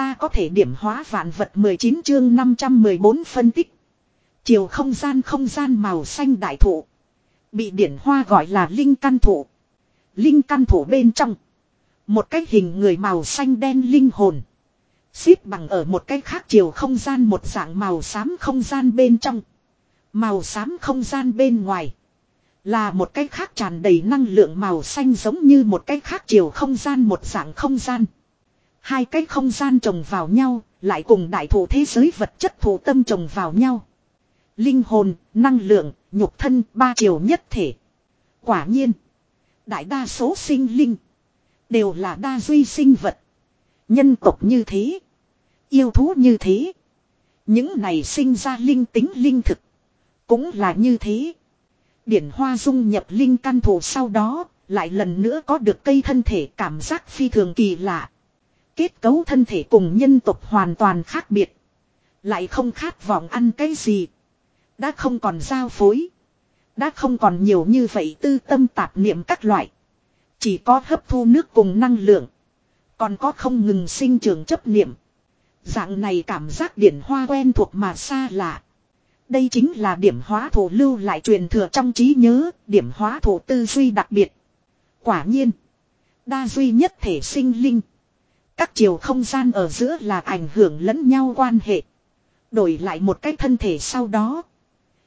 Ta có thể điểm hóa vạn vật 19 chương 514 phân tích. Chiều không gian không gian màu xanh đại thụ. Bị điển hoa gọi là linh căn thụ. Linh căn thụ bên trong. Một cái hình người màu xanh đen linh hồn. Xếp bằng ở một cái khác chiều không gian một dạng màu xám không gian bên trong. Màu xám không gian bên ngoài. Là một cái khác tràn đầy năng lượng màu xanh giống như một cái khác chiều không gian một dạng không gian. Hai cái không gian trồng vào nhau, lại cùng đại thổ thế giới vật chất thổ tâm trồng vào nhau. Linh hồn, năng lượng, nhục thân, ba chiều nhất thể. Quả nhiên, đại đa số sinh linh, đều là đa duy sinh vật. Nhân tộc như thế, yêu thú như thế. Những này sinh ra linh tính linh thực, cũng là như thế. Điển hoa dung nhập linh căn thủ sau đó, lại lần nữa có được cây thân thể cảm giác phi thường kỳ lạ. Kết cấu thân thể cùng nhân tộc hoàn toàn khác biệt. Lại không khát vọng ăn cái gì. Đã không còn giao phối. Đã không còn nhiều như vậy tư tâm tạp niệm các loại. Chỉ có hấp thu nước cùng năng lượng. Còn có không ngừng sinh trưởng chấp niệm. Dạng này cảm giác điển hoa quen thuộc mà xa lạ. Đây chính là điểm hóa thổ lưu lại truyền thừa trong trí nhớ, điểm hóa thổ tư duy đặc biệt. Quả nhiên, đa duy nhất thể sinh linh. Các chiều không gian ở giữa là ảnh hưởng lẫn nhau quan hệ. Đổi lại một cái thân thể sau đó.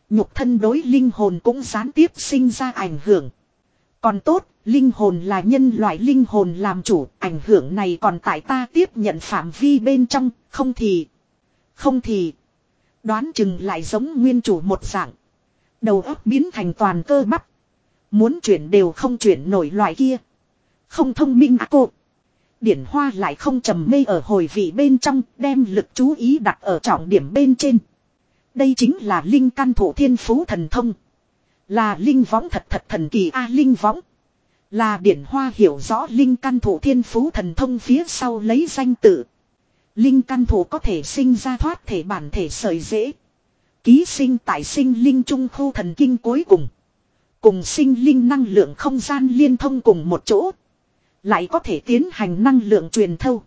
Nhục thân đối linh hồn cũng gián tiếp sinh ra ảnh hưởng. Còn tốt, linh hồn là nhân loại linh hồn làm chủ, ảnh hưởng này còn tại ta tiếp nhận phạm vi bên trong, không thì... Không thì... Đoán chừng lại giống nguyên chủ một dạng. Đầu óc biến thành toàn cơ bắp. Muốn chuyển đều không chuyển nổi loại kia. Không thông minh à cô. Điển hoa lại không trầm mê ở hồi vị bên trong, đem lực chú ý đặt ở trọng điểm bên trên. Đây chính là linh căn thủ thiên phú thần thông. Là linh võng thật thật thần kỳ a linh võng. Là điển hoa hiểu rõ linh căn thủ thiên phú thần thông phía sau lấy danh tự. Linh căn thủ có thể sinh ra thoát thể bản thể sợi dễ. Ký sinh tại sinh linh trung khu thần kinh cuối cùng. Cùng sinh linh năng lượng không gian liên thông cùng một chỗ. Lại có thể tiến hành năng lượng truyền thâu.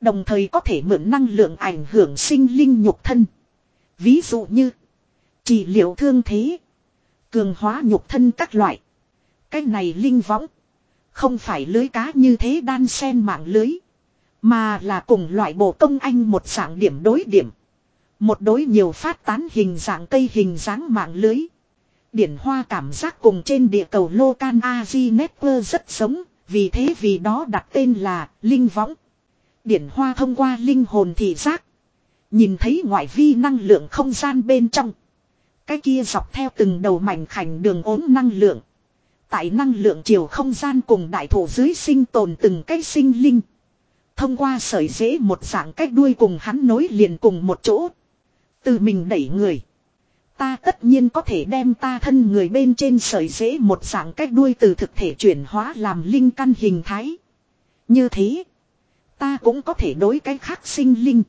Đồng thời có thể mượn năng lượng ảnh hưởng sinh linh nhục thân. Ví dụ như. Trị liệu thương thế. Cường hóa nhục thân các loại. Cái này linh võng. Không phải lưới cá như thế đan sen mạng lưới. Mà là cùng loại bộ công anh một dạng điểm đối điểm. Một đối nhiều phát tán hình dạng cây hình dáng mạng lưới. Điển hoa cảm giác cùng trên địa cầu Locan AZ Network rất giống, vì thế vì đó đặt tên là Linh Võng. Điển hoa thông qua linh hồn thị giác. Nhìn thấy ngoại vi năng lượng không gian bên trong. Cái kia dọc theo từng đầu mảnh khảnh đường ốm năng lượng. Tại năng lượng chiều không gian cùng đại thổ dưới sinh tồn từng cái sinh linh. Thông qua sợi dễ một dạng cách đuôi cùng hắn nối liền cùng một chỗ. Từ mình đẩy người. Ta tất nhiên có thể đem ta thân người bên trên sợi dễ một dạng cách đuôi từ thực thể chuyển hóa làm linh căn hình thái. Như thế. Ta cũng có thể đối cái khác sinh linh.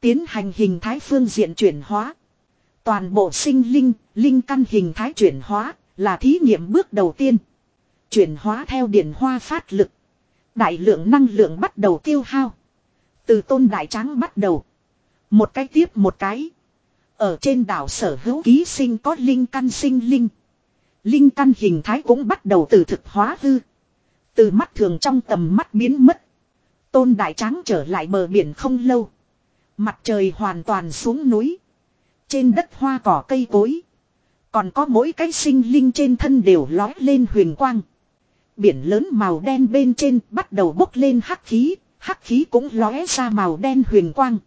Tiến hành hình thái phương diện chuyển hóa. Toàn bộ sinh linh, linh căn hình thái chuyển hóa, là thí nghiệm bước đầu tiên. Chuyển hóa theo điển hoa phát lực. Đại lượng năng lượng bắt đầu tiêu hao. Từ tôn đại tráng bắt đầu. Một cái tiếp một cái. Ở trên đảo sở hữu ký sinh có linh căn sinh linh. Linh căn hình thái cũng bắt đầu từ thực hóa hư. Từ mắt thường trong tầm mắt biến mất. Tôn đại tráng trở lại bờ biển không lâu. Mặt trời hoàn toàn xuống núi. Trên đất hoa cỏ cây cối. Còn có mỗi cái sinh linh trên thân đều lói lên huyền quang. Biển lớn màu đen bên trên bắt đầu bốc lên hắc khí, hắc khí cũng lóe ra màu đen huyền quang.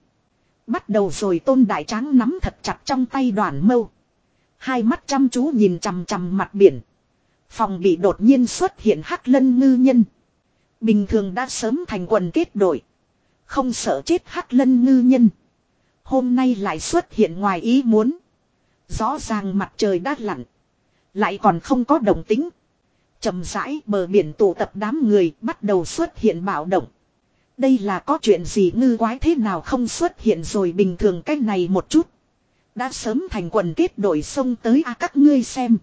Bắt đầu rồi tôn đại tráng nắm thật chặt trong tay đoàn mâu. Hai mắt chăm chú nhìn chằm chằm mặt biển. Phòng bị đột nhiên xuất hiện hắc lân ngư nhân. Bình thường đã sớm thành quần kết đội. Không sợ chết hắc lân ngư nhân. Hôm nay lại xuất hiện ngoài ý muốn. Rõ ràng mặt trời đã lặn. Lại còn không có đồng tính chậm rãi bờ biển tụ tập đám người bắt đầu xuất hiện bạo động. Đây là có chuyện gì ngư quái thế nào không xuất hiện rồi bình thường cái này một chút. Đã sớm thành quần kết đội sông tới a các ngươi xem.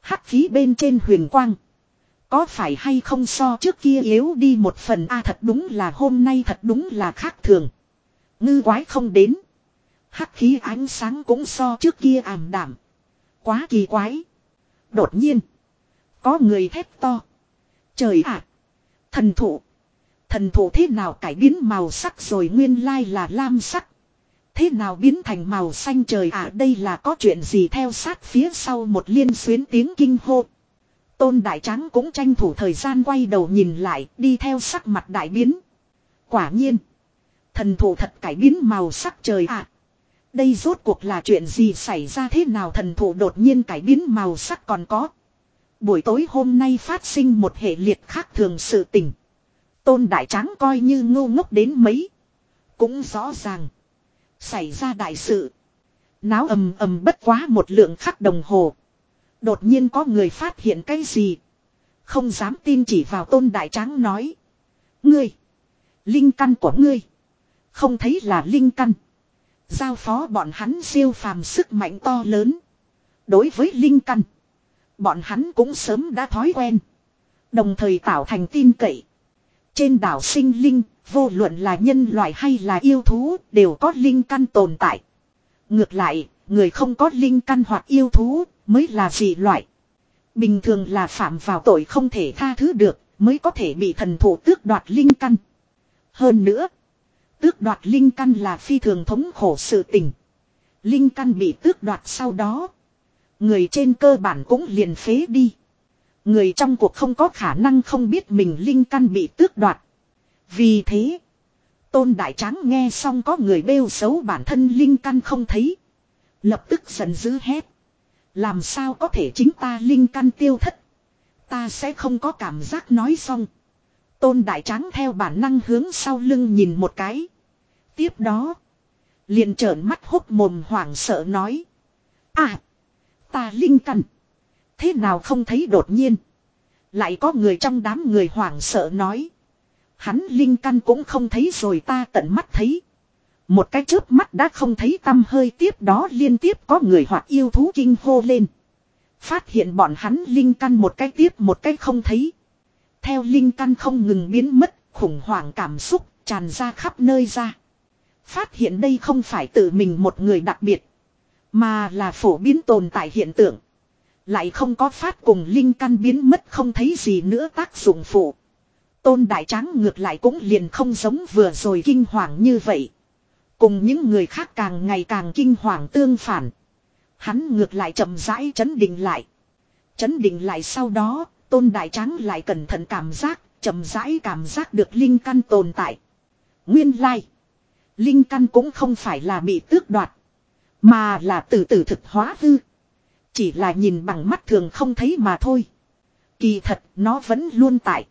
Hắc khí bên trên huyền quang. Có phải hay không so trước kia yếu đi một phần a thật đúng là hôm nay thật đúng là khác thường. Ngư quái không đến. Hắc khí ánh sáng cũng so trước kia ảm đảm. Quá kỳ quái. Đột nhiên. Có người thét to. Trời ạ. thần thụ. Thần thụ thế nào cải biến màu sắc rồi nguyên lai là lam sắc. Thế nào biến thành màu xanh trời ạ à, đây là có chuyện gì theo sát phía sau một liên xuyến tiếng kinh hô. Tôn Đại Tráng cũng tranh thủ thời gian quay đầu nhìn lại, đi theo sắc mặt đại biến. Quả nhiên. Thần thụ thật cải biến màu sắc trời ạ. À, đây rốt cuộc là chuyện gì xảy ra thế nào thần thụ đột nhiên cải biến màu sắc còn có. Buổi tối hôm nay phát sinh một hệ liệt khác thường sự tình. Tôn Đại Tráng coi như ngu ngốc đến mấy. Cũng rõ ràng. Xảy ra đại sự. Náo ầm ầm bất quá một lượng khắc đồng hồ. Đột nhiên có người phát hiện cái gì. Không dám tin chỉ vào tôn đại tráng nói. Ngươi. Linh căn của ngươi. Không thấy là linh căn. Giao phó bọn hắn siêu phàm sức mạnh to lớn. Đối với linh căn. Bọn hắn cũng sớm đã thói quen. Đồng thời tạo thành tin cậy. Trên đảo sinh linh, vô luận là nhân loại hay là yêu thú, đều có linh căn tồn tại. Ngược lại, người không có linh căn hoặc yêu thú, mới là gì loại. Bình thường là phạm vào tội không thể tha thứ được, mới có thể bị thần thủ tước đoạt linh căn. Hơn nữa, tước đoạt linh căn là phi thường thống khổ sự tình. Linh căn bị tước đoạt sau đó. Người trên cơ bản cũng liền phế đi. Người trong cuộc không có khả năng không biết mình linh căn bị tước đoạt. Vì thế, Tôn Đại Tráng nghe xong có người bêu xấu bản thân linh căn không thấy. Lập tức giận dữ hét. Làm sao có thể chính ta linh căn tiêu thất. Ta sẽ không có cảm giác nói xong. Tôn Đại Tráng theo bản năng hướng sau lưng nhìn một cái. Tiếp đó. Liền trợn mắt hốc mồm hoảng sợ nói. À. Ta linh căn. Thế nào không thấy đột nhiên. Lại có người trong đám người hoảng sợ nói. Hắn linh căn cũng không thấy rồi ta tận mắt thấy. Một cái chớp mắt đã không thấy tâm hơi tiếp đó liên tiếp có người hoặc yêu thú kinh hô lên. Phát hiện bọn hắn linh căn một cái tiếp một cái không thấy. Theo linh căn không ngừng biến mất, khủng hoảng cảm xúc tràn ra khắp nơi ra. Phát hiện đây không phải tự mình một người đặc biệt, mà là phổ biến tồn tại hiện tượng. Lại không có phát cùng linh căn biến mất không thấy gì nữa tác dụng phụ. Tôn Đại Tráng ngược lại cũng liền không giống vừa rồi kinh hoàng như vậy. Cùng những người khác càng ngày càng kinh hoàng tương phản. Hắn ngược lại chậm rãi chấn định lại. Chấn định lại sau đó, Tôn Đại Tráng lại cẩn thận cảm giác, chậm rãi cảm giác được linh căn tồn tại. Nguyên lai, linh căn cũng không phải là bị tước đoạt, mà là từ từ thực hóa hư. Chỉ là nhìn bằng mắt thường không thấy mà thôi. Kỳ thật, nó vẫn luôn tại.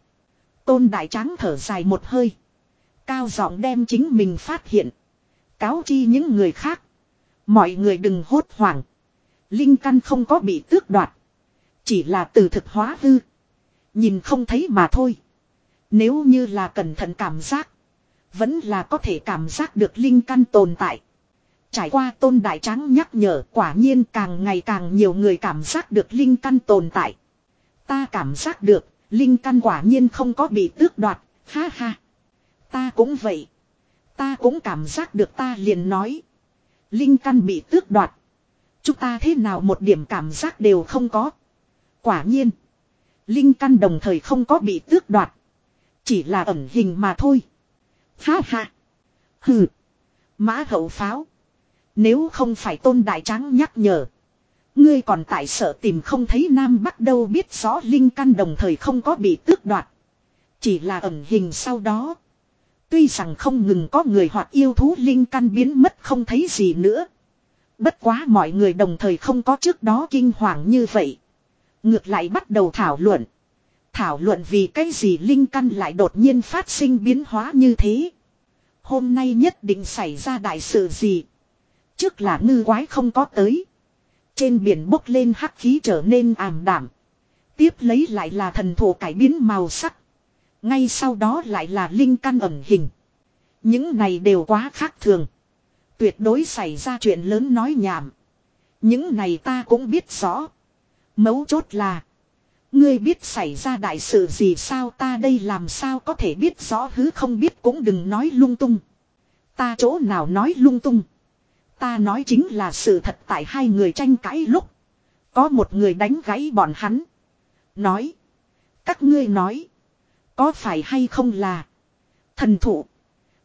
Tôn Đại Tráng thở dài một hơi. Cao giọng đem chính mình phát hiện. Cáo chi những người khác. Mọi người đừng hốt hoảng. Linh căn không có bị tước đoạt. Chỉ là từ thực hóa hư. Nhìn không thấy mà thôi. Nếu như là cẩn thận cảm giác. Vẫn là có thể cảm giác được linh căn tồn tại. Trải qua tôn đại tráng nhắc nhở quả nhiên càng ngày càng nhiều người cảm giác được linh căn tồn tại. Ta cảm giác được, linh căn quả nhiên không có bị tước đoạt, ha ha. Ta cũng vậy. Ta cũng cảm giác được ta liền nói. Linh căn bị tước đoạt. Chúng ta thế nào một điểm cảm giác đều không có. Quả nhiên. Linh căn đồng thời không có bị tước đoạt. Chỉ là ẩn hình mà thôi. Ha ha. Hừ. Mã hậu pháo. Nếu không phải tôn đại tráng nhắc nhở. Ngươi còn tại sợ tìm không thấy Nam Bắc đâu biết rõ linh căn đồng thời không có bị tước đoạt. Chỉ là ẩn hình sau đó. Tuy rằng không ngừng có người hoặc yêu thú linh căn biến mất không thấy gì nữa. Bất quá mọi người đồng thời không có trước đó kinh hoàng như vậy. Ngược lại bắt đầu thảo luận. Thảo luận vì cái gì linh căn lại đột nhiên phát sinh biến hóa như thế. Hôm nay nhất định xảy ra đại sự gì. Trước là ngư quái không có tới. Trên biển bốc lên hắc khí trở nên ảm đảm. Tiếp lấy lại là thần thổ cải biến màu sắc. Ngay sau đó lại là linh căn ẩn hình. Những này đều quá khác thường. Tuyệt đối xảy ra chuyện lớn nói nhảm. Những này ta cũng biết rõ. Mấu chốt là. Ngươi biết xảy ra đại sự gì sao ta đây làm sao có thể biết rõ hứ không biết cũng đừng nói lung tung. Ta chỗ nào nói lung tung. Ta nói chính là sự thật tại hai người tranh cãi lúc. Có một người đánh gãy bọn hắn. Nói. Các ngươi nói. Có phải hay không là. Thần thụ.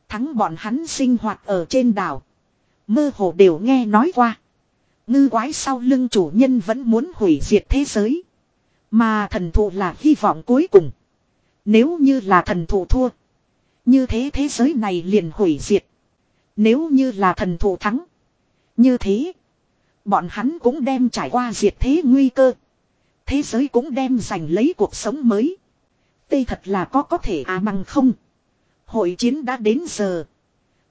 Thắng bọn hắn sinh hoạt ở trên đảo. Mơ hồ đều nghe nói qua. Ngư quái sau lưng chủ nhân vẫn muốn hủy diệt thế giới. Mà thần thụ là hy vọng cuối cùng. Nếu như là thần thụ thua. Như thế thế giới này liền hủy diệt. Nếu như là thần thụ thắng. Như thế. Bọn hắn cũng đem trải qua diệt thế nguy cơ. Thế giới cũng đem giành lấy cuộc sống mới. Tây thật là có có thể à bằng không. Hội chiến đã đến giờ.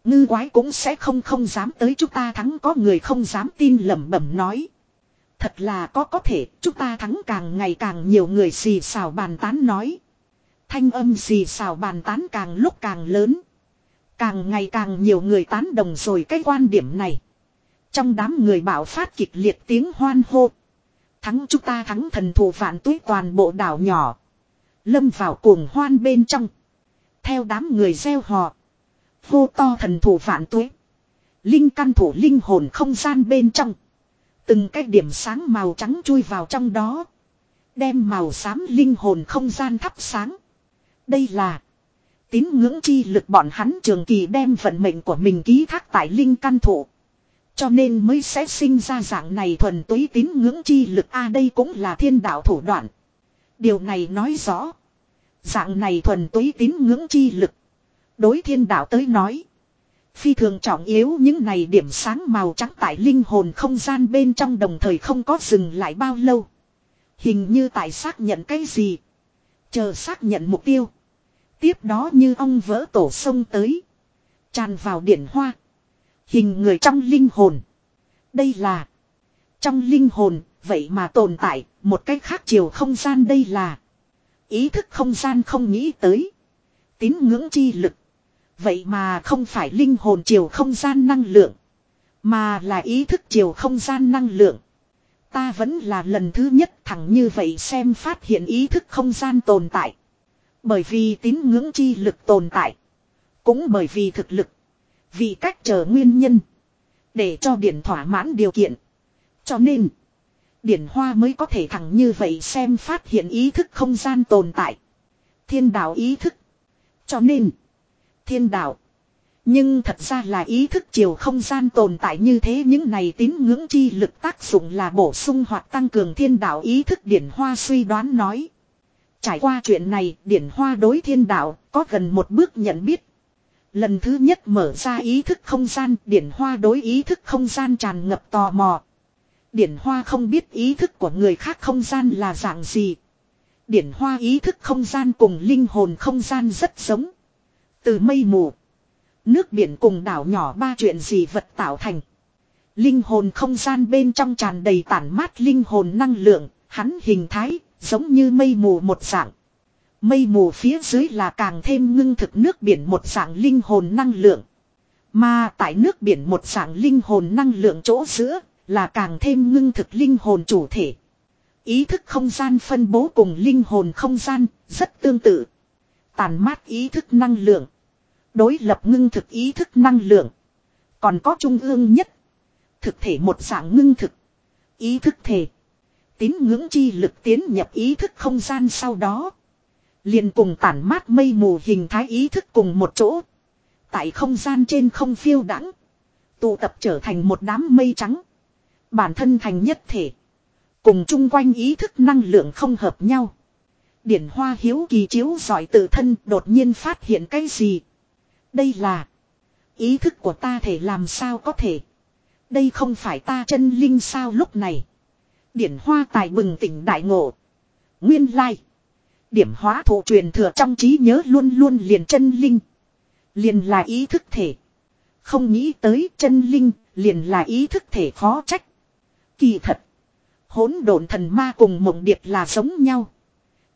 Ngư quái cũng sẽ không không dám tới chúng ta thắng, có người không dám tin lẩm bẩm nói. Thật là có có thể, chúng ta thắng càng ngày càng nhiều người xì xào bàn tán nói. Thanh âm xì xào bàn tán càng lúc càng lớn. Càng ngày càng nhiều người tán đồng rồi cái quan điểm này. Trong đám người bảo phát kịch liệt tiếng hoan hô. Thắng chúng ta thắng thần thủ vạn túi toàn bộ đảo nhỏ. Lâm vào cuồng hoan bên trong. Theo đám người gieo hò. Hô to thần thủ vạn túi. Linh căn thủ linh hồn không gian bên trong. Từng cái điểm sáng màu trắng chui vào trong đó. Đem màu xám linh hồn không gian thắp sáng. Đây là tín ngưỡng chi lực bọn hắn trường kỳ đem vận mệnh của mình ký thác tại linh căn thủ. Cho nên mới sẽ sinh ra dạng này thuần túy tín ngưỡng chi lực a, đây cũng là thiên đạo thủ đoạn. Điều này nói rõ. Dạng này thuần túy tín ngưỡng chi lực. Đối thiên đạo tới nói. Phi thường trọng yếu những này điểm sáng màu trắng tại linh hồn không gian bên trong đồng thời không có dừng lại bao lâu. Hình như tại xác nhận cái gì. Chờ xác nhận mục tiêu. Tiếp đó như ông vỡ tổ sông tới. Tràn vào điển hoa. Hình người trong linh hồn. Đây là. Trong linh hồn, vậy mà tồn tại, một cách khác chiều không gian đây là. Ý thức không gian không nghĩ tới. Tín ngưỡng chi lực. Vậy mà không phải linh hồn chiều không gian năng lượng. Mà là ý thức chiều không gian năng lượng. Ta vẫn là lần thứ nhất thẳng như vậy xem phát hiện ý thức không gian tồn tại. Bởi vì tín ngưỡng chi lực tồn tại. Cũng bởi vì thực lực. Vì cách chờ nguyên nhân. Để cho điển thỏa mãn điều kiện. Cho nên. Điển hoa mới có thể thẳng như vậy xem phát hiện ý thức không gian tồn tại. Thiên đạo ý thức. Cho nên. Thiên đạo. Nhưng thật ra là ý thức chiều không gian tồn tại như thế những này tín ngưỡng chi lực tác dụng là bổ sung hoặc tăng cường thiên đạo ý thức điển hoa suy đoán nói. Trải qua chuyện này điển hoa đối thiên đạo có gần một bước nhận biết. Lần thứ nhất mở ra ý thức không gian điển hoa đối ý thức không gian tràn ngập tò mò. Điển hoa không biết ý thức của người khác không gian là dạng gì. Điển hoa ý thức không gian cùng linh hồn không gian rất giống. Từ mây mù. Nước biển cùng đảo nhỏ ba chuyện gì vật tạo thành. Linh hồn không gian bên trong tràn đầy tản mát linh hồn năng lượng, hắn hình thái, giống như mây mù một dạng. Mây mù phía dưới là càng thêm ngưng thực nước biển một dạng linh hồn năng lượng. Mà tại nước biển một dạng linh hồn năng lượng chỗ giữa, là càng thêm ngưng thực linh hồn chủ thể. Ý thức không gian phân bố cùng linh hồn không gian, rất tương tự. Tàn mát ý thức năng lượng. Đối lập ngưng thực ý thức năng lượng. Còn có trung ương nhất. Thực thể một dạng ngưng thực. Ý thức thể. Tín ngưỡng chi lực tiến nhập ý thức không gian sau đó liền cùng tản mát mây mù hình thái ý thức cùng một chỗ. Tại không gian trên không phiêu đẳng. Tụ tập trở thành một đám mây trắng. Bản thân thành nhất thể. Cùng chung quanh ý thức năng lượng không hợp nhau. Điển hoa hiếu kỳ chiếu giỏi tự thân đột nhiên phát hiện cái gì. Đây là. Ý thức của ta thể làm sao có thể. Đây không phải ta chân linh sao lúc này. Điển hoa tài bừng tỉnh đại ngộ. Nguyên lai. Điểm hóa thụ truyền thừa trong trí nhớ luôn luôn liền chân linh. Liền là ý thức thể. Không nghĩ tới chân linh liền là ý thức thể khó trách. Kỳ thật. Hỗn độn thần ma cùng mộng điệp là giống nhau.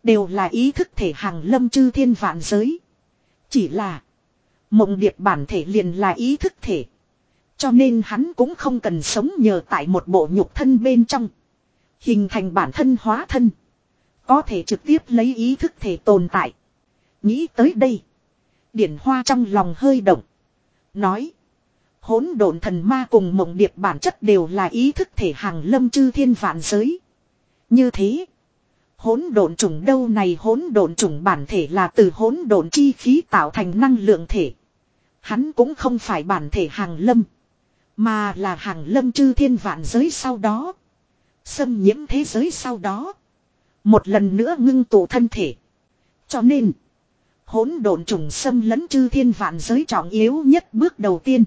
Đều là ý thức thể hàng lâm chư thiên vạn giới. Chỉ là. Mộng điệp bản thể liền là ý thức thể. Cho nên hắn cũng không cần sống nhờ tại một bộ nhục thân bên trong. Hình thành bản thân hóa thân. Có thể trực tiếp lấy ý thức thể tồn tại. Nghĩ tới đây. Điển hoa trong lòng hơi động. Nói. Hỗn độn thần ma cùng mộng điệp bản chất đều là ý thức thể hàng lâm chư thiên vạn giới. Như thế. Hỗn độn trùng đâu này hỗn độn trùng bản thể là từ hỗn độn chi khí tạo thành năng lượng thể. Hắn cũng không phải bản thể hàng lâm. Mà là hàng lâm chư thiên vạn giới sau đó. Xâm nhiễm thế giới sau đó. Một lần nữa ngưng tụ thân thể. Cho nên. Hỗn độn trùng xâm lấn chư thiên vạn giới trọng yếu nhất bước đầu tiên.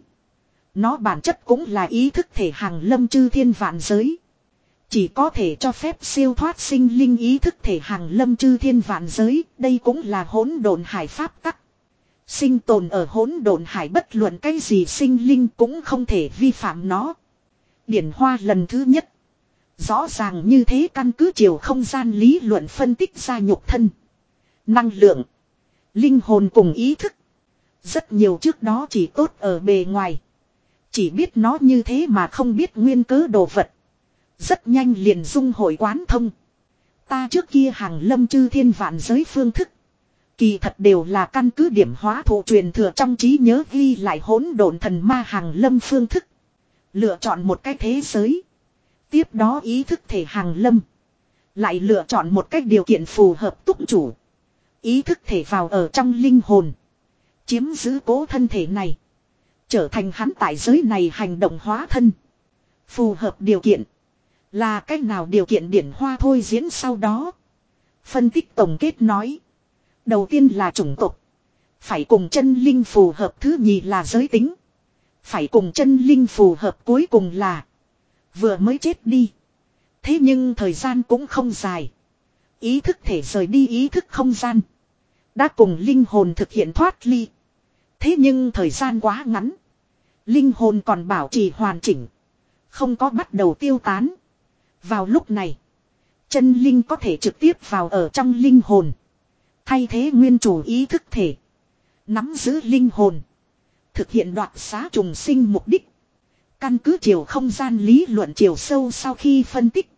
Nó bản chất cũng là ý thức thể hàng lâm chư thiên vạn giới. Chỉ có thể cho phép siêu thoát sinh linh ý thức thể hàng lâm chư thiên vạn giới, đây cũng là hỗn độn hải pháp tắc. Sinh tồn ở hỗn độn hải bất luận cái gì sinh linh cũng không thể vi phạm nó. Điển hoa lần thứ nhất. Rõ ràng như thế căn cứ chiều không gian lý luận phân tích ra nhục thân. Năng lượng. Linh hồn cùng ý thức. Rất nhiều trước đó chỉ tốt ở bề ngoài. Chỉ biết nó như thế mà không biết nguyên cớ đồ vật. Rất nhanh liền dung hội quán thông. Ta trước kia hàng lâm chư thiên vạn giới phương thức. Kỳ thật đều là căn cứ điểm hóa thụ truyền thừa trong trí nhớ ghi lại hỗn độn thần ma hàng lâm phương thức. Lựa chọn một cái thế giới. Tiếp đó ý thức thể hàng lâm. Lại lựa chọn một cách điều kiện phù hợp túc chủ. Ý thức thể vào ở trong linh hồn. Chiếm giữ cố thân thể này. Trở thành hắn tại giới này hành động hóa thân. Phù hợp điều kiện. Là cách nào điều kiện điển hoa thôi diễn sau đó. Phân tích tổng kết nói. Đầu tiên là chủng tộc. Phải cùng chân linh phù hợp thứ nhì là giới tính. Phải cùng chân linh phù hợp cuối cùng là. Vừa mới chết đi. Thế nhưng thời gian cũng không dài. Ý thức thể rời đi ý thức không gian. Đã cùng linh hồn thực hiện thoát ly. Thế nhưng thời gian quá ngắn. Linh hồn còn bảo trì hoàn chỉnh. Không có bắt đầu tiêu tán. Vào lúc này. Chân linh có thể trực tiếp vào ở trong linh hồn. Thay thế nguyên chủ ý thức thể. Nắm giữ linh hồn. Thực hiện đoạt xá trùng sinh mục đích. Căn cứ chiều không gian lý luận chiều sâu sau khi phân tích.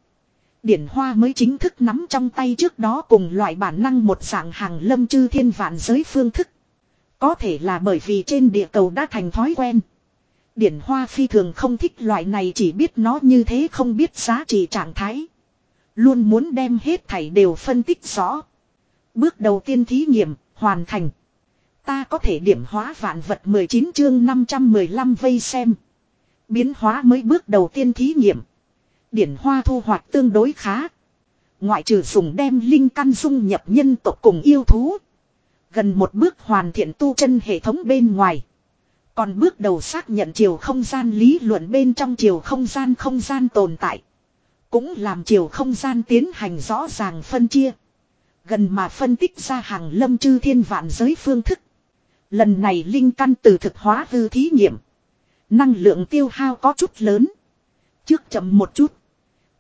Điển Hoa mới chính thức nắm trong tay trước đó cùng loại bản năng một dạng hàng lâm chư thiên vạn giới phương thức. Có thể là bởi vì trên địa cầu đã thành thói quen. Điển Hoa phi thường không thích loại này chỉ biết nó như thế không biết giá trị trạng thái. Luôn muốn đem hết thảy đều phân tích rõ. Bước đầu tiên thí nghiệm, hoàn thành. Ta có thể điểm hóa vạn vật 19 chương 515 vây xem. Biến hóa mới bước đầu tiên thí nghiệm. Điển hoa thu hoạch tương đối khá. Ngoại trừ dùng đem linh căn dung nhập nhân tộc cùng yêu thú. Gần một bước hoàn thiện tu chân hệ thống bên ngoài. Còn bước đầu xác nhận chiều không gian lý luận bên trong chiều không gian không gian tồn tại. Cũng làm chiều không gian tiến hành rõ ràng phân chia. Gần mà phân tích ra hàng lâm chư thiên vạn giới phương thức. Lần này linh căn từ thực hóa hư thí nghiệm. Năng lượng tiêu hao có chút lớn. Trước chậm một chút.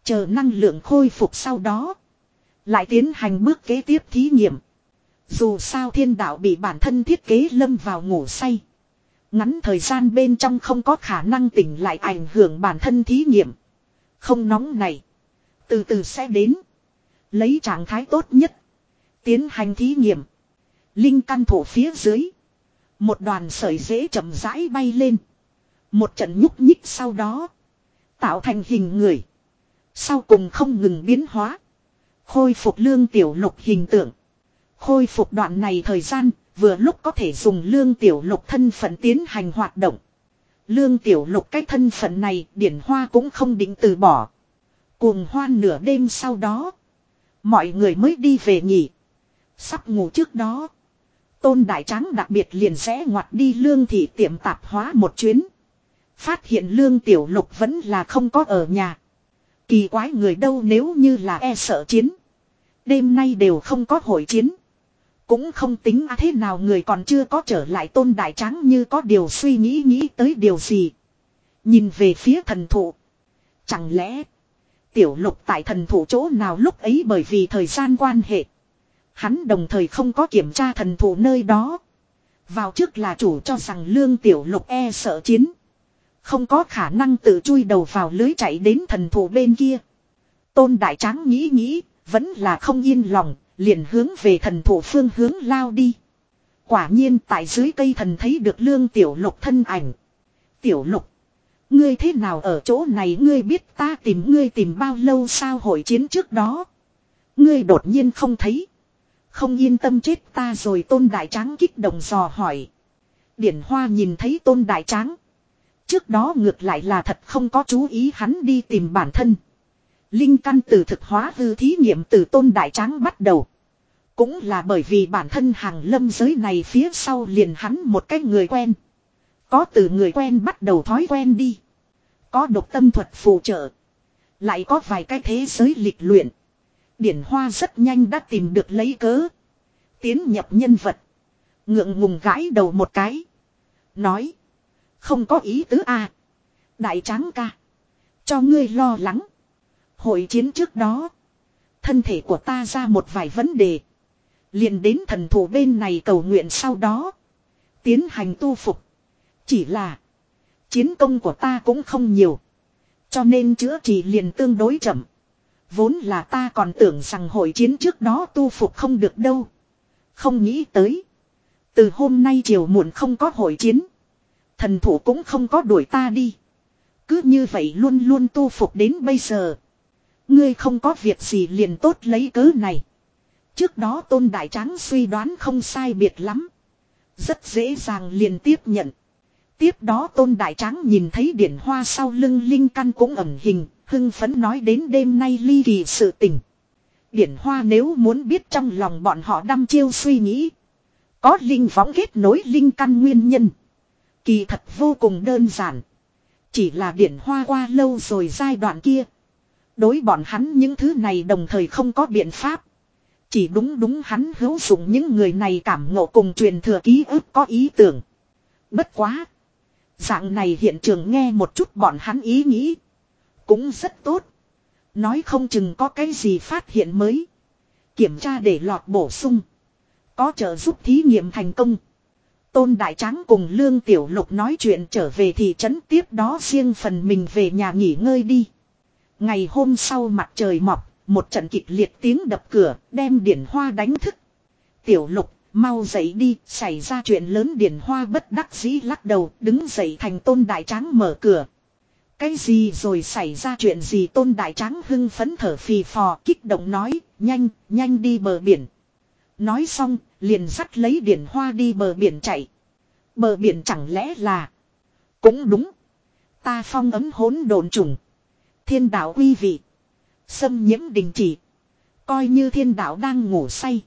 Chờ năng lượng khôi phục sau đó. Lại tiến hành bước kế tiếp thí nghiệm. Dù sao thiên đạo bị bản thân thiết kế lâm vào ngủ say. Ngắn thời gian bên trong không có khả năng tỉnh lại ảnh hưởng bản thân thí nghiệm. Không nóng này. Từ từ sẽ đến. Lấy trạng thái tốt nhất. Tiến hành thí nghiệm. Linh căn thủ phía dưới. Một đoàn sợi dễ chậm rãi bay lên. Một trận nhúc nhích sau đó. Tạo thành hình người. Sau cùng không ngừng biến hóa. Khôi phục lương tiểu lục hình tượng. Khôi phục đoạn này thời gian, vừa lúc có thể dùng lương tiểu lục thân phận tiến hành hoạt động. Lương tiểu lục cái thân phận này, điển hoa cũng không định từ bỏ. Cuồng hoan nửa đêm sau đó. Mọi người mới đi về nghỉ. Sắp ngủ trước đó. Tôn Đại Tráng đặc biệt liền sẽ ngoặt đi lương thị tiệm tạp hóa một chuyến. Phát hiện lương tiểu lục vẫn là không có ở nhà. Kỳ quái người đâu nếu như là e sợ chiến. Đêm nay đều không có hội chiến. Cũng không tính à thế nào người còn chưa có trở lại tôn đại tráng như có điều suy nghĩ nghĩ tới điều gì. Nhìn về phía thần thụ. Chẳng lẽ. Tiểu lục tại thần thụ chỗ nào lúc ấy bởi vì thời gian quan hệ. Hắn đồng thời không có kiểm tra thần thụ nơi đó. Vào trước là chủ cho rằng lương tiểu lục e sợ chiến. Không có khả năng tự chui đầu vào lưới chạy đến thần thụ bên kia. Tôn đại tráng nghĩ nghĩ, vẫn là không yên lòng, liền hướng về thần thụ phương hướng lao đi. Quả nhiên tại dưới cây thần thấy được lương tiểu lục thân ảnh. Tiểu lục. Ngươi thế nào ở chỗ này ngươi biết ta tìm ngươi tìm bao lâu sao hội chiến trước đó. Ngươi đột nhiên không thấy. Không yên tâm chết ta rồi tôn đại tráng kích động dò hỏi. Điển hoa nhìn thấy tôn đại tráng. Trước đó ngược lại là thật không có chú ý hắn đi tìm bản thân. Linh căn từ thực hóa hư thí nghiệm từ tôn đại tráng bắt đầu. Cũng là bởi vì bản thân hàng lâm giới này phía sau liền hắn một cái người quen. Có từ người quen bắt đầu thói quen đi. Có độc tâm thuật phù trợ. Lại có vài cái thế giới lịch luyện. Điển Hoa rất nhanh đã tìm được lấy cớ. Tiến nhập nhân vật. Ngượng ngùng gãi đầu một cái. Nói. Không có ý tứ a Đại tráng ca. Cho ngươi lo lắng. Hội chiến trước đó. Thân thể của ta ra một vài vấn đề. liền đến thần thủ bên này cầu nguyện sau đó. Tiến hành tu phục. Chỉ là. Chiến công của ta cũng không nhiều. Cho nên chữa trị liền tương đối chậm. Vốn là ta còn tưởng rằng hội chiến trước đó tu phục không được đâu. Không nghĩ tới. Từ hôm nay chiều muộn không có hội chiến. Thần thủ cũng không có đuổi ta đi. Cứ như vậy luôn luôn tu phục đến bây giờ. Ngươi không có việc gì liền tốt lấy cớ này. Trước đó tôn đại tráng suy đoán không sai biệt lắm. Rất dễ dàng liền tiếp nhận. Tiếp đó tôn đại tráng nhìn thấy điển hoa sau lưng linh căn cũng ẩn hình, hưng phấn nói đến đêm nay ly kỳ sự tình. Điển hoa nếu muốn biết trong lòng bọn họ đăm chiêu suy nghĩ. Có linh võng kết nối linh căn nguyên nhân. Kỳ thật vô cùng đơn giản. Chỉ là điển hoa qua lâu rồi giai đoạn kia. Đối bọn hắn những thứ này đồng thời không có biện pháp. Chỉ đúng đúng hắn hữu dụng những người này cảm ngộ cùng truyền thừa ký ức có ý tưởng. Bất quá. Dạng này hiện trường nghe một chút bọn hắn ý nghĩ. Cũng rất tốt. Nói không chừng có cái gì phát hiện mới. Kiểm tra để lọt bổ sung. Có trợ giúp thí nghiệm thành công. Tôn Đại Tráng cùng Lương Tiểu Lục nói chuyện trở về thị trấn tiếp đó riêng phần mình về nhà nghỉ ngơi đi. Ngày hôm sau mặt trời mọc, một trận kịch liệt tiếng đập cửa đem điển hoa đánh thức. Tiểu Lục, mau dậy đi, xảy ra chuyện lớn điển hoa bất đắc dĩ lắc đầu, đứng dậy thành Tôn Đại Tráng mở cửa. Cái gì rồi xảy ra chuyện gì Tôn Đại Tráng hưng phấn thở phì phò kích động nói, nhanh, nhanh đi bờ biển. Nói xong, liền dắt lấy điển hoa đi bờ biển chạy. Bờ biển chẳng lẽ là... Cũng đúng. Ta phong ấm hỗn đồn trùng. Thiên đạo uy vị. Xâm nhiễm đình chỉ. Coi như thiên đạo đang ngủ say.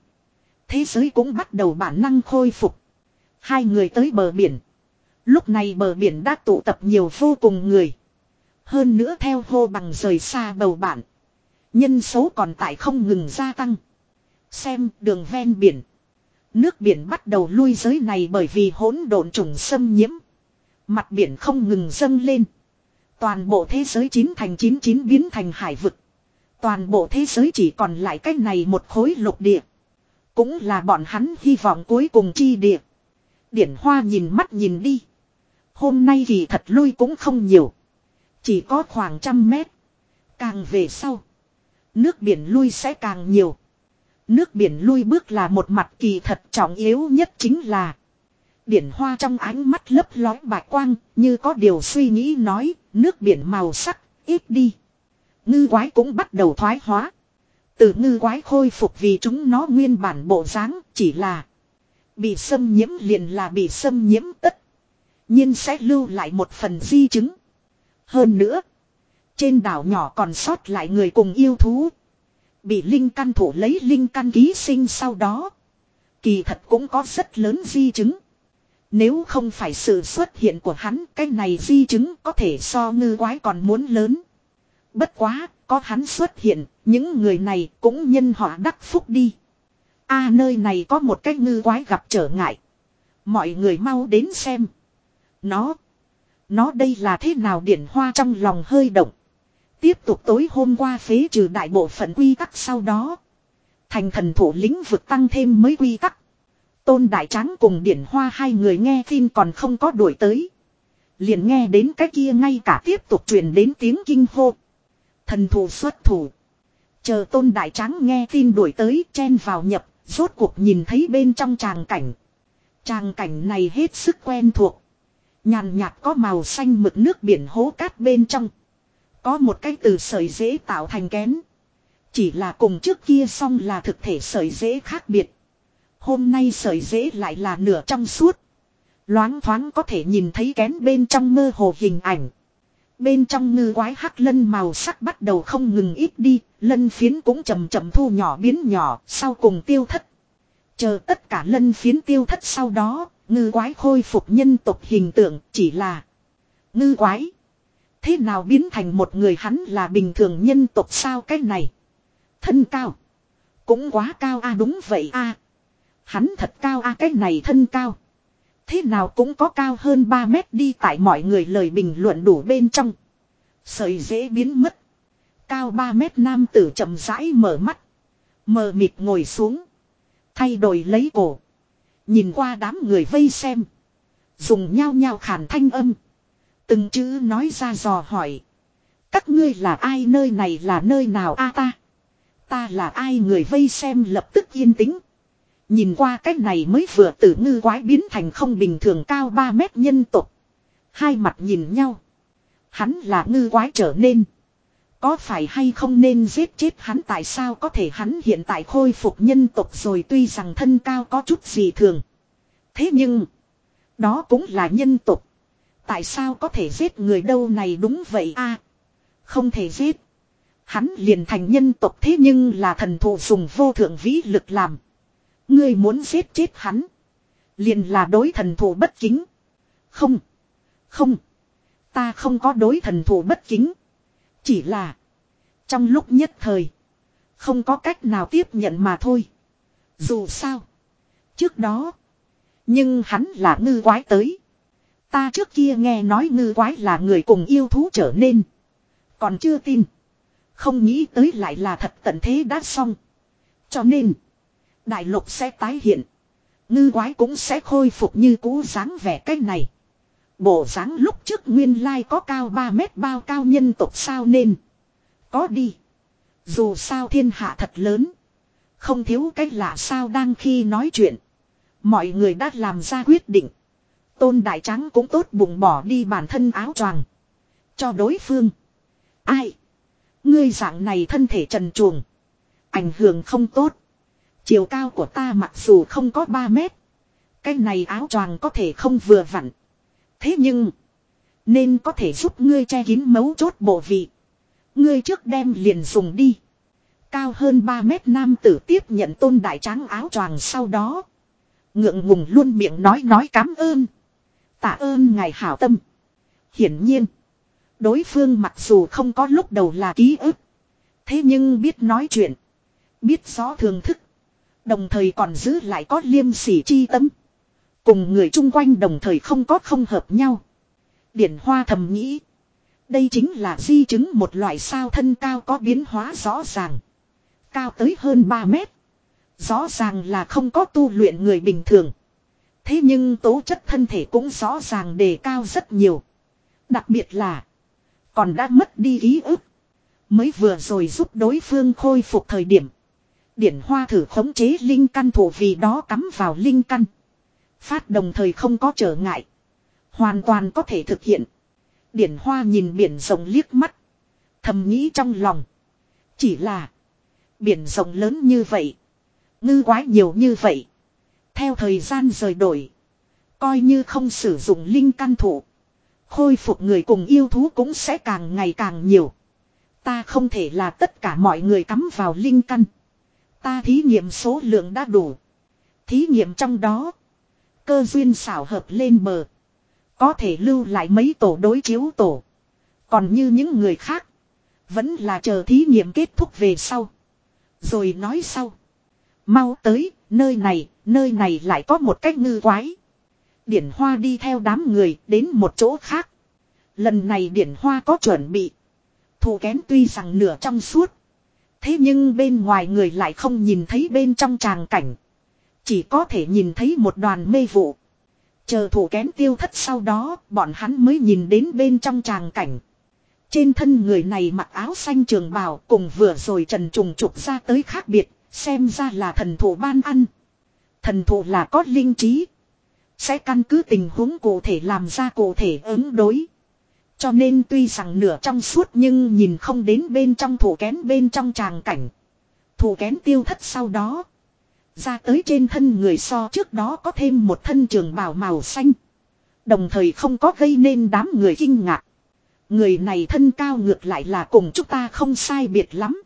Thế giới cũng bắt đầu bản năng khôi phục. Hai người tới bờ biển. Lúc này bờ biển đã tụ tập nhiều vô cùng người. Hơn nữa theo hô bằng rời xa bầu bạn, Nhân số còn tại không ngừng gia tăng. Xem đường ven biển. Nước biển bắt đầu lui giới này bởi vì hỗn độn trùng xâm nhiễm. Mặt biển không ngừng dâng lên. Toàn bộ thế giới chín thành chín chín biến thành hải vực. Toàn bộ thế giới chỉ còn lại cách này một khối lục địa. Cũng là bọn hắn hy vọng cuối cùng chi địa. Điển hoa nhìn mắt nhìn đi. Hôm nay thì thật lui cũng không nhiều. Chỉ có khoảng trăm mét. Càng về sau. Nước biển lui sẽ càng nhiều. Nước biển lui bước là một mặt kỳ thật trọng yếu nhất chính là. Điển hoa trong ánh mắt lấp lói bạch quang, như có điều suy nghĩ nói, nước biển màu sắc, ít đi. Ngư quái cũng bắt đầu thoái hóa. Từ ngư quái khôi phục vì chúng nó nguyên bản bộ dáng chỉ là bị xâm nhiễm liền là bị xâm nhiễm tất. nhiên sẽ lưu lại một phần di chứng. Hơn nữa, trên đảo nhỏ còn sót lại người cùng yêu thú. Bị linh căn thủ lấy linh căn ký sinh sau đó. Kỳ thật cũng có rất lớn di chứng. Nếu không phải sự xuất hiện của hắn, cái này di chứng có thể so ngư quái còn muốn lớn. Bất quá, có hắn xuất hiện, những người này cũng nhân họ đắc phúc đi. a nơi này có một cái ngư quái gặp trở ngại. Mọi người mau đến xem. Nó. Nó đây là thế nào điển hoa trong lòng hơi động. Tiếp tục tối hôm qua phế trừ đại bộ phận quy tắc sau đó. Thành thần thủ lĩnh vực tăng thêm mới quy tắc. Tôn Đại Tráng cùng Điển Hoa hai người nghe tin còn không có đuổi tới. Liền nghe đến cái kia ngay cả tiếp tục truyền đến tiếng kinh hô. Thần thủ xuất thủ. Chờ Tôn Đại Tráng nghe tin đuổi tới chen vào nhập, rốt cuộc nhìn thấy bên trong tràng cảnh. Tràng cảnh này hết sức quen thuộc. Nhàn nhạt có màu xanh mực nước biển hố cát bên trong. Có một cái từ sợi dễ tạo thành kén. Chỉ là cùng trước kia xong là thực thể sợi dễ khác biệt. Hôm nay sợi dễ lại là nửa trong suốt. Loáng thoáng có thể nhìn thấy kén bên trong mơ hồ hình ảnh. Bên trong ngư quái hắc lân màu sắc bắt đầu không ngừng ít đi, lân phiến cũng chậm chậm thu nhỏ biến nhỏ, sau cùng tiêu thất. Chờ tất cả lân phiến tiêu thất sau đó, ngư quái khôi phục nhân tộc hình tượng chỉ là ngư quái. Thế nào biến thành một người hắn là bình thường nhân tộc sao cái này? Thân cao. Cũng quá cao a, đúng vậy a Hắn thật cao a, cái này thân cao. Thế nào cũng có cao hơn 3 mét đi, tại mọi người lời bình luận đủ bên trong. Sợi dễ biến mất. Cao 3 mét nam tử chậm rãi mở mắt. Mờ mịt ngồi xuống. Thay đổi lấy cổ. Nhìn qua đám người vây xem. Dùng nhao nhao khàn thanh âm. Từng chữ nói ra dò hỏi. Các ngươi là ai nơi này là nơi nào a ta. Ta là ai người vây xem lập tức yên tĩnh. Nhìn qua cách này mới vừa từ ngư quái biến thành không bình thường cao 3 mét nhân tục. Hai mặt nhìn nhau. Hắn là ngư quái trở nên. Có phải hay không nên giết chết hắn tại sao có thể hắn hiện tại khôi phục nhân tục rồi tuy rằng thân cao có chút gì thường. Thế nhưng. Đó cũng là nhân tục. Tại sao có thể giết người đâu này đúng vậy a Không thể giết. Hắn liền thành nhân tộc thế nhưng là thần thụ dùng vô thượng vĩ lực làm. Ngươi muốn giết chết hắn. Liền là đối thần thụ bất kính. Không. Không. Ta không có đối thần thụ bất kính. Chỉ là. Trong lúc nhất thời. Không có cách nào tiếp nhận mà thôi. Dù sao. Trước đó. Nhưng hắn là ngư quái tới. Ta trước kia nghe nói ngư quái là người cùng yêu thú trở nên. Còn chưa tin. Không nghĩ tới lại là thật tận thế đã xong. Cho nên. Đại lục sẽ tái hiện. Ngư quái cũng sẽ khôi phục như cũ dáng vẻ cách này. Bộ dáng lúc trước nguyên lai có cao 3 mét bao cao nhân tộc sao nên. Có đi. Dù sao thiên hạ thật lớn. Không thiếu cách lạ sao đang khi nói chuyện. Mọi người đã làm ra quyết định. Tôn Đại Trắng cũng tốt bụng bỏ đi bản thân áo choàng. Cho đối phương. Ai? Ngươi dạng này thân thể trần truồng. Ảnh hưởng không tốt. Chiều cao của ta mặc dù không có 3 mét. Cái này áo choàng có thể không vừa vặn. Thế nhưng. Nên có thể giúp ngươi che kín mấu chốt bộ vị. Ngươi trước đem liền dùng đi. Cao hơn 3 mét nam tử tiếp nhận tôn đại tráng áo choàng sau đó. Ngượng ngùng luôn miệng nói nói cảm ơn. Tạ ơn ngài hảo tâm. Hiển nhiên. Đối phương mặc dù không có lúc đầu là ký ức. Thế nhưng biết nói chuyện. Biết rõ thường thức. Đồng thời còn giữ lại có liêm sỉ chi tâm. Cùng người chung quanh đồng thời không có không hợp nhau. Điển hoa thầm nghĩ. Đây chính là di chứng một loại sao thân cao có biến hóa rõ ràng. Cao tới hơn 3 mét. Rõ ràng là không có tu luyện người bình thường. Thế nhưng tố chất thân thể cũng rõ ràng đề cao rất nhiều. Đặc biệt là, còn đã mất đi ký ức. Mới vừa rồi giúp đối phương khôi phục thời điểm. Điển hoa thử khống chế linh căn thủ vì đó cắm vào linh căn. Phát đồng thời không có trở ngại. Hoàn toàn có thể thực hiện. Điển hoa nhìn biển rồng liếc mắt. Thầm nghĩ trong lòng. Chỉ là. Biển rồng lớn như vậy. Ngư quái nhiều như vậy. Theo thời gian rời đổi. Coi như không sử dụng linh căn thủ. Khôi phục người cùng yêu thú cũng sẽ càng ngày càng nhiều. Ta không thể là tất cả mọi người cắm vào linh căn. Ta thí nghiệm số lượng đã đủ. Thí nghiệm trong đó. Cơ duyên xảo hợp lên bờ. Có thể lưu lại mấy tổ đối chiếu tổ. Còn như những người khác. Vẫn là chờ thí nghiệm kết thúc về sau. Rồi nói sau. Mau tới, nơi này, nơi này lại có một cách ngư quái. Điển Hoa đi theo đám người đến một chỗ khác. Lần này Điển Hoa có chuẩn bị. Thù kén tuy rằng nửa trong suốt. Thế nhưng bên ngoài người lại không nhìn thấy bên trong tràng cảnh. Chỉ có thể nhìn thấy một đoàn mê vụ. Chờ thủ kén tiêu thất sau đó, bọn hắn mới nhìn đến bên trong tràng cảnh. Trên thân người này mặc áo xanh trường bào cùng vừa rồi trần trùng trục ra tới khác biệt, xem ra là thần thủ ban ăn. Thần thụ là có linh trí. Sẽ căn cứ tình huống cụ thể làm ra cụ thể ứng đối. Cho nên tuy rằng nửa trong suốt nhưng nhìn không đến bên trong thủ kén bên trong tràng cảnh. Thủ kén tiêu thất sau đó. Ra tới trên thân người so trước đó có thêm một thân trường bào màu xanh. Đồng thời không có gây nên đám người kinh ngạc. Người này thân cao ngược lại là cùng chúng ta không sai biệt lắm.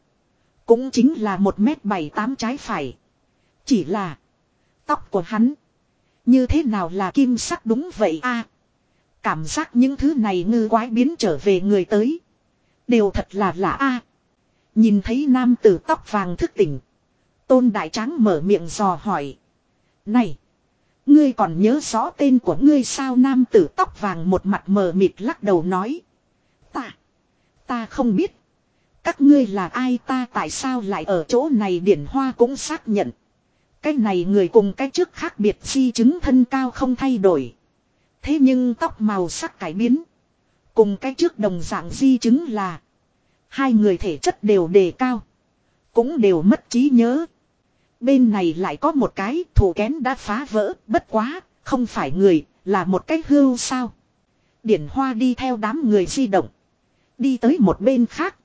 Cũng chính là một mét bảy tám trái phải. Chỉ là tóc của hắn. Như thế nào là kim sắc đúng vậy a Cảm giác những thứ này ngư quái biến trở về người tới. Đều thật là lạ a Nhìn thấy nam tử tóc vàng thức tỉnh. Tôn Đại Tráng mở miệng dò hỏi. Này! Ngươi còn nhớ rõ tên của ngươi sao nam tử tóc vàng một mặt mờ mịt lắc đầu nói. Ta! Ta không biết. Các ngươi là ai ta tại sao lại ở chỗ này điển hoa cũng xác nhận. Cái này người cùng cái trước khác biệt di chứng thân cao không thay đổi. Thế nhưng tóc màu sắc cải biến. Cùng cái trước đồng dạng di chứng là. Hai người thể chất đều đề cao. Cũng đều mất trí nhớ. Bên này lại có một cái thủ kén đã phá vỡ, bất quá, không phải người, là một cái hưu sao. Điển hoa đi theo đám người di động. Đi tới một bên khác.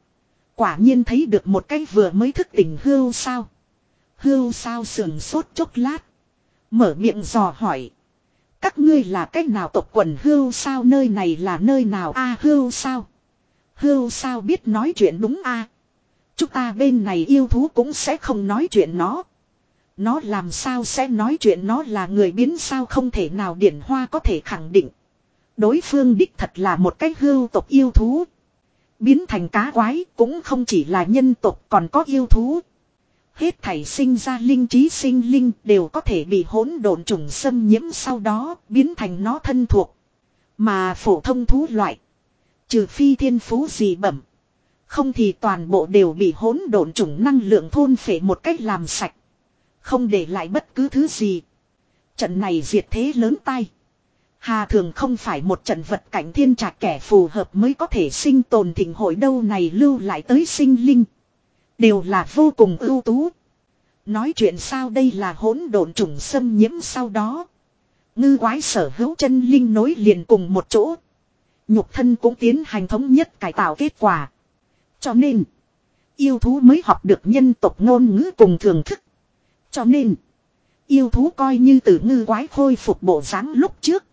Quả nhiên thấy được một cái vừa mới thức tỉnh hưu sao. Hưu sao sườn sốt chốc lát. Mở miệng dò hỏi. Các ngươi là cách nào tộc quần hưu sao nơi này là nơi nào a hưu sao. Hưu sao biết nói chuyện đúng a Chúng ta bên này yêu thú cũng sẽ không nói chuyện nó. Nó làm sao sẽ nói chuyện nó là người biến sao không thể nào điển hoa có thể khẳng định. Đối phương đích thật là một cái hưu tộc yêu thú. Biến thành cá quái cũng không chỉ là nhân tộc, còn có yêu thú. Hết thảy sinh ra linh trí sinh linh đều có thể bị hỗn độn trùng xâm nhiễm sau đó biến thành nó thân thuộc. Mà phổ thông thú loại. Trừ phi thiên phú gì bẩm. Không thì toàn bộ đều bị hỗn độn trùng năng lượng thôn phệ một cách làm sạch. Không để lại bất cứ thứ gì. Trận này diệt thế lớn tay. Hà thường không phải một trận vật cảnh thiên trạc kẻ phù hợp mới có thể sinh tồn thịnh hội đâu này lưu lại tới sinh linh. Đều là vô cùng ưu tú. Nói chuyện sao đây là hỗn độn trùng xâm nhiễm sau đó. Ngư quái sở hữu chân linh nối liền cùng một chỗ. Nhục thân cũng tiến hành thống nhất cải tạo kết quả. Cho nên. Yêu thú mới học được nhân tộc ngôn ngữ cùng thưởng thức. Cho nên. Yêu thú coi như từ ngư quái khôi phục bộ dáng lúc trước.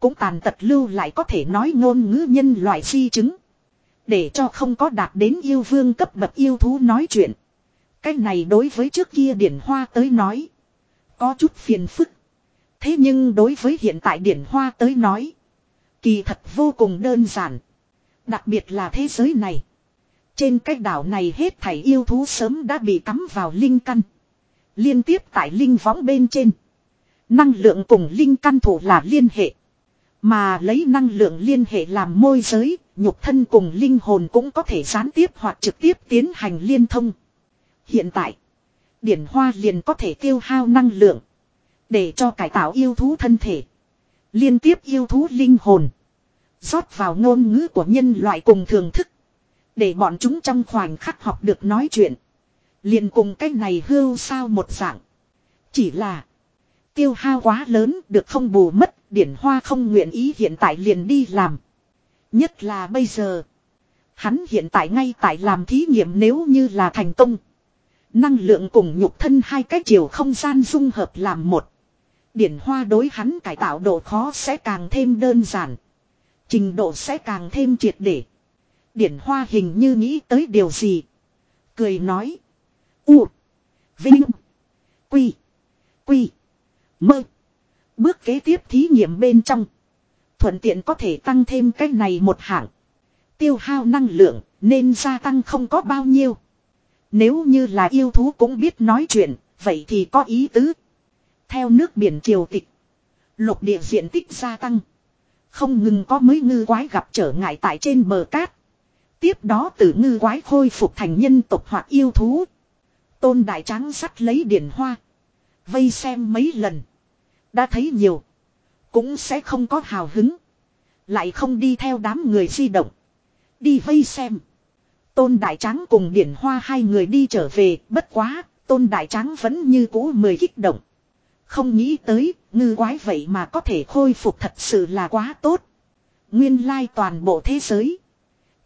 Cũng tàn tật lưu lại có thể nói ngôn ngữ nhân loại di chứng. Để cho không có đạt đến yêu vương cấp bậc yêu thú nói chuyện. Cái này đối với trước kia điển hoa tới nói. Có chút phiền phức. Thế nhưng đối với hiện tại điển hoa tới nói. Kỳ thật vô cùng đơn giản. Đặc biệt là thế giới này. Trên cái đảo này hết thảy yêu thú sớm đã bị cắm vào linh căn. Liên tiếp tại linh võng bên trên. Năng lượng cùng linh căn thủ là liên hệ. Mà lấy năng lượng liên hệ làm môi giới, nhục thân cùng linh hồn cũng có thể gián tiếp hoặc trực tiếp tiến hành liên thông. Hiện tại, điển hoa liền có thể tiêu hao năng lượng. Để cho cải tạo yêu thú thân thể. Liên tiếp yêu thú linh hồn. rót vào ngôn ngữ của nhân loại cùng thường thức. Để bọn chúng trong khoảnh khắc học được nói chuyện. Liền cùng cách này hưu sao một dạng. Chỉ là tiêu hao quá lớn được không bù mất, điển hoa không nguyện ý hiện tại liền đi làm. Nhất là bây giờ. Hắn hiện tại ngay tại làm thí nghiệm nếu như là thành công. Năng lượng cùng nhục thân hai cái chiều không gian dung hợp làm một. Điển hoa đối hắn cải tạo độ khó sẽ càng thêm đơn giản. Trình độ sẽ càng thêm triệt để. Điển hoa hình như nghĩ tới điều gì. Cười nói. U. Vinh. Quy. Quy. Mơ. Bước kế tiếp thí nghiệm bên trong. Thuận tiện có thể tăng thêm cái này một hạng. Tiêu hao năng lượng nên gia tăng không có bao nhiêu. Nếu như là yêu thú cũng biết nói chuyện, vậy thì có ý tứ. Theo nước biển triều tịch. Lục địa diện tích gia tăng. Không ngừng có mấy ngư quái gặp trở ngại tại trên bờ cát. Tiếp đó từ ngư quái khôi phục thành nhân tộc hoặc yêu thú. Tôn đại tráng sắt lấy điển hoa. Vây xem mấy lần. Đã thấy nhiều. Cũng sẽ không có hào hứng. Lại không đi theo đám người di động. Đi vây xem. Tôn Đại Tráng cùng Điển Hoa hai người đi trở về, bất quá, Tôn Đại Tráng vẫn như cũ mười kích động. Không nghĩ tới, ngư quái vậy mà có thể khôi phục thật sự là quá tốt. Nguyên lai toàn bộ thế giới.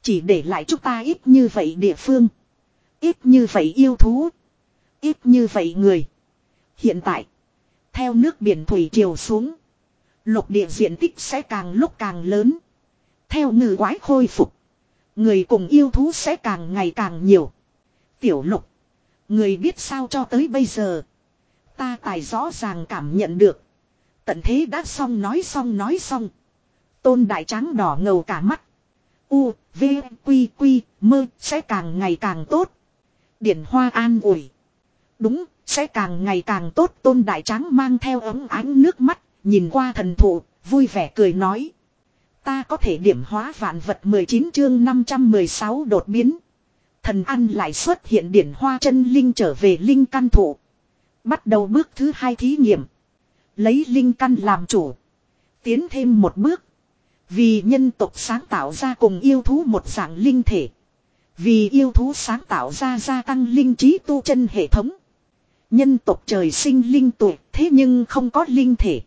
Chỉ để lại chúng ta ít như vậy địa phương. Ít như vậy yêu thú. Ít như vậy người. Hiện tại. Theo nước biển thủy triều xuống. Lục địa diện tích sẽ càng lúc càng lớn. Theo ngư quái khôi phục. Người cùng yêu thú sẽ càng ngày càng nhiều. Tiểu lục. Người biết sao cho tới bây giờ. Ta tài rõ ràng cảm nhận được. Tận thế đã xong nói xong nói xong. Tôn đại trắng đỏ ngầu cả mắt. U, V, Quy, Quy, mơ, sẽ càng ngày càng tốt. Điển hoa an ủi. Đúng, sẽ càng ngày càng tốt. Tôn đại trắng mang theo ấm ánh nước mắt, nhìn qua thần thụ, vui vẻ cười nói. Ta có thể điểm hóa vạn vật 19 chương 516 đột biến. Thần ăn lại xuất hiện điển hoa chân linh trở về linh căn thụ. Bắt đầu bước thứ hai thí nghiệm. Lấy linh căn làm chủ. Tiến thêm một bước. Vì nhân tộc sáng tạo ra cùng yêu thú một dạng linh thể. Vì yêu thú sáng tạo ra gia tăng linh trí tu chân hệ thống. Nhân tộc trời sinh linh tuổi thế nhưng không có linh thể.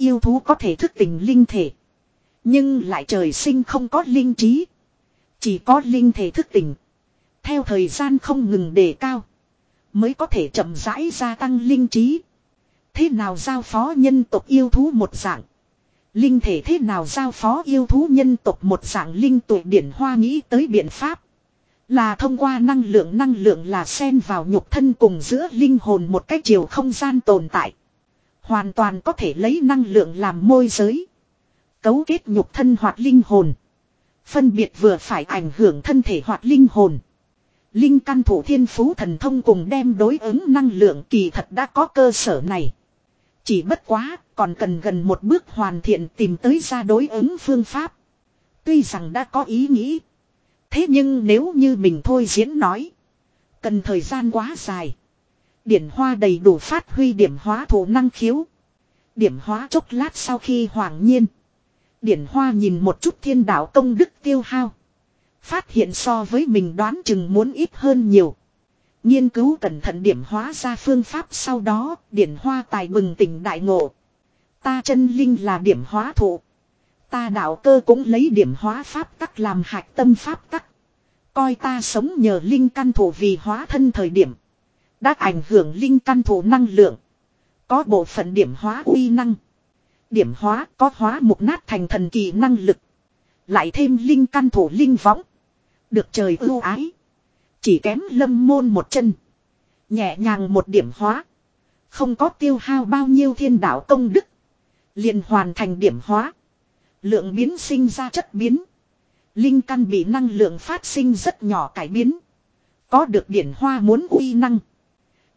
Yêu thú có thể thức tỉnh linh thể. Nhưng lại trời sinh không có linh trí. Chỉ có linh thể thức tỉnh. Theo thời gian không ngừng đề cao. Mới có thể chậm rãi gia tăng linh trí. Thế nào giao phó nhân tộc yêu thú một dạng. Linh thể thế nào giao phó yêu thú nhân tộc một dạng linh tuệ điển hoa nghĩ tới biện pháp. Là thông qua năng lượng năng lượng là xen vào nhục thân cùng giữa linh hồn một cách chiều không gian tồn tại. Hoàn toàn có thể lấy năng lượng làm môi giới. Cấu kết nhục thân hoặc linh hồn. Phân biệt vừa phải ảnh hưởng thân thể hoặc linh hồn. Linh căn thủ thiên phú thần thông cùng đem đối ứng năng lượng kỳ thật đã có cơ sở này. Chỉ bất quá, còn cần gần một bước hoàn thiện tìm tới ra đối ứng phương pháp. Tuy rằng đã có ý nghĩ. Thế nhưng nếu như mình thôi diễn nói. Cần thời gian quá dài. Điển hoa đầy đủ phát huy điểm hóa thủ năng khiếu. Điểm hóa chốc lát sau khi hoàng nhiên. Điển hoa nhìn một chút thiên đạo công đức tiêu hao. Phát hiện so với mình đoán chừng muốn ít hơn nhiều. Nghiên cứu cẩn thận điểm hóa ra phương pháp sau đó, điển hoa tài bừng tỉnh đại ngộ. Ta chân linh là điểm hóa thụ. Ta đạo cơ cũng lấy điểm hóa pháp tắc làm hạch tâm pháp tắc. Coi ta sống nhờ linh căn thủ vì hóa thân thời điểm. Đã ảnh hưởng linh căn thủ năng lượng. Có bộ phận điểm hóa uy năng. Điểm hóa có hóa mục nát thành thần kỳ năng lực. Lại thêm linh căn thủ linh võng. Được trời ưu ái. Chỉ kém lâm môn một chân. Nhẹ nhàng một điểm hóa. Không có tiêu hao bao nhiêu thiên đạo công đức. liền hoàn thành điểm hóa. Lượng biến sinh ra chất biến. Linh căn bị năng lượng phát sinh rất nhỏ cải biến. Có được điển hoa muốn uy năng.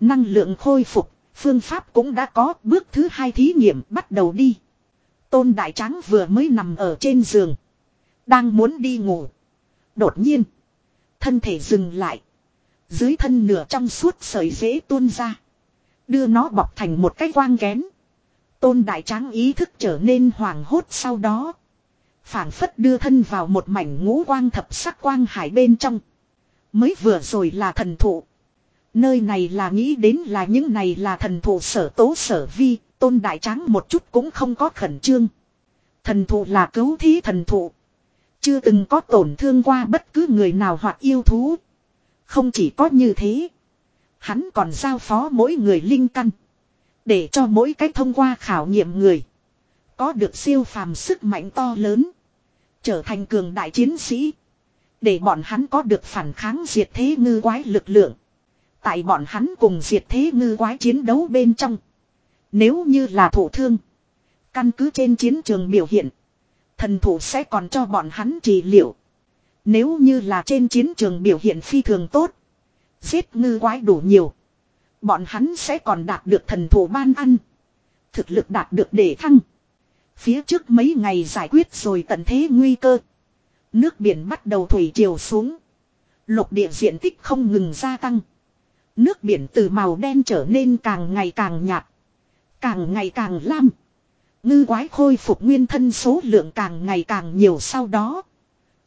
Năng lượng khôi phục, phương pháp cũng đã có bước thứ hai thí nghiệm bắt đầu đi. Tôn Đại Tráng vừa mới nằm ở trên giường. Đang muốn đi ngủ. Đột nhiên. Thân thể dừng lại. Dưới thân nửa trong suốt sợi dễ tuôn ra. Đưa nó bọc thành một cái quang kén. Tôn Đại Tráng ý thức trở nên hoảng hốt sau đó. phảng phất đưa thân vào một mảnh ngũ quang thập sắc quang hải bên trong. Mới vừa rồi là thần thụ. Nơi này là nghĩ đến là những này là thần thụ sở tố sở vi, tôn đại tráng một chút cũng không có khẩn trương. Thần thụ là cứu thí thần thụ. Chưa từng có tổn thương qua bất cứ người nào hoặc yêu thú. Không chỉ có như thế. Hắn còn giao phó mỗi người linh căn. Để cho mỗi cách thông qua khảo nghiệm người. Có được siêu phàm sức mạnh to lớn. Trở thành cường đại chiến sĩ. Để bọn hắn có được phản kháng diệt thế ngư quái lực lượng. Tại bọn hắn cùng diệt thế ngư quái chiến đấu bên trong. Nếu như là thủ thương. Căn cứ trên chiến trường biểu hiện. Thần thủ sẽ còn cho bọn hắn trị liệu. Nếu như là trên chiến trường biểu hiện phi thường tốt. Giết ngư quái đủ nhiều. Bọn hắn sẽ còn đạt được thần thủ ban ăn. Thực lực đạt được để thăng. Phía trước mấy ngày giải quyết rồi tận thế nguy cơ. Nước biển bắt đầu thủy triều xuống. Lục địa diện tích không ngừng gia tăng. Nước biển từ màu đen trở nên càng ngày càng nhạt. Càng ngày càng lam. Ngư quái khôi phục nguyên thân số lượng càng ngày càng nhiều sau đó.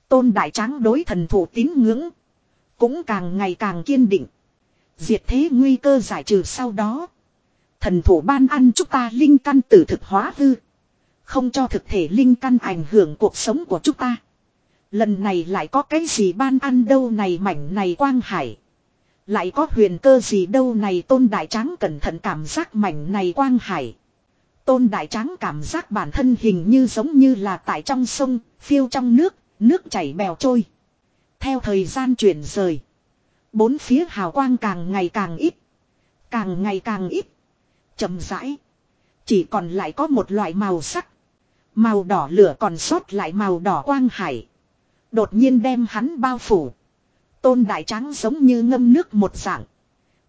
Tôn đại tráng đối thần thủ tín ngưỡng. Cũng càng ngày càng kiên định. Diệt thế nguy cơ giải trừ sau đó. Thần thủ ban ăn chúng ta linh căn tử thực hóa hư. Không cho thực thể linh căn ảnh hưởng cuộc sống của chúng ta. Lần này lại có cái gì ban ăn đâu này mảnh này quang hải. Lại có huyền cơ gì đâu này tôn đại tráng cẩn thận cảm giác mảnh này quang hải. Tôn đại tráng cảm giác bản thân hình như giống như là tại trong sông, phiêu trong nước, nước chảy bèo trôi. Theo thời gian chuyển rời. Bốn phía hào quang càng ngày càng ít. Càng ngày càng ít. chậm rãi. Chỉ còn lại có một loại màu sắc. Màu đỏ lửa còn sót lại màu đỏ quang hải. Đột nhiên đem hắn bao phủ. Tôn đại trắng giống như ngâm nước một dạng.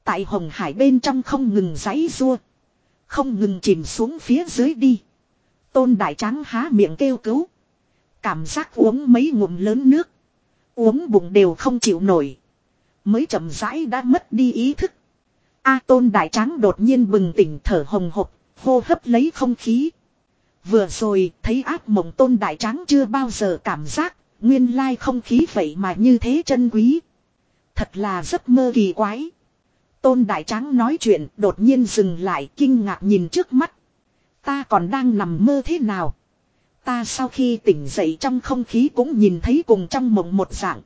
Tại hồng hải bên trong không ngừng giấy rua. Không ngừng chìm xuống phía dưới đi. Tôn đại trắng há miệng kêu cứu. Cảm giác uống mấy ngụm lớn nước. Uống bụng đều không chịu nổi. Mới chậm rãi đã mất đi ý thức. A tôn đại trắng đột nhiên bừng tỉnh thở hồng hộc, hô hấp lấy không khí. Vừa rồi thấy ác mộng tôn đại trắng chưa bao giờ cảm giác, nguyên lai không khí vậy mà như thế chân quý. Thật là giấc mơ kỳ quái. Tôn đại trắng nói chuyện, đột nhiên dừng lại, kinh ngạc nhìn trước mắt. Ta còn đang nằm mơ thế nào? Ta sau khi tỉnh dậy trong không khí cũng nhìn thấy cùng trong mộng một dạng.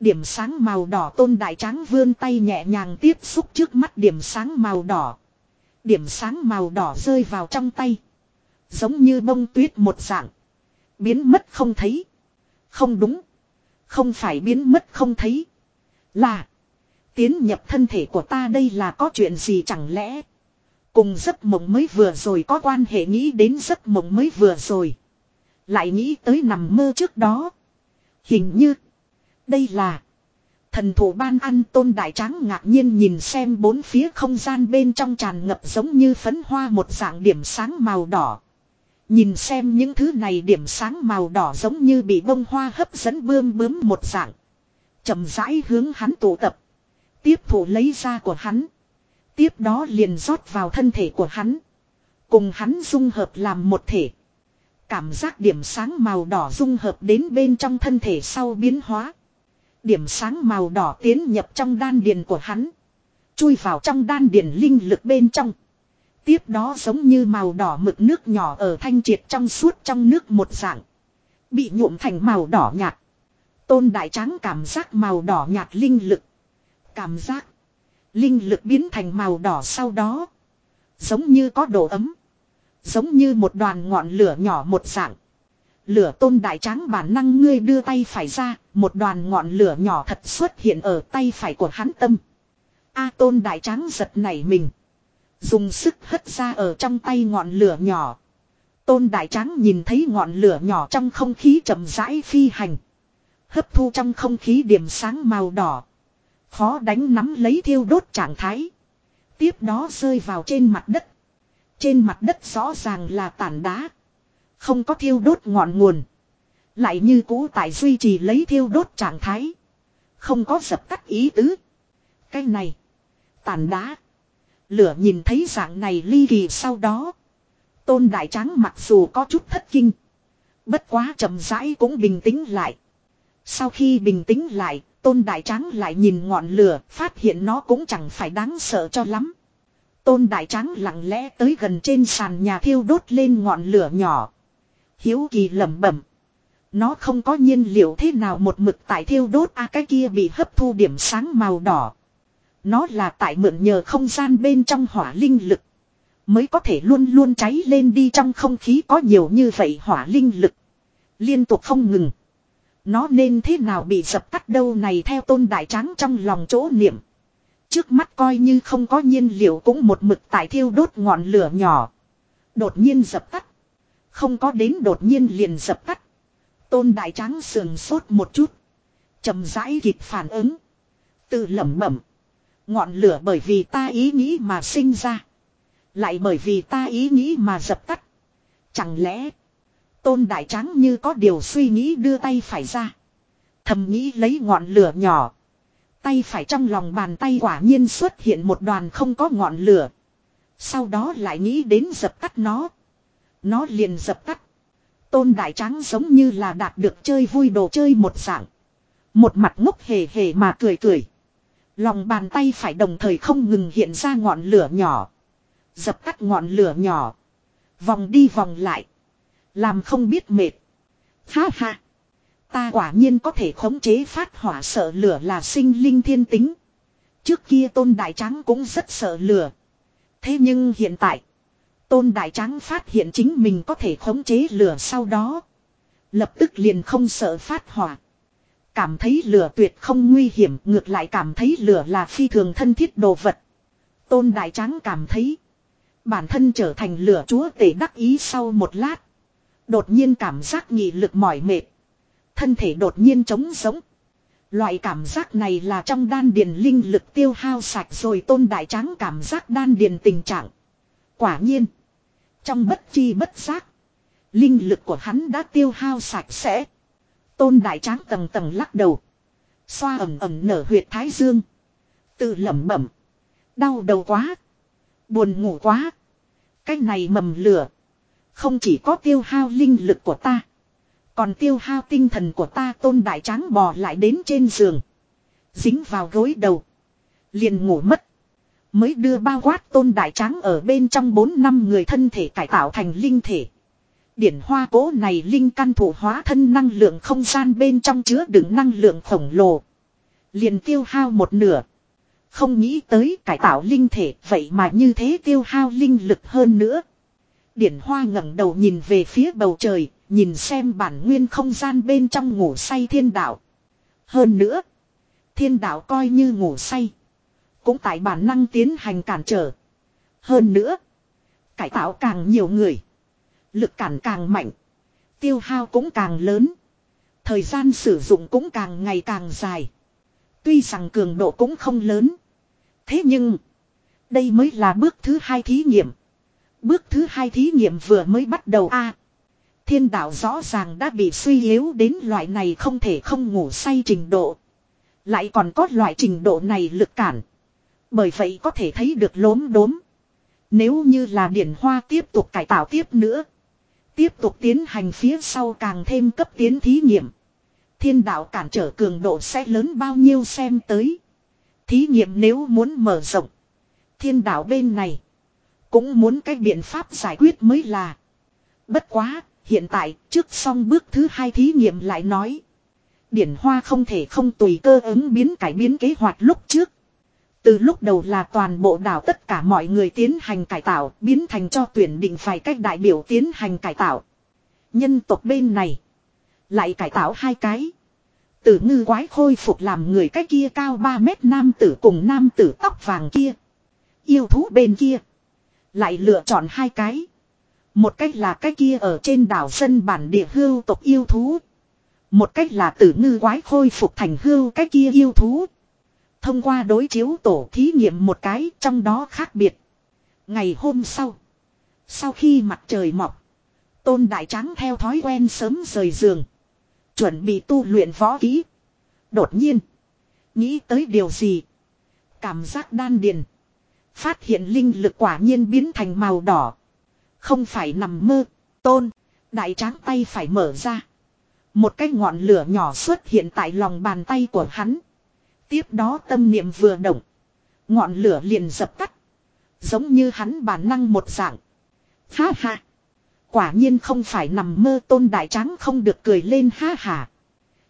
Điểm sáng màu đỏ tôn đại tráng vươn tay nhẹ nhàng tiếp xúc trước mắt điểm sáng màu đỏ. Điểm sáng màu đỏ rơi vào trong tay. Giống như bông tuyết một dạng. Biến mất không thấy. Không đúng. Không phải biến mất không thấy. Là. Tiến nhập thân thể của ta đây là có chuyện gì chẳng lẽ. Cùng giấc mộng mới vừa rồi có quan hệ nghĩ đến giấc mộng mới vừa rồi. Lại nghĩ tới nằm mơ trước đó. Hình như. Đây là. Thần thủ ban ăn tôn đại tráng ngạc nhiên nhìn xem bốn phía không gian bên trong tràn ngập giống như phấn hoa một dạng điểm sáng màu đỏ. Nhìn xem những thứ này điểm sáng màu đỏ giống như bị bông hoa hấp dẫn bươm bướm một dạng chậm rãi hướng hắn tụ tập. Tiếp thủ lấy ra của hắn. Tiếp đó liền rót vào thân thể của hắn. Cùng hắn dung hợp làm một thể. Cảm giác điểm sáng màu đỏ dung hợp đến bên trong thân thể sau biến hóa. Điểm sáng màu đỏ tiến nhập trong đan điền của hắn. Chui vào trong đan điền linh lực bên trong. Tiếp đó giống như màu đỏ mực nước nhỏ ở thanh triệt trong suốt trong nước một dạng. Bị nhuộm thành màu đỏ nhạt. Tôn đại tráng cảm giác màu đỏ nhạt linh lực. Cảm giác. Linh lực biến thành màu đỏ sau đó. Giống như có độ ấm. Giống như một đoàn ngọn lửa nhỏ một dạng. Lửa tôn đại tráng bản năng ngươi đưa tay phải ra, một đoàn ngọn lửa nhỏ thật xuất hiện ở tay phải của hắn tâm. A tôn đại tráng giật nảy mình. Dùng sức hất ra ở trong tay ngọn lửa nhỏ. Tôn đại tráng nhìn thấy ngọn lửa nhỏ trong không khí chậm rãi phi hành. Hấp thu trong không khí điểm sáng màu đỏ. Khó đánh nắm lấy thiêu đốt trạng thái. Tiếp đó rơi vào trên mặt đất. Trên mặt đất rõ ràng là tản đá. Không có thiêu đốt ngọn nguồn. Lại như cũ tại duy trì lấy thiêu đốt trạng thái. Không có dập tắt ý tứ. Cái này. tản đá. Lửa nhìn thấy dạng này ly kỳ sau đó. Tôn đại tráng mặc dù có chút thất kinh. Bất quá chậm rãi cũng bình tĩnh lại. Sau khi bình tĩnh lại, tôn đại tráng lại nhìn ngọn lửa, phát hiện nó cũng chẳng phải đáng sợ cho lắm. Tôn đại tráng lặng lẽ tới gần trên sàn nhà thiêu đốt lên ngọn lửa nhỏ. Hiếu kỳ lẩm bẩm. Nó không có nhiên liệu thế nào một mực tại thiêu đốt a cái kia bị hấp thu điểm sáng màu đỏ. Nó là tại mượn nhờ không gian bên trong hỏa linh lực. Mới có thể luôn luôn cháy lên đi trong không khí có nhiều như vậy hỏa linh lực. Liên tục không ngừng. Nó nên thế nào bị dập tắt đâu này theo tôn đại tráng trong lòng chỗ niệm. Trước mắt coi như không có nhiên liệu cũng một mực tại thiêu đốt ngọn lửa nhỏ. Đột nhiên dập tắt. Không có đến đột nhiên liền dập tắt. Tôn đại tráng sườn sốt một chút. chậm rãi kịp phản ứng. Tự lẩm bẩm. Ngọn lửa bởi vì ta ý nghĩ mà sinh ra. Lại bởi vì ta ý nghĩ mà dập tắt. Chẳng lẽ. Tôn đại tráng như có điều suy nghĩ đưa tay phải ra. Thầm nghĩ lấy ngọn lửa nhỏ. Tay phải trong lòng bàn tay quả nhiên xuất hiện một đoàn không có ngọn lửa. Sau đó lại nghĩ đến dập tắt nó. Nó liền dập tắt. Tôn đại tráng giống như là đạt được chơi vui đồ chơi một dạng. Một mặt ngốc hề hề mà cười cười. Lòng bàn tay phải đồng thời không ngừng hiện ra ngọn lửa nhỏ. Dập tắt ngọn lửa nhỏ. Vòng đi vòng lại. Làm không biết mệt. Ha ha. Ta quả nhiên có thể khống chế phát hỏa sợ lửa là sinh linh thiên tính. Trước kia tôn đại trắng cũng rất sợ lửa. Thế nhưng hiện tại. Tôn đại trắng phát hiện chính mình có thể khống chế lửa sau đó. Lập tức liền không sợ phát hỏa. Cảm thấy lửa tuyệt không nguy hiểm, ngược lại cảm thấy lửa là phi thường thân thiết đồ vật. Tôn đại trắng cảm thấy. Bản thân trở thành lửa chúa tể đắc ý sau một lát. Đột nhiên cảm giác nghị lực mỏi mệt. Thân thể đột nhiên trống giống. Loại cảm giác này là trong đan điền linh lực tiêu hao sạch rồi tôn đại trắng cảm giác đan điền tình trạng. Quả nhiên. Trong bất chi bất giác. Linh lực của hắn đã tiêu hao sạch sẽ. Tôn đại tráng tầng tầng lắc đầu. Xoa ẩm ẩm nở huyệt thái dương. Tự lẩm bẩm. Đau đầu quá. Buồn ngủ quá. Cái này mầm lửa. Không chỉ có tiêu hao linh lực của ta. Còn tiêu hao tinh thần của ta tôn đại tráng bò lại đến trên giường. Dính vào gối đầu. Liền ngủ mất. Mới đưa bao quát tôn đại tráng ở bên trong bốn năm người thân thể cải tạo thành linh thể. Điển hoa cố này linh căn thủ hóa thân năng lượng không gian bên trong chứa đựng năng lượng khổng lồ. Liền tiêu hao một nửa. Không nghĩ tới cải tạo linh thể, vậy mà như thế tiêu hao linh lực hơn nữa. Điển hoa ngẩng đầu nhìn về phía bầu trời, nhìn xem bản nguyên không gian bên trong ngủ say thiên đạo. Hơn nữa, thiên đạo coi như ngủ say. Cũng tại bản năng tiến hành cản trở. Hơn nữa, cải tạo càng nhiều người. Lực cản càng mạnh. Tiêu hao cũng càng lớn. Thời gian sử dụng cũng càng ngày càng dài. Tuy rằng cường độ cũng không lớn. Thế nhưng. Đây mới là bước thứ hai thí nghiệm. Bước thứ hai thí nghiệm vừa mới bắt đầu a Thiên đạo rõ ràng đã bị suy yếu đến loại này không thể không ngủ say trình độ. Lại còn có loại trình độ này lực cản. Bởi vậy có thể thấy được lốm đốm. Nếu như là điển hoa tiếp tục cải tạo tiếp nữa. Tiếp tục tiến hành phía sau càng thêm cấp tiến thí nghiệm. Thiên đạo cản trở cường độ sẽ lớn bao nhiêu xem tới. Thí nghiệm nếu muốn mở rộng. Thiên đạo bên này. Cũng muốn cái biện pháp giải quyết mới là. Bất quá, hiện tại, trước xong bước thứ hai thí nghiệm lại nói. Điển hoa không thể không tùy cơ ứng biến cải biến kế hoạch lúc trước. Từ lúc đầu là toàn bộ đảo tất cả mọi người tiến hành cải tạo, biến thành cho tuyển định phải cách đại biểu tiến hành cải tạo. Nhân tộc bên này, lại cải tạo hai cái. Tử ngư quái khôi phục làm người cái kia cao 3 mét nam tử cùng nam tử tóc vàng kia. Yêu thú bên kia, lại lựa chọn hai cái. Một cách là cái kia ở trên đảo sân bản địa hưu tộc yêu thú. Một cách là tử ngư quái khôi phục thành hưu cái kia yêu thú. Thông qua đối chiếu tổ thí nghiệm một cái trong đó khác biệt. Ngày hôm sau. Sau khi mặt trời mọc. Tôn Đại Tráng theo thói quen sớm rời giường. Chuẩn bị tu luyện võ kỹ. Đột nhiên. Nghĩ tới điều gì. Cảm giác đan điền. Phát hiện linh lực quả nhiên biến thành màu đỏ. Không phải nằm mơ. Tôn. Đại tráng tay phải mở ra. Một cái ngọn lửa nhỏ xuất hiện tại lòng bàn tay của hắn. Tiếp đó tâm niệm vừa động. Ngọn lửa liền dập tắt. Giống như hắn bản năng một dạng. Ha ha. Quả nhiên không phải nằm mơ, tôn đại tráng không được cười lên ha ha.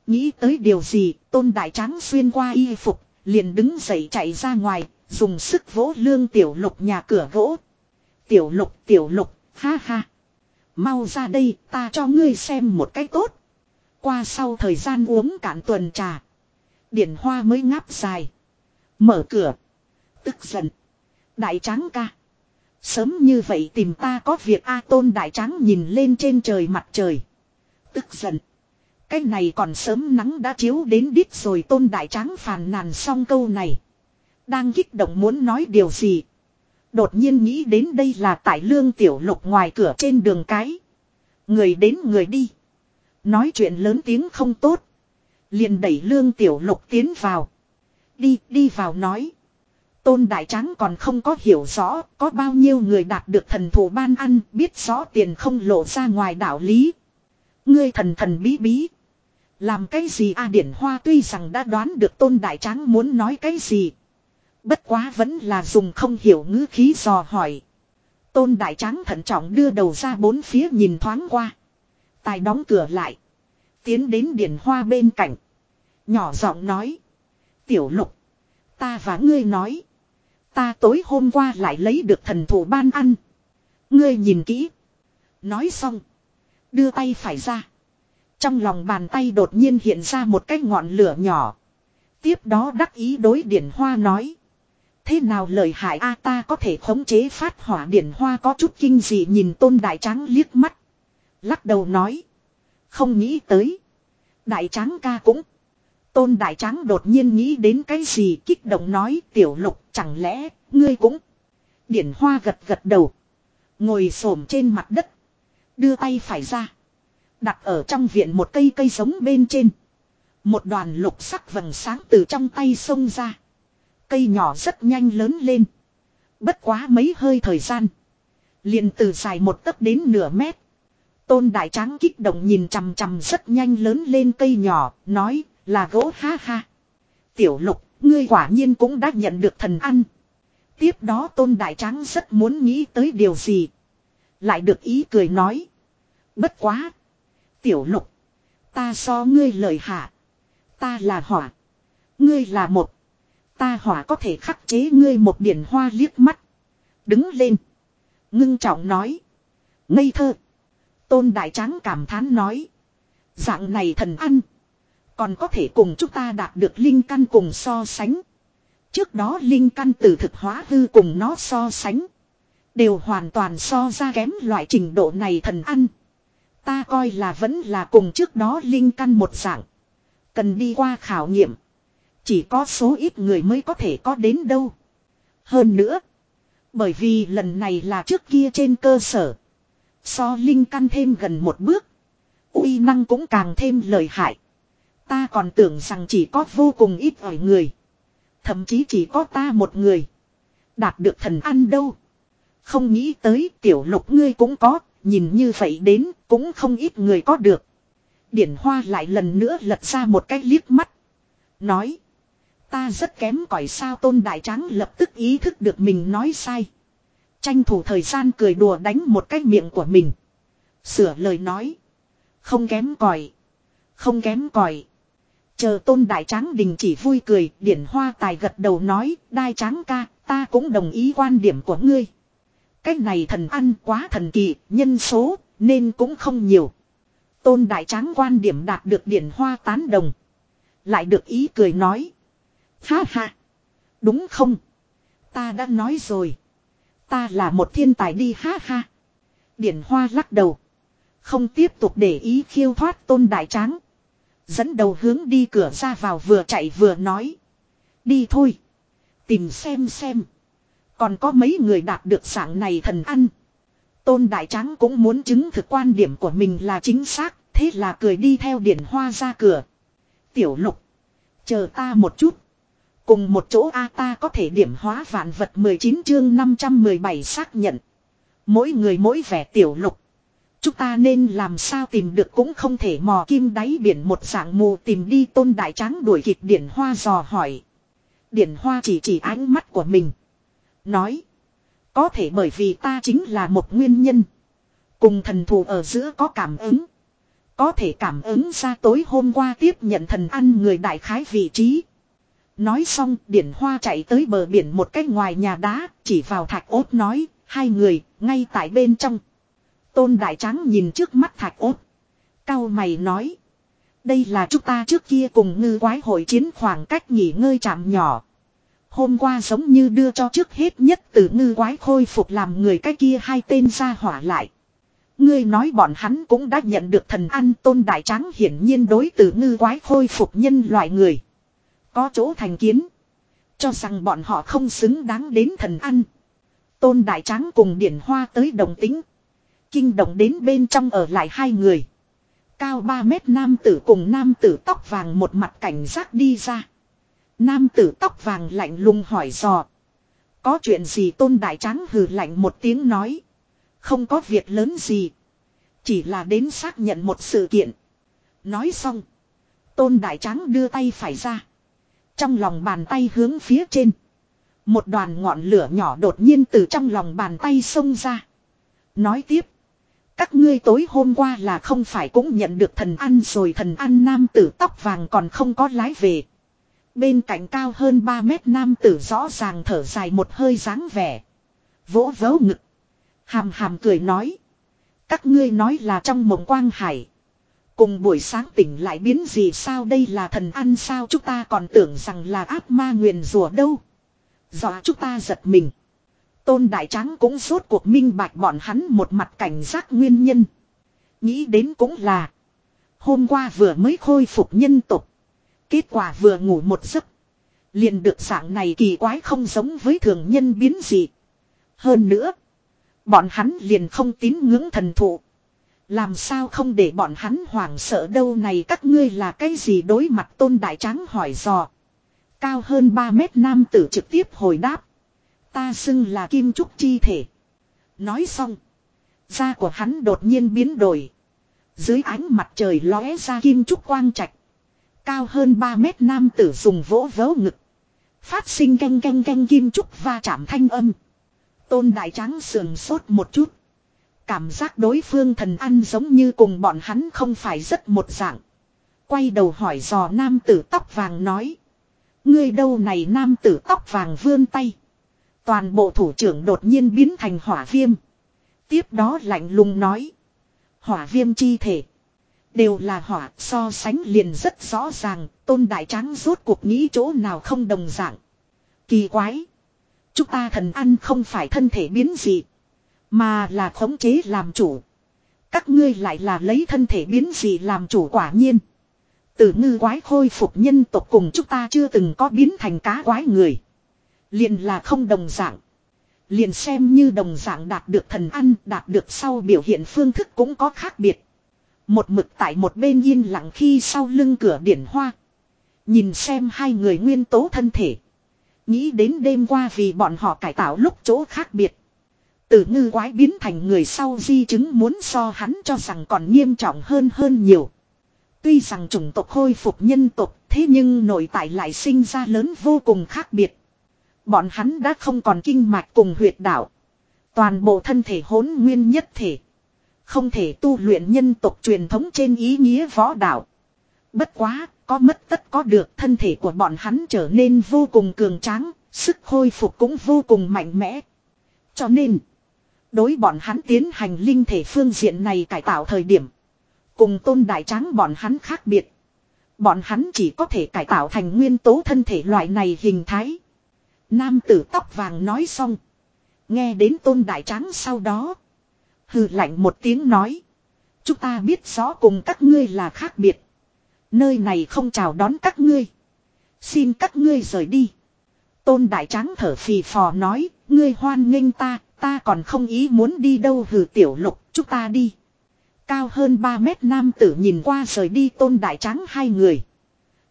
Nghĩ tới điều gì, tôn đại tráng xuyên qua y phục. Liền đứng dậy chạy ra ngoài. Dùng sức vỗ lương tiểu lục nhà cửa gỗ. Tiểu lục tiểu lục, ha ha. Mau ra đây, ta cho ngươi xem một cách tốt. Qua sau thời gian uống cạn tuần trà. Điển hoa mới ngáp dài. Mở cửa. Tức giận. Đại tráng ca. Sớm như vậy tìm ta có việc A tôn đại tráng nhìn lên trên trời mặt trời. Tức giận. Cái này còn sớm nắng đã chiếu đến đít rồi tôn đại tráng phàn nàn xong câu này. Đang kích động muốn nói điều gì. Đột nhiên nghĩ đến đây là tại lương tiểu lục ngoài cửa trên đường cái. Người đến người đi. Nói chuyện lớn tiếng không tốt. Liền đẩy lương tiểu lục tiến vào. Đi, đi vào nói. Tôn Đại Tráng còn không có hiểu rõ có bao nhiêu người đạt được thần thủ ban ăn biết rõ tiền không lộ ra ngoài đạo lý. Ngươi thần thần bí bí. Làm cái gì A Điển Hoa tuy rằng đã đoán được Tôn Đại Tráng muốn nói cái gì. Bất quá vẫn là dùng không hiểu ngữ khí dò hỏi. Tôn Đại Tráng thận trọng đưa đầu ra bốn phía nhìn thoáng qua. Tài đóng cửa lại. Tiến đến điển hoa bên cạnh. Nhỏ giọng nói. Tiểu lục. Ta và ngươi nói. Ta tối hôm qua lại lấy được thần thủ ban ăn. Ngươi nhìn kỹ. Nói xong. Đưa tay phải ra. Trong lòng bàn tay đột nhiên hiện ra một cái ngọn lửa nhỏ. Tiếp đó đắc ý đối điển hoa nói. Thế nào lời hại a ta có thể khống chế phát hỏa điển hoa có chút kinh dị nhìn tôn đại tráng liếc mắt. Lắc đầu nói. Không nghĩ tới. Đại tráng ca cũng. Tôn đại tráng đột nhiên nghĩ đến cái gì kích động nói tiểu lục chẳng lẽ ngươi cũng. Điển hoa gật gật đầu. Ngồi xổm trên mặt đất. Đưa tay phải ra. Đặt ở trong viện một cây cây giống bên trên. Một đoàn lục sắc vầng sáng từ trong tay xông ra. Cây nhỏ rất nhanh lớn lên. Bất quá mấy hơi thời gian. liền từ dài một tấc đến nửa mét. Tôn đại tráng kích động nhìn chằm chằm rất nhanh lớn lên cây nhỏ, nói là gỗ ha ha. Tiểu lục, ngươi quả nhiên cũng đã nhận được thần ăn. Tiếp đó tôn đại tráng rất muốn nghĩ tới điều gì. Lại được ý cười nói. Bất quá. Tiểu lục. Ta so ngươi lời hạ. Ta là hỏa. Ngươi là một. Ta hỏa có thể khắc chế ngươi một điển hoa liếc mắt. Đứng lên. Ngưng trọng nói. Ngây thơ. Tôn Đại Tráng cảm thán nói. Dạng này thần ăn. Còn có thể cùng chúng ta đạt được linh căn cùng so sánh. Trước đó linh căn từ thực hóa hư cùng nó so sánh. Đều hoàn toàn so ra kém loại trình độ này thần ăn. Ta coi là vẫn là cùng trước đó linh căn một dạng. Cần đi qua khảo nghiệm. Chỉ có số ít người mới có thể có đến đâu. Hơn nữa. Bởi vì lần này là trước kia trên cơ sở. So linh căn thêm gần một bước. uy năng cũng càng thêm lợi hại. Ta còn tưởng rằng chỉ có vô cùng ít ỏi người. Thậm chí chỉ có ta một người. Đạt được thần ăn đâu. Không nghĩ tới tiểu lục ngươi cũng có. Nhìn như vậy đến cũng không ít người có được. Điển hoa lại lần nữa lật ra một cái liếc mắt. Nói. Ta rất kém cỏi sao tôn đại tráng lập tức ý thức được mình nói sai. Tranh thủ thời gian cười đùa đánh một cái miệng của mình. Sửa lời nói. Không kém cỏi Không kém cỏi Chờ tôn đại tráng đình chỉ vui cười, điển hoa tài gật đầu nói, đai tráng ca, ta cũng đồng ý quan điểm của ngươi. Cái này thần ăn quá thần kỳ, nhân số, nên cũng không nhiều. Tôn đại tráng quan điểm đạt được điển hoa tán đồng. Lại được ý cười nói. Ha ha. Đúng không? Ta đã nói rồi. Ta là một thiên tài đi ha ha. Điển hoa lắc đầu. Không tiếp tục để ý khiêu thoát tôn đại tráng. Dẫn đầu hướng đi cửa ra vào vừa chạy vừa nói. Đi thôi. Tìm xem xem. Còn có mấy người đạt được dạng này thần ăn. Tôn Đại Tráng cũng muốn chứng thực quan điểm của mình là chính xác. Thế là cười đi theo điển hoa ra cửa. Tiểu lục. Chờ ta một chút. Cùng một chỗ A ta có thể điểm hóa vạn vật 19 chương 517 xác nhận. Mỗi người mỗi vẻ tiểu lục. Chúng ta nên làm sao tìm được cũng không thể mò kim đáy biển một dạng mù tìm đi tôn đại tráng đuổi kịp điển hoa dò hỏi. Điển hoa chỉ chỉ ánh mắt của mình. Nói. Có thể bởi vì ta chính là một nguyên nhân. Cùng thần thù ở giữa có cảm ứng. Có thể cảm ứng ra tối hôm qua tiếp nhận thần ăn người đại khái vị trí. Nói xong điển hoa chạy tới bờ biển một cách ngoài nhà đá, chỉ vào thạch ốt nói, hai người, ngay tại bên trong. Tôn Đại Tráng nhìn trước mắt thạch ốt. Cao mày nói. Đây là chúng ta trước kia cùng ngư quái hội chiến khoảng cách nghỉ ngơi chạm nhỏ. Hôm qua giống như đưa cho trước hết nhất từ ngư quái khôi phục làm người cái kia hai tên ra hỏa lại. Ngươi nói bọn hắn cũng đã nhận được thần ăn tôn đại tráng hiển nhiên đối từ ngư quái khôi phục nhân loại người. Có chỗ thành kiến. Cho rằng bọn họ không xứng đáng đến thần ăn. Tôn đại tráng cùng điển hoa tới đồng tính. Kinh động đến bên trong ở lại hai người. Cao 3 mét nam tử cùng nam tử tóc vàng một mặt cảnh giác đi ra. Nam tử tóc vàng lạnh lùng hỏi dò. Có chuyện gì tôn đại tráng hừ lạnh một tiếng nói. Không có việc lớn gì. Chỉ là đến xác nhận một sự kiện. Nói xong. Tôn đại tráng đưa tay phải ra. Trong lòng bàn tay hướng phía trên. Một đoàn ngọn lửa nhỏ đột nhiên từ trong lòng bàn tay xông ra. Nói tiếp. Các ngươi tối hôm qua là không phải cũng nhận được thần ăn rồi thần ăn nam tử tóc vàng còn không có lái về. Bên cạnh cao hơn 3 mét nam tử rõ ràng thở dài một hơi dáng vẻ. Vỗ vớ ngực. Hàm hàm cười nói. Các ngươi nói là trong mộng quang hải. Cùng buổi sáng tỉnh lại biến gì sao đây là thần ăn sao chúng ta còn tưởng rằng là ác ma nguyền rùa đâu. Dọa chúng ta giật mình. Tôn Đại Tráng cũng rốt cuộc minh bạch bọn hắn một mặt cảnh giác nguyên nhân. Nghĩ đến cũng là. Hôm qua vừa mới khôi phục nhân tục. Kết quả vừa ngủ một giấc. Liền được dạng này kỳ quái không giống với thường nhân biến dị. Hơn nữa. Bọn hắn liền không tín ngưỡng thần thụ. Làm sao không để bọn hắn hoảng sợ đâu này các ngươi là cái gì đối mặt tôn đại tráng hỏi dò. Cao hơn 3 mét nam tử trực tiếp hồi đáp. Ta xưng là kim trúc chi thể. Nói xong. Da của hắn đột nhiên biến đổi. Dưới ánh mặt trời lóe ra kim trúc quang trạch. Cao hơn 3 mét nam tử dùng vỗ vớ ngực. Phát sinh canh canh canh kim trúc va chạm thanh âm. Tôn đại tráng sườn sốt một chút. Cảm giác đối phương thần ăn giống như cùng bọn hắn không phải rất một dạng. Quay đầu hỏi dò nam tử tóc vàng nói. Ngươi đâu này nam tử tóc vàng vươn tay. Toàn bộ thủ trưởng đột nhiên biến thành hỏa viêm. Tiếp đó lạnh lùng nói. Hỏa viêm chi thể. Đều là hỏa, so sánh liền rất rõ ràng. Tôn đại tráng rốt cuộc nghĩ chỗ nào không đồng dạng. Kỳ quái. Chúng ta thần ăn không phải thân thể biến gì. Mà là khống chế làm chủ. Các ngươi lại là lấy thân thể biến gì làm chủ quả nhiên. Từ ngư quái khôi phục nhân tộc cùng chúng ta chưa từng có biến thành cá quái người. Liền là không đồng dạng. Liền xem như đồng dạng đạt được thần ăn, đạt được sau biểu hiện phương thức cũng có khác biệt. Một mực tại một bên yên lặng khi sau lưng cửa điển hoa. Nhìn xem hai người nguyên tố thân thể. Nghĩ đến đêm qua vì bọn họ cải tạo lúc chỗ khác biệt. Từ ngư quái biến thành người sau di chứng muốn so hắn cho rằng còn nghiêm trọng hơn hơn nhiều. Tuy rằng chủng tộc khôi phục nhân tộc thế nhưng nội tại lại sinh ra lớn vô cùng khác biệt. Bọn hắn đã không còn kinh mạch cùng huyệt đạo. Toàn bộ thân thể hỗn nguyên nhất thể. Không thể tu luyện nhân tộc truyền thống trên ý nghĩa võ đạo. Bất quá, có mất tất có được thân thể của bọn hắn trở nên vô cùng cường tráng, sức khôi phục cũng vô cùng mạnh mẽ. Cho nên, đối bọn hắn tiến hành linh thể phương diện này cải tạo thời điểm. Cùng tôn đại tráng bọn hắn khác biệt. Bọn hắn chỉ có thể cải tạo thành nguyên tố thân thể loại này hình thái. Nam tử tóc vàng nói xong. Nghe đến tôn đại tráng sau đó. Hừ lạnh một tiếng nói. Chúng ta biết rõ cùng các ngươi là khác biệt. Nơi này không chào đón các ngươi. Xin các ngươi rời đi. Tôn đại tráng thở phì phò nói. Ngươi hoan nghênh ta. Ta còn không ý muốn đi đâu hừ tiểu lục. Chúng ta đi. Cao hơn 3 mét nam tử nhìn qua rời đi tôn đại tráng hai người.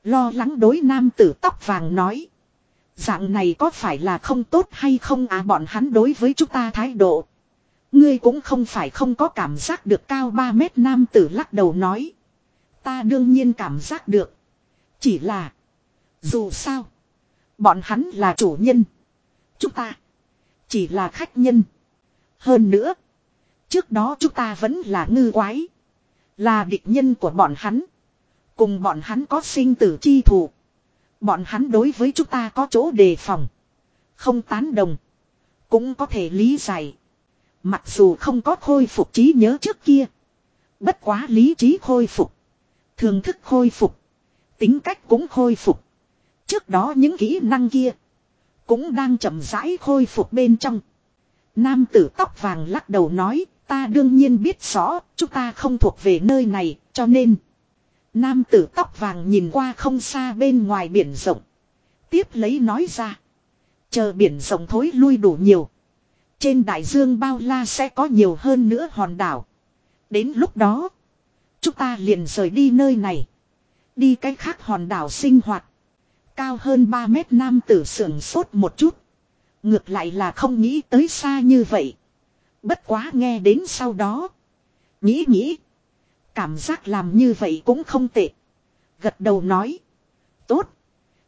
Lo lắng đối nam tử tóc vàng nói. Dạng này có phải là không tốt hay không à bọn hắn đối với chúng ta thái độ. Ngươi cũng không phải không có cảm giác được cao 3 mét nam tử lắc đầu nói. Ta đương nhiên cảm giác được. Chỉ là. Dù sao. Bọn hắn là chủ nhân. Chúng ta. Chỉ là khách nhân. Hơn nữa. Trước đó chúng ta vẫn là ngư quái. Là địch nhân của bọn hắn. Cùng bọn hắn có sinh tử chi thù. Bọn hắn đối với chúng ta có chỗ đề phòng. Không tán đồng. Cũng có thể lý giải. Mặc dù không có khôi phục trí nhớ trước kia. Bất quá lý trí khôi phục. Thường thức khôi phục. Tính cách cũng khôi phục. Trước đó những kỹ năng kia. Cũng đang chậm rãi khôi phục bên trong. Nam tử tóc vàng lắc đầu nói. Ta đương nhiên biết rõ. Chúng ta không thuộc về nơi này. Cho nên. Nam tử tóc vàng nhìn qua không xa bên ngoài biển rộng. Tiếp lấy nói ra. Chờ biển rộng thối lui đủ nhiều. Trên đại dương bao la sẽ có nhiều hơn nữa hòn đảo. Đến lúc đó. Chúng ta liền rời đi nơi này. Đi cách khác hòn đảo sinh hoạt. Cao hơn 3 mét nam tử sưởng sốt một chút. Ngược lại là không nghĩ tới xa như vậy. Bất quá nghe đến sau đó. Nghĩ nghĩ. Cảm giác làm như vậy cũng không tệ. Gật đầu nói. Tốt.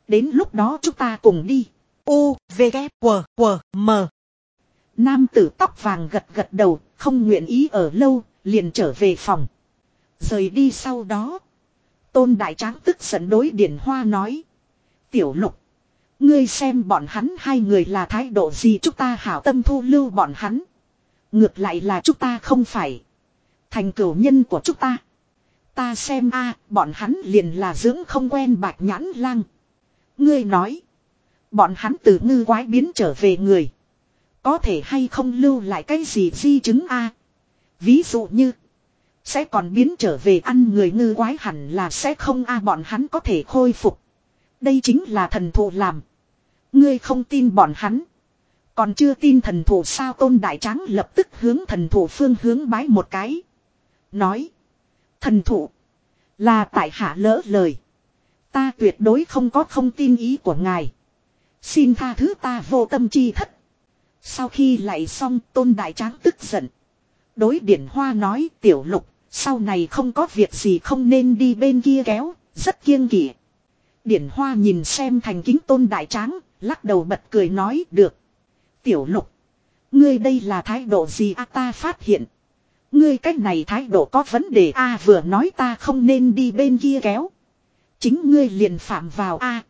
Đến lúc đó chúng ta cùng đi. U, V, K, W, W, M. Nam tử tóc vàng gật gật đầu. không nguyện ý ở lâu, liền trở về phòng. Rời đi sau đó. Tôn Đại Tráng tức giận đối Điển Hoa nói. Tiểu lục. Ngươi xem bọn hắn hai người là thái độ gì chúng ta hảo tâm thu lưu bọn hắn. Ngược lại là chúng ta không phải. Thành cửu nhân của chúng ta. Ta xem a, bọn hắn liền là dưỡng không quen bạch nhãn lang. Ngươi nói. Bọn hắn từ ngư quái biến trở về người. Có thể hay không lưu lại cái gì di chứng a Ví dụ như. Sẽ còn biến trở về ăn người ngư quái hẳn là sẽ không a, bọn hắn có thể khôi phục. Đây chính là thần thụ làm. Ngươi không tin bọn hắn. Còn chưa tin thần thủ sao tôn đại tráng lập tức hướng thần thủ phương hướng bái một cái. Nói. Thần thủ. Là tại hạ lỡ lời. Ta tuyệt đối không có không tin ý của ngài. Xin tha thứ ta vô tâm chi thất. Sau khi lại xong, tôn đại tráng tức giận. Đối điển hoa nói, tiểu lục. Sau này không có việc gì không nên đi bên kia kéo. Rất kiêng kỵ. Điển hoa nhìn xem thành kính tôn đại tráng. Lắc đầu bật cười nói, được. Tiểu lục. Ngươi đây là thái độ gì a ta phát hiện. Ngươi cách này thái độ có vấn đề a, vừa nói ta không nên đi bên kia kéo. Chính ngươi liền phạm vào a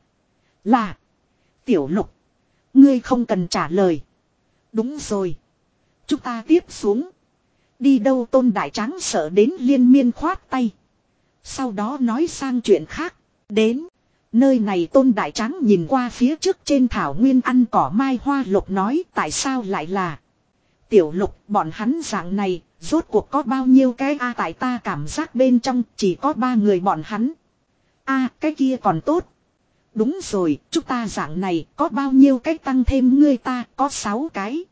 Là. Tiểu lục. Ngươi không cần trả lời. Đúng rồi. Chúng ta tiếp xuống. Đi đâu tôn đại tráng sợ đến liên miên khoát tay. Sau đó nói sang chuyện khác. Đến. Nơi này tôn đại tráng nhìn qua phía trước trên thảo nguyên ăn cỏ mai hoa lục nói tại sao lại là. Tiểu lục, bọn hắn dạng này, rốt cuộc có bao nhiêu cái a tại ta cảm giác bên trong, chỉ có ba người bọn hắn. a, cái kia còn tốt. Đúng rồi, chúng ta dạng này, có bao nhiêu cái tăng thêm ngươi ta, có sáu cái.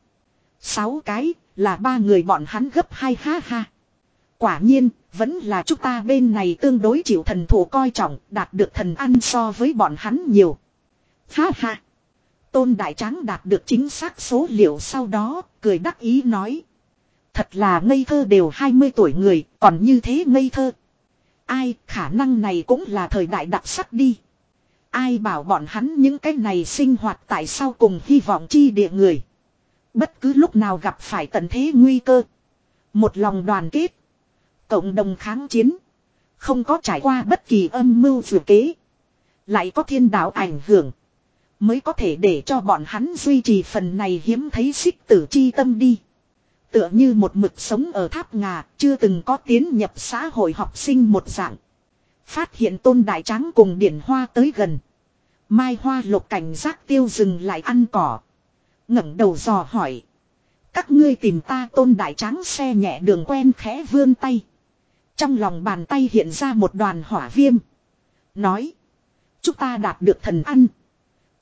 Sáu cái, là ba người bọn hắn gấp hai, ha ha. Quả nhiên, vẫn là chúng ta bên này tương đối chịu thần thủ coi trọng, đạt được thần ăn so với bọn hắn nhiều. Ha ha! Tôn Đại Tráng đạt được chính xác số liệu sau đó, cười đắc ý nói. Thật là ngây thơ đều 20 tuổi người, còn như thế ngây thơ. Ai, khả năng này cũng là thời đại đặc sắc đi. Ai bảo bọn hắn những cái này sinh hoạt tại sao cùng hy vọng chi địa người. Bất cứ lúc nào gặp phải tận thế nguy cơ. Một lòng đoàn kết. Cộng đồng kháng chiến. Không có trải qua bất kỳ âm mưu dù kế. Lại có thiên đạo ảnh hưởng. Mới có thể để cho bọn hắn duy trì phần này hiếm thấy xích tử chi tâm đi. Tựa như một mực sống ở tháp ngà, chưa từng có tiến nhập xã hội học sinh một dạng. Phát hiện tôn đại tráng cùng điển hoa tới gần. Mai hoa lục cảnh giác tiêu dừng lại ăn cỏ. ngẩng đầu dò hỏi. Các ngươi tìm ta tôn đại tráng xe nhẹ đường quen khẽ vươn tay. Trong lòng bàn tay hiện ra một đoàn hỏa viêm. Nói. Chúng ta đạt được thần ăn.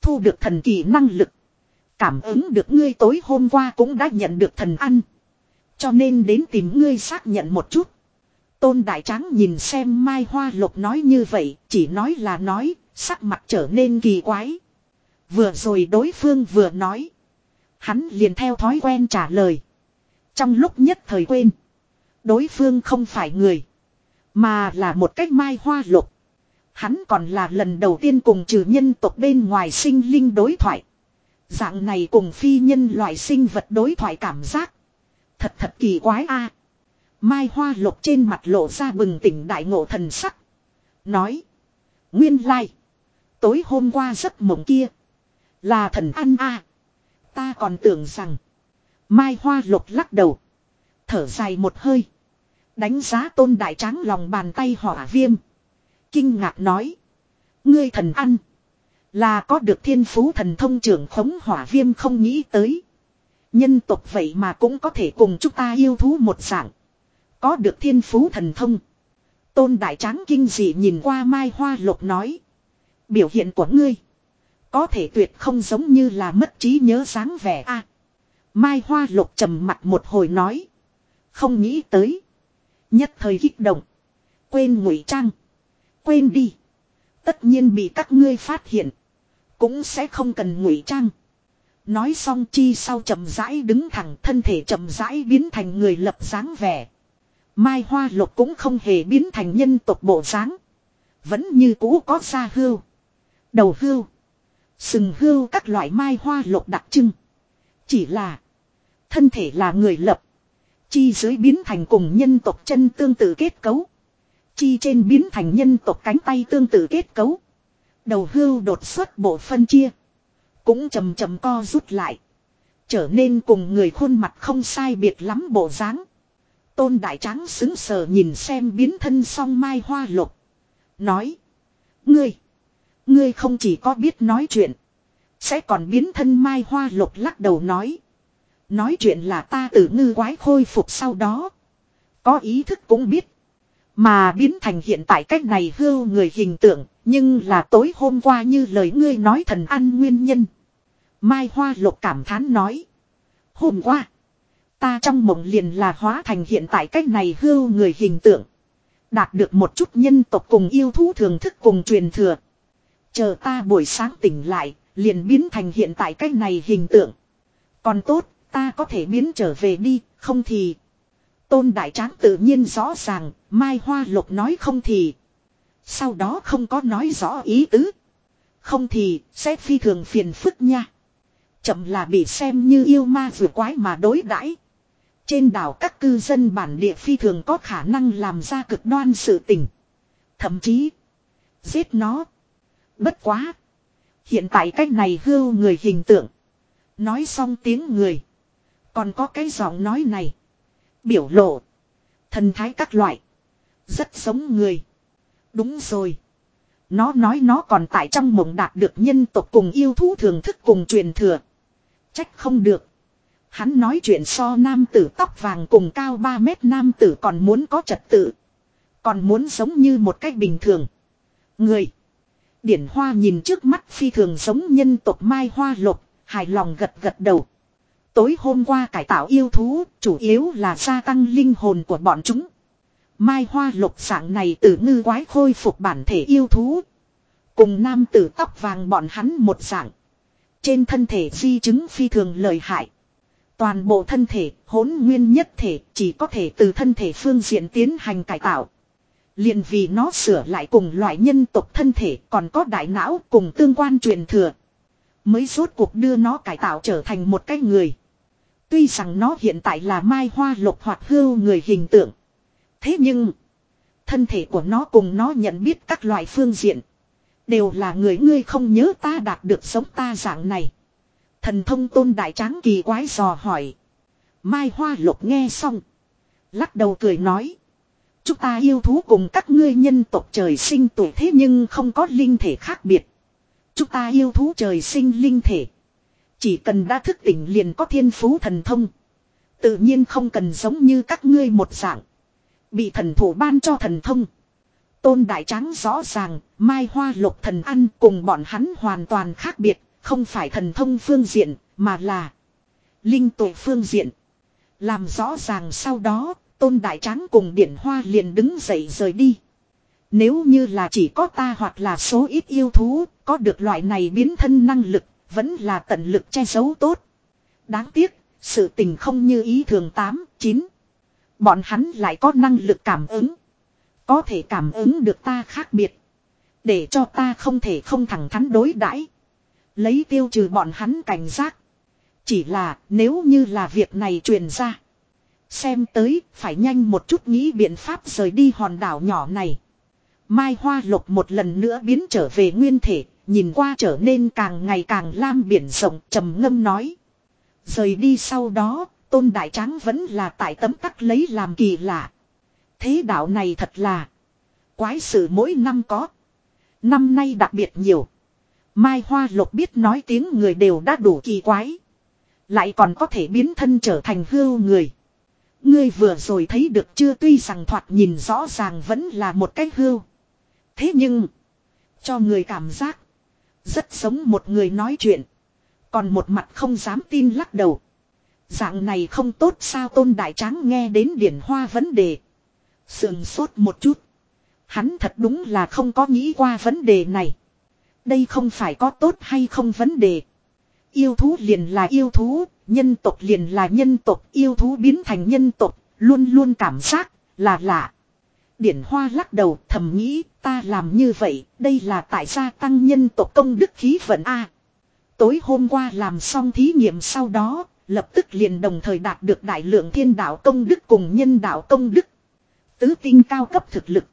Thu được thần kỳ năng lực. Cảm ứng được ngươi tối hôm qua cũng đã nhận được thần ăn. Cho nên đến tìm ngươi xác nhận một chút. Tôn Đại Tráng nhìn xem Mai Hoa Lục nói như vậy, chỉ nói là nói, sắc mặt trở nên kỳ quái. Vừa rồi đối phương vừa nói. Hắn liền theo thói quen trả lời. Trong lúc nhất thời quên. Đối phương không phải người. Mà là một cách mai hoa lục. Hắn còn là lần đầu tiên cùng trừ nhân tộc bên ngoài sinh linh đối thoại. Dạng này cùng phi nhân loại sinh vật đối thoại cảm giác. Thật thật kỳ quái a. Mai hoa lục trên mặt lộ ra bừng tỉnh đại ngộ thần sắc. Nói. Nguyên lai. Tối hôm qua giấc mộng kia. Là thần ăn a. Ta còn tưởng rằng. Mai hoa lục lắc đầu. Thở dài một hơi. Đánh giá tôn đại tráng lòng bàn tay hỏa viêm. Kinh ngạc nói. Ngươi thần ăn. Là có được thiên phú thần thông trưởng khống hỏa viêm không nghĩ tới. Nhân tộc vậy mà cũng có thể cùng chúng ta yêu thú một dạng. Có được thiên phú thần thông. Tôn đại tráng kinh dị nhìn qua mai hoa lục nói. Biểu hiện của ngươi. Có thể tuyệt không giống như là mất trí nhớ dáng vẻ a. mai hoa lục trầm mặt một hồi nói. Không nghĩ tới. Nhất thời kích động. Quên ngụy trang. Quên đi. Tất nhiên bị các ngươi phát hiện. Cũng sẽ không cần ngụy trang. Nói xong chi sau chậm rãi đứng thẳng, thân thể chậm rãi biến thành người lập dáng vẻ. Mai hoa lục cũng không hề biến thành nhân tộc bộ dáng. Vẫn như cũ có da hưu. Đầu hưu. Sừng hưu các loại mai hoa lục đặc trưng. Chỉ là. Thân thể là người lập. Chi dưới biến thành cùng nhân tộc chân tương tự kết cấu. Chi trên biến thành nhân tộc cánh tay tương tự kết cấu. Đầu hưu đột xuất bộ phân chia. Cũng chầm chầm co rút lại. Trở nên cùng người khuôn mặt không sai biệt lắm bộ dáng. Tôn đại tráng xứng sờ nhìn xem biến thân song mai hoa lục. Nói. Ngươi. Ngươi không chỉ có biết nói chuyện. Sẽ còn biến thân mai hoa lục lắc đầu nói. Nói chuyện là ta tự ngư quái khôi phục sau đó. Có ý thức cũng biết. Mà biến thành hiện tại cách này hưu người hình tượng. Nhưng là tối hôm qua như lời ngươi nói thần ăn nguyên nhân. Mai hoa lục cảm thán nói. Hôm qua. Ta trong mộng liền là hóa thành hiện tại cách này hưu người hình tượng. Đạt được một chút nhân tộc cùng yêu thú thường thức cùng truyền thừa. Chờ ta buổi sáng tỉnh lại, liền biến thành hiện tại cách này hình tượng. Còn tốt, ta có thể biến trở về đi, không thì. Tôn Đại Tráng tự nhiên rõ ràng, Mai Hoa Lục nói không thì. Sau đó không có nói rõ ý tứ. Không thì, sẽ phi thường phiền phức nha. Chậm là bị xem như yêu ma vừa quái mà đối đãi. Trên đảo các cư dân bản địa phi thường có khả năng làm ra cực đoan sự tình. Thậm chí, giết nó. Bất quá. Hiện tại cách này hưu người hình tượng. Nói xong tiếng người. Còn có cái giọng nói này. Biểu lộ. Thần thái các loại. Rất giống người. Đúng rồi. Nó nói nó còn tại trong mộng đạt được nhân tộc cùng yêu thú thường thức cùng truyền thừa. Trách không được. Hắn nói chuyện so nam tử tóc vàng cùng cao 3 mét nam tử còn muốn có trật tự. Còn muốn sống như một cách bình thường. Người. Điển hoa nhìn trước mắt phi thường giống nhân tộc mai hoa lục, hài lòng gật gật đầu. Tối hôm qua cải tạo yêu thú, chủ yếu là gia tăng linh hồn của bọn chúng. Mai hoa lục dạng này từ ngư quái khôi phục bản thể yêu thú. Cùng nam tử tóc vàng bọn hắn một dạng. Trên thân thể di chứng phi thường lợi hại. Toàn bộ thân thể, hỗn nguyên nhất thể, chỉ có thể từ thân thể phương diện tiến hành cải tạo. liền vì nó sửa lại cùng loại nhân tộc thân thể còn có đại não cùng tương quan truyền thừa. Mới rốt cuộc đưa nó cải tạo trở thành một cái người. Tuy rằng nó hiện tại là mai hoa lục hoặc hưu người hình tượng. Thế nhưng, thân thể của nó cùng nó nhận biết các loại phương diện. Đều là người ngươi không nhớ ta đạt được sống ta dạng này. Thần thông tôn đại tráng kỳ quái dò hỏi. Mai hoa lục nghe xong. Lắc đầu cười nói. Chúng ta yêu thú cùng các ngươi nhân tộc trời sinh tuổi thế nhưng không có linh thể khác biệt. Chúng ta yêu thú trời sinh linh thể. Chỉ cần đã thức tỉnh liền có thiên phú thần thông. Tự nhiên không cần giống như các ngươi một dạng. Bị thần thủ ban cho thần thông. Tôn Đại Tráng rõ ràng, Mai Hoa Lục thần ăn cùng bọn hắn hoàn toàn khác biệt, không phải thần thông phương diện, mà là linh tụ phương diện. Làm rõ ràng sau đó, Tôn Đại Tráng cùng Điển Hoa liền đứng dậy rời đi. Nếu như là chỉ có ta hoặc là số ít yêu thú, có được loại này biến thân năng lực, vẫn là tận lực che giấu tốt. Đáng tiếc, sự tình không như ý thường 8, 9. Bọn hắn lại có năng lực cảm ứng. Có thể cảm ứng được ta khác biệt. Để cho ta không thể không thẳng thắn đối đãi Lấy tiêu trừ bọn hắn cảnh giác. Chỉ là nếu như là việc này truyền ra. Xem tới phải nhanh một chút nghĩ biện pháp rời đi hòn đảo nhỏ này. Mai hoa lục một lần nữa biến trở về nguyên thể. Nhìn qua trở nên càng ngày càng lam biển rộng, trầm ngâm nói. Rời đi sau đó, tôn đại tráng vẫn là tại tấm tắc lấy làm kỳ lạ. Thế đạo này thật là. Quái sự mỗi năm có. Năm nay đặc biệt nhiều. Mai Hoa Lục biết nói tiếng người đều đã đủ kỳ quái. Lại còn có thể biến thân trở thành hưu người. Ngươi vừa rồi thấy được chưa tuy rằng thoạt nhìn rõ ràng vẫn là một cái hưu. Thế nhưng. Cho người cảm giác. Rất giống một người nói chuyện. Còn một mặt không dám tin lắc đầu. Dạng này không tốt sao tôn đại tráng nghe đến điển hoa vấn đề. Sườn sốt một chút. Hắn thật đúng là không có nghĩ qua vấn đề này. Đây không phải có tốt hay không vấn đề. Yêu thú liền là yêu thú, nhân tộc liền là nhân tộc, yêu thú biến thành nhân tộc, luôn luôn cảm giác là lạ. Điển Hoa lắc đầu thầm nghĩ ta làm như vậy, đây là tại gia tăng nhân tộc công đức khí vận A. Tối hôm qua làm xong thí nghiệm sau đó, lập tức liền đồng thời đạt được đại lượng thiên đạo công đức cùng nhân đạo công đức. Tứ tinh cao cấp thực lực.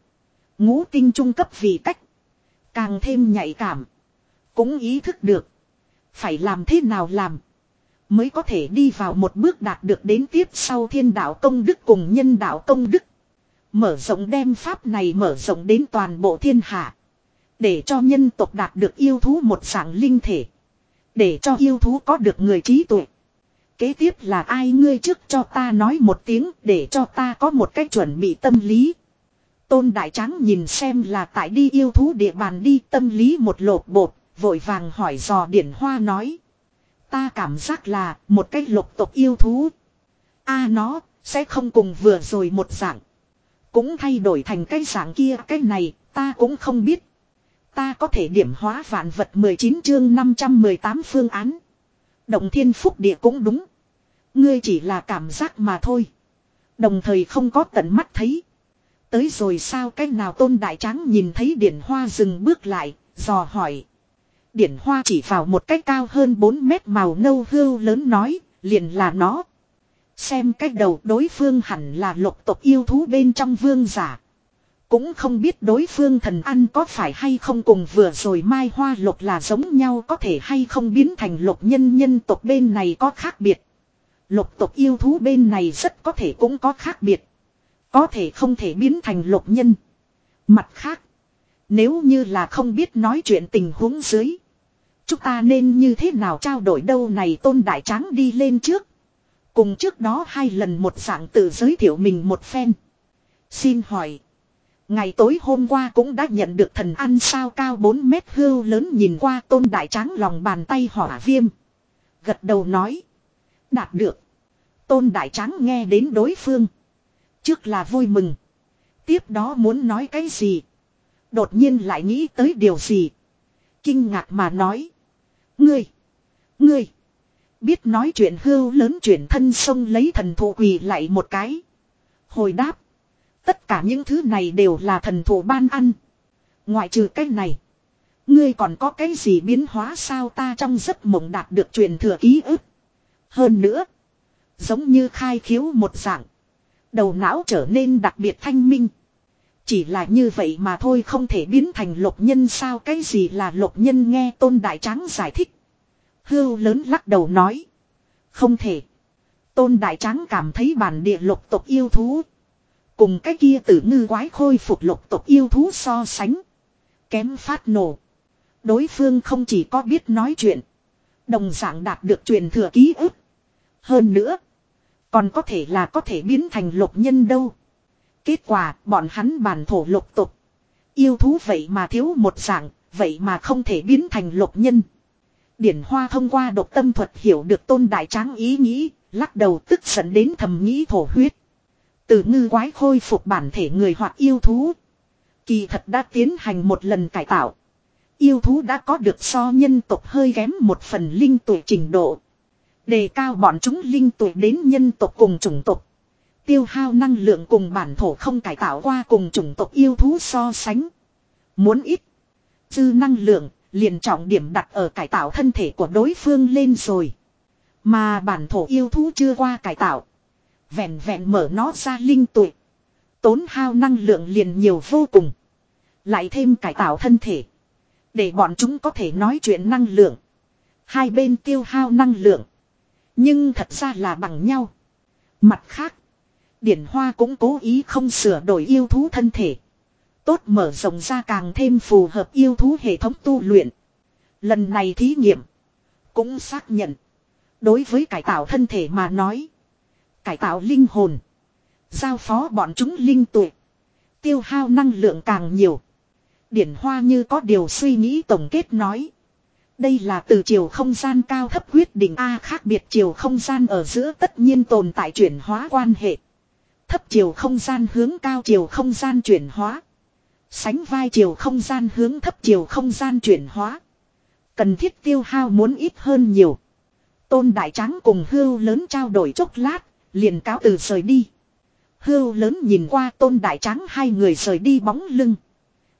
Ngũ tinh trung cấp vì cách. Càng thêm nhạy cảm. Cũng ý thức được. Phải làm thế nào làm. Mới có thể đi vào một bước đạt được đến tiếp sau thiên đạo công đức cùng nhân đạo công đức. Mở rộng đem pháp này mở rộng đến toàn bộ thiên hạ. Để cho nhân tộc đạt được yêu thú một dạng linh thể. Để cho yêu thú có được người trí tuệ. Kế tiếp là ai ngươi trước cho ta nói một tiếng để cho ta có một cách chuẩn bị tâm lý. Tôn Đại Tráng nhìn xem là tại đi yêu thú địa bàn đi tâm lý một lột bột, vội vàng hỏi dò điển hoa nói. Ta cảm giác là một cách lục tộc yêu thú. a nó, sẽ không cùng vừa rồi một dạng. Cũng thay đổi thành cái dạng kia cái này, ta cũng không biết. Ta có thể điểm hóa vạn vật 19 chương 518 phương án. Động thiên phúc địa cũng đúng. Ngươi chỉ là cảm giác mà thôi. Đồng thời không có tận mắt thấy. Tới rồi sao cái nào tôn đại tráng nhìn thấy điển hoa dừng bước lại, dò hỏi. Điển hoa chỉ vào một cách cao hơn 4 mét màu nâu hưu lớn nói, liền là nó. Xem cách đầu đối phương hẳn là lục tộc yêu thú bên trong vương giả. Cũng không biết đối phương thần ăn có phải hay không cùng vừa rồi mai hoa lục là giống nhau có thể hay không biến thành lục nhân nhân tộc bên này có khác biệt. Lục tộc yêu thú bên này rất có thể cũng có khác biệt. Có thể không thể biến thành lục nhân. Mặt khác. Nếu như là không biết nói chuyện tình huống dưới. Chúng ta nên như thế nào trao đổi đâu này tôn đại tráng đi lên trước. Cùng trước đó hai lần một dạng tự giới thiệu mình một phen. Xin hỏi. Ngày tối hôm qua cũng đã nhận được thần ăn sao cao 4 mét hưu lớn nhìn qua tôn đại tráng lòng bàn tay hỏa viêm. Gật đầu nói. Đạt được. Tôn đại tráng nghe đến đối phương. Trước là vui mừng. Tiếp đó muốn nói cái gì. Đột nhiên lại nghĩ tới điều gì. Kinh ngạc mà nói. Ngươi. Ngươi. Biết nói chuyện hưu lớn chuyển thân sông lấy thần thụ quỳ lại một cái. Hồi đáp. Tất cả những thứ này đều là thần thụ ban ăn. Ngoại trừ cái này. Ngươi còn có cái gì biến hóa sao ta trong giấc mộng đạt được truyền thừa ký ức. Hơn nữa. Giống như khai khiếu một dạng. Đầu não trở nên đặc biệt thanh minh. Chỉ là như vậy mà thôi không thể biến thành lục nhân sao cái gì là lục nhân nghe tôn đại tráng giải thích. Hưu lớn lắc đầu nói. Không thể. Tôn đại tráng cảm thấy bản địa lục tộc yêu thú. Cùng cái kia tử ngư quái khôi phục lục tộc yêu thú so sánh. Kém phát nổ. Đối phương không chỉ có biết nói chuyện. Đồng dạng đạt được truyền thừa ký ức. Hơn nữa. Còn có thể là có thể biến thành lục nhân đâu. Kết quả bọn hắn bản thổ lục tục. Yêu thú vậy mà thiếu một dạng, vậy mà không thể biến thành lục nhân. Điển Hoa thông qua độc tâm thuật hiểu được tôn đại tráng ý nghĩ, lắc đầu tức giận đến thầm nghĩ thổ huyết. Từ ngư quái khôi phục bản thể người hoặc yêu thú. Kỳ thật đã tiến hành một lần cải tạo. Yêu thú đã có được so nhân tộc hơi kém một phần linh tuổi trình độ. Đề cao bọn chúng linh tuổi đến nhân tộc cùng chủng tộc. Tiêu hao năng lượng cùng bản thổ không cải tạo qua cùng chủng tộc yêu thú so sánh. Muốn ít. Dư năng lượng liền trọng điểm đặt ở cải tạo thân thể của đối phương lên rồi. Mà bản thổ yêu thú chưa qua cải tạo. Vẹn vẹn mở nó ra linh tuệ, Tốn hao năng lượng liền nhiều vô cùng. Lại thêm cải tạo thân thể. Để bọn chúng có thể nói chuyện năng lượng. Hai bên tiêu hao năng lượng. Nhưng thật ra là bằng nhau. Mặt khác. Điển Hoa cũng cố ý không sửa đổi yêu thú thân thể. Tốt mở rộng ra càng thêm phù hợp yêu thú hệ thống tu luyện. Lần này thí nghiệm. Cũng xác nhận. Đối với cải tạo thân thể mà nói. Cải tạo linh hồn. Giao phó bọn chúng linh tuệ. Tiêu hao năng lượng càng nhiều. Điển Hoa như có điều suy nghĩ tổng kết nói. Đây là từ chiều không gian cao thấp quyết định A khác biệt chiều không gian ở giữa tất nhiên tồn tại chuyển hóa quan hệ. Thấp chiều không gian hướng cao chiều không gian chuyển hóa. Sánh vai chiều không gian hướng thấp chiều không gian chuyển hóa. Cần thiết tiêu hao muốn ít hơn nhiều. Tôn Đại Tráng cùng hưu lớn trao đổi chốc lát, liền cáo từ rời đi. Hưu lớn nhìn qua Tôn Đại Tráng hai người rời đi bóng lưng.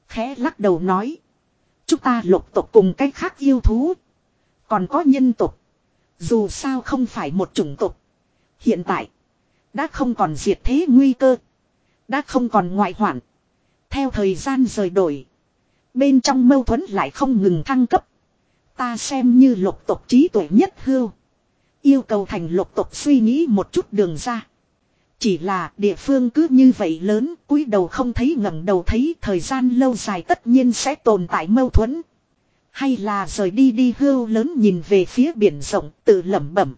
Khẽ lắc đầu nói. Chúng ta lục tộc cùng cách khác yêu thú. Còn có nhân tộc. Dù sao không phải một chủng tộc. Hiện tại. Đã không còn diệt thế nguy cơ. Đã không còn ngoại hoạn. Theo thời gian rời đổi. Bên trong mâu thuẫn lại không ngừng thăng cấp. Ta xem như lục tộc trí tuệ nhất hưu. Yêu cầu thành lục tộc suy nghĩ một chút đường ra. Chỉ là địa phương cứ như vậy lớn, cúi đầu không thấy ngẩng đầu thấy thời gian lâu dài tất nhiên sẽ tồn tại mâu thuẫn. Hay là rời đi đi hưu lớn nhìn về phía biển rộng tự lẩm bẩm.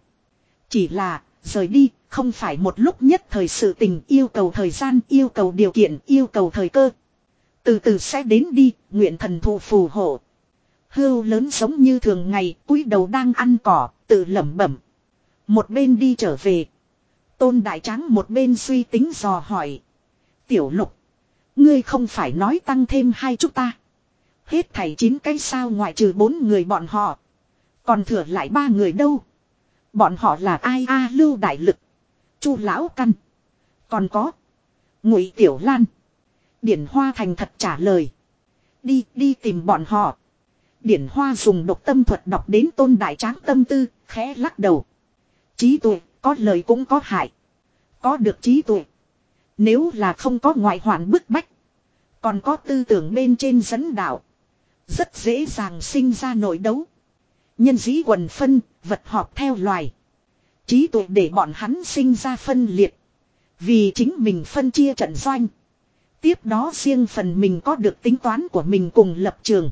Chỉ là rời đi không phải một lúc nhất thời sự tình yêu cầu thời gian yêu cầu điều kiện yêu cầu thời cơ. Từ từ sẽ đến đi, nguyện thần thụ phù hộ. Hưu lớn giống như thường ngày, cúi đầu đang ăn cỏ, tự lẩm bẩm. Một bên đi trở về. Tôn Đại Tráng một bên suy tính dò hỏi. Tiểu lục. Ngươi không phải nói tăng thêm hai chúng ta. Hết thảy chín cái sao ngoại trừ bốn người bọn họ. Còn thừa lại ba người đâu. Bọn họ là ai a lưu đại lực. chu lão căn. Còn có. Ngụy Tiểu Lan. Điển Hoa thành thật trả lời. Đi đi tìm bọn họ. Điển Hoa dùng độc tâm thuật đọc đến tôn đại tráng tâm tư, khẽ lắc đầu. Trí tuệ, có lời cũng có hại. Có được trí tuệ. Nếu là không có ngoại hoạn bức bách. Còn có tư tưởng bên trên dẫn đạo. Rất dễ dàng sinh ra nội đấu. Nhân dĩ quần phân, vật họp theo loài. Trí tuệ để bọn hắn sinh ra phân liệt. Vì chính mình phân chia trận doanh. Tiếp đó riêng phần mình có được tính toán của mình cùng lập trường.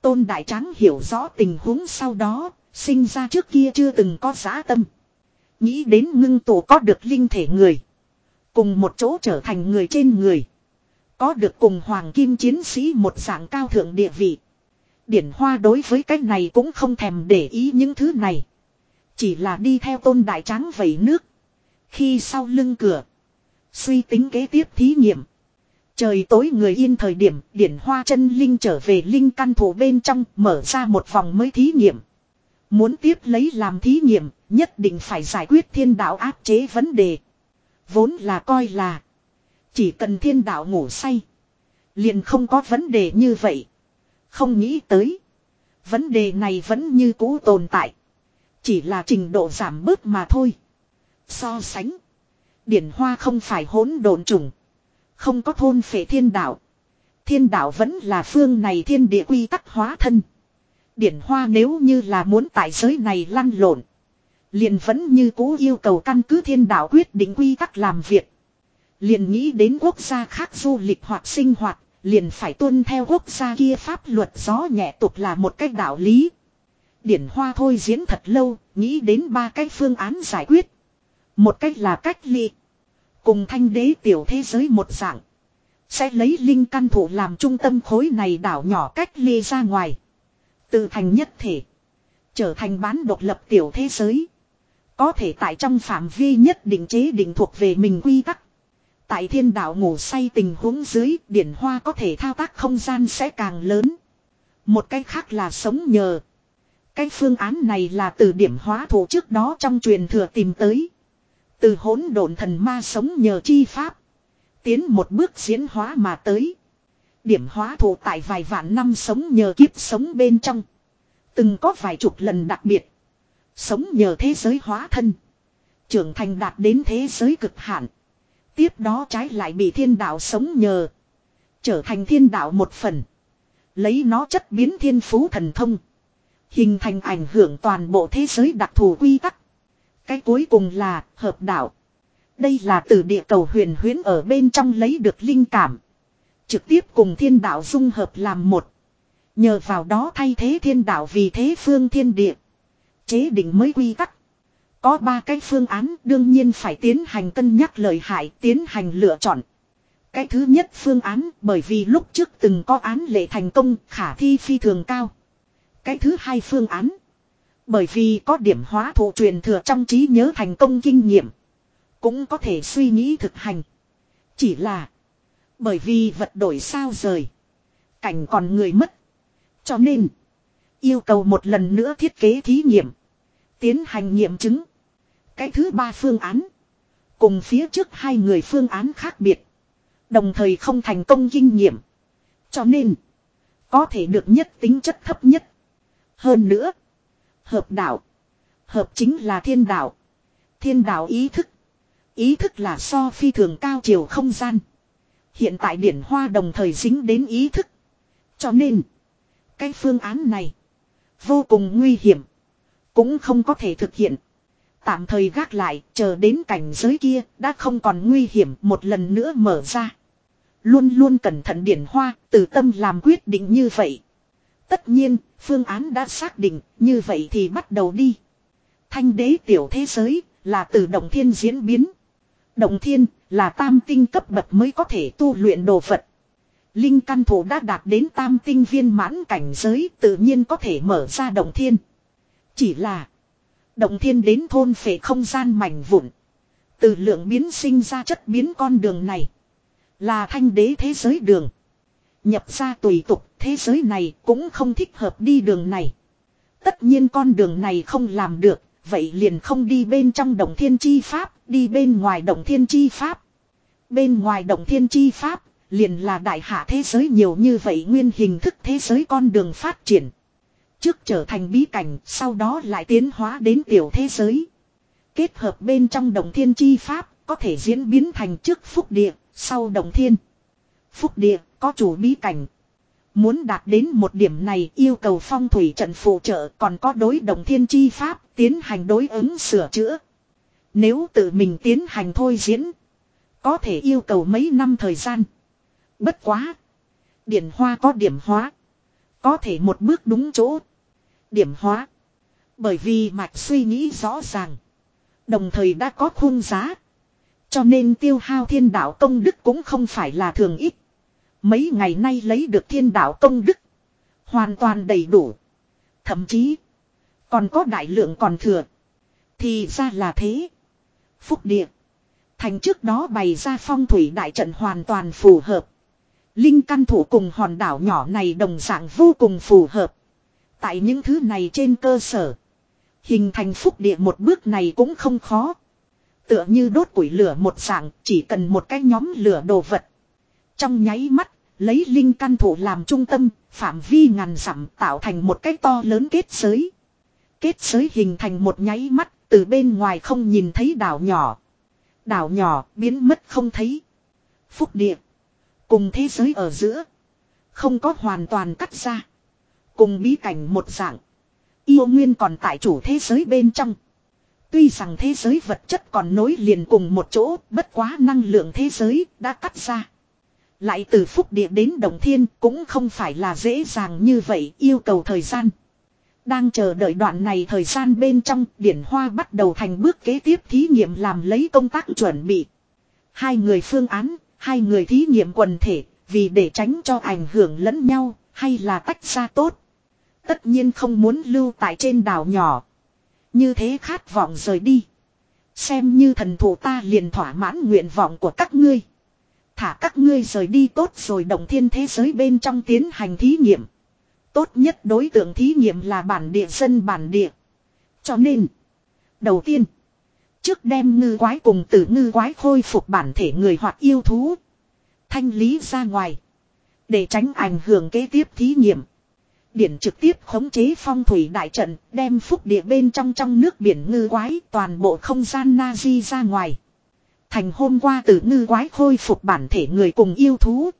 Tôn Đại Tráng hiểu rõ tình huống sau đó, sinh ra trước kia chưa từng có giá tâm. Nghĩ đến ngưng tổ có được linh thể người. Cùng một chỗ trở thành người trên người. Có được cùng hoàng kim chiến sĩ một dạng cao thượng địa vị. Điển hoa đối với cái này cũng không thèm để ý những thứ này. Chỉ là đi theo tôn đại tráng vẩy nước. Khi sau lưng cửa. Suy tính kế tiếp thí nghiệm. Trời tối người yên thời điểm, điển hoa chân linh trở về linh căn thủ bên trong, mở ra một vòng mới thí nghiệm. Muốn tiếp lấy làm thí nghiệm, nhất định phải giải quyết thiên đạo áp chế vấn đề. Vốn là coi là, chỉ cần thiên đạo ngủ say, liền không có vấn đề như vậy. Không nghĩ tới. Vấn đề này vẫn như cũ tồn tại. Chỉ là trình độ giảm bớt mà thôi. So sánh. Điển hoa không phải hỗn độn trùng. Không có thôn phệ thiên đạo. Thiên đạo vẫn là phương này thiên địa quy tắc hóa thân. Điển hoa nếu như là muốn tại giới này lăn lộn. Liền vẫn như cũ yêu cầu căn cứ thiên đạo quyết định quy tắc làm việc. Liền nghĩ đến quốc gia khác du lịch hoặc sinh hoạt, liền phải tuân theo quốc gia kia pháp luật gió nhẹ tục là một cách đạo lý. Điển hoa thôi diễn thật lâu, nghĩ đến ba cái phương án giải quyết. Một cách là cách ly. Cùng thanh đế tiểu thế giới một dạng. Sẽ lấy linh căn thủ làm trung tâm khối này đảo nhỏ cách ly ra ngoài. Từ thành nhất thể. Trở thành bán độc lập tiểu thế giới. Có thể tại trong phạm vi nhất định chế định thuộc về mình quy tắc. Tại thiên đạo ngủ say tình huống dưới, điển hoa có thể thao tác không gian sẽ càng lớn. Một cách khác là sống nhờ. Cái phương án này là từ điểm hóa thủ trước đó trong truyền thừa tìm tới. Từ hỗn độn thần ma sống nhờ chi pháp. Tiến một bước diễn hóa mà tới. Điểm hóa thủ tại vài vạn năm sống nhờ kiếp sống bên trong. Từng có vài chục lần đặc biệt. Sống nhờ thế giới hóa thân. Trưởng thành đạt đến thế giới cực hạn. Tiếp đó trái lại bị thiên đạo sống nhờ. Trở thành thiên đạo một phần. Lấy nó chất biến thiên phú thần thông. Hình thành ảnh hưởng toàn bộ thế giới đặc thù quy tắc. Cái cuối cùng là hợp đạo. Đây là từ địa cầu huyền huyến ở bên trong lấy được linh cảm. Trực tiếp cùng thiên đạo dung hợp làm một. Nhờ vào đó thay thế thiên đạo vì thế phương thiên địa. Chế định mới quy tắc. Có ba cái phương án đương nhiên phải tiến hành cân nhắc lời hại, tiến hành lựa chọn. Cái thứ nhất phương án, bởi vì lúc trước từng có án lệ thành công, khả thi phi thường cao. Cái thứ hai phương án. Bởi vì có điểm hóa thụ truyền thừa trong trí nhớ thành công kinh nghiệm. Cũng có thể suy nghĩ thực hành. Chỉ là. Bởi vì vật đổi sao rời. Cảnh còn người mất. Cho nên. Yêu cầu một lần nữa thiết kế thí nghiệm. Tiến hành nghiệm chứng. Cái thứ ba phương án. Cùng phía trước hai người phương án khác biệt. Đồng thời không thành công kinh nghiệm. Cho nên. Có thể được nhất tính chất thấp nhất. Hơn nữa. Hợp đạo. Hợp chính là thiên đạo. Thiên đạo ý thức. Ý thức là so phi thường cao chiều không gian. Hiện tại điển hoa đồng thời dính đến ý thức. Cho nên. Cái phương án này. Vô cùng nguy hiểm. Cũng không có thể thực hiện. Tạm thời gác lại, chờ đến cảnh giới kia, đã không còn nguy hiểm một lần nữa mở ra. Luôn luôn cẩn thận điển hoa, từ tâm làm quyết định như vậy. Tất nhiên, phương án đã xác định, như vậy thì bắt đầu đi. Thanh đế tiểu thế giới, là từ động thiên diễn biến. Động thiên, là tam tinh cấp bậc mới có thể tu luyện đồ vật. Linh căn thủ đã đạt đến tam tinh viên mãn cảnh giới tự nhiên có thể mở ra động thiên. Chỉ là động thiên đến thôn phệ không gian mảnh vụn. Từ lượng biến sinh ra chất biến con đường này. Là thanh đế thế giới đường. Nhập ra tùy tục thế giới này cũng không thích hợp đi đường này. Tất nhiên con đường này không làm được. Vậy liền không đi bên trong động thiên chi pháp. Đi bên ngoài động thiên chi pháp. Bên ngoài động thiên chi pháp. Liền là đại hạ thế giới nhiều như vậy nguyên hình thức thế giới con đường phát triển. Trước trở thành bí cảnh, sau đó lại tiến hóa đến tiểu thế giới. Kết hợp bên trong đồng thiên chi pháp, có thể diễn biến thành trước phúc địa, sau đồng thiên. Phúc địa, có chủ bí cảnh. Muốn đạt đến một điểm này yêu cầu phong thủy trận phụ trợ còn có đối đồng thiên chi pháp tiến hành đối ứng sửa chữa. Nếu tự mình tiến hành thôi diễn, có thể yêu cầu mấy năm thời gian. Bất quá. Điển hoa có điểm hóa. Có thể một bước đúng chỗ. Điểm hóa. Bởi vì mạch suy nghĩ rõ ràng. Đồng thời đã có khung giá. Cho nên tiêu hao thiên đạo công đức cũng không phải là thường ít. Mấy ngày nay lấy được thiên đạo công đức. Hoàn toàn đầy đủ. Thậm chí. Còn có đại lượng còn thừa. Thì ra là thế. Phúc địa. Thành trước đó bày ra phong thủy đại trận hoàn toàn phù hợp. Linh căn thủ cùng hòn đảo nhỏ này đồng dạng vô cùng phù hợp. Tại những thứ này trên cơ sở. Hình thành phúc địa một bước này cũng không khó. Tựa như đốt củi lửa một dạng, chỉ cần một cái nhóm lửa đồ vật. Trong nháy mắt, lấy linh căn thủ làm trung tâm, phạm vi ngàn dặm tạo thành một cái to lớn kết giới. Kết giới hình thành một nháy mắt, từ bên ngoài không nhìn thấy đảo nhỏ. Đảo nhỏ biến mất không thấy. Phúc địa. Cùng thế giới ở giữa. Không có hoàn toàn cắt ra. Cùng bí cảnh một dạng. Yêu nguyên còn tại chủ thế giới bên trong. Tuy rằng thế giới vật chất còn nối liền cùng một chỗ, bất quá năng lượng thế giới đã cắt ra. Lại từ phúc địa đến đồng thiên cũng không phải là dễ dàng như vậy, yêu cầu thời gian. Đang chờ đợi đoạn này thời gian bên trong, điển hoa bắt đầu thành bước kế tiếp thí nghiệm làm lấy công tác chuẩn bị. Hai người phương án, hai người thí nghiệm quần thể, vì để tránh cho ảnh hưởng lẫn nhau, hay là tách ra tốt. Tất nhiên không muốn lưu tại trên đảo nhỏ. Như thế khát vọng rời đi. Xem như thần thủ ta liền thỏa mãn nguyện vọng của các ngươi. Thả các ngươi rời đi tốt rồi động thiên thế giới bên trong tiến hành thí nghiệm. Tốt nhất đối tượng thí nghiệm là bản địa dân bản địa. Cho nên, đầu tiên, trước đem ngư quái cùng tử ngư quái khôi phục bản thể người hoặc yêu thú. Thanh lý ra ngoài. Để tránh ảnh hưởng kế tiếp thí nghiệm. Điển trực tiếp khống chế phong thủy đại trận, đem phúc địa bên trong trong nước biển ngư quái toàn bộ không gian na ra ngoài. Thành hôm qua từ ngư quái khôi phục bản thể người cùng yêu thú.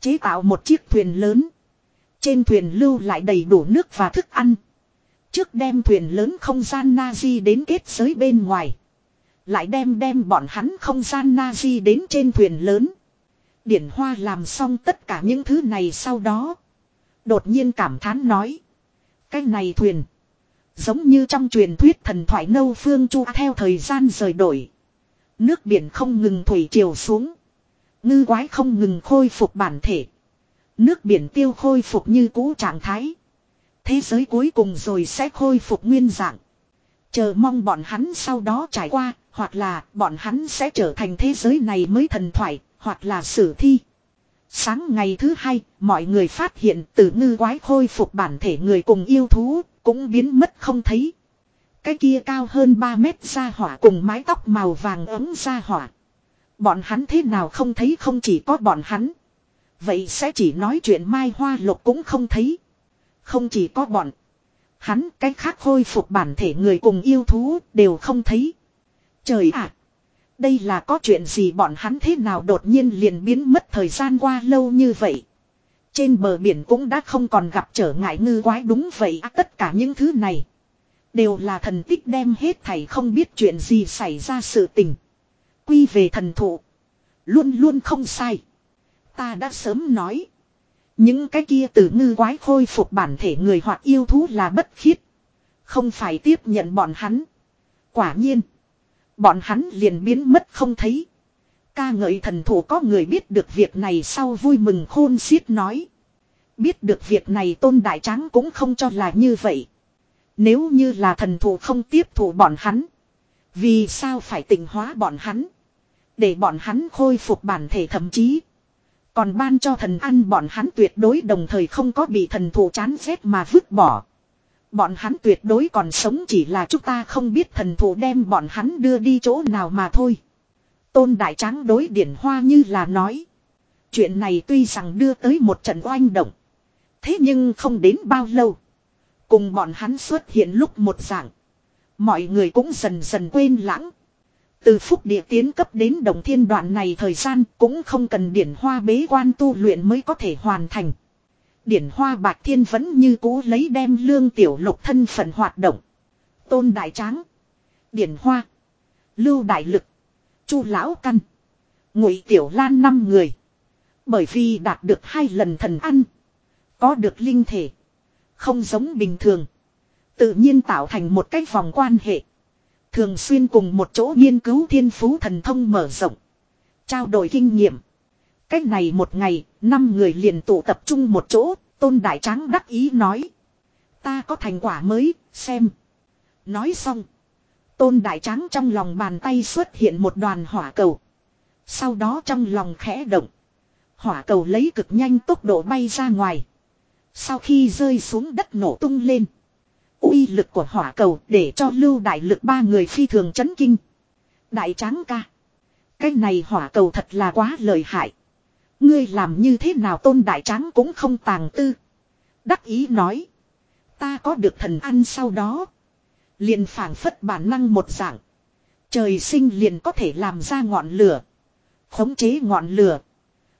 Chế tạo một chiếc thuyền lớn. Trên thuyền lưu lại đầy đủ nước và thức ăn. Trước đem thuyền lớn không gian Nazi đến kết giới bên ngoài. Lại đem đem bọn hắn không gian Nazi đến trên thuyền lớn. Điển Hoa làm xong tất cả những thứ này sau đó. Đột nhiên cảm thán nói. Cái này thuyền. Giống như trong truyền thuyết thần thoại nâu phương chu theo thời gian rời đổi. Nước biển không ngừng thủy triều xuống. Ngư quái không ngừng khôi phục bản thể. Nước biển tiêu khôi phục như cũ trạng thái. Thế giới cuối cùng rồi sẽ khôi phục nguyên dạng. Chờ mong bọn hắn sau đó trải qua, hoặc là bọn hắn sẽ trở thành thế giới này mới thần thoại, hoặc là sử thi. Sáng ngày thứ hai, mọi người phát hiện từ ngư quái khôi phục bản thể người cùng yêu thú, cũng biến mất không thấy. Cái kia cao hơn 3 mét ra hỏa cùng mái tóc màu vàng ấm ra hỏa. Bọn hắn thế nào không thấy không chỉ có bọn hắn. Vậy sẽ chỉ nói chuyện mai hoa lục cũng không thấy. Không chỉ có bọn. Hắn cách khác khôi phục bản thể người cùng yêu thú đều không thấy. Trời ạ! đây là có chuyện gì bọn hắn thế nào đột nhiên liền biến mất thời gian qua lâu như vậy. Trên bờ biển cũng đã không còn gặp trở ngại ngư quái đúng vậy à, tất cả những thứ này. Đều là thần tích đem hết thảy không biết chuyện gì xảy ra sự tình. Quy về thần thụ. Luôn luôn không sai. Ta đã sớm nói. Những cái kia từ ngư quái khôi phục bản thể người hoặc yêu thú là bất khiết. Không phải tiếp nhận bọn hắn. Quả nhiên. Bọn hắn liền biến mất không thấy. Ca ngợi thần thủ có người biết được việc này sau vui mừng khôn xiết nói. Biết được việc này tôn đại tráng cũng không cho là như vậy. Nếu như là thần thụ không tiếp thụ bọn hắn. Vì sao phải tình hóa bọn hắn. Để bọn hắn khôi phục bản thể thậm chí. Còn ban cho thần ăn bọn hắn tuyệt đối đồng thời không có bị thần thụ chán ghét mà vứt bỏ. Bọn hắn tuyệt đối còn sống chỉ là chúng ta không biết thần thụ đem bọn hắn đưa đi chỗ nào mà thôi. Tôn Đại Tráng đối điển hoa như là nói. Chuyện này tuy rằng đưa tới một trận oanh động. Thế nhưng không đến bao lâu. Cùng bọn hắn xuất hiện lúc một dạng. Mọi người cũng dần dần quên lãng. Từ phúc địa tiến cấp đến đồng thiên đoạn này thời gian cũng không cần điển hoa bế quan tu luyện mới có thể hoàn thành. Điển hoa bạc thiên vẫn như cũ lấy đem lương tiểu lục thân phận hoạt động. Tôn đại tráng. Điển hoa. Lưu đại lực. chu lão căn. Ngụy tiểu lan năm người. Bởi vì đạt được hai lần thần ăn. Có được linh thể. Không giống bình thường. Tự nhiên tạo thành một cái vòng quan hệ. Thường xuyên cùng một chỗ nghiên cứu thiên phú thần thông mở rộng. Trao đổi kinh nghiệm. Cách này một ngày, năm người liền tụ tập trung một chỗ, tôn đại tráng đắc ý nói. Ta có thành quả mới, xem. Nói xong. Tôn đại tráng trong lòng bàn tay xuất hiện một đoàn hỏa cầu. Sau đó trong lòng khẽ động. Hỏa cầu lấy cực nhanh tốc độ bay ra ngoài. Sau khi rơi xuống đất nổ tung lên. uy lực của hỏa cầu để cho lưu đại lực ba người phi thường chấn kinh. Đại tráng ca. Cái này hỏa cầu thật là quá lợi hại. Ngươi làm như thế nào tôn đại tráng cũng không tàng tư. Đắc ý nói. Ta có được thần ăn sau đó. Liền phản phất bản năng một dạng. Trời sinh liền có thể làm ra ngọn lửa. Khống chế ngọn lửa.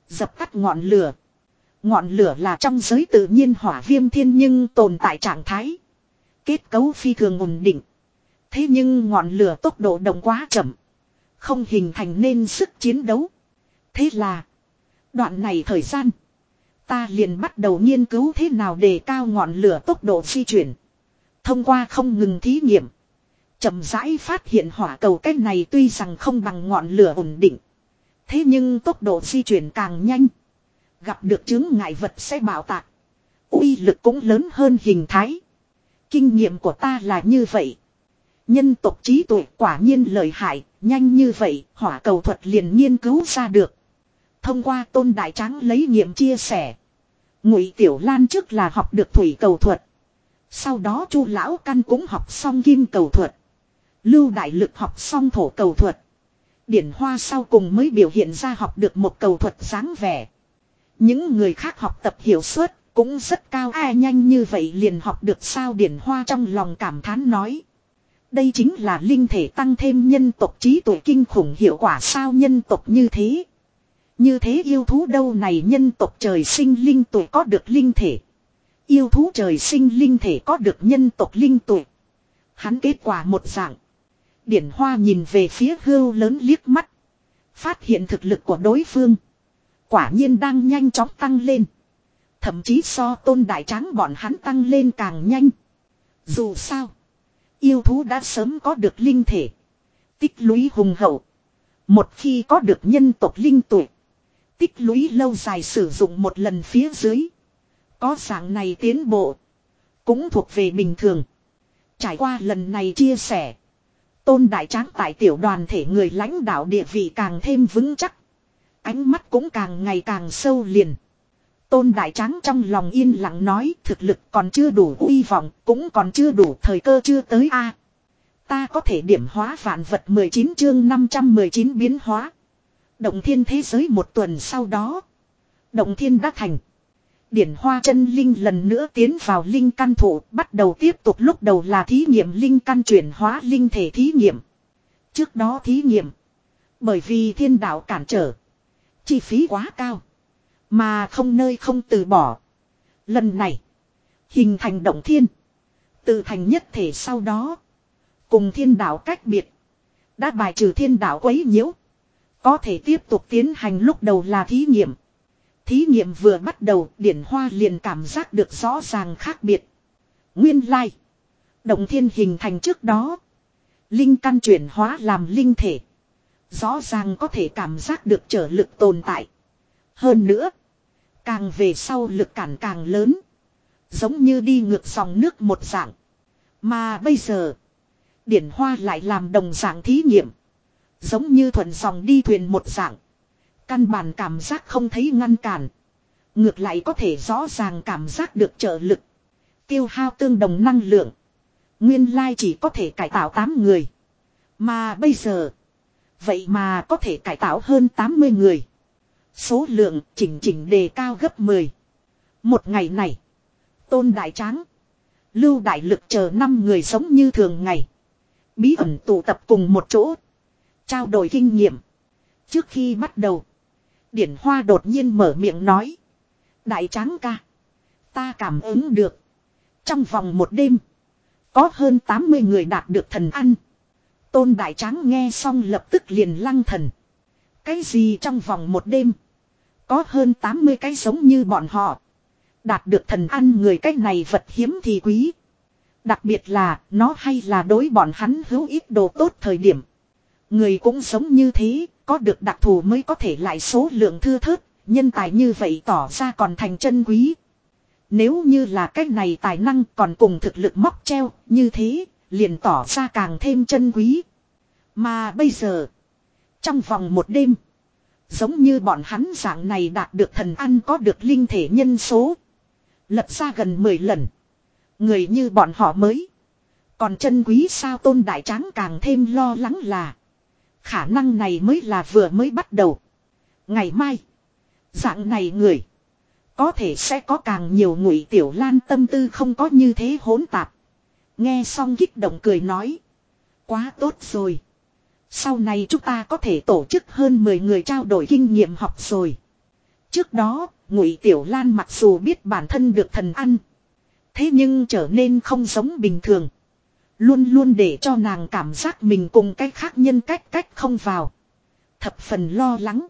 Dập tắt ngọn lửa. Ngọn lửa là trong giới tự nhiên hỏa viêm thiên nhưng tồn tại trạng thái. Kết cấu phi thường ổn định. Thế nhưng ngọn lửa tốc độ động quá chậm. Không hình thành nên sức chiến đấu. Thế là. Đoạn này thời gian. Ta liền bắt đầu nghiên cứu thế nào để cao ngọn lửa tốc độ di chuyển. Thông qua không ngừng thí nghiệm. chậm rãi phát hiện hỏa cầu cách này tuy rằng không bằng ngọn lửa ổn định. Thế nhưng tốc độ di chuyển càng nhanh. Gặp được chứng ngại vật sẽ bảo tạc. uy lực cũng lớn hơn hình thái. Kinh nghiệm của ta là như vậy. Nhân tộc trí tuệ quả nhiên lợi hại, nhanh như vậy, hỏa cầu thuật liền nghiên cứu ra được. Thông qua tôn đại tráng lấy nghiệm chia sẻ. Ngụy Tiểu Lan trước là học được thủy cầu thuật. Sau đó chu lão căn cũng học xong kim cầu thuật. Lưu đại lực học xong thổ cầu thuật. Điển hoa sau cùng mới biểu hiện ra học được một cầu thuật dáng vẻ. Những người khác học tập hiệu suất cũng rất cao ai nhanh như vậy liền học được sao điển hoa trong lòng cảm thán nói. Đây chính là linh thể tăng thêm nhân tộc trí tuệ kinh khủng hiệu quả sao nhân tộc như thế. Như thế yêu thú đâu này nhân tộc trời sinh linh tuệ có được linh thể. Yêu thú trời sinh linh thể có được nhân tộc linh tuệ. Hắn kết quả một dạng. Điển hoa nhìn về phía hưu lớn liếc mắt. Phát hiện thực lực của đối phương. Quả nhiên đang nhanh chóng tăng lên. Thậm chí so tôn đại tráng bọn hắn tăng lên càng nhanh. Dù sao. Yêu thú đã sớm có được linh thể. Tích lũy hùng hậu. Một khi có được nhân tộc linh tuổi. Tích lũy lâu dài sử dụng một lần phía dưới. Có dạng này tiến bộ. Cũng thuộc về bình thường. Trải qua lần này chia sẻ. Tôn đại tráng tại tiểu đoàn thể người lãnh đạo địa vị càng thêm vững chắc. Ánh mắt cũng càng ngày càng sâu liền. Tôn Đại Tráng trong lòng yên lặng nói thực lực còn chưa đủ uy vọng, cũng còn chưa đủ thời cơ chưa tới a. ta có thể điểm hóa vạn vật 19 chương 519 biến hóa. Động thiên thế giới một tuần sau đó. Động thiên đã thành. Điển hoa chân linh lần nữa tiến vào linh căn thủ, bắt đầu tiếp tục lúc đầu là thí nghiệm linh căn chuyển hóa linh thể thí nghiệm. Trước đó thí nghiệm, bởi vì thiên đạo cản trở, chi phí quá cao, mà không nơi không từ bỏ. Lần này, hình thành động thiên, tự thành nhất thể sau đó, cùng thiên đạo cách biệt, đã bài trừ thiên đạo quấy nhiễu, có thể tiếp tục tiến hành lúc đầu là thí nghiệm. Thí nghiệm vừa bắt đầu, điển hoa liền cảm giác được rõ ràng khác biệt. Nguyên lai. Động thiên hình thành trước đó. Linh căn chuyển hóa làm linh thể. Rõ ràng có thể cảm giác được trở lực tồn tại. Hơn nữa. Càng về sau lực cản càng lớn. Giống như đi ngược dòng nước một dạng. Mà bây giờ. Điển hoa lại làm đồng dạng thí nghiệm. Giống như thuận dòng đi thuyền một dạng. Căn bản cảm giác không thấy ngăn cản. Ngược lại có thể rõ ràng cảm giác được trợ lực. Tiêu hao tương đồng năng lượng. Nguyên lai chỉ có thể cải tạo 8 người. Mà bây giờ. Vậy mà có thể cải tạo hơn 80 người. Số lượng chỉnh chỉnh đề cao gấp 10. Một ngày này. Tôn Đại Tráng. Lưu Đại Lực chờ 5 người sống như thường ngày. Bí ẩn tụ tập cùng một chỗ. Trao đổi kinh nghiệm. Trước khi bắt đầu. Điển Hoa đột nhiên mở miệng nói. Đại tráng ca. Ta cảm ứng được. Trong vòng một đêm. Có hơn 80 người đạt được thần ăn. Tôn đại tráng nghe xong lập tức liền lăng thần. Cái gì trong vòng một đêm. Có hơn 80 cái giống như bọn họ. Đạt được thần ăn người cái này vật hiếm thì quý. Đặc biệt là nó hay là đối bọn hắn hữu ít đồ tốt thời điểm. Người cũng sống như thế, có được đặc thù mới có thể lại số lượng thưa thớt, nhân tài như vậy tỏ ra còn thành chân quý. Nếu như là cách này tài năng còn cùng thực lực móc treo, như thế, liền tỏ ra càng thêm chân quý. Mà bây giờ, trong vòng một đêm, giống như bọn hắn dạng này đạt được thần ăn có được linh thể nhân số. Lập ra gần 10 lần. Người như bọn họ mới. Còn chân quý sao tôn đại tráng càng thêm lo lắng là. Khả năng này mới là vừa mới bắt đầu. Ngày mai. Dạng này người. Có thể sẽ có càng nhiều ngụy tiểu lan tâm tư không có như thế hỗn tạp. Nghe xong kích động cười nói. Quá tốt rồi. Sau này chúng ta có thể tổ chức hơn 10 người trao đổi kinh nghiệm học rồi. Trước đó, ngụy tiểu lan mặc dù biết bản thân được thần ăn. Thế nhưng trở nên không giống bình thường. Luôn luôn để cho nàng cảm giác mình cùng cái khác nhân cách cách không vào. Thập phần lo lắng.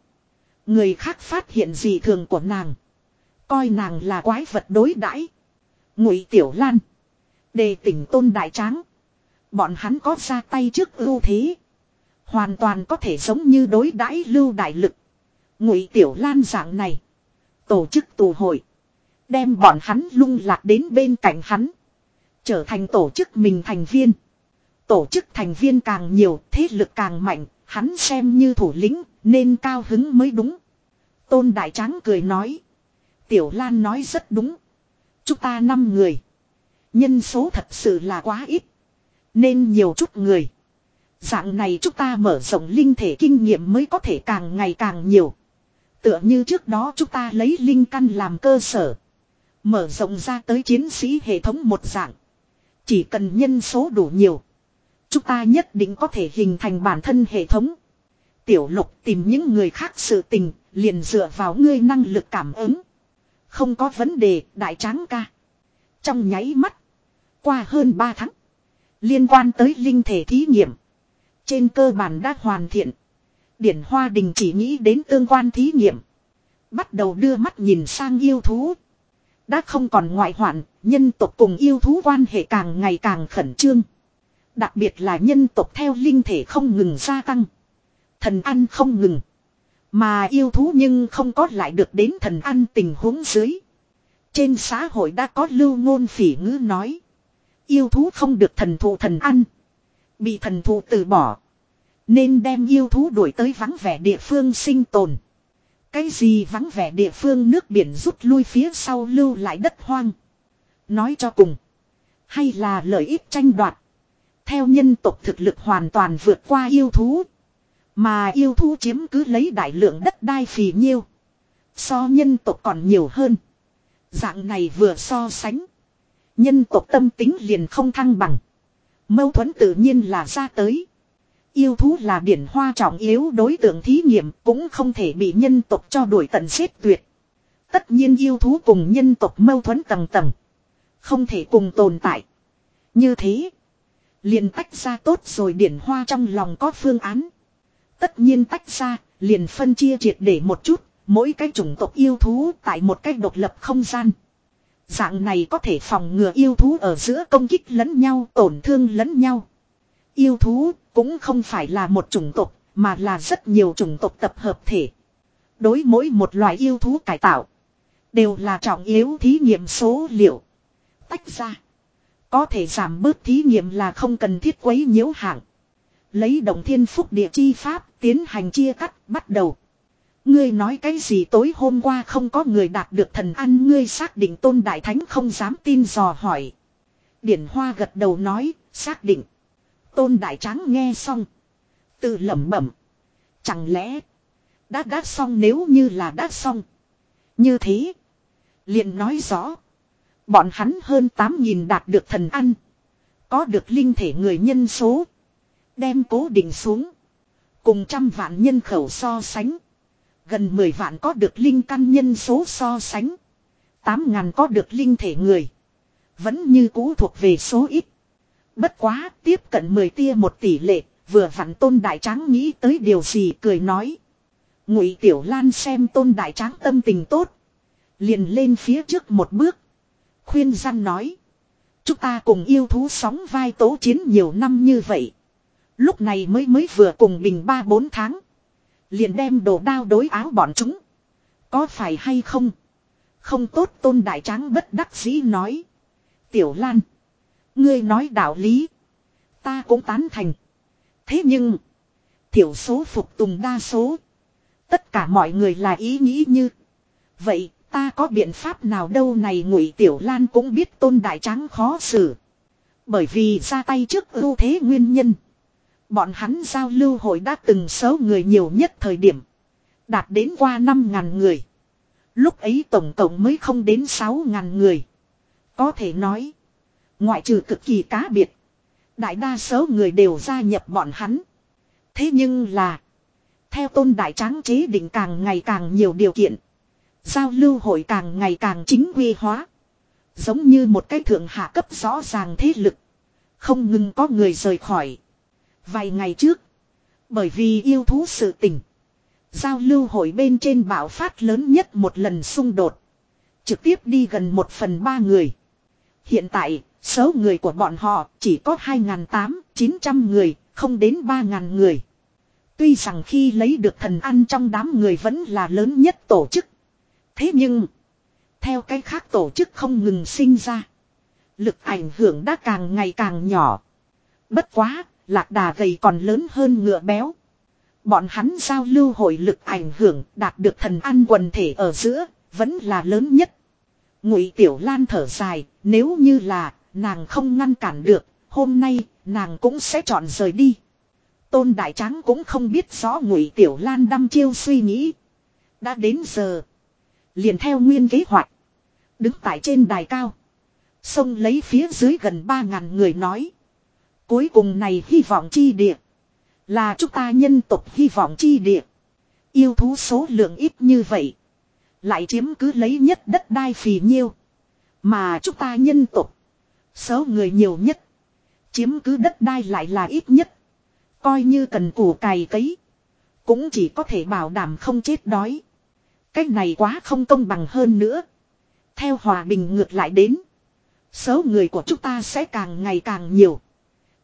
Người khác phát hiện gì thường của nàng. Coi nàng là quái vật đối đãi. Ngụy Tiểu Lan. Đề tỉnh tôn đại tráng. Bọn hắn có ra tay trước ưu thế. Hoàn toàn có thể giống như đối đãi lưu đại lực. Ngụy Tiểu Lan dạng này. Tổ chức tù hội. Đem bọn hắn lung lạc đến bên cạnh hắn. Trở thành tổ chức mình thành viên. Tổ chức thành viên càng nhiều, thế lực càng mạnh, hắn xem như thủ lĩnh, nên cao hứng mới đúng. Tôn Đại Tráng cười nói. Tiểu Lan nói rất đúng. Chúng ta năm người. Nhân số thật sự là quá ít. Nên nhiều chút người. Dạng này chúng ta mở rộng linh thể kinh nghiệm mới có thể càng ngày càng nhiều. Tựa như trước đó chúng ta lấy linh căn làm cơ sở. Mở rộng ra tới chiến sĩ hệ thống một dạng. Chỉ cần nhân số đủ nhiều. Chúng ta nhất định có thể hình thành bản thân hệ thống. Tiểu lục tìm những người khác sự tình, liền dựa vào ngươi năng lực cảm ứng. Không có vấn đề, đại tráng ca. Trong nháy mắt. Qua hơn 3 tháng. Liên quan tới linh thể thí nghiệm. Trên cơ bản đã hoàn thiện. Điển Hoa Đình chỉ nghĩ đến tương quan thí nghiệm. Bắt đầu đưa mắt nhìn sang yêu thú. Đã không còn ngoại hoạn, nhân tộc cùng yêu thú quan hệ càng ngày càng khẩn trương. Đặc biệt là nhân tộc theo linh thể không ngừng gia tăng. Thần ăn không ngừng. Mà yêu thú nhưng không có lại được đến thần ăn tình huống dưới. Trên xã hội đã có lưu ngôn phỉ ngữ nói. Yêu thú không được thần thụ thần ăn. Bị thần thụ từ bỏ. Nên đem yêu thú đuổi tới vắng vẻ địa phương sinh tồn. Cái gì vắng vẻ địa phương nước biển rút lui phía sau lưu lại đất hoang. Nói cho cùng. Hay là lợi ích tranh đoạt. Theo nhân tộc thực lực hoàn toàn vượt qua yêu thú. Mà yêu thú chiếm cứ lấy đại lượng đất đai phì nhiêu. So nhân tộc còn nhiều hơn. Dạng này vừa so sánh. Nhân tộc tâm tính liền không thăng bằng. Mâu thuẫn tự nhiên là ra tới. Yêu thú là điển hoa trọng yếu đối tượng thí nghiệm cũng không thể bị nhân tộc cho đuổi tận xếp tuyệt. Tất nhiên yêu thú cùng nhân tộc mâu thuẫn tầng tầng. Không thể cùng tồn tại. Như thế. Liền tách ra tốt rồi điển hoa trong lòng có phương án. Tất nhiên tách ra, liền phân chia triệt để một chút, mỗi cái chủng tộc yêu thú tại một cách độc lập không gian. Dạng này có thể phòng ngừa yêu thú ở giữa công kích lẫn nhau, tổn thương lẫn nhau. Yêu thú cũng không phải là một chủng tộc, mà là rất nhiều chủng tộc tập hợp thể. Đối mỗi một loài yêu thú cải tạo, đều là trọng yếu thí nghiệm số liệu. Tách ra, có thể giảm bớt thí nghiệm là không cần thiết quấy nhiễu hạng. Lấy động thiên phúc địa chi pháp tiến hành chia cắt bắt đầu. Ngươi nói cái gì tối hôm qua không có người đạt được thần ăn ngươi xác định tôn đại thánh không dám tin dò hỏi. Điển hoa gật đầu nói, xác định. Tôn đại tráng nghe xong. Tự lẩm bẩm. Chẳng lẽ. Đã đã xong nếu như là đã xong. Như thế. liền nói rõ. Bọn hắn hơn 8.000 đạt được thần ăn. Có được linh thể người nhân số. Đem cố định xuống. Cùng trăm vạn nhân khẩu so sánh. Gần 10 vạn có được linh căn nhân số so sánh. 8 ngàn có được linh thể người. Vẫn như cũ thuộc về số ít. Bất quá, tiếp cận 10 tia một tỷ lệ. Vừa vặn tôn đại tráng nghĩ tới điều gì cười nói. Ngụy Tiểu Lan xem tôn đại tráng tâm tình tốt. Liền lên phía trước một bước. Khuyên răn nói. Chúng ta cùng yêu thú sóng vai tố chiến nhiều năm như vậy. Lúc này mới mới vừa cùng bình ba bốn tháng. Liền đem đồ đao đối áo bọn chúng. Có phải hay không? Không tốt tôn đại tráng bất đắc dĩ nói. Tiểu Lan. Ngươi nói đạo lý. Ta cũng tán thành. Thế nhưng. Thiểu số phục tùng đa số. Tất cả mọi người là ý nghĩ như. Vậy ta có biện pháp nào đâu này ngụy Tiểu Lan cũng biết tôn đại tráng khó xử. Bởi vì ra tay trước ưu thế nguyên nhân. Bọn hắn giao lưu hội đã từng số người nhiều nhất thời điểm. Đạt đến qua 5.000 người. Lúc ấy tổng cộng mới không đến 6.000 người. Có thể nói. Ngoại trừ cực kỳ cá biệt. Đại đa số người đều gia nhập bọn hắn. Thế nhưng là. Theo tôn đại tráng chế định càng ngày càng nhiều điều kiện. Giao lưu hội càng ngày càng chính quy hóa. Giống như một cái thượng hạ cấp rõ ràng thế lực. Không ngừng có người rời khỏi. Vài ngày trước, bởi vì yêu thú sự tình, giao lưu hội bên trên bạo phát lớn nhất một lần xung đột. Trực tiếp đi gần một phần ba người. Hiện tại, số người của bọn họ chỉ có 2.800-900 người, không đến 3.000 người. Tuy rằng khi lấy được thần ăn trong đám người vẫn là lớn nhất tổ chức. Thế nhưng, theo cái khác tổ chức không ngừng sinh ra. Lực ảnh hưởng đã càng ngày càng nhỏ. Bất quá, Lạc đà gầy còn lớn hơn ngựa béo. Bọn hắn giao lưu hội lực ảnh hưởng đạt được thần ăn quần thể ở giữa, vẫn là lớn nhất. Ngụy Tiểu Lan thở dài, nếu như là, nàng không ngăn cản được, hôm nay, nàng cũng sẽ chọn rời đi. Tôn Đại Tráng cũng không biết rõ Ngụy Tiểu Lan đăm chiêu suy nghĩ. Đã đến giờ. Liền theo nguyên kế hoạch. Đứng tại trên đài cao. Xông lấy phía dưới gần 3.000 người nói. Cuối cùng này hy vọng chi địa. Là chúng ta nhân tộc hy vọng chi địa. Yêu thú số lượng ít như vậy. Lại chiếm cứ lấy nhất đất đai phì nhiêu. Mà chúng ta nhân tộc. Số người nhiều nhất. Chiếm cứ đất đai lại là ít nhất. Coi như cần củ cày cấy. Cũng chỉ có thể bảo đảm không chết đói. Cách này quá không công bằng hơn nữa. Theo hòa bình ngược lại đến. Số người của chúng ta sẽ càng ngày càng nhiều.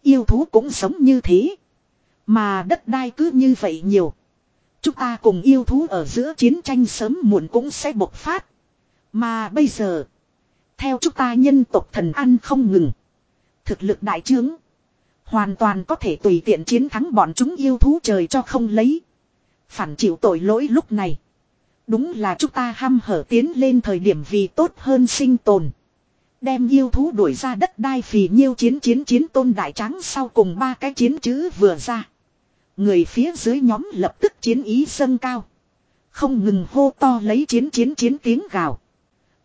Yêu thú cũng sống như thế. Mà đất đai cứ như vậy nhiều. Chúng ta cùng yêu thú ở giữa chiến tranh sớm muộn cũng sẽ bộc phát. Mà bây giờ. Theo chúng ta nhân tộc thần ăn không ngừng. Thực lực đại trướng. Hoàn toàn có thể tùy tiện chiến thắng bọn chúng yêu thú trời cho không lấy. Phản chịu tội lỗi lúc này. Đúng là chúng ta ham hở tiến lên thời điểm vì tốt hơn sinh tồn. Đem yêu thú đuổi ra đất đai phì nhiêu chiến chiến chiến tôn đại tráng sau cùng ba cái chiến chữ vừa ra. Người phía dưới nhóm lập tức chiến ý dâng cao. Không ngừng hô to lấy chiến chiến chiến tiếng gào.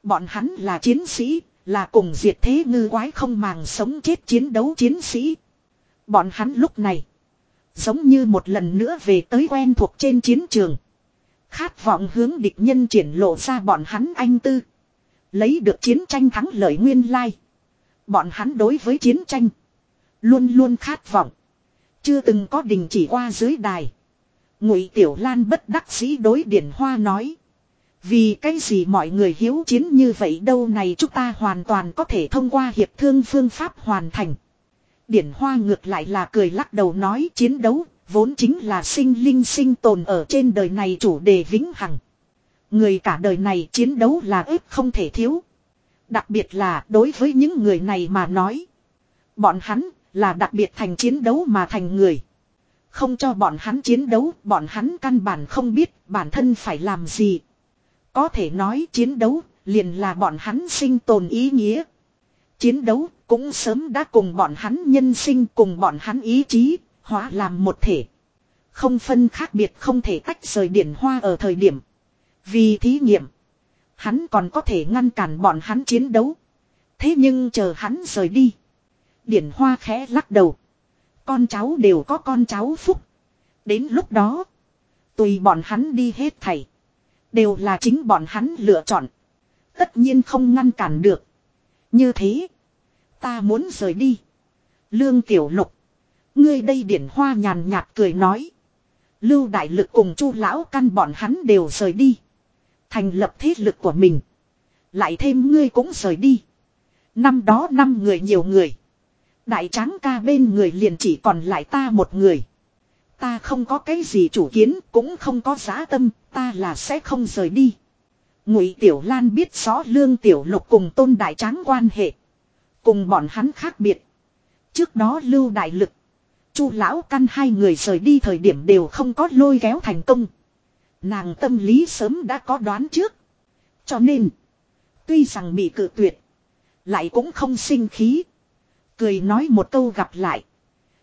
Bọn hắn là chiến sĩ, là cùng diệt thế ngư quái không màng sống chết chiến đấu chiến sĩ. Bọn hắn lúc này, giống như một lần nữa về tới quen thuộc trên chiến trường. Khát vọng hướng địch nhân triển lộ ra bọn hắn anh tư. Lấy được chiến tranh thắng lợi nguyên lai. Bọn hắn đối với chiến tranh. Luôn luôn khát vọng. Chưa từng có đình chỉ qua dưới đài. Ngụy Tiểu Lan bất đắc dĩ đối Điển Hoa nói. Vì cái gì mọi người hiếu chiến như vậy đâu này chúng ta hoàn toàn có thể thông qua hiệp thương phương pháp hoàn thành. Điển Hoa ngược lại là cười lắc đầu nói chiến đấu vốn chính là sinh linh sinh tồn ở trên đời này chủ đề vĩnh hằng. Người cả đời này chiến đấu là ếp không thể thiếu. Đặc biệt là đối với những người này mà nói. Bọn hắn là đặc biệt thành chiến đấu mà thành người. Không cho bọn hắn chiến đấu, bọn hắn căn bản không biết bản thân phải làm gì. Có thể nói chiến đấu, liền là bọn hắn sinh tồn ý nghĩa. Chiến đấu cũng sớm đã cùng bọn hắn nhân sinh cùng bọn hắn ý chí, hóa làm một thể. Không phân khác biệt không thể tách rời điển hoa ở thời điểm. Vì thí nghiệm, hắn còn có thể ngăn cản bọn hắn chiến đấu. Thế nhưng chờ hắn rời đi. Điển hoa khẽ lắc đầu. Con cháu đều có con cháu phúc. Đến lúc đó. Tùy bọn hắn đi hết thảy. Đều là chính bọn hắn lựa chọn. Tất nhiên không ngăn cản được. Như thế. Ta muốn rời đi. Lương tiểu lục. Ngươi đây điển hoa nhàn nhạt cười nói. Lưu đại lực cùng chu lão căn bọn hắn đều rời đi. Thành lập thế lực của mình. Lại thêm ngươi cũng rời đi. Năm đó năm người nhiều người. Đại tráng ca bên người liền chỉ còn lại ta một người. Ta không có cái gì chủ kiến cũng không có giá tâm, ta là sẽ không rời đi. Ngụy Tiểu Lan biết rõ Lương Tiểu Lục cùng Tôn Đại Tráng quan hệ. Cùng bọn hắn khác biệt. Trước đó Lưu Đại Lực, Chu Lão Căn hai người rời đi thời điểm đều không có lôi kéo thành công. Nàng tâm lý sớm đã có đoán trước. Cho nên, tuy rằng bị cự tuyệt, lại cũng không sinh khí. Cười nói một câu gặp lại.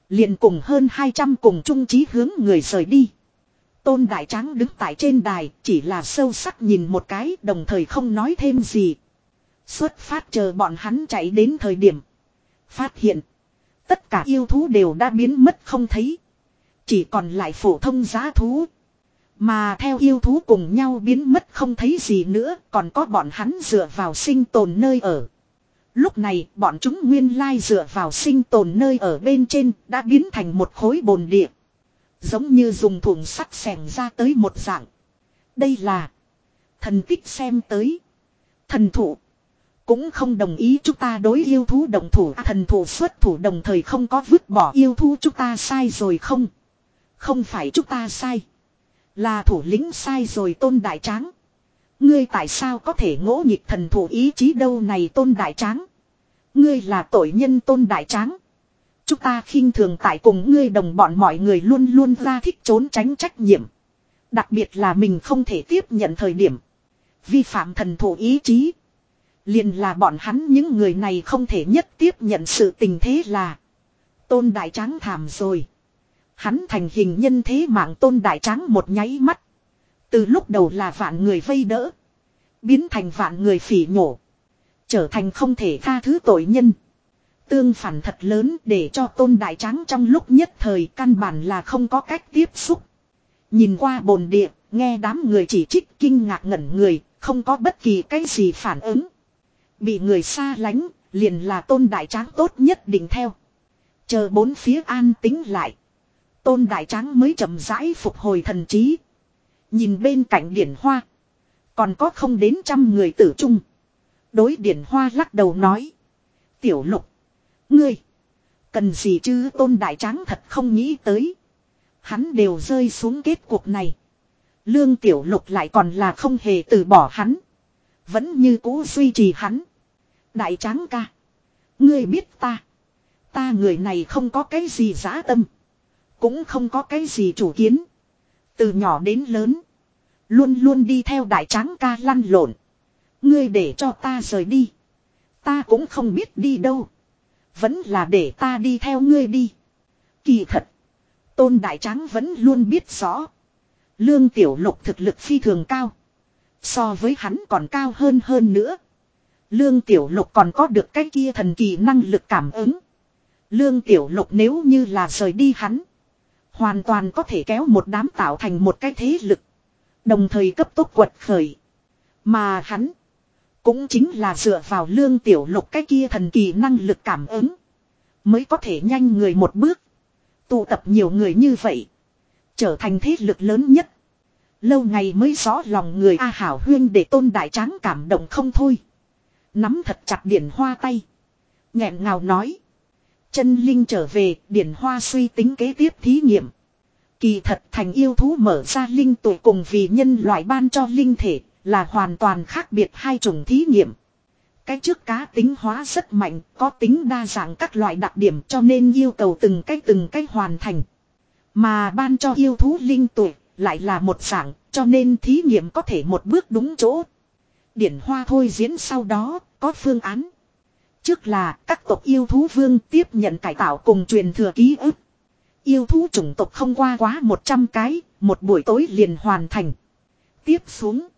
Liền cùng hơn 200 cùng chung chí hướng người rời đi. Tôn Đại Tráng đứng tại trên đài chỉ là sâu sắc nhìn một cái đồng thời không nói thêm gì. Xuất phát chờ bọn hắn chạy đến thời điểm. Phát hiện. Tất cả yêu thú đều đã biến mất không thấy. Chỉ còn lại phổ thông giá thú. Mà theo yêu thú cùng nhau biến mất không thấy gì nữa còn có bọn hắn dựa vào sinh tồn nơi ở. Lúc này bọn chúng nguyên lai dựa vào sinh tồn nơi ở bên trên đã biến thành một khối bồn địa. Giống như dùng thùng sắt sẻng ra tới một dạng. Đây là thần tích xem tới. Thần thụ. Cũng không đồng ý chúng ta đối yêu thú đồng thủ à, thần thủ xuất thủ đồng thời không có vứt bỏ yêu thú chúng ta sai rồi không. Không phải chúng ta sai. Là thủ lĩnh sai rồi tôn đại tráng. Ngươi tại sao có thể ngỗ nhịp thần thủ ý chí đâu này tôn đại tráng. Ngươi là tội nhân tôn đại tráng. Chúng ta khinh thường tại cùng ngươi đồng bọn mọi người luôn luôn ra thích trốn tránh trách nhiệm. Đặc biệt là mình không thể tiếp nhận thời điểm. Vi phạm thần thủ ý chí. liền là bọn hắn những người này không thể nhất tiếp nhận sự tình thế là. Tôn đại tráng thảm rồi. Hắn thành hình nhân thế mạng tôn đại tráng một nháy mắt. Từ lúc đầu là vạn người vây đỡ. Biến thành vạn người phỉ nhổ. Trở thành không thể tha thứ tội nhân. Tương phản thật lớn để cho tôn đại tráng trong lúc nhất thời căn bản là không có cách tiếp xúc. Nhìn qua bồn địa, nghe đám người chỉ trích kinh ngạc ngẩn người, không có bất kỳ cái gì phản ứng. Bị người xa lánh, liền là tôn đại tráng tốt nhất định theo. Chờ bốn phía an tính lại. Tôn đại tráng mới chậm rãi phục hồi thần trí. Nhìn bên cạnh điển hoa. Còn có không đến trăm người tử trung. Đối điển hoa lắc đầu nói. Tiểu lục. Ngươi. Cần gì chứ tôn đại tráng thật không nghĩ tới. Hắn đều rơi xuống kết cuộc này. Lương tiểu lục lại còn là không hề từ bỏ hắn. Vẫn như cũ duy trì hắn. Đại tráng ca. Ngươi biết ta. Ta người này không có cái gì giá tâm. Cũng không có cái gì chủ kiến. Từ nhỏ đến lớn. Luôn luôn đi theo đại tráng ca lăn lộn. Ngươi để cho ta rời đi. Ta cũng không biết đi đâu. Vẫn là để ta đi theo ngươi đi. Kỳ thật. Tôn Đại Tráng vẫn luôn biết rõ. Lương Tiểu Lục thực lực phi thường cao. So với hắn còn cao hơn hơn nữa. Lương Tiểu Lục còn có được cái kia thần kỳ năng lực cảm ứng. Lương Tiểu Lục nếu như là rời đi hắn. Hoàn toàn có thể kéo một đám tạo thành một cái thế lực. Đồng thời cấp tốc quật khởi. Mà hắn. Cũng chính là dựa vào lương tiểu lục cái kia thần kỳ năng lực cảm ứng. Mới có thể nhanh người một bước. Tụ tập nhiều người như vậy. Trở thành thế lực lớn nhất. Lâu ngày mới rõ lòng người A Hảo Huyên để tôn đại tráng cảm động không thôi. Nắm thật chặt điển hoa tay. nghẹn ngào nói. Chân linh trở về, điển hoa suy tính kế tiếp thí nghiệm. Kỳ thật thành yêu thú mở ra linh tuổi cùng vì nhân loại ban cho linh thể, là hoàn toàn khác biệt hai chủng thí nghiệm. Cái trước cá tính hóa rất mạnh, có tính đa dạng các loại đặc điểm cho nên yêu cầu từng cái từng cái hoàn thành. Mà ban cho yêu thú linh tuổi, lại là một dạng, cho nên thí nghiệm có thể một bước đúng chỗ. Điển hoa thôi diễn sau đó, có phương án. Trước là các tộc yêu thú vương tiếp nhận cải tạo cùng truyền thừa ký ức. Yêu thú chủng tộc không qua quá 100 cái, một buổi tối liền hoàn thành. Tiếp xuống.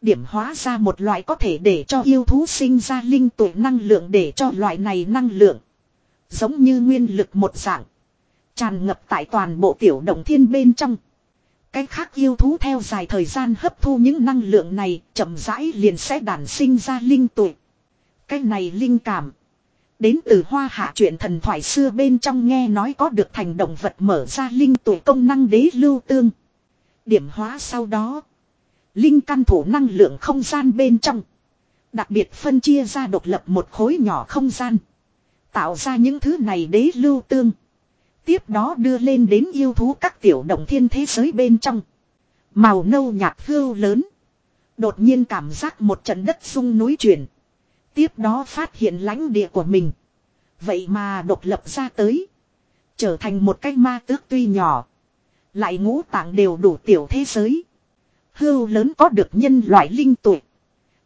Điểm hóa ra một loại có thể để cho yêu thú sinh ra linh tuổi năng lượng để cho loại này năng lượng. Giống như nguyên lực một dạng. Tràn ngập tại toàn bộ tiểu động thiên bên trong. Cái khác yêu thú theo dài thời gian hấp thu những năng lượng này chậm rãi liền sẽ đản sinh ra linh tuổi. Cái này linh cảm. Đến từ hoa hạ chuyện thần thoại xưa bên trong nghe nói có được thành động vật mở ra linh tuổi công năng đế lưu tương. Điểm hóa sau đó. Linh căn thủ năng lượng không gian bên trong. Đặc biệt phân chia ra độc lập một khối nhỏ không gian. Tạo ra những thứ này đế lưu tương. Tiếp đó đưa lên đến yêu thú các tiểu động thiên thế giới bên trong. Màu nâu nhạt hưu lớn. Đột nhiên cảm giác một trận đất sung núi chuyển. Tiếp đó phát hiện lãnh địa của mình. Vậy mà độc lập ra tới. Trở thành một cái ma tước tuy nhỏ. Lại ngũ tạng đều đủ tiểu thế giới. Hưu lớn có được nhân loại linh tuổi.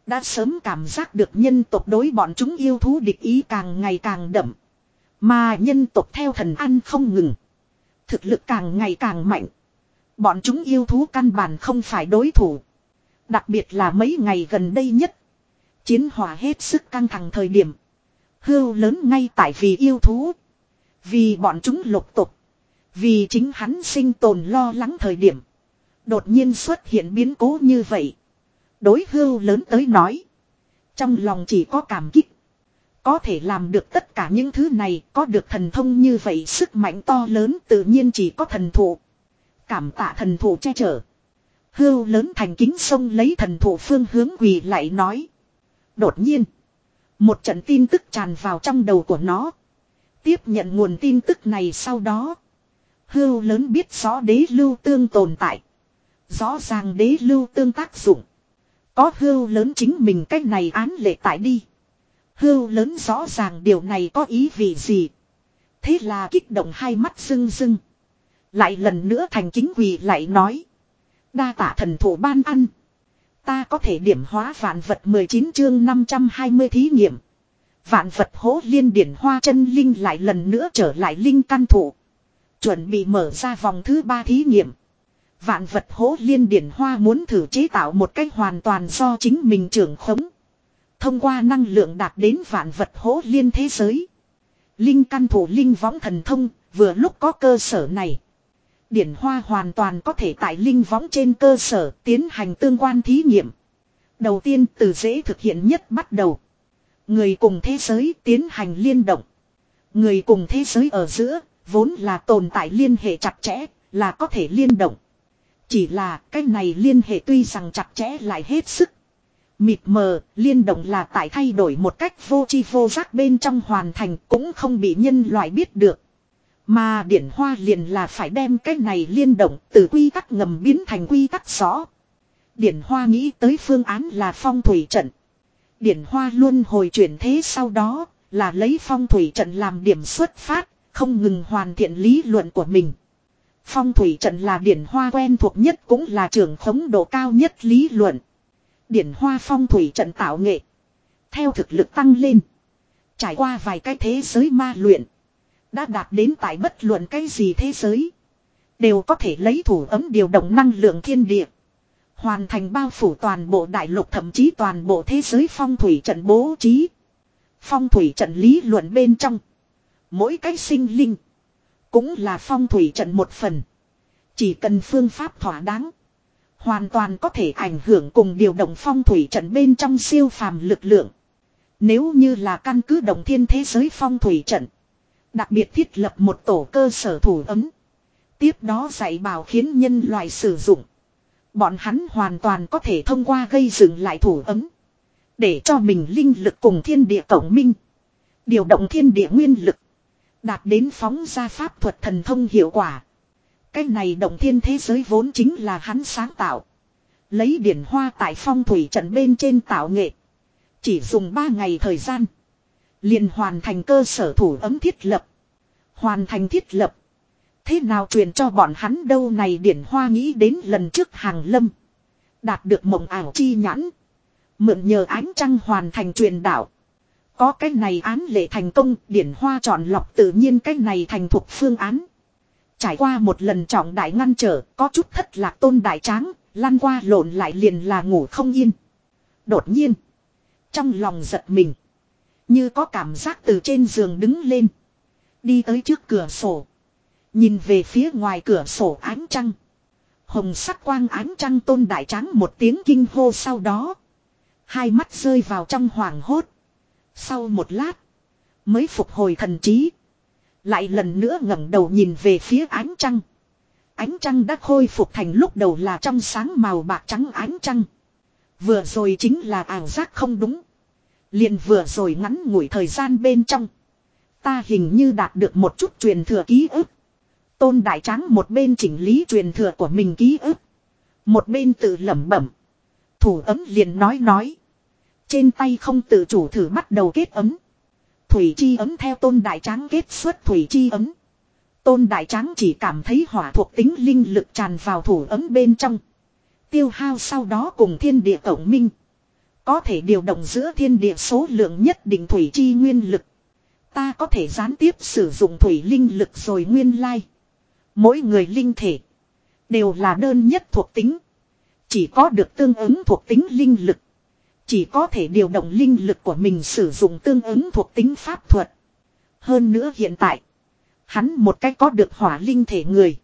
Đã sớm cảm giác được nhân tộc đối bọn chúng yêu thú địch ý càng ngày càng đậm. Mà nhân tộc theo thần ăn không ngừng. Thực lực càng ngày càng mạnh. Bọn chúng yêu thú căn bản không phải đối thủ. Đặc biệt là mấy ngày gần đây nhất. Chiến hỏa hết sức căng thẳng thời điểm. Hưu lớn ngay tại vì yêu thú. Vì bọn chúng lục tục. Vì chính hắn sinh tồn lo lắng thời điểm. Đột nhiên xuất hiện biến cố như vậy. Đối hưu lớn tới nói. Trong lòng chỉ có cảm kích. Có thể làm được tất cả những thứ này, có được thần thông như vậy sức mạnh to lớn tự nhiên chỉ có thần thụ. Cảm tạ thần thụ che chở. Hưu lớn thành kính sông lấy thần thụ phương hướng quỳ lại nói. Đột nhiên, một trận tin tức tràn vào trong đầu của nó. Tiếp nhận nguồn tin tức này sau đó. Hưu lớn biết rõ đế lưu tương tồn tại. Rõ ràng đế lưu tương tác dụng. Có hưu lớn chính mình cách này án lệ tại đi. Hưu lớn rõ ràng điều này có ý vị gì. Thế là kích động hai mắt rưng rưng. Lại lần nữa thành kính quỳ lại nói. Đa tạ thần thủ ban ăn. Ta có thể điểm hóa vạn vật 19 chương 520 thí nghiệm. Vạn vật hố liên điển hoa chân linh lại lần nữa trở lại linh căn thủ. Chuẩn bị mở ra vòng thứ ba thí nghiệm. Vạn vật hố liên điển hoa muốn thử chế tạo một cách hoàn toàn do chính mình trưởng khống. Thông qua năng lượng đạt đến vạn vật hố liên thế giới. Linh căn thủ linh võng thần thông, vừa lúc có cơ sở này. Điển hoa hoàn toàn có thể tại linh võng trên cơ sở tiến hành tương quan thí nghiệm. Đầu tiên từ dễ thực hiện nhất bắt đầu. Người cùng thế giới tiến hành liên động. Người cùng thế giới ở giữa, vốn là tồn tại liên hệ chặt chẽ, là có thể liên động. Chỉ là cái này liên hệ tuy rằng chặt chẽ lại hết sức. Mịt mờ, liên động là tại thay đổi một cách vô chi vô giác bên trong hoàn thành cũng không bị nhân loại biết được. Mà điển hoa liền là phải đem cái này liên động từ quy tắc ngầm biến thành quy tắc rõ. Điển hoa nghĩ tới phương án là phong thủy trận. Điển hoa luôn hồi chuyển thế sau đó là lấy phong thủy trận làm điểm xuất phát, không ngừng hoàn thiện lý luận của mình. Phong thủy trận là điển hoa quen thuộc nhất cũng là trường khống độ cao nhất lý luận. Điển hoa phong thủy trận tạo nghệ. Theo thực lực tăng lên. Trải qua vài cái thế giới ma luyện. Đã đạt đến tại bất luận cái gì thế giới. Đều có thể lấy thủ ấm điều động năng lượng thiên địa. Hoàn thành bao phủ toàn bộ đại lục thậm chí toàn bộ thế giới phong thủy trận bố trí. Phong thủy trận lý luận bên trong. Mỗi cái sinh linh. Cũng là phong thủy trận một phần. Chỉ cần phương pháp thỏa đáng. Hoàn toàn có thể ảnh hưởng cùng điều động phong thủy trận bên trong siêu phàm lực lượng. Nếu như là căn cứ động thiên thế giới phong thủy trận. Đặc biệt thiết lập một tổ cơ sở thủ ấm. Tiếp đó dạy bảo khiến nhân loại sử dụng. Bọn hắn hoàn toàn có thể thông qua gây dựng lại thủ ấm. Để cho mình linh lực cùng thiên địa tổng minh. Điều động thiên địa nguyên lực. Đạt đến phóng ra pháp thuật thần thông hiệu quả. Cái này động thiên thế giới vốn chính là hắn sáng tạo. Lấy điển hoa tại phong thủy trận bên trên tạo nghệ. Chỉ dùng 3 ngày thời gian liền hoàn thành cơ sở thủ ấm thiết lập. Hoàn thành thiết lập. Thế nào truyền cho bọn hắn đâu này điển hoa nghĩ đến lần trước hàng lâm. Đạt được mộng ảo chi nhãn. Mượn nhờ ánh trăng hoàn thành truyền đạo. Có cái này án lệ thành công, điển hoa chọn lọc tự nhiên cái này thành thuộc phương án. Trải qua một lần trọng đại ngăn trở, có chút thất lạc tôn đại tráng, lăn qua lộn lại liền là ngủ không yên. Đột nhiên, trong lòng giật mình, như có cảm giác từ trên giường đứng lên. Đi tới trước cửa sổ. Nhìn về phía ngoài cửa sổ ánh trăng. Hồng sắc quang ánh trăng tôn đại tráng một tiếng kinh hô sau đó. Hai mắt rơi vào trong hoàng hốt. Sau một lát. Mới phục hồi thần trí. Lại lần nữa ngẩng đầu nhìn về phía ánh trăng. Ánh trăng đã khôi phục thành lúc đầu là trong sáng màu bạc trắng ánh trăng. Vừa rồi chính là ảo giác không đúng. Liền vừa rồi ngắn ngủi thời gian bên trong. Ta hình như đạt được một chút truyền thừa ký ức. Tôn Đại Tráng một bên chỉnh lý truyền thừa của mình ký ức. Một bên tự lẩm bẩm. Thủ ấm liền nói nói. Trên tay không tự chủ thử bắt đầu kết ấm. Thủy chi ấm theo tôn đại tráng kết xuất thủy chi ấm. Tôn đại tráng chỉ cảm thấy hỏa thuộc tính linh lực tràn vào thủ ấm bên trong. Tiêu hao sau đó cùng thiên địa tổng minh. Có thể điều động giữa thiên địa số lượng nhất định thủy chi nguyên lực. Ta có thể gián tiếp sử dụng thủy linh lực rồi nguyên lai. Mỗi người linh thể. Đều là đơn nhất thuộc tính. Chỉ có được tương ứng thuộc tính linh lực. Chỉ có thể điều động linh lực của mình sử dụng tương ứng thuộc tính pháp thuật. Hơn nữa hiện tại. Hắn một cách có được hỏa linh thể người.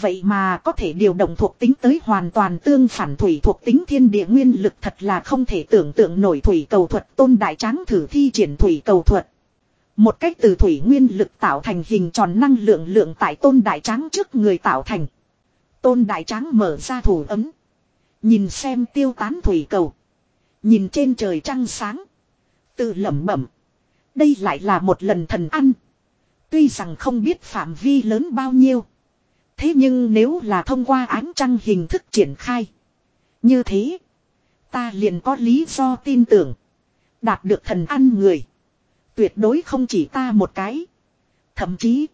Vậy mà có thể điều động thuộc tính tới hoàn toàn tương phản thủy thuộc tính thiên địa nguyên lực thật là không thể tưởng tượng nổi thủy cầu thuật tôn đại tráng thử thi triển thủy cầu thuật. Một cách từ thủy nguyên lực tạo thành hình tròn năng lượng lượng tại tôn đại tráng trước người tạo thành. Tôn đại tráng mở ra thủ ấm. Nhìn xem tiêu tán thủy cầu. Nhìn trên trời trăng sáng. Tự lẩm bẩm. Đây lại là một lần thần ăn. Tuy rằng không biết phạm vi lớn bao nhiêu. Thế nhưng nếu là thông qua ánh trăng hình thức triển khai. Như thế. Ta liền có lý do tin tưởng. Đạt được thần ăn người. Tuyệt đối không chỉ ta một cái. Thậm chí.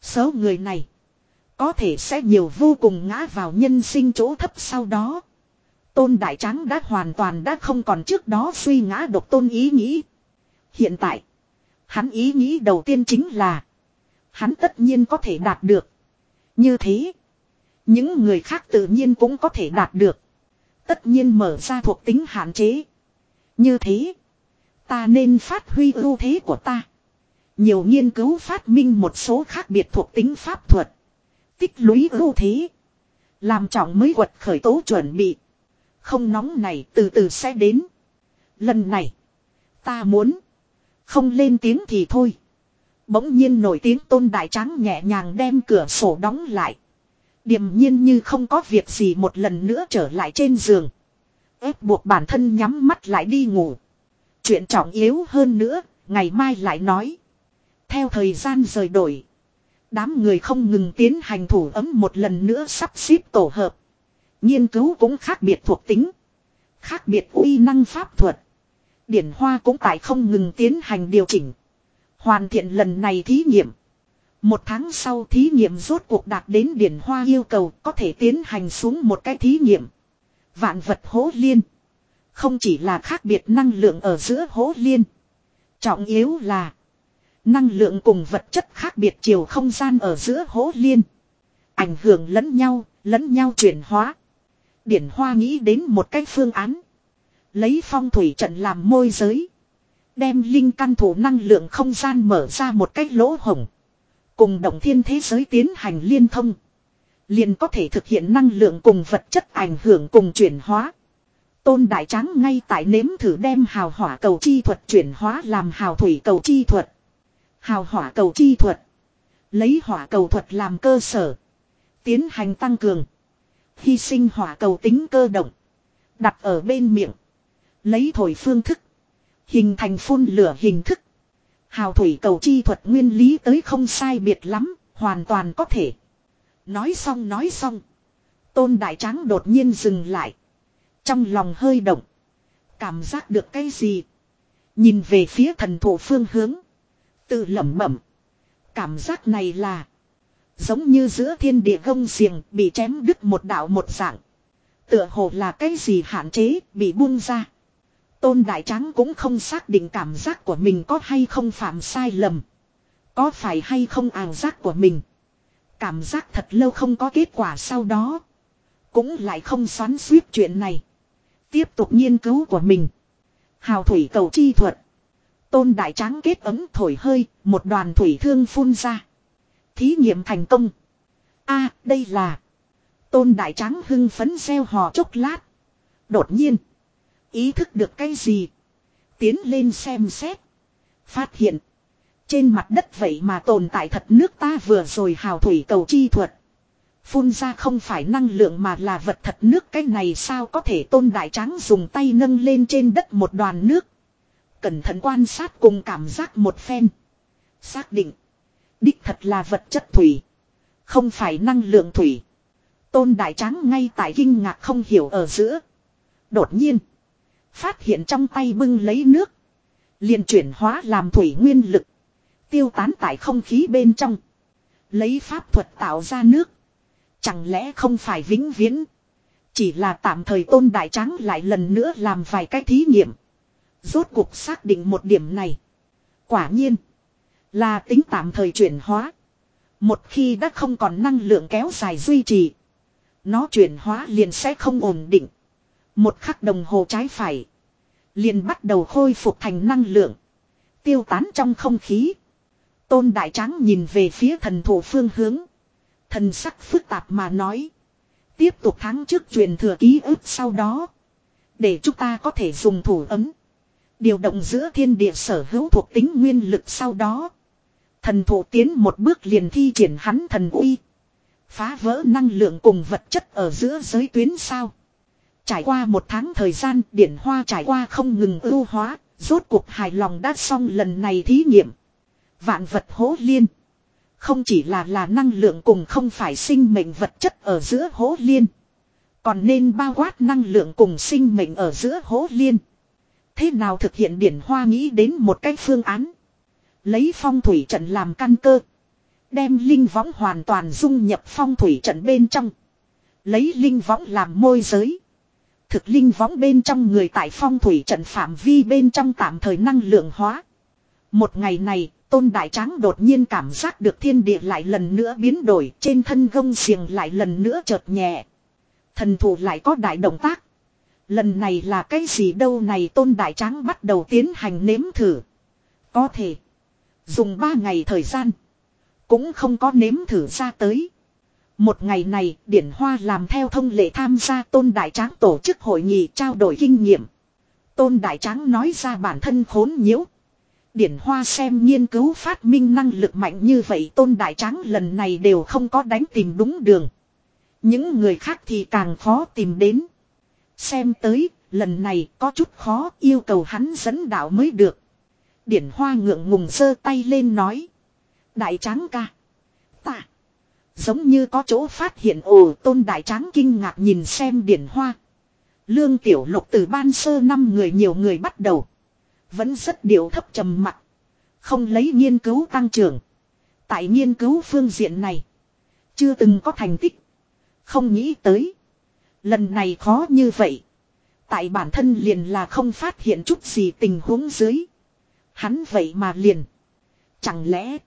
Số người này. Có thể sẽ nhiều vô cùng ngã vào nhân sinh chỗ thấp sau đó. Tôn Đại Tráng đã hoàn toàn đã không còn trước đó suy ngã độc tôn ý nghĩ. Hiện tại. Hắn ý nghĩ đầu tiên chính là. Hắn tất nhiên có thể đạt được. Như thế. Những người khác tự nhiên cũng có thể đạt được. Tất nhiên mở ra thuộc tính hạn chế. Như thế. Ta nên phát huy ưu thế của ta. Nhiều nghiên cứu phát minh một số khác biệt thuộc tính pháp thuật. Tích lũy ưu thế. Làm trọng mới quật khởi tố chuẩn bị. Không nóng này từ từ sẽ đến. Lần này. Ta muốn. Không lên tiếng thì thôi. Bỗng nhiên nổi tiếng tôn đại tráng nhẹ nhàng đem cửa sổ đóng lại. Điềm nhiên như không có việc gì một lần nữa trở lại trên giường. ép buộc bản thân nhắm mắt lại đi ngủ. Chuyện trọng yếu hơn nữa, ngày mai lại nói. Theo thời gian rời đổi. Đám người không ngừng tiến hành thủ ấm một lần nữa sắp xếp tổ hợp. Nghiên cứu cũng khác biệt thuộc tính. Khác biệt uy năng pháp thuật. Điển Hoa cũng tại không ngừng tiến hành điều chỉnh. Hoàn thiện lần này thí nghiệm. Một tháng sau thí nghiệm rốt cuộc đạt đến Điển Hoa yêu cầu có thể tiến hành xuống một cái thí nghiệm. Vạn vật hố liên. Không chỉ là khác biệt năng lượng ở giữa hố liên. Trọng yếu là. Năng lượng cùng vật chất khác biệt chiều không gian ở giữa hố liên. Ảnh hưởng lẫn nhau, lẫn nhau chuyển hóa. Điển Hoa nghĩ đến một cái phương án. Lấy phong thủy trận làm môi giới. Đem linh căn thủ năng lượng không gian mở ra một cách lỗ hổng. Cùng động thiên thế giới tiến hành liên thông. Liền có thể thực hiện năng lượng cùng vật chất ảnh hưởng cùng chuyển hóa. Tôn Đại Tráng ngay tại nếm thử đem hào hỏa cầu chi thuật chuyển hóa làm hào thủy cầu chi thuật. Hào hỏa cầu chi thuật. Lấy hỏa cầu thuật làm cơ sở. Tiến hành tăng cường. Hy sinh hỏa cầu tính cơ động. Đặt ở bên miệng. Lấy thổi phương thức. Hình thành phun lửa hình thức. Hào thủy cầu chi thuật nguyên lý tới không sai biệt lắm. Hoàn toàn có thể. Nói xong nói xong. Tôn Đại Tráng đột nhiên dừng lại. Trong lòng hơi động. Cảm giác được cái gì. Nhìn về phía thần thổ phương hướng. Tự lẩm bẩm. Cảm giác này là. Giống như giữa thiên địa gông xiềng bị chém đứt một đạo một dạng. Tựa hồ là cái gì hạn chế, bị buông ra. Tôn Đại Tráng cũng không xác định cảm giác của mình có hay không phạm sai lầm. Có phải hay không ảo giác của mình. Cảm giác thật lâu không có kết quả sau đó. Cũng lại không xoắn suýt chuyện này. Tiếp tục nghiên cứu của mình. Hào thủy cầu chi thuật. Tôn đại tráng kết ấm thổi hơi, một đoàn thủy thương phun ra. Thí nghiệm thành công. a đây là. Tôn đại tráng hưng phấn gieo hò chốc lát. Đột nhiên. Ý thức được cái gì. Tiến lên xem xét. Phát hiện. Trên mặt đất vậy mà tồn tại thật nước ta vừa rồi hào thủy cầu chi thuật. Phun ra không phải năng lượng mà là vật thật nước cái này sao có thể tôn đại tráng dùng tay nâng lên trên đất một đoàn nước. Cẩn thận quan sát cùng cảm giác một phen. Xác định. Đích thật là vật chất thủy. Không phải năng lượng thủy. Tôn đại tráng ngay tại kinh ngạc không hiểu ở giữa. Đột nhiên. Phát hiện trong tay bưng lấy nước. liền chuyển hóa làm thủy nguyên lực. Tiêu tán tại không khí bên trong. Lấy pháp thuật tạo ra nước. Chẳng lẽ không phải vĩnh viễn. Chỉ là tạm thời tôn đại tráng lại lần nữa làm vài cái thí nghiệm. Rốt cuộc xác định một điểm này. Quả nhiên. Là tính tạm thời chuyển hóa. Một khi đã không còn năng lượng kéo dài duy trì. Nó chuyển hóa liền sẽ không ổn định. Một khắc đồng hồ trái phải. Liền bắt đầu khôi phục thành năng lượng. Tiêu tán trong không khí. Tôn Đại Tráng nhìn về phía thần thủ phương hướng. Thần sắc phức tạp mà nói. Tiếp tục tháng trước truyền thừa ký ức sau đó. Để chúng ta có thể dùng thủ ấm. Điều động giữa thiên địa sở hữu thuộc tính nguyên lực sau đó. Thần thủ tiến một bước liền thi triển hắn thần uy. Phá vỡ năng lượng cùng vật chất ở giữa giới tuyến sao. Trải qua một tháng thời gian điển hoa trải qua không ngừng ưu hóa. Rốt cuộc hài lòng đã xong lần này thí nghiệm. Vạn vật hố liên. Không chỉ là là năng lượng cùng không phải sinh mệnh vật chất ở giữa hố liên. Còn nên bao quát năng lượng cùng sinh mệnh ở giữa hố liên. Thế nào thực hiện điển hoa nghĩ đến một cách phương án. Lấy phong thủy trận làm căn cơ. Đem linh võng hoàn toàn dung nhập phong thủy trận bên trong. Lấy linh võng làm môi giới. Thực linh võng bên trong người tại phong thủy trận phạm vi bên trong tạm thời năng lượng hóa. Một ngày này, Tôn Đại Tráng đột nhiên cảm giác được thiên địa lại lần nữa biến đổi, trên thân gông xiềng lại lần nữa chợt nhẹ. Thần thủ lại có đại động tác. Lần này là cái gì đâu này Tôn Đại Tráng bắt đầu tiến hành nếm thử. Có thể. Dùng ba ngày thời gian. Cũng không có nếm thử ra tới. Một ngày này, Điển Hoa làm theo thông lệ tham gia Tôn Đại Tráng tổ chức hội nghị trao đổi kinh nghiệm. Tôn Đại Tráng nói ra bản thân khốn nhiễu. Điển Hoa xem nghiên cứu phát minh năng lực mạnh như vậy Tôn Đại Tráng lần này đều không có đánh tìm đúng đường. Những người khác thì càng khó tìm đến. Xem tới, lần này có chút khó yêu cầu hắn dẫn đạo mới được. Điển Hoa ngượng ngùng giơ tay lên nói. Đại Tráng ca. Giống như có chỗ phát hiện ồ, tôn đại tráng kinh ngạc nhìn xem điển hoa. Lương tiểu lục từ ban sơ năm người nhiều người bắt đầu. Vẫn rất điều thấp trầm mặt. Không lấy nghiên cứu tăng trưởng. Tại nghiên cứu phương diện này. Chưa từng có thành tích. Không nghĩ tới. Lần này khó như vậy. Tại bản thân liền là không phát hiện chút gì tình huống dưới. Hắn vậy mà liền. Chẳng lẽ.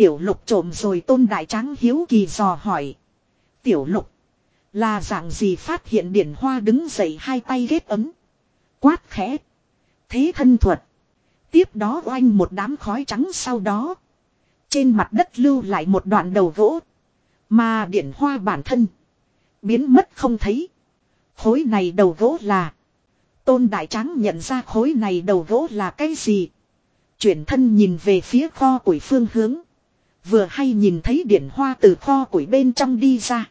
Tiểu lục trộm rồi tôn đại tráng hiếu kỳ dò hỏi. Tiểu lục. Là dạng gì phát hiện điển hoa đứng dậy hai tay ghét ấm. Quát khẽ. Thế thân thuật. Tiếp đó oanh một đám khói trắng sau đó. Trên mặt đất lưu lại một đoạn đầu gỗ. Mà điển hoa bản thân. Biến mất không thấy. Khối này đầu gỗ là. Tôn Đại Tráng nhận ra khối này đầu gỗ là cái gì. Chuyển thân nhìn về phía kho củi phương hướng. Vừa hay nhìn thấy điển hoa từ kho củi bên trong đi ra.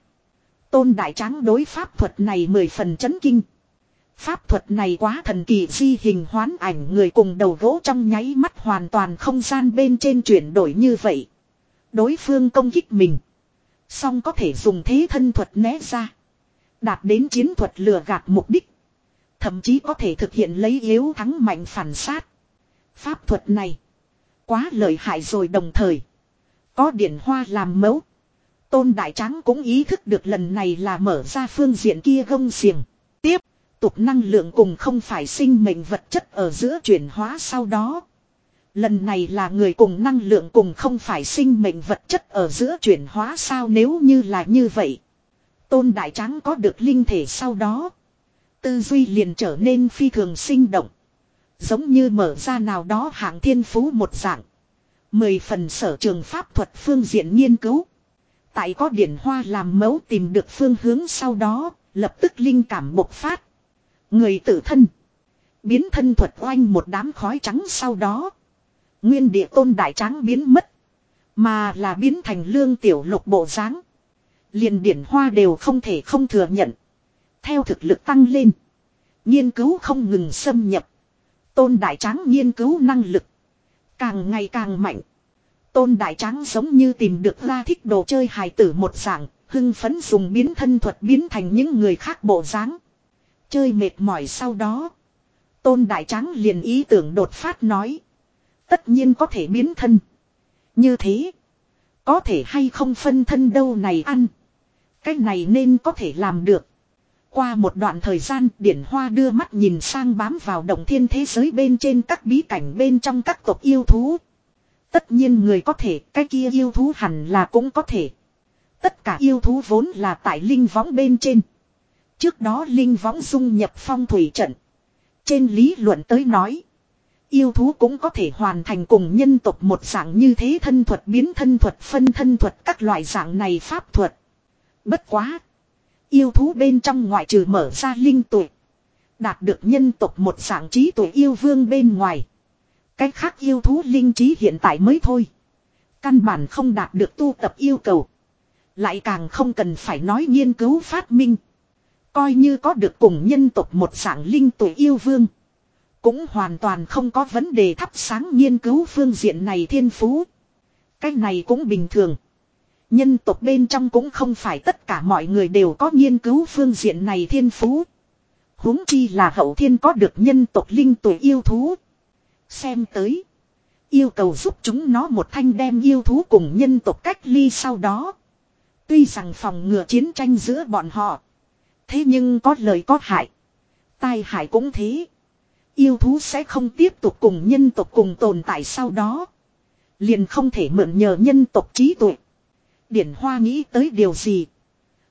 Tôn Đại Tráng đối pháp thuật này mười phần chấn kinh. Pháp thuật này quá thần kỳ di hình hoán ảnh người cùng đầu gỗ trong nháy mắt hoàn toàn không gian bên trên chuyển đổi như vậy. Đối phương công kích mình. Xong có thể dùng thế thân thuật né ra. Đạt đến chiến thuật lừa gạt mục đích. Thậm chí có thể thực hiện lấy yếu thắng mạnh phản sát. Pháp thuật này. Quá lợi hại rồi đồng thời. Có điển hoa làm mẫu. Tôn Đại Tráng cũng ý thức được lần này là mở ra phương diện kia gông xiềng. Tiếp, tục năng lượng cùng không phải sinh mệnh vật chất ở giữa chuyển hóa sau đó. Lần này là người cùng năng lượng cùng không phải sinh mệnh vật chất ở giữa chuyển hóa sao nếu như là như vậy. Tôn Đại Tráng có được linh thể sau đó. Tư duy liền trở nên phi thường sinh động. Giống như mở ra nào đó hạng thiên phú một dạng. Mười phần sở trường pháp thuật phương diện nghiên cứu. Tại có điển hoa làm mẫu tìm được phương hướng sau đó, lập tức linh cảm bộc phát. Người tử thân. Biến thân thuật oanh một đám khói trắng sau đó. Nguyên địa tôn đại tráng biến mất. Mà là biến thành lương tiểu lục bộ dáng liền điển hoa đều không thể không thừa nhận. Theo thực lực tăng lên. Nghiên cứu không ngừng xâm nhập. Tôn Đại Tráng nghiên cứu năng lực. Càng ngày càng mạnh. Tôn Đại Tráng giống như tìm được ra thích đồ chơi hài tử một dạng. Hưng phấn dùng biến thân thuật biến thành những người khác bộ dáng. Chơi mệt mỏi sau đó. Tôn Đại Tráng liền ý tưởng đột phát nói. Tất nhiên có thể biến thân. Như thế. Có thể hay không phân thân đâu này ăn. Cái này nên có thể làm được. Qua một đoạn thời gian điển hoa đưa mắt nhìn sang bám vào động thiên thế giới bên trên các bí cảnh bên trong các tộc yêu thú. Tất nhiên người có thể, cái kia yêu thú hẳn là cũng có thể. Tất cả yêu thú vốn là tại linh võng bên trên. Trước đó linh võng dung nhập phong thủy trận. Trên lý luận tới nói. Yêu thú cũng có thể hoàn thành cùng nhân tộc một dạng như thế thân thuật biến thân thuật phân thân thuật các loại dạng này pháp thuật. Bất quá. Yêu thú bên trong ngoại trừ mở ra linh tuệ, Đạt được nhân tộc một dạng trí tuổi yêu vương bên ngoài. Cách khác yêu thú linh trí hiện tại mới thôi. Căn bản không đạt được tu tập yêu cầu. Lại càng không cần phải nói nghiên cứu phát minh. Coi như có được cùng nhân tộc một dạng linh tuổi yêu vương. Cũng hoàn toàn không có vấn đề thắp sáng nghiên cứu phương diện này thiên phú. Cái này cũng bình thường. Nhân tộc bên trong cũng không phải tất cả mọi người đều có nghiên cứu phương diện này thiên phú. huống chi là hậu thiên có được nhân tộc linh tuổi yêu thú. Xem tới. Yêu cầu giúp chúng nó một thanh đem yêu thú cùng nhân tộc cách ly sau đó. Tuy rằng phòng ngừa chiến tranh giữa bọn họ. Thế nhưng có lời có hại. Tai hại cũng thế. Yêu thú sẽ không tiếp tục cùng nhân tộc cùng tồn tại sau đó. Liền không thể mượn nhờ nhân tộc trí tuệ. Điển Hoa nghĩ tới điều gì?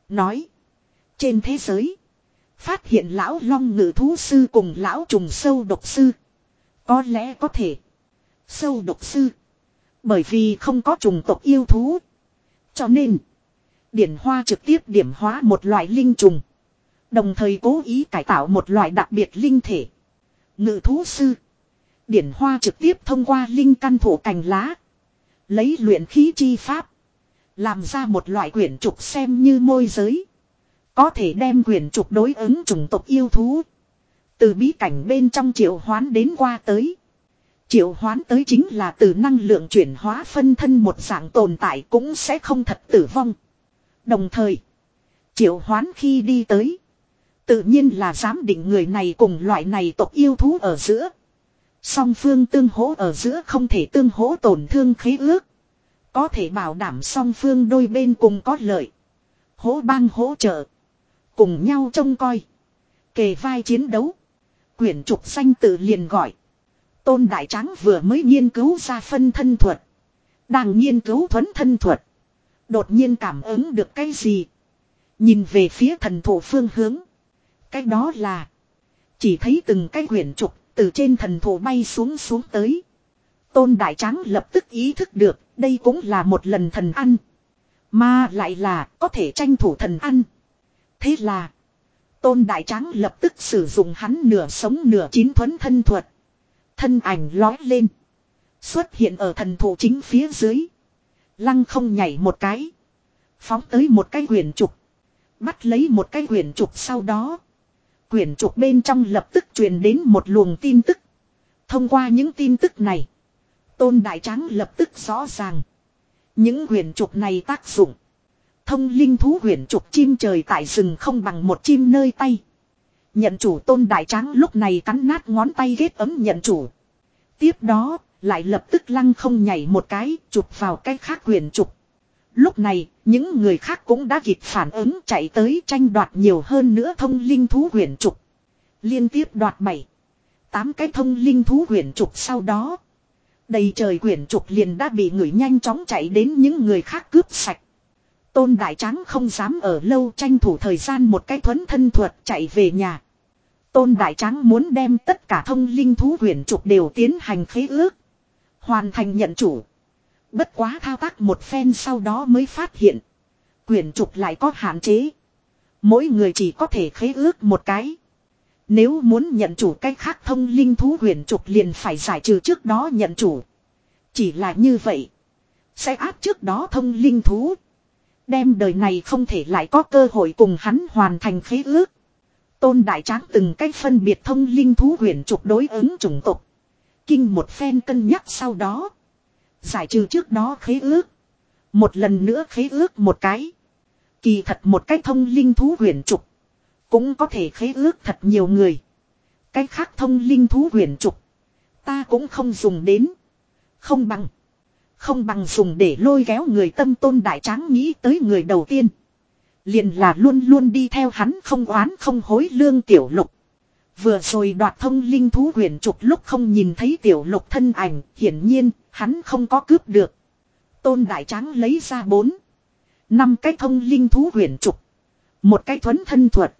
Nói. Trên thế giới. Phát hiện lão long ngự thú sư cùng lão trùng sâu độc sư. Có lẽ có thể. Sâu độc sư. Bởi vì không có trùng tộc yêu thú. Cho nên. Điển Hoa trực tiếp điểm hóa một loại linh trùng. Đồng thời cố ý cải tạo một loại đặc biệt linh thể. Ngự thú sư. Điển Hoa trực tiếp thông qua linh căn thổ cành lá. Lấy luyện khí chi pháp. Làm ra một loại quyển trục xem như môi giới. Có thể đem quyển trục đối ứng chủng tộc yêu thú. Từ bí cảnh bên trong triệu hoán đến qua tới. Triệu hoán tới chính là từ năng lượng chuyển hóa phân thân một dạng tồn tại cũng sẽ không thật tử vong. Đồng thời, triệu hoán khi đi tới. Tự nhiên là giám định người này cùng loại này tộc yêu thú ở giữa. Song phương tương hỗ ở giữa không thể tương hỗ tổn thương khí ước. Có thể bảo đảm song phương đôi bên cùng có lợi. Hỗ bang hỗ trợ. Cùng nhau trông coi. Kề vai chiến đấu. Quyển trục xanh tự liền gọi. Tôn Đại Tráng vừa mới nghiên cứu ra phân thân thuật. Đang nghiên cứu thuấn thân thuật. Đột nhiên cảm ứng được cái gì. Nhìn về phía thần thụ phương hướng. Cái đó là. Chỉ thấy từng cái quyển trục từ trên thần thụ bay xuống xuống tới. Tôn Đại Tráng lập tức ý thức được, đây cũng là một lần thần ăn. Mà lại là, có thể tranh thủ thần ăn. Thế là. Tôn Đại Tráng lập tức sử dụng hắn nửa sống nửa chín thuấn thân thuật. Thân ảnh lói lên. Xuất hiện ở thần thụ chính phía dưới. Lăng không nhảy một cái. Phóng tới một cái quyển trục. Bắt lấy một cái quyển trục sau đó. Quyển trục bên trong lập tức truyền đến một luồng tin tức. Thông qua những tin tức này. Tôn Đại Tráng lập tức rõ ràng. Những huyền trục này tác dụng. Thông linh thú huyền trục chim trời tại rừng không bằng một chim nơi tay. Nhận chủ tôn đại tráng lúc này cắn nát ngón tay ghét ấm nhận chủ. Tiếp đó, lại lập tức lăng không nhảy một cái, chụp vào cái khác huyền trục. Lúc này, những người khác cũng đã kịp phản ứng chạy tới tranh đoạt nhiều hơn nữa thông linh thú huyền trục. Liên tiếp đoạt bảy, tám cái thông linh thú huyền trục sau đó. Đầy trời quyển trục liền đã bị người nhanh chóng chạy đến những người khác cướp sạch. Tôn Đại Tráng không dám ở lâu tranh thủ thời gian một cái thuấn thân thuật chạy về nhà. Tôn Đại Tráng muốn đem tất cả thông linh thú quyển trục đều tiến hành khế ước. Hoàn thành nhận chủ. Bất quá thao tác một phen sau đó mới phát hiện. Quyển trục lại có hạn chế. Mỗi người chỉ có thể khế ước một cái. Nếu muốn nhận chủ cách khác thông linh thú huyền trục liền phải giải trừ trước đó nhận chủ. Chỉ là như vậy. Sẽ áp trước đó thông linh thú. Đem đời này không thể lại có cơ hội cùng hắn hoàn thành khế ước. Tôn Đại Tráng từng cách phân biệt thông linh thú huyền trục đối ứng chủng tộc. Kinh một phen cân nhắc sau đó. Giải trừ trước đó khế ước. Một lần nữa khế ước một cái. Kỳ thật một cách thông linh thú huyền trục. Cũng có thể khế ước thật nhiều người. Cái khác thông linh thú huyền trục. Ta cũng không dùng đến. Không bằng. Không bằng dùng để lôi kéo người tâm tôn đại tráng nghĩ tới người đầu tiên. Liền là luôn luôn đi theo hắn không oán không hối lương tiểu lục. Vừa rồi đoạt thông linh thú huyền trục lúc không nhìn thấy tiểu lục thân ảnh, hiển nhiên, hắn không có cướp được. Tôn đại tráng lấy ra bốn. Năm cái thông linh thú huyền trục. Một cái thuấn thân thuật.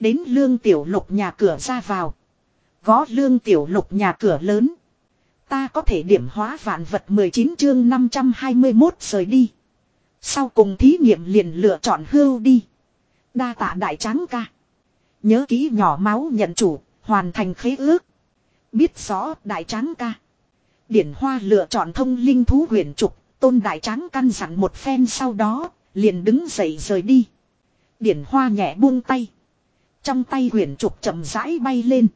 Đến lương tiểu lục nhà cửa ra vào. Gó lương tiểu lục nhà cửa lớn. Ta có thể điểm hóa vạn vật 19 chương 521 rời đi. Sau cùng thí nghiệm liền lựa chọn hưu đi. Đa tạ đại tráng ca. Nhớ kỹ nhỏ máu nhận chủ, hoàn thành khế ước. Biết rõ đại tráng ca. Điển hoa lựa chọn thông linh thú huyền trục, tôn đại tráng căn dặn một phen sau đó, liền đứng dậy rời đi. Điển hoa nhẹ buông tay. Trong tay huyền trục chậm rãi bay lên.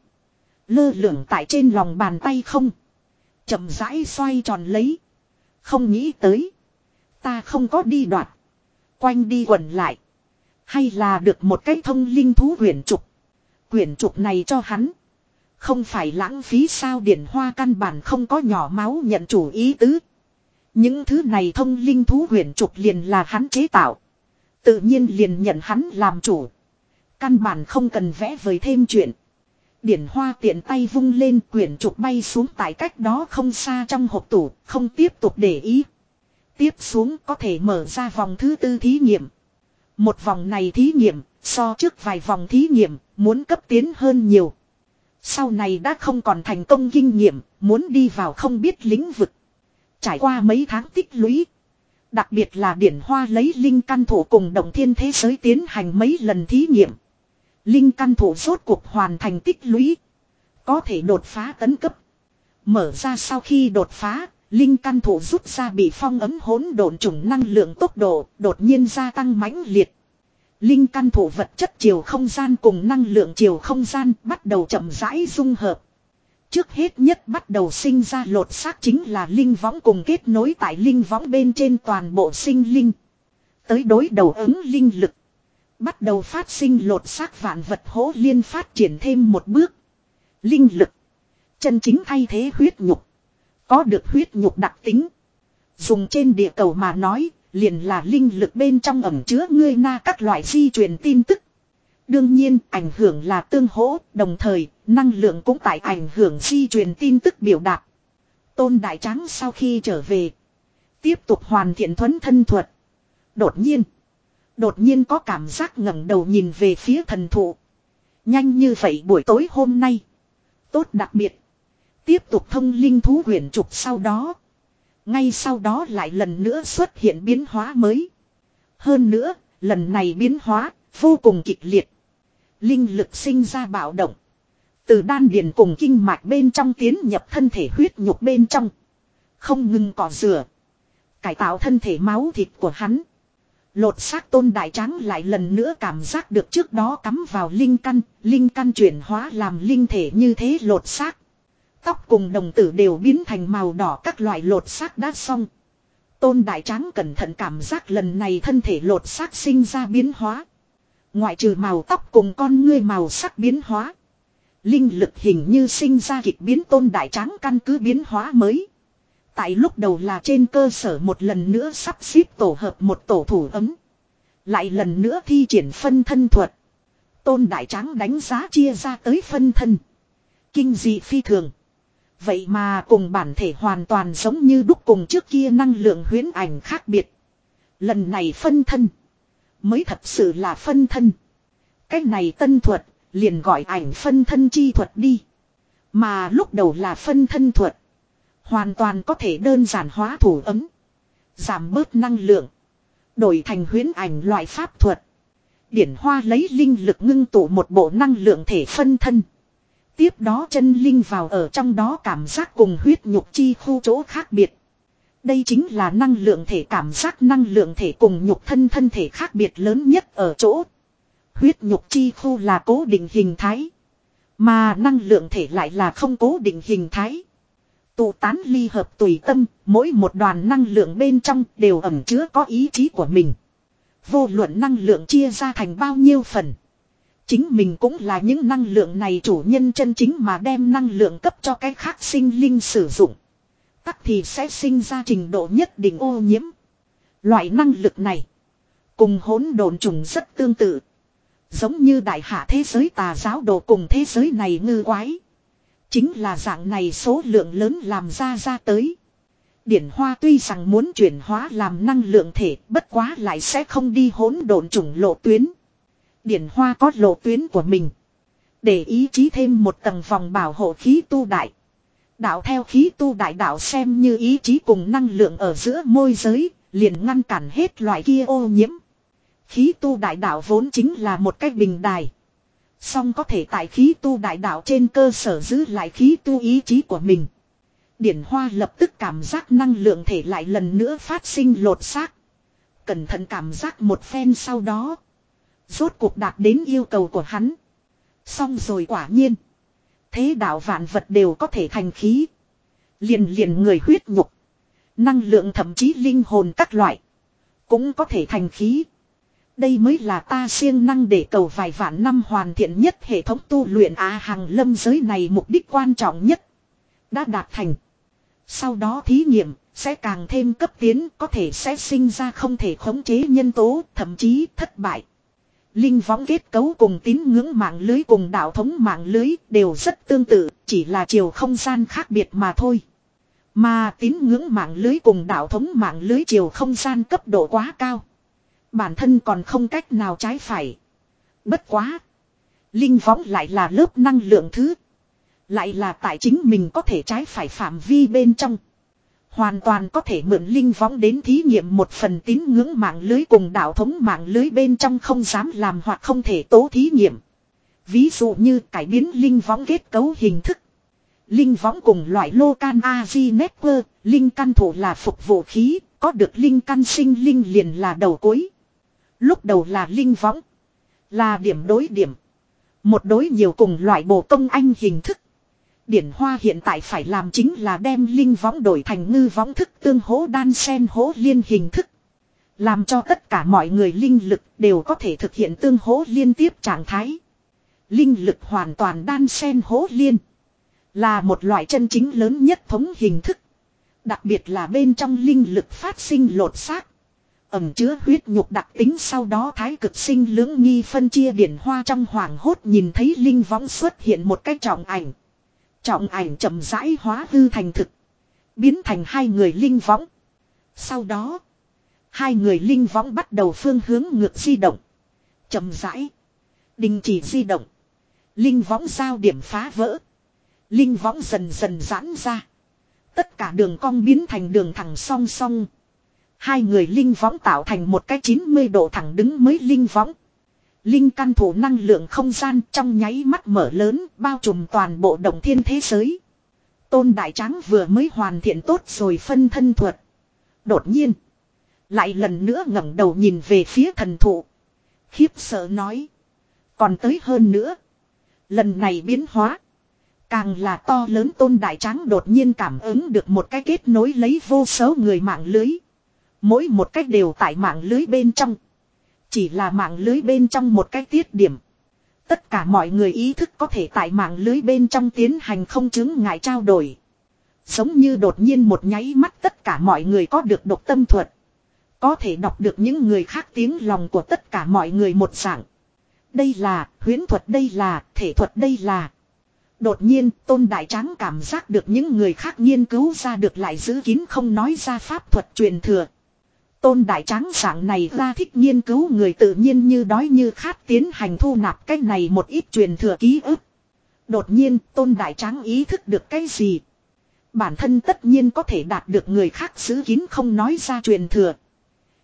Lơ lửng tại trên lòng bàn tay không. Chậm rãi xoay tròn lấy. Không nghĩ tới. Ta không có đi đoạt. Quanh đi quẩn lại. Hay là được một cái thông linh thú huyền trục. Huyền trục này cho hắn. Không phải lãng phí sao điển hoa căn bản không có nhỏ máu nhận chủ ý tứ. Những thứ này thông linh thú huyền trục liền là hắn chế tạo. Tự nhiên liền nhận hắn làm chủ. Căn bản không cần vẽ vời thêm chuyện. Điển hoa tiện tay vung lên quyển trục bay xuống tại cách đó không xa trong hộp tủ, không tiếp tục để ý. Tiếp xuống có thể mở ra vòng thứ tư thí nghiệm. Một vòng này thí nghiệm, so trước vài vòng thí nghiệm, muốn cấp tiến hơn nhiều. Sau này đã không còn thành công kinh nghiệm, muốn đi vào không biết lĩnh vực. Trải qua mấy tháng tích lũy. Đặc biệt là điển hoa lấy linh căn thủ cùng động thiên thế giới tiến hành mấy lần thí nghiệm. Linh căn thủ rốt cuộc hoàn thành tích lũy. Có thể đột phá tấn cấp. Mở ra sau khi đột phá, linh căn thủ rút ra bị phong ấm hỗn độn trùng năng lượng tốc độ đột nhiên gia tăng mãnh liệt. Linh căn thủ vật chất chiều không gian cùng năng lượng chiều không gian bắt đầu chậm rãi dung hợp. Trước hết nhất bắt đầu sinh ra lột xác chính là linh võng cùng kết nối tại linh võng bên trên toàn bộ sinh linh. Tới đối đầu ứng linh lực. Bắt đầu phát sinh lột xác vạn vật hỗ liên phát triển thêm một bước. Linh lực. Chân chính thay thế huyết nhục. Có được huyết nhục đặc tính. Dùng trên địa cầu mà nói, liền là linh lực bên trong ẩm chứa ngươi na các loại di truyền tin tức. Đương nhiên, ảnh hưởng là tương hỗ, đồng thời, năng lượng cũng tại ảnh hưởng di truyền tin tức biểu đạt. Tôn Đại Tráng sau khi trở về, tiếp tục hoàn thiện thuấn thân thuật. Đột nhiên, Đột nhiên có cảm giác ngẩng đầu nhìn về phía thần thụ. Nhanh như vậy buổi tối hôm nay. Tốt đặc biệt. Tiếp tục thông linh thú huyền trục sau đó. Ngay sau đó lại lần nữa xuất hiện biến hóa mới. Hơn nữa, lần này biến hóa, vô cùng kịch liệt. Linh lực sinh ra bạo động. Từ đan điền cùng kinh mạch bên trong tiến nhập thân thể huyết nhục bên trong. Không ngừng cỏ rửa. Cải tạo thân thể máu thịt của hắn. Lột xác tôn đại tráng lại lần nữa cảm giác được trước đó cắm vào linh căn, linh căn chuyển hóa làm linh thể như thế lột xác. Tóc cùng đồng tử đều biến thành màu đỏ các loại lột xác đã xong. Tôn đại tráng cẩn thận cảm giác lần này thân thể lột xác sinh ra biến hóa. Ngoại trừ màu tóc cùng con ngươi màu sắc biến hóa. Linh lực hình như sinh ra kịch biến tôn đại tráng căn cứ biến hóa mới. Tại lúc đầu là trên cơ sở một lần nữa sắp xếp tổ hợp một tổ thủ ấm. Lại lần nữa thi triển phân thân thuật. Tôn đại tráng đánh giá chia ra tới phân thân. Kinh dị phi thường. Vậy mà cùng bản thể hoàn toàn giống như đúc cùng trước kia năng lượng huyến ảnh khác biệt. Lần này phân thân. Mới thật sự là phân thân. Cách này tân thuật, liền gọi ảnh phân thân chi thuật đi. Mà lúc đầu là phân thân thuật. Hoàn toàn có thể đơn giản hóa thủ ấm. Giảm bớt năng lượng. Đổi thành huyến ảnh loại pháp thuật. Điển hoa lấy linh lực ngưng tụ một bộ năng lượng thể phân thân. Tiếp đó chân linh vào ở trong đó cảm giác cùng huyết nhục chi khu chỗ khác biệt. Đây chính là năng lượng thể cảm giác năng lượng thể cùng nhục thân thân thể khác biệt lớn nhất ở chỗ. Huyết nhục chi khu là cố định hình thái. Mà năng lượng thể lại là không cố định hình thái. Tụ tán ly hợp tùy tâm, mỗi một đoàn năng lượng bên trong đều ẩm chứa có ý chí của mình. Vô luận năng lượng chia ra thành bao nhiêu phần. Chính mình cũng là những năng lượng này chủ nhân chân chính mà đem năng lượng cấp cho cái khác sinh linh sử dụng. Tắc thì sẽ sinh ra trình độ nhất định ô nhiễm. Loại năng lực này. Cùng hỗn độn trùng rất tương tự. Giống như đại hạ thế giới tà giáo đồ cùng thế giới này ngư quái. Chính là dạng này số lượng lớn làm ra ra tới. Điển hoa tuy rằng muốn chuyển hóa làm năng lượng thể bất quá lại sẽ không đi hỗn độn chủng lộ tuyến. Điển hoa có lộ tuyến của mình. Để ý chí thêm một tầng vòng bảo hộ khí tu đại. Đạo theo khí tu đại đạo xem như ý chí cùng năng lượng ở giữa môi giới, liền ngăn cản hết loại kia ô nhiễm. Khí tu đại đạo vốn chính là một cách bình đài. Song có thể tại khí tu đại đạo trên cơ sở giữ lại khí tu ý chí của mình. Điển hoa lập tức cảm giác năng lượng thể lại lần nữa phát sinh lột xác. Cẩn thận cảm giác một phen sau đó. Rốt cuộc đạt đến yêu cầu của hắn. Xong rồi quả nhiên. Thế đạo vạn vật đều có thể thành khí. Liền liền người huyết nhục. Năng lượng thậm chí linh hồn các loại. Cũng có thể thành khí. Đây mới là ta siêng năng để cầu vài vạn năm hoàn thiện nhất hệ thống tu luyện á hàng lâm giới này mục đích quan trọng nhất. Đã đạt thành. Sau đó thí nghiệm, sẽ càng thêm cấp tiến có thể sẽ sinh ra không thể khống chế nhân tố, thậm chí thất bại. Linh võng kết cấu cùng tín ngưỡng mạng lưới cùng đạo thống mạng lưới đều rất tương tự, chỉ là chiều không gian khác biệt mà thôi. Mà tín ngưỡng mạng lưới cùng đạo thống mạng lưới chiều không gian cấp độ quá cao. Bản thân còn không cách nào trái phải. Bất quá. Linh võng lại là lớp năng lượng thứ. Lại là tại chính mình có thể trái phải phạm vi bên trong. Hoàn toàn có thể mượn linh võng đến thí nghiệm một phần tín ngưỡng mạng lưới cùng đạo thống mạng lưới bên trong không dám làm hoặc không thể tố thí nghiệm. Ví dụ như cải biến linh võng kết cấu hình thức. Linh võng cùng loại lô can AZ Network, linh căn thủ là phục vụ khí, có được linh căn sinh linh liền là đầu cuối. Lúc đầu là linh võng, là điểm đối điểm. Một đối nhiều cùng loại bộ công anh hình thức. Điển hoa hiện tại phải làm chính là đem linh võng đổi thành ngư võng thức tương hố đan sen hố liên hình thức. Làm cho tất cả mọi người linh lực đều có thể thực hiện tương hố liên tiếp trạng thái. Linh lực hoàn toàn đan sen hố liên. Là một loại chân chính lớn nhất thống hình thức. Đặc biệt là bên trong linh lực phát sinh lột xác. Ẩm chứa huyết nhục đặc tính sau đó thái cực sinh lưỡng nghi phân chia điển hoa trong hoàng hốt nhìn thấy linh võng xuất hiện một cái trọng ảnh. Trọng ảnh chậm rãi hóa hư thành thực. Biến thành hai người linh võng. Sau đó. Hai người linh võng bắt đầu phương hướng ngược di động. chậm rãi. Đình chỉ di động. Linh võng giao điểm phá vỡ. Linh võng dần dần giãn ra. Tất cả đường cong biến thành đường thẳng song song. Hai người linh võng tạo thành một cái 90 độ thẳng đứng mới linh võng. Linh căn thủ năng lượng không gian trong nháy mắt mở lớn, bao trùm toàn bộ động thiên thế giới. Tôn Đại Tráng vừa mới hoàn thiện tốt rồi phân thân thuật. Đột nhiên. Lại lần nữa ngẩng đầu nhìn về phía thần thụ. Khiếp sợ nói. Còn tới hơn nữa. Lần này biến hóa. Càng là to lớn tôn đại tráng đột nhiên cảm ứng được một cái kết nối lấy vô số người mạng lưới. Mỗi một cách đều tại mạng lưới bên trong. Chỉ là mạng lưới bên trong một cái tiết điểm. Tất cả mọi người ý thức có thể tại mạng lưới bên trong tiến hành không chứng ngại trao đổi. Giống như đột nhiên một nháy mắt tất cả mọi người có được độc tâm thuật. Có thể đọc được những người khác tiếng lòng của tất cả mọi người một dạng. Đây là, huyến thuật đây là, thể thuật đây là. Đột nhiên, Tôn Đại Tráng cảm giác được những người khác nghiên cứu ra được lại giữ kín không nói ra pháp thuật truyền thừa. Tôn Đại Tráng dạng này ra thích nghiên cứu người tự nhiên như đói như khát tiến hành thu nạp cái này một ít truyền thừa ký ức. Đột nhiên, Tôn Đại Tráng ý thức được cái gì? Bản thân tất nhiên có thể đạt được người khác giữ kín không nói ra truyền thừa.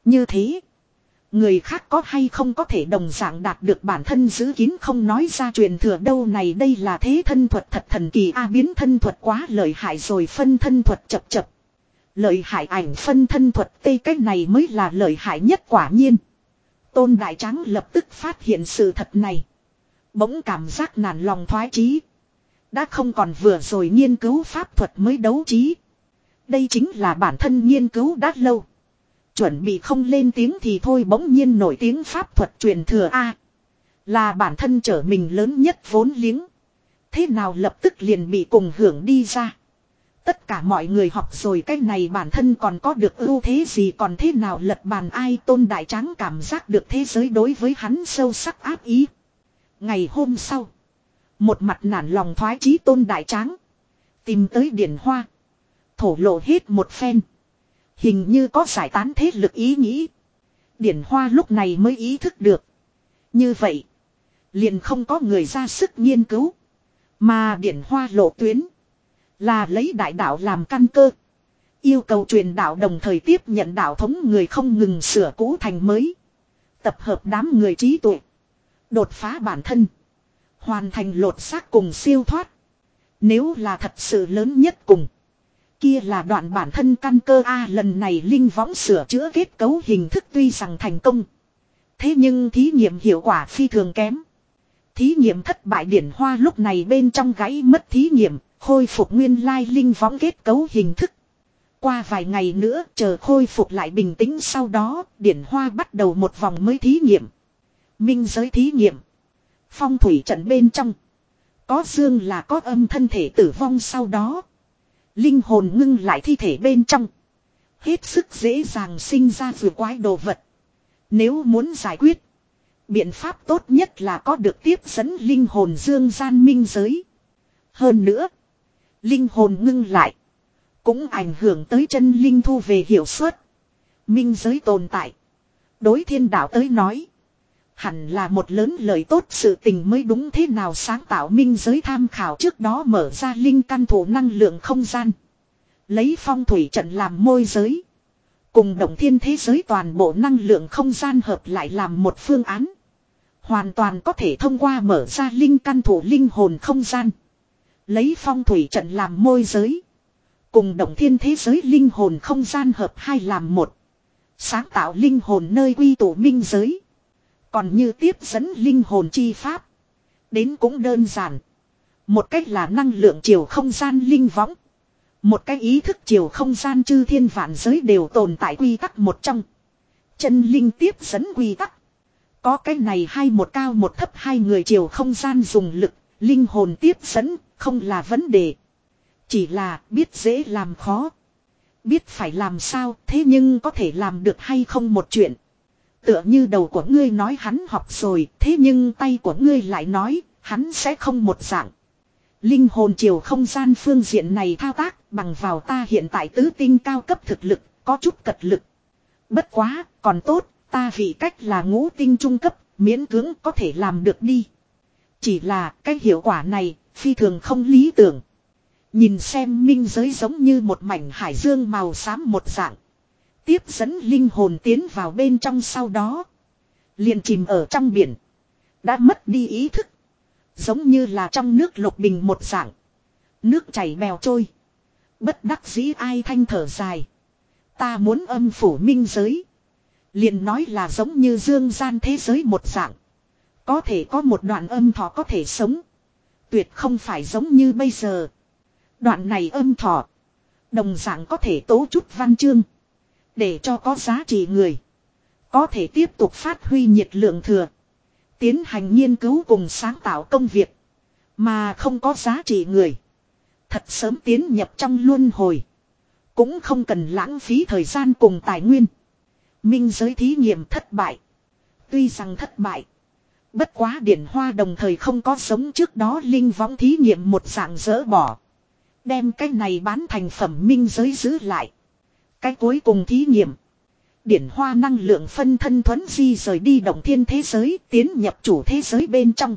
Như thế, người khác có hay không có thể đồng dạng đạt được bản thân giữ kín không nói ra truyền thừa đâu này đây là thế thân thuật thật thần kỳ a à, biến thân thuật quá lợi hại rồi phân thân thuật chập chập. Lợi hại ảnh phân thân thuật tây cách này mới là lợi hại nhất quả nhiên. Tôn Đại Tráng lập tức phát hiện sự thật này. Bỗng cảm giác nản lòng thoái chí. Đã không còn vừa rồi nghiên cứu pháp thuật mới đấu trí. Đây chính là bản thân nghiên cứu đã lâu. Chuẩn bị không lên tiếng thì thôi bỗng nhiên nổi tiếng pháp thuật truyền thừa A. Là bản thân trở mình lớn nhất vốn liếng. Thế nào lập tức liền bị cùng hưởng đi ra. Tất cả mọi người học rồi cái này bản thân còn có được ưu thế gì còn thế nào lật bàn ai tôn đại tráng cảm giác được thế giới đối với hắn sâu sắc áp ý. Ngày hôm sau. Một mặt nản lòng thoái chí tôn đại tráng. Tìm tới điển hoa. Thổ lộ hết một phen. Hình như có giải tán thế lực ý nghĩ. Điển hoa lúc này mới ý thức được. Như vậy. Liền không có người ra sức nghiên cứu. Mà điển hoa lộ tuyến. Là lấy đại đạo làm căn cơ. Yêu cầu truyền đạo đồng thời tiếp nhận đạo thống người không ngừng sửa cũ thành mới. Tập hợp đám người trí tuệ. Đột phá bản thân. Hoàn thành lột xác cùng siêu thoát. Nếu là thật sự lớn nhất cùng. Kia là đoạn bản thân căn cơ A lần này linh võng sửa chữa kết cấu hình thức tuy rằng thành công. Thế nhưng thí nghiệm hiệu quả phi thường kém. Thí nghiệm thất bại điển hoa lúc này bên trong gãy mất thí nghiệm, khôi phục nguyên lai linh võng kết cấu hình thức. Qua vài ngày nữa chờ khôi phục lại bình tĩnh sau đó, điển hoa bắt đầu một vòng mới thí nghiệm. Minh giới thí nghiệm. Phong thủy trận bên trong. Có dương là có âm thân thể tử vong sau đó. Linh hồn ngưng lại thi thể bên trong. Hết sức dễ dàng sinh ra vừa quái đồ vật. Nếu muốn giải quyết. Biện pháp tốt nhất là có được tiếp dẫn linh hồn dương gian minh giới. Hơn nữa. Linh hồn ngưng lại. Cũng ảnh hưởng tới chân linh thu về hiệu suất. Minh giới tồn tại. Đối thiên đạo tới nói. Hẳn là một lớn lời tốt sự tình mới đúng thế nào sáng tạo minh giới tham khảo trước đó mở ra linh căn thủ năng lượng không gian. Lấy phong thủy trận làm môi giới. Cùng động thiên thế giới toàn bộ năng lượng không gian hợp lại làm một phương án. Hoàn toàn có thể thông qua mở ra linh căn thủ linh hồn không gian. Lấy phong thủy trận làm môi giới. Cùng động thiên thế giới linh hồn không gian hợp hai làm một. Sáng tạo linh hồn nơi quy tụ minh giới. Còn như tiếp dẫn linh hồn chi pháp. Đến cũng đơn giản. Một cách là năng lượng chiều không gian linh võng. Một cái ý thức chiều không gian chư thiên vạn giới đều tồn tại quy tắc một trong. Chân linh tiếp dẫn quy tắc. Có cái này hai một cao một thấp hai người chiều không gian dùng lực, linh hồn tiếp dẫn, không là vấn đề. Chỉ là biết dễ làm khó. Biết phải làm sao thế nhưng có thể làm được hay không một chuyện. Tựa như đầu của ngươi nói hắn học rồi, thế nhưng tay của ngươi lại nói, hắn sẽ không một dạng. Linh hồn chiều không gian phương diện này thao tác bằng vào ta hiện tại tứ tinh cao cấp thực lực, có chút cật lực. Bất quá, còn tốt, ta vì cách là ngũ tinh trung cấp, miễn cưỡng có thể làm được đi. Chỉ là cái hiệu quả này, phi thường không lý tưởng. Nhìn xem minh giới giống như một mảnh hải dương màu xám một dạng. Tiếp dẫn linh hồn tiến vào bên trong sau đó. liền chìm ở trong biển. Đã mất đi ý thức. Giống như là trong nước lục bình một dạng. Nước chảy bèo trôi. Bất đắc dĩ ai thanh thở dài. Ta muốn âm phủ minh giới. Liền nói là giống như dương gian thế giới một dạng. Có thể có một đoạn âm thọ có thể sống. Tuyệt không phải giống như bây giờ. Đoạn này âm thọ. Đồng dạng có thể tố chút văn chương. Để cho có giá trị người. Có thể tiếp tục phát huy nhiệt lượng thừa. Tiến hành nghiên cứu cùng sáng tạo công việc. Mà không có giá trị người. Thật sớm tiến nhập trong luân hồi. Cũng không cần lãng phí thời gian cùng tài nguyên. Minh giới thí nghiệm thất bại. Tuy rằng thất bại. Bất quá điển hoa đồng thời không có sống trước đó linh võng thí nghiệm một dạng dỡ bỏ. Đem cái này bán thành phẩm minh giới giữ lại. Cái cuối cùng thí nghiệm. Điển hoa năng lượng phân thân thuấn di rời đi động thiên thế giới tiến nhập chủ thế giới bên trong.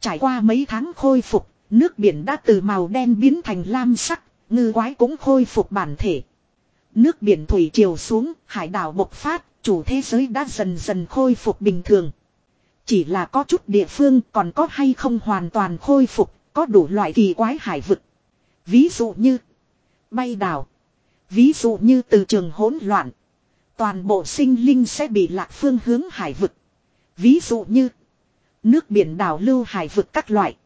Trải qua mấy tháng khôi phục, nước biển đã từ màu đen biến thành lam sắc, ngư quái cũng khôi phục bản thể. Nước biển thủy triều xuống, hải đảo bộc phát, chủ thế giới đã dần dần khôi phục bình thường. Chỉ là có chút địa phương còn có hay không hoàn toàn khôi phục, có đủ loại kỳ quái hải vực. Ví dụ như bay đảo. Ví dụ như từ trường hỗn loạn. Toàn bộ sinh linh sẽ bị lạc phương hướng hải vực. Ví dụ như nước biển đảo lưu hải vực các loại.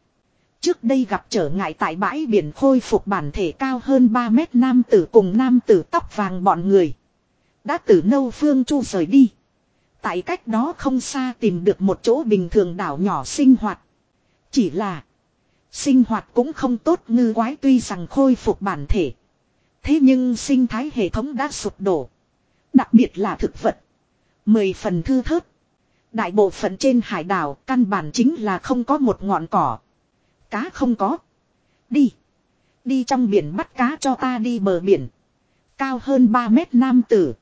Trước đây gặp trở ngại tại bãi biển khôi phục bản thể cao hơn 3 mét nam tử cùng nam tử tóc vàng bọn người. Đã từ nâu phương chu rời đi. Tại cách đó không xa tìm được một chỗ bình thường đảo nhỏ sinh hoạt. Chỉ là, sinh hoạt cũng không tốt ngư quái tuy rằng khôi phục bản thể. Thế nhưng sinh thái hệ thống đã sụp đổ. Đặc biệt là thực vật. Mười phần thư thớt. Đại bộ phận trên hải đảo căn bản chính là không có một ngọn cỏ. Cá không có. Đi. Đi trong biển bắt cá cho ta đi bờ biển. Cao hơn 3 mét nam tử.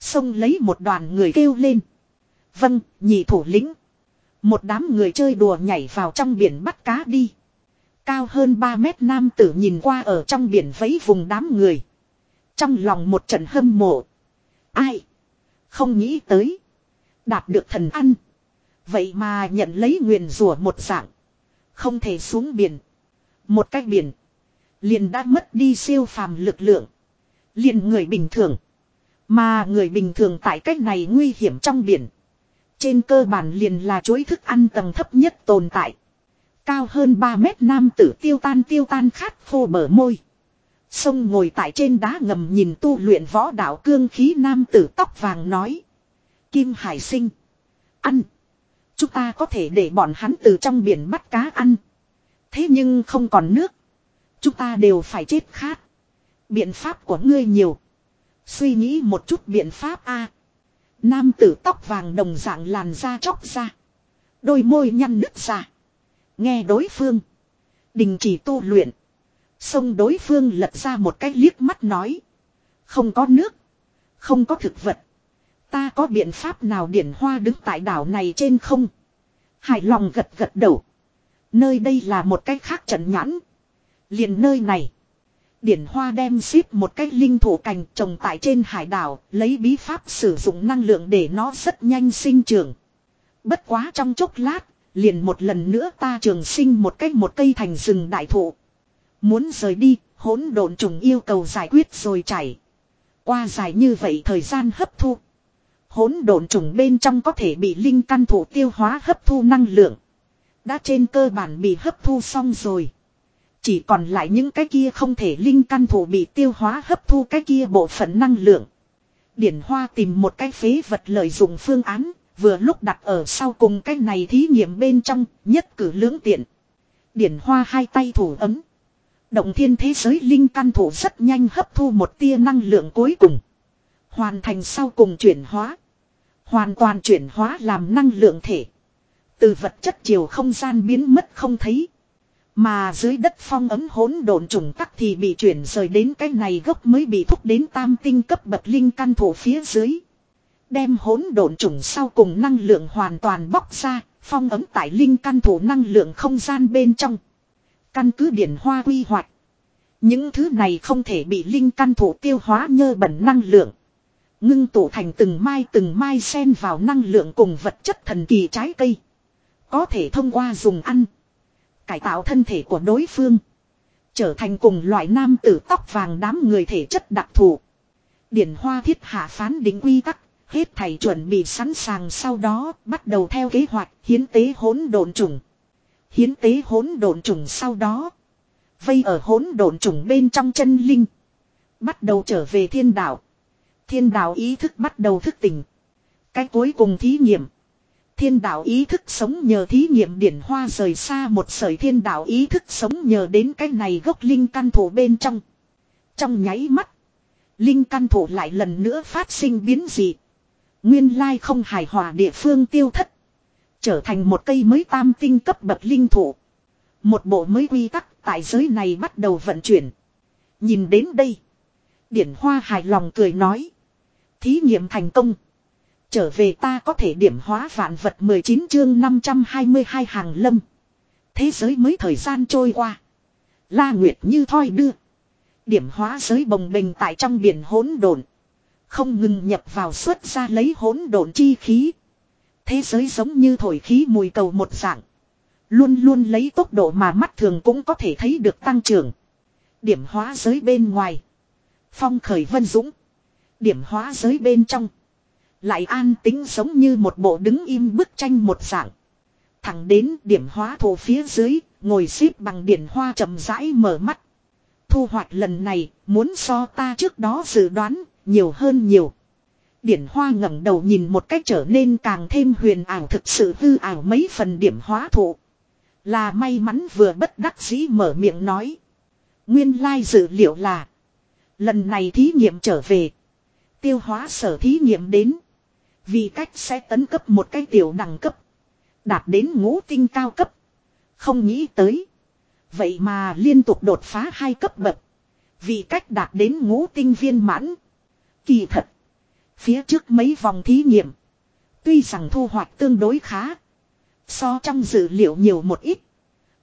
Xông lấy một đoàn người kêu lên. Vâng, nhị thủ lĩnh. Một đám người chơi đùa nhảy vào trong biển bắt cá đi. Cao hơn 3 mét nam tử nhìn qua ở trong biển vấy vùng đám người. Trong lòng một trận hâm mộ. Ai? Không nghĩ tới. Đạt được thần ăn. Vậy mà nhận lấy nguyền rủa một dạng. Không thể xuống biển. Một cách biển. Liền đã mất đi siêu phàm lực lượng. Liền người bình thường. Mà người bình thường tại cách này nguy hiểm trong biển. Trên cơ bản liền là chuỗi thức ăn tầng thấp nhất tồn tại. Cao hơn 3 mét nam tử tiêu tan tiêu tan khát khô bờ môi. Sông ngồi tại trên đá ngầm nhìn tu luyện võ đạo cương khí nam tử tóc vàng nói. Kim Hải sinh. Ăn. Chúng ta có thể để bọn hắn từ trong biển bắt cá ăn. Thế nhưng không còn nước. Chúng ta đều phải chết khát. Biện pháp của ngươi nhiều. Suy nghĩ một chút biện pháp a. Nam tử tóc vàng đồng dạng làn da chóc ra. Đôi môi nhăn nứt ra. Nghe đối phương. Đình chỉ tu luyện. Xong đối phương lật ra một cái liếc mắt nói. Không có nước. Không có thực vật. Ta có biện pháp nào điển hoa đứng tại đảo này trên không? Hài lòng gật gật đầu. Nơi đây là một cách khác trận nhãn. liền nơi này. Điển hoa đem ship một cách linh thủ cành trồng tại trên hải đảo, lấy bí pháp sử dụng năng lượng để nó rất nhanh sinh trưởng. Bất quá trong chốc lát, liền một lần nữa ta trường sinh một cách một cây thành rừng đại thụ. Muốn rời đi, hỗn độn trùng yêu cầu giải quyết rồi chảy. Qua dài như vậy thời gian hấp thu. Hỗn độn trùng bên trong có thể bị linh căn thụ tiêu hóa hấp thu năng lượng. Đã trên cơ bản bị hấp thu xong rồi. Chỉ còn lại những cái kia không thể linh căn thủ bị tiêu hóa hấp thu cái kia bộ phận năng lượng. Điển Hoa tìm một cái phế vật lợi dụng phương án, vừa lúc đặt ở sau cùng cái này thí nghiệm bên trong, nhất cử lưỡng tiện. Điển Hoa hai tay thủ ấm. Động thiên thế giới linh căn thủ rất nhanh hấp thu một tia năng lượng cuối cùng. Hoàn thành sau cùng chuyển hóa. Hoàn toàn chuyển hóa làm năng lượng thể. Từ vật chất chiều không gian biến mất không thấy. Mà dưới đất phong ấm hỗn độn trùng tắc thì bị chuyển rời đến cái này gốc mới bị thúc đến tam tinh cấp bậc linh căn thổ phía dưới. Đem hỗn độn trùng sau cùng năng lượng hoàn toàn bóc ra, phong ấm tại linh căn thủ năng lượng không gian bên trong. Căn cứ điển hoa quy hoạch. Những thứ này không thể bị linh căn thủ tiêu hóa nhơ bẩn năng lượng. Ngưng tụ thành từng mai từng mai xen vào năng lượng cùng vật chất thần kỳ trái cây. Có thể thông qua dùng ăn. Cải tạo thân thể của đối phương. Trở thành cùng loại nam tử tóc vàng đám người thể chất đặc thù. Điển hoa thiết hạ phán định quy tắc. Hết thầy chuẩn bị sẵn sàng sau đó bắt đầu theo kế hoạch hiến tế hỗn độn trùng. Hiến tế hỗn độn trùng sau đó. Vây ở hỗn độn trùng bên trong chân linh. Bắt đầu trở về thiên đạo. Thiên đạo ý thức bắt đầu thức tỉnh. Cái cuối cùng thí nghiệm. Thiên đạo ý thức sống nhờ thí nghiệm điển hoa rời xa một sợi thiên đạo ý thức sống nhờ đến cái này gốc linh căn thủ bên trong. Trong nháy mắt. Linh căn thủ lại lần nữa phát sinh biến dị. Nguyên lai không hài hòa địa phương tiêu thất. Trở thành một cây mới tam tinh cấp bậc linh thủ. Một bộ mới quy tắc tại giới này bắt đầu vận chuyển. Nhìn đến đây. Điển hoa hài lòng cười nói. Thí nghiệm thành công. Trở về ta có thể điểm hóa vạn vật 19 chương 522 hàng lâm. Thế giới mới thời gian trôi qua. La Nguyệt như thoi đưa. Điểm hóa giới bồng bình tại trong biển hỗn độn. Không ngừng nhập vào xuất ra lấy hỗn độn chi khí. Thế giới giống như thổi khí mùi cầu một dạng. Luôn luôn lấy tốc độ mà mắt thường cũng có thể thấy được tăng trưởng. Điểm hóa giới bên ngoài. Phong khởi vân dũng. Điểm hóa giới bên trong. Lại an tính giống như một bộ đứng im bức tranh một dạng. Thẳng đến điểm hóa thổ phía dưới, ngồi xếp bằng điển hoa chậm rãi mở mắt. Thu hoạch lần này, muốn so ta trước đó dự đoán, nhiều hơn nhiều. Điển hoa ngẩng đầu nhìn một cách trở nên càng thêm huyền ảo thực sự hư ảo mấy phần điểm hóa thụ. Là may mắn vừa bất đắc dĩ mở miệng nói. Nguyên lai dự liệu là. Lần này thí nghiệm trở về. Tiêu hóa sở thí nghiệm đến. Vì cách sẽ tấn cấp một cái tiểu đẳng cấp. Đạt đến ngũ tinh cao cấp. Không nghĩ tới. Vậy mà liên tục đột phá hai cấp bậc. Vì cách đạt đến ngũ tinh viên mãn. Kỳ thật. Phía trước mấy vòng thí nghiệm. Tuy rằng thu hoạch tương đối khá. So trong dữ liệu nhiều một ít.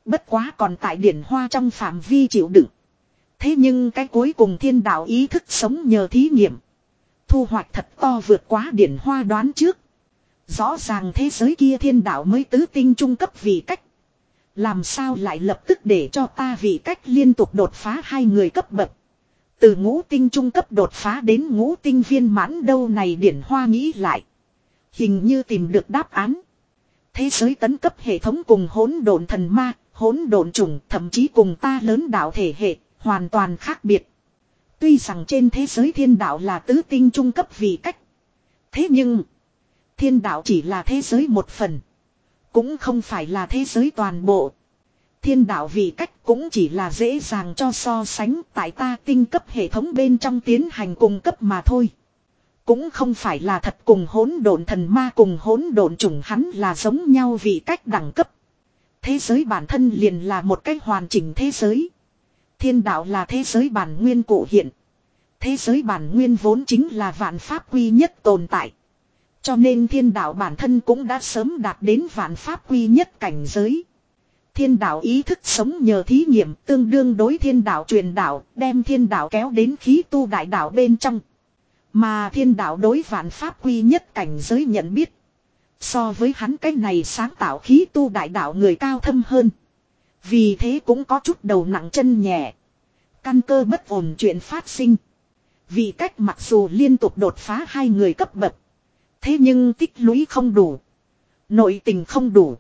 Bất quá còn tại điển hoa trong phạm vi chịu đựng. Thế nhưng cái cuối cùng thiên đạo ý thức sống nhờ thí nghiệm. Thu hoạch thật to vượt quá điển hoa đoán trước. Rõ ràng thế giới kia thiên đạo mới tứ tinh trung cấp vị cách. Làm sao lại lập tức để cho ta vị cách liên tục đột phá hai người cấp bậc. Từ ngũ tinh trung cấp đột phá đến ngũ tinh viên mãn đâu này điển hoa nghĩ lại. Hình như tìm được đáp án. Thế giới tấn cấp hệ thống cùng hỗn độn thần ma, hỗn độn trùng, thậm chí cùng ta lớn đạo thể hệ, hoàn toàn khác biệt. Tuy rằng trên thế giới thiên đạo là tứ tinh trung cấp vì cách. Thế nhưng, thiên đạo chỉ là thế giới một phần. Cũng không phải là thế giới toàn bộ. Thiên đạo vì cách cũng chỉ là dễ dàng cho so sánh tại ta tinh cấp hệ thống bên trong tiến hành cùng cấp mà thôi. Cũng không phải là thật cùng hỗn độn thần ma cùng hỗn độn trùng hắn là giống nhau vì cách đẳng cấp. Thế giới bản thân liền là một cách hoàn chỉnh thế giới. Thiên đạo là thế giới bản nguyên cổ hiện. Thế giới bản nguyên vốn chính là vạn pháp quy nhất tồn tại. Cho nên thiên đạo bản thân cũng đã sớm đạt đến vạn pháp quy nhất cảnh giới. Thiên đạo ý thức sống nhờ thí nghiệm tương đương đối thiên đạo truyền đạo, đem thiên đạo kéo đến khí tu đại đạo bên trong. Mà thiên đạo đối vạn pháp quy nhất cảnh giới nhận biết. So với hắn cái này sáng tạo khí tu đại đạo người cao thâm hơn. Vì thế cũng có chút đầu nặng chân nhẹ. Căn cơ bất ổn chuyện phát sinh. Vì cách mặc dù liên tục đột phá hai người cấp bậc. Thế nhưng tích lũy không đủ. Nội tình không đủ.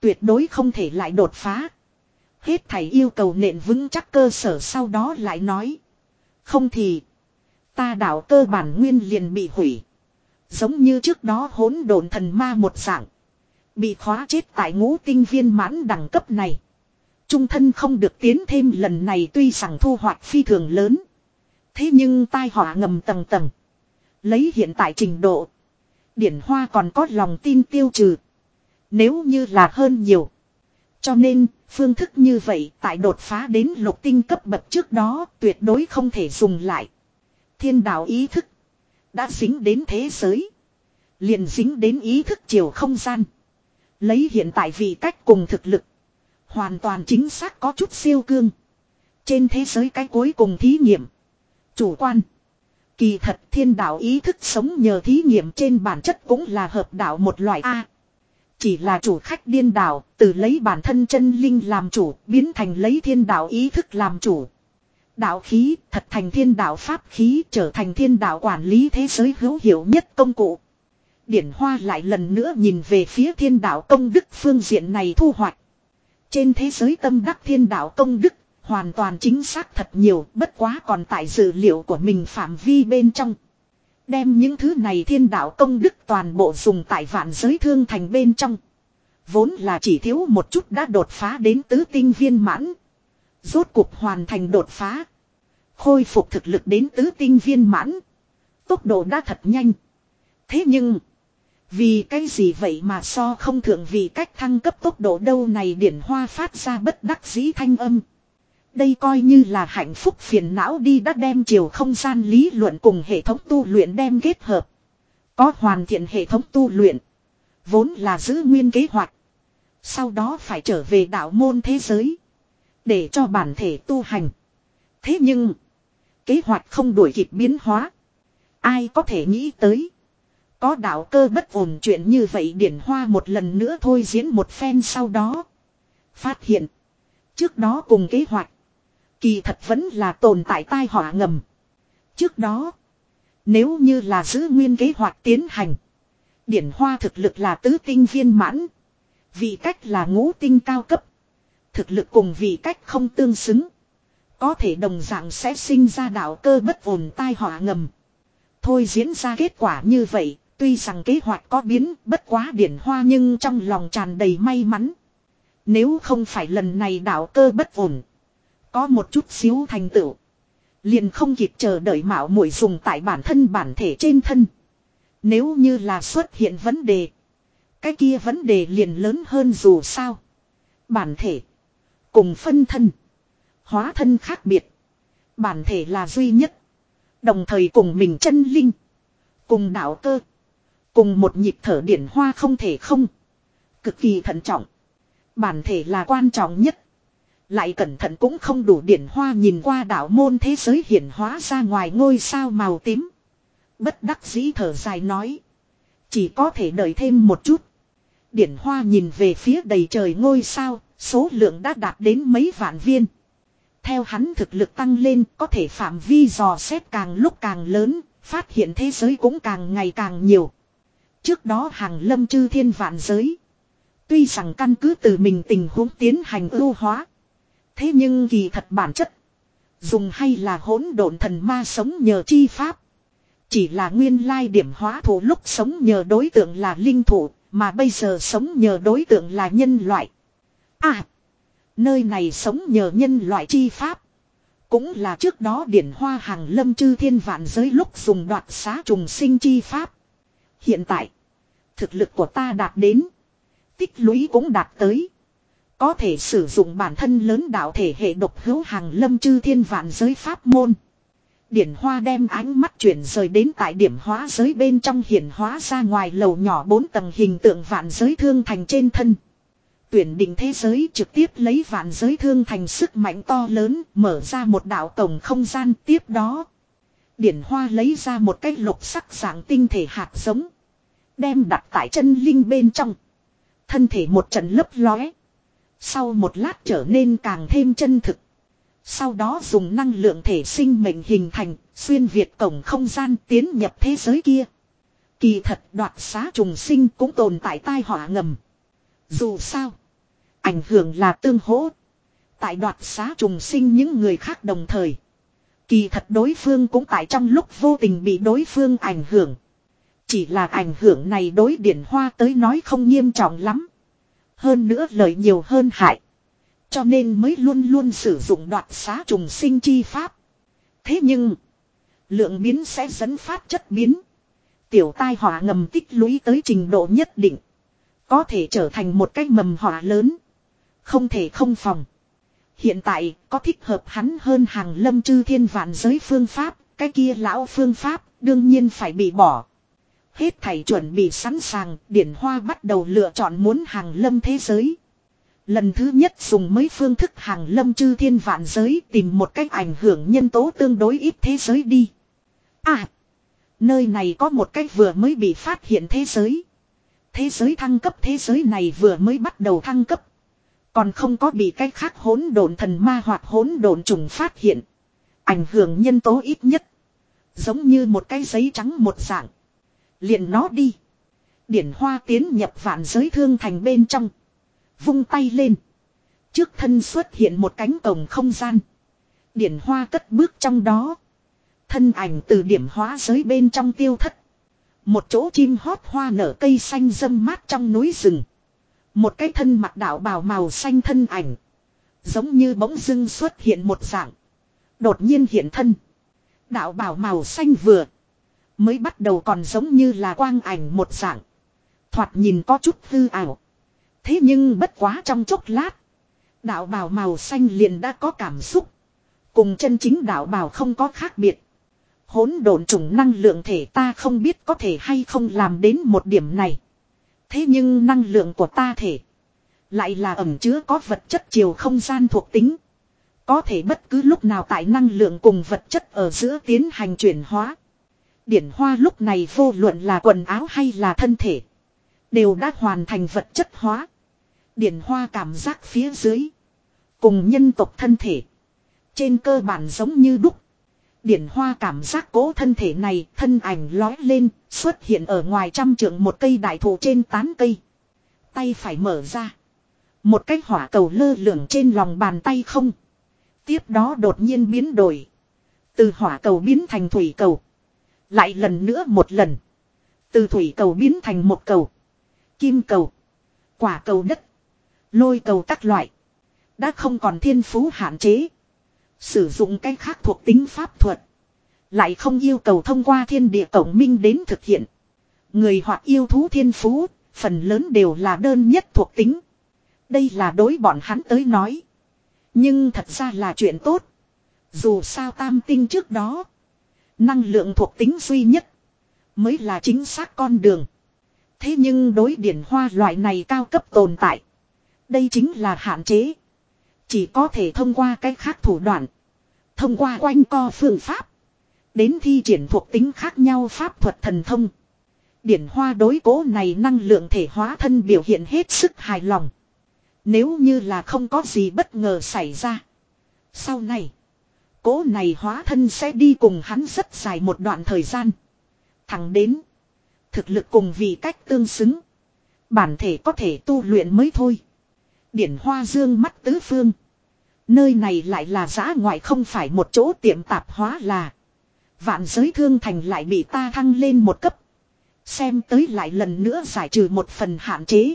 Tuyệt đối không thể lại đột phá. Hết thảy yêu cầu nện vững chắc cơ sở sau đó lại nói. Không thì. Ta đảo cơ bản nguyên liền bị hủy. Giống như trước đó hỗn độn thần ma một dạng. Bị khóa chết tại ngũ tinh viên mãn đẳng cấp này. Trung thân không được tiến thêm lần này tuy rằng thu hoạch phi thường lớn. Thế nhưng tai họa ngầm tầng tầng. Lấy hiện tại trình độ. Điển hoa còn có lòng tin tiêu trừ. Nếu như là hơn nhiều. Cho nên, phương thức như vậy tại đột phá đến lục tinh cấp bậc trước đó tuyệt đối không thể dùng lại. Thiên đạo ý thức. Đã dính đến thế giới. liền dính đến ý thức chiều không gian. Lấy hiện tại vì cách cùng thực lực. Hoàn toàn chính xác có chút siêu cương. Trên thế giới cái cuối cùng thí nghiệm. Chủ quan. Kỳ thật thiên đạo ý thức sống nhờ thí nghiệm trên bản chất cũng là hợp đạo một loại A. Chỉ là chủ khách điên đạo, từ lấy bản thân chân linh làm chủ, biến thành lấy thiên đạo ý thức làm chủ. Đạo khí, thật thành thiên đạo pháp khí, trở thành thiên đạo quản lý thế giới hữu hiệu nhất công cụ. Điển Hoa lại lần nữa nhìn về phía thiên đạo công đức phương diện này thu hoạch. Trên thế giới tâm đắc thiên đạo công đức, hoàn toàn chính xác thật nhiều, bất quá còn tại dữ liệu của mình phạm vi bên trong. Đem những thứ này thiên đạo công đức toàn bộ dùng tại vạn giới thương thành bên trong. Vốn là chỉ thiếu một chút đã đột phá đến tứ tinh viên mãn. Rốt cuộc hoàn thành đột phá. Khôi phục thực lực đến tứ tinh viên mãn. Tốc độ đã thật nhanh. Thế nhưng. Vì cái gì vậy mà so không thượng vì cách thăng cấp tốc độ đâu này điển hoa phát ra bất đắc dĩ thanh âm. Đây coi như là hạnh phúc phiền não đi đã đem chiều không gian lý luận cùng hệ thống tu luyện đem kết hợp. Có hoàn thiện hệ thống tu luyện. Vốn là giữ nguyên kế hoạch. Sau đó phải trở về đạo môn thế giới. Để cho bản thể tu hành. Thế nhưng. Kế hoạch không đuổi kịp biến hóa. Ai có thể nghĩ tới. Có đạo cơ bất ổn chuyện như vậy điển hoa một lần nữa thôi diễn một phen sau đó. Phát hiện. Trước đó cùng kế hoạch. Kỳ thật vẫn là tồn tại tai họa ngầm. Trước đó. Nếu như là giữ nguyên kế hoạch tiến hành. Điển hoa thực lực là tứ tinh viên mãn. Vị cách là ngũ tinh cao cấp. Thực lực cùng vị cách không tương xứng. Có thể đồng dạng sẽ sinh ra đạo cơ bất ổn tai họa ngầm. Thôi diễn ra kết quả như vậy, tuy rằng kế hoạch có biến bất quá điển hoa nhưng trong lòng tràn đầy may mắn. Nếu không phải lần này đạo cơ bất ổn. Có một chút xíu thành tựu. Liền không kịp chờ đợi mạo muội dùng tại bản thân bản thể trên thân. Nếu như là xuất hiện vấn đề. Cái kia vấn đề liền lớn hơn dù sao. Bản thể. Cùng phân thân. Hóa thân khác biệt. Bản thể là duy nhất. Đồng thời cùng mình chân linh. Cùng đạo cơ. Cùng một nhịp thở điển hoa không thể không. Cực kỳ thận trọng. Bản thể là quan trọng nhất. Lại cẩn thận cũng không đủ điển hoa nhìn qua đạo môn thế giới hiển hóa ra ngoài ngôi sao màu tím. Bất đắc dĩ thở dài nói. Chỉ có thể đợi thêm một chút. Điển hoa nhìn về phía đầy trời ngôi sao, số lượng đã đạt đến mấy vạn viên. Theo hắn thực lực tăng lên có thể phạm vi dò xét càng lúc càng lớn, phát hiện thế giới cũng càng ngày càng nhiều. Trước đó hàng lâm chư thiên vạn giới. Tuy rằng căn cứ từ mình tình huống tiến hành ưu hóa. Thế nhưng kỳ thật bản chất. Dùng hay là hỗn độn thần ma sống nhờ chi pháp. Chỉ là nguyên lai điểm hóa thủ lúc sống nhờ đối tượng là linh thủ, mà bây giờ sống nhờ đối tượng là nhân loại. À! Nơi này sống nhờ nhân loại chi pháp. Cũng là trước đó điển hoa hàng lâm chư thiên vạn giới lúc dùng đoạt xá trùng sinh chi pháp. Hiện tại, thực lực của ta đạt đến. Tích lũy cũng đạt tới. Có thể sử dụng bản thân lớn đạo thể hệ độc hữu hàng lâm chư thiên vạn giới pháp môn. Điển hoa đem ánh mắt chuyển rời đến tại điểm hóa giới bên trong hiển hóa ra ngoài lầu nhỏ bốn tầng hình tượng vạn giới thương thành trên thân. Tuyển định thế giới trực tiếp lấy vạn giới thương thành sức mạnh to lớn mở ra một đạo tổng không gian tiếp đó. Điển hoa lấy ra một cái lục sắc dạng tinh thể hạt giống. Đem đặt tại chân linh bên trong. Thân thể một trận lấp lóe. Sau một lát trở nên càng thêm chân thực. Sau đó dùng năng lượng thể sinh mệnh hình thành, xuyên Việt cổng không gian tiến nhập thế giới kia. Kỳ thật đoạt xá trùng sinh cũng tồn tại tai họa ngầm. Dù sao, ảnh hưởng là tương hỗ. Tại đoạt xá trùng sinh những người khác đồng thời. Kỳ thật đối phương cũng tại trong lúc vô tình bị đối phương ảnh hưởng. Chỉ là ảnh hưởng này đối điển hoa tới nói không nghiêm trọng lắm. Hơn nữa lợi nhiều hơn hại. Cho nên mới luôn luôn sử dụng đoạt xá trùng sinh chi pháp. Thế nhưng, lượng biến sẽ dẫn phát chất biến. Tiểu tai họa ngầm tích lũy tới trình độ nhất định. Có thể trở thành một cái mầm họa lớn. Không thể không phòng. Hiện tại, có thích hợp hắn hơn hàng lâm chư thiên vạn giới phương pháp, cái kia lão phương pháp, đương nhiên phải bị bỏ. Hết thầy chuẩn bị sẵn sàng, điển hoa bắt đầu lựa chọn muốn hàng lâm thế giới. Lần thứ nhất dùng mấy phương thức hàng lâm chư thiên vạn giới tìm một cách ảnh hưởng nhân tố tương đối ít thế giới đi. À! Nơi này có một cách vừa mới bị phát hiện thế giới. Thế giới thăng cấp thế giới này vừa mới bắt đầu thăng cấp. Còn không có bị cách khác hỗn độn thần ma hoặc hỗn độn trùng phát hiện. Ảnh hưởng nhân tố ít nhất. Giống như một cái giấy trắng một dạng. liền nó đi. Điển hoa tiến nhập vạn giới thương thành bên trong. Vung tay lên. Trước thân xuất hiện một cánh cổng không gian. Điển hoa cất bước trong đó. Thân ảnh từ điểm hóa giới bên trong tiêu thất. Một chỗ chim hót hoa nở cây xanh dâm mát trong núi rừng. Một cái thân mặt đạo bào màu xanh thân ảnh. Giống như bỗng dưng xuất hiện một dạng. Đột nhiên hiện thân. Đạo bào màu xanh vừa. Mới bắt đầu còn giống như là quang ảnh một dạng. Thoạt nhìn có chút hư ảo. Thế nhưng bất quá trong chốc lát. Đạo bào màu xanh liền đã có cảm xúc. Cùng chân chính đạo bào không có khác biệt. Hỗn độn trùng năng lượng thể ta không biết có thể hay không làm đến một điểm này. Thế nhưng năng lượng của ta thể. Lại là ẩm chứa có vật chất chiều không gian thuộc tính. Có thể bất cứ lúc nào tại năng lượng cùng vật chất ở giữa tiến hành chuyển hóa. Điển hoa lúc này vô luận là quần áo hay là thân thể. Đều đã hoàn thành vật chất hóa. Điển hoa cảm giác phía dưới. Cùng nhân tộc thân thể. Trên cơ bản giống như đúc. Điển hoa cảm giác cố thân thể này, thân ảnh lói lên, xuất hiện ở ngoài trăm trượng một cây đại thụ trên tán cây. Tay phải mở ra. Một cái hỏa cầu lơ lửng trên lòng bàn tay không. Tiếp đó đột nhiên biến đổi. Từ hỏa cầu biến thành thủy cầu. Lại lần nữa một lần. Từ thủy cầu biến thành một cầu. Kim cầu. Quả cầu đất. Lôi cầu các loại. Đã không còn thiên phú hạn chế. Sử dụng cái khác thuộc tính pháp thuật. Lại không yêu cầu thông qua thiên địa tổng minh đến thực hiện. Người hoặc yêu thú thiên phú, phần lớn đều là đơn nhất thuộc tính. Đây là đối bọn hắn tới nói. Nhưng thật ra là chuyện tốt. Dù sao tam tinh trước đó. Năng lượng thuộc tính duy nhất. Mới là chính xác con đường. Thế nhưng đối điển hoa loại này cao cấp tồn tại. Đây chính là hạn chế. Chỉ có thể thông qua cách khác thủ đoạn. Thông qua quanh co phương pháp. Đến thi triển thuộc tính khác nhau pháp thuật thần thông. Điển hoa đối cố này năng lượng thể hóa thân biểu hiện hết sức hài lòng. Nếu như là không có gì bất ngờ xảy ra. Sau này. Cố này hóa thân sẽ đi cùng hắn rất dài một đoạn thời gian. Thẳng đến. Thực lực cùng vị cách tương xứng. Bản thể có thể tu luyện mới thôi. Điển hoa dương mắt tứ phương. Nơi này lại là giã ngoại không phải một chỗ tiệm tạp hóa là. Vạn giới thương thành lại bị ta thăng lên một cấp. Xem tới lại lần nữa giải trừ một phần hạn chế.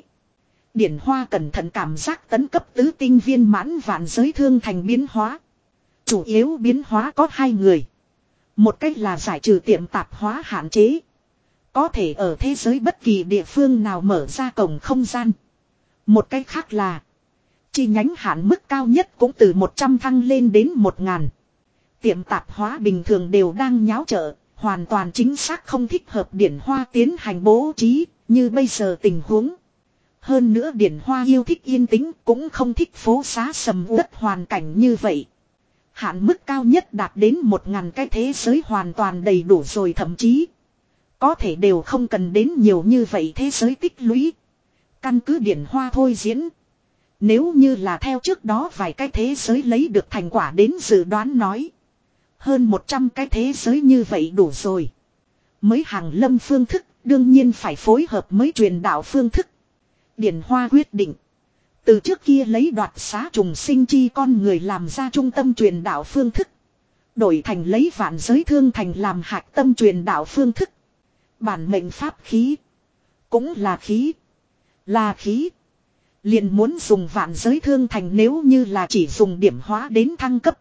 Điển hoa cẩn thận cảm giác tấn cấp tứ tinh viên mãn vạn giới thương thành biến hóa. Chủ yếu biến hóa có hai người. Một cách là giải trừ tiệm tạp hóa hạn chế. Có thể ở thế giới bất kỳ địa phương nào mở ra cổng không gian. Một cách khác là. Chi nhánh hạn mức cao nhất cũng từ 100 thăng lên đến 1000. Tiệm tạp hóa bình thường đều đang nháo trợ, hoàn toàn chính xác không thích hợp điển hoa tiến hành bố trí, như bây giờ tình huống. Hơn nữa điển hoa yêu thích yên tĩnh cũng không thích phố xá sầm uất hoàn cảnh như vậy. Hạn mức cao nhất đạt đến một ngàn cái thế giới hoàn toàn đầy đủ rồi thậm chí. Có thể đều không cần đến nhiều như vậy thế giới tích lũy. Căn cứ điển hoa thôi diễn. Nếu như là theo trước đó vài cái thế giới lấy được thành quả đến dự đoán nói. Hơn 100 cái thế giới như vậy đủ rồi. Mới hàng lâm phương thức, đương nhiên phải phối hợp mới truyền đạo phương thức. Điển Hoa quyết định. Từ trước kia lấy đoạt xá trùng sinh chi con người làm ra trung tâm truyền đạo phương thức. Đổi thành lấy vạn giới thương thành làm hạt tâm truyền đạo phương thức. Bản mệnh pháp khí. Cũng là khí. Là khí. Liền muốn dùng vạn giới thương thành nếu như là chỉ dùng điểm hóa đến thăng cấp.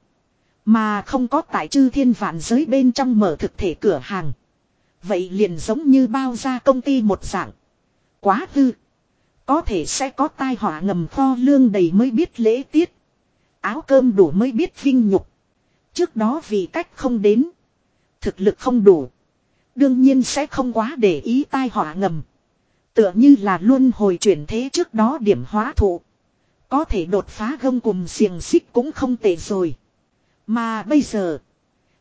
Mà không có tại chư thiên vạn giới bên trong mở thực thể cửa hàng. Vậy liền giống như bao ra công ty một dạng. Quá hư. Có thể sẽ có tai họa ngầm kho lương đầy mới biết lễ tiết. Áo cơm đủ mới biết vinh nhục. Trước đó vì cách không đến. Thực lực không đủ. Đương nhiên sẽ không quá để ý tai họa ngầm. Tựa như là luôn hồi chuyển thế trước đó điểm hóa thụ. Có thể đột phá gông cùng xiềng xích cũng không tệ rồi. Mà bây giờ.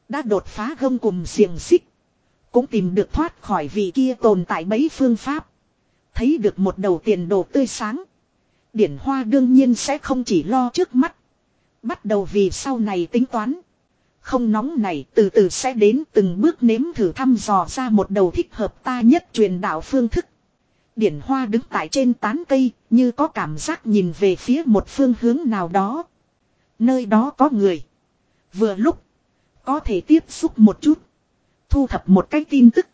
Đã đột phá gông cùng xiềng xích. Cũng tìm được thoát khỏi vị kia tồn tại bấy phương pháp. Thấy được một đầu tiền đồ tươi sáng. Điển hoa đương nhiên sẽ không chỉ lo trước mắt. Bắt đầu vì sau này tính toán. Không nóng này từ từ sẽ đến từng bước nếm thử thăm dò ra một đầu thích hợp ta nhất truyền đạo phương thức. Điển hoa đứng tại trên tán cây, như có cảm giác nhìn về phía một phương hướng nào đó. Nơi đó có người. Vừa lúc. Có thể tiếp xúc một chút. Thu thập một cái tin tức.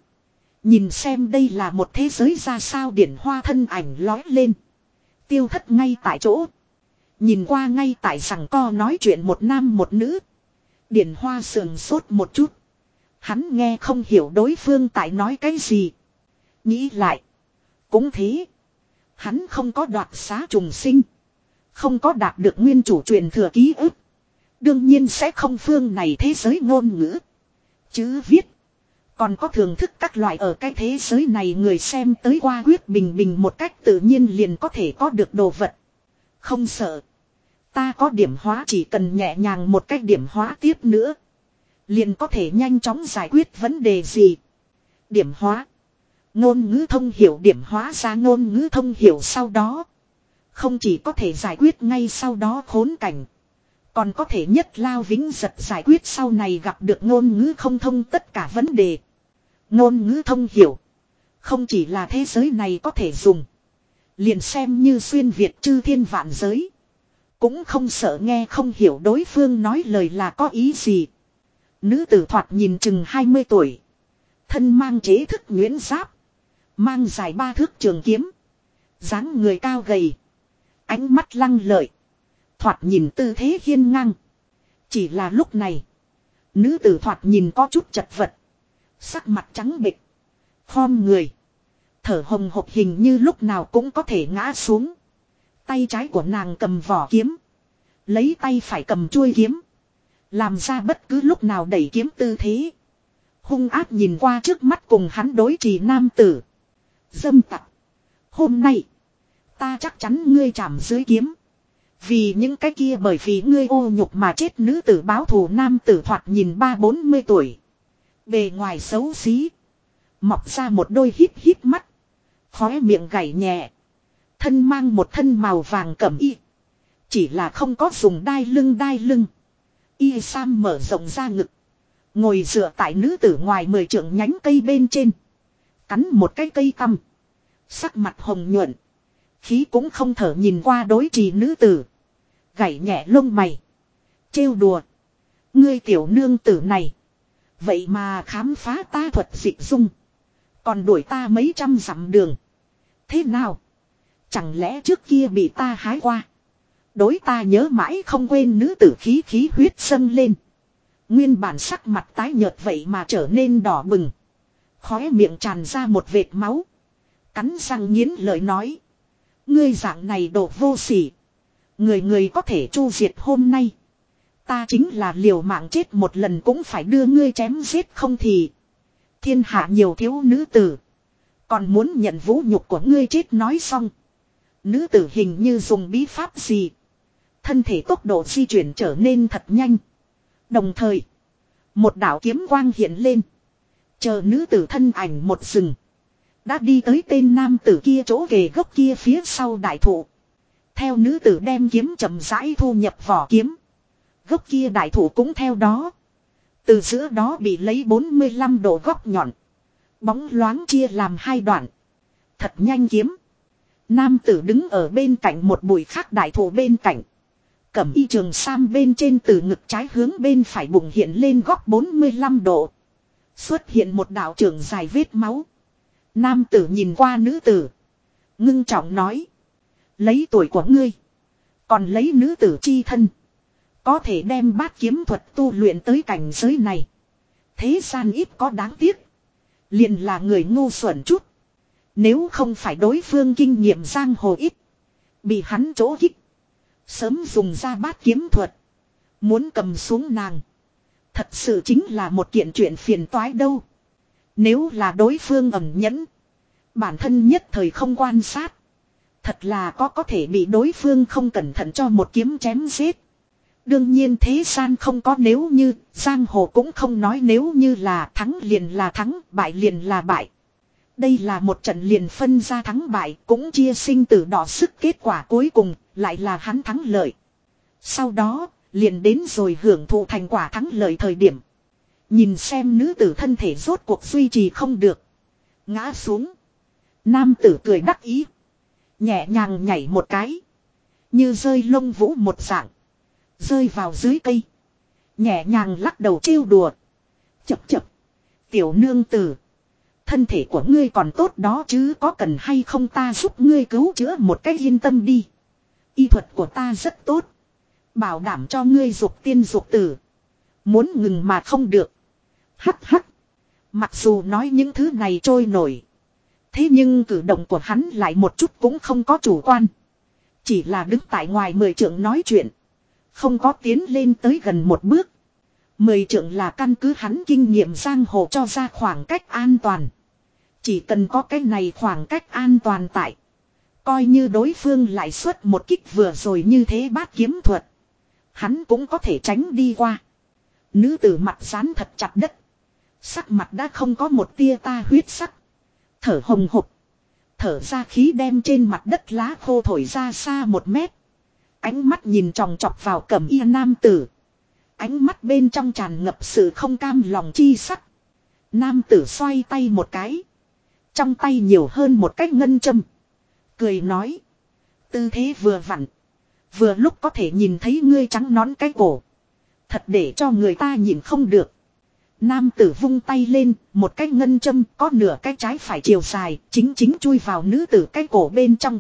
Nhìn xem đây là một thế giới ra sao điển hoa thân ảnh lói lên. Tiêu thất ngay tại chỗ. Nhìn qua ngay tại rằng co nói chuyện một nam một nữ. Điển hoa sườn sốt một chút. Hắn nghe không hiểu đối phương tại nói cái gì. Nghĩ lại. Cũng thế. Hắn không có đoạt xá trùng sinh. Không có đạt được nguyên chủ truyền thừa ký ức. Đương nhiên sẽ không phương này thế giới ngôn ngữ. Chứ viết. Còn có thưởng thức các loại ở cái thế giới này người xem tới qua quyết bình bình một cách tự nhiên liền có thể có được đồ vật. Không sợ. Ta có điểm hóa chỉ cần nhẹ nhàng một cách điểm hóa tiếp nữa. Liền có thể nhanh chóng giải quyết vấn đề gì. Điểm hóa. Ngôn ngữ thông hiểu điểm hóa ra ngôn ngữ thông hiểu sau đó. Không chỉ có thể giải quyết ngay sau đó khốn cảnh. Còn có thể nhất lao vĩnh giật giải quyết sau này gặp được ngôn ngữ không thông tất cả vấn đề. Ngôn ngữ thông hiểu. Không chỉ là thế giới này có thể dùng. Liền xem như xuyên Việt chư thiên vạn giới. Cũng không sợ nghe không hiểu đối phương nói lời là có ý gì. Nữ tử thoạt nhìn chừng 20 tuổi. Thân mang chế thức nguyễn giáp. Mang dài ba thước trường kiếm. dáng người cao gầy. Ánh mắt lăng lợi. Thoạt nhìn tư thế hiên ngang. Chỉ là lúc này. Nữ tử thoạt nhìn có chút chật vật. Sắc mặt trắng bịch. Khom người. Thở hồng hộc hình như lúc nào cũng có thể ngã xuống. Tay trái của nàng cầm vỏ kiếm. Lấy tay phải cầm chuôi kiếm. Làm ra bất cứ lúc nào đẩy kiếm tư thế. Hung ác nhìn qua trước mắt cùng hắn đối trì nam tử. Dâm tặc. Hôm nay. Ta chắc chắn ngươi chạm dưới kiếm. Vì những cái kia bởi vì ngươi ô nhục mà chết nữ tử báo thù nam tử thoạt nhìn ba bốn mươi tuổi. Bề ngoài xấu xí. Mọc ra một đôi hít hít mắt. Khóe miệng gảy nhẹ. Thân mang một thân màu vàng cẩm y. Chỉ là không có dùng đai lưng đai lưng. Y Sam mở rộng ra ngực. Ngồi dựa tại nữ tử ngoài mười trượng nhánh cây bên trên. Cắn một cái cây tăm. Sắc mặt hồng nhuận. Khí cũng không thở nhìn qua đối trì nữ tử. Gảy nhẹ lông mày. Trêu đùa. Ngươi tiểu nương tử này. Vậy mà khám phá ta thuật dị dung. Còn đuổi ta mấy trăm dặm đường. Thế nào? Chẳng lẽ trước kia bị ta hái qua? Đối ta nhớ mãi không quên nữ tử khí khí huyết sân lên. Nguyên bản sắc mặt tái nhợt vậy mà trở nên đỏ bừng. Khóe miệng tràn ra một vệt máu. Cắn răng nghiến lời nói. Ngươi dạng này đổ vô sỉ. Người người có thể chu diệt hôm nay. Ta chính là liều mạng chết một lần cũng phải đưa ngươi chém giết không thì. Thiên hạ nhiều thiếu nữ tử. Còn muốn nhận vũ nhục của ngươi chết nói xong. Nữ tử hình như dùng bí pháp gì. Thân thể tốc độ di chuyển trở nên thật nhanh. Đồng thời. Một đạo kiếm quang hiện lên. Chờ nữ tử thân ảnh một rừng. Đã đi tới tên nam tử kia chỗ kề gốc kia phía sau đại thụ. Theo nữ tử đem kiếm chậm rãi thu nhập vỏ kiếm. Gốc kia đại thụ cũng theo đó. Từ giữa đó bị lấy 45 độ góc nhọn. Bóng loáng chia làm hai đoạn. Thật nhanh kiếm. Nam tử đứng ở bên cạnh một bụi khác đại thụ bên cạnh. Cẩm y trường sam bên trên từ ngực trái hướng bên phải bụng hiện lên góc 45 độ. Xuất hiện một đạo trường dài vết máu. Nam tử nhìn qua nữ tử. Ngưng trọng nói. Lấy tuổi của ngươi. Còn lấy nữ tử chi thân. Có thể đem bát kiếm thuật tu luyện tới cảnh giới này. Thế gian ít có đáng tiếc. Liền là người ngu xuẩn chút. Nếu không phải đối phương kinh nghiệm giang hồ ít. Bị hắn chỗ kích. Sớm dùng ra bát kiếm thuật. Muốn cầm xuống nàng. Thật sự chính là một kiện chuyện phiền toái đâu. Nếu là đối phương ẩm nhẫn. Bản thân nhất thời không quan sát. Thật là có có thể bị đối phương không cẩn thận cho một kiếm chém giết. Đương nhiên thế gian không có nếu như, giang hồ cũng không nói nếu như là thắng liền là thắng, bại liền là bại. Đây là một trận liền phân ra thắng bại, cũng chia sinh tử đỏ sức kết quả cuối cùng, lại là hắn thắng lợi. Sau đó, liền đến rồi hưởng thụ thành quả thắng lợi thời điểm. Nhìn xem nữ tử thân thể rốt cuộc duy trì không được. Ngã xuống. Nam tử cười đắc ý. Nhẹ nhàng nhảy một cái. Như rơi lông vũ một dạng. Rơi vào dưới cây. Nhẹ nhàng lắc đầu trêu đùa. Chập chập. Tiểu nương tử. Thân thể của ngươi còn tốt đó chứ có cần hay không ta giúp ngươi cứu chữa một cách yên tâm đi. Y thuật của ta rất tốt. Bảo đảm cho ngươi dục tiên dục tử. Muốn ngừng mà không được. Hắc hắc. Mặc dù nói những thứ này trôi nổi. Thế nhưng cử động của hắn lại một chút cũng không có chủ quan. Chỉ là đứng tại ngoài mười trưởng nói chuyện. Không có tiến lên tới gần một bước. Mười trưởng là căn cứ hắn kinh nghiệm giang hồ cho ra khoảng cách an toàn. Chỉ cần có cái này khoảng cách an toàn tại. Coi như đối phương lại xuất một kích vừa rồi như thế bát kiếm thuật. Hắn cũng có thể tránh đi qua. Nữ tử mặt sán thật chặt đất. Sắc mặt đã không có một tia ta huyết sắc. Thở hồng hộc. Thở ra khí đem trên mặt đất lá khô thổi ra xa một mét. Ánh mắt nhìn tròng trọc vào cẩm y nam tử. Ánh mắt bên trong tràn ngập sự không cam lòng chi sắc. Nam tử xoay tay một cái. Trong tay nhiều hơn một cái ngân châm. Cười nói. Tư thế vừa vặn. Vừa lúc có thể nhìn thấy ngươi trắng nón cái cổ. Thật để cho người ta nhìn không được. Nam tử vung tay lên, một cái ngân châm có nửa cái trái phải chiều dài, chính chính chui vào nữ tử cái cổ bên trong.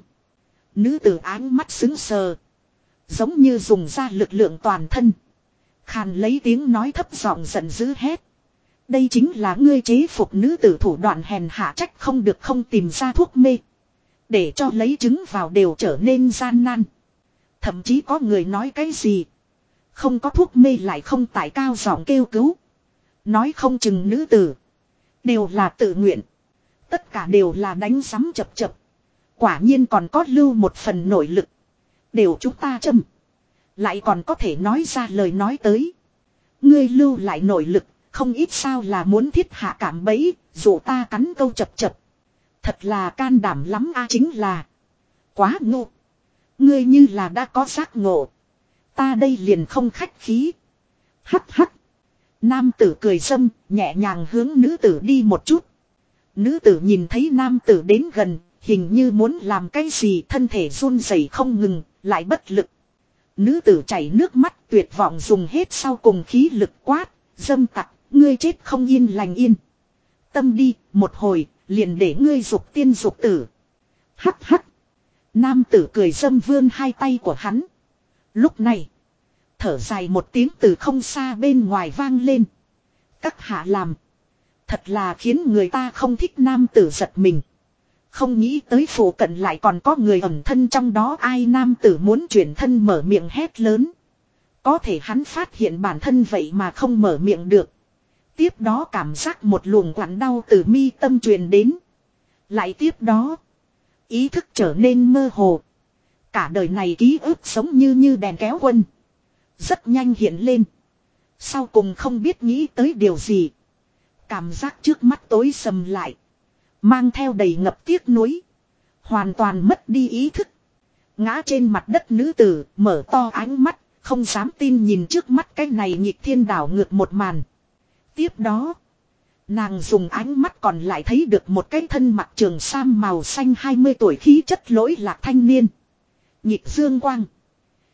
Nữ tử áng mắt xứng sờ. Giống như dùng ra lực lượng toàn thân. Khàn lấy tiếng nói thấp giọng giận dữ hét. Đây chính là ngươi chế phục nữ tử thủ đoạn hèn hạ trách không được không tìm ra thuốc mê. Để cho lấy trứng vào đều trở nên gian nan. Thậm chí có người nói cái gì. Không có thuốc mê lại không tại cao giọng kêu cứu. Nói không chừng nữ tử. Đều là tự nguyện. Tất cả đều là đánh sắm chập chập. Quả nhiên còn có lưu một phần nội lực. Đều chúng ta châm. Lại còn có thể nói ra lời nói tới. Ngươi lưu lại nội lực. Không ít sao là muốn thiết hạ cảm bẫy. Dù ta cắn câu chập chập. Thật là can đảm lắm a, chính là. Quá ngộ. Ngươi như là đã có giác ngộ. Ta đây liền không khách khí. Hắc hắc. Nam tử cười dâm, nhẹ nhàng hướng nữ tử đi một chút. Nữ tử nhìn thấy nam tử đến gần, hình như muốn làm cái gì thân thể run rẩy không ngừng, lại bất lực. Nữ tử chảy nước mắt tuyệt vọng dùng hết sau cùng khí lực quát, dâm tặc, ngươi chết không yên lành yên. Tâm đi, một hồi, liền để ngươi dục tiên dục tử. Hắc hắc. Nam tử cười dâm vươn hai tay của hắn. Lúc này, thở dài một tiếng từ không xa bên ngoài vang lên. Các hạ làm. Thật là khiến người ta không thích nam tử giật mình. Không nghĩ tới phủ cận lại còn có người ẩn thân trong đó ai nam tử muốn chuyển thân mở miệng hét lớn. Có thể hắn phát hiện bản thân vậy mà không mở miệng được. Tiếp đó cảm giác một luồng quặn đau từ mi tâm truyền đến. Lại tiếp đó. Ý thức trở nên mơ hồ. Cả đời này ký ức sống như như đèn kéo quân. Rất nhanh hiện lên. Sau cùng không biết nghĩ tới điều gì. Cảm giác trước mắt tối sầm lại. Mang theo đầy ngập tiếc nuối. Hoàn toàn mất đi ý thức. Ngã trên mặt đất nữ tử, mở to ánh mắt, không dám tin nhìn trước mắt cái này nhịp thiên đảo ngược một màn. Tiếp đó, nàng dùng ánh mắt còn lại thấy được một cái thân mặt trường sam màu xanh 20 tuổi khí chất lỗi lạc thanh niên. Nhịp dương quang.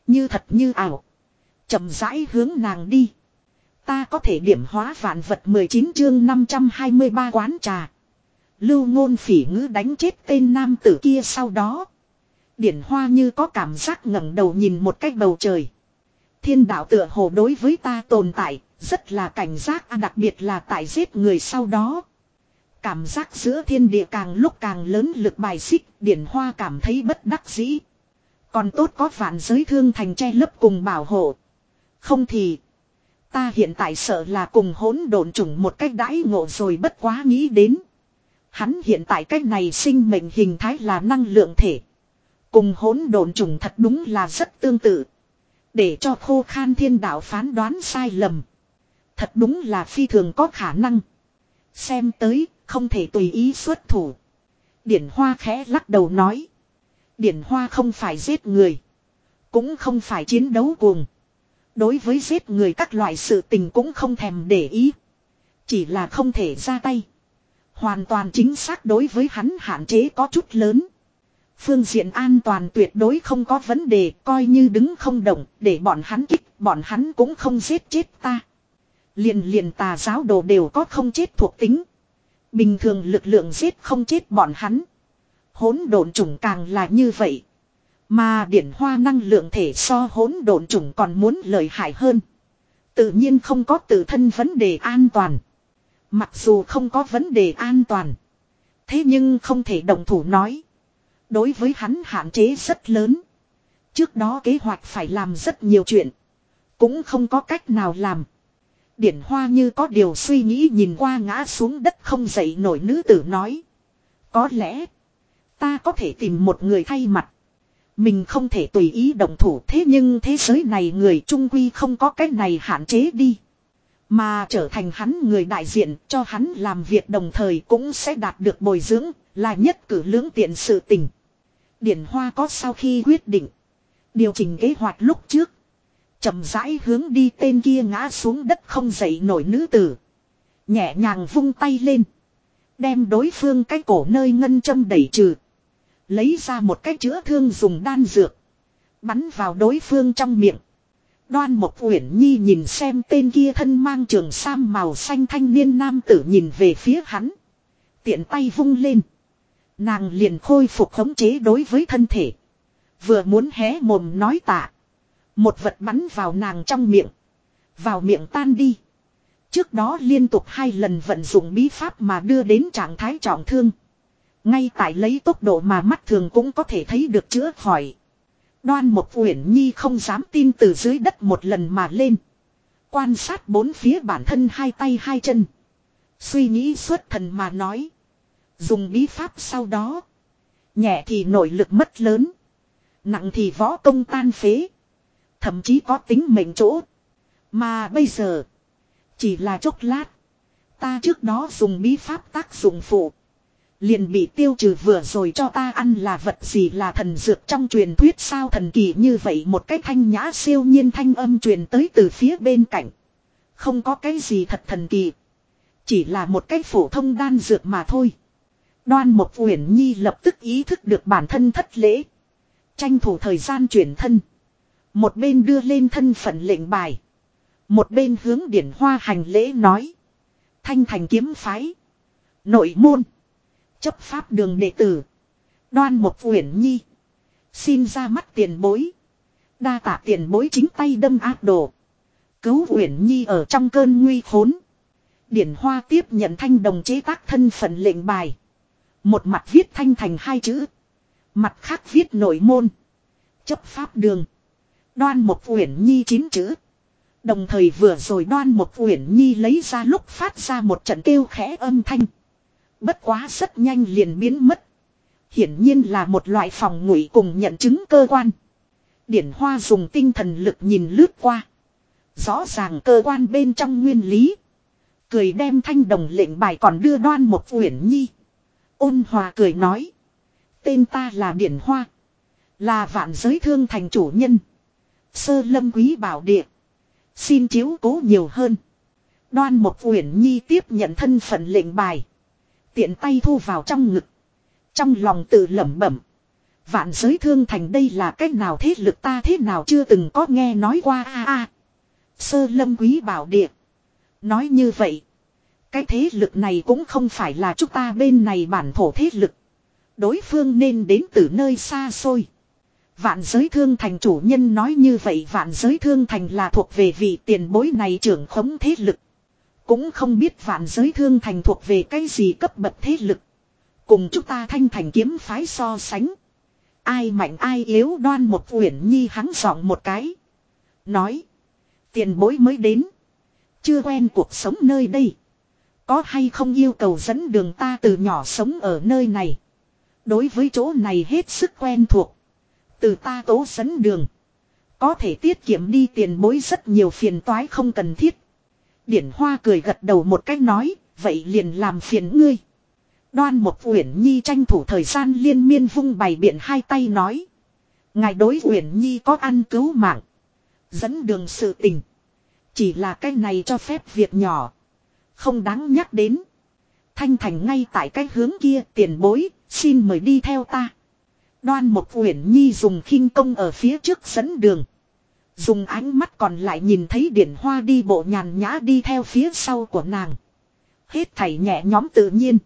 Như thật như ảo chậm rãi hướng nàng đi. Ta có thể điểm hóa vạn vật 19 chương 523 quán trà. Lưu ngôn phỉ ngữ đánh chết tên nam tử kia sau đó. Điển hoa như có cảm giác ngẩng đầu nhìn một cách bầu trời. Thiên đạo tựa hồ đối với ta tồn tại, rất là cảnh giác à, đặc biệt là tại giết người sau đó. Cảm giác giữa thiên địa càng lúc càng lớn lực bài xích, điển hoa cảm thấy bất đắc dĩ. Còn tốt có vạn giới thương thành che lấp cùng bảo hộ. Không thì. Ta hiện tại sợ là cùng hỗn độn trùng một cách đãi ngộ rồi bất quá nghĩ đến. Hắn hiện tại cách này sinh mệnh hình thái là năng lượng thể. Cùng hỗn độn trùng thật đúng là rất tương tự. Để cho khô khan thiên đạo phán đoán sai lầm. Thật đúng là phi thường có khả năng. Xem tới, không thể tùy ý xuất thủ. Điển Hoa khẽ lắc đầu nói. Điển Hoa không phải giết người. Cũng không phải chiến đấu cuồng. Đối với giết người các loại sự tình cũng không thèm để ý. Chỉ là không thể ra tay. Hoàn toàn chính xác đối với hắn hạn chế có chút lớn. Phương diện an toàn tuyệt đối không có vấn đề, coi như đứng không động, để bọn hắn kích, bọn hắn cũng không giết chết ta. Liền liền tà giáo đồ đều có không chết thuộc tính. Bình thường lực lượng giết không chết bọn hắn. Hỗn độn trùng càng là như vậy. Mà điển hoa năng lượng thể so hỗn độn trùng còn muốn lợi hại hơn. Tự nhiên không có tự thân vấn đề an toàn. Mặc dù không có vấn đề an toàn. Thế nhưng không thể đồng thủ nói. Đối với hắn hạn chế rất lớn. Trước đó kế hoạch phải làm rất nhiều chuyện. Cũng không có cách nào làm. Điển hoa như có điều suy nghĩ nhìn qua ngã xuống đất không dậy nổi nữ tử nói. Có lẽ. Ta có thể tìm một người thay mặt. Mình không thể tùy ý động thủ thế nhưng thế giới này người trung quy không có cách này hạn chế đi. Mà trở thành hắn người đại diện cho hắn làm việc đồng thời cũng sẽ đạt được bồi dưỡng, là nhất cử lưỡng tiện sự tình. Điển Hoa có sau khi quyết định. Điều chỉnh kế hoạch lúc trước. chậm rãi hướng đi tên kia ngã xuống đất không dậy nổi nữ tử. Nhẹ nhàng vung tay lên. Đem đối phương cái cổ nơi ngân châm đẩy trừ. Lấy ra một cái chữa thương dùng đan dược. Bắn vào đối phương trong miệng. Đoan một uyển nhi nhìn xem tên kia thân mang trường sam màu xanh thanh niên nam tử nhìn về phía hắn. Tiện tay vung lên. Nàng liền khôi phục khống chế đối với thân thể. Vừa muốn hé mồm nói tạ. Một vật bắn vào nàng trong miệng. Vào miệng tan đi. Trước đó liên tục hai lần vận dụng bí pháp mà đưa đến trạng thái trọng thương. Ngay tại lấy tốc độ mà mắt thường cũng có thể thấy được chữa khỏi. Đoan một uyển nhi không dám tin từ dưới đất một lần mà lên. Quan sát bốn phía bản thân hai tay hai chân. Suy nghĩ suốt thần mà nói. Dùng bí pháp sau đó. Nhẹ thì nội lực mất lớn. Nặng thì võ công tan phế. Thậm chí có tính mệnh chỗ. Mà bây giờ. Chỉ là chốc lát. Ta trước đó dùng bí pháp tác dụng phụ. Liền bị tiêu trừ vừa rồi cho ta ăn là vật gì là thần dược trong truyền thuyết sao thần kỳ như vậy một cái thanh nhã siêu nhiên thanh âm truyền tới từ phía bên cạnh. Không có cái gì thật thần kỳ. Chỉ là một cái phổ thông đan dược mà thôi. Đoan một uyển nhi lập tức ý thức được bản thân thất lễ. Tranh thủ thời gian chuyển thân. Một bên đưa lên thân phận lệnh bài. Một bên hướng điển hoa hành lễ nói. Thanh thành kiếm phái. Nội môn. Chấp pháp đường đệ tử. Đoan một uyển nhi. Xin ra mắt tiền bối. Đa tạ tiền bối chính tay đâm ác đồ. Cứu uyển nhi ở trong cơn nguy khốn. Điển hoa tiếp nhận thanh đồng chế tác thân phận lệnh bài. Một mặt viết thanh thành hai chữ. Mặt khác viết nội môn. Chấp pháp đường. Đoan một uyển nhi chín chữ. Đồng thời vừa rồi đoan một uyển nhi lấy ra lúc phát ra một trận kêu khẽ âm thanh. Bất quá rất nhanh liền biến mất. Hiển nhiên là một loại phòng ngụy cùng nhận chứng cơ quan. Điển Hoa dùng tinh thần lực nhìn lướt qua. Rõ ràng cơ quan bên trong nguyên lý. Cười đem thanh đồng lệnh bài còn đưa đoan một uyển nhi. Ôn hòa cười nói. Tên ta là Điển Hoa. Là vạn giới thương thành chủ nhân. Sơ lâm quý bảo địa. Xin chiếu cố nhiều hơn. Đoan một uyển nhi tiếp nhận thân phận lệnh bài. Tiện tay thu vào trong ngực. Trong lòng tự lẩm bẩm. Vạn giới thương thành đây là cách nào thế lực ta thế nào chưa từng có nghe nói qua a a. Sơ lâm quý bảo địa. Nói như vậy. Cái thế lực này cũng không phải là chúng ta bên này bản thổ thế lực. Đối phương nên đến từ nơi xa xôi. Vạn giới thương thành chủ nhân nói như vậy vạn giới thương thành là thuộc về vị tiền bối này trưởng khống thế lực. Cũng không biết vạn giới thương thành thuộc về cái gì cấp bậc thế lực. Cùng chúng ta thanh thành kiếm phái so sánh. Ai mạnh ai yếu đoan một uyển nhi hắn giọng một cái. Nói. Tiền bối mới đến. Chưa quen cuộc sống nơi đây. Có hay không yêu cầu dẫn đường ta từ nhỏ sống ở nơi này. Đối với chỗ này hết sức quen thuộc. Từ ta tố dẫn đường. Có thể tiết kiệm đi tiền bối rất nhiều phiền toái không cần thiết. Điển Hoa cười gật đầu một cách nói, vậy liền làm phiền ngươi. Đoan một Uyển Nhi tranh thủ thời gian liên miên vung bày biện hai tay nói. Ngài đối Uyển Nhi có ăn cứu mạng. Dẫn đường sự tình. Chỉ là cái này cho phép việc nhỏ. Không đáng nhắc đến. Thanh Thành ngay tại cái hướng kia tiền bối, xin mời đi theo ta. Đoan một Uyển Nhi dùng khinh công ở phía trước dẫn đường. Dùng ánh mắt còn lại nhìn thấy điển hoa đi bộ nhàn nhã đi theo phía sau của nàng. Hết thảy nhẹ nhóm tự nhiên.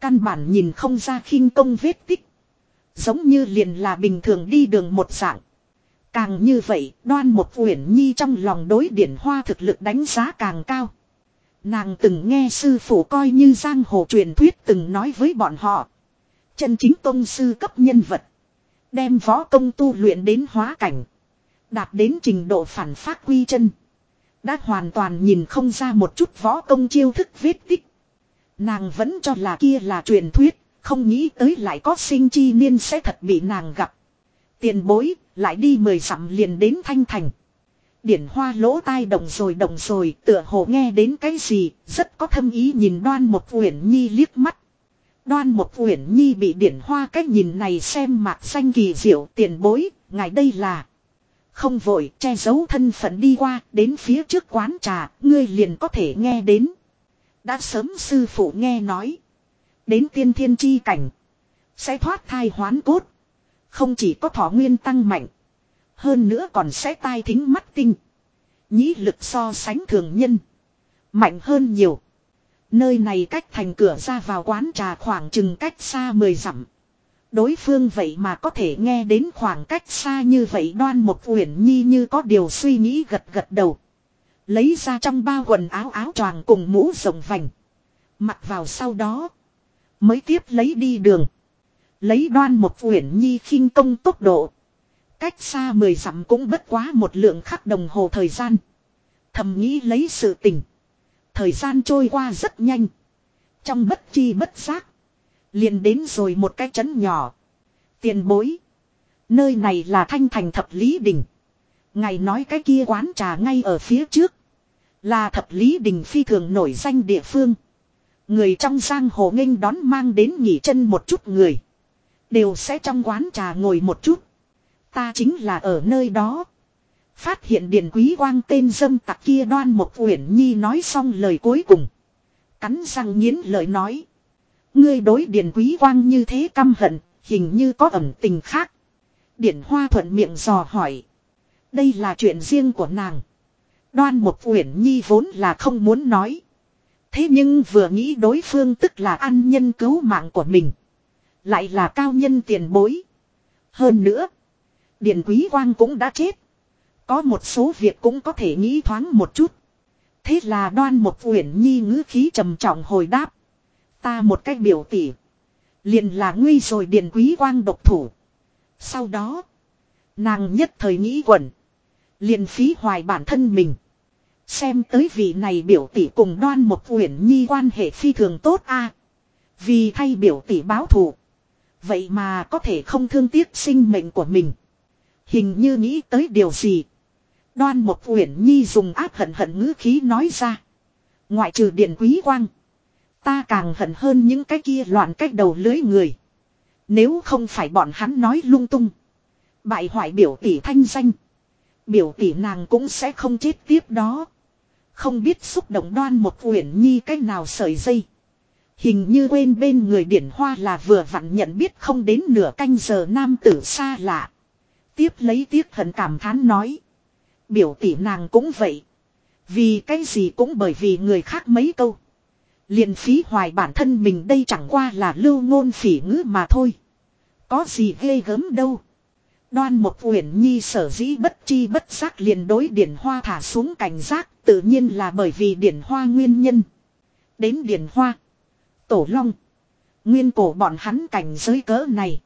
Căn bản nhìn không ra khinh công vết tích. Giống như liền là bình thường đi đường một dạng. Càng như vậy, đoan một uyển nhi trong lòng đối điển hoa thực lực đánh giá càng cao. Nàng từng nghe sư phụ coi như giang hồ truyền thuyết từng nói với bọn họ. Chân chính tôn sư cấp nhân vật. Đem võ công tu luyện đến hóa cảnh. Đạt đến trình độ phản phát quy chân. Đã hoàn toàn nhìn không ra một chút võ công chiêu thức vết tích. Nàng vẫn cho là kia là truyền thuyết, không nghĩ tới lại có sinh chi niên sẽ thật bị nàng gặp. Tiền bối, lại đi mười dặm liền đến thanh thành. Điển hoa lỗ tai động rồi động rồi, tựa hồ nghe đến cái gì, rất có thâm ý nhìn đoan một uyển nhi liếc mắt. Đoan một uyển nhi bị điển hoa cách nhìn này xem mạc xanh kỳ diệu tiền bối, ngài đây là. Không vội, che giấu thân phận đi qua, đến phía trước quán trà, ngươi liền có thể nghe đến. Đã sớm sư phụ nghe nói. Đến tiên thiên chi cảnh. Sẽ thoát thai hoán cốt. Không chỉ có thọ nguyên tăng mạnh. Hơn nữa còn sẽ tai thính mắt tinh. Nhĩ lực so sánh thường nhân. Mạnh hơn nhiều. Nơi này cách thành cửa ra vào quán trà khoảng chừng cách xa 10 dặm. Đối phương vậy mà có thể nghe đến khoảng cách xa như vậy đoan một uyển nhi như có điều suy nghĩ gật gật đầu. Lấy ra trong ba quần áo áo choàng cùng mũ rộng vành. Mặc vào sau đó. Mới tiếp lấy đi đường. Lấy đoan một uyển nhi khinh công tốc độ. Cách xa mười dặm cũng bất quá một lượng khắc đồng hồ thời gian. Thầm nghĩ lấy sự tình. Thời gian trôi qua rất nhanh. Trong bất chi bất giác liền đến rồi một cái trấn nhỏ. Tiền bối. Nơi này là thanh thành thập lý đình. Ngày nói cái kia quán trà ngay ở phía trước. Là thập lý đình phi thường nổi danh địa phương. Người trong giang hồ nghênh đón mang đến nghỉ chân một chút người. Đều sẽ trong quán trà ngồi một chút. Ta chính là ở nơi đó. Phát hiện Điền Quý Quang tên dâm tặc kia đoan một uyển nhi nói xong lời cuối cùng. Cắn răng nghiến lời nói. Ngươi đối Điền Quý Quang như thế căm hận, hình như có ẩn tình khác. Điển Hoa thuận miệng dò hỏi. Đây là chuyện riêng của nàng. Đoan một uyển nhi vốn là không muốn nói. Thế nhưng vừa nghĩ đối phương tức là ăn nhân cứu mạng của mình. Lại là cao nhân tiền bối. Hơn nữa. Điện quý quang cũng đã chết. Có một số việc cũng có thể nghĩ thoáng một chút. Thế là đoan một uyển nhi ngữ khí trầm trọng hồi đáp. Ta một cách biểu tỷ Liền là nguy rồi điền quý quang độc thủ. Sau đó. Nàng nhất thời nghĩ quẩn. Liền phí hoài bản thân mình. Xem tới vị này biểu tỷ cùng đoan một uyển nhi quan hệ phi thường tốt a Vì thay biểu tỷ báo thù. Vậy mà có thể không thương tiếc sinh mệnh của mình. Hình như nghĩ tới điều gì. Đoan một uyển nhi dùng áp hận hận ngữ khí nói ra. Ngoại trừ điện quý quang. Ta càng hận hơn những cái kia loạn cách đầu lưới người. Nếu không phải bọn hắn nói lung tung. Bại hoại biểu tỷ thanh danh. Biểu tỷ nàng cũng sẽ không chết tiếp đó. Không biết xúc động đoan một uyển nhi cách nào sợi dây. Hình như quên bên người điển hoa là vừa vặn nhận biết không đến nửa canh giờ nam tử xa lạ. Tiếp lấy tiếc hận cảm thán nói. Biểu tỷ nàng cũng vậy. Vì cái gì cũng bởi vì người khác mấy câu liền phí hoài bản thân mình đây chẳng qua là lưu ngôn phỉ ngữ mà thôi. Có gì ghê gớm đâu. Đoan một uyển nhi sở dĩ bất chi bất giác liền đối điển hoa thả xuống cảnh giác, tự nhiên là bởi vì điển hoa nguyên nhân. Đến điển hoa. Tổ long. Nguyên cổ bọn hắn cảnh giới cỡ này.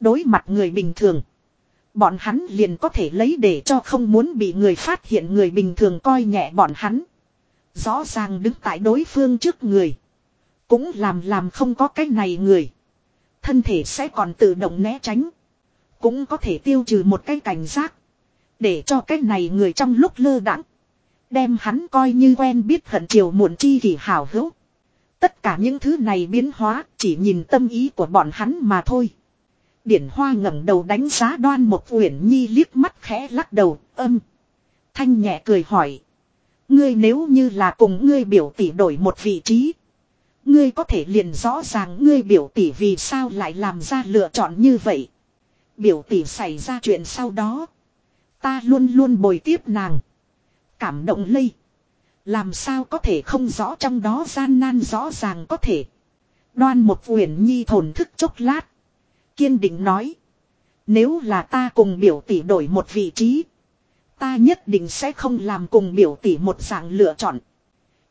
Đối mặt người bình thường. Bọn hắn liền có thể lấy để cho không muốn bị người phát hiện người bình thường coi nhẹ bọn hắn. Rõ ràng đứng tại đối phương trước người. Cũng làm làm không có cái này người. Thân thể sẽ còn tự động né tránh. Cũng có thể tiêu trừ một cái cảnh giác. Để cho cái này người trong lúc lơ đãng Đem hắn coi như quen biết hận chiều muộn chi kỷ hảo hữu. Tất cả những thứ này biến hóa chỉ nhìn tâm ý của bọn hắn mà thôi. Điển Hoa ngẩng đầu đánh giá đoan một uyển nhi liếc mắt khẽ lắc đầu, âm. Thanh nhẹ cười hỏi. Ngươi nếu như là cùng ngươi biểu tỷ đổi một vị trí. Ngươi có thể liền rõ ràng ngươi biểu tỷ vì sao lại làm ra lựa chọn như vậy. Biểu tỷ xảy ra chuyện sau đó. Ta luôn luôn bồi tiếp nàng. Cảm động lây. Làm sao có thể không rõ trong đó gian nan rõ ràng có thể. Đoan một uyển nhi thổn thức chốc lát. Kiên định nói. Nếu là ta cùng biểu tỷ đổi một vị trí. Ta nhất định sẽ không làm cùng biểu tỷ một dạng lựa chọn.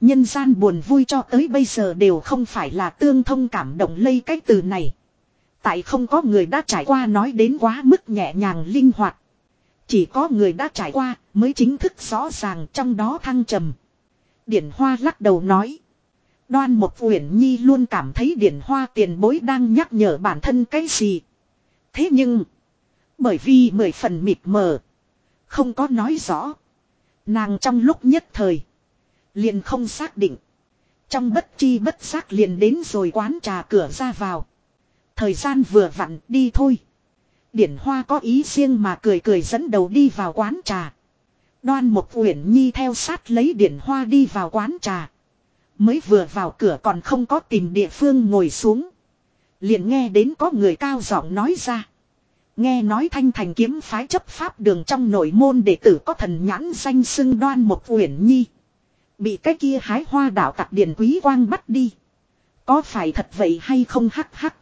Nhân gian buồn vui cho tới bây giờ đều không phải là tương thông cảm động lây cái từ này. Tại không có người đã trải qua nói đến quá mức nhẹ nhàng linh hoạt. Chỉ có người đã trải qua mới chính thức rõ ràng trong đó thăng trầm. Điển Hoa lắc đầu nói. Đoan một Uyển Nhi luôn cảm thấy Điển Hoa tiền bối đang nhắc nhở bản thân cái gì. Thế nhưng. Bởi vì mười phần mịt mờ. Không có nói rõ. Nàng trong lúc nhất thời. Liền không xác định. Trong bất chi bất giác liền đến rồi quán trà cửa ra vào. Thời gian vừa vặn đi thôi. Điển Hoa có ý riêng mà cười cười dẫn đầu đi vào quán trà. Đoan một uyển nhi theo sát lấy Điển Hoa đi vào quán trà. Mới vừa vào cửa còn không có tìm địa phương ngồi xuống. Liền nghe đến có người cao giọng nói ra. Nghe nói thanh thành kiếm phái chấp pháp đường trong nội môn đệ tử có thần nhãn danh xưng đoan một uyển nhi. Bị cái kia hái hoa đảo tặc điển quý quang bắt đi. Có phải thật vậy hay không hắc hắc.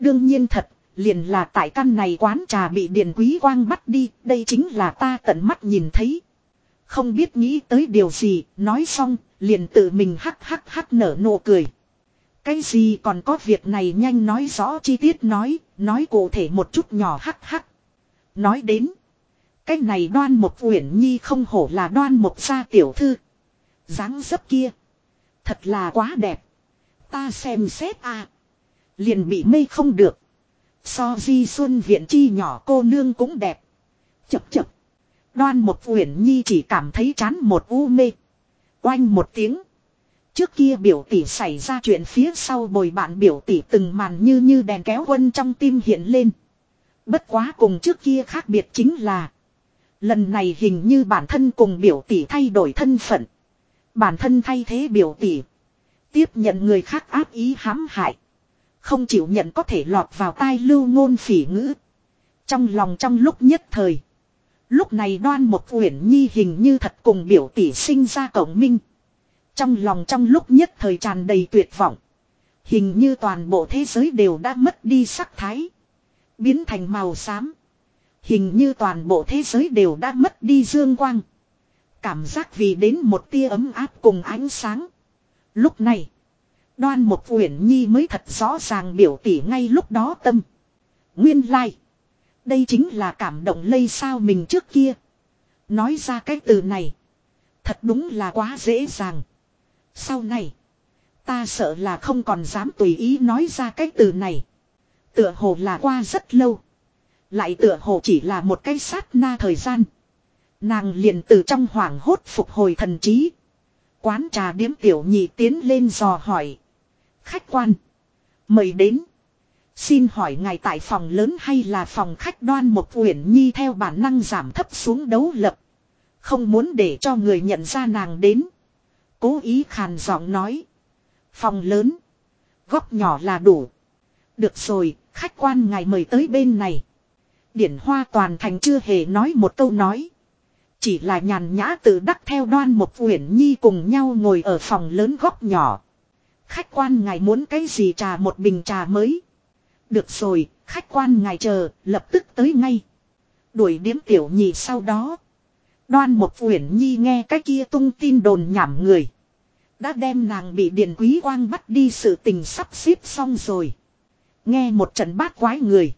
Đương nhiên thật, liền là tại căn này quán trà bị điển quý quang bắt đi, đây chính là ta tận mắt nhìn thấy. Không biết nghĩ tới điều gì, nói xong, liền tự mình hắc hắc hắc nở nụ cười. Cái gì còn có việc này nhanh nói rõ chi tiết nói, nói cụ thể một chút nhỏ hắc hắc. Nói đến, cái này đoan một uyển nhi không hổ là đoan một gia tiểu thư dáng dấp kia. Thật là quá đẹp. Ta xem xét à. Liền bị mê không được. So di xuân viện chi nhỏ cô nương cũng đẹp. Chập chập. Đoan một uyển nhi chỉ cảm thấy chán một u mê. Oanh một tiếng. Trước kia biểu tỷ xảy ra chuyện phía sau bồi bạn biểu tỷ từng màn như như đèn kéo quân trong tim hiện lên. Bất quá cùng trước kia khác biệt chính là. Lần này hình như bản thân cùng biểu tỷ thay đổi thân phận. Bản thân thay thế biểu tỷ. Tiếp nhận người khác áp ý hãm hại. Không chịu nhận có thể lọt vào tai lưu ngôn phỉ ngữ. Trong lòng trong lúc nhất thời. Lúc này đoan một uyển nhi hình như thật cùng biểu tỷ sinh ra cổng minh. Trong lòng trong lúc nhất thời tràn đầy tuyệt vọng. Hình như toàn bộ thế giới đều đã mất đi sắc thái. Biến thành màu xám. Hình như toàn bộ thế giới đều đã mất đi dương quang. Cảm giác vì đến một tia ấm áp cùng ánh sáng. Lúc này. Đoan một uyển nhi mới thật rõ ràng biểu tỉ ngay lúc đó tâm. Nguyên lai. Like. Đây chính là cảm động lây sao mình trước kia. Nói ra cái từ này. Thật đúng là quá dễ dàng. Sau này. Ta sợ là không còn dám tùy ý nói ra cái từ này. Tựa hồ là qua rất lâu. Lại tựa hồ chỉ là một cái sát na thời gian. Nàng liền từ trong hoảng hốt phục hồi thần trí. Quán trà điếm tiểu nhị tiến lên dò hỏi. Khách quan. Mời đến. Xin hỏi ngài tại phòng lớn hay là phòng khách đoan một uyển nhi theo bản năng giảm thấp xuống đấu lập. Không muốn để cho người nhận ra nàng đến. Cố ý khàn giọng nói. Phòng lớn. Góc nhỏ là đủ. Được rồi, khách quan ngài mời tới bên này. Điển hoa toàn thành chưa hề nói một câu nói. Chỉ là nhàn nhã tự đắc theo đoan một uyển nhi cùng nhau ngồi ở phòng lớn góc nhỏ. Khách quan ngài muốn cái gì trà một bình trà mới. Được rồi, khách quan ngài chờ, lập tức tới ngay. Đuổi điếm tiểu nhị sau đó. Đoan một uyển nhi nghe cái kia tung tin đồn nhảm người. Đã đem nàng bị điện quý quang bắt đi sự tình sắp xếp xong rồi. Nghe một trận bát quái người.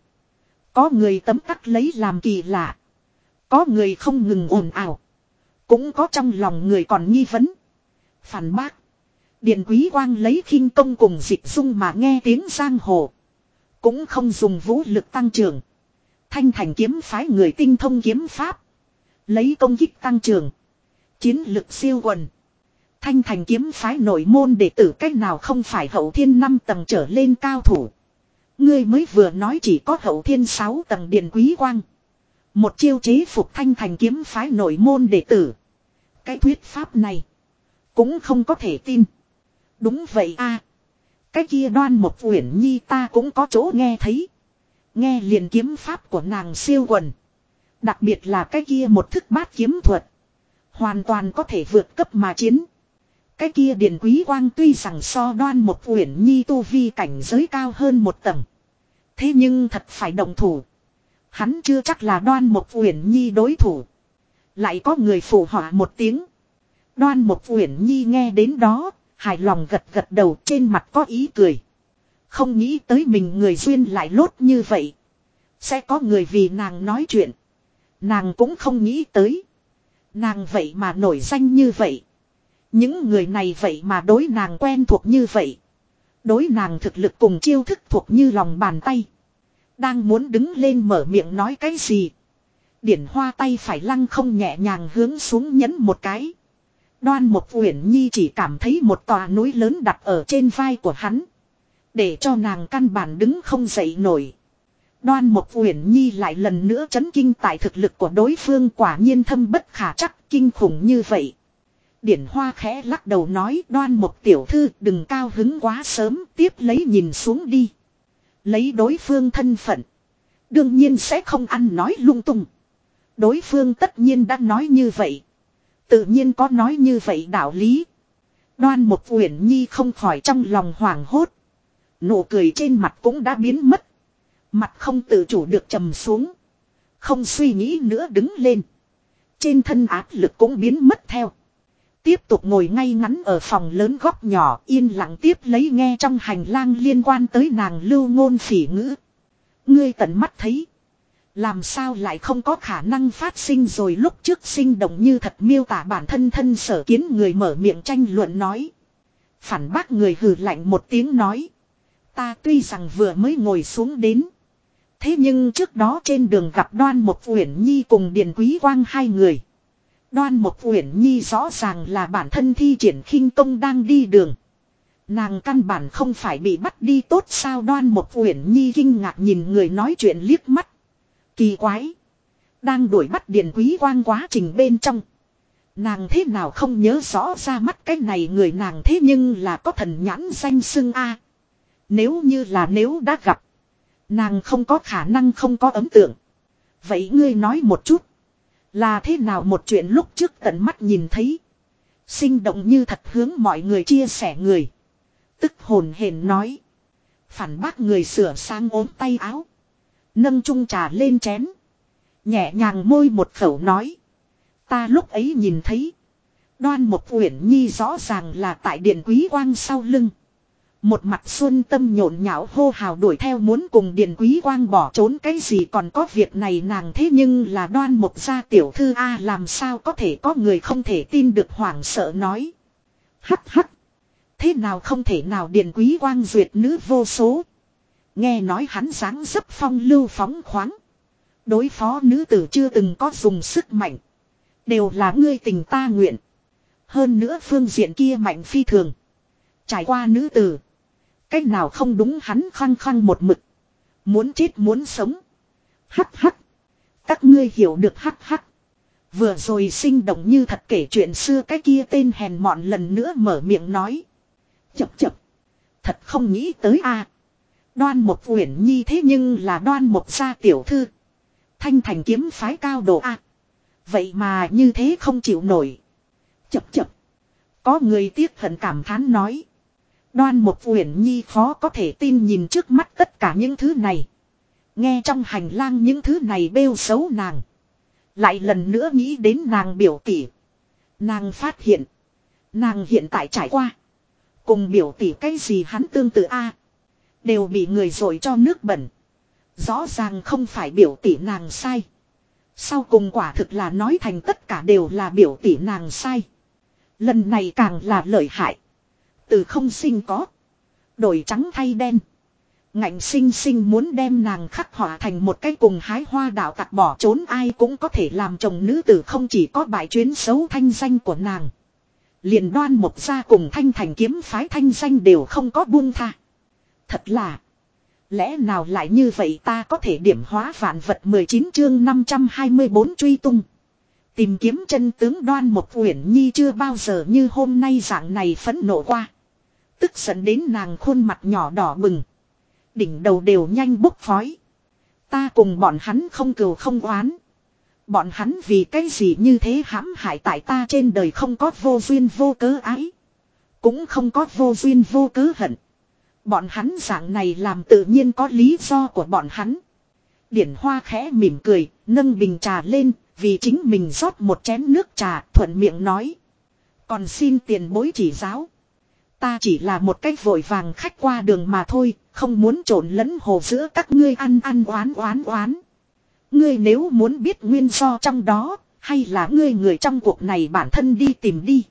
Có người tấm tắc lấy làm kỳ lạ. Có người không ngừng ồn ào. Cũng có trong lòng người còn nghi vấn. Phản bác. Điện quý quang lấy khinh công cùng dịch dung mà nghe tiếng giang hồ. Cũng không dùng vũ lực tăng trưởng. Thanh thành kiếm phái người tinh thông kiếm pháp. Lấy công kích tăng trưởng. Chiến lực siêu quần. Thanh thành kiếm phái nội môn đệ tử cách nào không phải hậu thiên 5 tầng trở lên cao thủ. Ngươi mới vừa nói chỉ có hậu thiên 6 tầng điện quý quang. Một chiêu chế phục thanh thành kiếm phái nội môn đệ tử. Cái thuyết pháp này. Cũng không có thể tin. Đúng vậy a Cái kia đoan một uyển nhi ta cũng có chỗ nghe thấy. Nghe liền kiếm pháp của nàng siêu quần. Đặc biệt là cái kia một thức bát kiếm thuật. Hoàn toàn có thể vượt cấp mà chiến. Cái kia điện quý quang tuy rằng so đoan một uyển nhi tu vi cảnh giới cao hơn một tầng. Thế nhưng thật phải đồng thủ. Hắn chưa chắc là đoan một uyển nhi đối thủ. Lại có người phụ họa một tiếng. Đoan một uyển nhi nghe đến đó, hài lòng gật gật đầu trên mặt có ý cười. Không nghĩ tới mình người duyên lại lốt như vậy. Sẽ có người vì nàng nói chuyện. Nàng cũng không nghĩ tới. Nàng vậy mà nổi danh như vậy. Những người này vậy mà đối nàng quen thuộc như vậy. Đối nàng thực lực cùng chiêu thức thuộc như lòng bàn tay. Đang muốn đứng lên mở miệng nói cái gì. Điển hoa tay phải lăng không nhẹ nhàng hướng xuống nhấn một cái. Đoan một uyển nhi chỉ cảm thấy một tòa núi lớn đặt ở trên vai của hắn. Để cho nàng căn bản đứng không dậy nổi. Đoan một uyển nhi lại lần nữa chấn kinh tại thực lực của đối phương quả nhiên thâm bất khả chắc, kinh khủng như vậy. Điển hoa khẽ lắc đầu nói, đoan một tiểu thư, đừng cao hứng quá sớm, tiếp lấy nhìn xuống đi. Lấy đối phương thân phận. Đương nhiên sẽ không ăn nói lung tung. Đối phương tất nhiên đã nói như vậy. Tự nhiên có nói như vậy đạo lý. Đoan một uyển nhi không khỏi trong lòng hoảng hốt. Nụ cười trên mặt cũng đã biến mất. Mặt không tự chủ được trầm xuống. Không suy nghĩ nữa đứng lên. Trên thân áp lực cũng biến mất theo. Tiếp tục ngồi ngay ngắn ở phòng lớn góc nhỏ, yên lặng tiếp lấy nghe trong hành lang liên quan tới nàng lưu ngôn phỉ ngữ. Ngươi tận mắt thấy. Làm sao lại không có khả năng phát sinh rồi lúc trước sinh động như thật miêu tả bản thân thân sở kiến người mở miệng tranh luận nói. Phản bác người hừ lạnh một tiếng nói. Ta tuy rằng vừa mới ngồi xuống đến. Thế nhưng trước đó trên đường gặp đoan một uyển nhi cùng Điền Quý Quang hai người. Đoan một uyển nhi rõ ràng là bản thân thi triển khinh công đang đi đường. Nàng căn bản không phải bị bắt đi tốt sao đoan một uyển nhi kinh ngạc nhìn người nói chuyện liếc mắt. Kỳ quái. Đang đuổi bắt Điền Quý Quang quá trình bên trong. Nàng thế nào không nhớ rõ ra mắt cái này người nàng thế nhưng là có thần nhãn danh xưng A. Nếu như là nếu đã gặp. Nàng không có khả năng không có ấn tượng. Vậy ngươi nói một chút. Là thế nào một chuyện lúc trước tận mắt nhìn thấy. Sinh động như thật hướng mọi người chia sẻ người. Tức hồn hển nói. Phản bác người sửa sang ốm tay áo. Nâng chung trà lên chén. Nhẹ nhàng môi một khẩu nói. Ta lúc ấy nhìn thấy. Đoan một uyển nhi rõ ràng là tại điện quý quang sau lưng. Một mặt xuân tâm nhộn nhão hô hào đuổi theo muốn cùng Điền Quý Quang bỏ trốn cái gì còn có việc này nàng thế nhưng là đoan một gia tiểu thư A, làm sao có thể có người không thể tin được hoảng sợ nói. Hắc hắc. Thế nào không thể nào Điền Quý Quang duyệt nữ vô số. Nghe nói hắn dáng dấp phong lưu phóng khoáng. Đối phó nữ tử chưa từng có dùng sức mạnh. Đều là ngươi tình ta nguyện. Hơn nữa phương diện kia mạnh phi thường. Trải qua nữ tử. Cách nào không đúng hắn khăng khăng một mực. Muốn chết muốn sống. Hắc hắc. Các ngươi hiểu được hắc hắc. Vừa rồi sinh động như thật kể chuyện xưa cái kia tên hèn mọn lần nữa mở miệng nói. Chập chập. Thật không nghĩ tới a. À. Đoan một uyển nhi thế nhưng là đoan một gia tiểu thư. Thanh thành kiếm phái cao độ a. À. Vậy mà như thế không chịu nổi. Chập chập. Có người tiếc hận cảm thán nói. Đoan một uyển nhi khó có thể tin nhìn trước mắt tất cả những thứ này. Nghe trong hành lang những thứ này bêu xấu nàng. Lại lần nữa nghĩ đến nàng biểu tỷ. Nàng phát hiện. Nàng hiện tại trải qua. Cùng biểu tỷ cái gì hắn tương tự a Đều bị người rồi cho nước bẩn. Rõ ràng không phải biểu tỷ nàng sai. Sau cùng quả thực là nói thành tất cả đều là biểu tỷ nàng sai. Lần này càng là lợi hại. Từ không sinh có. Đổi trắng thay đen. Ngạnh sinh sinh muốn đem nàng khắc họa thành một cái cùng hái hoa đạo tặc bỏ trốn ai cũng có thể làm chồng nữ tử không chỉ có bại chuyến xấu thanh danh của nàng. liền đoan một gia cùng thanh thành kiếm phái thanh danh đều không có buông tha. Thật là. Lẽ nào lại như vậy ta có thể điểm hóa vạn vật 19 chương 524 truy tung. Tìm kiếm chân tướng đoan một uyển nhi chưa bao giờ như hôm nay dạng này phẫn nộ qua. Tức giận đến nàng khuôn mặt nhỏ đỏ bừng. Đỉnh đầu đều nhanh bốc phói. Ta cùng bọn hắn không cừu không oán. Bọn hắn vì cái gì như thế hãm hại tại ta trên đời không có vô duyên vô cớ ái. Cũng không có vô duyên vô cớ hận. Bọn hắn dạng này làm tự nhiên có lý do của bọn hắn. Điển hoa khẽ mỉm cười, nâng bình trà lên, vì chính mình rót một chén nước trà, thuận miệng nói. Còn xin tiền bối chỉ giáo. Ta chỉ là một cách vội vàng khách qua đường mà thôi, không muốn trộn lẫn hồ giữa các ngươi ăn ăn oán oán oán. Ngươi nếu muốn biết nguyên do trong đó, hay là ngươi người trong cuộc này bản thân đi tìm đi.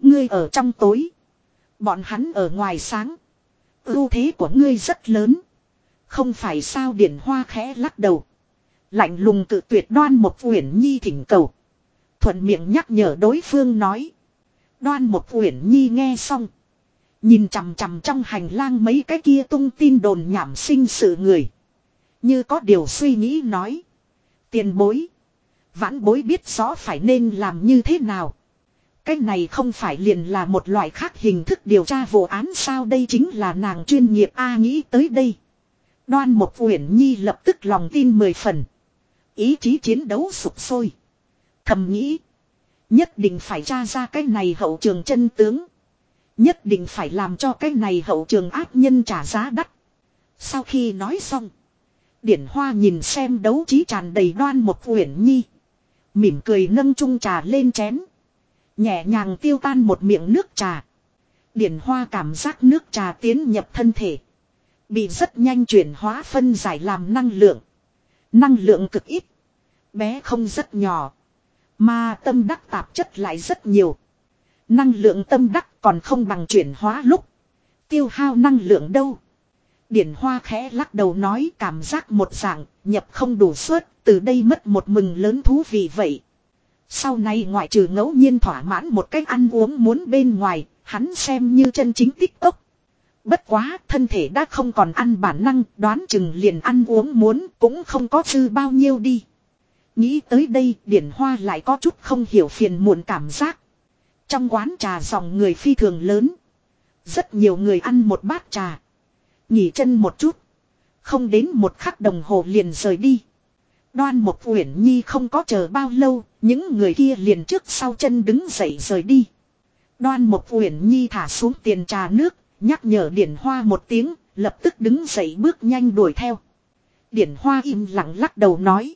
Ngươi ở trong tối. Bọn hắn ở ngoài sáng. ưu thế của ngươi rất lớn. Không phải sao điển hoa khẽ lắc đầu. Lạnh lùng tự tuyệt đoan một uyển nhi thỉnh cầu. Thuận miệng nhắc nhở đối phương nói. Đoan một uyển nhi nghe xong. Nhìn chằm chằm trong hành lang mấy cái kia tung tin đồn nhảm sinh sự người. Như có điều suy nghĩ nói. Tiền bối. Vãn bối biết rõ phải nên làm như thế nào. Cái này không phải liền là một loại khác hình thức điều tra vụ án sao đây chính là nàng chuyên nghiệp A nghĩ tới đây. Đoan một uyển nhi lập tức lòng tin mười phần. Ý chí chiến đấu sụp sôi. Thầm nghĩ. Nhất định phải tra ra cái này hậu trường chân tướng. Nhất định phải làm cho cái này hậu trường ác nhân trả giá đắt. Sau khi nói xong. Điển Hoa nhìn xem đấu trí tràn đầy đoan một uyển nhi. Mỉm cười nâng chung trà lên chén. Nhẹ nhàng tiêu tan một miệng nước trà. Điển Hoa cảm giác nước trà tiến nhập thân thể. Bị rất nhanh chuyển hóa phân giải làm năng lượng. Năng lượng cực ít. Bé không rất nhỏ. Mà tâm đắc tạp chất lại rất nhiều. Năng lượng tâm đắc còn không bằng chuyển hóa lúc. Tiêu hao năng lượng đâu. Điển hoa khẽ lắc đầu nói cảm giác một dạng, nhập không đủ suất, từ đây mất một mừng lớn thú vị vậy. Sau này ngoại trừ ngẫu nhiên thỏa mãn một cách ăn uống muốn bên ngoài, hắn xem như chân chính tích tốc. Bất quá, thân thể đã không còn ăn bản năng, đoán chừng liền ăn uống muốn, cũng không có dư bao nhiêu đi. Nghĩ tới đây, điển hoa lại có chút không hiểu phiền muộn cảm giác. Trong quán trà dòng người phi thường lớn. Rất nhiều người ăn một bát trà. nhỉ chân một chút. Không đến một khắc đồng hồ liền rời đi. Đoan một uyển nhi không có chờ bao lâu, những người kia liền trước sau chân đứng dậy rời đi. Đoan một uyển nhi thả xuống tiền trà nước, nhắc nhở điển hoa một tiếng, lập tức đứng dậy bước nhanh đuổi theo. Điển hoa im lặng lắc đầu nói.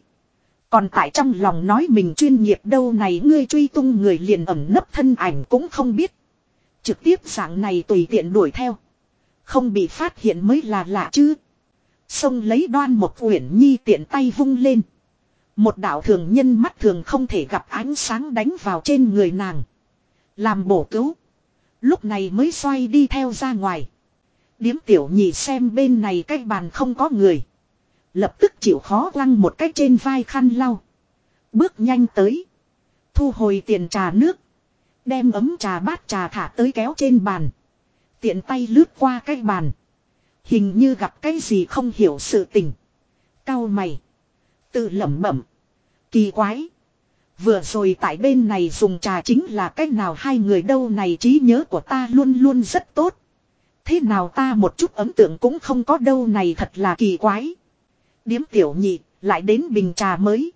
Còn tại trong lòng nói mình chuyên nghiệp đâu này ngươi truy tung người liền ẩm nấp thân ảnh cũng không biết. Trực tiếp dạng này tùy tiện đuổi theo. Không bị phát hiện mới là lạ chứ. Xông lấy đoan một quyển nhi tiện tay vung lên. Một đạo thường nhân mắt thường không thể gặp ánh sáng đánh vào trên người nàng. Làm bổ cứu. Lúc này mới xoay đi theo ra ngoài. Điếm tiểu nhị xem bên này cái bàn không có người. Lập tức chịu khó lăng một cách trên vai khăn lau. Bước nhanh tới. Thu hồi tiền trà nước. Đem ấm trà bát trà thả tới kéo trên bàn. Tiện tay lướt qua cái bàn. Hình như gặp cái gì không hiểu sự tình. Cao mày. Tự lẩm bẩm. Kỳ quái. Vừa rồi tại bên này dùng trà chính là cách nào hai người đâu này trí nhớ của ta luôn luôn rất tốt. Thế nào ta một chút ấn tượng cũng không có đâu này thật là kỳ quái. Điếm tiểu nhị, lại đến bình trà mới.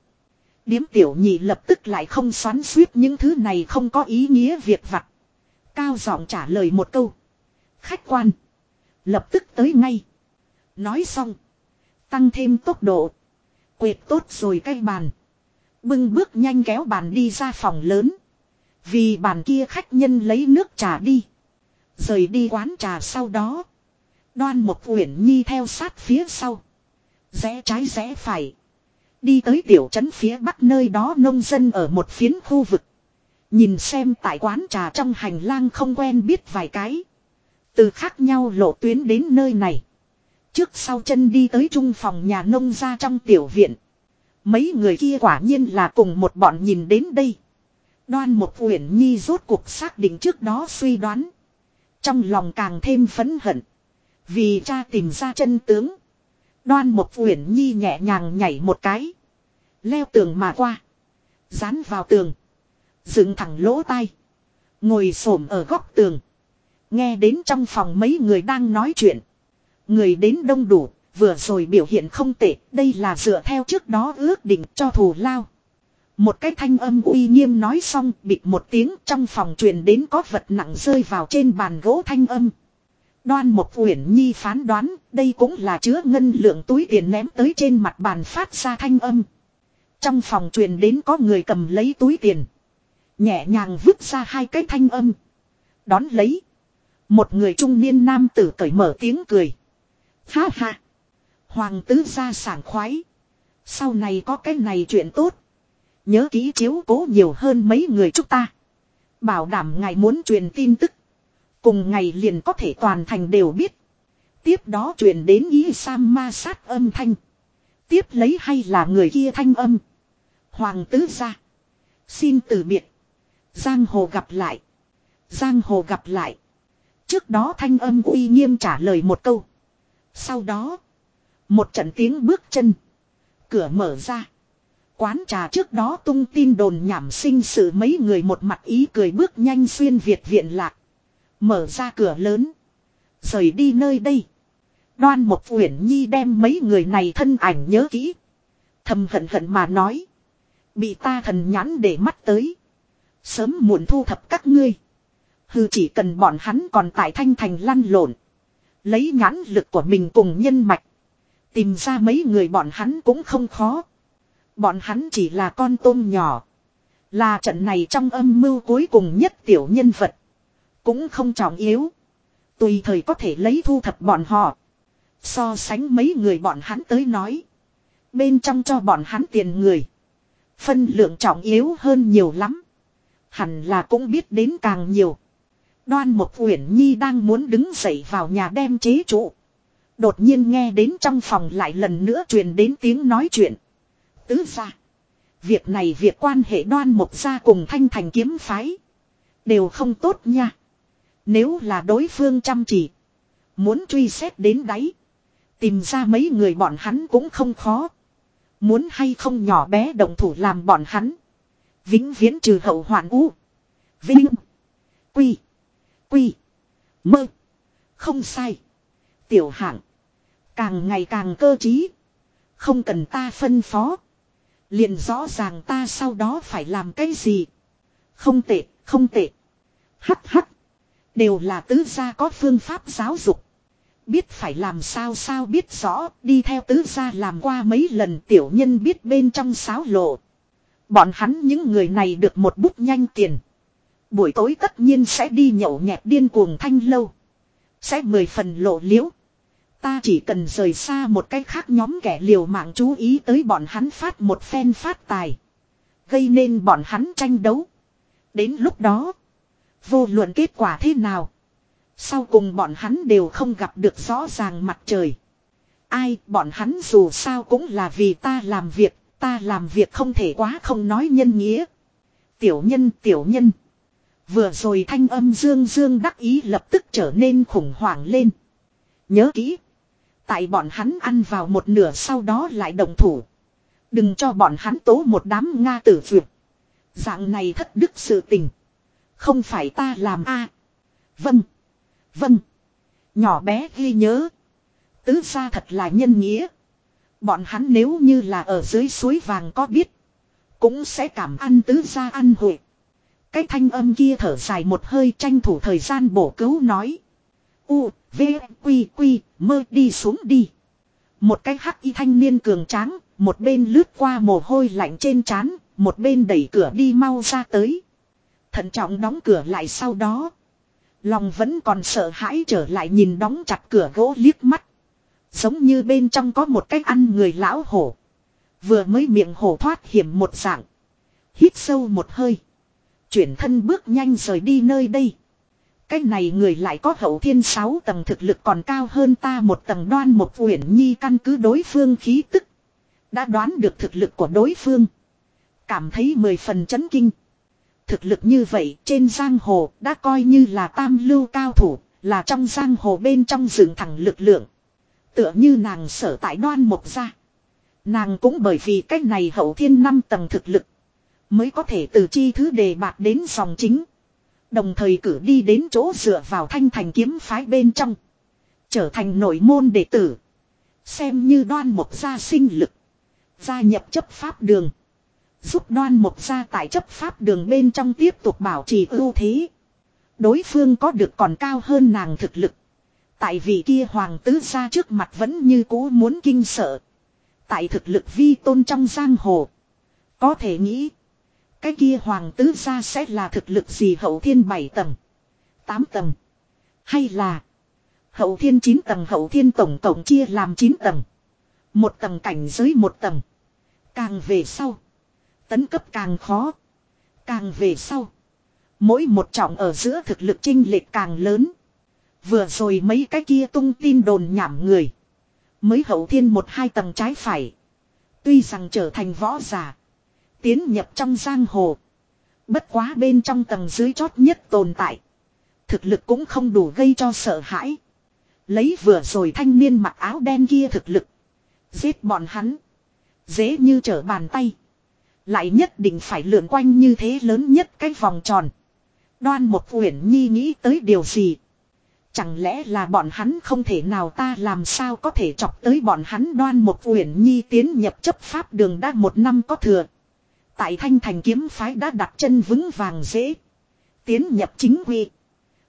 Điếm tiểu nhị lập tức lại không xoắn suýt những thứ này không có ý nghĩa việc vặt. Cao giọng trả lời một câu. Khách quan. Lập tức tới ngay. Nói xong. Tăng thêm tốc độ. Quệt tốt rồi cây bàn. Bưng bước nhanh kéo bàn đi ra phòng lớn. Vì bàn kia khách nhân lấy nước trà đi. Rời đi quán trà sau đó. Đoan một uyển nhi theo sát phía sau. Rẽ trái rẽ phải. Đi tới tiểu trấn phía bắc nơi đó nông dân ở một phiến khu vực. Nhìn xem tại quán trà trong hành lang không quen biết vài cái. Từ khác nhau lộ tuyến đến nơi này. Trước sau chân đi tới trung phòng nhà nông ra trong tiểu viện. Mấy người kia quả nhiên là cùng một bọn nhìn đến đây. Đoan một uyển nhi rốt cuộc xác định trước đó suy đoán. Trong lòng càng thêm phấn hận. Vì cha tìm ra chân tướng. Đoan một uyển nhi nhẹ nhàng nhảy một cái. Leo tường mà qua. Dán vào tường. Dựng thẳng lỗ tai. Ngồi xổm ở góc tường. Nghe đến trong phòng mấy người đang nói chuyện. Người đến đông đủ, vừa rồi biểu hiện không tệ, đây là dựa theo trước đó ước định cho thù lao. Một cái thanh âm uy nghiêm nói xong, bịt một tiếng trong phòng truyền đến có vật nặng rơi vào trên bàn gỗ thanh âm. Đoan một uyển nhi phán đoán, đây cũng là chứa ngân lượng túi tiền ném tới trên mặt bàn phát ra thanh âm. Trong phòng truyền đến có người cầm lấy túi tiền. Nhẹ nhàng vứt ra hai cái thanh âm. Đón lấy. Một người trung niên nam tử cởi mở tiếng cười. Ha ha. Hoàng tứ ra sảng khoái. Sau này có cái này chuyện tốt. Nhớ ký chiếu cố nhiều hơn mấy người chúng ta. Bảo đảm ngài muốn truyền tin tức. Cùng ngày liền có thể toàn thành đều biết. Tiếp đó truyền đến ý Sam ma sát âm thanh. Tiếp lấy hay là người kia thanh âm. Hoàng tứ ra. Xin từ biệt. Giang hồ gặp lại. Giang hồ gặp lại. Trước đó thanh âm uy nghiêm trả lời một câu. Sau đó. Một trận tiếng bước chân. Cửa mở ra. Quán trà trước đó tung tin đồn nhảm sinh sự mấy người một mặt ý cười bước nhanh xuyên Việt viện lạc. Mở ra cửa lớn. Rời đi nơi đây. Đoan một uyển nhi đem mấy người này thân ảnh nhớ kỹ. Thầm hận hận mà nói. Bị ta thần nhãn để mắt tới. Sớm muộn thu thập các ngươi. Hừ chỉ cần bọn hắn còn tại thanh thành lăn lộn. Lấy nhãn lực của mình cùng nhân mạch. Tìm ra mấy người bọn hắn cũng không khó. Bọn hắn chỉ là con tôm nhỏ. Là trận này trong âm mưu cuối cùng nhất tiểu nhân vật. Cũng không trọng yếu. Tùy thời có thể lấy thu thập bọn họ. So sánh mấy người bọn hắn tới nói. Bên trong cho bọn hắn tiền người. Phân lượng trọng yếu hơn nhiều lắm. Hẳn là cũng biết đến càng nhiều. Đoan một uyển nhi đang muốn đứng dậy vào nhà đem chế trụ. Đột nhiên nghe đến trong phòng lại lần nữa truyền đến tiếng nói chuyện. Tứ ra. Việc này việc quan hệ đoan một gia cùng thanh thành kiếm phái. Đều không tốt nha. Nếu là đối phương chăm chỉ. Muốn truy xét đến đáy. Tìm ra mấy người bọn hắn cũng không khó. Muốn hay không nhỏ bé động thủ làm bọn hắn. Vĩnh viễn trừ hậu hoạn u. Vinh. Quy. Quy. Mơ. Không sai. Tiểu hạng. Càng ngày càng cơ trí. Không cần ta phân phó. Liền rõ ràng ta sau đó phải làm cái gì. Không tệ, không tệ. Hắc hắc. Đều là tứ gia có phương pháp giáo dục. Biết phải làm sao sao biết rõ, đi theo tứ gia làm qua mấy lần tiểu nhân biết bên trong sáo lộ. Bọn hắn những người này được một bút nhanh tiền. Buổi tối tất nhiên sẽ đi nhậu nhẹt điên cuồng thanh lâu. Sẽ mười phần lộ liễu. Ta chỉ cần rời xa một cách khác nhóm kẻ liều mạng chú ý tới bọn hắn phát một phen phát tài. Gây nên bọn hắn tranh đấu. Đến lúc đó. Vô luận kết quả thế nào. Sau cùng bọn hắn đều không gặp được rõ ràng mặt trời. Ai, bọn hắn dù sao cũng là vì ta làm việc. Ta làm việc không thể quá không nói nhân nghĩa. Tiểu nhân tiểu nhân. Vừa rồi thanh âm dương dương đắc ý lập tức trở nên khủng hoảng lên. Nhớ kỹ. Tại bọn hắn ăn vào một nửa sau đó lại đồng thủ. Đừng cho bọn hắn tố một đám Nga tử vượt. Dạng này thất đức sự tình. Không phải ta làm a Vâng. Vâng. Nhỏ bé ghi nhớ. Tứ gia thật là nhân nghĩa. Bọn hắn nếu như là ở dưới suối vàng có biết. Cũng sẽ cảm ăn tứ gia ăn hội. Cái thanh âm kia thở dài một hơi tranh thủ thời gian bổ cứu nói. U, V, Quy, Quy, mơ đi xuống đi. Một cái hắc y thanh niên cường tráng, một bên lướt qua mồ hôi lạnh trên trán, một bên đẩy cửa đi mau ra tới. Thận trọng đóng cửa lại sau đó. Lòng vẫn còn sợ hãi trở lại nhìn đóng chặt cửa gỗ liếc mắt. Giống như bên trong có một cái ăn người lão hổ. Vừa mới miệng hổ thoát hiểm một dạng. Hít sâu một hơi. Chuyển thân bước nhanh rời đi nơi đây. Cái này người lại có hậu thiên sáu tầng thực lực còn cao hơn ta một tầng đoan một uyển nhi căn cứ đối phương khí tức. Đã đoán được thực lực của đối phương. Cảm thấy mười phần chấn kinh. Thực lực như vậy trên giang hồ đã coi như là tam lưu cao thủ, là trong giang hồ bên trong dựng thẳng lực lượng. Tựa như nàng sở tại đoan một gia. Nàng cũng bởi vì cách này hậu thiên năm tầng thực lực. Mới có thể từ chi thứ đề bạc đến dòng chính. Đồng thời cử đi đến chỗ dựa vào thanh thành kiếm phái bên trong. Trở thành nội môn đệ tử. Xem như đoan một gia sinh lực. Gia nhập chấp pháp đường. Giúp đoan một gia tại chấp pháp đường bên trong tiếp tục bảo trì ưu thế. Đối phương có được còn cao hơn nàng thực lực. Tại vì kia hoàng tứ gia trước mặt vẫn như cũ muốn kinh sợ. Tại thực lực vi tôn trong giang hồ. Có thể nghĩ. Cái kia hoàng tứ gia sẽ là thực lực gì hậu thiên 7 tầng. 8 tầng. Hay là. Hậu thiên 9 tầng, hậu thiên tổng tổng chia làm 9 tầng. Một tầng cảnh giới một tầng. Càng về sau. Tấn cấp càng khó. Càng về sau. Mỗi một trọng ở giữa thực lực chinh lệch càng lớn. Vừa rồi mấy cái kia tung tin đồn nhảm người. Mới hậu thiên một hai tầng trái phải. Tuy rằng trở thành võ giả. Tiến nhập trong giang hồ. Bất quá bên trong tầng dưới chót nhất tồn tại. Thực lực cũng không đủ gây cho sợ hãi. Lấy vừa rồi thanh niên mặc áo đen kia thực lực. Giết bọn hắn. Dễ như trở bàn tay. Lại nhất định phải lượn quanh như thế lớn nhất cái vòng tròn. Đoan một uyển nhi nghĩ tới điều gì. Chẳng lẽ là bọn hắn không thể nào ta làm sao có thể chọc tới bọn hắn đoan một uyển nhi tiến nhập chấp pháp đường đã một năm có thừa. Tại thanh thành kiếm phái đã đặt chân vững vàng dễ. Tiến nhập chính quy.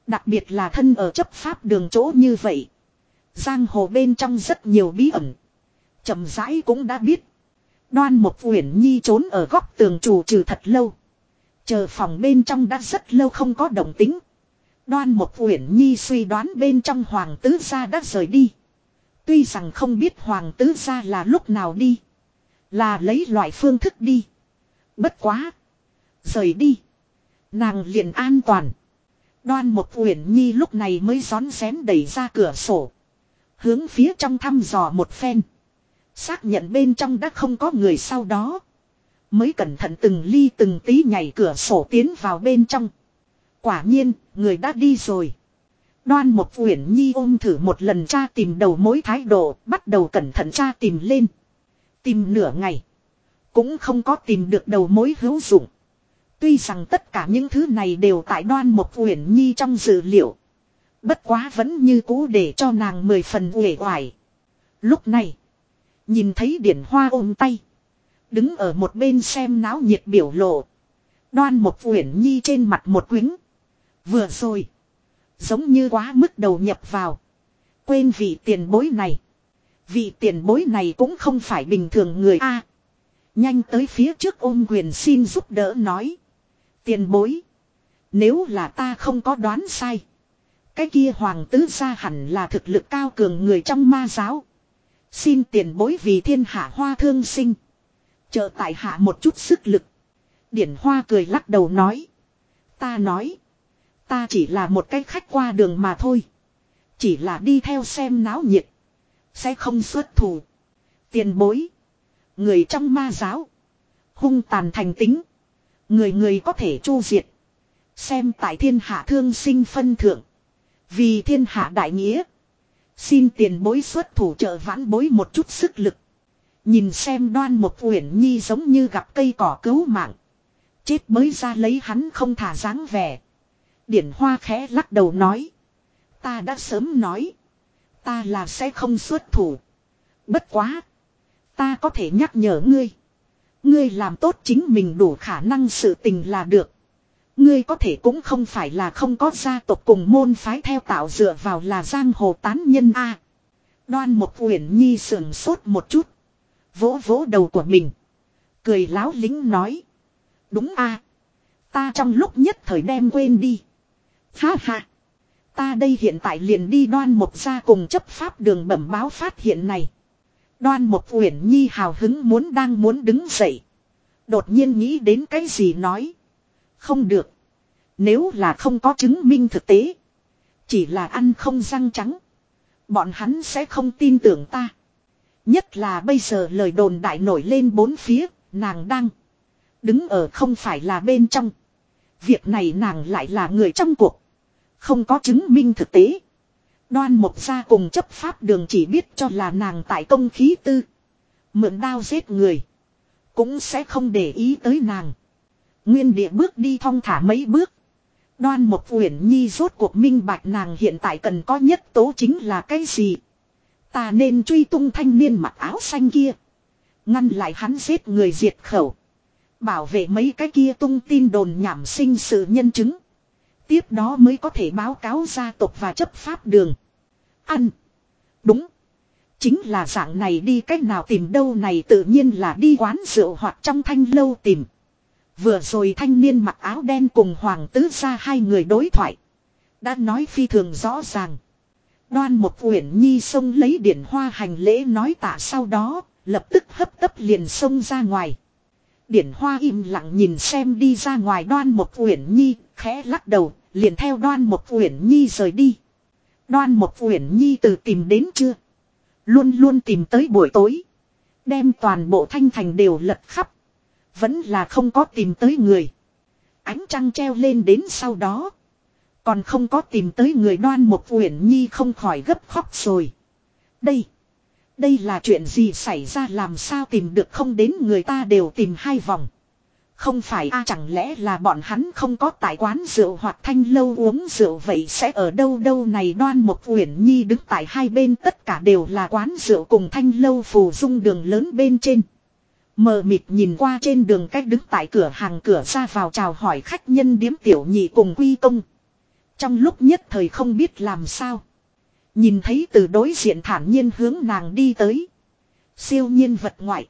Đặc biệt là thân ở chấp pháp đường chỗ như vậy. Giang hồ bên trong rất nhiều bí ẩn. chậm rãi cũng đã biết. Đoan một uyển nhi trốn ở góc tường chủ trừ thật lâu. Chờ phòng bên trong đã rất lâu không có động tính. Đoan một uyển nhi suy đoán bên trong hoàng tứ gia đã rời đi. Tuy rằng không biết hoàng tứ gia là lúc nào đi. Là lấy loại phương thức đi. Bất quá. Rời đi. Nàng liền an toàn. Đoan một uyển nhi lúc này mới rón rén đẩy ra cửa sổ. Hướng phía trong thăm dò một phen. Xác nhận bên trong đã không có người sau đó. Mới cẩn thận từng ly từng tí nhảy cửa sổ tiến vào bên trong. Quả nhiên, người đã đi rồi. Đoan một uyển nhi ôm thử một lần tra tìm đầu mối thái độ, bắt đầu cẩn thận tra tìm lên. Tìm nửa ngày. Cũng không có tìm được đầu mối hữu dụng. Tuy rằng tất cả những thứ này đều tại đoan một uyển nhi trong dữ liệu. Bất quá vẫn như cũ để cho nàng mười phần uể oải. Lúc này. Nhìn thấy điển hoa ôm tay. Đứng ở một bên xem náo nhiệt biểu lộ. Đoan một uyển nhi trên mặt một quính. Vừa rồi. Giống như quá mức đầu nhập vào. Quên vị tiền bối này. Vị tiền bối này cũng không phải bình thường người A. nhanh tới phía trước ôm quyền xin giúp đỡ nói. Tiền bối. Nếu là ta không có đoán sai. Cái kia hoàng tứ gia hẳn là thực lực cao cường người trong ma giáo. Xin tiền bối vì thiên hạ hoa thương sinh. Chờ tại hạ một chút sức lực. Điển hoa cười lắc đầu nói. Ta nói. Ta chỉ là một cái khách qua đường mà thôi. Chỉ là đi theo xem náo nhiệt. Sẽ không xuất thủ. Tiền bối. Người trong ma giáo. Hung tàn thành tính. Người người có thể chu diệt. Xem tại thiên hạ thương sinh phân thượng. Vì thiên hạ đại nghĩa. Xin tiền bối xuất thủ trợ vãn bối một chút sức lực. Nhìn xem đoan một uyển nhi giống như gặp cây cỏ cứu mạng. Chết mới ra lấy hắn không thả dáng vẻ. Điển hoa khẽ lắc đầu nói. Ta đã sớm nói. Ta là sẽ không xuất thủ. Bất quá. Ta có thể nhắc nhở ngươi. Ngươi làm tốt chính mình đủ khả năng sự tình là được. Ngươi có thể cũng không phải là không có gia tộc cùng môn phái theo tạo dựa vào là giang hồ tán nhân a. đoan một uyển nhi sườn sốt một chút. Vỗ vỗ đầu của mình. Cười láo lính nói. Đúng a Ta trong lúc nhất thời đem quên đi. Ha ha. Ta đây hiện tại liền đi đoan một gia cùng chấp pháp đường bẩm báo phát hiện này. Đoan một uyển nhi hào hứng muốn đang muốn đứng dậy. Đột nhiên nghĩ đến cái gì nói. Không được. Nếu là không có chứng minh thực tế. Chỉ là ăn không răng trắng. Bọn hắn sẽ không tin tưởng ta. Nhất là bây giờ lời đồn đại nổi lên bốn phía, nàng đang đứng ở không phải là bên trong. Việc này nàng lại là người trong cuộc. Không có chứng minh thực tế. Đoan một gia cùng chấp pháp đường chỉ biết cho là nàng tại công khí tư. Mượn đao giết người. Cũng sẽ không để ý tới nàng. Nguyên địa bước đi thong thả mấy bước. Đoan một uyển nhi rốt cuộc minh bạch nàng hiện tại cần có nhất tố chính là cái gì. Ta nên truy tung thanh niên mặc áo xanh kia. Ngăn lại hắn giết người diệt khẩu. Bảo vệ mấy cái kia tung tin đồn nhảm sinh sự nhân chứng. Tiếp đó mới có thể báo cáo gia tộc và chấp pháp đường. Ăn. Đúng. Chính là dạng này đi, cách nào tìm đâu này tự nhiên là đi quán rượu hoặc trong thanh lâu tìm. Vừa rồi thanh niên mặc áo đen cùng hoàng tứ ra hai người đối thoại. Đã nói phi thường rõ ràng. Đoan một uyển nhi xông lấy điển hoa hành lễ nói tạ sau đó, lập tức hấp tấp liền xông ra ngoài. Điển hoa im lặng nhìn xem đi ra ngoài đoan một uyển nhi, khẽ lắc đầu, liền theo đoan một uyển nhi rời đi. Đoan một uyển nhi từ tìm đến chưa? Luôn luôn tìm tới buổi tối. Đem toàn bộ thanh thành đều lật khắp. Vẫn là không có tìm tới người. Ánh trăng treo lên đến sau đó. Còn không có tìm tới người đoan một uyển nhi không khỏi gấp khóc rồi. Đây. Đây là chuyện gì xảy ra làm sao tìm được không đến người ta đều tìm hai vòng. Không phải a à, chẳng lẽ là bọn hắn không có tại quán rượu hoặc thanh lâu uống rượu vậy sẽ ở đâu đâu này đoan một uyển nhi đứng tại hai bên tất cả đều là quán rượu cùng thanh lâu phù dung đường lớn bên trên. Mờ mịt nhìn qua trên đường cách đứng tại cửa hàng cửa ra vào chào hỏi khách nhân điếm tiểu nhị cùng quy công. Trong lúc nhất thời không biết làm sao. Nhìn thấy từ đối diện thản nhiên hướng nàng đi tới. Siêu nhiên vật ngoại.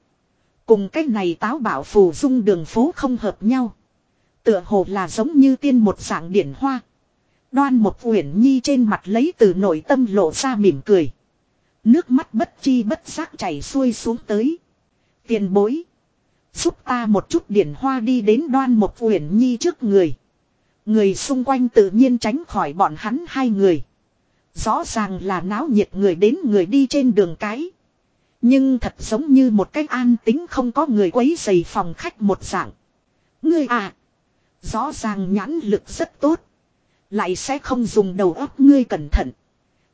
Cùng cách này táo bảo phù dung đường phố không hợp nhau. Tựa hồ là giống như tiên một dạng điển hoa. Đoan một uyển nhi trên mặt lấy từ nội tâm lộ ra mỉm cười. Nước mắt bất chi bất giác chảy xuôi xuống tới. Tiền bối. Giúp ta một chút điển hoa đi đến đoan một uyển nhi trước người. Người xung quanh tự nhiên tránh khỏi bọn hắn hai người. Rõ ràng là náo nhiệt người đến người đi trên đường cái. Nhưng thật giống như một cách an tính không có người quấy dày phòng khách một dạng. Ngươi à. Rõ ràng nhãn lực rất tốt. Lại sẽ không dùng đầu óc ngươi cẩn thận.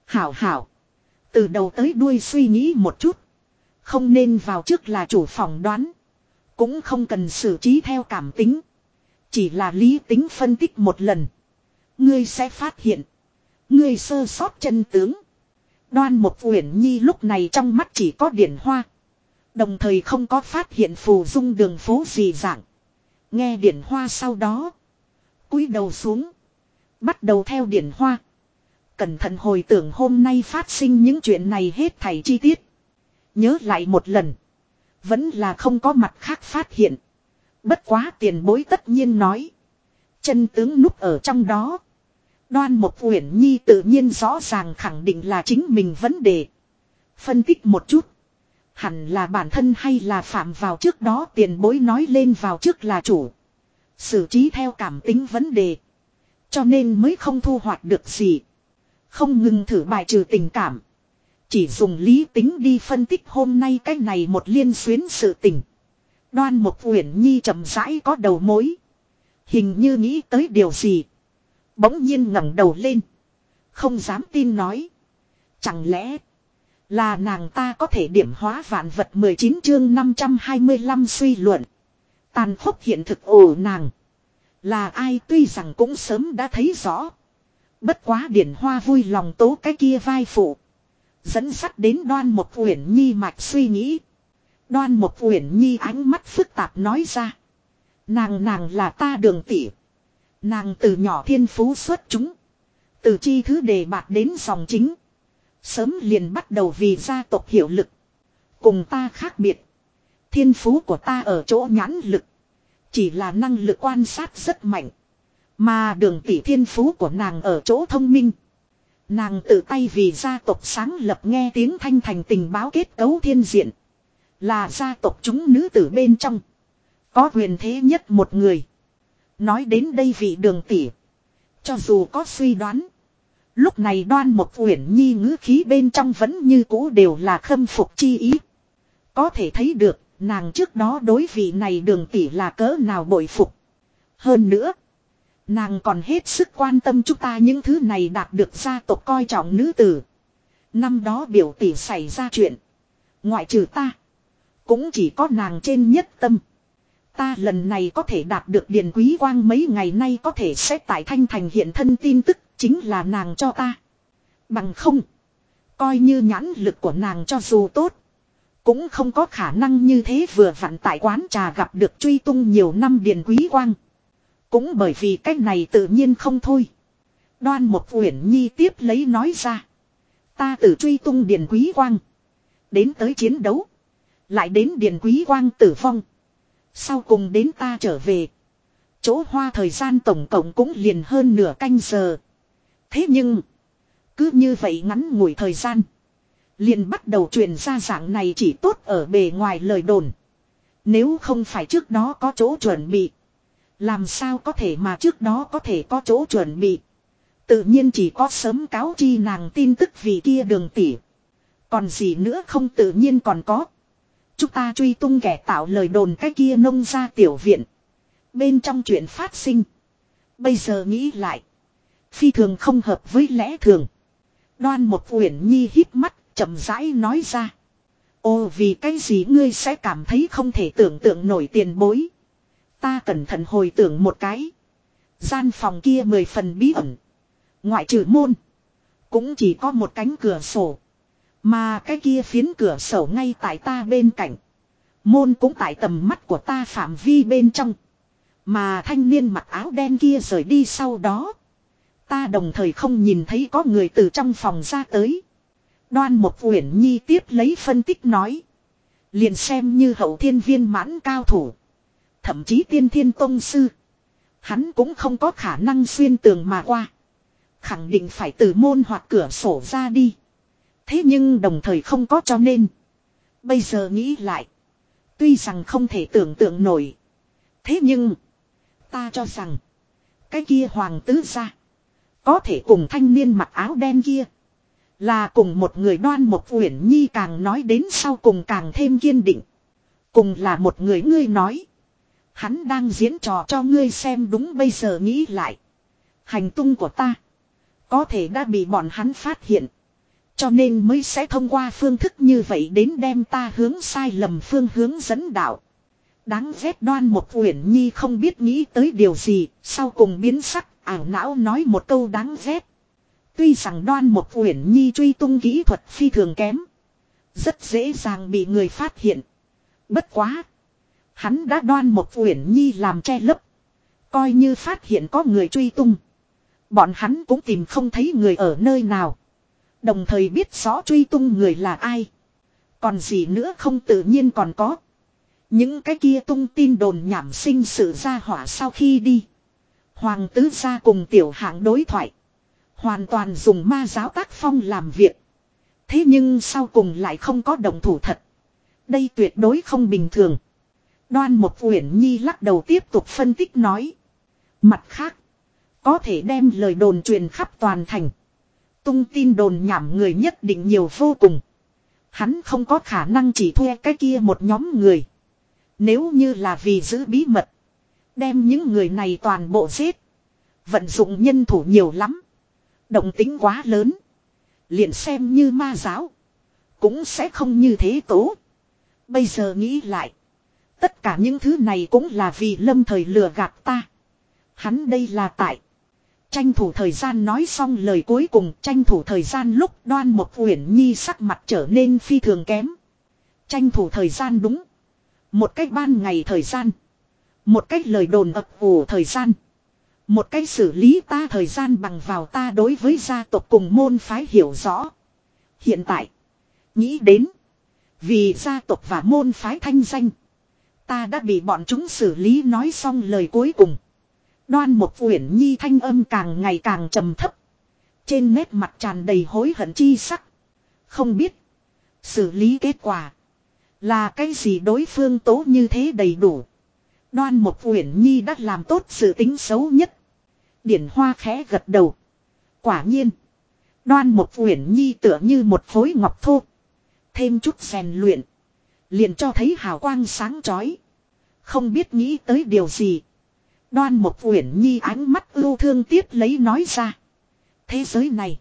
Hảo hảo. Từ đầu tới đuôi suy nghĩ một chút. Không nên vào trước là chủ phỏng đoán. Cũng không cần xử trí theo cảm tính. Chỉ là lý tính phân tích một lần. Ngươi sẽ phát hiện. Ngươi sơ sót chân tướng. Đoan một uyển nhi lúc này trong mắt chỉ có điển hoa. Đồng thời không có phát hiện phù dung đường phố gì dạng. Nghe điển hoa sau đó. cúi đầu xuống. Bắt đầu theo điển hoa. Cẩn thận hồi tưởng hôm nay phát sinh những chuyện này hết thảy chi tiết. Nhớ lại một lần. Vẫn là không có mặt khác phát hiện. Bất quá tiền bối tất nhiên nói. Chân tướng núp ở trong đó. Đoan một uyển nhi tự nhiên rõ ràng khẳng định là chính mình vấn đề. Phân tích một chút. Hẳn là bản thân hay là phạm vào trước đó tiền bối nói lên vào trước là chủ. Xử trí theo cảm tính vấn đề. Cho nên mới không thu hoạch được gì. Không ngừng thử bài trừ tình cảm. Chỉ dùng lý tính đi phân tích hôm nay cái này một liên xuyến sự tình. Đoan một uyển nhi chậm rãi có đầu mối. Hình như nghĩ tới điều gì. Bỗng nhiên ngẩng đầu lên. Không dám tin nói. Chẳng lẽ là nàng ta có thể điểm hóa vạn vật 19 chương 525 suy luận. Tàn khốc hiện thực ổ nàng. Là ai tuy rằng cũng sớm đã thấy rõ. Bất quá điển hoa vui lòng tố cái kia vai phụ. Dẫn sắt đến đoan một uyển nhi mạch suy nghĩ. Đoan một uyển nhi ánh mắt phức tạp nói ra. Nàng nàng là ta đường tỷ. Nàng từ nhỏ thiên phú xuất chúng. Từ chi thứ đề bạc đến dòng chính. Sớm liền bắt đầu vì gia tộc hiệu lực. Cùng ta khác biệt. Thiên phú của ta ở chỗ nhãn lực. Chỉ là năng lực quan sát rất mạnh. Mà đường tỷ thiên phú của nàng ở chỗ thông minh. Nàng tự tay vì gia tộc sáng lập nghe tiếng thanh thành tình báo kết cấu thiên diện. Là gia tộc chúng nữ tử bên trong. Có quyền thế nhất một người. Nói đến đây vị đường tỷ. Cho dù có suy đoán. Lúc này đoan một uyển nhi ngữ khí bên trong vẫn như cũ đều là khâm phục chi ý. Có thể thấy được, nàng trước đó đối vị này đường tỷ là cỡ nào bội phục. Hơn nữa, nàng còn hết sức quan tâm chúng ta những thứ này đạt được gia tộc coi trọng nữ tử. Năm đó biểu tỷ xảy ra chuyện. Ngoại trừ ta, cũng chỉ có nàng trên nhất tâm. Ta lần này có thể đạt được điền quý quang mấy ngày nay có thể sẽ tại thanh thành hiện thân tin tức chính là nàng cho ta. Bằng không. Coi như nhãn lực của nàng cho dù tốt. Cũng không có khả năng như thế vừa vặn tại quán trà gặp được truy tung nhiều năm điền quý quang. Cũng bởi vì cách này tự nhiên không thôi. Đoan một uyển nhi tiếp lấy nói ra. Ta tự truy tung điền quý quang. Đến tới chiến đấu. Lại đến điền quý quang tử vong. Sau cùng đến ta trở về. Chỗ hoa thời gian tổng cộng cũng liền hơn nửa canh giờ. Thế nhưng. Cứ như vậy ngắn ngủi thời gian. Liền bắt đầu truyền ra dạng này chỉ tốt ở bề ngoài lời đồn. Nếu không phải trước đó có chỗ chuẩn bị. Làm sao có thể mà trước đó có thể có chỗ chuẩn bị. Tự nhiên chỉ có sớm cáo chi nàng tin tức vì kia đường tỉ. Còn gì nữa không tự nhiên còn có. Chúng ta truy tung kẻ tạo lời đồn cái kia nông ra tiểu viện. Bên trong chuyện phát sinh. Bây giờ nghĩ lại. Phi thường không hợp với lẽ thường. Đoan một uyển nhi hít mắt, chậm rãi nói ra. Ô vì cái gì ngươi sẽ cảm thấy không thể tưởng tượng nổi tiền bối. Ta cẩn thận hồi tưởng một cái. Gian phòng kia mười phần bí ẩn. Ngoại trừ môn. Cũng chỉ có một cánh cửa sổ. Mà cái kia phiến cửa sổ ngay tại ta bên cạnh. Môn cũng tại tầm mắt của ta phạm vi bên trong. Mà thanh niên mặc áo đen kia rời đi sau đó. Ta đồng thời không nhìn thấy có người từ trong phòng ra tới. Đoan một uyển nhi tiếp lấy phân tích nói. Liền xem như hậu thiên viên mãn cao thủ. Thậm chí tiên thiên tông sư. Hắn cũng không có khả năng xuyên tường mà qua. Khẳng định phải từ môn hoặc cửa sổ ra đi. Thế nhưng đồng thời không có cho nên. Bây giờ nghĩ lại. Tuy rằng không thể tưởng tượng nổi. Thế nhưng. Ta cho rằng. Cái kia hoàng tứ ra. Có thể cùng thanh niên mặc áo đen kia. Là cùng một người đoan một uyển nhi càng nói đến sau cùng càng thêm kiên định. Cùng là một người ngươi nói. Hắn đang diễn trò cho ngươi xem đúng bây giờ nghĩ lại. Hành tung của ta. Có thể đã bị bọn hắn phát hiện. Cho nên mới sẽ thông qua phương thức như vậy đến đem ta hướng sai lầm phương hướng dẫn đạo. Đáng ghét đoan một uyển nhi không biết nghĩ tới điều gì, sau cùng biến sắc, ảo não nói một câu đáng ghét. Tuy rằng đoan một uyển nhi truy tung kỹ thuật phi thường kém. Rất dễ dàng bị người phát hiện. Bất quá. Hắn đã đoan một uyển nhi làm che lấp. Coi như phát hiện có người truy tung. Bọn hắn cũng tìm không thấy người ở nơi nào. Đồng thời biết rõ truy tung người là ai. Còn gì nữa không tự nhiên còn có. Những cái kia tung tin đồn nhảm sinh sự ra hỏa sau khi đi. Hoàng tứ gia cùng tiểu hạng đối thoại. Hoàn toàn dùng ma giáo tác phong làm việc. Thế nhưng sau cùng lại không có đồng thủ thật. Đây tuyệt đối không bình thường. Đoan một uyển nhi lắc đầu tiếp tục phân tích nói. Mặt khác. Có thể đem lời đồn truyền khắp toàn thành. Tung tin đồn nhảm người nhất định nhiều vô cùng. Hắn không có khả năng chỉ thuê cái kia một nhóm người. Nếu như là vì giữ bí mật. Đem những người này toàn bộ giết. Vận dụng nhân thủ nhiều lắm. Động tính quá lớn. Liền xem như ma giáo. Cũng sẽ không như thế tố. Bây giờ nghĩ lại. Tất cả những thứ này cũng là vì lâm thời lừa gạt ta. Hắn đây là tại. Tranh thủ thời gian nói xong lời cuối cùng, tranh thủ thời gian lúc đoan một uyển nhi sắc mặt trở nên phi thường kém. Tranh thủ thời gian đúng. Một cách ban ngày thời gian. Một cách lời đồn ập ủ thời gian. Một cách xử lý ta thời gian bằng vào ta đối với gia tộc cùng môn phái hiểu rõ. Hiện tại. Nghĩ đến. Vì gia tộc và môn phái thanh danh. Ta đã bị bọn chúng xử lý nói xong lời cuối cùng. Đoan một uyển nhi thanh âm càng ngày càng trầm thấp. Trên nét mặt tràn đầy hối hận chi sắc. Không biết. Xử lý kết quả. Là cái gì đối phương tố như thế đầy đủ. Đoan một uyển nhi đã làm tốt sự tính xấu nhất. Điển hoa khẽ gật đầu. Quả nhiên. Đoan một uyển nhi tựa như một khối ngọc thô. Thêm chút rèn luyện. Liền cho thấy hào quang sáng chói. Không biết nghĩ tới điều gì. Đoan một uyển nhi ánh mắt ưu thương tiếc lấy nói ra. Thế giới này.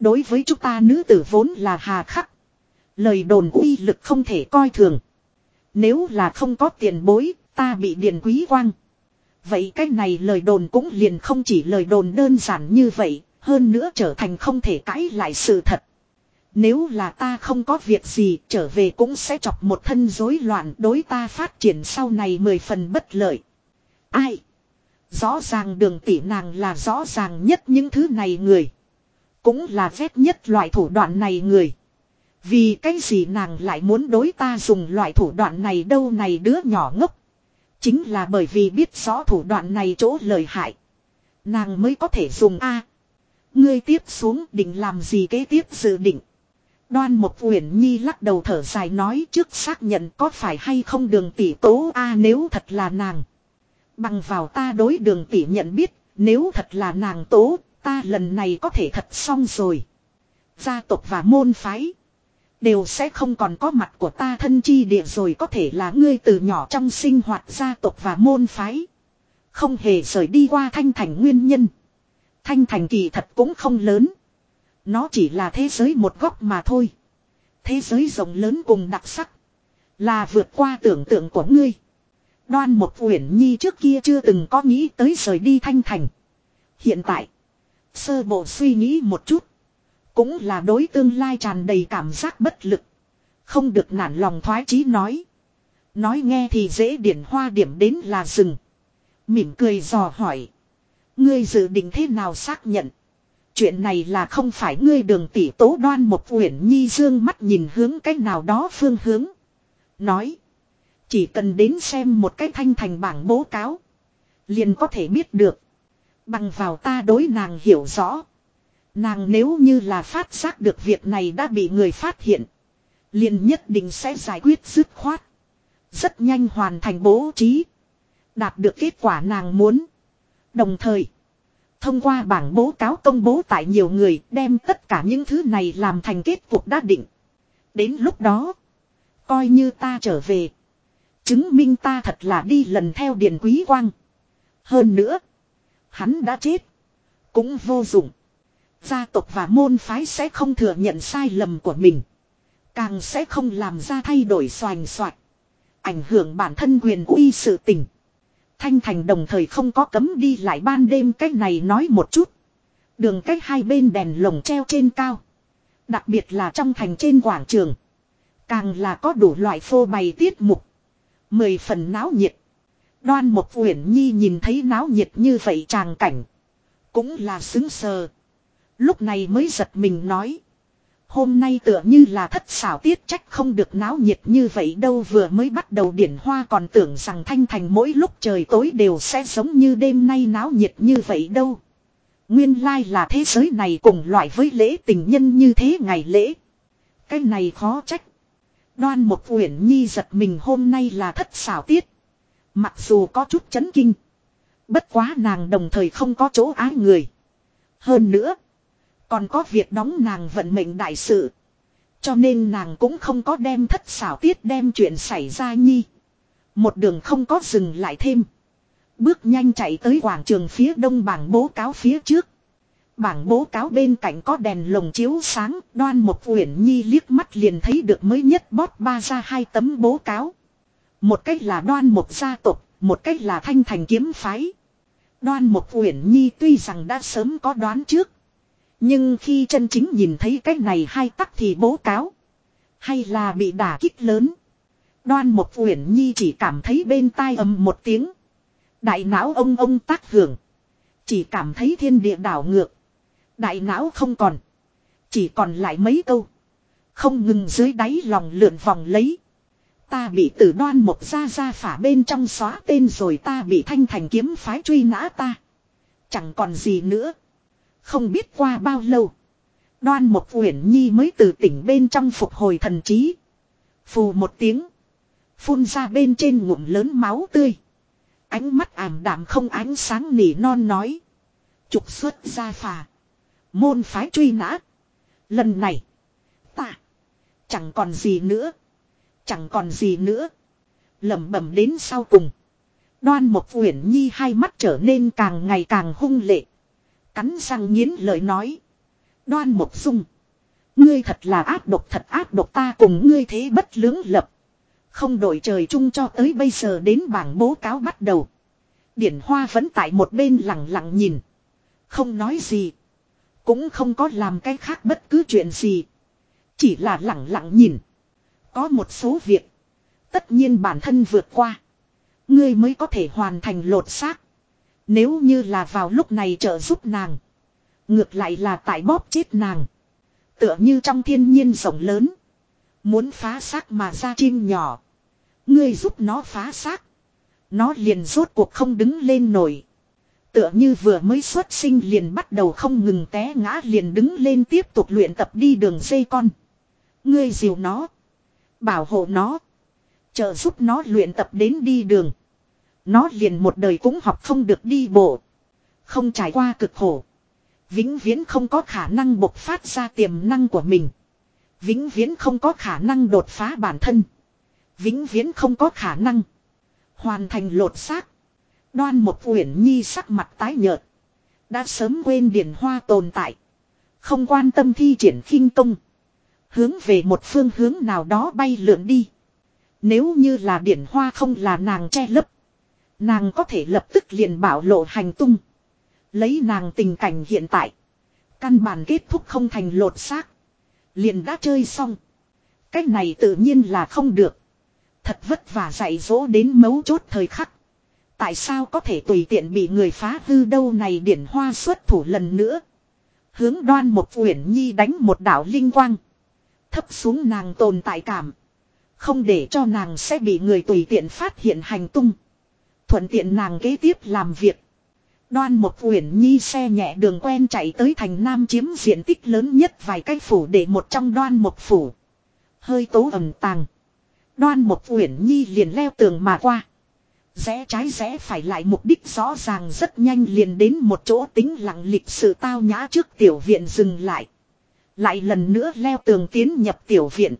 Đối với chúng ta nữ tử vốn là hà khắc. Lời đồn uy lực không thể coi thường. Nếu là không có tiền bối, ta bị điền quý quang. Vậy cái này lời đồn cũng liền không chỉ lời đồn đơn giản như vậy, hơn nữa trở thành không thể cãi lại sự thật. Nếu là ta không có việc gì, trở về cũng sẽ chọc một thân rối loạn, đối ta phát triển sau này mười phần bất lợi. Ai? Rõ ràng đường tỷ nàng là rõ ràng nhất những thứ này người. Cũng là ghét nhất loại thủ đoạn này người. Vì cái gì nàng lại muốn đối ta dùng loại thủ đoạn này đâu này đứa nhỏ ngốc. Chính là bởi vì biết rõ thủ đoạn này chỗ lợi hại. Nàng mới có thể dùng A. Ngươi tiếp xuống định làm gì kế tiếp dự định. Đoan một uyển nhi lắc đầu thở dài nói trước xác nhận có phải hay không đường tỷ tố A nếu thật là nàng. Bằng vào ta đối đường tỷ nhận biết, nếu thật là nàng tố, ta lần này có thể thật xong rồi. Gia tộc và môn phái. Đều sẽ không còn có mặt của ta thân chi địa rồi có thể là ngươi từ nhỏ trong sinh hoạt gia tộc và môn phái. Không hề rời đi qua thanh thành nguyên nhân. Thanh thành kỳ thật cũng không lớn. Nó chỉ là thế giới một góc mà thôi. Thế giới rộng lớn cùng đặc sắc. Là vượt qua tưởng tượng của ngươi. Đoan một uyển nhi trước kia chưa từng có nghĩ tới rời đi thanh thành. Hiện tại. Sơ bộ suy nghĩ một chút. Cũng là đối tương lai tràn đầy cảm giác bất lực. Không được nản lòng thoái chí nói. Nói nghe thì dễ điển hoa điểm đến là rừng. Mỉm cười dò hỏi. Ngươi dự định thế nào xác nhận. Chuyện này là không phải ngươi đường tỷ tố đoan một uyển nhi dương mắt nhìn hướng cách nào đó phương hướng. Nói. Chỉ cần đến xem một cái thanh thành bảng bố cáo. Liền có thể biết được. Bằng vào ta đối nàng hiểu rõ. Nàng nếu như là phát giác được việc này đã bị người phát hiện. Liền nhất định sẽ giải quyết dứt khoát. Rất nhanh hoàn thành bố trí. Đạt được kết quả nàng muốn. Đồng thời. Thông qua bảng bố cáo công bố tại nhiều người, đem tất cả những thứ này làm thành kết cuộc đã định. Đến lúc đó. Coi như ta trở về. Chứng minh ta thật là đi lần theo Điền Quý Quang. Hơn nữa. Hắn đã chết. Cũng vô dụng. Gia tộc và môn phái sẽ không thừa nhận sai lầm của mình. Càng sẽ không làm ra thay đổi xoành xoạch. Ảnh hưởng bản thân quyền uy sự tình. Thanh Thành đồng thời không có cấm đi lại ban đêm cách này nói một chút. Đường cách hai bên đèn lồng treo trên cao. Đặc biệt là trong thành trên quảng trường. Càng là có đủ loại phô bày tiết mục. Mười phần náo nhiệt. Đoan một uyển nhi nhìn thấy náo nhiệt như vậy tràng cảnh. Cũng là xứng sờ. Lúc này mới giật mình nói. Hôm nay tựa như là thất xảo tiết trách không được náo nhiệt như vậy đâu vừa mới bắt đầu điển hoa còn tưởng rằng thanh thành mỗi lúc trời tối đều sẽ giống như đêm nay náo nhiệt như vậy đâu. Nguyên lai là thế giới này cùng loại với lễ tình nhân như thế ngày lễ. Cái này khó trách. Đoan một uyển nhi giật mình hôm nay là thất xảo tiết. Mặc dù có chút chấn kinh. Bất quá nàng đồng thời không có chỗ ái người. Hơn nữa. Còn có việc đóng nàng vận mệnh đại sự. Cho nên nàng cũng không có đem thất xảo tiết đem chuyện xảy ra nhi. Một đường không có dừng lại thêm. Bước nhanh chạy tới quảng trường phía đông bảng bố cáo phía trước. Bảng bố cáo bên cạnh có đèn lồng chiếu sáng, đoan một uyển nhi liếc mắt liền thấy được mới nhất bót ba ra hai tấm bố cáo. Một cách là đoan một gia tộc, một cách là thanh thành kiếm phái. Đoan một uyển nhi tuy rằng đã sớm có đoán trước. Nhưng khi chân chính nhìn thấy cái này hai tắc thì bố cáo. Hay là bị đả kích lớn. Đoan một uyển nhi chỉ cảm thấy bên tai ầm một tiếng. Đại não ông ông tác hưởng. Chỉ cảm thấy thiên địa đảo ngược. Đại não không còn. Chỉ còn lại mấy câu. Không ngừng dưới đáy lòng lượn vòng lấy. Ta bị tử đoan một gia gia phả bên trong xóa tên rồi ta bị thanh thành kiếm phái truy nã ta. Chẳng còn gì nữa. Không biết qua bao lâu. Đoan một uyển nhi mới từ tỉnh bên trong phục hồi thần trí. Phù một tiếng. Phun ra bên trên ngụm lớn máu tươi. Ánh mắt ảm đạm không ánh sáng nỉ non nói. Trục xuất ra phà. Môn phái truy nã. Lần này. Ta. Chẳng còn gì nữa. Chẳng còn gì nữa. lẩm bẩm đến sau cùng. Đoan một uyển nhi hai mắt trở nên càng ngày càng hung lệ. Cắn răng nghiến lời nói. Đoan một dung. Ngươi thật là ác độc, thật ác độc, ta cùng ngươi thế bất lưỡng lập. Không đổi trời chung cho tới bây giờ đến bảng bố cáo bắt đầu. Điển hoa vẫn tại một bên lặng lặng nhìn. Không nói gì. Cũng không có làm cái khác bất cứ chuyện gì. Chỉ là lặng lặng nhìn. Có một số việc. Tất nhiên bản thân vượt qua. Ngươi mới có thể hoàn thành lột xác. Nếu như là vào lúc này trợ giúp nàng. Ngược lại là tại bóp chết nàng. Tựa như trong thiên nhiên rộng lớn. Muốn phá xác mà ra chim nhỏ. Ngươi giúp nó phá xác. Nó liền rốt cuộc không đứng lên nổi. Tựa như vừa mới xuất sinh liền bắt đầu không ngừng té ngã liền đứng lên tiếp tục luyện tập đi đường dây con. Ngươi dìu nó. Bảo hộ nó. Trợ giúp nó luyện tập đến đi đường. Nó liền một đời cũng học không được đi bộ. Không trải qua cực khổ. Vĩnh viễn không có khả năng bộc phát ra tiềm năng của mình. Vĩnh viễn không có khả năng đột phá bản thân. Vĩnh viễn không có khả năng. Hoàn thành lột xác. Đoan một uyển nhi sắc mặt tái nhợt. Đã sớm quên điển hoa tồn tại. Không quan tâm thi triển khinh công. Hướng về một phương hướng nào đó bay lượn đi. Nếu như là điển hoa không là nàng che lấp. Nàng có thể lập tức liền bảo lộ hành tung. Lấy nàng tình cảnh hiện tại. Căn bản kết thúc không thành lột xác. Liền đã chơi xong. Cách này tự nhiên là không được. Thật vất vả dạy dỗ đến mấu chốt thời khắc. Tại sao có thể tùy tiện bị người phá hư đâu này điển hoa xuất thủ lần nữa. Hướng đoan một uyển nhi đánh một đảo linh quang. Thấp xuống nàng tồn tại cảm. Không để cho nàng sẽ bị người tùy tiện phát hiện hành tung. Thuận tiện nàng kế tiếp làm việc. Đoan một uyển nhi xe nhẹ đường quen chạy tới thành nam chiếm diện tích lớn nhất vài cái phủ để một trong đoan một phủ. Hơi tố ẩm tàng. Đoan một uyển nhi liền leo tường mà qua. Rẽ trái rẽ phải lại mục đích rõ ràng rất nhanh liền đến một chỗ tính lặng lịch sự tao nhã trước tiểu viện dừng lại. Lại lần nữa leo tường tiến nhập tiểu viện.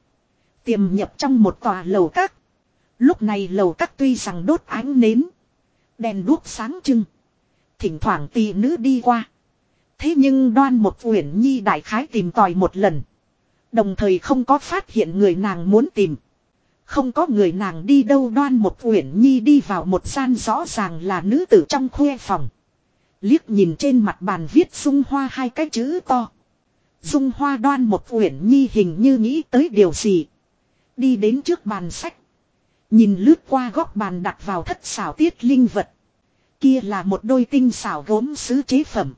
Tiềm nhập trong một tòa lầu các. Lúc này lầu các tuy rằng đốt ánh nến. Đèn đuốc sáng trưng. Thỉnh thoảng tì nữ đi qua. Thế nhưng đoan một uyển nhi đại khái tìm tòi một lần. Đồng thời không có phát hiện người nàng muốn tìm. Không có người nàng đi đâu đoan một uyển nhi đi vào một gian rõ ràng là nữ tử trong khuê phòng. Liếc nhìn trên mặt bàn viết dung hoa hai cái chữ to. Dung hoa đoan một uyển nhi hình như nghĩ tới điều gì. Đi đến trước bàn sách. Nhìn lướt qua góc bàn đặt vào thất xảo tiết linh vật. Kia là một đôi tinh xảo gốm sứ chế phẩm.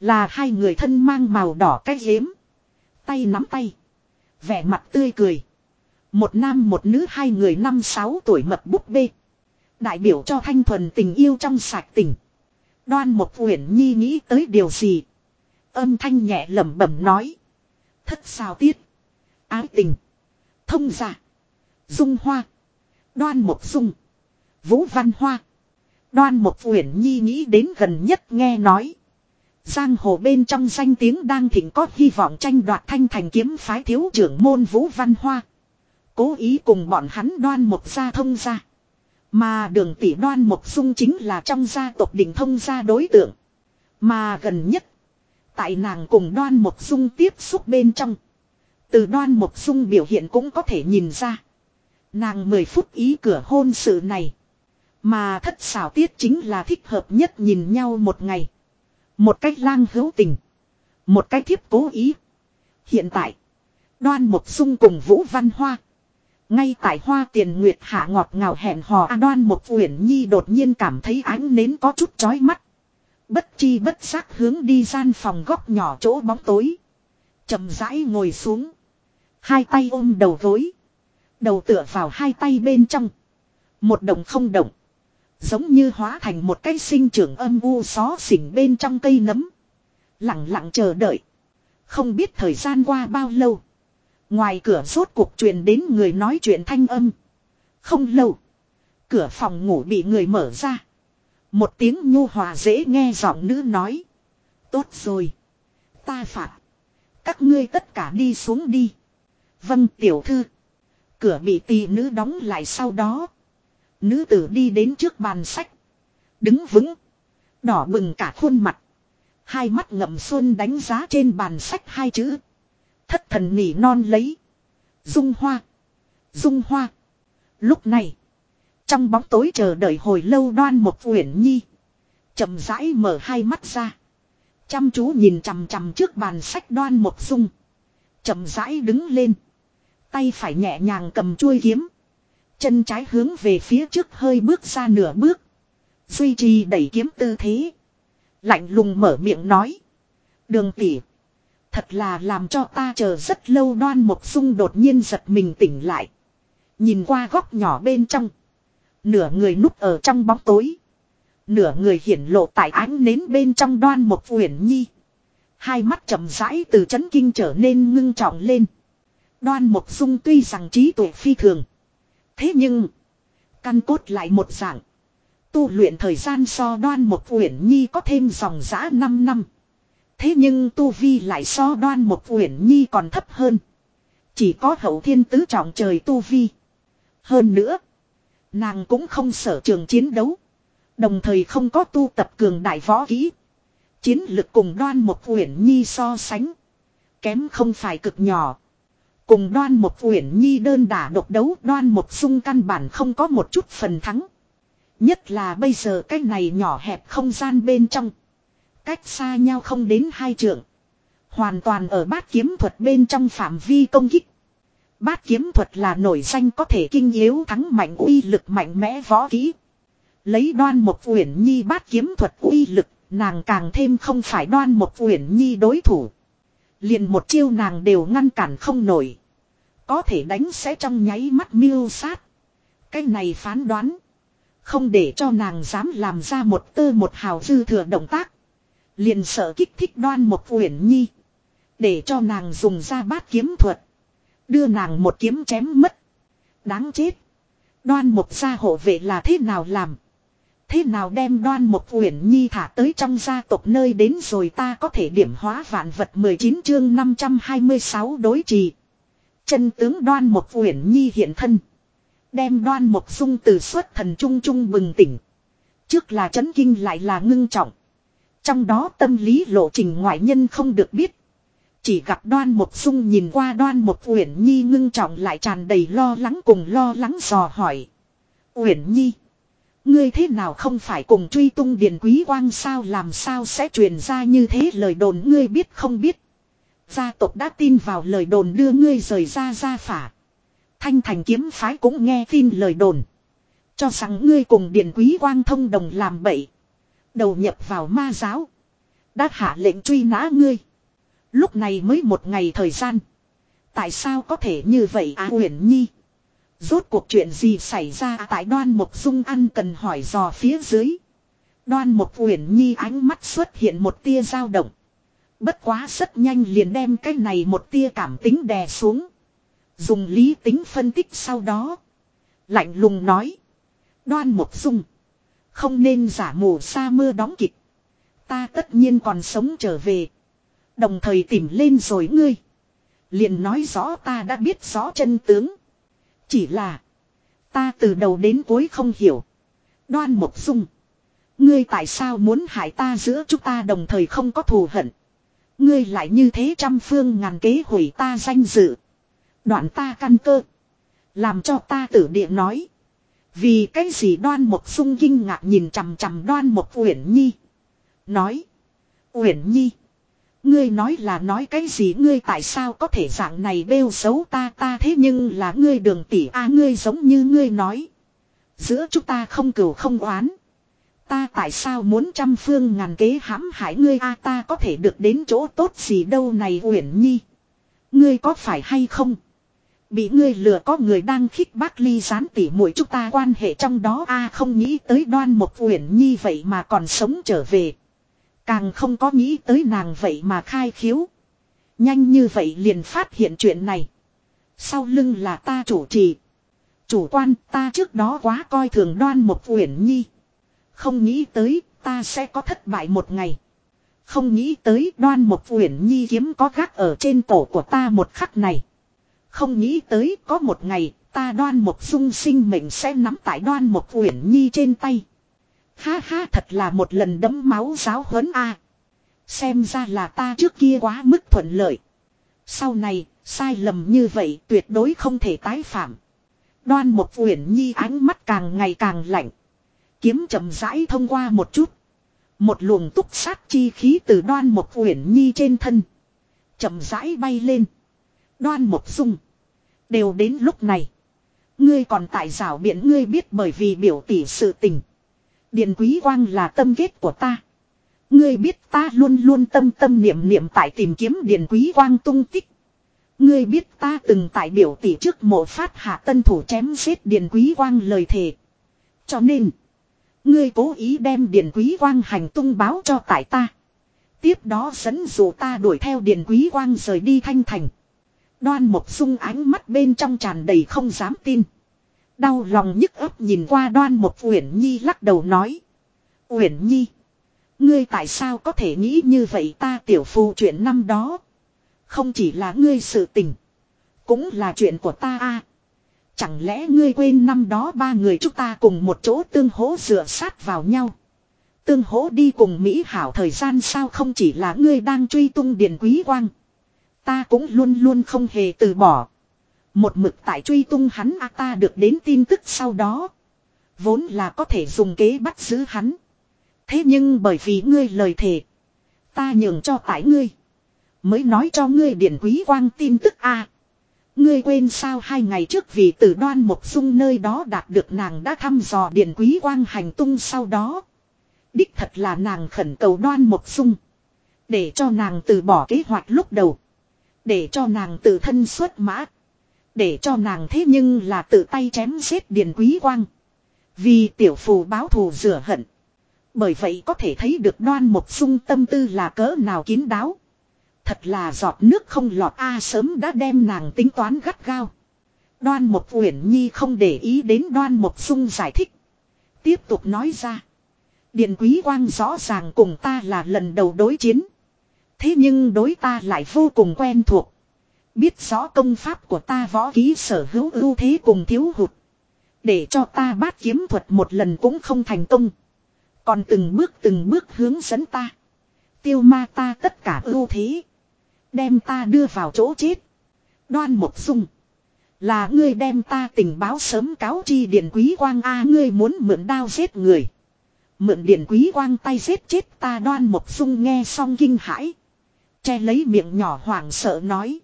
Là hai người thân mang màu đỏ cách hiếm Tay nắm tay. Vẻ mặt tươi cười. Một nam một nữ hai người năm sáu tuổi mập búp bê. Đại biểu cho thanh thuần tình yêu trong sạch tình. Đoan một uyển nhi nghĩ tới điều gì. Âm thanh nhẹ lẩm bẩm nói. Thất sao tiết. Ái tình. Thông giả. Dung hoa. Đoan Mộc dung. Vũ văn hoa. Đoan Mộc uyển nhi nghĩ đến gần nhất nghe nói. Giang hồ bên trong danh tiếng đang thịnh có hy vọng tranh đoạt thanh thành kiếm phái thiếu trưởng môn Vũ Văn Hoa. Cố ý cùng bọn hắn đoan một gia thông gia. Mà đường tỷ đoan một dung chính là trong gia tộc đỉnh thông gia đối tượng. Mà gần nhất. Tại nàng cùng đoan một dung tiếp xúc bên trong. Từ đoan một dung biểu hiện cũng có thể nhìn ra. Nàng mười phút ý cửa hôn sự này. Mà thất xảo tiết chính là thích hợp nhất nhìn nhau một ngày. Một cách lang hữu tình. Một cách thiếp cố ý. Hiện tại. Đoan một dung cùng Vũ Văn Hoa. Ngay tại hoa tiền nguyệt hạ ngọt ngào hẹn hò đoan một uyển nhi đột nhiên cảm thấy ánh nến có chút chói mắt. Bất chi bất giác hướng đi gian phòng góc nhỏ chỗ bóng tối. chậm rãi ngồi xuống. Hai tay ôm đầu gối. Đầu tựa vào hai tay bên trong. Một động không động. Giống như hóa thành một cái sinh trưởng âm u xó xỉnh bên trong cây nấm. Lặng lặng chờ đợi. Không biết thời gian qua bao lâu. Ngoài cửa rốt cuộc truyền đến người nói chuyện thanh âm. Không lâu. Cửa phòng ngủ bị người mở ra. Một tiếng nhu hòa dễ nghe giọng nữ nói. Tốt rồi. Ta phạt. Các ngươi tất cả đi xuống đi. Vâng tiểu thư. Cửa bị tỳ nữ đóng lại sau đó. Nữ tử đi đến trước bàn sách. Đứng vững. Đỏ bừng cả khuôn mặt. Hai mắt ngậm xuân đánh giá trên bàn sách hai chữ. Thất thần nỉ non lấy. Dung hoa. Dung hoa. Lúc này. Trong bóng tối chờ đợi hồi lâu đoan một uyển nhi. chậm rãi mở hai mắt ra. Chăm chú nhìn chằm chằm trước bàn sách đoan một dung. chậm rãi đứng lên. Tay phải nhẹ nhàng cầm chuôi kiếm. Chân trái hướng về phía trước hơi bước ra nửa bước. Duy trì đẩy kiếm tư thế. Lạnh lùng mở miệng nói. Đường tỷ. Thật là làm cho ta chờ rất lâu đoan một dung đột nhiên giật mình tỉnh lại. Nhìn qua góc nhỏ bên trong. Nửa người núp ở trong bóng tối. Nửa người hiển lộ tại ánh nến bên trong đoan một Huyền nhi. Hai mắt chậm rãi từ chấn kinh trở nên ngưng trọng lên. Đoan một dung tuy rằng trí tuệ phi thường. Thế nhưng. Căn cốt lại một dạng. Tu luyện thời gian so đoan một uyển nhi có thêm dòng giã 5 năm. Thế nhưng tu vi lại so đoan một uyển nhi còn thấp hơn. Chỉ có hậu thiên tứ trọng trời tu vi. Hơn nữa. Nàng cũng không sở trường chiến đấu. Đồng thời không có tu tập cường đại võ kỹ. Chiến lực cùng đoan một uyển nhi so sánh. Kém không phải cực nhỏ. Cùng đoan một uyển nhi đơn đả độc đấu đoan một sung căn bản không có một chút phần thắng. Nhất là bây giờ cái này nhỏ hẹp không gian bên trong. Cách xa nhau không đến hai trượng. Hoàn toàn ở bát kiếm thuật bên trong phạm vi công kích. Bát kiếm thuật là nổi danh có thể kinh yếu thắng mạnh uy lực mạnh mẽ võ kỹ. Lấy đoan một uyển nhi bát kiếm thuật uy lực, nàng càng thêm không phải đoan một uyển nhi đối thủ. Liền một chiêu nàng đều ngăn cản không nổi. Có thể đánh sẽ trong nháy mắt miêu sát. Cái này phán đoán. Không để cho nàng dám làm ra một tơ một hào dư thừa động tác. Liền sợ kích thích đoan một uyển nhi. Để cho nàng dùng ra bát kiếm thuật. Đưa nàng một kiếm chém mất. Đáng chết. Đoan một gia hộ vệ là thế nào làm. Thế nào đem đoan một uyển nhi thả tới trong gia tộc nơi đến rồi ta có thể điểm hóa vạn vật 19 chương 526 đối trì. Chân tướng đoan một uyển nhi hiện thân. Đem đoan một dung từ xuất thần trung trung bừng tỉnh. Trước là chấn kinh lại là ngưng trọng. Trong đó tâm lý lộ trình ngoại nhân không được biết. Chỉ gặp đoan một dung nhìn qua đoan một uyển nhi ngưng trọng lại tràn đầy lo lắng cùng lo lắng dò hỏi. Uyển nhi. Ngươi thế nào không phải cùng truy tung điền quý quang sao làm sao sẽ truyền ra như thế lời đồn ngươi biết không biết. Gia tộc đã tin vào lời đồn đưa ngươi rời ra gia phả. Thanh thành kiếm phái cũng nghe tin lời đồn. Cho rằng ngươi cùng điền quý quang thông đồng làm bậy. Đầu nhập vào ma giáo. Đã hạ lệnh truy nã ngươi. Lúc này mới một ngày thời gian. Tại sao có thể như vậy à huyền nhi. Rốt cuộc chuyện gì xảy ra tại đoan một dung ăn cần hỏi dò phía dưới. Đoan một uyển nhi ánh mắt xuất hiện một tia dao động. Bất quá rất nhanh liền đem cái này một tia cảm tính đè xuống. Dùng lý tính phân tích sau đó. Lạnh lùng nói. Đoan một dung. Không nên giả mù sa mưa đóng kịch. Ta tất nhiên còn sống trở về. Đồng thời tìm lên rồi ngươi. Liền nói rõ ta đã biết rõ chân tướng. Chỉ là. Ta từ đầu đến cuối không hiểu. Đoan Mộc Dung. Ngươi tại sao muốn hại ta giữa chúng ta đồng thời không có thù hận. Ngươi lại như thế trăm phương ngàn kế hủy ta danh dự. Đoạn ta căn cơ. Làm cho ta tử địa nói. Vì cái gì đoan một sung kinh ngạc nhìn chằm chằm đoan một uyển nhi. Nói. Uyển nhi. Ngươi nói là nói cái gì, ngươi tại sao có thể dạng này bêu xấu ta ta thế nhưng là ngươi đường tỷ a, ngươi giống như ngươi nói. Giữa chúng ta không cửu không oán. Ta tại sao muốn trăm phương ngàn kế hãm hại ngươi a, ta có thể được đến chỗ tốt gì đâu này uyển nhi. Ngươi có phải hay không? Bị ngươi lừa có người đang khích bác ly gián tỉ mũi chúng ta quan hệ trong đó a, không nghĩ tới đoan một uyển nhi vậy mà còn sống trở về. Càng không có nghĩ tới nàng vậy mà khai khiếu. Nhanh như vậy liền phát hiện chuyện này. Sau lưng là ta chủ trì. Chủ quan, ta trước đó quá coi thường đoan một uyển nhi. Không nghĩ tới, ta sẽ có thất bại một ngày. Không nghĩ tới đoan một uyển nhi kiếm có gác ở trên cổ của ta một khắc này. Không nghĩ tới có một ngày, ta đoan một dung sinh mệnh sẽ nắm tại đoan một uyển nhi trên tay. Ha ha thật là một lần đấm máu giáo huấn a. Xem ra là ta trước kia quá mức thuận lợi. Sau này, sai lầm như vậy tuyệt đối không thể tái phạm. Đoan một uyển nhi ánh mắt càng ngày càng lạnh. Kiếm chậm rãi thông qua một chút. Một luồng túc sát chi khí từ đoan một uyển nhi trên thân. chậm rãi bay lên. Đoan một dung. Đều đến lúc này. Ngươi còn tại rảo biện ngươi biết bởi vì biểu tỷ sự tình điền quý quang là tâm kết của ta. Ngươi biết ta luôn luôn tâm tâm niệm niệm tại tìm kiếm điền quý quang tung tích. Ngươi biết ta từng tại biểu tỷ trước mộ phát hạ tân thủ chém giết điền quý quang lời thề. Cho nên. Ngươi cố ý đem điền quý quang hành tung báo cho tại ta. Tiếp đó dẫn dụ ta đuổi theo điền quý quang rời đi thanh thành. Đoan một sung ánh mắt bên trong tràn đầy không dám tin. Đau lòng nhức ấp nhìn qua đoan một Uyển Nhi lắc đầu nói. Uyển Nhi. Ngươi tại sao có thể nghĩ như vậy ta tiểu phu chuyện năm đó. Không chỉ là ngươi sự tình. Cũng là chuyện của ta a. Chẳng lẽ ngươi quên năm đó ba người chúng ta cùng một chỗ tương hỗ dựa sát vào nhau. Tương hỗ đi cùng Mỹ hảo thời gian sao không chỉ là ngươi đang truy tung điện quý quang. Ta cũng luôn luôn không hề từ bỏ. Một mực tại truy tung hắn a ta được đến tin tức sau đó. Vốn là có thể dùng kế bắt giữ hắn. Thế nhưng bởi vì ngươi lời thề. Ta nhường cho tại ngươi. Mới nói cho ngươi điện quý quang tin tức a Ngươi quên sao hai ngày trước vì tử đoan một dung nơi đó đạt được nàng đã thăm dò điện quý quang hành tung sau đó. Đích thật là nàng khẩn cầu đoan một dung. Để cho nàng từ bỏ kế hoạch lúc đầu. Để cho nàng tự thân xuất mã. Để cho nàng thế nhưng là tự tay chém giết Điền quý quang. Vì tiểu phù báo thù rửa hận. Bởi vậy có thể thấy được đoan một sung tâm tư là cỡ nào kín đáo. Thật là giọt nước không lọt a sớm đã đem nàng tính toán gắt gao. Đoan một uyển nhi không để ý đến đoan một sung giải thích. Tiếp tục nói ra. Điện quý quang rõ ràng cùng ta là lần đầu đối chiến. Thế nhưng đối ta lại vô cùng quen thuộc. Biết rõ công pháp của ta võ ký sở hữu ưu thế cùng thiếu hụt. Để cho ta bát kiếm thuật một lần cũng không thành công. Còn từng bước từng bước hướng dẫn ta. Tiêu ma ta tất cả ưu thế. Đem ta đưa vào chỗ chết. Đoan một dung. Là ngươi đem ta tình báo sớm cáo chi điện quý quang a, ngươi muốn mượn đao giết người. Mượn điện quý quang tay giết chết ta, đoan một dung nghe xong kinh hãi. Che lấy miệng nhỏ hoảng sợ nói.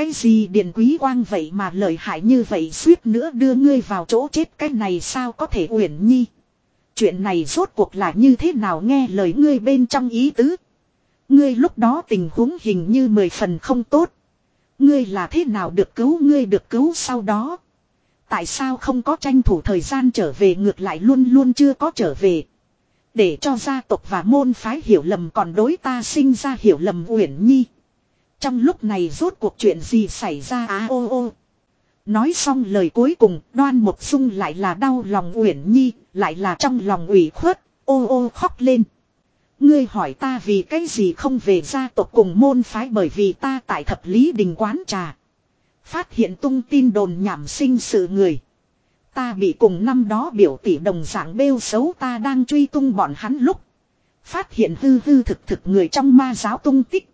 Cái gì điện quý quang vậy mà lợi hại như vậy suýt nữa đưa ngươi vào chỗ chết cái này sao có thể uyển nhi. Chuyện này rốt cuộc là như thế nào nghe lời ngươi bên trong ý tứ. Ngươi lúc đó tình huống hình như mười phần không tốt. Ngươi là thế nào được cứu ngươi được cứu sau đó. Tại sao không có tranh thủ thời gian trở về ngược lại luôn luôn chưa có trở về. Để cho gia tộc và môn phái hiểu lầm còn đối ta sinh ra hiểu lầm uyển nhi. Trong lúc này rốt cuộc chuyện gì xảy ra á ô ô. Nói xong lời cuối cùng đoan một sung lại là đau lòng uyển nhi, lại là trong lòng ủy khuất, ô ô khóc lên. Ngươi hỏi ta vì cái gì không về gia tộc cùng môn phái bởi vì ta tại thập lý đình quán trà. Phát hiện tung tin đồn nhảm sinh sự người. Ta bị cùng năm đó biểu tỷ đồng dạng bêu xấu ta đang truy tung bọn hắn lúc. Phát hiện hư hư thực thực người trong ma giáo tung tích.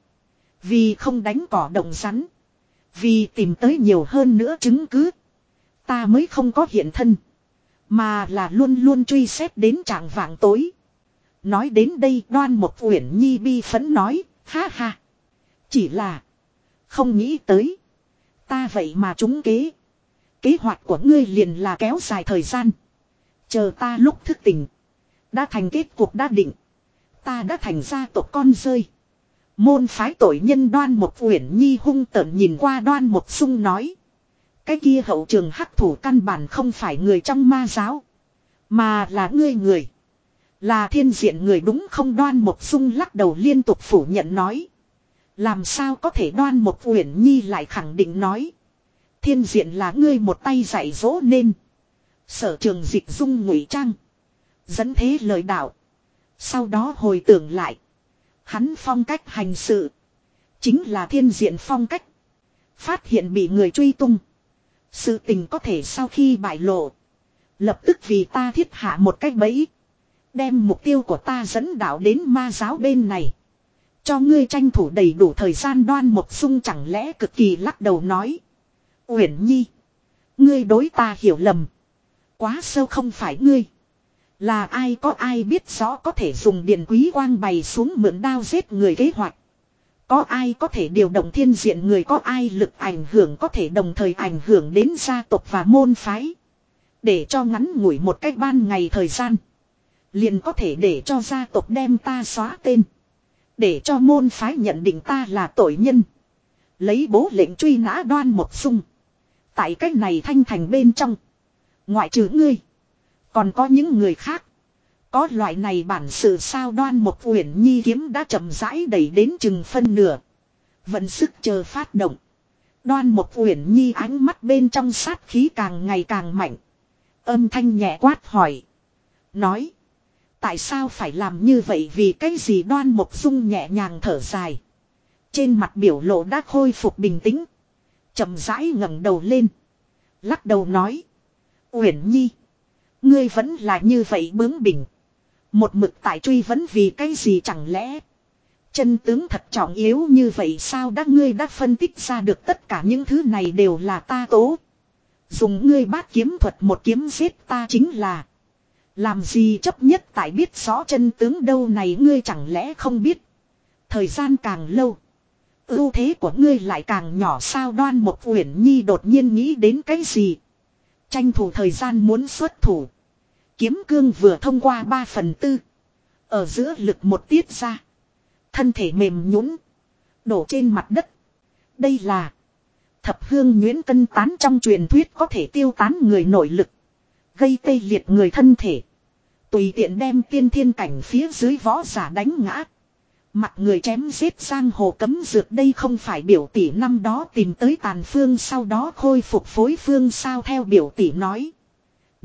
Vì không đánh cỏ đồng rắn. Vì tìm tới nhiều hơn nữa chứng cứ. Ta mới không có hiện thân. Mà là luôn luôn truy xét đến trạng vạng tối. Nói đến đây đoan một uyển nhi bi phấn nói, ha ha. Chỉ là, không nghĩ tới. Ta vậy mà trúng kế. Kế hoạch của ngươi liền là kéo dài thời gian. Chờ ta lúc thức tỉnh. Đã thành kết cuộc đã định. Ta đã thành gia tộc con rơi. Môn phái tội nhân đoan một uyển nhi hung tợn nhìn qua đoan một sung nói. Cái kia hậu trường hắc thủ căn bản không phải người trong ma giáo. Mà là ngươi người. Là thiên diện người đúng không đoan một sung lắc đầu liên tục phủ nhận nói. Làm sao có thể đoan một uyển nhi lại khẳng định nói. Thiên diện là ngươi một tay dạy dỗ nên. Sở trường dịch dung ngụy trang. Dẫn thế lời đạo. Sau đó hồi tưởng lại. Hắn phong cách hành sự. Chính là thiên diện phong cách. Phát hiện bị người truy tung. Sự tình có thể sau khi bại lộ. Lập tức vì ta thiết hạ một cách bẫy. Đem mục tiêu của ta dẫn đạo đến ma giáo bên này. Cho ngươi tranh thủ đầy đủ thời gian đoan một sung chẳng lẽ cực kỳ lắc đầu nói. Uyển Nhi. Ngươi đối ta hiểu lầm. Quá sâu không phải ngươi. Là ai có ai biết rõ có thể dùng điện quý quang bày xuống mượn đao giết người kế hoạch. Có ai có thể điều động thiên diện người, có ai lực ảnh hưởng, có thể đồng thời ảnh hưởng đến gia tộc và môn phái. Để cho ngắn ngủi một cách ban ngày thời gian. Liền có thể để cho gia tộc đem ta xóa tên. Để cho môn phái nhận định ta là tội nhân. Lấy bố lệnh truy nã đoan một sung. Tại cách này thanh thành bên trong. Ngoại trừ ngươi. Còn có những người khác. Có loại này bản sự sao đoan một uyển nhi kiếm đã chậm rãi đẩy đến chừng phân nửa. Vận sức chờ phát động. Đoan một uyển nhi ánh mắt bên trong sát khí càng ngày càng mạnh. Âm thanh nhẹ quát hỏi. Nói. Tại sao phải làm như vậy vì cái gì đoan một dung nhẹ nhàng thở dài. Trên mặt biểu lộ đã khôi phục bình tĩnh. chậm rãi ngẩng đầu lên. Lắc đầu nói. Uyển Nhi. Ngươi vẫn là như vậy bướng bỉnh. Một mực tại truy vấn vì cái gì chẳng lẽ. Chân tướng thật trọng yếu như vậy sao đã ngươi đã phân tích ra được tất cả những thứ này đều là ta tố. Dùng ngươi bát kiếm thuật một kiếm giết ta chính là. Làm gì chấp nhất tại biết rõ chân tướng đâu này ngươi chẳng lẽ không biết. Thời gian càng lâu. ưu thế của ngươi lại càng nhỏ sao đoan một uyển nhi đột nhiên nghĩ đến cái gì. Tranh thủ thời gian muốn xuất thủ. Kiếm cương vừa thông qua 3 phần tư. Ở giữa lực một tiết ra. Thân thể mềm nhũn Đổ trên mặt đất. Đây là. Thập hương nguyễn cân tán trong truyền thuyết có thể tiêu tán người nội lực. Gây tê liệt người thân thể. Tùy tiện đem tiên thiên cảnh phía dưới võ giả đánh ngã. Mặt người chém giết sang hồ cấm dược đây không phải biểu tỷ năm đó tìm tới tàn phương sau đó khôi phục phối phương sao theo biểu tỷ nói.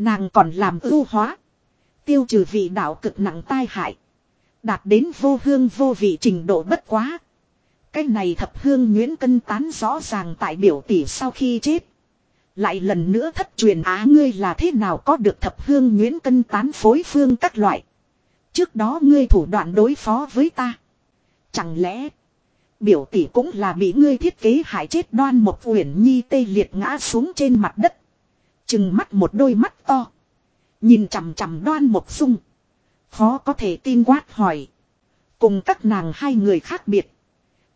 Nàng còn làm ưu hóa. Tiêu trừ vị đạo cực nặng tai hại. Đạt đến vô hương vô vị trình độ bất quá. Cái này thập hương nguyễn cân tán rõ ràng tại biểu tỷ sau khi chết. Lại lần nữa thất truyền á ngươi là thế nào có được thập hương nguyễn cân tán phối phương các loại. Trước đó ngươi thủ đoạn đối phó với ta. Chẳng lẽ. Biểu tỷ cũng là bị ngươi thiết kế hại chết đoan một uyển nhi tê liệt ngã xuống trên mặt đất. Chừng mắt một đôi mắt to. Nhìn chằm chằm đoan một dung. Khó có thể tin quát hỏi. Cùng các nàng hai người khác biệt.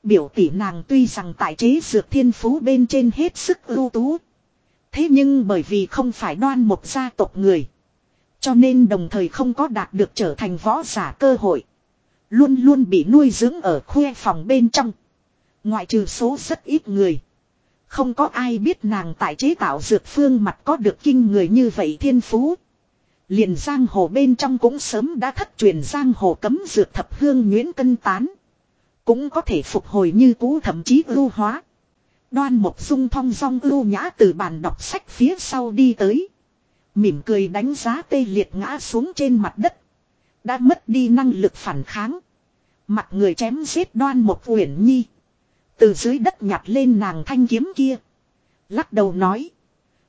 Biểu tỷ nàng tuy rằng tại chế dược thiên phú bên trên hết sức ưu tú. Thế nhưng bởi vì không phải đoan một gia tộc người. Cho nên đồng thời không có đạt được trở thành võ giả cơ hội. Luôn luôn bị nuôi dưỡng ở khuê phòng bên trong. Ngoại trừ số rất ít người. Không có ai biết nàng tại chế tạo dược phương mặt có được kinh người như vậy thiên phú. Liền giang hồ bên trong cũng sớm đã thất truyền giang hồ cấm dược thập hương nguyễn cân tán. Cũng có thể phục hồi như cũ thậm chí ưu hóa. Đoan một dung thong dong ưu nhã từ bàn đọc sách phía sau đi tới. Mỉm cười đánh giá tê liệt ngã xuống trên mặt đất. Đã mất đi năng lực phản kháng. Mặt người chém giết đoan một uyển nhi. Từ dưới đất nhặt lên nàng thanh kiếm kia. Lắc đầu nói.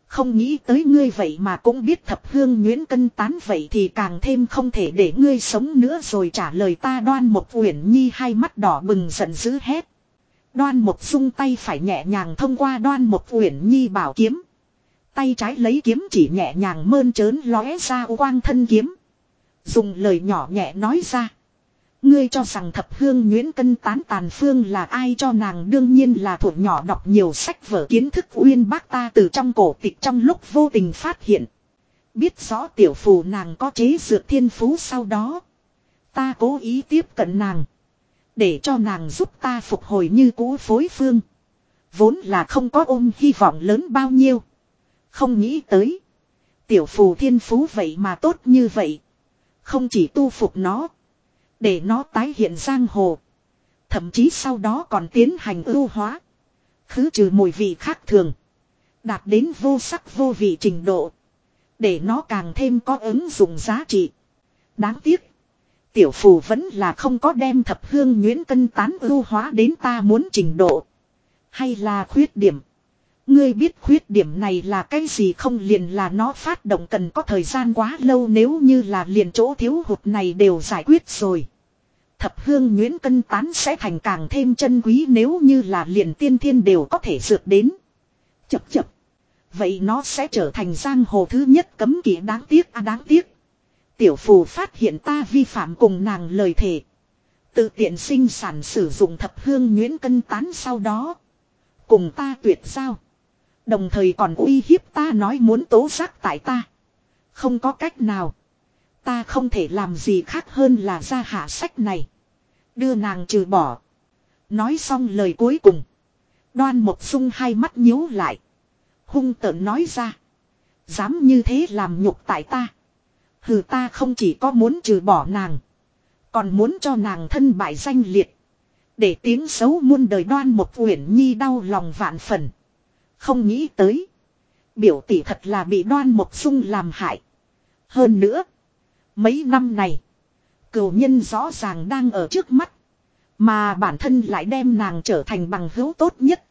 Không nghĩ tới ngươi vậy mà cũng biết thập hương nguyễn cân tán vậy thì càng thêm không thể để ngươi sống nữa rồi trả lời ta đoan một uyển nhi hai mắt đỏ bừng giận dữ hét. Đoan một dung tay phải nhẹ nhàng thông qua đoan một uyển nhi bảo kiếm. Tay trái lấy kiếm chỉ nhẹ nhàng mơn trớn lóe ra quang thân kiếm. Dùng lời nhỏ nhẹ nói ra. Ngươi cho rằng thập hương nguyễn cân tán tàn phương là ai cho nàng đương nhiên là thuộc nhỏ đọc nhiều sách vở kiến thức uyên bác ta từ trong cổ tịch trong lúc vô tình phát hiện. Biết rõ tiểu phù nàng có chế dược thiên phú sau đó. Ta cố ý tiếp cận nàng. Để cho nàng giúp ta phục hồi như cũ phối phương. Vốn là không có ôm hy vọng lớn bao nhiêu. Không nghĩ tới. Tiểu phù thiên phú vậy mà tốt như vậy. Không chỉ tu phục nó. Để nó tái hiện giang hồ. Thậm chí sau đó còn tiến hành ưu hóa. Khứ trừ mùi vị khác thường. Đạt đến vô sắc vô vị trình độ. Để nó càng thêm có ứng dụng giá trị. Đáng tiếc. Tiểu phù vẫn là không có đem thập hương nhuyễn cân tán ưu hóa đến ta muốn trình độ. Hay là khuyết điểm. Ngươi biết khuyết điểm này là cái gì không liền là nó phát động cần có thời gian quá lâu nếu như là liền chỗ thiếu hụt này đều giải quyết rồi. Thập hương nguyễn cân tán sẽ thành càng thêm chân quý nếu như là liền tiên thiên đều có thể dược đến. Chập chập. Vậy nó sẽ trở thành giang hồ thứ nhất cấm kỵ đáng tiếc à đáng tiếc. Tiểu phù phát hiện ta vi phạm cùng nàng lời thề. Tự tiện sinh sản sử dụng thập hương nguyễn cân tán sau đó. Cùng ta tuyệt giao. Đồng thời còn uy hiếp ta nói muốn tố giác tại ta. Không có cách nào. Ta không thể làm gì khác hơn là ra hạ sách này. Đưa nàng trừ bỏ. Nói xong lời cuối cùng. Đoan một sung hai mắt nhíu lại. Hung tợn nói ra. Dám như thế làm nhục tại ta. Hừ ta không chỉ có muốn trừ bỏ nàng. Còn muốn cho nàng thân bại danh liệt. Để tiếng xấu muôn đời đoan một uyển nhi đau lòng vạn phần. Không nghĩ tới. Biểu tỷ thật là bị đoan một sung làm hại. Hơn nữa. Mấy năm này. Cửu nhân rõ ràng đang ở trước mắt. Mà bản thân lại đem nàng trở thành bằng hữu tốt nhất.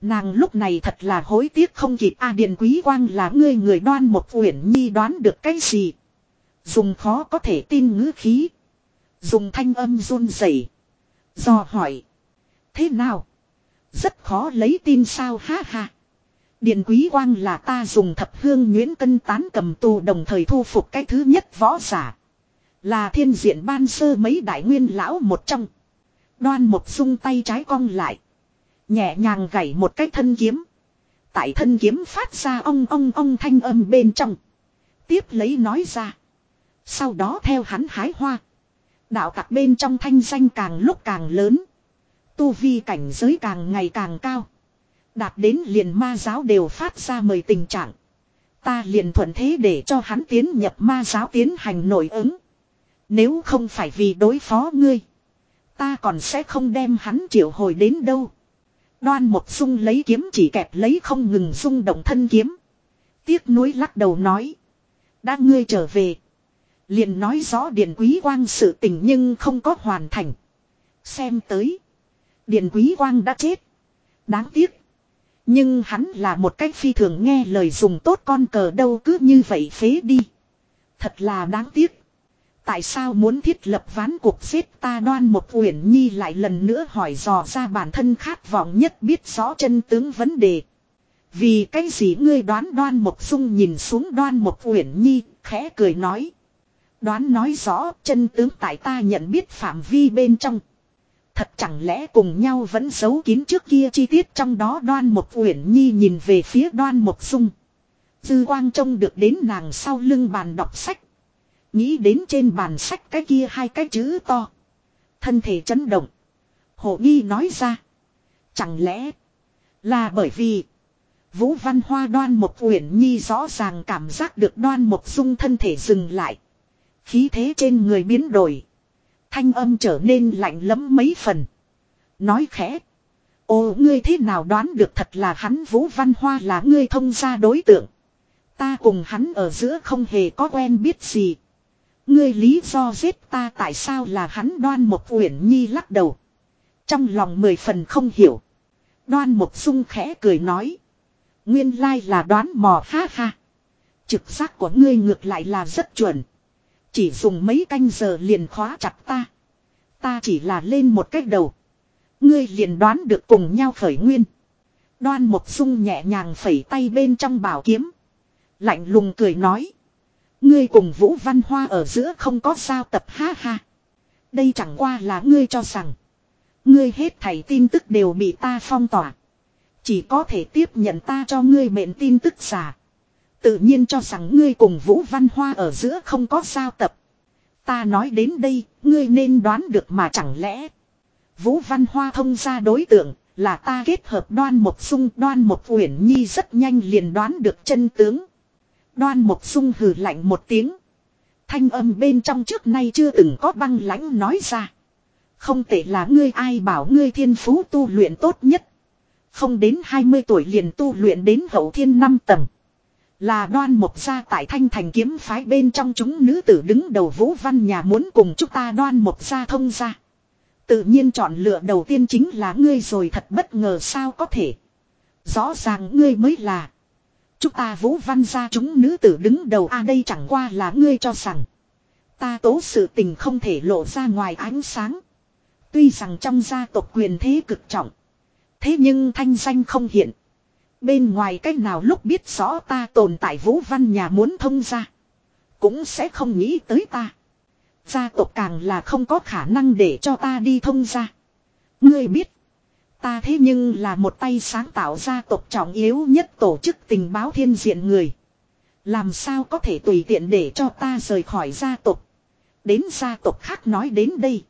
Nàng lúc này thật là hối tiếc không kịp A Điền Quý Quang là ngươi người đoan một uyển nhi đoán được cái gì. Dùng khó có thể tin ngữ khí. Dùng thanh âm run rẩy Do hỏi. Thế nào? Rất khó lấy tin sao ha ha. Điện quý quang là ta dùng thập hương nguyễn cân tán cầm tù đồng thời thu phục cái thứ nhất võ giả. Là thiên diện ban sơ mấy đại nguyên lão một trong. Đoan một dung tay trái cong lại. Nhẹ nhàng gảy một cái thân kiếm. Tại thân kiếm phát ra ong ong ong thanh âm bên trong. Tiếp lấy nói ra. Sau đó theo hắn hái hoa. Đạo tặc bên trong thanh danh càng lúc càng lớn. Tu vi cảnh giới càng ngày càng cao. Đạt đến liền ma giáo đều phát ra mời tình trạng. Ta liền thuận thế để cho hắn tiến nhập ma giáo tiến hành nội ứng. Nếu không phải vì đối phó ngươi. Ta còn sẽ không đem hắn triệu hồi đến đâu. Đoan một sung lấy kiếm chỉ kẹp lấy không ngừng rung động thân kiếm. Tiếc nuối lắc đầu nói. Đã ngươi trở về. Liền nói rõ điện Quý Quang sự tình nhưng không có hoàn thành. Xem tới điện Quý Quang đã chết. Đáng tiếc. Nhưng hắn là một cách phi thường nghe lời dùng tốt con cờ đâu cứ như vậy phế đi. Thật là đáng tiếc. Tại sao muốn thiết lập ván cuộc xếp ta đoan một uyển nhi lại lần nữa hỏi dò ra bản thân khát vọng nhất biết rõ chân tướng vấn đề. Vì cái gì ngươi đoán đoan một dung nhìn xuống đoan một uyển nhi, khẽ cười nói. Đoán nói rõ chân tướng tại ta nhận biết phạm vi bên trong. Thật chẳng lẽ cùng nhau vẫn giấu kín trước kia chi tiết trong đó đoan một uyển nhi nhìn về phía đoan một dung. Dư quang trông được đến nàng sau lưng bàn đọc sách. Nghĩ đến trên bàn sách cái kia hai cái chữ to. Thân thể chấn động. Hồ nghi nói ra. Chẳng lẽ là bởi vì Vũ Văn Hoa đoan một uyển nhi rõ ràng cảm giác được đoan một dung thân thể dừng lại. Khí thế trên người biến đổi. Thanh âm trở nên lạnh lẫm mấy phần. Nói khẽ. Ồ, ngươi thế nào đoán được thật là hắn Vũ Văn Hoa là ngươi thông gia đối tượng. Ta cùng hắn ở giữa không hề có quen biết gì. Ngươi lý do giết ta tại sao là hắn đoan một uyển nhi lắc đầu. Trong lòng mười phần không hiểu. Đoan một sung khẽ cười nói. Nguyên lai là đoán mò, ha ha. Trực giác của ngươi ngược lại là rất chuẩn. Chỉ dùng mấy canh giờ liền khóa chặt ta. Ta chỉ là lên một cách đầu. Ngươi liền đoán được cùng nhau khởi nguyên. Đoan một sung nhẹ nhàng phẩy tay bên trong bảo kiếm. Lạnh lùng cười nói. Ngươi cùng Vũ Văn Hoa ở giữa không có sao tập, ha ha. Đây chẳng qua là ngươi cho rằng. Ngươi hết thảy tin tức đều bị ta phong tỏa. Chỉ có thể tiếp nhận ta cho ngươi mệnh tin tức giả. Tự nhiên cho rằng ngươi cùng Vũ Văn Hoa ở giữa không có giao tập. Ta nói đến đây, ngươi nên đoán được mà chẳng lẽ. Vũ Văn Hoa thông ra đối tượng, là ta kết hợp đoan một sung đoan một uyển nhi rất nhanh liền đoán được chân tướng. Đoan một sung hừ lạnh một tiếng. Thanh âm bên trong trước nay chưa từng có băng lãnh nói ra. Không tệ là ngươi ai bảo ngươi thiên phú tu luyện tốt nhất. Không đến 20 tuổi liền tu luyện đến hậu thiên năm tầng. Là đoan một gia tại thanh thành kiếm phái bên trong chúng nữ tử đứng đầu vũ văn nhà muốn cùng chúng ta đoan một gia thông ra. Tự nhiên chọn lựa đầu tiên chính là ngươi rồi thật bất ngờ sao có thể. Rõ ràng ngươi mới là. Chúng ta vũ văn gia chúng nữ tử đứng đầu a đây chẳng qua là ngươi cho rằng. Ta tố sự tình không thể lộ ra ngoài ánh sáng. Tuy rằng trong gia tộc quyền thế cực trọng. Thế nhưng thanh danh không hiện. Bên ngoài cách nào lúc biết rõ ta tồn tại vũ văn nhà muốn thông ra. Cũng sẽ không nghĩ tới ta. Gia tộc càng là không có khả năng để cho ta đi thông ra. Ngươi biết. Ta thế nhưng là một tay sáng tạo gia tộc trọng yếu nhất tổ chức tình báo thiên diện người. Làm sao có thể tùy tiện để cho ta rời khỏi gia tộc. Đến gia tộc khác nói đến đây.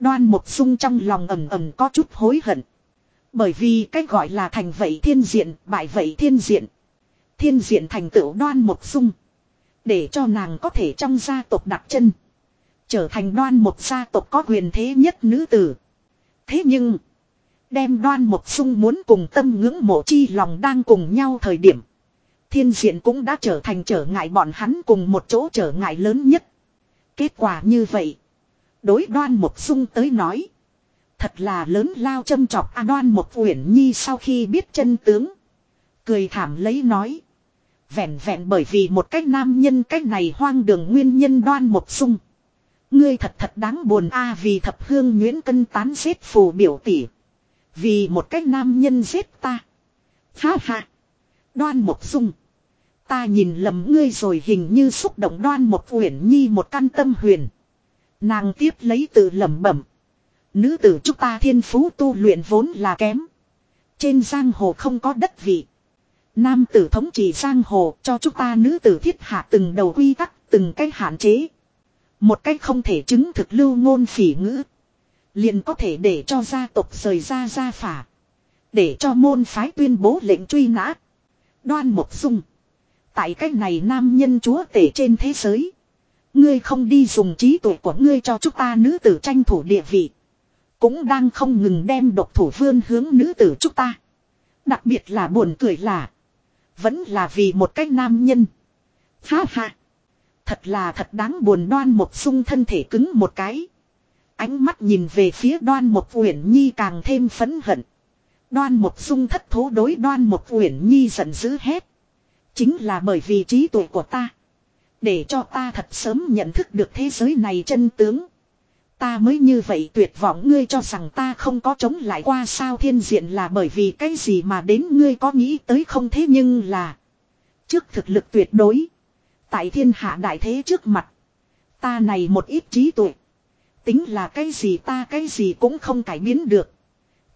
Đoan một sung trong lòng ẩm ẩm có chút hối hận. Bởi vì cách gọi là thành vậy thiên diện, bại vậy thiên diện. Thiên diện thành tựu đoan một sung. Để cho nàng có thể trong gia tộc đặt chân. Trở thành đoan một gia tộc có quyền thế nhất nữ tử. Thế nhưng. Đem đoan một sung muốn cùng tâm ngưỡng mộ chi lòng đang cùng nhau thời điểm. Thiên diện cũng đã trở thành trở ngại bọn hắn cùng một chỗ trở ngại lớn nhất. Kết quả như vậy. Đối đoan một sung tới nói. Thật là lớn lao châm chọc A đoan một uyển nhi sau khi biết chân tướng. Cười thảm lấy nói. Vẹn vẹn bởi vì một cách nam nhân cách này hoang đường nguyên nhân đoan một sung. Ngươi thật thật đáng buồn a vì thập hương nguyễn cân tán giết phù biểu tỷ. Vì một cách nam nhân giết ta. Ha ha. Đoan một sung. Ta nhìn lầm ngươi rồi hình như xúc động đoan một uyển nhi một căn tâm huyền. Nàng tiếp lấy từ lẩm bẩm. Nữ tử chúng ta thiên phú tu luyện vốn là kém. Trên giang hồ không có đất vị. Nam tử thống trị giang hồ cho chúng ta nữ tử thiết hạ từng đầu quy tắc, từng cái hạn chế. Một cách không thể chứng thực lưu ngôn phỉ ngữ. Liền có thể để cho gia tộc rời ra gia phả. Để cho môn phái tuyên bố lệnh truy nã. Đoan một dung. Tại cách này nam nhân chúa tể trên thế giới. Ngươi không đi dùng trí tuệ của ngươi cho chúng ta nữ tử tranh thủ địa vị. Cũng đang không ngừng đem độc thủ vương hướng nữ tử chúng ta. Đặc biệt là buồn cười là. Vẫn là vì một cách nam nhân. Ha ha. Thật là thật đáng buồn đoan một sung thân thể cứng một cái. Ánh mắt nhìn về phía đoan một uyển nhi càng thêm phấn hận. Đoan một sung thất thố đối đoan một uyển nhi giận dữ hết. Chính là bởi vì trí tuệ của ta. Để cho ta thật sớm nhận thức được thế giới này chân tướng. Ta mới như vậy tuyệt vọng ngươi cho rằng ta không có chống lại qua sao thiên diện là bởi vì cái gì mà đến ngươi có nghĩ tới không thế nhưng là. Trước thực lực tuyệt đối. Tại thiên hạ đại thế trước mặt. Ta này một ít trí tuệ. Tính là cái gì ta cái gì cũng không cải biến được.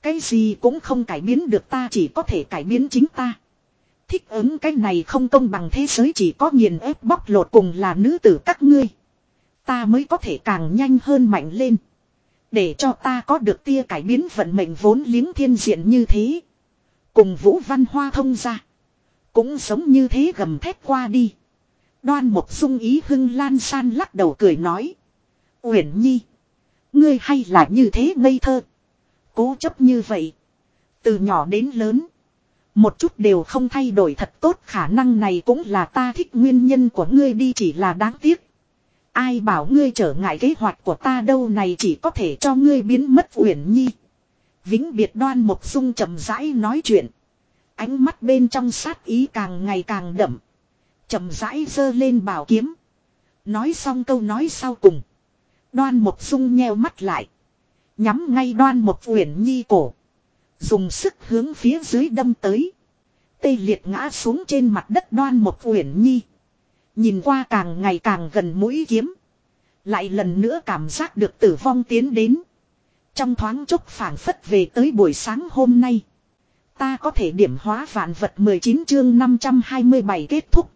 Cái gì cũng không cải biến được ta chỉ có thể cải biến chính ta. Thích ứng cái này không công bằng thế giới chỉ có nghiền ép bóc lột cùng là nữ tử các ngươi. Ta mới có thể càng nhanh hơn mạnh lên. Để cho ta có được tia cải biến vận mệnh vốn liếng thiên diện như thế. Cùng vũ văn hoa thông ra. Cũng giống như thế gầm thép qua đi. Đoan một dung ý hưng lan san lắc đầu cười nói. Uyển nhi. Ngươi hay là như thế ngây thơ. Cố chấp như vậy. Từ nhỏ đến lớn. Một chút đều không thay đổi thật tốt, khả năng này cũng là ta thích nguyên nhân của ngươi đi, chỉ là đáng tiếc. Ai bảo ngươi trở ngại kế hoạch của ta đâu này chỉ có thể cho ngươi biến mất uyển nhi. Vĩnh biệt đoan một dung chậm rãi nói chuyện. Ánh mắt bên trong sát ý càng ngày càng đậm. chậm rãi giơ lên bảo kiếm. Nói xong câu nói sau cùng. Đoan một dung nheo mắt lại. Nhắm ngay đoan một uyển nhi cổ. Dùng sức hướng phía dưới đâm tới. Tê liệt ngã xuống trên mặt đất đoan một uyển nhi. Nhìn qua càng ngày càng gần mũi kiếm. Lại lần nữa cảm giác được tử vong tiến đến. Trong thoáng chốc phảng phất về tới buổi sáng hôm nay. Ta có thể điểm hóa vạn vật 19 chương 527 kết thúc.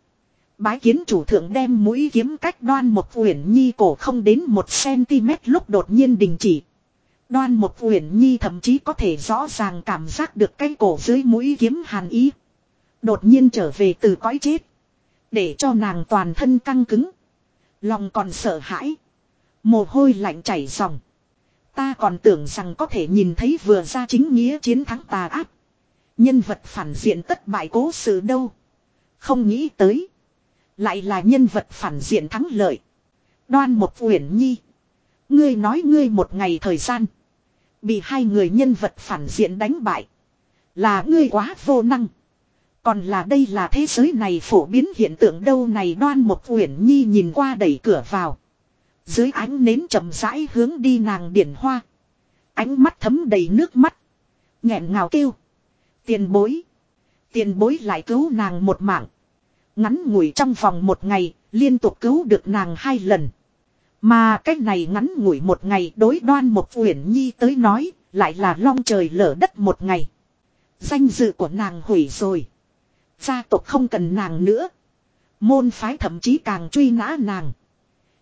Bái kiến chủ thượng đem mũi kiếm cách đoan một uyển nhi cổ không đến một cm lúc đột nhiên đình chỉ. Đoan một uyển nhi thậm chí có thể rõ ràng cảm giác được cái cổ dưới mũi kiếm hàn ý. Đột nhiên trở về từ cõi chết. Để cho nàng toàn thân căng cứng. Lòng còn sợ hãi. Mồ hôi lạnh chảy ròng. Ta còn tưởng rằng có thể nhìn thấy vừa ra chính nghĩa chiến thắng tà áp, Nhân vật phản diện tất bại cố sự đâu. Không nghĩ tới. Lại là nhân vật phản diện thắng lợi. Đoan một uyển nhi. Ngươi nói ngươi một ngày thời gian. Bị hai người nhân vật phản diện đánh bại. Là ngươi quá vô năng. Còn là đây là thế giới này phổ biến hiện tượng đâu này đoan một uyển nhi nhìn qua đẩy cửa vào. Dưới ánh nến chậm rãi hướng đi nàng điển hoa. Ánh mắt thấm đầy nước mắt. nghẹn ngào kêu. Tiền bối. Tiền bối lại cứu nàng một mạng. Ngắn ngủi trong vòng một ngày, liên tục cứu được nàng hai lần. Mà cách này ngắn ngủi một ngày đối đoan một uyển nhi tới nói, lại là long trời lở đất một ngày. Danh dự của nàng hủy rồi. Gia tộc không cần nàng nữa. Môn phái thậm chí càng truy nã nàng.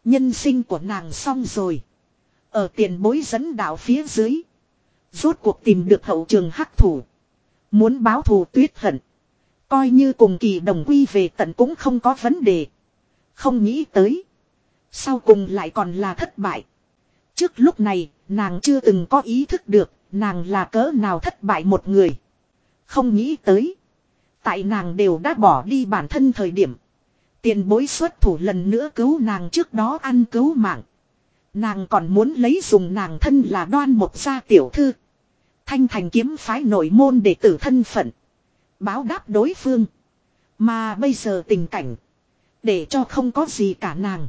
Nhân sinh của nàng xong rồi. Ở tiền bối dẫn đạo phía dưới. Rốt cuộc tìm được hậu trường hắc thủ. Muốn báo thù tuyết hận. Coi như cùng kỳ đồng quy về tận cũng không có vấn đề. Không nghĩ tới. Sau cùng lại còn là thất bại. Trước lúc này, nàng chưa từng có ý thức được, nàng là cỡ nào thất bại một người. Không nghĩ tới. Tại nàng đều đã bỏ đi bản thân thời điểm. Tiền bối xuất thủ lần nữa cứu nàng trước đó ăn cứu mạng. Nàng còn muốn lấy dùng nàng thân là đoan một gia tiểu thư. Thanh thành kiếm phái nội môn để tử thân phận. Báo đáp đối phương. Mà bây giờ tình cảnh. Để cho không có gì cả nàng.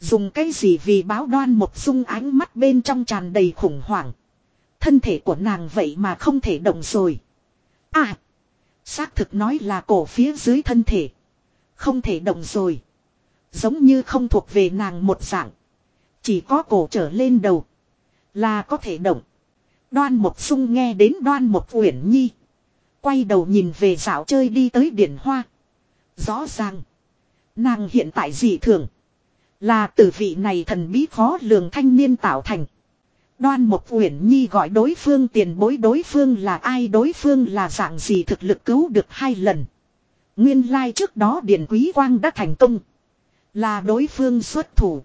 Dùng cái gì vì báo đoan một dung ánh mắt bên trong tràn đầy khủng hoảng. Thân thể của nàng vậy mà không thể động rồi. À. Xác thực nói là cổ phía dưới thân thể. Không thể động rồi. Giống như không thuộc về nàng một dạng. Chỉ có cổ trở lên đầu. Là có thể động. Đoan một sung nghe đến đoan một uyển nhi. Quay đầu nhìn về dạo chơi đi tới điển hoa. Rõ ràng. Nàng hiện tại dị thường. Là từ vị này thần bí khó lường thanh niên tạo thành. Đoan một uyển nhi gọi đối phương tiền bối, đối phương là ai, đối phương là dạng gì, thực lực cứu được hai lần. Nguyên lai like trước đó Điện Quý Quang đã thành công. Là đối phương xuất thủ.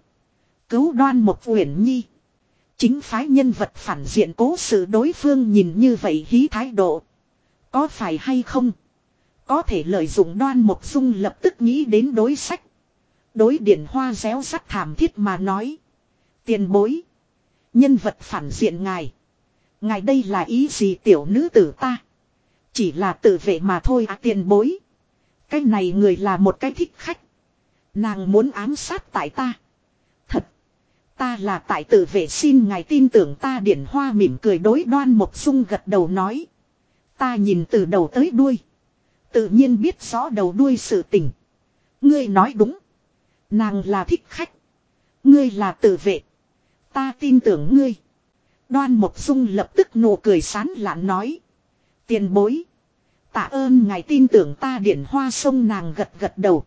Cứu đoan một uyển nhi. Chính phái nhân vật phản diện cố sự đối phương nhìn như vậy hí thái độ. Có phải hay không? Có thể lợi dụng đoan một dung lập tức nghĩ đến đối sách. Đối điện hoa réo sắt thảm thiết mà nói. Tiền bối. Nhân vật phản diện ngài. Ngài đây là ý gì tiểu nữ tử ta. Chỉ là tự vệ mà thôi à tiền bối. Cái này người là một cái thích khách. Nàng muốn ám sát tại ta. Thật. Ta là tại tự vệ xin ngài tin tưởng ta điển hoa mỉm cười đối đoan một sung gật đầu nói. Ta nhìn từ đầu tới đuôi. Tự nhiên biết rõ đầu đuôi sự tình. Ngươi nói đúng. Nàng là thích khách. Ngươi là tự vệ. Ta tin tưởng ngươi. Đoan Mộc Dung lập tức nụ cười sán lạn nói. Tiền bối. Tạ ơn ngài tin tưởng ta điển hoa sông nàng gật gật đầu.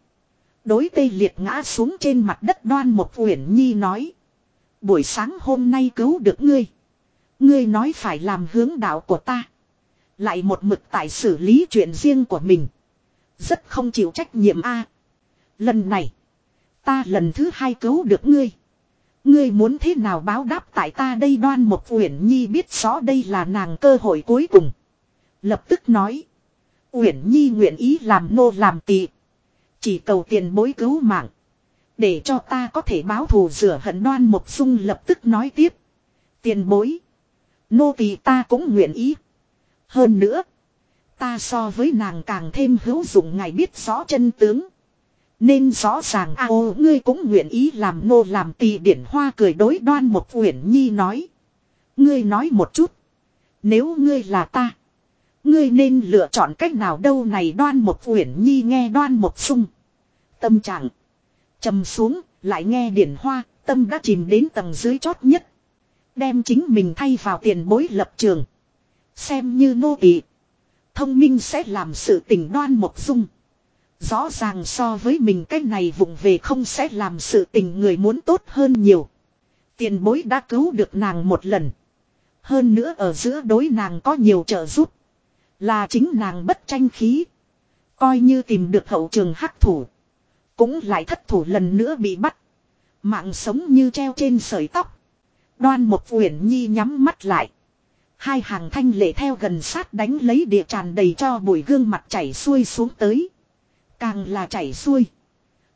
Đối tây liệt ngã xuống trên mặt đất đoan một uyển nhi nói. Buổi sáng hôm nay cứu được ngươi. Ngươi nói phải làm hướng đạo của ta. Lại một mực tại xử lý chuyện riêng của mình. Rất không chịu trách nhiệm a. lần này. Ta lần thứ hai cứu được ngươi. Ngươi muốn thế nào báo đáp tại ta đây đoan một Uyển Nhi biết rõ đây là nàng cơ hội cuối cùng. Lập tức nói. Uyển Nhi nguyện ý làm nô làm tỳ. Chỉ cầu tiền bối cứu mạng. Để cho ta có thể báo thù rửa hận đoan một dung lập tức nói tiếp. Tiền bối. Nô tỳ ta cũng nguyện ý. Hơn nữa. Ta so với nàng càng thêm hữu dụng ngài biết rõ chân tướng. Nên rõ ràng a ô, ngươi cũng nguyện ý làm nô làm tỳ điển hoa cười đối đoan một uyển nhi nói. Ngươi nói một chút. Nếu ngươi là ta. Ngươi nên lựa chọn cách nào đâu này đoan một uyển nhi nghe đoan một sung. Tâm trạng. trầm xuống, lại nghe điển hoa, tâm đã chìm đến tầng dưới chót nhất. Đem chính mình thay vào tiền bối lập trường. Xem như nô tỳ Thông minh sẽ làm sự tình đoan một dung. Rõ ràng so với mình cái này vụng về không sẽ làm sự tình người muốn tốt hơn nhiều. Tiền bối đã cứu được nàng một lần. Hơn nữa ở giữa đối nàng có nhiều trợ giúp. Là chính nàng bất tranh khí. Coi như tìm được hậu trường hắc thủ. Cũng lại thất thủ lần nữa bị bắt. Mạng sống như treo trên sợi tóc. Đoan một uyển nhi nhắm mắt lại. Hai hàng thanh lệ theo gần sát đánh lấy địa tràn đầy cho bụi gương mặt chảy xuôi xuống tới. Càng là chảy xuôi.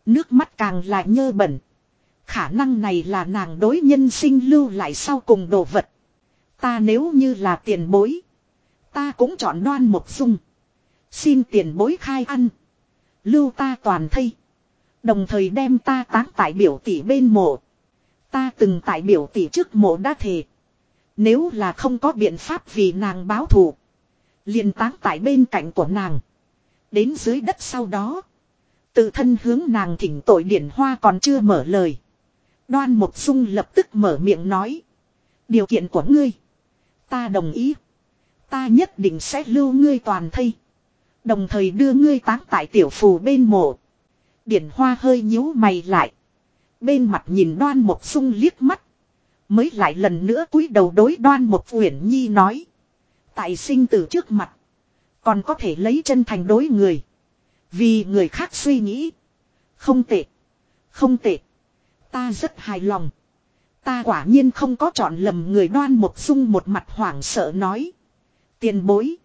Nước mắt càng là nhơ bẩn. Khả năng này là nàng đối nhân sinh lưu lại sau cùng đồ vật. Ta nếu như là tiền bối. Ta cũng chọn đoan một dung. Xin tiền bối khai ăn. Lưu ta toàn thây. Đồng thời đem ta táng tại biểu tỷ bên mộ. Ta từng tại biểu tỷ trước mộ đã thề. Nếu là không có biện pháp vì nàng báo thù. liền táng tại bên cạnh của nàng. Đến dưới đất sau đó. Tự thân hướng nàng thỉnh tội điển hoa còn chưa mở lời. Đoan Mộc Dung lập tức mở miệng nói. Điều kiện của ngươi. Ta đồng ý. Ta nhất định sẽ lưu ngươi toàn thây. Đồng thời đưa ngươi táng tại tiểu phù bên mộ. Điển hoa hơi nhíu mày lại. Bên mặt nhìn đoan Mộc Dung liếc mắt. Mới lại lần nữa cúi đầu đối đoan Mộc Uyển Nhi nói. Tại sinh tử trước mặt. Còn có thể lấy chân thành đối người. Vì người khác suy nghĩ. Không tệ. Không tệ. Ta rất hài lòng. Ta quả nhiên không có chọn lầm người đoan một dung một mặt hoảng sợ nói. Tiền bối.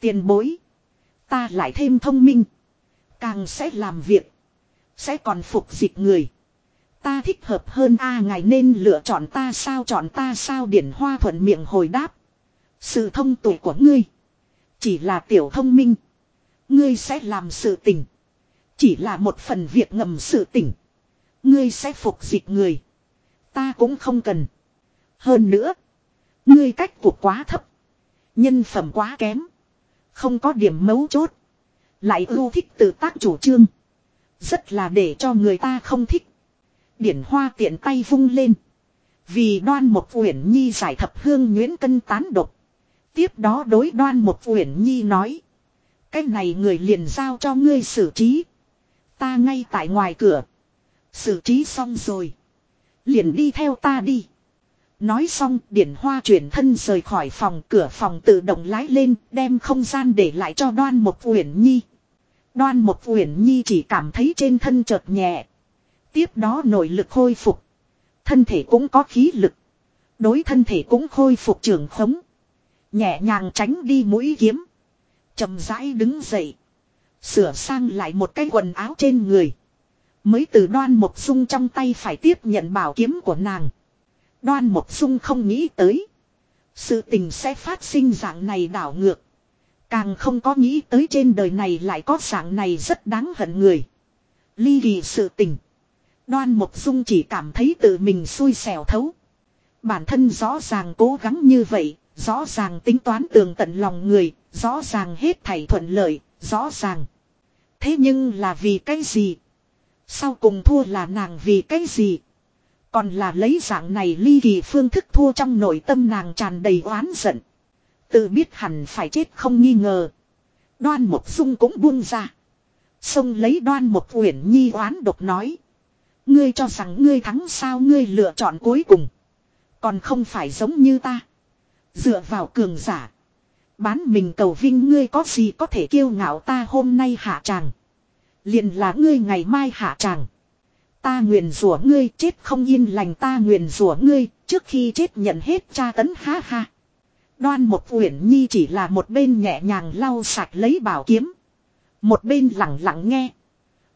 Tiền bối. Ta lại thêm thông minh. Càng sẽ làm việc. Sẽ còn phục dịch người. Ta thích hợp hơn a, ngài nên lựa chọn ta sao, chọn ta sao điển hoa thuận miệng hồi đáp. Sự thông tuệ của ngươi. Chỉ là tiểu thông minh. Ngươi sẽ làm sự tình. Chỉ là một phần việc ngầm sự tình. Ngươi sẽ phục dịch người. Ta cũng không cần. Hơn nữa. Ngươi cách cuộc quá thấp. Nhân phẩm quá kém. Không có điểm mấu chốt. Lại ưu thích tự tác chủ trương. Rất là để cho người ta không thích. Điển hoa tiện tay vung lên. Vì đoan một quyển nhi giải thập hương nguyễn cân tán độc. Tiếp đó đối đoan một uyển nhi nói. Cái này người liền giao cho ngươi xử trí. Ta ngay tại ngoài cửa. Xử trí xong rồi. Liền đi theo ta đi. Nói xong điển hoa chuyển thân rời khỏi phòng, cửa phòng tự động lái lên, đem không gian để lại cho đoan một uyển nhi. Đoan một uyển nhi chỉ cảm thấy trên thân chợt nhẹ. Tiếp đó nội lực khôi phục. Thân thể cũng có khí lực. Đối thân thể cũng khôi phục trường khống. Nhẹ nhàng tránh đi mũi kiếm chậm rãi đứng dậy. Sửa sang lại một cái quần áo trên người. Mới từ đoan một dung trong tay phải tiếp nhận bảo kiếm của nàng. Đoan một dung không nghĩ tới. Sự tình sẽ phát sinh dạng này đảo ngược. Càng không có nghĩ tới trên đời này lại có dạng này rất đáng hận người. Ly kỳ sự tình. Đoan Mộc Dung chỉ cảm thấy tự mình xui xẻo thấu. Bản thân rõ ràng cố gắng như vậy, rõ ràng tính toán tường tận lòng người, Rõ ràng hết thảy thuận lợi, rõ ràng. Thế nhưng là vì cái gì? Sau cùng thua là nàng vì cái gì? Còn là lấy dạng này ly kỳ phương thức thua trong nội tâm nàng tràn đầy oán giận. Tự biết hẳn phải chết không nghi ngờ. Đoan một dung cũng buông ra. Xông lấy đoan một uyển nhi oán độc nói. Ngươi cho rằng ngươi thắng sao ngươi lựa chọn cuối cùng. Còn không phải giống như ta. Dựa vào cường giả. Bán mình cầu vinh ngươi có gì có thể kiêu ngạo ta hôm nay hạ tràng. Liền là ngươi ngày mai hạ tràng. Ta nguyền rủa ngươi chết không yên lành, ta nguyền rủa ngươi trước khi chết nhận hết tra tấn, ha ha. Đoan một uyển nhi chỉ là một bên nhẹ nhàng lau sạch lấy bảo kiếm. Một bên lặng lặng nghe.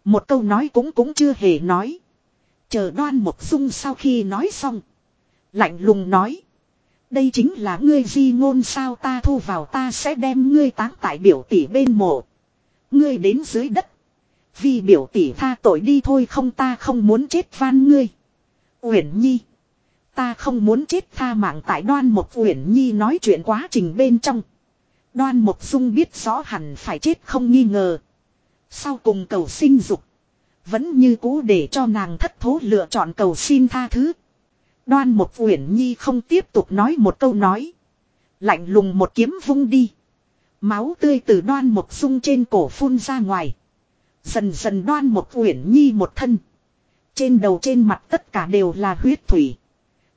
Một câu nói cũng cũng chưa hề nói. Chờ đoan một dung sau khi nói xong. Lạnh lùng nói. Đây chính là ngươi di ngôn sao ta thu vào ta sẽ đem ngươi táng tại biểu tỷ bên mộ. Ngươi đến dưới đất. Vì biểu tỷ tha tội đi thôi không ta không muốn chết van ngươi. Uyển Nhi. Ta không muốn chết tha mạng tại đoan một Uyển Nhi nói chuyện quá trình bên trong. Đoan một dung biết rõ hẳn phải chết không nghi ngờ. Sau cùng cầu sinh dục. Vẫn như cũ để cho nàng thất thố lựa chọn cầu xin tha thứ. Đoan một uyển nhi không tiếp tục nói một câu nói. Lạnh lùng một kiếm vung đi. Máu tươi từ đoan một sung trên cổ phun ra ngoài. Dần dần đoan một uyển nhi một thân. Trên đầu trên mặt tất cả đều là huyết thủy.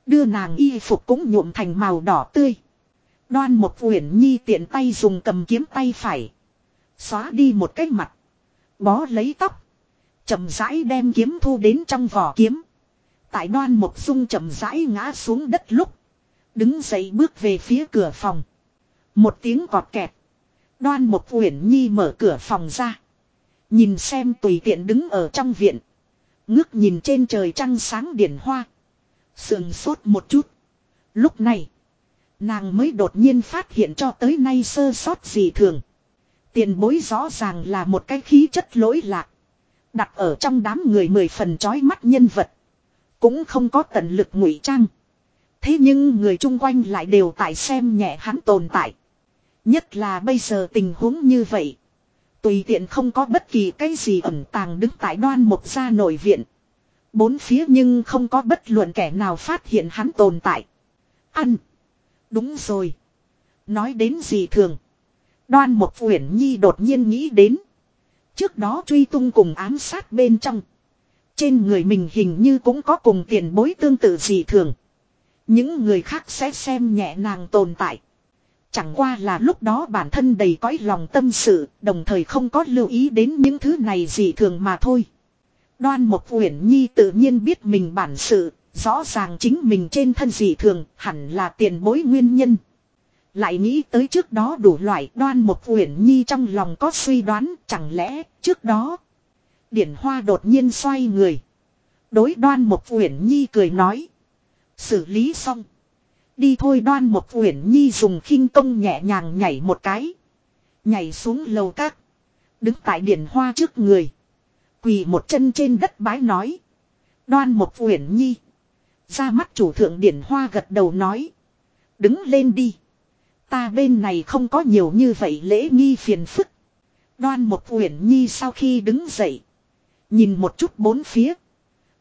Đưa nàng y phục cũng nhuộm thành màu đỏ tươi. Đoan một uyển nhi tiện tay dùng cầm kiếm tay phải. Xóa đi một cái mặt. Bó lấy tóc. chậm rãi đem kiếm thu đến trong vỏ kiếm. Tại đoan một dung chậm rãi ngã xuống đất lúc. Đứng dậy bước về phía cửa phòng. Một tiếng cọt kẹt. Đoan một uyển nhi mở cửa phòng ra. Nhìn xem tùy tiện đứng ở trong viện. Ngước nhìn trên trời trăng sáng điển hoa. Sườn sốt một chút. Lúc này. Nàng mới đột nhiên phát hiện cho tới nay sơ sót gì thường. Tiền bối rõ ràng là một cái khí chất lỗi lạc. Đặt ở trong đám người mười phần chói mắt nhân vật. Cũng không có tận lực ngụy trang. Thế nhưng người chung quanh lại đều tại xem nhẹ hắn tồn tại. Nhất là bây giờ tình huống như vậy. Tùy tiện không có bất kỳ cái gì ẩn tàng đứng tại đoan một gia nội viện. Bốn phía nhưng không có bất luận kẻ nào phát hiện hắn tồn tại. Ăn. Đúng rồi. Nói đến gì thường. Đoan một uyển nhi đột nhiên nghĩ đến. Trước đó truy tung cùng ám sát bên trong. Trên người mình hình như cũng có cùng tiền bối tương tự gì thường. Những người khác sẽ xem nhẹ nàng tồn tại. Chẳng qua là lúc đó bản thân đầy cõi lòng tâm sự, đồng thời không có lưu ý đến những thứ này gì thường mà thôi. Đoan một uyển nhi tự nhiên biết mình bản sự, rõ ràng chính mình trên thân dị thường, hẳn là tiền bối nguyên nhân. Lại nghĩ tới trước đó đủ loại đoan một uyển nhi trong lòng có suy đoán, chẳng lẽ trước đó. Điển hoa đột nhiên xoay người. Đối đoan một uyển nhi cười nói. Xử lý xong. Đi thôi đoan một uyển nhi dùng khinh công nhẹ nhàng nhảy một cái. Nhảy xuống lầu các. Đứng tại điển hoa trước người. Quỳ một chân trên đất bái nói. Đoan một uyển nhi. Ra mắt chủ thượng điển hoa gật đầu nói. Đứng lên đi. Ta bên này không có nhiều như vậy lễ nghi phiền phức. Đoan một uyển nhi sau khi đứng dậy. Nhìn một chút bốn phía.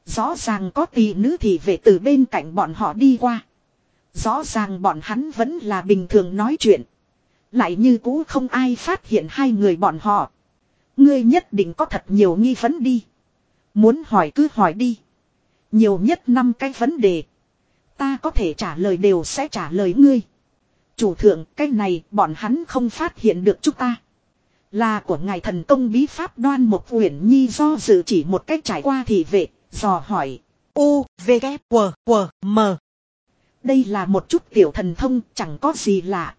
Rõ ràng có tỷ nữ thì về từ bên cạnh bọn họ đi qua. Rõ ràng bọn hắn vẫn là bình thường nói chuyện. Lại như cũ không ai phát hiện hai người bọn họ. Ngươi nhất định có thật nhiều nghi vấn đi. Muốn hỏi cứ hỏi đi. Nhiều nhất năm cái vấn đề. Ta có thể trả lời đều sẽ trả lời ngươi. Chủ thượng, cái này bọn hắn không phát hiện được chúng ta. Là của ngài thần công bí pháp đoan một quyển nhi do dự chỉ một cách trải qua thì vệ, dò hỏi. U, V, K, W, W, M. Đây là một chút tiểu thần thông chẳng có gì lạ.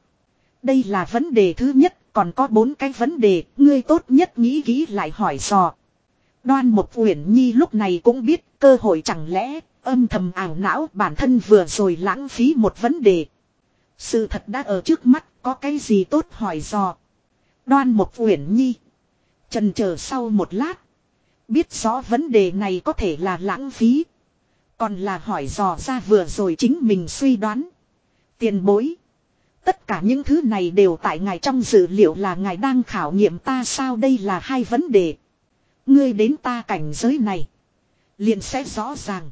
Đây là vấn đề thứ nhất, còn có bốn cái vấn đề, ngươi tốt nhất nghĩ kỹ lại hỏi dò. Đoan một quyển nhi lúc này cũng biết cơ hội chẳng lẽ âm thầm ảo não bản thân vừa rồi lãng phí một vấn đề. Sự thật đã ở trước mắt, có cái gì tốt hỏi dò. Đoan một uyển nhi. Trần chờ sau một lát. Biết rõ vấn đề này có thể là lãng phí. Còn là hỏi dò ra vừa rồi chính mình suy đoán. Tiền bối. Tất cả những thứ này đều tại ngài trong dữ liệu là ngài đang khảo nghiệm ta sao đây là hai vấn đề. Ngươi đến ta cảnh giới này. Liền sẽ rõ ràng.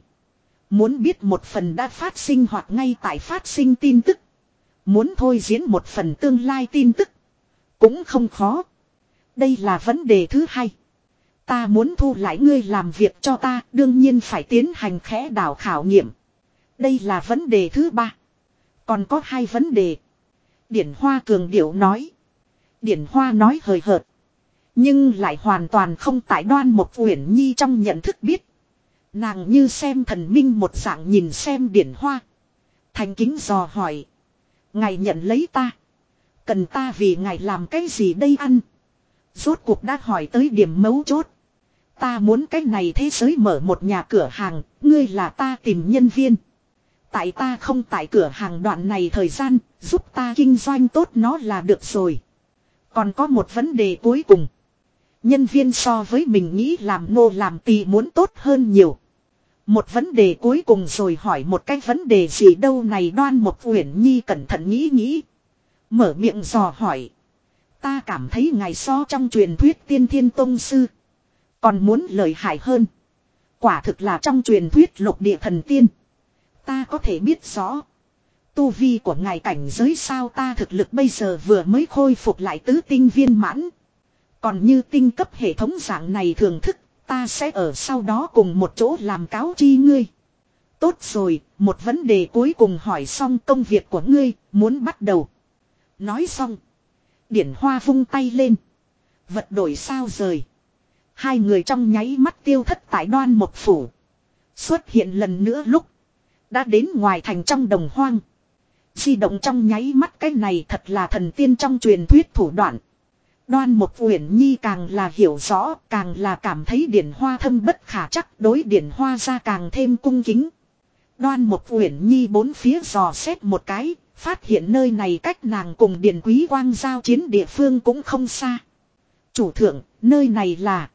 Muốn biết một phần đã phát sinh hoặc ngay tại phát sinh tin tức. Muốn thôi diễn một phần tương lai tin tức. Cũng không khó. Đây là vấn đề thứ hai. Ta muốn thu lại ngươi làm việc cho ta, đương nhiên phải tiến hành khẽ đảo khảo nghiệm. Đây là vấn đề thứ ba. Còn có hai vấn đề. Điển Hoa cường điệu nói. Điển Hoa nói hời hợt. Nhưng lại hoàn toàn không tại đoan một uyển nhi trong nhận thức biết. Nàng như xem thần minh một dạng nhìn xem Điển Hoa. Thành kính dò hỏi. Ngài nhận lấy ta. Cần ta vì ngài làm cái gì đây ăn. Rốt cuộc đã hỏi tới điểm mấu chốt. Ta muốn cái này thế giới mở một nhà cửa hàng, ngươi là ta tìm nhân viên. Tại ta không tại cửa hàng đoạn này thời gian, giúp ta kinh doanh tốt nó là được rồi. Còn có một vấn đề cuối cùng. Nhân viên so với mình nghĩ làm ngô làm tì muốn tốt hơn nhiều. Một vấn đề cuối cùng rồi hỏi một cái vấn đề gì đâu này đoan một uyển nhi cẩn thận nghĩ nghĩ. Mở miệng dò hỏi. Ta cảm thấy ngài so trong truyền thuyết tiên thiên tông sư. Còn muốn lời hại hơn. Quả thực là trong truyền thuyết lục địa thần tiên. Ta có thể biết rõ. Tu vi của ngài cảnh giới sao ta thực lực bây giờ vừa mới khôi phục lại tứ tinh viên mãn. Còn như tinh cấp hệ thống dạng này thường thức, ta sẽ ở sau đó cùng một chỗ làm cáo chi ngươi. Tốt rồi, một vấn đề cuối cùng hỏi xong công việc của ngươi, muốn bắt đầu. Nói xong. Điển hoa vung tay lên. Vật đổi sao rời. Hai người trong nháy mắt tiêu thất tại đoan một phủ. Xuất hiện lần nữa lúc. Đã đến ngoài thành trong đồng hoang. Di động trong nháy mắt cái này thật là thần tiên trong truyền thuyết thủ đoạn. Đoan một uyển nhi càng là hiểu rõ, càng là cảm thấy điển hoa thâm bất khả chắc đối điển hoa ra càng thêm cung kính. Đoan một uyển nhi bốn phía dò xét một cái, phát hiện nơi này cách nàng cùng Điền quý quang giao chiến địa phương cũng không xa. Chủ thượng, nơi này là...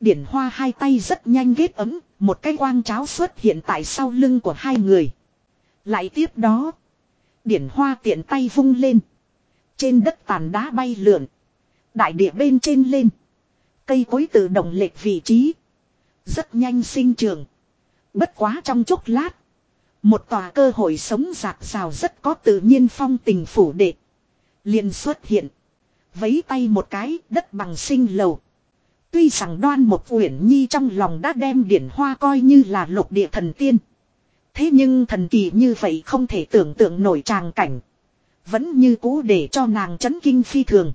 Điển hoa hai tay rất nhanh ghét ấm, một cái quang cháo xuất hiện tại sau lưng của hai người. Lại tiếp đó, điển hoa tiện tay vung lên. Trên đất tàn đá bay lượn. Đại địa bên trên lên. Cây cối tự động lệch vị trí. Rất nhanh sinh trường. Bất quá trong chốc lát. Một tòa cơ hội sống giạc rào rất có tự nhiên phong tình phủ đệ. liền xuất hiện. Vấy tay một cái, đất bằng sinh lầu. Tuy rằng đoan một uyển nhi trong lòng đã đem điển hoa coi như là lục địa thần tiên. Thế nhưng thần kỳ như vậy không thể tưởng tượng nổi tràng cảnh. Vẫn như cũ để cho nàng chấn kinh phi thường.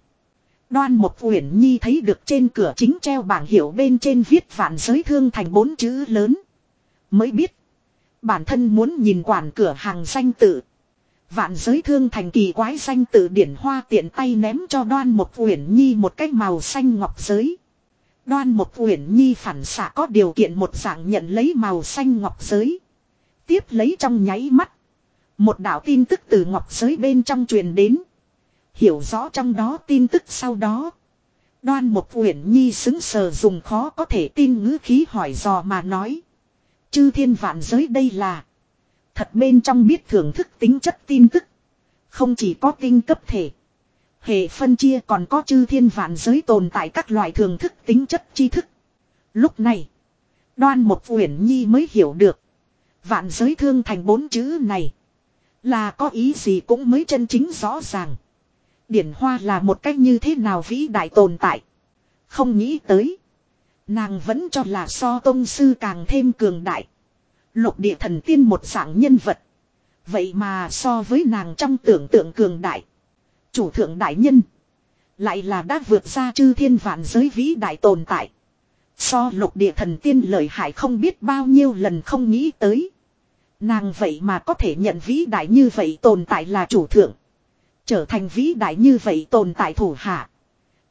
Đoan một uyển nhi thấy được trên cửa chính treo bảng hiệu bên trên viết vạn giới thương thành bốn chữ lớn. Mới biết. Bản thân muốn nhìn quản cửa hàng danh tự. Vạn giới thương thành kỳ quái danh tự điển hoa tiện tay ném cho đoan một uyển nhi một cái màu xanh ngọc giới. Đoan một uyển nhi phản xạ có điều kiện một dạng nhận lấy màu xanh ngọc giới. Tiếp lấy trong nháy mắt. Một đạo tin tức từ ngọc giới bên trong truyền đến. Hiểu rõ trong đó tin tức sau đó. Đoan một uyển nhi xứng sờ dùng khó có thể tin ngữ khí hỏi dò mà nói. Chư thiên vạn giới đây là. Thật bên trong biết thưởng thức tính chất tin tức. Không chỉ có tinh cấp thể. Hệ phân chia còn có chư thiên vạn giới tồn tại các loại thưởng thức tính chất tri thức. Lúc này. Đoan một uyển nhi mới hiểu được. Vạn giới thương thành bốn chữ này. Là có ý gì cũng mới chân chính rõ ràng. Điển Hoa là một cách như thế nào vĩ đại tồn tại. Không nghĩ tới. Nàng vẫn cho là so tôn sư càng thêm cường đại. Lục địa thần tiên một dạng nhân vật. Vậy mà so với nàng trong tưởng tượng cường đại. Chủ thượng đại nhân. Lại là đã vượt ra chư thiên vạn giới vĩ đại tồn tại. So lục địa thần tiên lợi hại không biết bao nhiêu lần không nghĩ tới. Nàng vậy mà có thể nhận vĩ đại như vậy tồn tại là chủ thượng. Trở thành vĩ đại như vậy tồn tại thủ hạ.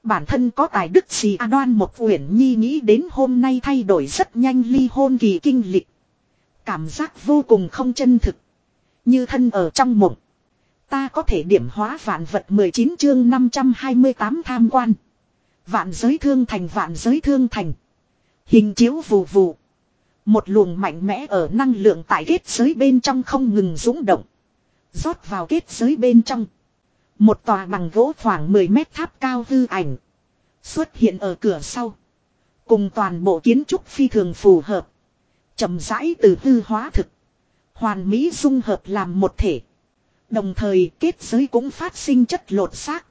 Bản thân có tài đức gì A đoan một uyển nhi nghĩ đến hôm nay thay đổi rất nhanh ly hôn kỳ kinh lịch. Cảm giác vô cùng không chân thực. Như thân ở trong mộng. Ta có thể điểm hóa vạn vật 19 chương 528 tham quan. Vạn giới thương thành, vạn giới thương thành. Hình chiếu vù vù. Một luồng mạnh mẽ ở năng lượng tại kết giới bên trong không ngừng dũng động. rót vào kết giới bên trong. Một tòa bằng gỗ khoảng 10 mét tháp cao hư ảnh. Xuất hiện ở cửa sau. Cùng toàn bộ kiến trúc phi thường phù hợp. chậm rãi từ hư hóa thực. Hoàn mỹ dung hợp làm một thể. Đồng thời, kết giới cũng phát sinh chất lột xác.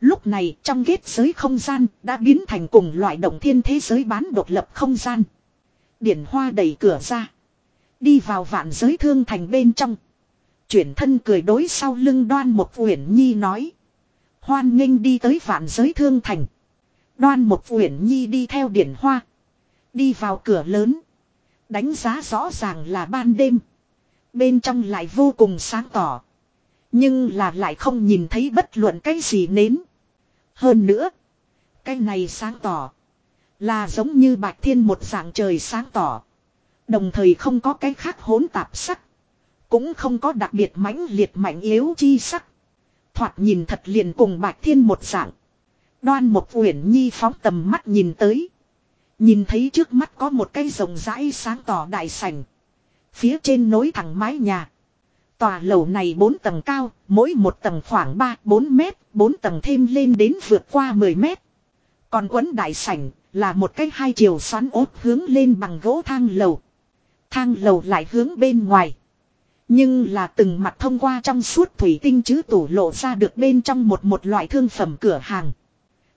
Lúc này, trong kết giới không gian đã biến thành cùng loại động thiên thế giới bán độc lập không gian. Điển hoa đẩy cửa ra. Đi vào vạn giới thương thành bên trong. Chuyển thân cười đối sau lưng đoan một uyển nhi nói. Hoan nghênh đi tới vạn giới thương thành. Đoan một uyển nhi đi theo điển hoa. Đi vào cửa lớn. Đánh giá rõ ràng là ban đêm. Bên trong lại vô cùng sáng tỏ. Nhưng là lại không nhìn thấy bất luận cái gì nến. Hơn nữa. Cái này sáng tỏ. Là giống như bạch thiên một dạng trời sáng tỏ. Đồng thời không có cái khác hỗn tạp sắc. Cũng không có đặc biệt mãnh liệt mạnh yếu chi sắc. Thoạt nhìn thật liền cùng bạch thiên một dạng. Đoan một uyển nhi phóng tầm mắt nhìn tới. Nhìn thấy trước mắt có một cây rồng rãi sáng tỏ đại sảnh. Phía trên nối thẳng mái nhà. Tòa lầu này 4 tầng cao, mỗi một tầng khoảng 3-4 mét, 4 tầng thêm lên đến vượt qua 10 mét. Còn quấn đại sảnh là một cái hai chiều xoắn ốp hướng lên bằng gỗ thang lầu. Thang lầu lại hướng bên ngoài. Nhưng là từng mặt thông qua trong suốt thủy tinh chứ tủ lộ ra được bên trong một một loại thương phẩm cửa hàng.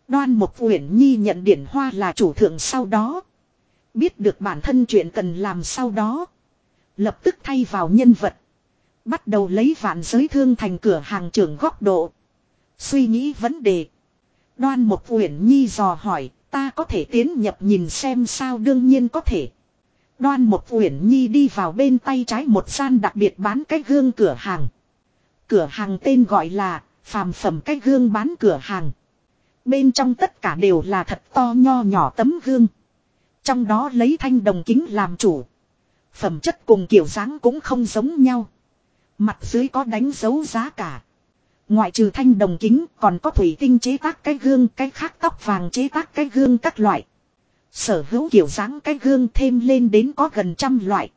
Đoan một uyển nhi nhận điển hoa là chủ thượng sau đó. Biết được bản thân chuyện cần làm sau đó. Lập tức thay vào nhân vật. Bắt đầu lấy vạn giới thương thành cửa hàng trưởng góc độ. Suy nghĩ vấn đề. Đoan một uyển nhi dò hỏi, ta có thể tiến nhập nhìn xem sao đương nhiên có thể. Đoan một uyển nhi đi vào bên tay trái một gian đặc biệt bán cái gương cửa hàng. Cửa hàng tên gọi là phàm phẩm cái gương bán cửa hàng. Bên trong tất cả đều là thật to nho nhỏ tấm gương. Trong đó lấy thanh đồng kính làm chủ. Phẩm chất cùng kiểu dáng cũng không giống nhau. Mặt dưới có đánh dấu giá cả. Ngoại trừ thanh đồng kính còn có thủy tinh chế tác cái gương, cái khác tóc vàng chế tác cái gương các loại. Sở hữu kiểu dáng cái gương thêm lên đến có gần trăm loại.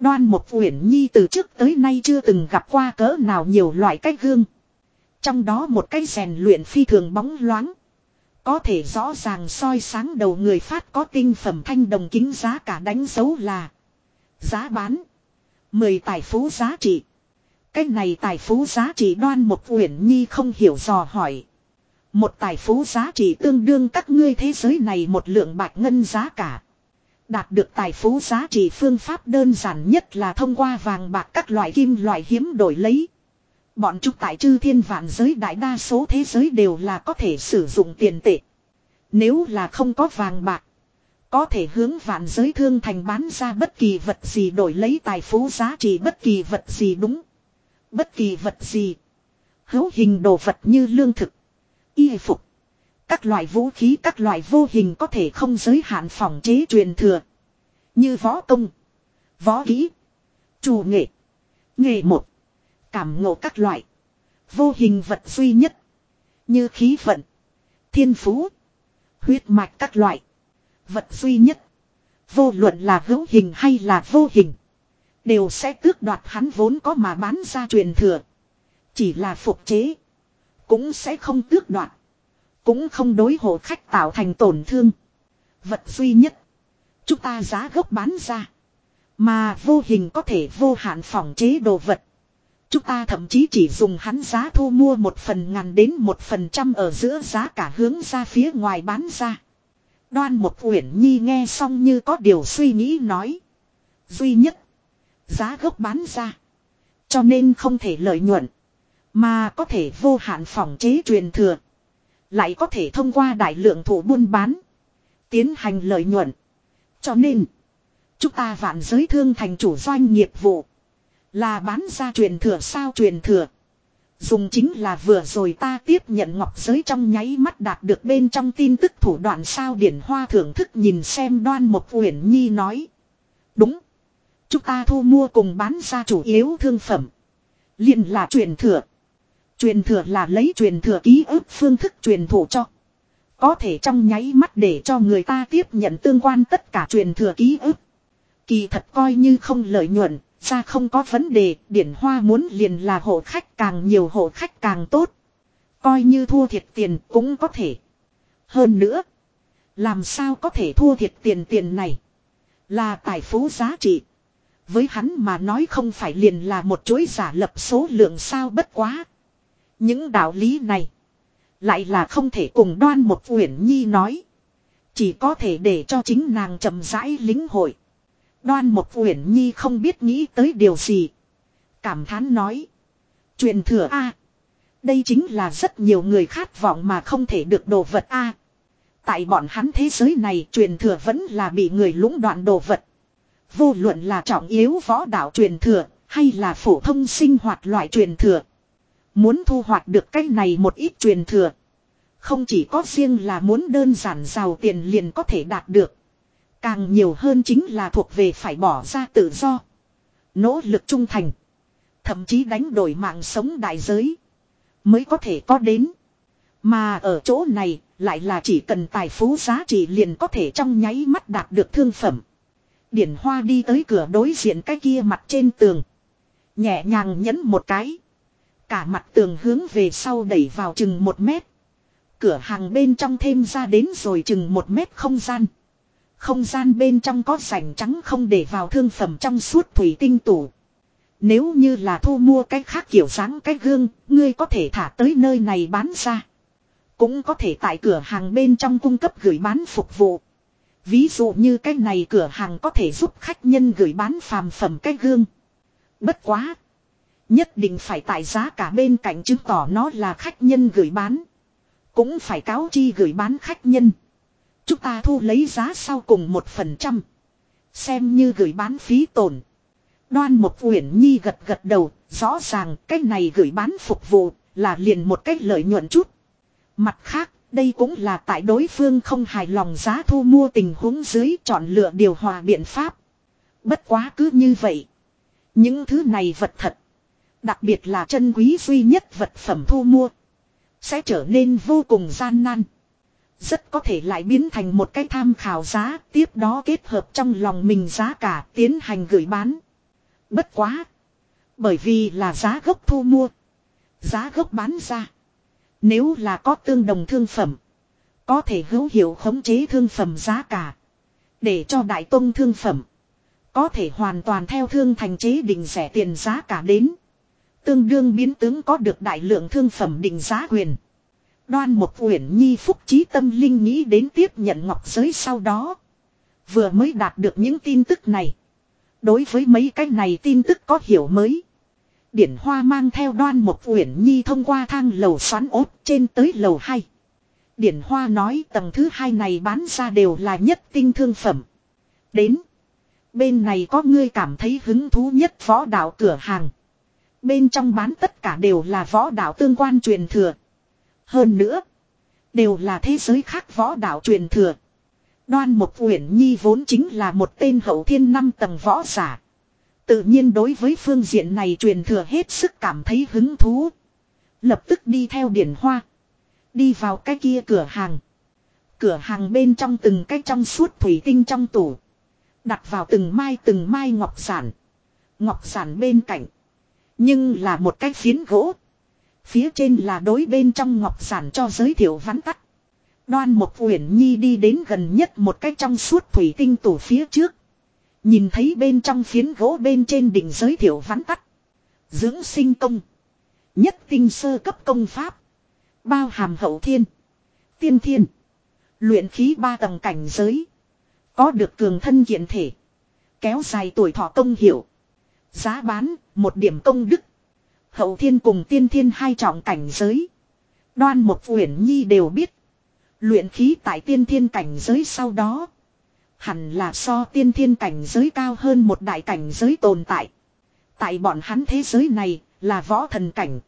Đoan một uyển nhi từ trước tới nay chưa từng gặp qua cỡ nào nhiều loại cái gương. Trong đó một cái rèn luyện phi thường bóng loáng. Có thể rõ ràng soi sáng đầu người phát có tinh phẩm thanh đồng kính giá cả đánh dấu là Giá bán mười tài phú giá trị Cái này tài phú giá trị đoan một uyển nhi không hiểu dò hỏi một tài phú giá trị tương đương các ngươi thế giới này một lượng bạc ngân giá cả Đạt được tài phú giá trị phương pháp đơn giản nhất là thông qua vàng bạc các loại kim loại hiếm đổi lấy Bọn chúng tại chư thiên vạn giới đại đa số thế giới đều là có thể sử dụng tiền tệ. Nếu là không có vàng bạc. Có thể hướng vạn giới thương thành bán ra bất kỳ vật gì đổi lấy tài phú giá trị bất kỳ vật gì đúng. Bất kỳ vật gì. Hữu hình đồ vật như lương thực. Y phục. Các loại vũ khí, các loại vô hình có thể không giới hạn phòng chế truyền thừa. Như võ công. Võ kỹ. Chủ nghệ. Nghề một cảm ngộ các loại. Vô hình vật duy nhất. Như khí vận. Thiên phú. Huyết mạch các loại. Vật duy nhất. Vô luận là hữu hình hay là vô hình. Đều sẽ tước đoạt hắn vốn có mà bán ra truyền thừa. Chỉ là phục chế. Cũng sẽ không tước đoạt. Cũng không đối hộ khách tạo thành tổn thương. Vật duy nhất. Chúng ta giá gốc bán ra. Mà vô hình có thể vô hạn phòng chế đồ vật. Chúng ta thậm chí chỉ dùng hắn giá thu mua một phần ngàn đến một phần trăm ở giữa giá cả hướng ra phía ngoài bán ra. Đoan một uyển nhi nghe xong như có điều suy nghĩ nói. Duy nhất. Giá gốc bán ra. Cho nên không thể lợi nhuận. Mà có thể vô hạn phòng chế truyền thừa. Lại có thể thông qua đại lượng thủ buôn bán. Tiến hành lợi nhuận. Cho nên. Chúng ta vạn giới thương thành chủ doanh nghiệp vụ. Là bán ra truyền thừa sao truyền thừa. Dùng chính là vừa rồi ta tiếp nhận ngọc giới trong nháy mắt đạt được bên trong tin tức thủ đoạn sao điển hoa thưởng thức nhìn xem đoan một uyển nhi nói. Đúng. Chúng ta thu mua cùng bán ra chủ yếu thương phẩm. liền là truyền thừa. Truyền thừa là lấy truyền thừa ký ức phương thức truyền thụ cho. Có thể trong nháy mắt để cho người ta tiếp nhận tương quan tất cả truyền thừa ký ức. Kỳ thật coi như không lợi nhuận, ra không có vấn đề, điển hoa muốn liền là hộ khách càng nhiều hộ khách càng tốt. Coi như thua thiệt tiền cũng có thể. Hơn nữa, làm sao có thể thua thiệt tiền tiền này? Là tài phú giá trị. Với hắn mà nói không phải liền là một chuỗi giả lập số lượng sao bất quá. Những đạo lý này, lại là không thể cùng đoan một uyển nhi nói. Chỉ có thể để cho chính nàng chậm rãi lính hội. Đoan một uyển nhi không biết nghĩ tới điều gì. Cảm thán nói. Truyền thừa A. Đây chính là rất nhiều người khát vọng mà không thể được đồ vật A. Tại bọn hắn thế giới này truyền thừa vẫn là bị người lũng đoạn đồ vật. Vô luận là trọng yếu võ đạo truyền thừa hay là phổ thông sinh hoạt loại truyền thừa. Muốn thu hoạch được cái này một ít truyền thừa. Không chỉ có riêng là muốn đơn giản giàu tiền liền có thể đạt được. Càng nhiều hơn chính là thuộc về phải bỏ ra tự do. Nỗ lực trung thành. Thậm chí đánh đổi mạng sống đại giới. Mới có thể có đến. Mà ở chỗ này lại là chỉ cần tài phú giá trị liền có thể trong nháy mắt đạt được thương phẩm. Điển hoa đi tới cửa đối diện cái kia mặt trên tường. Nhẹ nhàng nhấn một cái. Cả mặt tường hướng về sau đẩy vào chừng một mét. Cửa hàng bên trong thêm ra đến rồi chừng một mét không gian. Không gian bên trong có sảnh trắng không để vào thương phẩm trong suốt thủy tinh tủ. Nếu như là thu mua cái khác kiểu dáng cái gương, ngươi có thể thả tới nơi này bán ra. Cũng có thể tại cửa hàng bên trong cung cấp gửi bán phục vụ. Ví dụ như cái này cửa hàng có thể giúp khách nhân gửi bán phàm phẩm cái gương. Bất quá. Nhất định phải tại giá cả bên cạnh chứng tỏ nó là khách nhân gửi bán. Cũng phải cáo chi gửi bán khách nhân. Chúng ta thu lấy giá sau cùng một phần trăm. Xem như gửi bán phí tổn. Đoan một uyển nhi gật gật đầu, rõ ràng cái này gửi bán phục vụ là liền một cách lợi nhuận chút. Mặt khác, Đây cũng là tại đối phương không hài lòng giá thu mua tình huống dưới chọn lựa điều hòa biện pháp. Bất quá cứ như vậy. Những thứ này vật thật. Đặc biệt là chân quý duy nhất vật phẩm thu mua. Sẽ trở nên vô cùng gian nan. Rất có thể lại biến thành một cái tham khảo giá. Tiếp đó kết hợp trong lòng mình giá cả tiến hành gửi bán. Bất quá. Bởi vì là giá gốc thu mua. Giá gốc bán ra. Nếu là có tương đồng thương phẩm. Có thể hữu hiệu khống chế thương phẩm giá cả. Để cho đại tông thương phẩm. Có thể hoàn toàn theo thương thành chế định rẻ tiền giá cả đến. Tương đương biến tướng có được đại lượng thương phẩm định giá quyền. Đoan một uyển nhi phúc trí tâm linh nghĩ đến tiếp nhận ngọc giới sau đó. Vừa mới đạt được những tin tức này. Đối với mấy cái này tin tức có hiểu mới. Điển Hoa mang theo đoan một uyển nhi thông qua thang lầu xoắn ốt trên tới lầu 2. Điển Hoa nói tầng thứ hai này bán ra đều là nhất tinh thương phẩm. Đến. Bên này có ngươi cảm thấy hứng thú nhất võ đạo cửa hàng. Bên trong bán tất cả đều là võ đạo tương quan truyền thừa. Hơn nữa. Đều là thế giới khác võ đạo truyền thừa. Đoan một Uyển Nhi vốn chính là một tên hậu thiên năm tầng võ giả. Tự nhiên đối với phương diện này truyền thừa hết sức cảm thấy hứng thú. Lập tức đi theo điển hoa. Đi vào cái kia cửa hàng. Cửa hàng bên trong từng cái trong suốt thủy tinh trong tủ. Đặt vào từng mai từng mai ngọc sản. Ngọc sản bên cạnh. Nhưng là một cái phiến gỗ. Phía trên là đối bên trong ngọc sản cho giới thiệu vắn tắt. Đoan một uyển nhi đi đến gần nhất một cái trong suốt thủy tinh tủ phía trước. Nhìn thấy bên trong phiến gỗ bên trên đỉnh giới thiệu vắn tắt. Dưỡng sinh công. Nhất tinh sơ cấp công pháp. Bao hàm hậu thiên. Tiên thiên. Luyện khí ba tầng cảnh giới. Có được cường thân kiện thể. Kéo dài tuổi thọ công hiệu. Giá bán, một điểm công đức. Hậu thiên cùng tiên thiên hai trọng cảnh giới. Đoan một uyển nhi đều biết. Luyện khí tại tiên thiên cảnh giới sau đó. Hẳn là so tiên thiên cảnh giới cao hơn một đại cảnh giới tồn tại. Tại bọn hắn thế giới này là võ thần cảnh.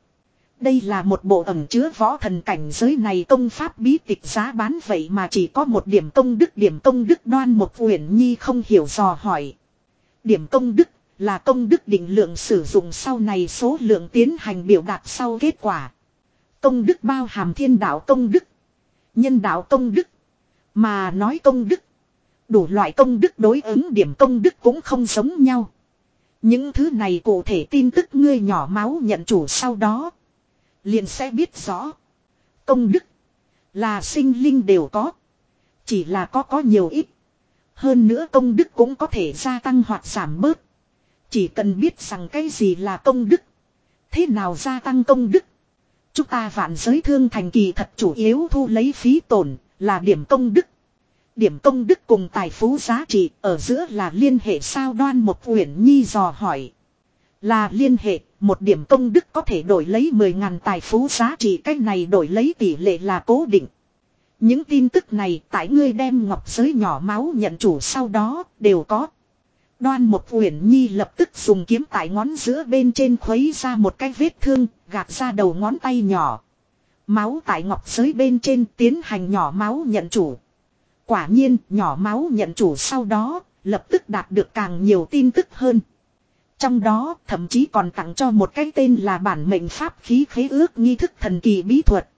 Đây là một bộ ẩm chứa võ thần cảnh giới này công pháp bí tịch giá bán vậy mà chỉ có một điểm công đức điểm công đức đoan một uyển nhi không hiểu dò hỏi. Điểm công đức là công đức định lượng sử dụng sau này số lượng tiến hành biểu đạt sau kết quả. Công đức bao hàm thiên đạo công đức, nhân đạo công đức, mà nói công đức. Đủ loại công đức đối ứng điểm công đức cũng không giống nhau. Những thứ này cụ thể tin tức ngươi nhỏ máu nhận chủ sau đó. Liền sẽ biết rõ. Công đức là sinh linh đều có. Chỉ là có có nhiều ít. Hơn nữa công đức cũng có thể gia tăng hoặc giảm bớt. Chỉ cần biết rằng cái gì là công đức. Thế nào gia tăng công đức. Chúng ta vạn giới thương thành kỳ thật chủ yếu thu lấy phí tổn là điểm công đức. Điểm công đức cùng tài phú giá trị ở giữa là liên hệ sao đoan một uyển nhi dò hỏi. Là liên hệ, một điểm công đức có thể đổi lấy 10.000 tài phú giá trị cách này đổi lấy tỷ lệ là cố định. Những tin tức này tại ngươi đem ngọc giới nhỏ máu nhận chủ sau đó đều có. Đoan một uyển nhi lập tức dùng kiếm tại ngón giữa bên trên khuấy ra một cái vết thương, gạt ra đầu ngón tay nhỏ. Máu tại ngọc giới bên trên tiến hành nhỏ máu nhận chủ. Quả nhiên nhỏ máu nhận chủ sau đó, lập tức đạt được càng nhiều tin tức hơn. Trong đó thậm chí còn tặng cho một cái tên là bản mệnh pháp khí khế ước nghi thức thần kỳ bí thuật.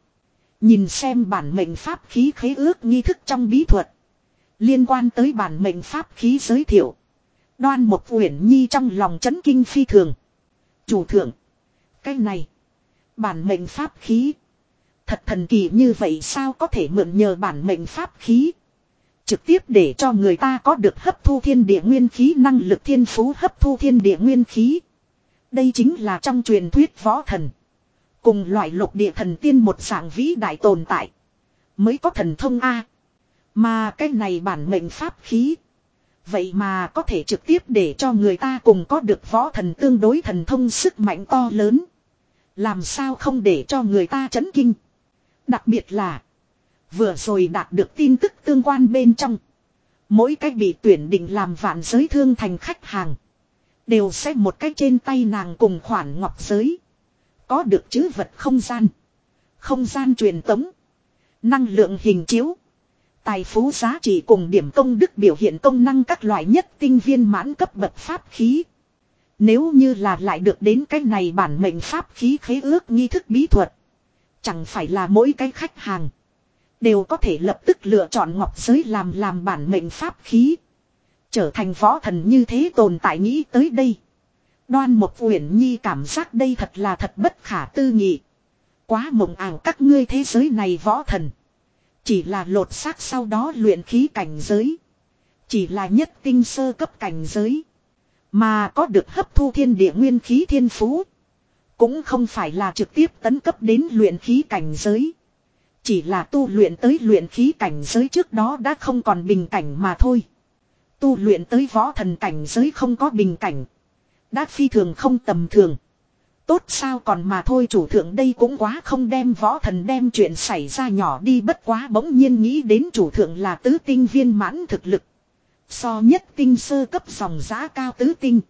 Nhìn xem bản mệnh pháp khí khế ước nghi thức trong bí thuật. Liên quan tới bản mệnh pháp khí giới thiệu. Đoan một uyển nhi trong lòng chấn kinh phi thường. Chủ thượng. Cái này. Bản mệnh pháp khí. Thật thần kỳ như vậy sao có thể mượn nhờ bản mệnh pháp khí. Trực tiếp để cho người ta có được hấp thu thiên địa nguyên khí, năng lực thiên phú hấp thu thiên địa nguyên khí. Đây chính là trong truyền thuyết võ thần. Cùng loại lục địa thần tiên một dạng vĩ đại tồn tại. Mới có thần thông A. Mà cái này bản mệnh pháp khí. Vậy mà có thể trực tiếp để cho người ta cùng có được võ thần tương đối thần thông sức mạnh to lớn. Làm sao không để cho người ta chấn kinh. Đặc biệt là. Vừa rồi đạt được tin tức tương quan bên trong. Mỗi cách bị tuyển định làm vạn giới thương thành khách hàng. Đều sẽ một cách trên tay nàng cùng khoản ngọc giới. Có được chữ vật không gian. Không gian truyền tống. Năng lượng hình chiếu. Tài phú giá trị cùng điểm công đức biểu hiện công năng các loại nhất tinh viên mãn cấp bậc pháp khí. Nếu như là lại được đến cái này bản mệnh pháp khí khế ước nghi thức bí thuật. Chẳng phải là mỗi cái khách hàng. Đều có thể lập tức lựa chọn ngọc giới làm làm bản mệnh pháp khí. Trở thành võ thần như thế tồn tại nghĩ tới đây. Đoan một uyển nhi cảm giác đây thật là thật bất khả tư nghị. Quá mộng ảo các ngươi thế giới này võ thần. Chỉ là lột xác sau đó luyện khí cảnh giới. Chỉ là nhất tinh sơ cấp cảnh giới. Mà có được hấp thu thiên địa nguyên khí thiên phú. Cũng không phải là trực tiếp tấn cấp đến luyện khí cảnh giới. Chỉ là tu luyện tới luyện khí cảnh giới trước đó đã không còn bình cảnh mà thôi. Tu luyện tới võ thần cảnh giới không có bình cảnh. Đã phi thường không tầm thường. Tốt sao còn mà thôi, chủ thượng đây cũng quá không đem võ thần đem chuyện xảy ra nhỏ đi, bất quá bỗng nhiên nghĩ đến chủ thượng là tứ tinh viên mãn thực lực. So nhất tinh sơ cấp dòng giá cao tứ tinh.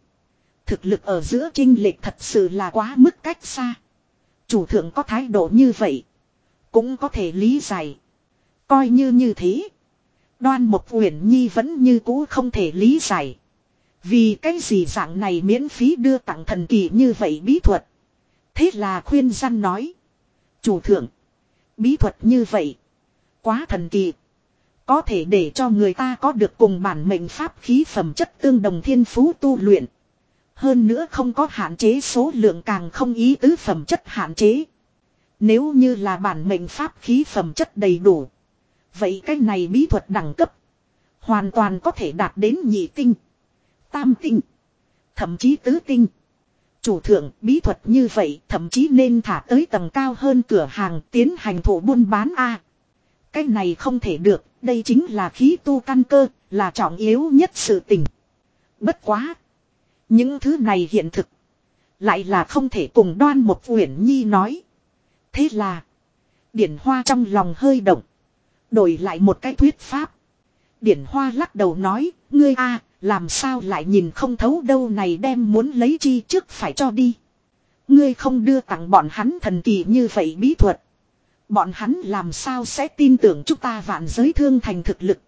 Thực lực ở giữa trinh lệch thật sự là quá mức cách xa. Chủ thượng có thái độ như vậy. Cũng có thể lý giải. Coi như như thế. Đoan một uyển nhi vẫn như cũ không thể lý giải. Vì cái gì dạng này miễn phí đưa tặng thần kỳ như vậy bí thuật. Thế là khuyên gian nói. Chủ thượng. Bí thuật như vậy. Quá thần kỳ. Có thể để cho người ta có được cùng bản mệnh pháp khí phẩm chất tương đồng thiên phú tu luyện. Hơn nữa không có hạn chế số lượng càng không ý tứ phẩm chất hạn chế. Nếu như là bản mệnh pháp khí phẩm chất đầy đủ. Vậy cái này bí thuật đẳng cấp. Hoàn toàn có thể đạt đến nhị tinh. Tam tinh. Thậm chí tứ tinh. Chủ thượng bí thuật như vậy thậm chí nên thả tới tầng cao hơn cửa hàng tiến hành thủ buôn bán A. cái này không thể được, đây chính là khí tu căn cơ, là trọng yếu nhất sự tình. Bất quá. Những thứ này hiện thực. Lại là không thể cùng đoan một uyển nhi nói. Thế là. Điển hoa trong lòng hơi động. Đổi lại một cái thuyết pháp. Điển hoa lắc đầu nói, ngươi a làm sao lại nhìn không thấu đâu này đem muốn lấy chi trước phải cho đi. Ngươi không đưa tặng bọn hắn thần kỳ như vậy bí thuật. Bọn hắn làm sao sẽ tin tưởng chúng ta vạn giới thương thành thực lực.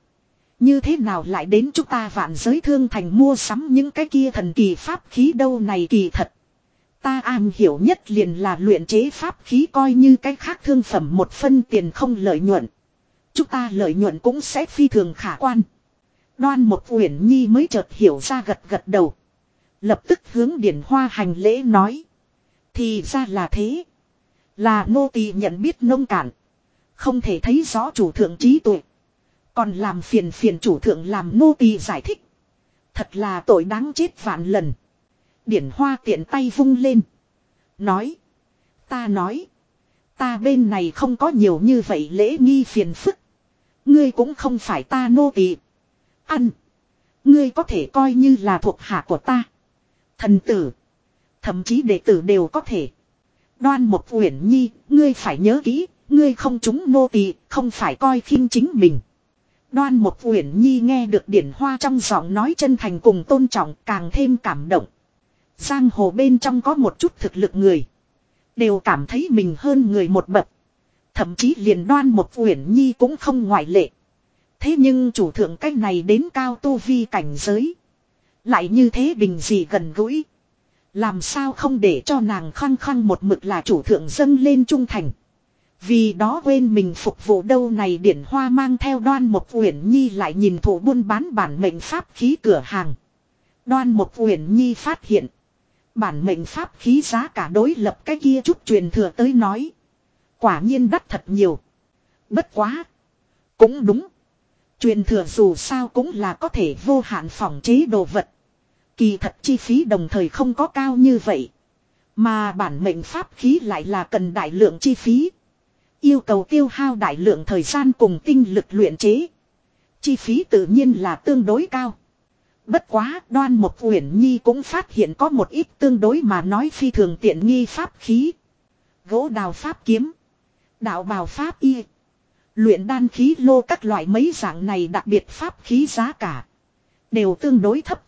Như thế nào lại đến chúng ta vạn giới thương thành mua sắm những cái kia thần kỳ pháp khí đâu này kỳ thật. Ta am hiểu nhất liền là luyện chế pháp khí coi như cái khác thương phẩm một phân tiền không lợi nhuận. Chúng ta lợi nhuận cũng sẽ phi thường khả quan. Đoan một uyển nhi mới chợt hiểu ra gật gật đầu. Lập tức hướng điển hoa hành lễ nói. Thì ra là thế. Là nô tỳ nhận biết nông cạn. Không thể thấy rõ chủ thượng trí tuệ. Còn làm phiền phiền chủ thượng làm nô tỳ giải thích. Thật là tội đáng chết vạn lần. Điển hoa tiện tay vung lên. Nói. Ta nói. Ta bên này không có nhiều như vậy lễ nghi phiền phức. Ngươi cũng không phải ta nô tỳ. Ăn. Ngươi có thể coi như là thuộc hạ của ta. Thần tử. Thậm chí đệ tử đều có thể. Đoan một uyển nhi, ngươi phải nhớ kỹ, ngươi không trúng nô tỳ, không phải coi khinh chính mình. Đoan một uyển nhi nghe được điển hoa trong giọng nói chân thành cùng tôn trọng càng thêm cảm động. Giang hồ bên trong có một chút thực lực người. Đều cảm thấy mình hơn người một bậc. Thậm chí liền đoan một uyển nhi cũng không ngoại lệ. Thế nhưng chủ thượng cách này đến cao tu vi cảnh giới. Lại như thế bình gì gần gũi. Làm sao không để cho nàng khăng khăng một mực là chủ thượng dâng lên trung thành. Vì đó quên mình phục vụ đâu này điển hoa mang theo đoan một uyển nhi lại nhìn thủ buôn bán bản mệnh pháp khí cửa hàng. Đoan một uyển nhi phát hiện. Bản mệnh pháp khí giá cả đối lập cái kia chút truyền thừa tới nói. Quả nhiên đắt thật nhiều. Bất quá. Cũng đúng. Truyền thừa dù sao cũng là có thể vô hạn phòng chế đồ vật. Kỳ thật chi phí đồng thời không có cao như vậy. Mà bản mệnh pháp khí lại là cần đại lượng chi phí. Yêu cầu tiêu hao đại lượng thời gian cùng tinh lực luyện chế. Chi phí tự nhiên là tương đối cao. Bất quá, đoan một uyển nhi cũng phát hiện có một ít tương đối mà nói phi thường tiện nghi pháp khí. Gỗ đào pháp kiếm. Đạo bào pháp y. Luyện đan khí lô các loại mấy dạng này đặc biệt pháp khí giá cả. Đều tương đối thấp.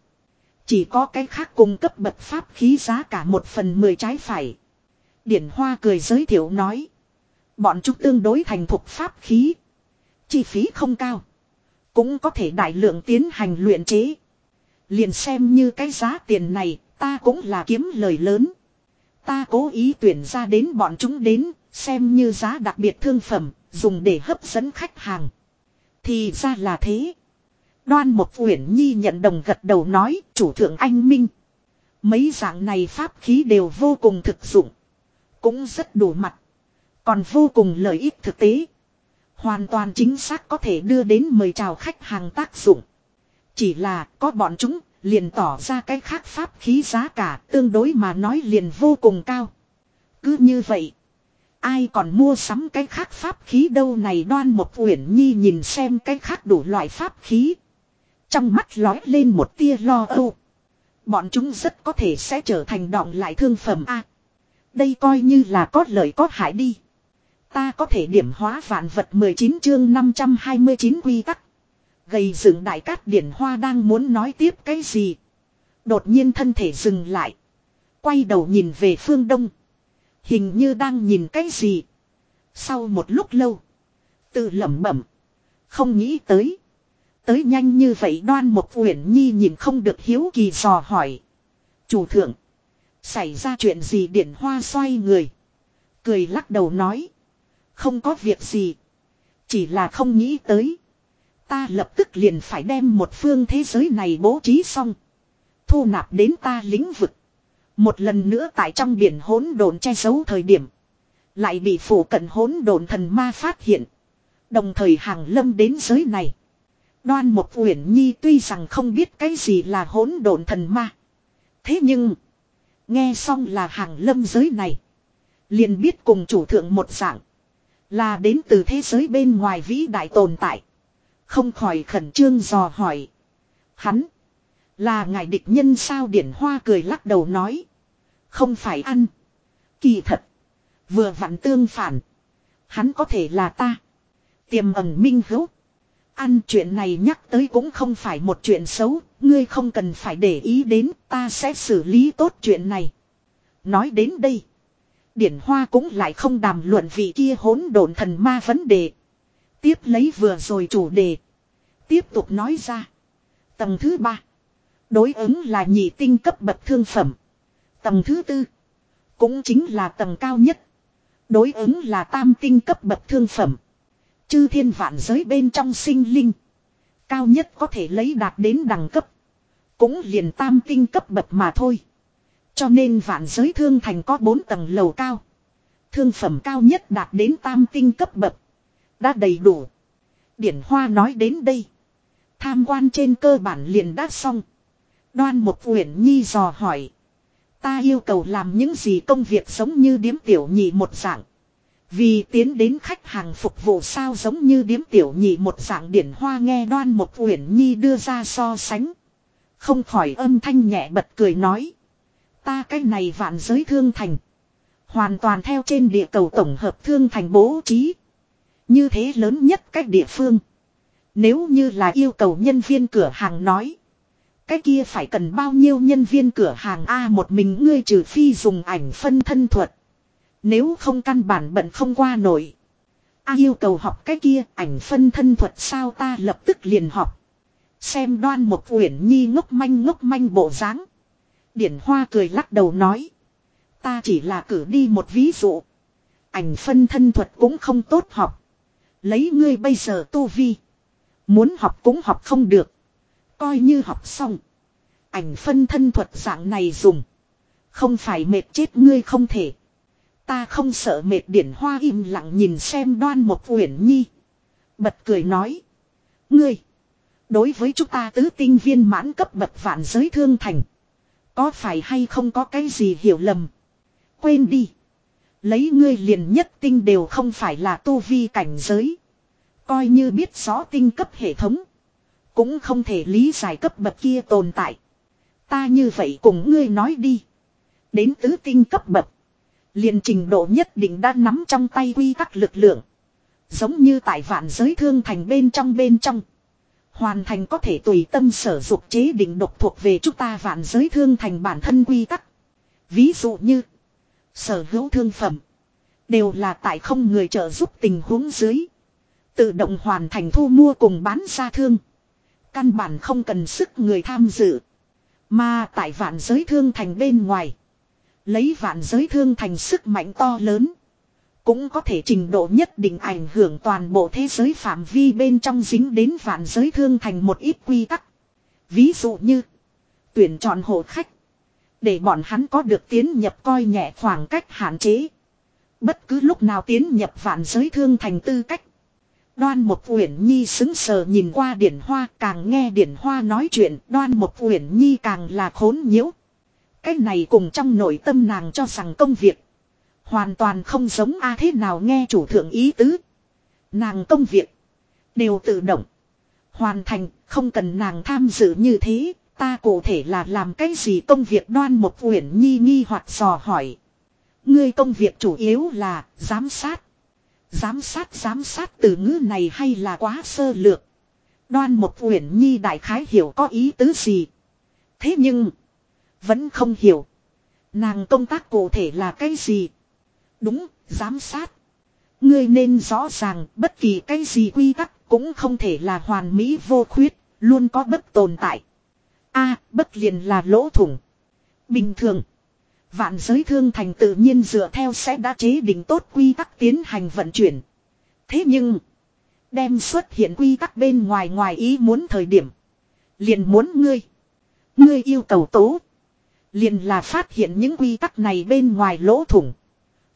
Chỉ có cái khác cung cấp bậc pháp khí giá cả một phần mười trái phải. Điển Hoa cười giới thiệu nói. Bọn chúng tương đối thành thục pháp khí. Chi phí không cao. Cũng có thể đại lượng tiến hành luyện chế. Liền xem như cái giá tiền này, ta cũng là kiếm lời lớn. Ta cố ý tuyển ra đến bọn chúng đến, xem như giá đặc biệt thương phẩm, dùng để hấp dẫn khách hàng. Thì ra là thế. Đoan một Uyển Nhi nhận đồng gật đầu nói, chủ thượng anh Minh. Mấy dạng này pháp khí đều vô cùng thực dụng. Cũng rất đủ mặt. Còn vô cùng lợi ích thực tế. Hoàn toàn chính xác có thể đưa đến mời chào khách hàng tác dụng. Chỉ là có bọn chúng liền tỏ ra cái khác pháp khí giá cả tương đối mà nói liền vô cùng cao. Cứ như vậy. Ai còn mua sắm cái khác pháp khí đâu này đoan một uyển nhi nhìn xem cái khác đủ loại pháp khí. Trong mắt lói lên một tia lo âu. Bọn chúng rất có thể sẽ trở thành đọng lại thương phẩm A. đây coi như là có lợi có hại đi. Ta có thể điểm hóa vạn vật 19 chương 529 quy tắc. Gầy dựng đại cát điển hoa đang muốn nói tiếp cái gì. Đột nhiên thân thể dừng lại. Quay đầu nhìn về phương đông. Hình như đang nhìn cái gì. Sau một lúc lâu. Tự lẩm bẩm. Không nghĩ tới. Tới nhanh như vậy đoan một uyển nhi nhìn không được hiếu kỳ dò hỏi. Chủ thượng. Xảy ra chuyện gì điển hoa xoay người. Cười lắc đầu nói. Không có việc gì. Chỉ là không nghĩ tới. Ta lập tức liền phải đem một phương thế giới này bố trí xong. Thu nạp đến ta lĩnh vực. Một lần nữa tại trong biển hỗn độn che giấu thời điểm. Lại bị phủ cận hỗn độn thần ma phát hiện. Đồng thời hàng lâm đến giới này. Đoan một uyển nhi tuy rằng không biết cái gì là hỗn độn thần ma. Thế nhưng. Nghe xong là hàng lâm giới này. Liền biết cùng chủ thượng một dạng. Là đến từ thế giới bên ngoài vĩ đại tồn tại. Không khỏi khẩn trương dò hỏi. Hắn. Là ngài địch nhân sao điển hoa cười lắc đầu nói. Không phải ăn. Kỳ thật. Vừa vặn tương phản. Hắn có thể là ta. Tiềm ẩn minh hữu. Ăn chuyện này nhắc tới cũng không phải một chuyện xấu. Ngươi không cần phải để ý đến. Ta sẽ xử lý tốt chuyện này. Nói đến đây. Điển Hoa cũng lại không đàm luận vị kia hỗn độn thần ma vấn đề. Tiếp lấy vừa rồi chủ đề. Tiếp tục nói ra. Tầng thứ ba. Đối ứng là nhị tinh cấp bậc thương phẩm. Tầng thứ tư. Cũng chính là tầng cao nhất. Đối ứng là tam tinh cấp bậc thương phẩm. Chư thiên vạn giới bên trong sinh linh. Cao nhất có thể lấy đạt đến đẳng cấp. Cũng liền tam tinh cấp bậc mà thôi. Cho nên vạn giới thương thành có bốn tầng lầu cao. Thương phẩm cao nhất đạt đến tam tinh cấp bậc. Đã đầy đủ. Điển Hoa nói đến đây. Tham quan trên cơ bản liền đã xong. Đoan một quyển nhi dò hỏi. Ta yêu cầu làm những gì công việc giống như điếm tiểu nhị một dạng. Vì tiến đến khách hàng phục vụ sao giống như điếm tiểu nhị một dạng điển hoa nghe đoan một quyển nhi đưa ra so sánh. Không khỏi âm thanh nhẹ bật cười nói. Ta cái này vạn giới thương thành. Hoàn toàn theo trên địa cầu tổng hợp thương thành bố trí. Như thế lớn nhất cách địa phương. Nếu như là yêu cầu nhân viên cửa hàng nói. Cái kia phải cần bao nhiêu nhân viên cửa hàng A một mình ngươi trừ phi dùng ảnh phân thân thuật. Nếu không căn bản bận không qua nổi. A yêu cầu học cái kia ảnh phân thân thuật sao ta lập tức liền học. Xem đoan một uyển nhi ngốc manh ngốc manh bộ dáng Điển Hoa cười lắc đầu nói. Ta chỉ là cử đi một ví dụ. Ảnh phân thân thuật cũng không tốt học. Lấy ngươi bây giờ tu vi. Muốn học cũng học không được. Coi như học xong. Ảnh phân thân thuật dạng này dùng. Không phải mệt chết ngươi không thể. Ta không sợ mệt điển hoa im lặng nhìn xem đoan một uyển nhi. Bật cười nói. Ngươi. Đối với chúng ta tứ tinh viên mãn cấp bậc vạn giới thương thành. Có phải hay không có cái gì hiểu lầm. Quên đi. Lấy ngươi liền nhất tinh đều không phải là tu vi cảnh giới. Coi như biết rõ tinh cấp hệ thống. Cũng không thể lý giải cấp bậc kia tồn tại. Ta như vậy cùng ngươi nói đi. Đến tứ tinh cấp bậc. Liền trình độ nhất định đã nắm trong tay quy tắc lực lượng. Giống như tại vạn giới thương thành bên trong bên trong. Hoàn thành có thể tùy tâm sở dục chế định độc thuộc về chúng ta vạn giới thương thành bản thân quy tắc. Ví dụ như. Sở hữu thương phẩm. Đều là tại không người trợ giúp tình huống dưới. Tự động hoàn thành thu mua cùng bán ra thương. Căn bản không cần sức người tham dự. Mà tại vạn giới thương thành bên ngoài. Lấy vạn giới thương thành sức mạnh to lớn. Cũng có thể trình độ nhất định ảnh hưởng toàn bộ thế giới phạm vi bên trong dính đến vạn giới thương thành một ít quy tắc. Ví dụ như. Tuyển chọn hộ khách. Để bọn hắn có được tiến nhập coi nhẹ khoảng cách hạn chế. Bất cứ lúc nào tiến nhập vạn giới thương thành tư cách. Đoan một uyển nhi xứng sờ nhìn qua điển hoa, càng nghe điển hoa nói chuyện, đoan một uyển nhi càng là khốn nhiễu. Cái này cùng trong nội tâm nàng cho rằng công việc. Hoàn toàn không giống a thế nào nghe chủ thượng ý tứ. Nàng công việc. Đều tự động. Hoàn thành, không cần nàng tham dự như thế. Ta cụ thể là làm cái gì công việc đoan một uyển nhi nghi hoặc dò hỏi. Ngươi công việc chủ yếu là giám sát. Giám sát giám sát từ ngữ này hay là quá sơ lược. Đoan một uyển nhi đại khái hiểu có ý tứ gì. Thế nhưng. Vẫn không hiểu. Nàng công tác cụ thể là cái gì. Đúng, giám sát. Ngươi nên rõ ràng bất kỳ cái gì quy tắc cũng không thể là hoàn mỹ vô khuyết, luôn có bất tồn tại. A, bất liền là lỗ thủng. Bình thường. Vạn giới thương thành tự nhiên dựa theo sẽ đã chế định tốt quy tắc tiến hành vận chuyển. Thế nhưng, đem xuất hiện quy tắc bên ngoài ngoài ý muốn thời điểm. Liền muốn ngươi. Ngươi yêu cầu tố. Liền là phát hiện những quy tắc này bên ngoài lỗ thủng.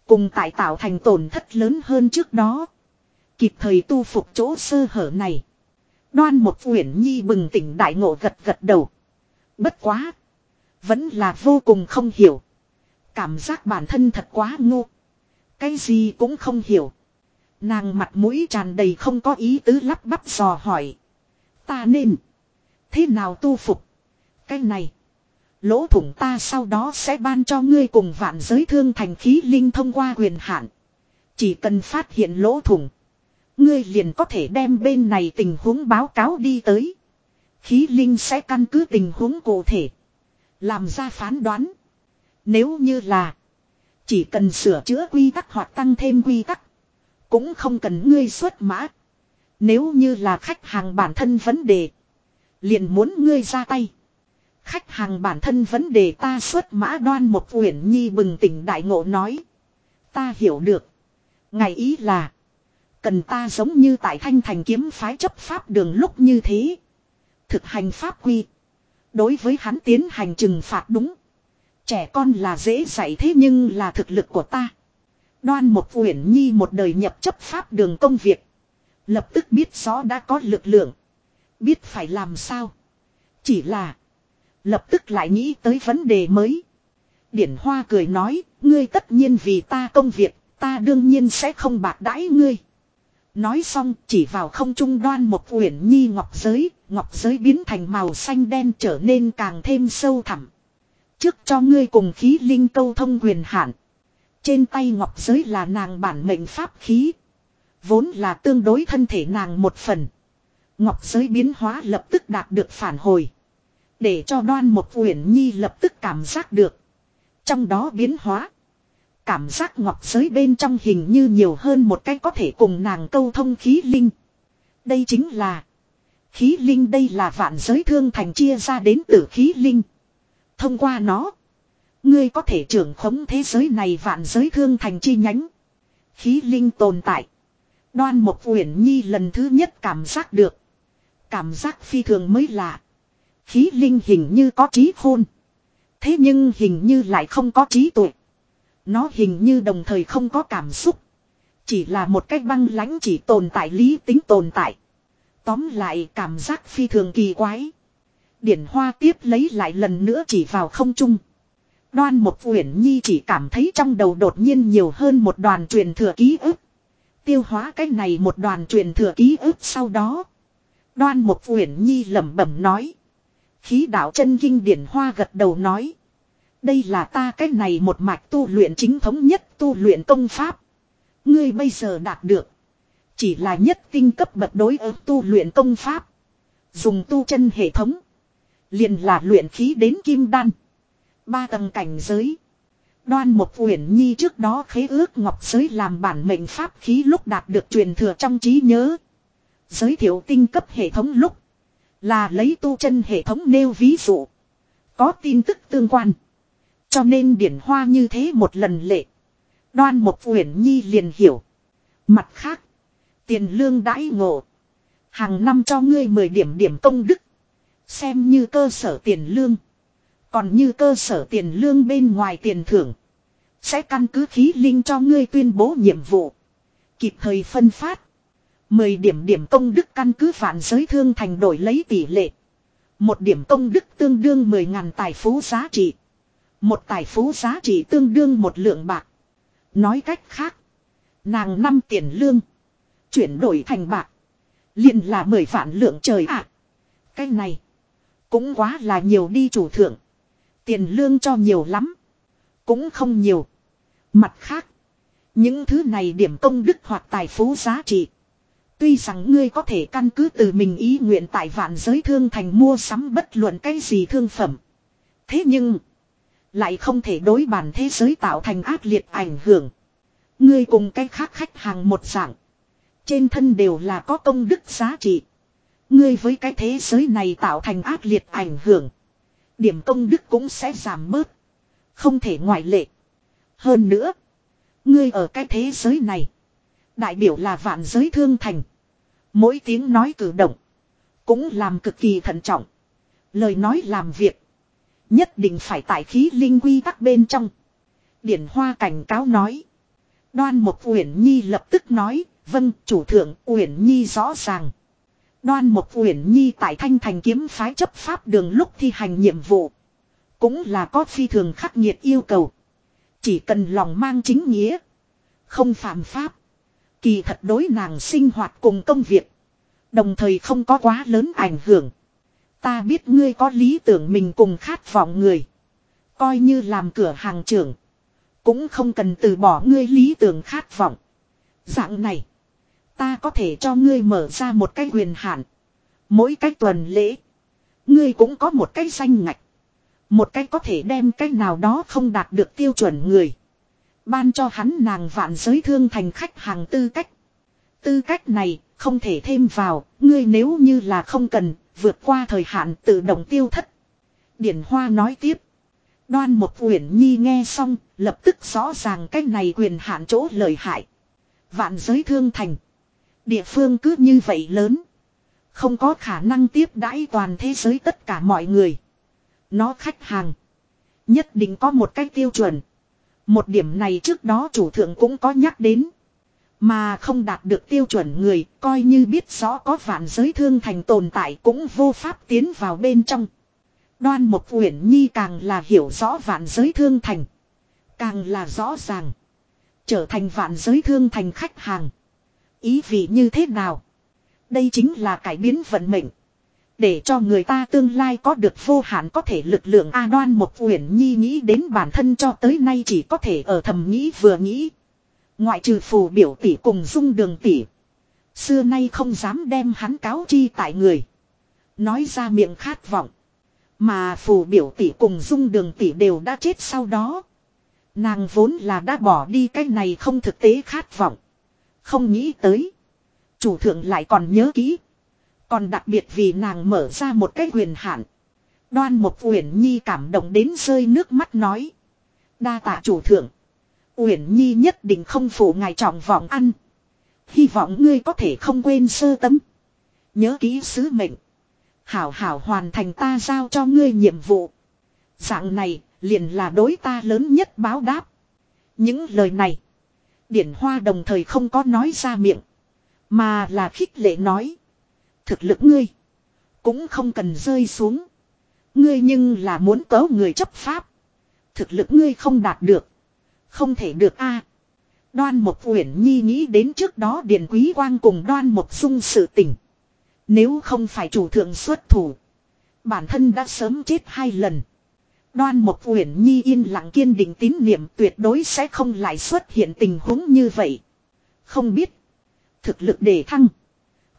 Cùng tại tạo thành tổn thất lớn hơn trước đó. Kịp thời tu phục chỗ sơ hở này. Đoan một uyển nhi bừng tỉnh đại ngộ gật gật đầu. Bất quá. Vẫn là vô cùng không hiểu. Cảm giác bản thân thật quá ngu. Cái gì cũng không hiểu. Nàng mặt mũi tràn đầy không có ý tứ lắp bắp dò hỏi. Ta nên. Thế nào tu phục. Cái này. Lỗ thủng ta sau đó sẽ ban cho ngươi cùng vạn giới thương thành khí linh thông qua quyền hạn. Chỉ cần phát hiện lỗ thủng. Ngươi liền có thể đem bên này tình huống báo cáo đi tới. Khí linh sẽ căn cứ tình huống cụ thể. Làm ra phán đoán. Nếu như là. Chỉ cần sửa chữa quy tắc hoặc tăng thêm quy tắc. Cũng không cần ngươi xuất mã. Nếu như là khách hàng bản thân vấn đề. Liền muốn ngươi ra tay. Khách hàng bản thân vấn đề ta xuất mã đoan một uyển nhi bừng tỉnh đại ngộ nói. Ta hiểu được. Ngày ý là. Cần ta giống như tại thanh thành kiếm phái chấp pháp đường lúc như thế. Thực hành pháp quy. Đối với hắn tiến hành trừng phạt đúng. Trẻ con là dễ dạy thế nhưng là thực lực của ta. Đoan một uyển nhi một đời nhập chấp pháp đường công việc. Lập tức biết rõ đã có lực lượng. Biết phải làm sao. Chỉ là. Lập tức lại nghĩ tới vấn đề mới. Điển Hoa cười nói, ngươi tất nhiên vì ta công việc, ta đương nhiên sẽ không bạc đãi ngươi. Nói xong chỉ vào không trung đoan một uyển nhi ngọc giới, ngọc giới biến thành màu xanh đen trở nên càng thêm sâu thẳm. Trước cho ngươi cùng khí linh câu thông quyền hạn. Trên tay ngọc giới là nàng bản mệnh pháp khí. Vốn là tương đối thân thể nàng một phần. Ngọc giới biến hóa lập tức đạt được phản hồi. Để cho đoan một uyển nhi lập tức cảm giác được. Trong đó biến hóa. Cảm giác ngọc giới bên trong hình như nhiều hơn một cái có thể cùng nàng câu thông khí linh. Đây chính là. Khí linh đây là vạn giới thương thành chia ra đến từ khí linh. Thông qua nó. Ngươi có thể trưởng khống thế giới này vạn giới thương thành chi nhánh. Khí linh tồn tại. Đoan một uyển nhi lần thứ nhất cảm giác được. Cảm giác phi thường mới lạ. Khí linh hình như có trí khôn. Thế nhưng hình như lại không có trí tuệ. Nó hình như đồng thời không có cảm xúc. Chỉ là một cách băng lãnh chỉ tồn tại lý tính tồn tại. Tóm lại cảm giác phi thường kỳ quái. Điển hoa tiếp lấy lại lần nữa chỉ vào không trung. Đoan một uyển nhi chỉ cảm thấy trong đầu đột nhiên nhiều hơn một đoàn truyền thừa ký ức. Tiêu hóa cái này một đoàn truyền thừa ký ức sau đó. Đoan một uyển nhi lẩm bẩm nói. Khí đạo chân kinh điển hoa gật đầu nói. Đây là ta cái này một mạch tu luyện chính thống nhất tu luyện công pháp. Ngươi bây giờ đạt được. Chỉ là nhất tinh cấp bậc đối ứng tu luyện công pháp. Dùng tu chân hệ thống liền là luyện khí đến kim đan. Ba tầng cảnh giới. Đoan một uyển nhi trước đó khế ước ngọc giới làm bản mệnh pháp khí lúc đạt được truyền thừa trong trí nhớ. Giới thiệu tinh cấp hệ thống lúc. Là lấy tu chân hệ thống nêu ví dụ. Có tin tức tương quan. Cho nên điển hoa như thế một lần lệ. Đoan một uyển nhi liền hiểu. Mặt khác. Tiền lương đãi ngộ. Hàng năm cho ngươi 10 điểm điểm công đức. Xem như cơ sở tiền lương. Còn như cơ sở tiền lương bên ngoài tiền thưởng. Sẽ căn cứ khí linh cho ngươi tuyên bố nhiệm vụ. Kịp thời phân phát. 10 điểm điểm công đức căn cứ vạn giới thương thành đổi lấy tỷ lệ. Một điểm công đức tương đương 10.000 tài phú giá trị. Một tài phú giá trị tương đương một lượng bạc. Nói cách khác. Nàng năm tiền lương. Chuyển đổi thành bạc. liền là 10 vạn lượng trời ạ. cái này. Cũng quá là nhiều đi chủ thượng. Tiền lương cho nhiều lắm. Cũng không nhiều. Mặt khác. Những thứ này điểm công đức hoặc tài phú giá trị. Tuy rằng ngươi có thể căn cứ từ mình ý nguyện tại vạn giới thương thành mua sắm bất luận cái gì thương phẩm. Thế nhưng. Lại không thể đối bản thế giới tạo thành ác liệt ảnh hưởng. Ngươi cùng cái khác khách hàng một dạng. Trên thân đều là có công đức giá trị. Ngươi với cái thế giới này tạo thành ác liệt ảnh hưởng. Điểm công đức cũng sẽ giảm bớt. Không thể ngoại lệ. Hơn nữa. Ngươi ở cái thế giới này. Đại biểu là vạn giới thương thành. Mỗi tiếng nói cử động. Cũng làm cực kỳ thận trọng. Lời nói làm việc. Nhất định phải tại khí linh quy tắc bên trong. Điển Hoa cảnh cáo nói. Đoan một Uyển Nhi lập tức nói. Vâng chủ thượng, Uyển Nhi rõ ràng. Đoan một Uyển Nhi tại thanh thành kiếm phái chấp pháp đường lúc thi hành nhiệm vụ. Cũng là có phi thường khắc nghiệt yêu cầu. Chỉ cần lòng mang chính nghĩa. Không phạm pháp. Kỳ thật đối nàng sinh hoạt cùng công việc. Đồng thời không có quá lớn ảnh hưởng. Ta biết ngươi có lý tưởng mình cùng khát vọng người. Coi như làm cửa hàng trưởng. Cũng không cần từ bỏ ngươi lý tưởng khát vọng. Dạng này. Ta có thể cho ngươi mở ra một cái quyền hạn. Mỗi cái tuần lễ. Ngươi cũng có một cái danh ngạch. Một cái có thể đem cái nào đó không đạt được tiêu chuẩn người. Ban cho hắn nàng vạn giới thương thành khách hàng tư cách. Tư cách này không thể thêm vào, ngươi nếu như là không cần, vượt qua thời hạn tự động tiêu thất. Điển Hoa nói tiếp. Đoan một Uyển Nhi nghe xong, lập tức rõ ràng cái này quyền hạn chỗ lợi hại. Vạn giới thương thành. Địa phương cứ như vậy lớn. Không có khả năng tiếp đãi toàn thế giới tất cả mọi người. Nó khách hàng. Nhất định có một cái tiêu chuẩn. Một điểm này trước đó chủ thượng cũng có nhắc đến. Mà không đạt được tiêu chuẩn người, coi như biết rõ có vạn giới thương thành tồn tại cũng vô pháp tiến vào bên trong. Đoan một uyển nhi càng là hiểu rõ vạn giới thương thành. Càng là rõ ràng. Trở thành vạn giới thương thành khách hàng. Ý vị như thế nào? Đây chính là cải biến vận mệnh. Để cho người ta tương lai có được vô hạn có thể lực lượng A đoan một uyển nhi nghĩ đến bản thân cho tới nay chỉ có thể ở thầm nghĩ vừa nghĩ. Ngoại trừ phù biểu tỷ cùng dung đường tỷ. Xưa nay không dám đem hắn cáo chi tại người. Nói ra miệng khát vọng. Mà phù biểu tỷ cùng dung đường tỷ đều đã chết sau đó. Nàng vốn là đã bỏ đi cái này không thực tế khát vọng. Không nghĩ tới. Chủ thượng lại còn nhớ kỹ. Còn đặc biệt vì nàng mở ra một cái quyền hạn. Đoan một Uyển Nhi cảm động đến rơi nước mắt nói. Đa tạ chủ thượng. Uyển Nhi nhất định không phụ ngài trọng vọng ăn. Hy vọng ngươi có thể không quên sơ tấm. Nhớ kỹ sứ mệnh. Hảo hảo hoàn thành ta giao cho ngươi nhiệm vụ. Dạng này, liền là đối ta lớn nhất báo đáp. Những lời này. Điển Hoa đồng thời không có nói ra miệng. Mà là khích lệ nói. Thực lực ngươi. Cũng không cần rơi xuống. Ngươi nhưng là muốn cấu người chấp pháp. Thực lực ngươi không đạt được. Không thể được a. Đoan một uyển nhi nghĩ đến trước đó Điền Quý Quang cùng đoan một dung sự tình. Nếu không phải chủ thượng xuất thủ. Bản thân đã sớm chết hai lần. Đoan một uyển nhi yên lặng kiên định tín niệm tuyệt đối sẽ không lại xuất hiện tình huống như vậy. Không biết. Thực lực để thăng.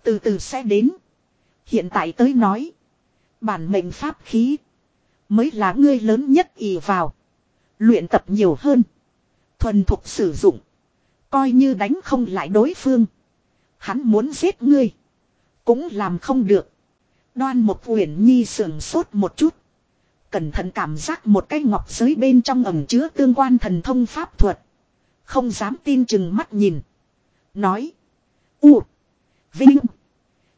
Từ từ sẽ đến. Hiện tại tới nói. Bản mệnh pháp khí. Mới là ngươi lớn nhất ỷ vào. Luyện tập nhiều hơn. Thuần thục sử dụng. Coi như đánh không lại đối phương. Hắn muốn giết ngươi. Cũng làm không được. Đoan một uyển nhi sườn sốt một chút. Cẩn thận cảm giác một cái ngọc giới bên trong ẩm chứa tương quan thần thông pháp thuật. Không dám tin chừng mắt nhìn. Nói. U. Vinh.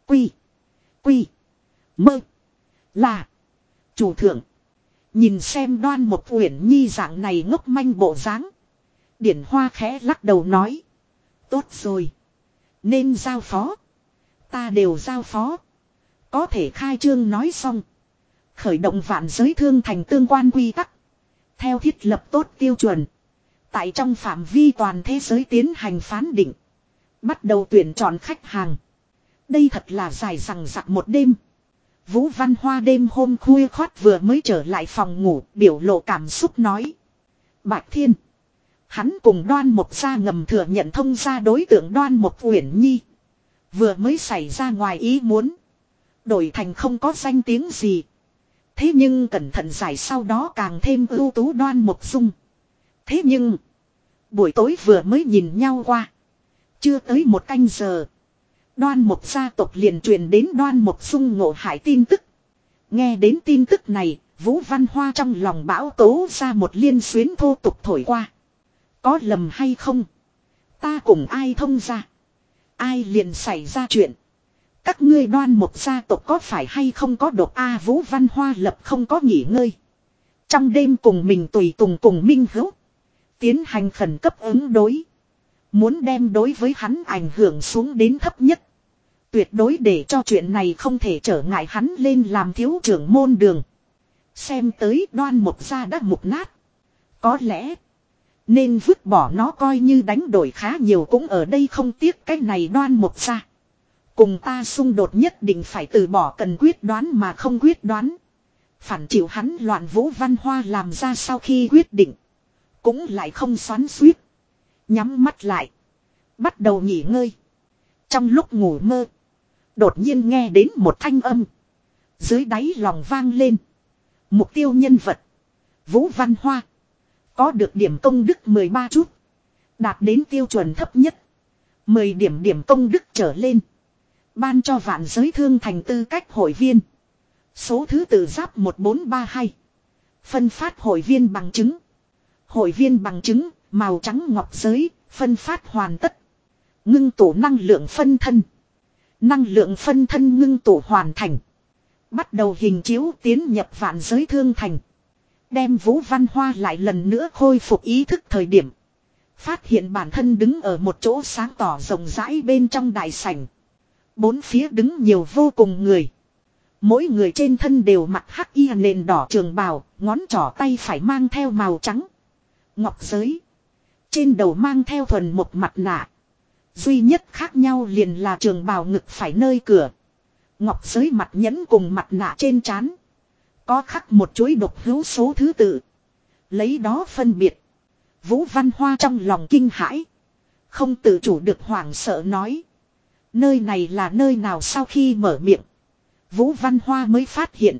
Quy. Quy. Mơ. Là. Chủ thượng. Nhìn xem đoan một uyển nhi dạng này ngốc manh bộ dáng. Điển hoa khẽ lắc đầu nói. Tốt rồi. Nên giao phó. Ta đều giao phó. Có thể khai trương nói xong. Khởi động vạn giới thương thành tương quan quy tắc. Theo thiết lập tốt tiêu chuẩn. Tại trong phạm vi toàn thế giới tiến hành phán định. Bắt đầu tuyển chọn khách hàng. Đây thật là dài rằng rặc một đêm. Vũ Văn Hoa đêm hôm khuya khoát vừa mới trở lại phòng ngủ, biểu lộ cảm xúc nói. Bạch Thiên. Hắn cùng đoan một gia ngầm thừa nhận thông ra đối tượng đoan một uyển nhi. Vừa mới xảy ra ngoài ý muốn. Đổi thành không có danh tiếng gì. Thế nhưng cẩn thận giải sau đó càng thêm ưu tú đoan một dung. Thế nhưng. Buổi tối vừa mới nhìn nhau qua. Chưa tới một canh giờ. Đoan một gia tộc liền truyền đến đoan một dung ngộ hại tin tức. Nghe đến tin tức này, Vũ Văn Hoa trong lòng bão tố ra một liên xuyến thô tục thổi qua. Có lầm hay không? Ta cùng ai thông ra? Ai liền xảy ra chuyện? Các ngươi đoan một gia tộc có phải hay không có độc A Vũ Văn Hoa lập không có nghỉ ngơi. Trong đêm cùng mình tùy tùng cùng Minh Hữu. Tiến hành khẩn cấp ứng đối. Muốn đem đối với hắn ảnh hưởng xuống đến thấp nhất. Tuyệt đối để cho chuyện này không thể trở ngại hắn lên làm thiếu trưởng môn đường. Xem tới đoan một gia đã mục nát. Có lẽ. Nên vứt bỏ nó coi như đánh đổi khá nhiều cũng ở đây không tiếc cái này đoan một gia. Cùng ta xung đột nhất định phải từ bỏ cần quyết đoán mà không quyết đoán. Phản chịu hắn loạn vũ văn hoa làm ra sau khi quyết định. Cũng lại không xoắn suýt. Nhắm mắt lại. Bắt đầu nghỉ ngơi. Trong lúc ngủ mơ. Đột nhiên nghe đến một thanh âm. Dưới đáy lòng vang lên. Mục tiêu nhân vật. Vũ Văn Hoa. Có được điểm công đức 13 chút. Đạt đến tiêu chuẩn thấp nhất. 10 điểm điểm công đức trở lên. Ban cho vạn giới thương thành tư cách hội viên. Số thứ tự giáp 1432. Phân phát hội viên bằng chứng. Hội viên bằng chứng, màu trắng ngọc giới, phân phát hoàn tất. Ngưng tổ năng lượng phân thân. Năng lượng phân thân ngưng tổ hoàn thành. Bắt đầu hình chiếu tiến nhập vạn giới thương thành. Đem Vũ Văn Hoa lại lần nữa khôi phục ý thức thời điểm. Phát hiện bản thân đứng ở một chỗ sáng tỏ rộng rãi bên trong đại sảnh. Bốn phía đứng nhiều vô cùng người. Mỗi người trên thân đều mặc hắc y nền đỏ trường bào, ngón trỏ tay phải mang theo màu trắng. Ngọc giới. Trên đầu mang theo thuần một mặt nạ. Duy nhất khác nhau liền là trường bào ngực phải nơi cửa. Ngọc giới mặt nhẫn cùng mặt nạ trên trán Có khắc một chuỗi độc hữu số thứ tự. Lấy đó phân biệt. Vũ Văn Hoa trong lòng kinh hãi. Không tự chủ được hoảng sợ nói. Nơi này là nơi nào sau khi mở miệng. Vũ Văn Hoa mới phát hiện.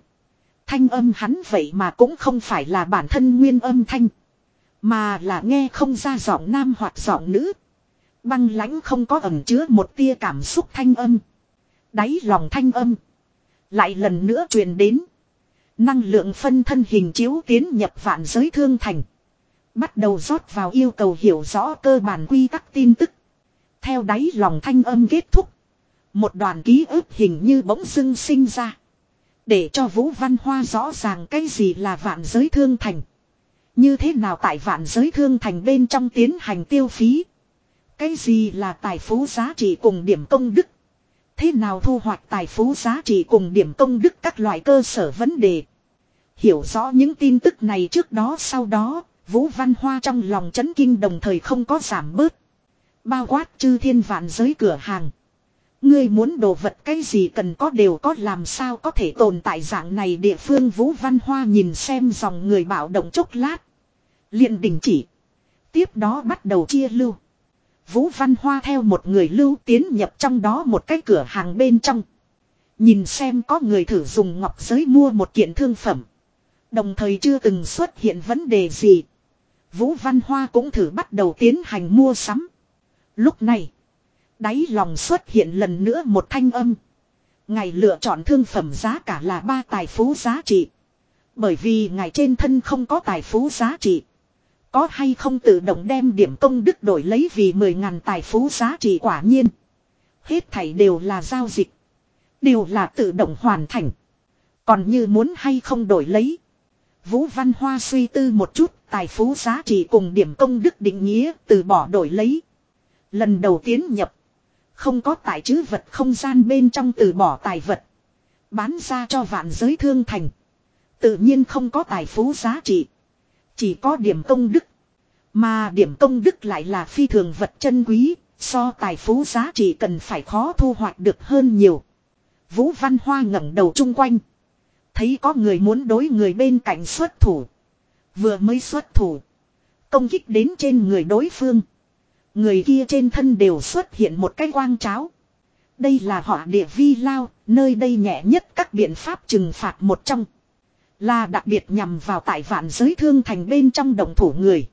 Thanh âm hắn vậy mà cũng không phải là bản thân nguyên âm thanh. Mà là nghe không ra giọng nam hoặc giọng nữ. Băng lãnh không có ẩm chứa một tia cảm xúc thanh âm. Đáy lòng thanh âm. Lại lần nữa truyền đến. Năng lượng phân thân hình chiếu tiến nhập vạn giới thương thành. Bắt đầu rót vào yêu cầu hiểu rõ cơ bản quy tắc tin tức. Theo đáy lòng thanh âm kết thúc. Một đoàn ký ức hình như bỗng dưng sinh ra. Để cho Vũ Văn Hoa rõ ràng cái gì là vạn giới thương thành. Như thế nào tại vạn giới thương thành bên trong tiến hành tiêu phí. Cái gì là tài phú giá trị cùng điểm công đức. Thế nào thu hoạch tài phú giá trị cùng điểm công đức các loại cơ sở vấn đề. Hiểu rõ những tin tức này trước đó sau đó, Vũ Văn Hoa trong lòng chấn kinh đồng thời không có giảm bớt. Bao quát chư thiên vạn giới cửa hàng. Ngươi muốn đồ vật cái gì cần có đều có làm sao có thể tồn tại dạng này địa phương Vũ Văn Hoa nhìn xem dòng người bảo động chốc lát. liền đình chỉ. Tiếp đó bắt đầu chia lưu. Vũ Văn Hoa theo một người lưu tiến nhập trong đó một cái cửa hàng bên trong. Nhìn xem có người thử dùng ngọc giới mua một kiện thương phẩm. Đồng thời chưa từng xuất hiện vấn đề gì. Vũ Văn Hoa cũng thử bắt đầu tiến hành mua sắm. Lúc này, đáy lòng xuất hiện lần nữa một thanh âm. Ngài lựa chọn thương phẩm giá cả là ba tài phú giá trị. Bởi vì ngài trên thân không có tài phú giá trị. Có hay không tự động đem điểm công đức đổi lấy vì 10.000 tài phú giá trị quả nhiên. Hết thảy đều là giao dịch. Đều là tự động hoàn thành. Còn như muốn hay không đổi lấy. Vũ Văn Hoa suy tư một chút, tài phú giá trị cùng điểm công đức định nghĩa từ bỏ đổi lấy. Lần đầu tiến nhập. Không có tài chứ vật không gian bên trong từ bỏ tài vật. Bán ra cho vạn giới thương thành. Tự nhiên không có tài phú giá trị. Chỉ có điểm công đức. Mà điểm công đức lại là phi thường vật chân quý, so tài phú giá trị cần phải khó thu hoạch được hơn nhiều. Vũ Văn Hoa ngẩng đầu chung quanh. Thấy có người muốn đối người bên cạnh xuất thủ. Vừa mới xuất thủ. Công kích đến trên người đối phương. Người kia trên thân đều xuất hiện một cái quang cháo. Đây là họ địa vi lao, nơi đây nhẹ nhất các biện pháp trừng phạt một trong. Là đặc biệt nhằm vào tại vạn giới thương thành bên trong đồng thủ người.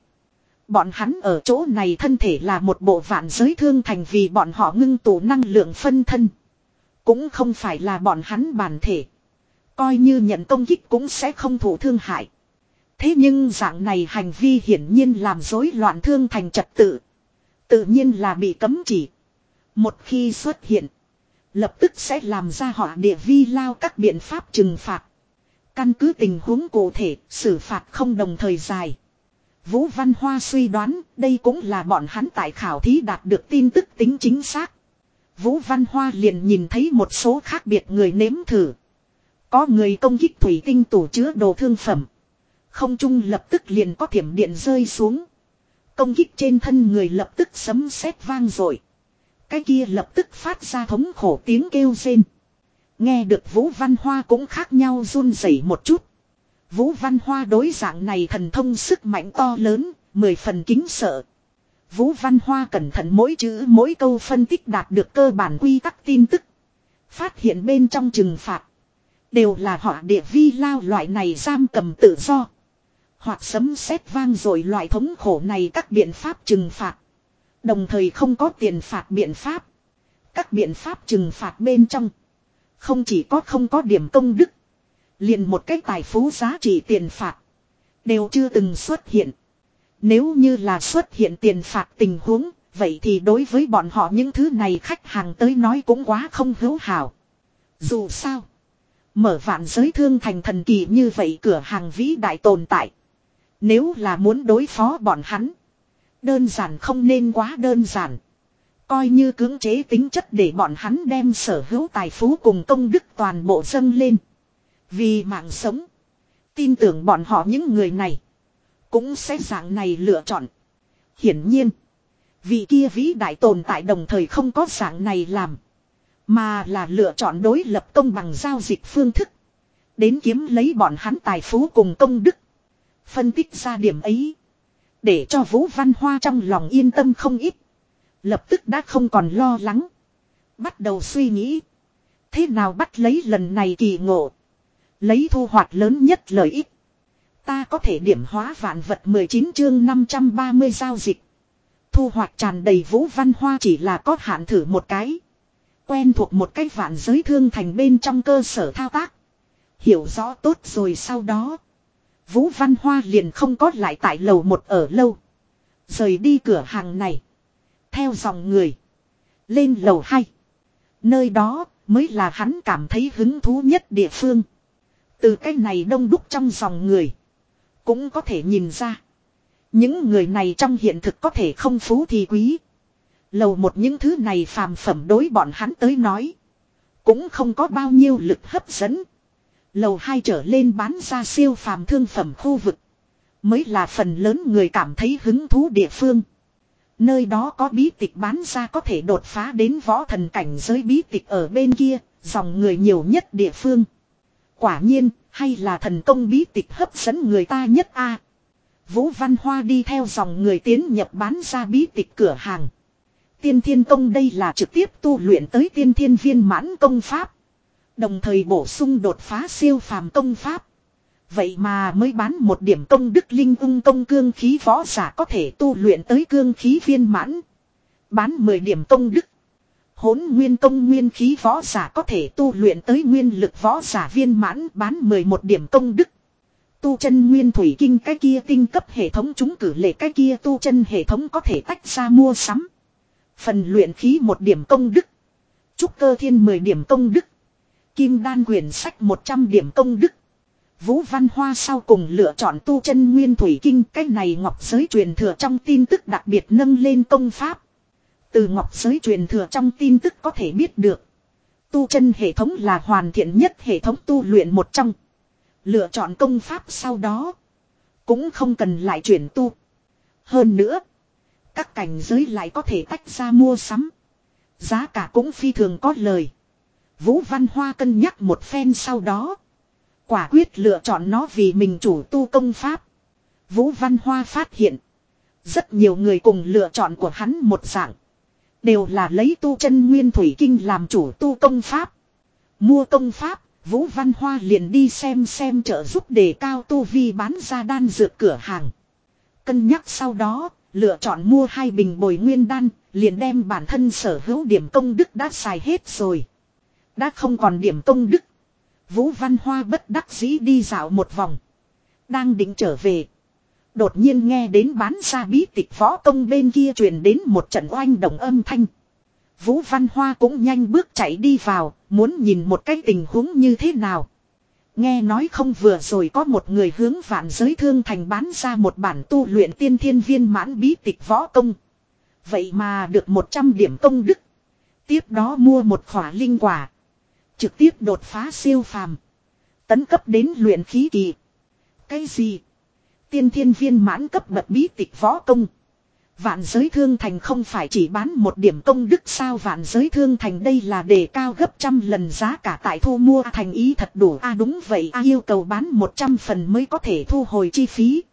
Bọn hắn ở chỗ này thân thể là một bộ vạn giới thương thành vì bọn họ ngưng tụ năng lượng phân thân. Cũng không phải là bọn hắn bản thể. Coi như nhận công kích cũng sẽ không thủ thương hại. Thế nhưng dạng này hành vi hiển nhiên làm rối loạn thương thành trật tự. Tự nhiên là bị cấm chỉ. Một khi xuất hiện. Lập tức sẽ làm ra họ địa vi lao các biện pháp trừng phạt. Căn cứ tình huống cụ thể, xử phạt không đồng thời dài. Vũ Văn Hoa suy đoán, đây cũng là bọn hắn tại khảo thí đạt được tin tức tính chính xác. Vũ Văn Hoa liền nhìn thấy một số khác biệt người nếm thử. Có người công kích thủy tinh tủ chứa đồ thương phẩm. Không trung lập tức liền có thiểm điện rơi xuống. Công kích trên thân người lập tức sấm sét vang rồi. Cái kia lập tức phát ra thống khổ tiếng kêu rên. Nghe được Vũ Văn Hoa cũng khác nhau run rẩy một chút. Vũ Văn Hoa đối dạng này thần thông sức mạnh to lớn, mười phần kính sợ. Vũ Văn Hoa cẩn thận mỗi chữ mỗi câu phân tích đạt được cơ bản quy tắc tin tức. Phát hiện bên trong trừng phạt. Đều là họ địa vi lao loại này giam cầm tự do. Hoặc sấm sét vang rồi loại thống khổ này các biện pháp trừng phạt. Đồng thời không có tiền phạt biện pháp. Các biện pháp trừng phạt bên trong. Không chỉ có không có điểm công đức. Liền một cách tài phú giá trị tiền phạt. Đều chưa từng xuất hiện. Nếu như là xuất hiện tiền phạt tình huống. Vậy thì đối với bọn họ những thứ này khách hàng tới nói cũng quá không hữu hảo. Dù sao. Mở vạn giới thương thành thần kỳ như vậy cửa hàng vĩ đại tồn tại. Nếu là muốn đối phó bọn hắn. Đơn giản không nên quá đơn giản. Coi như cưỡng chế tính chất để bọn hắn đem sở hữu tài phú cùng công đức toàn bộ dâng lên. Vì mạng sống. Tin tưởng bọn họ những người này. Cũng sẽ dạng này lựa chọn. Hiển nhiên. Vị kia vĩ đại tồn tại đồng thời không có dạng này làm. Mà là lựa chọn đối lập công bằng giao dịch phương thức. Đến kiếm lấy bọn hắn tài phú cùng công đức. Phân tích ra điểm ấy. Để cho Vũ Văn Hoa trong lòng yên tâm không ít. Lập tức đã không còn lo lắng. Bắt đầu suy nghĩ. Thế nào bắt lấy lần này kỳ ngộ. Lấy thu hoạch lớn nhất lợi ích. Ta có thể điểm hóa vạn vật 19 chương 530 giao dịch. Thu hoạch tràn đầy vũ văn hoa chỉ là có hạn thử một cái. Quen thuộc một cái vạn giới thương thành bên trong cơ sở thao tác. Hiểu rõ tốt rồi sau đó. Vũ Văn Hoa liền không có lại tại lầu một ở lâu. Rời đi cửa hàng này. Theo dòng người. Lên lầu hai. Nơi đó mới là hắn cảm thấy hứng thú nhất địa phương. Từ cái này đông đúc trong dòng người. Cũng có thể nhìn ra. Những người này trong hiện thực có thể không phú thì quý. Lầu một những thứ này phàm phẩm đối bọn hắn tới nói. Cũng không có bao nhiêu lực hấp dẫn. Lầu hai trở lên bán ra siêu phàm thương phẩm khu vực. Mới là phần lớn người cảm thấy hứng thú địa phương. Nơi đó có bí tịch bán ra có thể đột phá đến võ thần cảnh giới bí tịch ở bên kia, dòng người nhiều nhất địa phương. Quả nhiên, hay là thần công bí tịch hấp dẫn người ta nhất a Vũ Văn Hoa đi theo dòng người tiến nhập bán ra bí tịch cửa hàng. Tiên thiên công đây là trực tiếp tu luyện tới tiên thiên viên mãn công pháp. Đồng thời bổ sung đột phá siêu phàm công pháp. Vậy mà mới bán một điểm công đức linh ung công cương khí võ giả có thể tu luyện tới cương khí viên mãn. Bán 10 điểm công đức. Hốn nguyên công nguyên khí võ giả có thể tu luyện tới nguyên lực võ giả viên mãn bán 11 điểm công đức. Tu chân nguyên thủy kinh cái kia tinh cấp hệ thống chúng cử lệ cái kia tu chân hệ thống có thể tách ra mua sắm. Phần luyện khí một điểm công đức. Trúc cơ thiên 10 điểm công đức. Kim đan quyển sách 100 điểm công đức. Vũ Văn Hoa sau cùng lựa chọn tu chân nguyên thủy kinh cái này ngọc giới truyền thừa trong tin tức đặc biệt nâng lên công pháp. Từ ngọc giới truyền thừa trong tin tức có thể biết được. Tu chân hệ thống là hoàn thiện nhất hệ thống tu luyện một trong. Lựa chọn công pháp sau đó. Cũng không cần lại chuyển tu. Hơn nữa. Các cảnh giới lại có thể tách ra mua sắm. Giá cả cũng phi thường có lời. Vũ Văn Hoa cân nhắc một phen sau đó. Quả quyết lựa chọn nó vì mình chủ tu công pháp. Vũ Văn Hoa phát hiện. Rất nhiều người cùng lựa chọn của hắn một dạng. Đều là lấy tu chân nguyên thủy kinh làm chủ tu công pháp. Mua công pháp, Vũ Văn Hoa liền đi xem xem trợ giúp đề cao tu vi bán ra đan dược cửa hàng. Cân nhắc sau đó, lựa chọn mua hai bình bồi nguyên đan, liền đem bản thân sở hữu điểm công đức đã xài hết rồi. Đã không còn điểm công đức. Vũ Văn Hoa bất đắc dĩ đi dạo một vòng. Đang định trở về. Đột nhiên nghe đến bán ra bí tịch võ công bên kia truyền đến một trận oanh động âm thanh. Vũ Văn Hoa cũng nhanh bước chạy đi vào, muốn nhìn một cái tình huống như thế nào. Nghe nói không vừa rồi có một người hướng vạn giới thương thành bán ra một bản tu luyện tiên thiên viên mãn bí tịch võ công. Vậy mà được 100 điểm công đức. Tiếp đó mua một khỏa linh quả. Trực tiếp đột phá siêu phàm. Tấn cấp đến luyện khí kỳ. Cái gì? Tiên thiên viên mãn cấp bậc bí tịch võ công. Vạn giới thương thành không phải chỉ bán một điểm công đức sao vạn giới thương thành đây là đề cao gấp trăm lần giá cả tại thu mua thành ý thật đủ a à đúng vậy, a yêu cầu bán 100 phần mới có thể thu hồi chi phí.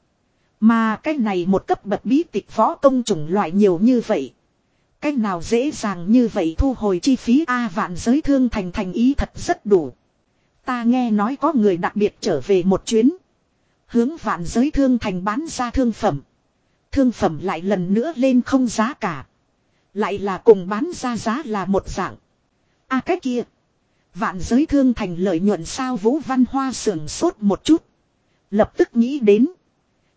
Mà cái này một cấp bậc bí tịch võ công chủng loại nhiều như vậy cách nào dễ dàng như vậy thu hồi chi phí A vạn giới thương thành thành ý thật rất đủ. Ta nghe nói có người đặc biệt trở về một chuyến. Hướng vạn giới thương thành bán ra thương phẩm. Thương phẩm lại lần nữa lên không giá cả. Lại là cùng bán ra giá là một dạng. A cái kia. Vạn giới thương thành lợi nhuận sao Vũ Văn Hoa sưởng sốt một chút. Lập tức nghĩ đến.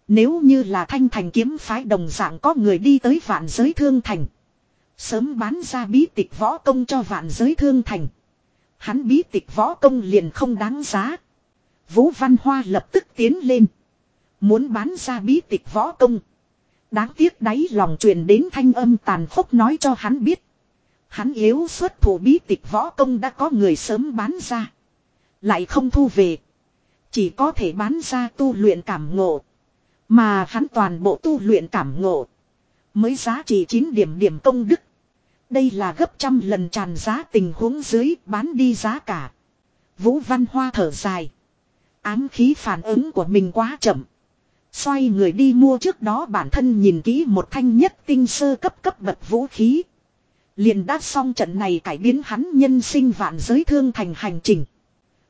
Nếu như là thanh thành kiếm phái đồng dạng có người đi tới vạn giới thương thành. Sớm bán ra bí tịch võ công cho vạn giới thương thành. Hắn bí tịch võ công liền không đáng giá. Vũ Văn Hoa lập tức tiến lên. Muốn bán ra bí tịch võ công. Đáng tiếc đáy lòng truyền đến thanh âm tàn khốc nói cho hắn biết. Hắn yếu xuất thủ bí tịch võ công đã có người sớm bán ra. Lại không thu về. Chỉ có thể bán ra tu luyện cảm ngộ. Mà hắn toàn bộ tu luyện cảm ngộ. Mới giá trị 9 điểm điểm công đức. Đây là gấp trăm lần tràn giá tình huống dưới bán đi giá cả. Vũ Văn Hoa thở dài. Ám khí phản ứng của mình quá chậm. Xoay người đi mua trước đó bản thân nhìn kỹ một thanh nhất tinh sơ cấp cấp bậc vũ khí. Liền đã xong trận này cải biến hắn nhân sinh vạn giới thương thành hành trình.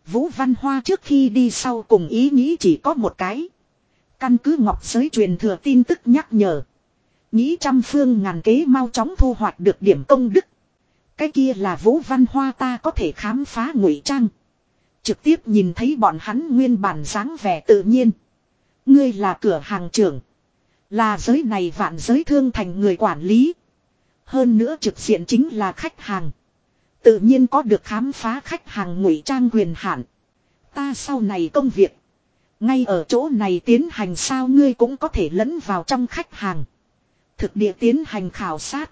Vũ Văn Hoa trước khi đi sau cùng ý nghĩ chỉ có một cái. Căn cứ ngọc giới truyền thừa tin tức nhắc nhở. Nghĩ trăm phương ngàn kế mau chóng thu hoạch được điểm công đức. Cái kia là vũ văn hoa ta có thể khám phá ngụy trang. Trực tiếp nhìn thấy bọn hắn nguyên bản dáng vẻ tự nhiên. Ngươi là cửa hàng trưởng. Là giới này vạn giới thương thành người quản lý. Hơn nữa trực diện chính là khách hàng. Tự nhiên có được khám phá khách hàng ngụy trang quyền hạn. Ta sau này công việc. Ngay ở chỗ này tiến hành sao ngươi cũng có thể lẫn vào trong khách hàng. Thực địa tiến hành khảo sát.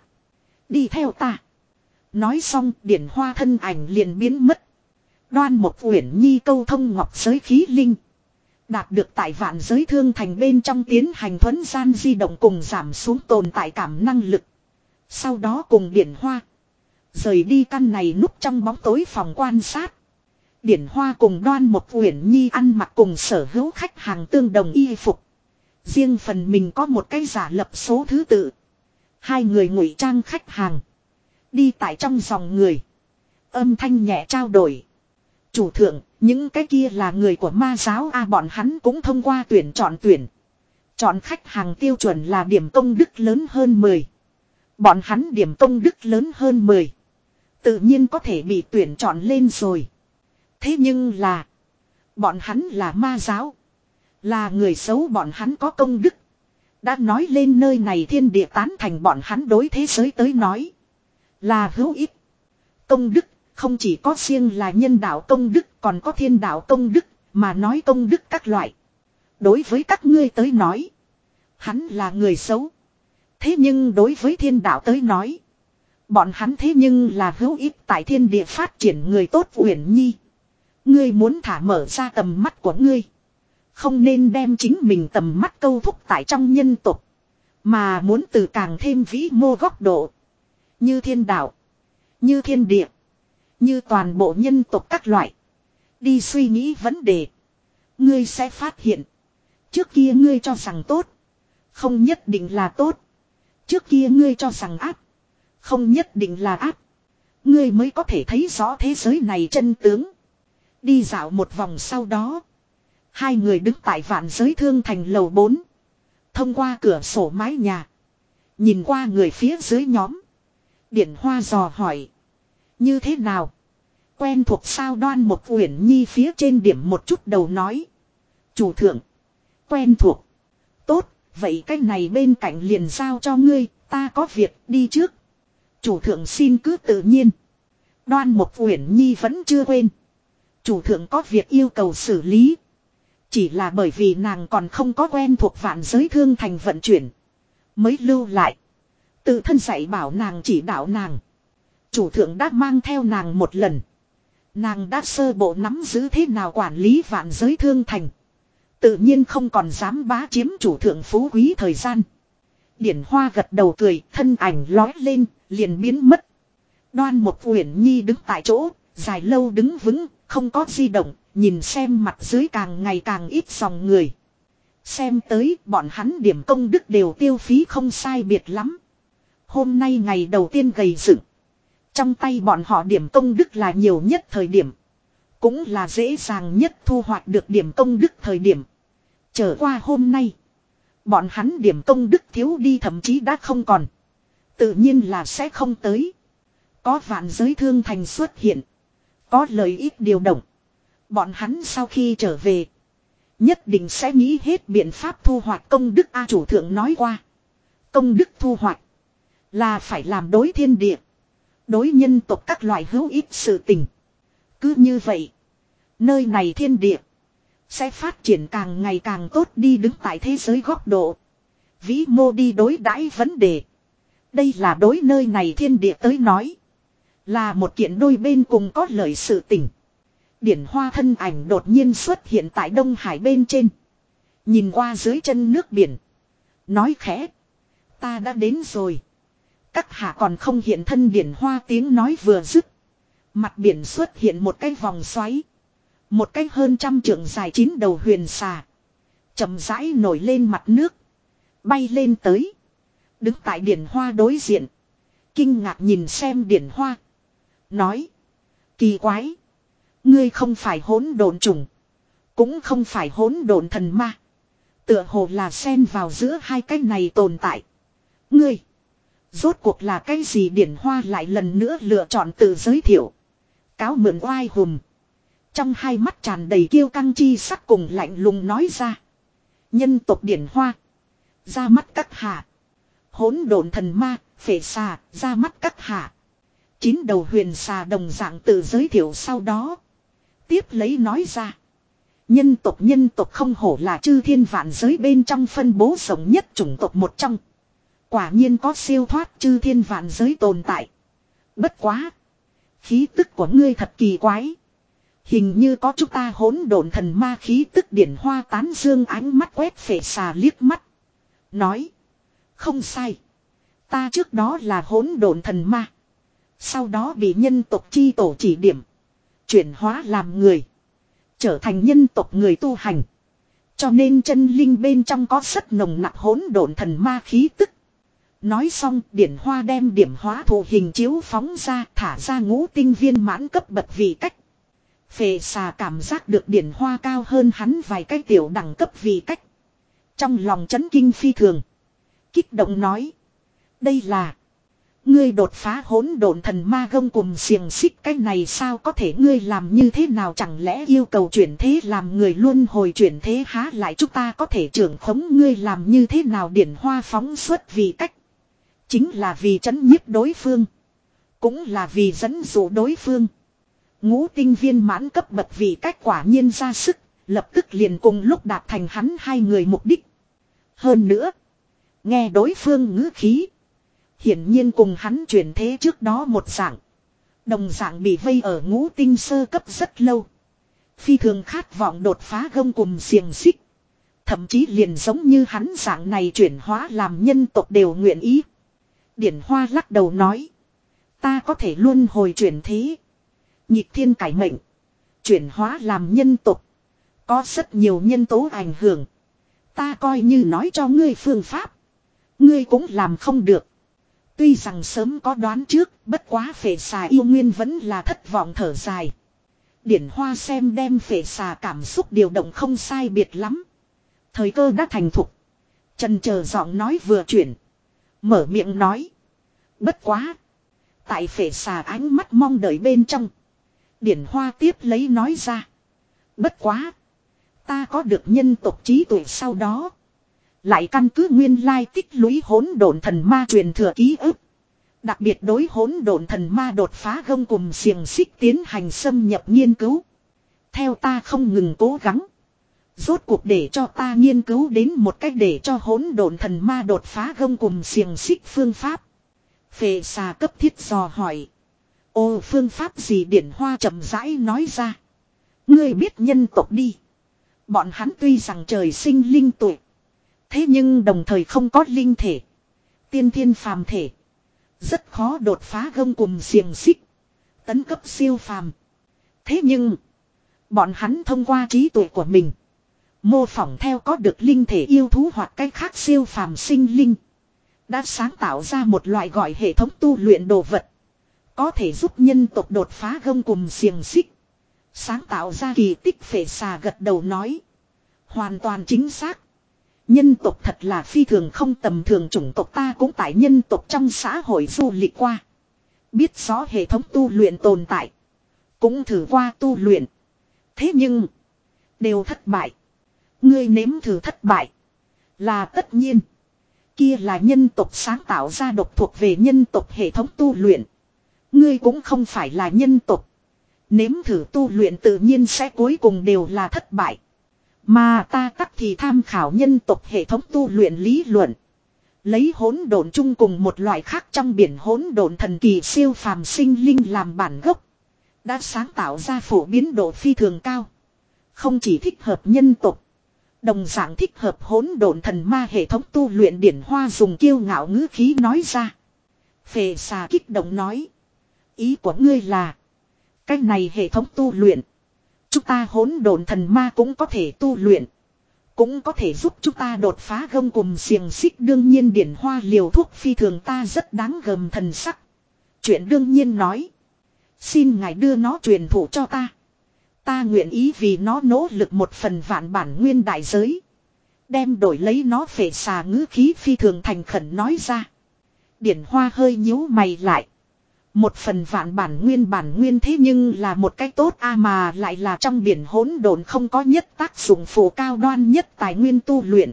Đi theo ta. Nói xong, điển hoa thân ảnh liền biến mất. Đoan một uyển nhi câu thông ngọc giới khí linh. Đạt được tại vạn giới thương thành bên trong tiến hành thuấn gian di động cùng giảm xuống tồn tại cảm năng lực. Sau đó cùng điển hoa. Rời đi căn này núp trong bóng tối phòng quan sát. Điển hoa cùng đoan một uyển nhi ăn mặc cùng sở hữu khách hàng tương đồng y phục. Riêng phần mình có một cái giả lập số thứ tự. Hai người ngụy trang khách hàng. Đi tại trong dòng người. Âm thanh nhẹ trao đổi. Chủ thượng, những cái kia là người của ma giáo a bọn hắn cũng thông qua tuyển chọn tuyển. Chọn khách hàng tiêu chuẩn là điểm công đức lớn hơn 10. Bọn hắn điểm công đức lớn hơn 10. Tự nhiên có thể bị tuyển chọn lên rồi. Thế nhưng là. Bọn hắn là ma giáo. Là người xấu bọn hắn có công đức. Đã nói lên nơi này thiên địa tán thành bọn hắn đối thế giới tới nói. Là hữu ích. Công đức không chỉ có riêng là nhân đạo công đức, còn có thiên đạo công đức, mà nói công đức các loại. Đối với các ngươi tới nói. Hắn là người xấu. Thế nhưng đối với thiên đạo tới nói. Bọn hắn thế nhưng là hữu ích tại thiên địa phát triển người tốt uyển nhi. Ngươi muốn thả mở ra tầm mắt của ngươi. Không nên đem chính mình tầm mắt câu thúc tại trong nhân tục. Mà muốn từ càng thêm vĩ mô góc độ. Như thiên đạo. Như thiên địa. Như toàn bộ nhân tục các loại. Đi suy nghĩ vấn đề. Ngươi sẽ phát hiện. Trước kia ngươi cho rằng tốt. Không nhất định là tốt. Trước kia ngươi cho rằng áp. Không nhất định là áp. Ngươi mới có thể thấy rõ thế giới này chân tướng. Đi dạo một vòng sau đó. Hai người đứng tại vạn giới thương thành lầu 4. Thông qua cửa sổ mái nhà. Nhìn qua người phía dưới nhóm. Điển hoa dò hỏi. Như thế nào? Quen thuộc sao đoan một uyển nhi phía trên điểm một chút đầu nói. Chủ thượng. Quen thuộc. Tốt, vậy cái này bên cạnh liền giao cho ngươi, ta có việc đi trước. Chủ thượng xin cứ tự nhiên. Đoan một uyển nhi vẫn chưa quên. Chủ thượng có việc yêu cầu xử lý. Chỉ là bởi vì nàng còn không có quen thuộc vạn giới thương thành vận chuyển. Mới lưu lại. Tự thân dạy bảo nàng chỉ đạo nàng. Chủ thượng đã mang theo nàng một lần. Nàng đã sơ bộ nắm giữ thế nào quản lý vạn giới thương thành. Tự nhiên không còn dám bá chiếm chủ thượng phú quý thời gian. Điển hoa gật đầu cười, thân ảnh lói lên, liền biến mất. Đoan một uyển nhi đứng tại chỗ, dài lâu đứng vững, không có di động, nhìn xem mặt dưới càng ngày càng ít dòng người. Xem tới bọn hắn điểm công đức đều tiêu phí không sai biệt lắm. Hôm nay ngày đầu tiên gầy dựng. Trong tay bọn họ điểm công đức là nhiều nhất thời điểm. Cũng là dễ dàng nhất thu hoạch được điểm công đức thời điểm. Trở qua hôm nay. Bọn hắn điểm công đức thiếu đi thậm chí đã không còn. Tự nhiên là sẽ không tới. Có vạn giới thương thành xuất hiện. Có lợi ích điều động. Bọn hắn sau khi trở về. Nhất định sẽ nghĩ hết biện pháp thu hoạch công đức A chủ thượng nói qua. Công đức thu hoạch. Là phải làm đối thiên địa. Đối nhân tộc các loại hữu ích sự tình. Cứ như vậy. Nơi này thiên địa. Sẽ phát triển càng ngày càng tốt đi đứng tại thế giới góc độ. Vĩ mô đi đối đãi vấn đề. Đây là đối nơi này thiên địa tới nói. Là một kiện đôi bên cùng có lợi sự tình. Điển hoa thân ảnh đột nhiên xuất hiện tại Đông Hải bên trên. Nhìn qua dưới chân nước biển. Nói khẽ. Ta đã đến rồi. Các hạ còn không hiện thân điển hoa tiếng nói vừa dứt. Mặt biển xuất hiện một cái vòng xoáy. Một cái hơn trăm trượng dài chín đầu huyền xà. chậm rãi nổi lên mặt nước. Bay lên tới. Đứng tại điển hoa đối diện. Kinh ngạc nhìn xem điển hoa. Nói. Kỳ quái. Ngươi không phải hỗn độn trùng. Cũng không phải hỗn độn thần ma. Tựa hồ là xen vào giữa hai cái này tồn tại. Ngươi. Rốt cuộc là cái gì điển hoa lại lần nữa lựa chọn tự giới thiệu. Cáo mượn oai hùm. Trong hai mắt tràn đầy kiêu căng chi sắc cùng lạnh lùng nói ra. Nhân tộc điển hoa. Ra mắt các hạ. Hỗn độn thần ma, phệ xà, ra mắt các hạ. Chín đầu huyền xà đồng dạng tự giới thiệu sau đó. Tiếp lấy nói ra. Nhân tộc nhân tộc không hổ là chư thiên vạn giới bên trong phân bố rộng nhất chủng tộc một trong. Quả nhiên có siêu thoát chư thiên vạn giới tồn tại. Bất quá. Khí tức của ngươi thật kỳ quái. Hình như có chúng ta hỗn độn thần ma khí tức điển hoa tán dương ánh mắt quét phệ xà liếc mắt. Nói. Không sai. Ta trước đó là hỗn độn thần ma. Sau đó bị nhân tộc chi tổ chỉ điểm. Chuyển hóa làm người. Trở thành nhân tộc người tu hành. Cho nên chân linh bên trong có rất nồng nặc hỗn độn thần ma khí tức. Nói xong, điển hoa đem điểm hóa thụ hình chiếu phóng ra, thả ra ngũ tinh viên mãn cấp bậc vị cách. Phệ xà cảm giác được điển hoa cao hơn hắn vài cái tiểu đẳng cấp vị cách. Trong lòng chấn kinh phi thường. Kích động nói. Đây là. Ngươi đột phá hỗn độn thần ma gông cùng xiềng xích cái này sao có thể ngươi làm như thế nào chẳng lẽ yêu cầu chuyển thế làm người luôn hồi chuyển thế há lại chúng ta có thể trưởng khống ngươi làm như thế nào điển hoa phóng xuất vì cách. Chính là vì chấn nhiếp đối phương. Cũng là vì dẫn dụ đối phương. Ngũ tinh viên mãn cấp bậc vì cách quả nhiên ra sức, lập tức liền cùng lúc đạt thành hắn hai người mục đích. Hơn nữa, nghe đối phương ngữ khí. Hiển nhiên cùng hắn chuyển thế trước đó một dạng. Đồng dạng bị vây ở ngũ tinh sơ cấp rất lâu. Phi thường khát vọng đột phá gông cùng xiềng xích. Thậm chí liền giống như hắn dạng này chuyển hóa làm nhân tộc đều nguyện ý. Điển Hoa lắc đầu nói. Ta có thể luôn hồi chuyển thế. Nhịp thiên cải mệnh. Chuyển hóa làm nhân tộc, Có rất nhiều nhân tố ảnh hưởng. Ta coi như nói cho ngươi phương pháp. Ngươi cũng làm không được. Tuy rằng sớm có đoán trước, bất quá phệ xà yêu nguyên vẫn là thất vọng thở dài. Điển hoa xem đem phệ xà cảm xúc điều động không sai biệt lắm. Thời cơ đã thành thục. Trần chờ giọng nói vừa chuyển. Mở miệng nói. Bất quá. Tại phệ xà ánh mắt mong đợi bên trong. Điển hoa tiếp lấy nói ra. Bất quá. Ta có được nhân tộc trí tuệ sau đó. Lại căn cứ nguyên lai tích lũy hỗn độn thần ma truyền thừa ký ức. Đặc biệt đối hỗn độn thần ma đột phá gông cùng xiềng xích tiến hành xâm nhập nghiên cứu. Theo ta không ngừng cố gắng. Rốt cuộc để cho ta nghiên cứu đến một cách để cho hỗn độn thần ma đột phá gông cùng xiềng xích phương pháp. Phệ xà cấp thiết dò hỏi. Ô, phương pháp gì điển hoa chậm rãi nói ra. Ngươi biết nhân tộc đi. Bọn hắn tuy rằng trời sinh linh tuổi. Thế nhưng đồng thời không có linh thể. Tiên thiên phàm thể. Rất khó đột phá gông cùng xiềng xích. Tấn cấp siêu phàm. Thế nhưng. Bọn hắn thông qua trí tuệ của mình. Mô phỏng theo có được linh thể yêu thú hoặc cách khác siêu phàm sinh linh. Đã sáng tạo ra một loại gọi hệ thống tu luyện đồ vật. Có thể giúp nhân tộc đột phá gông cùng xiềng xích. Sáng tạo ra kỳ tích phệ xà gật đầu nói. Hoàn toàn chính xác. Nhân tộc thật là phi thường không tầm thường, chủng tộc ta cũng tại nhân tộc trong xã hội du lịch qua. Biết rõ hệ thống tu luyện tồn tại. Cũng thử qua tu luyện. Thế nhưng. Đều thất bại. Ngươi nếm thử thất bại. Là tất nhiên. Kia là nhân tộc sáng tạo ra độc thuộc về nhân tộc hệ thống tu luyện. Ngươi cũng không phải là nhân tộc. Nếm thử tu luyện tự nhiên sẽ cuối cùng đều là thất bại. Mà ta tắc thì tham khảo nhân tộc hệ thống tu luyện lý luận. Lấy hỗn độn chung cùng một loại khác trong biển hỗn độn thần kỳ siêu phàm sinh linh làm bản gốc. Đã sáng tạo ra phổ biến độ phi thường cao. Không chỉ thích hợp nhân tộc. Đồng dạng thích hợp hỗn độn thần ma hệ thống tu luyện điển hoa dùng kiêu ngạo ngữ khí nói ra. Phề xà kích động nói. Ý của ngươi là. cách này hệ thống tu luyện. Chúng ta hỗn độn thần ma cũng có thể tu luyện. Cũng có thể giúp chúng ta đột phá gông cùng xiềng xích đương nhiên điển hoa liều thuốc phi thường ta rất đáng gầm thần sắc. Chuyện đương nhiên nói. Xin ngài đưa nó truyền thụ cho ta. Ta nguyện ý vì nó nỗ lực một phần vạn bản nguyên đại giới. Đem đổi lấy nó phệ xà ngữ khí phi thường thành khẩn nói ra. Điển hoa hơi nhíu mày lại. Một phần vạn bản nguyên bản nguyên thế nhưng là một cách tốt a mà lại là trong biển hỗn độn không có nhất tác dụng phổ cao đoan nhất tài nguyên tu luyện.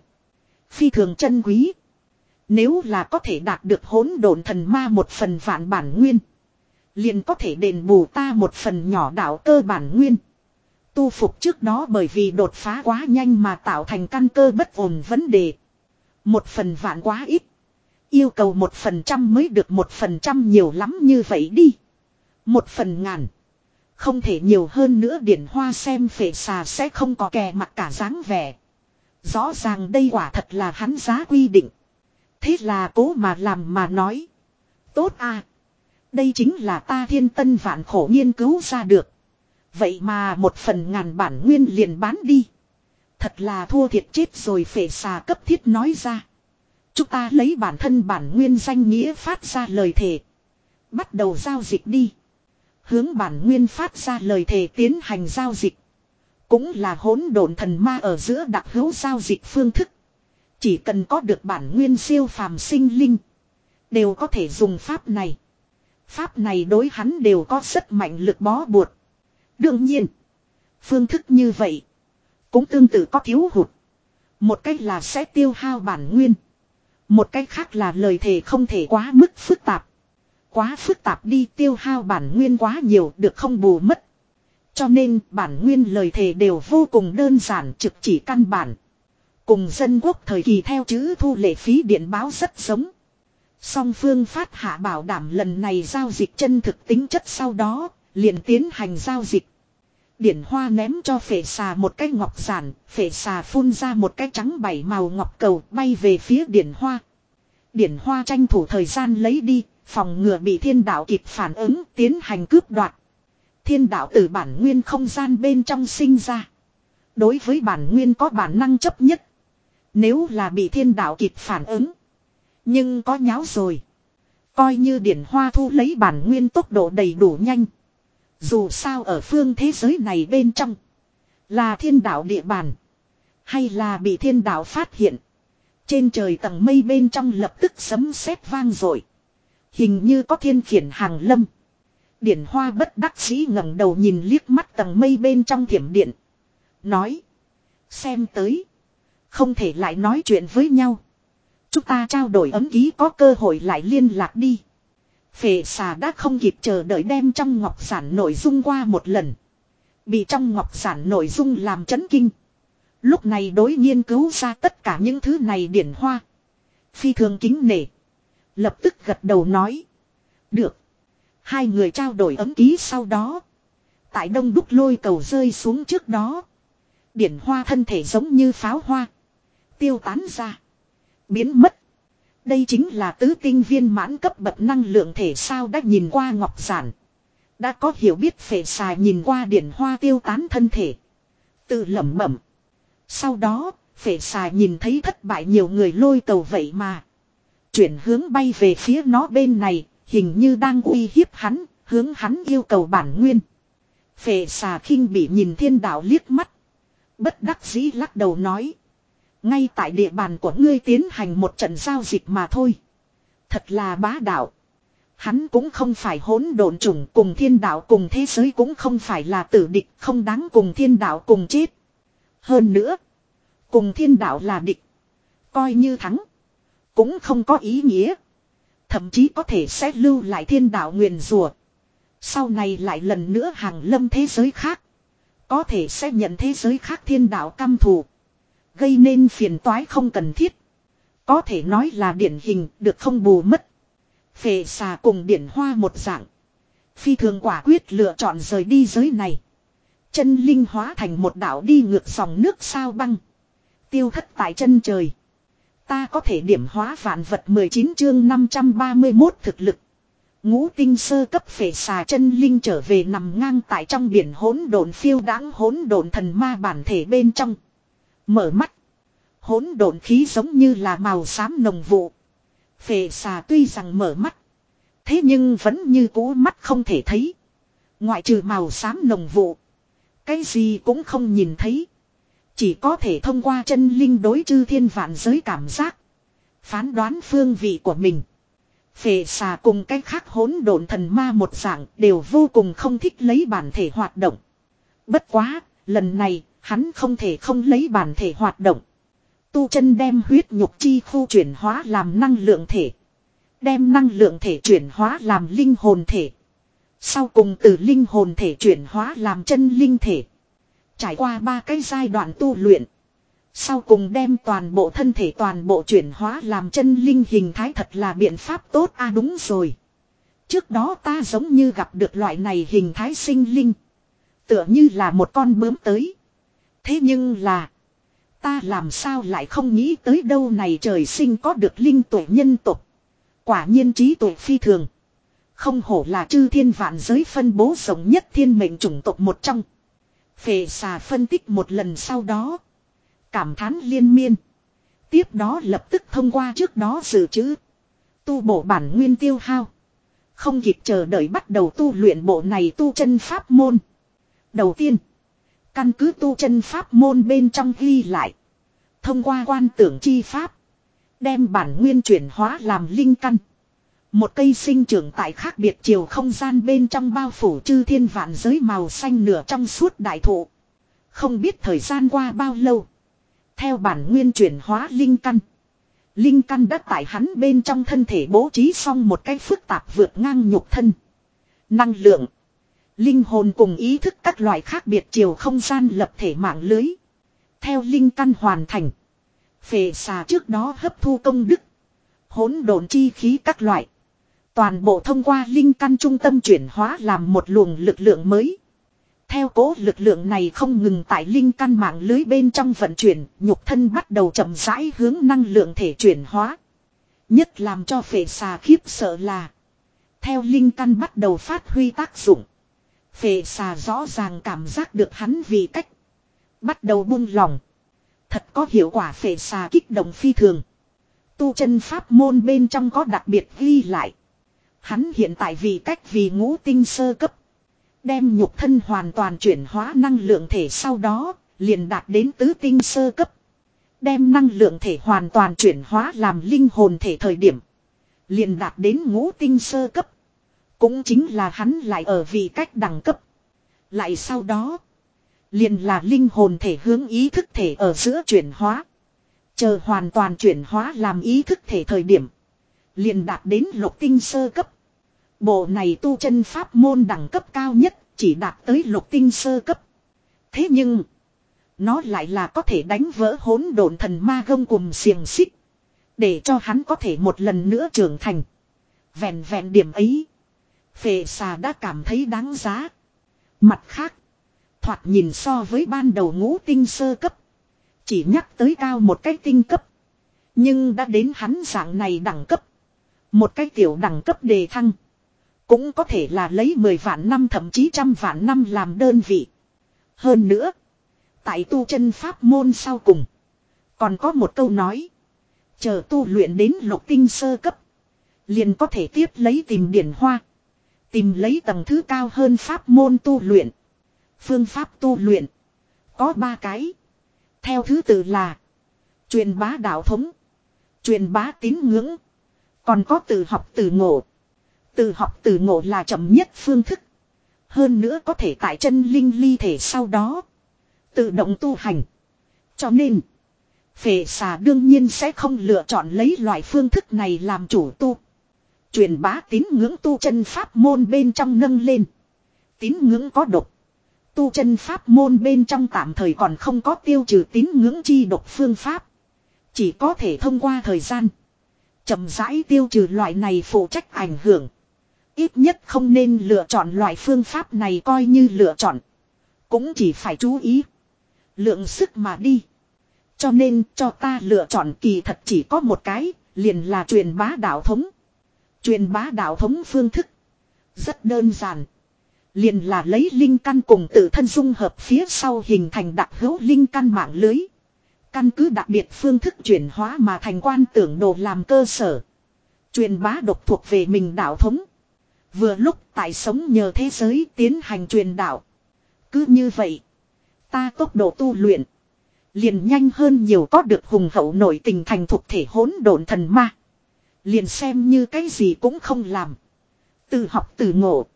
Phi thường chân quý. Nếu là có thể đạt được hỗn độn thần ma một phần vạn bản nguyên. Liền có thể đền bù ta một phần nhỏ đạo cơ bản nguyên. Tu phục trước đó bởi vì đột phá quá nhanh mà tạo thành căn cơ bất ổn vấn đề. Một phần vạn quá ít. Yêu cầu một phần trăm mới được một phần trăm nhiều lắm như vậy đi. Một phần ngàn. Không thể nhiều hơn nữa điển hoa xem phệ xà sẽ không có kè mặt cả dáng vẻ. Rõ ràng đây quả thật là hắn giá quy định. Thế là cố mà làm mà nói. Tốt à. Đây chính là ta thiên tân vạn khổ nghiên cứu ra được. Vậy mà một phần ngàn bản nguyên liền bán đi. Thật là thua thiệt chết rồi phệ xà cấp thiết nói ra. Chúng ta lấy bản thân bản nguyên danh nghĩa phát ra lời thề. Bắt đầu giao dịch đi. Hướng bản nguyên phát ra lời thề tiến hành giao dịch. Cũng là hỗn độn thần ma ở giữa đặc hữu giao dịch phương thức. Chỉ cần có được bản nguyên siêu phàm sinh linh. Đều có thể dùng pháp này. Pháp này đối hắn đều có rất mạnh lực bó buộc. Đương nhiên. Phương thức như vậy. Cũng tương tự có thiếu hụt. Một cách là sẽ tiêu hao bản nguyên. Một cách khác là lời thề không thể quá mức phức tạp. Quá phức tạp đi tiêu hao bản nguyên quá nhiều được không bù mất. Cho nên bản nguyên lời thề đều vô cùng đơn giản trực chỉ căn bản. Cùng dân quốc thời kỳ theo chữ thu lệ phí điện báo rất giống. Song phương phát hạ bảo đảm lần này giao dịch chân thực tính chất sau đó, liền tiến hành giao dịch. Điển hoa ném cho phệ xà một cái ngọc giản, phệ xà phun ra một cái trắng bảy màu ngọc cầu bay về phía điển hoa. Điển hoa tranh thủ thời gian lấy đi, phòng ngừa bị thiên đạo kịp phản ứng tiến hành cướp đoạt. Thiên đạo từ bản nguyên không gian bên trong sinh ra. Đối với bản nguyên có bản năng chấp nhất. Nếu là bị thiên đạo kịp phản ứng. Nhưng có nháo rồi. Coi như điển hoa thu lấy bản nguyên tốc độ đầy đủ nhanh. Dù sao ở phương thế giới này bên trong. Là thiên đạo địa bàn. Hay là bị thiên đạo phát hiện. Trên trời tầng mây bên trong lập tức sấm sét vang rồi. Hình như có thiên khiển hàng lâm. Điển hoa bất đắc dĩ ngẩng đầu nhìn liếc mắt tầng mây bên trong thiểm điện. Nói. Xem tới. Không thể lại nói chuyện với nhau. Chúng ta trao đổi ấm ký có cơ hội lại liên lạc đi. Phệ xà đã không kịp chờ đợi đem trong ngọc giản nội dung qua một lần. Bị trong ngọc giản nội dung làm chấn kinh. Lúc này đối nghiên cứu ra tất cả những thứ này điển hoa. Phi thường kính nể. Lập tức gật đầu nói. Được. Hai người trao đổi ấm ký sau đó. Tại đông đúc lôi cầu rơi xuống trước đó. Điển hoa thân thể giống như pháo hoa. Tiêu tán ra. Biến mất. Đây chính là tứ tinh viên mãn cấp bậc năng lượng thể sao đã nhìn qua ngọc giản. Đã có hiểu biết phệ xài nhìn qua điển hoa tiêu tán thân thể. Tự lẩm bẩm. Sau đó, phệ xài nhìn thấy thất bại nhiều người lôi cầu vậy mà. Chuyển hướng bay về phía nó bên này, hình như đang uy hiếp hắn, hướng hắn yêu cầu bản nguyên. Phệ xà khinh bị nhìn thiên đạo liếc mắt. Bất đắc dĩ lắc đầu nói. Ngay tại địa bàn của ngươi tiến hành một trận giao dịch mà thôi. Thật là bá đạo. Hắn cũng không phải hỗn độn trùng cùng thiên đạo cùng thế giới cũng không phải là tử địch, không đáng cùng thiên đạo cùng chết. Hơn nữa. Cùng thiên đạo là địch. Coi như thắng. Cũng không có ý nghĩa. Thậm chí có thể sẽ lưu lại thiên đạo nguyền rùa. Sau này lại lần nữa hàng lâm thế giới khác. Có thể sẽ nhận thế giới khác thiên đạo căm thù. Gây nên phiền toái không cần thiết. Có thể nói là điển hình được không bù mất. Phệ xà cùng điển hoa một dạng. Phi thường quả quyết lựa chọn rời đi giới này. Chân linh hóa thành một đảo đi ngược dòng nước sao băng. Tiêu thất tại chân trời. Ta có thể điểm hóa vạn vật 19 chương 531 thực lực. Ngũ tinh sơ cấp phệ xà chân linh trở về nằm ngang tại trong biển hỗn độn phiêu đáng hỗn độn thần ma bản thể bên trong. Mở mắt. Hỗn độn khí giống như là màu xám nồng vụ. Phệ xà tuy rằng mở mắt. Thế nhưng vẫn như cũ mắt không thể thấy. Ngoại trừ màu xám nồng vụ. Cái gì cũng không nhìn thấy. Chỉ có thể thông qua chân linh đối chư thiên vạn giới cảm giác. Phán đoán phương vị của mình. Phệ xà cùng cái khác hỗn độn thần ma một dạng đều vô cùng không thích lấy bản thể hoạt động. Bất quá, lần này, hắn không thể không lấy bản thể hoạt động. Tu chân đem huyết nhục chi khu chuyển hóa làm năng lượng thể. Đem năng lượng thể chuyển hóa làm linh hồn thể. Sau cùng từ linh hồn thể chuyển hóa làm chân linh thể. Trải qua ba cái giai đoạn tu luyện. Sau cùng đem toàn bộ thân thể toàn bộ chuyển hóa làm chân linh hình thái thật là biện pháp tốt a à đúng rồi. Trước đó ta giống như gặp được loại này hình thái sinh linh. Tựa như là một con bướm tới. Thế nhưng là. Ta làm sao lại không nghĩ tới đâu này trời sinh có được linh tuệ nhân tục. Quả nhiên trí tuệ phi thường. Không hổ là chư thiên vạn giới phân bố rộng nhất thiên mệnh chủng tộc một trong. Phệ xà phân tích một lần sau đó. Cảm thán liên miên. Tiếp đó lập tức thông qua trước đó dự trữ. Tu bổ bản nguyên tiêu hao. Không kịp chờ đợi bắt đầu tu luyện bộ này tu chân pháp môn. Đầu tiên, căn cứ tu chân pháp môn bên trong ghi lại. Thông qua quan tưởng chi pháp, đem bản nguyên chuyển hóa làm linh căn. Một cây sinh trưởng tại khác biệt chiều không gian bên trong bao phủ chư thiên vạn giới màu xanh nửa trong suốt đại thụ. Không biết thời gian qua bao lâu. Theo bản nguyên chuyển hóa linh căn. Linh căn đã tại hắn bên trong thân thể bố trí xong một cái phức tạp vượt ngang nhục thân. Năng lượng. Linh hồn cùng ý thức các loại khác biệt chiều không gian lập thể mạng lưới. Theo linh căn hoàn thành. Phệ xà trước đó hấp thu công đức. hỗn độn chi khí các loại. Toàn bộ thông qua linh căn trung tâm chuyển hóa làm một luồng lực lượng mới. Theo cố lực lượng này không ngừng tại linh căn mạng lưới bên trong vận chuyển, nhục thân bắt đầu chậm rãi hướng năng lượng thể chuyển hóa. Nhất làm cho phệ xà khiếp sợ là Theo linh căn bắt đầu phát huy tác dụng Phệ xà rõ ràng cảm giác được hắn vì cách Bắt đầu buông lòng Thật có hiệu quả phệ xà kích động phi thường Tu chân pháp môn bên trong có đặc biệt ghi lại Hắn hiện tại vì cách vì ngũ tinh sơ cấp Đem nhục thân hoàn toàn chuyển hóa năng lượng thể sau đó, liền đạt đến tứ tinh sơ cấp. Đem năng lượng thể hoàn toàn chuyển hóa làm linh hồn thể thời điểm. Liền đạt đến ngũ tinh sơ cấp. Cũng chính là hắn lại ở vị cách đẳng cấp. Lại sau đó, liền là linh hồn thể hướng ý thức thể ở giữa chuyển hóa. Chờ hoàn toàn chuyển hóa làm ý thức thể thời điểm. Liền đạt đến lục tinh sơ cấp. Bộ này tu chân pháp môn đẳng cấp cao nhất chỉ đạt tới lục tinh sơ cấp. Thế nhưng, nó lại là có thể đánh vỡ hỗn độn thần ma gông cùng xiềng xích. Để cho hắn có thể một lần nữa trưởng thành. Vẹn vẹn điểm ấy. Phệ xà đã cảm thấy đáng giá. Mặt khác, thoạt nhìn so với ban đầu ngũ tinh sơ cấp. Chỉ nhắc tới cao một cái tinh cấp. Nhưng đã đến hắn dạng này đẳng cấp. Một cái tiểu đẳng cấp đề thăng. Cũng có thể là lấy 10 vạn năm thậm chí trăm vạn năm làm đơn vị. Hơn nữa. Tại tu chân pháp môn sau cùng. Còn có một câu nói. Chờ tu luyện đến lục tinh sơ cấp. Liền có thể tiếp lấy tìm điển hoa. Tìm lấy tầng thứ cao hơn pháp môn tu luyện. Phương pháp tu luyện. Có ba cái. Theo thứ tự là. Truyền bá đạo thống. Truyền bá tín ngưỡng. Còn có từ học từ ngộ. Từ học từ ngộ là chậm nhất phương thức. Hơn nữa có thể tại chân linh ly thể sau đó. Tự động tu hành. Cho nên. Phệ xà đương nhiên sẽ không lựa chọn lấy loại phương thức này làm chủ tu. Truyền bá tín ngưỡng tu chân pháp môn bên trong nâng lên. Tín ngưỡng có độc. Tu chân pháp môn bên trong tạm thời còn không có tiêu trừ tín ngưỡng chi độc phương pháp. Chỉ có thể thông qua thời gian. chậm rãi tiêu trừ loại này phụ trách ảnh hưởng. Ít nhất không nên lựa chọn loại phương pháp này coi như lựa chọn. Cũng chỉ phải chú ý. Lượng sức mà đi. Cho nên cho ta lựa chọn kỳ thật chỉ có một cái, liền là truyền bá đạo thống. Truyền bá đạo thống phương thức. Rất đơn giản. Liền là lấy linh căn cùng tự thân dung hợp phía sau hình thành đặc hữu linh căn mạng lưới. Căn cứ đặc biệt phương thức chuyển hóa mà thành quan tưởng đồ làm cơ sở. Truyền bá độc thuộc về mình đạo thống. Vừa lúc tại sống nhờ thế giới tiến hành truyền đạo. Cứ như vậy. Ta tốc độ tu luyện. Liền nhanh hơn nhiều có được hùng hậu nổi tình thành thuộc thể hỗn độn thần ma. Liền xem như cái gì cũng không làm. Từ học từ ngộ.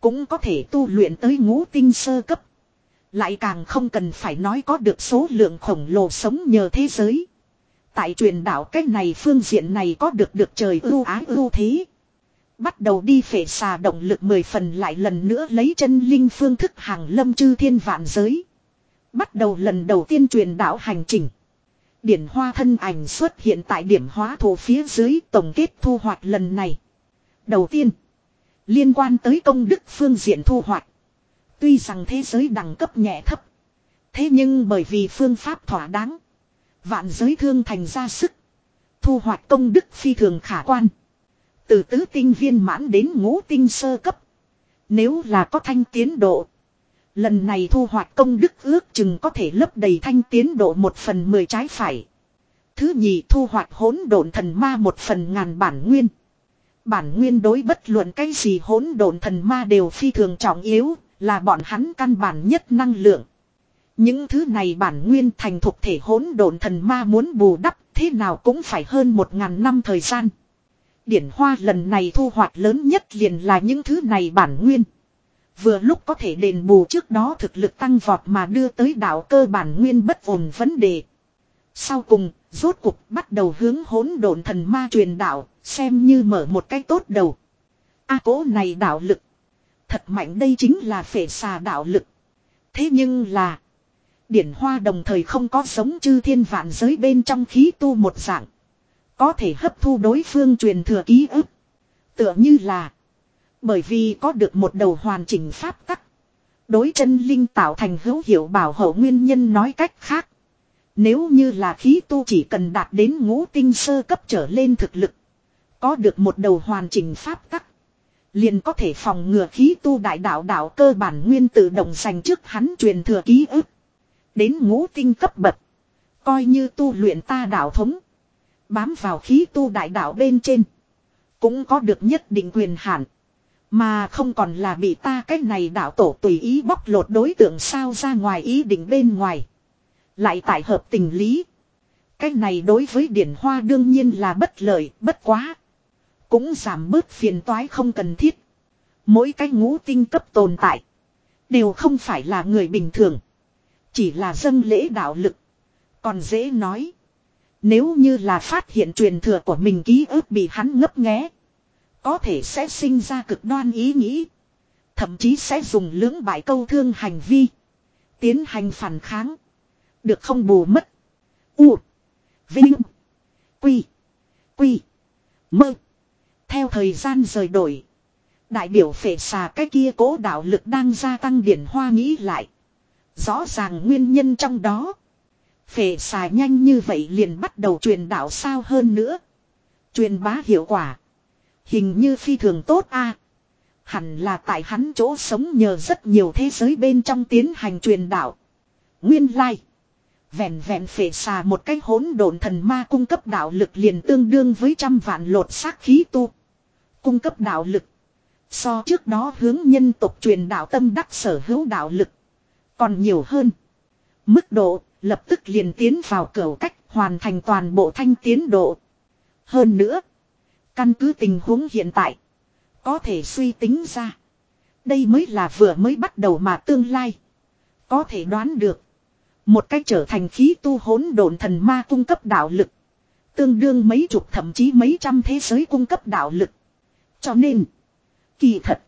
Cũng có thể tu luyện tới ngũ tinh sơ cấp. Lại càng không cần phải nói có được số lượng khổng lồ sống nhờ thế giới. Tại truyền đạo cách này phương diện này có được được trời ưu ái ưu thế. Bắt đầu đi phệ xà động lực mười phần lại lần nữa lấy chân linh phương thức hàng lâm chư thiên vạn giới. Bắt đầu lần đầu tiên truyền đạo hành trình. Điển hoa thân ảnh xuất hiện tại điểm hóa thổ phía dưới tổng kết thu hoạch lần này. Đầu tiên, liên quan tới công đức phương diện thu hoạch. Tuy rằng thế giới đẳng cấp nhẹ thấp. Thế nhưng bởi vì phương pháp thỏa đáng. Vạn giới thương thành ra sức. Thu hoạch công đức phi thường khả quan. Từ tứ tinh viên mãn đến ngũ tinh sơ cấp. Nếu là có thanh tiến độ. Lần này thu hoạch công đức ước chừng có thể lấp đầy thanh tiến độ một phần mười trái phải. Thứ nhì thu hoạch hỗn độn thần ma một phần ngàn bản nguyên. Bản nguyên đối bất luận cái gì hỗn độn thần ma đều phi thường trọng yếu, là bọn hắn căn bản nhất năng lượng. Những thứ này bản nguyên thành thuộc thể hỗn độn thần ma muốn bù đắp thế nào cũng phải hơn một ngàn năm thời gian. Điển hoa lần này thu hoạch lớn nhất liền là những thứ này bản nguyên. Vừa lúc có thể đền bù trước đó thực lực tăng vọt mà đưa tới đạo cơ bản nguyên bất ổn vấn đề. Sau cùng, rốt cục bắt đầu hướng hỗn độn thần ma truyền đạo, xem như mở một cái tốt đầu. A cố này đạo lực. Thật mạnh đây chính là phệ xà đạo lực. Thế nhưng là. Điển hoa đồng thời không có sống chư thiên vạn giới bên trong khí tu một dạng. Có thể hấp thu đối phương truyền thừa ký ức. Tựa như là. Bởi vì có được một đầu hoàn chỉnh pháp tắc. Đối chân linh tạo thành hữu hiệu bảo hộ nguyên nhân nói cách khác. Nếu như là khí tu chỉ cần đạt đến ngũ tinh sơ cấp trở lên thực lực. Có được một đầu hoàn chỉnh pháp tắc. Liền có thể phòng ngừa khí tu đại đạo đạo cơ bản nguyên tự động dành trước hắn truyền thừa ký ức. Đến ngũ tinh cấp bậc. Coi như tu luyện ta đạo thống. Bám vào khí tu đại đạo bên trên. Cũng có được nhất định quyền hạn. Mà không còn là bị ta cái này đạo tổ tùy ý bóc lột đối tượng sao ra ngoài ý định bên ngoài. Lại tại hợp tình lý. Cái này đối với điển hoa đương nhiên là bất lợi, bất quá. Cũng giảm bớt phiền toái không cần thiết. Mỗi cái ngũ tinh cấp tồn tại. Đều không phải là người bình thường. Chỉ là dân lễ đạo lực. Còn dễ nói. Nếu như là phát hiện truyền thừa của mình ký ức bị hắn ngấp nghé. Có thể sẽ sinh ra cực đoan ý nghĩ. Thậm chí sẽ dùng lưỡng bại câu thương hành vi. Tiến hành phản kháng. Được không bù mất. U. Vinh. Quy. Quy. Mơ. Theo thời gian rời đổi. Đại biểu phệ xà cái kia cố đạo lực đang gia tăng điển hoa nghĩ lại. Rõ ràng nguyên nhân trong đó. Phệ xà nhanh như vậy liền bắt đầu truyền đạo sao hơn nữa. Truyền bá hiệu quả. Hình như phi thường tốt a Hẳn là tại hắn chỗ sống nhờ rất nhiều thế giới bên trong tiến hành truyền đạo. Nguyên lai. Like. Vẹn vẹn phệ xà một cái hỗn độn thần ma cung cấp đạo lực liền tương đương với trăm vạn lột xác khí tu. Cung cấp đạo lực. So trước đó hướng nhân tộc truyền đạo tâm đắc sở hữu đạo lực. Còn nhiều hơn. Mức độ lập tức liền tiến vào cửa cách hoàn thành toàn bộ thanh tiến độ. Hơn nữa. Căn cứ tình huống hiện tại. Có thể suy tính ra. Đây mới là vừa mới bắt đầu mà tương lai. Có thể đoán được. Một cách trở thành khí tu hỗn độn thần ma cung cấp đạo lực. Tương đương mấy chục thậm chí mấy trăm thế giới cung cấp đạo lực. Cho nên. Kỳ thật.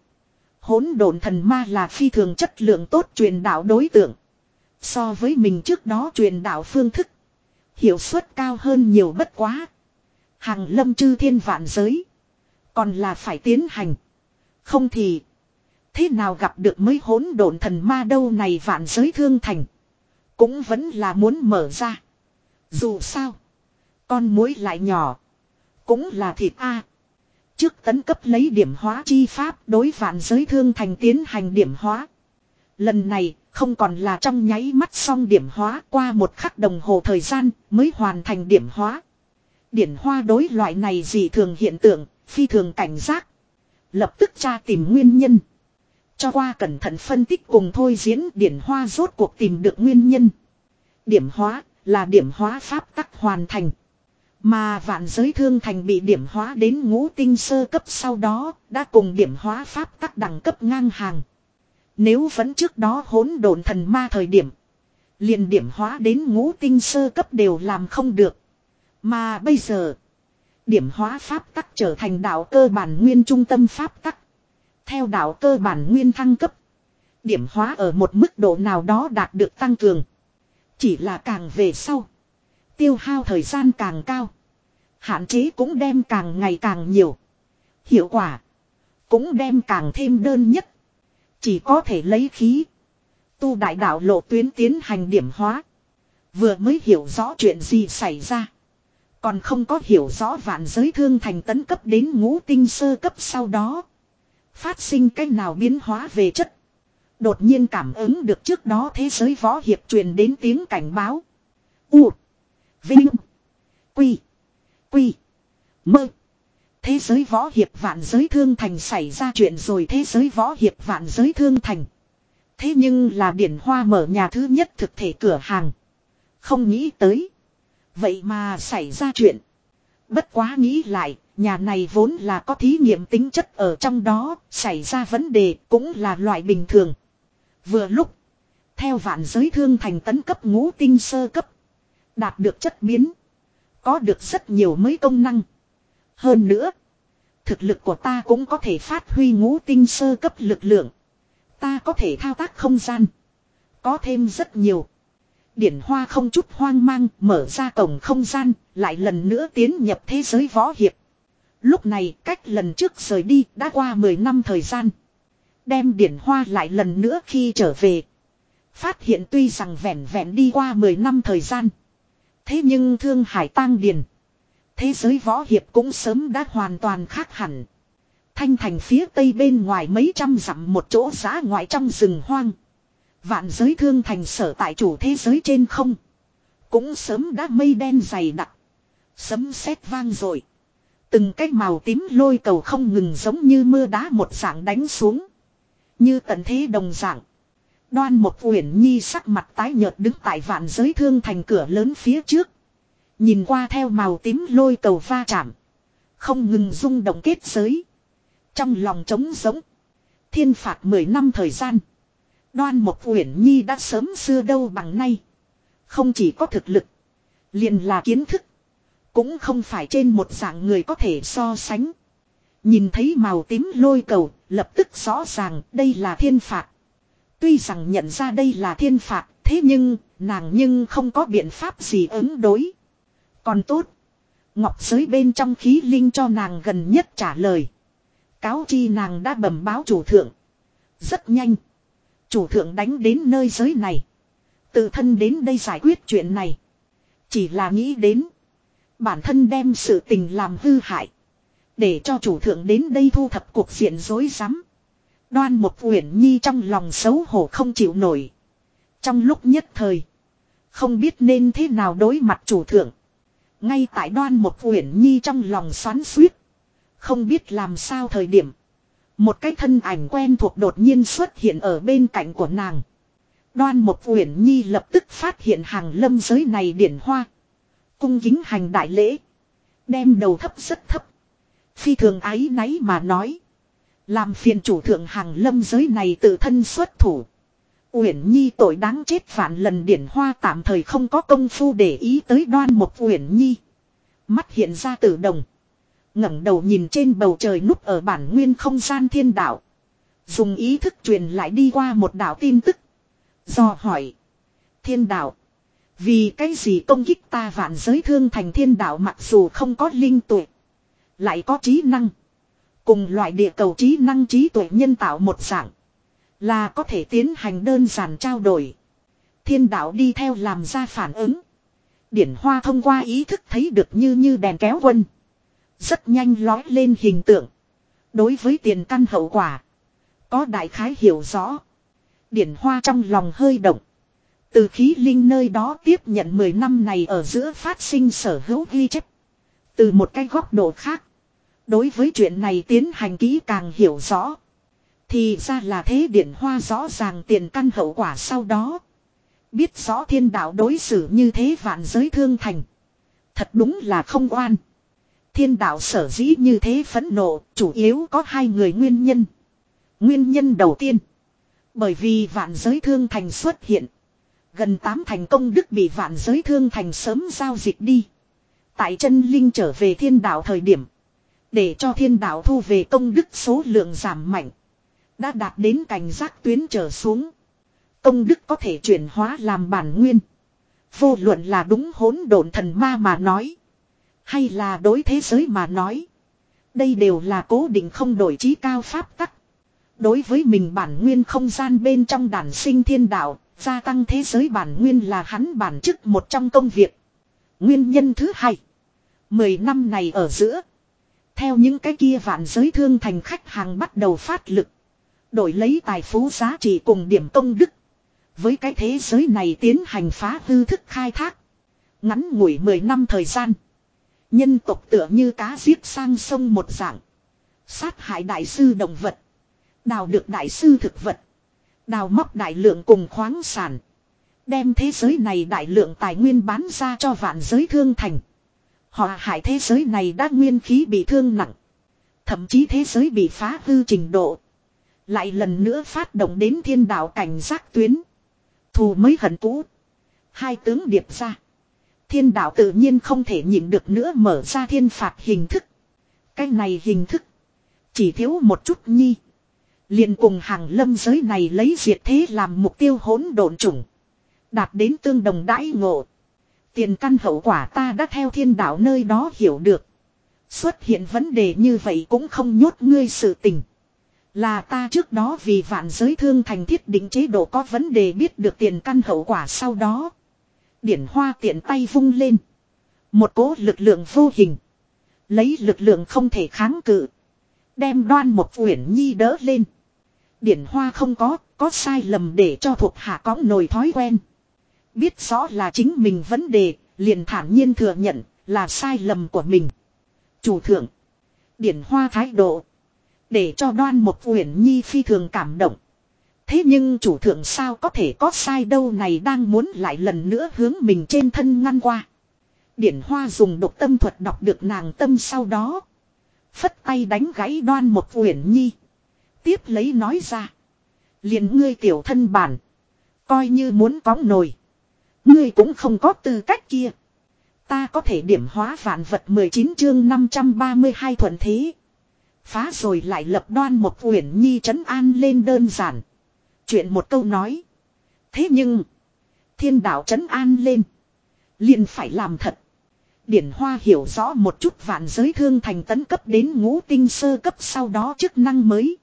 Hỗn độn thần ma là phi thường chất lượng tốt truyền đạo đối tượng. So với mình trước đó truyền đạo phương thức. Hiệu suất cao hơn nhiều bất quá. Hàng lâm chư thiên vạn giới. Còn là phải tiến hành. Không thì. Thế nào gặp được mấy hỗn độn thần ma đâu này vạn giới thương thành. Cũng vẫn là muốn mở ra. Dù sao. Con muối lại nhỏ. Cũng là thịt A. Trước tấn cấp lấy điểm hóa chi pháp đối vạn giới thương thành tiến hành điểm hóa. Lần này, không còn là trong nháy mắt xong điểm hóa qua một khắc đồng hồ thời gian mới hoàn thành điểm hóa. Điển hoa đối loại này gì thường hiện tượng, phi thường cảnh giác. Lập tức tra tìm nguyên nhân. Cho qua cẩn thận phân tích cùng thôi diễn điển hoa rốt cuộc tìm được nguyên nhân. Điểm hóa là điểm hóa pháp tắc hoàn thành. Mà vạn giới thương thành bị điểm hóa đến ngũ tinh sơ cấp sau đó đã cùng điểm hóa pháp tắc đẳng cấp ngang hàng. Nếu vẫn trước đó hỗn độn thần ma thời điểm. liền điểm hóa đến ngũ tinh sơ cấp đều làm không được. Mà bây giờ. Điểm hóa pháp tắc trở thành đạo cơ bản nguyên trung tâm pháp tắc. Theo đạo cơ bản nguyên thăng cấp. Điểm hóa ở một mức độ nào đó đạt được tăng cường. Chỉ là càng về sau. Tiêu hao thời gian càng cao. Hạn chế cũng đem càng ngày càng nhiều. Hiệu quả. Cũng đem càng thêm đơn nhất. Chỉ có thể lấy khí. Tu đại đạo lộ tuyến tiến hành điểm hóa. Vừa mới hiểu rõ chuyện gì xảy ra. Còn không có hiểu rõ vạn giới thương thành tấn cấp đến ngũ tinh sơ cấp sau đó. Phát sinh cách nào biến hóa về chất. Đột nhiên cảm ứng được trước đó thế giới võ hiệp truyền đến tiếng cảnh báo. U. Vinh. Quy. Quy. Mơ. Thế giới võ hiệp vạn giới thương thành xảy ra chuyện rồi thế giới võ hiệp vạn giới thương thành. Thế nhưng là điển hoa mở nhà thứ nhất thực thể cửa hàng. Không nghĩ tới. Vậy mà xảy ra chuyện. Bất quá nghĩ lại, nhà này vốn là có thí nghiệm tính chất ở trong đó, xảy ra vấn đề cũng là loại bình thường. Vừa lúc, theo vạn giới thương thành tấn cấp ngũ tinh sơ cấp, đạt được chất biến, có được rất nhiều mới công năng. Hơn nữa, thực lực của ta cũng có thể phát huy ngũ tinh sơ cấp lực lượng. Ta có thể thao tác không gian. Có thêm rất nhiều. Điển Hoa không chút hoang mang mở ra cổng không gian, lại lần nữa tiến nhập thế giới võ hiệp. Lúc này cách lần trước rời đi đã qua 10 năm thời gian. Đem Điển Hoa lại lần nữa khi trở về. Phát hiện tuy rằng vẹn vẹn đi qua 10 năm thời gian. Thế nhưng Thương Hải Tăng Điền. Thế giới võ hiệp cũng sớm đã hoàn toàn khác hẳn. Thanh thành phía tây bên ngoài mấy trăm dặm một chỗ giã ngoại trong rừng hoang. Vạn giới thương thành sở tại chủ thế giới trên không. Cũng sớm đã mây đen dày đặc. Sấm sét vang rồi. Từng cái màu tím lôi cầu không ngừng giống như mưa đá một dạng đánh xuống. Như tận thế đồng dạng. Đoan một uyển nhi sắc mặt tái nhợt đứng tại vạn giới thương thành cửa lớn phía trước. Nhìn qua theo màu tím lôi cầu va chạm. Không ngừng rung động kết giới. Trong lòng trống giống. Thiên phạt 10 năm thời gian. Đoan một uyển nhi đã sớm xưa đâu bằng nay. Không chỉ có thực lực. Liền là kiến thức. Cũng không phải trên một dạng người có thể so sánh. Nhìn thấy màu tím lôi cầu, lập tức rõ ràng đây là thiên phạt. Tuy rằng nhận ra đây là thiên phạt, thế nhưng, nàng nhưng không có biện pháp gì ứng đối. Còn tốt. Ngọc giới bên trong khí linh cho nàng gần nhất trả lời. Cáo chi nàng đã bẩm báo chủ thượng. Rất nhanh. Chủ thượng đánh đến nơi giới này. Tự thân đến đây giải quyết chuyện này. Chỉ là nghĩ đến. Bản thân đem sự tình làm hư hại. Để cho chủ thượng đến đây thu thập cuộc diện dối rắm. Đoan một uyển nhi trong lòng xấu hổ không chịu nổi. Trong lúc nhất thời. Không biết nên thế nào đối mặt chủ thượng. Ngay tại đoan một uyển nhi trong lòng xoắn suýt. Không biết làm sao thời điểm. Một cái thân ảnh quen thuộc đột nhiên xuất hiện ở bên cạnh của nàng. Đoan một uyển nhi lập tức phát hiện hàng lâm giới này điển hoa. Cung kính hành đại lễ. Đem đầu thấp rất thấp. Phi thường ái náy mà nói. Làm phiền chủ thượng hàng lâm giới này tự thân xuất thủ. Uyển Nhi tội đáng chết vạn lần điển hoa tạm thời không có công phu để ý tới đoan một Uyển Nhi. Mắt hiện ra tử đồng ngẩng đầu nhìn trên bầu trời núp ở bản nguyên không gian thiên đạo. Dùng ý thức truyền lại đi qua một đạo tin tức. Do hỏi. Thiên đạo. Vì cái gì công kích ta vạn giới thương thành thiên đạo mặc dù không có linh tuệ. Lại có trí năng. Cùng loại địa cầu trí năng trí tuệ nhân tạo một dạng. Là có thể tiến hành đơn giản trao đổi. Thiên đạo đi theo làm ra phản ứng. Điển hoa thông qua ý thức thấy được như như đèn kéo quân. Rất nhanh lói lên hình tượng. Đối với tiền căn hậu quả. Có đại khái hiểu rõ. Điển hoa trong lòng hơi động. Từ khí linh nơi đó tiếp nhận 10 năm này ở giữa phát sinh sở hữu ghi chép. Từ một cái góc độ khác. Đối với chuyện này tiến hành kỹ càng hiểu rõ. Thì ra là thế điển hoa rõ ràng tiền căn hậu quả sau đó. Biết rõ thiên đạo đối xử như thế vạn giới thương thành. Thật đúng là không oan. Thiên đạo sở dĩ như thế phẫn nộ, chủ yếu có hai người nguyên nhân. Nguyên nhân đầu tiên. Bởi vì vạn giới thương thành xuất hiện. Gần tám thành công đức bị vạn giới thương thành sớm giao dịch đi. Tại chân linh trở về thiên đạo thời điểm. Để cho thiên đạo thu về công đức số lượng giảm mạnh. Đã đạt đến cảnh giác tuyến trở xuống. Công đức có thể chuyển hóa làm bản nguyên. Vô luận là đúng hỗn độn thần ma mà nói. Hay là đối thế giới mà nói. Đây đều là cố định không đổi trí cao pháp tắc. Đối với mình bản nguyên không gian bên trong đàn sinh thiên đạo, gia tăng thế giới bản nguyên là hắn bản chức một trong công việc. Nguyên nhân thứ hai. Mười năm này ở giữa. Theo những cái kia vạn giới thương thành khách hàng bắt đầu phát lực. Đổi lấy tài phú giá trị cùng điểm công đức. Với cái thế giới này tiến hành phá hư thức khai thác. Ngắn ngủi 10 năm thời gian. Nhân tộc tựa như cá giết sang sông một dạng. Sát hại đại sư động vật. Đào được đại sư thực vật. Đào móc đại lượng cùng khoáng sản. Đem thế giới này đại lượng tài nguyên bán ra cho vạn giới thương thành. Họ hại thế giới này đã nguyên khí bị thương nặng. Thậm chí thế giới bị phá hư trình độ. Lại lần nữa phát động đến thiên đạo cảnh giác tuyến. Thù mới hận cũ. Hai tướng điệp ra. Thiên đạo tự nhiên không thể nhịn được nữa mở ra thiên phạt hình thức. Cái này hình thức. Chỉ thiếu một chút nhi. liền cùng hàng lâm giới này lấy diệt thế làm mục tiêu hỗn độn chủng. Đạt đến tương đồng đãi ngộ. Tiền căn hậu quả ta đã theo thiên đạo nơi đó hiểu được. Xuất hiện vấn đề như vậy cũng không nhốt ngươi sự tình. Là ta trước đó vì vạn giới thương thành thiết định chế độ có vấn đề biết được tiền căn hậu quả sau đó. Điển hoa tiện tay vung lên. Một cố lực lượng vô hình. Lấy lực lượng không thể kháng cự. Đem đoan một uyển nhi đỡ lên. Điển hoa không có, có sai lầm để cho thuộc hạ có nồi thói quen. Biết rõ là chính mình vấn đề, liền thản nhiên thừa nhận là sai lầm của mình. Chủ thượng. Điển hoa thái độ. Để cho đoan một uyển nhi phi thường cảm động. Thế nhưng chủ thượng sao có thể có sai đâu này đang muốn lại lần nữa hướng mình trên thân ngăn qua. Điển hoa dùng độc tâm thuật đọc được nàng tâm sau đó. Phất tay đánh gãy đoan một uyển nhi. Tiếp lấy nói ra. liền ngươi tiểu thân bản. Coi như muốn cóng nồi. Ngươi cũng không có tư cách kia. Ta có thể điểm hóa vạn vật 19 chương 532 thuận thế. Phá rồi lại lập đoan một uyển nhi trấn an lên đơn giản. Chuyện một câu nói. Thế nhưng. Thiên đạo trấn an lên. liền phải làm thật. Điển Hoa hiểu rõ một chút vạn giới thương thành tấn cấp đến ngũ tinh sơ cấp sau đó chức năng mới.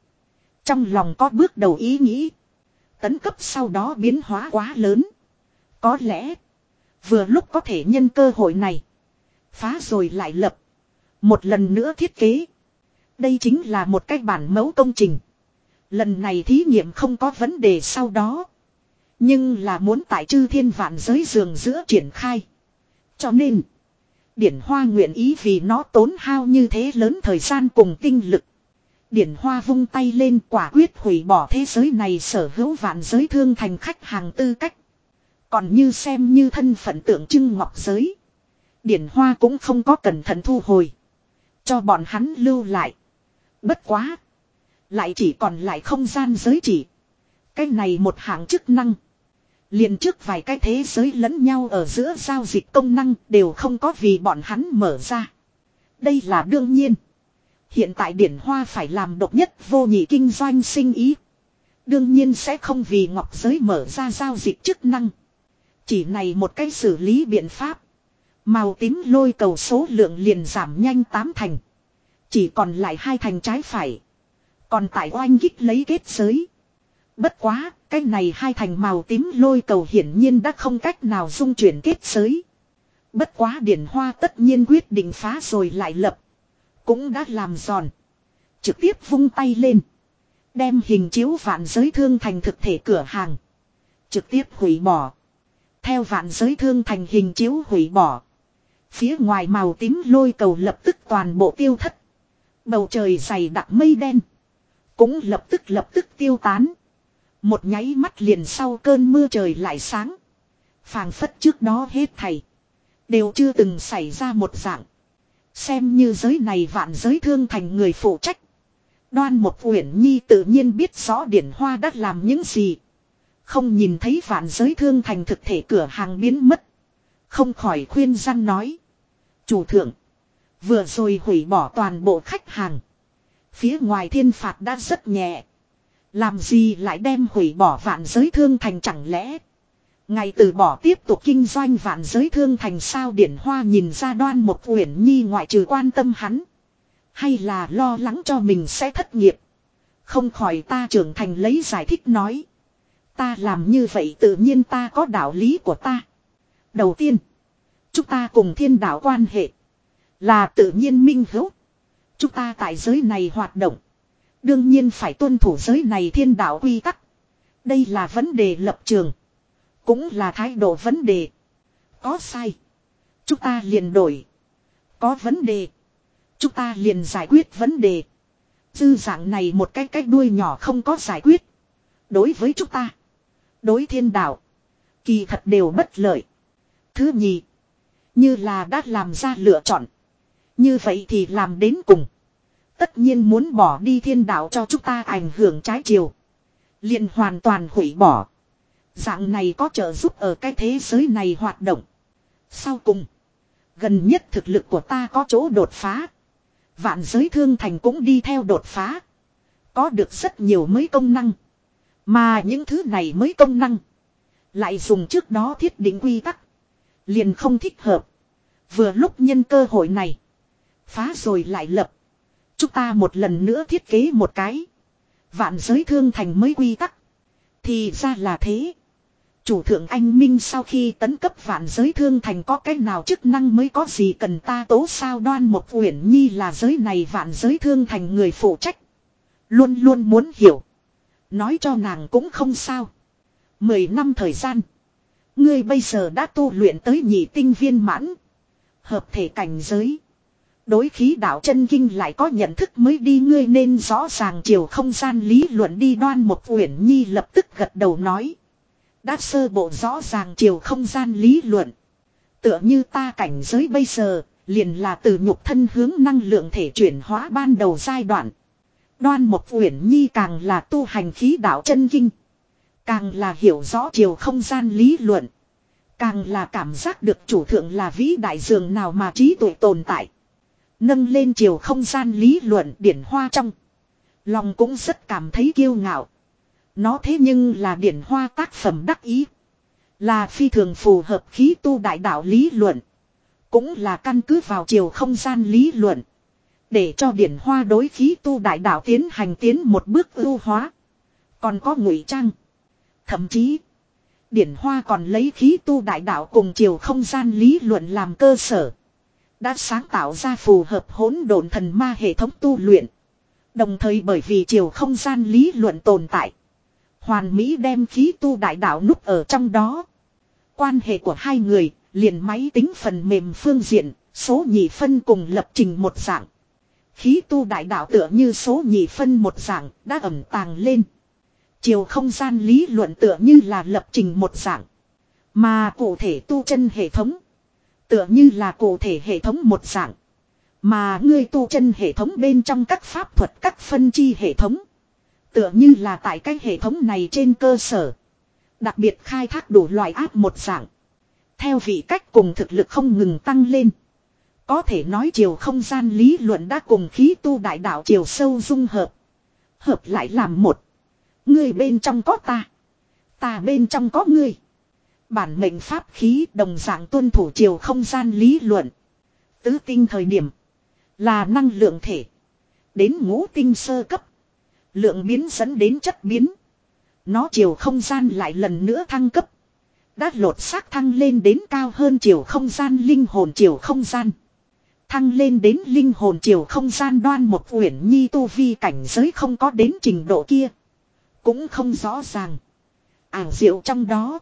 Trong lòng có bước đầu ý nghĩ. Tấn cấp sau đó biến hóa quá lớn. Có lẽ. Vừa lúc có thể nhân cơ hội này. Phá rồi lại lập. Một lần nữa thiết kế. Đây chính là một cách bản mẫu công trình. Lần này thí nghiệm không có vấn đề sau đó. Nhưng là muốn tại chư thiên vạn giới giường giữa triển khai. Cho nên. Điển Hoa nguyện ý vì nó tốn hao như thế lớn thời gian cùng tinh lực. Điển Hoa vung tay lên quả quyết hủy bỏ thế giới này sở hữu vạn giới thương thành khách hàng tư cách. Còn như xem như thân phận tượng trưng ngọc giới. Điển Hoa cũng không có cẩn thận thu hồi. Cho bọn hắn lưu lại. Bất quá. Lại chỉ còn lại không gian giới chỉ. Cái này một hạng chức năng. liền trước vài cái thế giới lẫn nhau ở giữa giao dịch công năng đều không có vì bọn hắn mở ra. Đây là đương nhiên. Hiện tại điển hoa phải làm độc nhất vô nhị kinh doanh sinh ý. Đương nhiên sẽ không vì ngọc giới mở ra giao dịch chức năng. Chỉ này một cái xử lý biện pháp. Màu tím lôi cầu số lượng liền giảm nhanh tám thành. Chỉ còn lại hai thành trái phải. Còn tại oanh kích lấy kết giới. Bất quá, cái này hai thành màu tím lôi cầu hiển nhiên đã không cách nào dung chuyển kết giới. Bất quá điển hoa tất nhiên quyết định phá rồi lại lập. Cũng đã làm giòn. Trực tiếp vung tay lên. Đem hình chiếu vạn giới thương thành thực thể cửa hàng. Trực tiếp hủy bỏ. Theo vạn giới thương thành hình chiếu hủy bỏ. Phía ngoài màu tím lôi cầu lập tức toàn bộ tiêu thất. Bầu trời dày đặc mây đen. Cũng lập tức lập tức tiêu tán. Một nháy mắt liền sau cơn mưa trời lại sáng. phảng phất trước đó hết thầy. Đều chưa từng xảy ra một dạng. Xem như giới này vạn giới thương thành người phụ trách. Đoan một uyển nhi tự nhiên biết rõ điển hoa đã làm những gì. Không nhìn thấy vạn giới thương thành thực thể cửa hàng biến mất. Không khỏi khuyên răn nói. Chủ thượng. Vừa rồi hủy bỏ toàn bộ khách hàng. Phía ngoài thiên phạt đã rất nhẹ. Làm gì lại đem hủy bỏ vạn giới thương thành chẳng lẽ. Ngày từ bỏ tiếp tục kinh doanh vạn giới thương thành sao điển hoa nhìn ra đoan một uyển nhi ngoại trừ quan tâm hắn. Hay là lo lắng cho mình sẽ thất nghiệp. Không khỏi ta trưởng thành lấy giải thích nói. Ta làm như vậy tự nhiên ta có đạo lý của ta. Đầu tiên. Chúng ta cùng thiên đạo quan hệ. Là tự nhiên minh hữu. Chúng ta tại giới này hoạt động. Đương nhiên phải tuân thủ giới này thiên đạo quy tắc. Đây là vấn đề lập trường. Cũng là thái độ vấn đề. Có sai. Chúng ta liền đổi. Có vấn đề. Chúng ta liền giải quyết vấn đề. Dư dạng này một cái cách đuôi nhỏ không có giải quyết. Đối với chúng ta. Đối thiên đạo. Kỳ thật đều bất lợi. Thứ nhì. Như là đã làm ra lựa chọn. Như vậy thì làm đến cùng. Tất nhiên muốn bỏ đi thiên đạo cho chúng ta ảnh hưởng trái chiều. liền hoàn toàn hủy bỏ. Dạng này có trợ giúp ở cái thế giới này hoạt động. Sau cùng. Gần nhất thực lực của ta có chỗ đột phá. Vạn giới thương thành cũng đi theo đột phá. Có được rất nhiều mới công năng. Mà những thứ này mới công năng. Lại dùng trước đó thiết định quy tắc. Liền không thích hợp. Vừa lúc nhân cơ hội này. Phá rồi lại lập. Chúng ta một lần nữa thiết kế một cái. Vạn giới thương thành mới quy tắc. Thì ra là thế. Chủ thượng anh Minh sau khi tấn cấp vạn giới thương thành có cái nào chức năng mới có gì cần ta tố sao đoan một uyển nhi là giới này vạn giới thương thành người phụ trách. Luôn luôn muốn hiểu. Nói cho nàng cũng không sao. Mười năm thời gian. Ngươi bây giờ đã tu luyện tới nhị tinh viên mãn. Hợp thể cảnh giới. Đối khí đạo chân kinh lại có nhận thức mới đi ngươi nên rõ ràng chiều không gian lý luận đi đoan một uyển nhi lập tức gật đầu nói. Đã sơ bộ rõ ràng chiều không gian lý luận. Tựa như ta cảnh giới bây giờ, liền là từ nhục thân hướng năng lượng thể chuyển hóa ban đầu giai đoạn. Đoan một uyển nhi càng là tu hành khí đạo chân kinh. Càng là hiểu rõ chiều không gian lý luận. Càng là cảm giác được chủ thượng là vĩ đại dường nào mà trí tuệ tồn tại. Nâng lên chiều không gian lý luận điển hoa trong. Lòng cũng rất cảm thấy kiêu ngạo. Nó thế nhưng là điển hoa tác phẩm đắc ý. Là phi thường phù hợp khí tu đại đạo lý luận. Cũng là căn cứ vào chiều không gian lý luận. Để cho điển hoa đối khí tu đại đạo tiến hành tiến một bước ưu hóa. Còn có ngụy trang. Thậm chí. Điển hoa còn lấy khí tu đại đạo cùng chiều không gian lý luận làm cơ sở. Đã sáng tạo ra phù hợp hỗn độn thần ma hệ thống tu luyện. Đồng thời bởi vì chiều không gian lý luận tồn tại. Hoàn Mỹ đem khí tu đại đạo núp ở trong đó. Quan hệ của hai người, liền máy tính phần mềm phương diện, số nhị phân cùng lập trình một dạng. Khí tu đại đạo tựa như số nhị phân một dạng, đã ẩm tàng lên. Chiều không gian lý luận tựa như là lập trình một dạng. Mà cụ thể tu chân hệ thống. Tựa như là cụ thể hệ thống một dạng. Mà ngươi tu chân hệ thống bên trong các pháp thuật, các phân chi hệ thống. Tựa như là tại cái hệ thống này trên cơ sở. Đặc biệt khai thác đủ loại áp một dạng. Theo vị cách cùng thực lực không ngừng tăng lên. Có thể nói chiều không gian lý luận đã cùng khí tu đại đạo chiều sâu dung hợp. Hợp lại làm một. Người bên trong có ta. Ta bên trong có ngươi. Bản mệnh pháp khí đồng dạng tuân thủ chiều không gian lý luận. Tứ tinh thời điểm. Là năng lượng thể. Đến ngũ tinh sơ cấp. Lượng biến dẫn đến chất biến. Nó chiều không gian lại lần nữa thăng cấp. Đã lột xác thăng lên đến cao hơn chiều không gian linh hồn chiều không gian. Thăng lên đến linh hồn chiều không gian đoan một uyển nhi tu vi cảnh giới không có đến trình độ kia. Cũng không rõ ràng. Ảo diệu trong đó.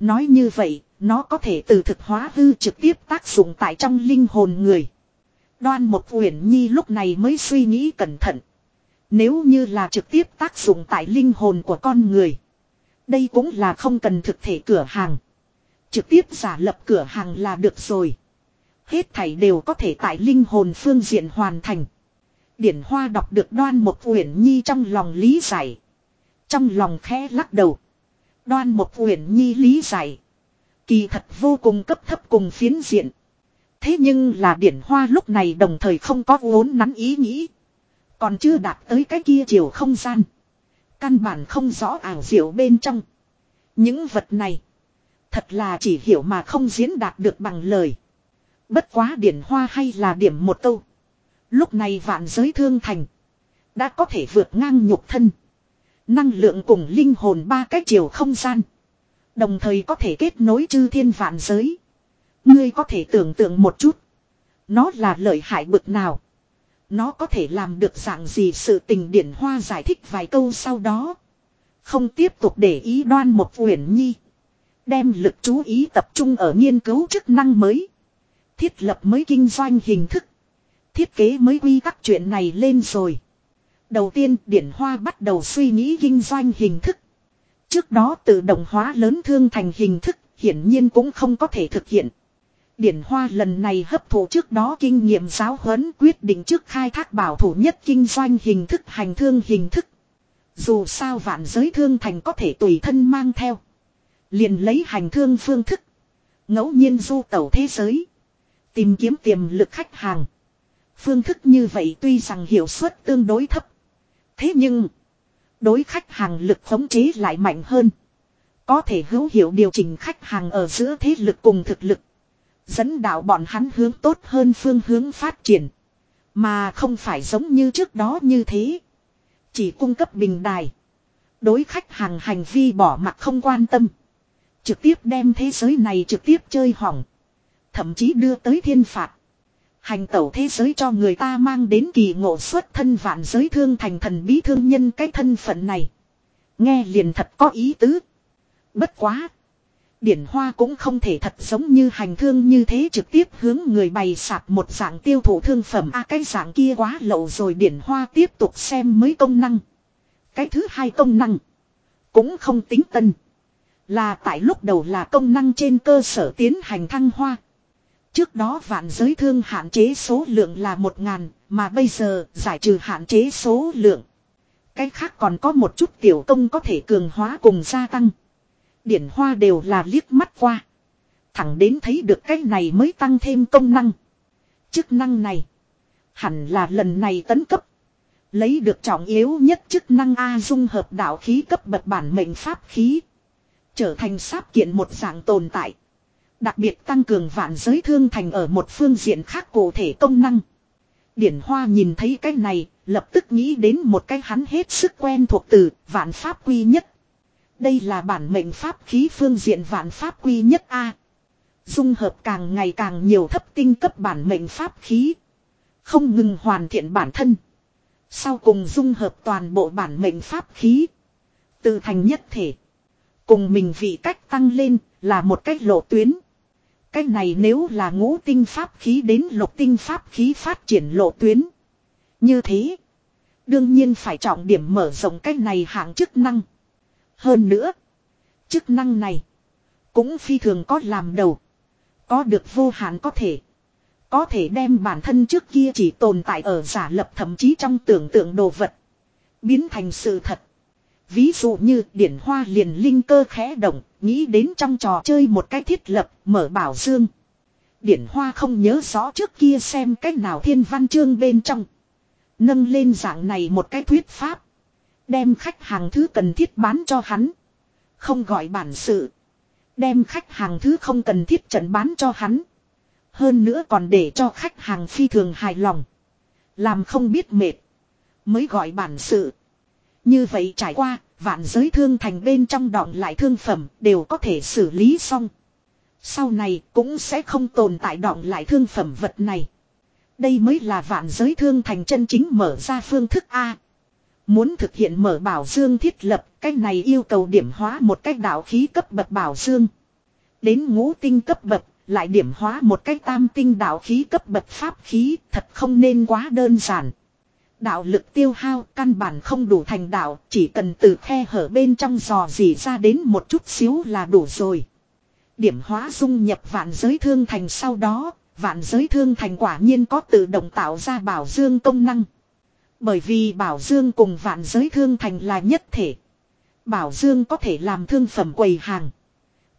Nói như vậy, nó có thể từ thực hóa hư trực tiếp tác dụng tại trong linh hồn người. Đoan một uyển nhi lúc này mới suy nghĩ cẩn thận. Nếu như là trực tiếp tác dụng tại linh hồn của con người. Đây cũng là không cần thực thể cửa hàng. Trực tiếp giả lập cửa hàng là được rồi. Hết thảy đều có thể tại linh hồn phương diện hoàn thành. Điển Hoa đọc được đoan một uyển nhi trong lòng lý giải. Trong lòng khẽ lắc đầu. Đoan một huyền nhi lý giải. Kỳ thật vô cùng cấp thấp cùng phiến diện. Thế nhưng là điển hoa lúc này đồng thời không có vốn nắn ý nghĩ. Còn chưa đạt tới cái kia chiều không gian. Căn bản không rõ ảo diệu bên trong. Những vật này. Thật là chỉ hiểu mà không diễn đạt được bằng lời. Bất quá điển hoa hay là điểm một câu. Lúc này vạn giới thương thành. Đã có thể vượt ngang nhục thân. Năng lượng cùng linh hồn ba cái chiều không gian. Đồng thời có thể kết nối chư thiên vạn giới. Ngươi có thể tưởng tượng một chút. Nó là lợi hại bực nào. Nó có thể làm được dạng gì sự tình điển hoa giải thích vài câu sau đó. Không tiếp tục để ý đoan một uyển nhi. Đem lực chú ý tập trung ở nghiên cứu chức năng mới. Thiết lập mới kinh doanh hình thức. Thiết kế mới quy tắc chuyện này lên rồi. Đầu tiên, Điển Hoa bắt đầu suy nghĩ kinh doanh hình thức. Trước đó tự động hóa lớn thương thành hình thức, hiển nhiên cũng không có thể thực hiện. Điển Hoa lần này hấp thụ trước đó kinh nghiệm giáo huấn quyết định trước khai thác bảo thủ nhất kinh doanh hình thức, hành thương hình thức. Dù sao vạn giới thương thành có thể tùy thân mang theo. Liền lấy hành thương phương thức. ngẫu nhiên du tẩu thế giới. Tìm kiếm tiềm lực khách hàng. Phương thức như vậy tuy rằng hiệu suất tương đối thấp. Thế nhưng. Đối khách hàng lực khống chế lại mạnh hơn. Có thể hữu hiệu điều chỉnh khách hàng ở giữa thế lực cùng thực lực. Dẫn đạo bọn hắn hướng tốt hơn phương hướng phát triển. Mà không phải giống như trước đó như thế. Chỉ cung cấp bình đài. Đối khách hàng hành vi bỏ mặt không quan tâm. Trực tiếp đem thế giới này trực tiếp chơi hỏng. Thậm chí đưa tới thiên phạt. Hành tẩu thế giới cho người ta mang đến kỳ ngộ xuất thân vạn giới thương thành thần bí thương nhân cái thân phận này. Nghe liền thật có ý tứ. Bất quá. Điển hoa cũng không thể thật giống như hành thương như thế trực tiếp hướng người bày sạp một dạng tiêu thụ thương phẩm. a à, cái dạng kia quá lậu rồi điển hoa tiếp tục xem mới công năng. Cái thứ hai công năng. Cũng không tính tân. Là tại lúc đầu là công năng trên cơ sở tiến hành thăng hoa. Trước đó vạn giới thương hạn chế số lượng là một ngàn, mà bây giờ giải trừ hạn chế số lượng. Cái khác còn có một chút tiểu công có thể cường hóa cùng gia tăng. Điển hoa đều là liếc mắt qua. Thẳng đến thấy được cái này mới tăng thêm công năng. Chức năng này. Hẳn là lần này tấn cấp. Lấy được trọng yếu nhất chức năng A dung hợp đạo khí cấp bậc bản mệnh pháp khí. Trở thành sáp kiện một dạng tồn tại. Đặc biệt tăng cường vạn giới thương thành ở một phương diện khác cụ thể công năng. Điển Hoa nhìn thấy cái này, lập tức nghĩ đến một cái hắn hết sức quen thuộc từ vạn pháp quy nhất. Đây là bản mệnh pháp khí phương diện vạn pháp quy nhất A. Dung hợp càng ngày càng nhiều thấp tinh cấp bản mệnh pháp khí. Không ngừng hoàn thiện bản thân. Sau cùng dung hợp toàn bộ bản mệnh pháp khí. Từ thành nhất thể. Cùng mình vị cách tăng lên là một cách lộ tuyến. Cách này nếu là ngũ tinh pháp khí đến lục tinh pháp khí phát triển lộ tuyến. Như thế. Đương nhiên phải trọng điểm mở rộng cách này hạng chức năng. Hơn nữa. Chức năng này. Cũng phi thường có làm đầu. Có được vô hạn có thể. Có thể đem bản thân trước kia chỉ tồn tại ở giả lập thậm chí trong tưởng tượng đồ vật. Biến thành sự thật. Ví dụ như điển hoa liền linh cơ khẽ động, nghĩ đến trong trò chơi một cái thiết lập, mở bảo dương. Điển hoa không nhớ rõ trước kia xem cách nào thiên văn chương bên trong. Nâng lên dạng này một cái thuyết pháp. Đem khách hàng thứ cần thiết bán cho hắn. Không gọi bản sự. Đem khách hàng thứ không cần thiết trận bán cho hắn. Hơn nữa còn để cho khách hàng phi thường hài lòng. Làm không biết mệt. Mới gọi bản sự. Như vậy trải qua, vạn giới thương thành bên trong đọng lại thương phẩm đều có thể xử lý xong. Sau này cũng sẽ không tồn tại đọng lại thương phẩm vật này. Đây mới là vạn giới thương thành chân chính mở ra phương thức A. Muốn thực hiện mở bảo dương thiết lập, cách này yêu cầu điểm hóa một cách đạo khí cấp bậc bảo dương. Đến ngũ tinh cấp bậc, lại điểm hóa một cách tam tinh đạo khí cấp bậc pháp khí, thật không nên quá đơn giản. Đạo lực tiêu hao căn bản không đủ thành đạo, chỉ cần từ khe hở bên trong dò dỉ ra đến một chút xíu là đủ rồi. Điểm hóa dung nhập vạn giới thương thành sau đó, vạn giới thương thành quả nhiên có tự động tạo ra bảo dương công năng. Bởi vì bảo dương cùng vạn giới thương thành là nhất thể. Bảo dương có thể làm thương phẩm quầy hàng.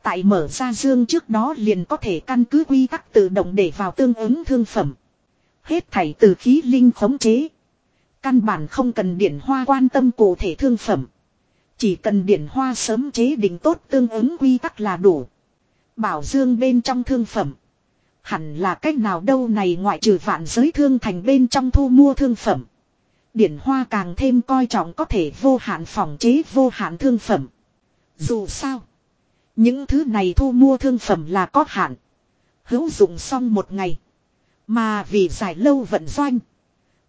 Tại mở ra dương trước đó liền có thể căn cứ quy tắc tự động để vào tương ứng thương phẩm. Hết thảy từ khí linh khống chế. Căn bản không cần điển hoa quan tâm cụ thể thương phẩm. Chỉ cần điển hoa sớm chế định tốt tương ứng quy tắc là đủ. Bảo dương bên trong thương phẩm. Hẳn là cách nào đâu này ngoại trừ vạn giới thương thành bên trong thu mua thương phẩm. Điển hoa càng thêm coi trọng có thể vô hạn phòng chế vô hạn thương phẩm. Dù sao. Những thứ này thu mua thương phẩm là có hạn. Hữu dụng xong một ngày. Mà vì dài lâu vận doanh.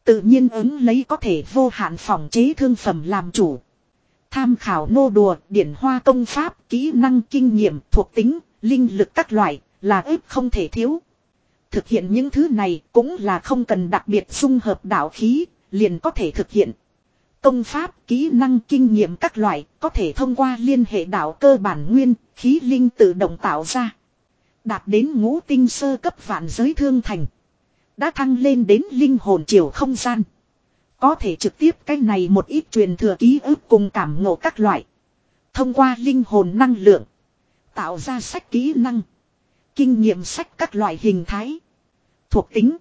Tự nhiên ứng lấy có thể vô hạn phòng chế thương phẩm làm chủ. Tham khảo nô đùa, điển hoa công pháp, kỹ năng kinh nghiệm, thuộc tính, linh lực các loại, là ếp không thể thiếu. Thực hiện những thứ này cũng là không cần đặc biệt dung hợp đạo khí, liền có thể thực hiện. Công pháp, kỹ năng, kinh nghiệm các loại có thể thông qua liên hệ đạo cơ bản nguyên, khí linh tự động tạo ra. Đạt đến ngũ tinh sơ cấp vạn giới thương thành. Đã thăng lên đến linh hồn chiều không gian. Có thể trực tiếp cái này một ít truyền thừa ký ức cùng cảm ngộ các loại. Thông qua linh hồn năng lượng. Tạo ra sách kỹ năng. Kinh nghiệm sách các loại hình thái. Thuộc tính.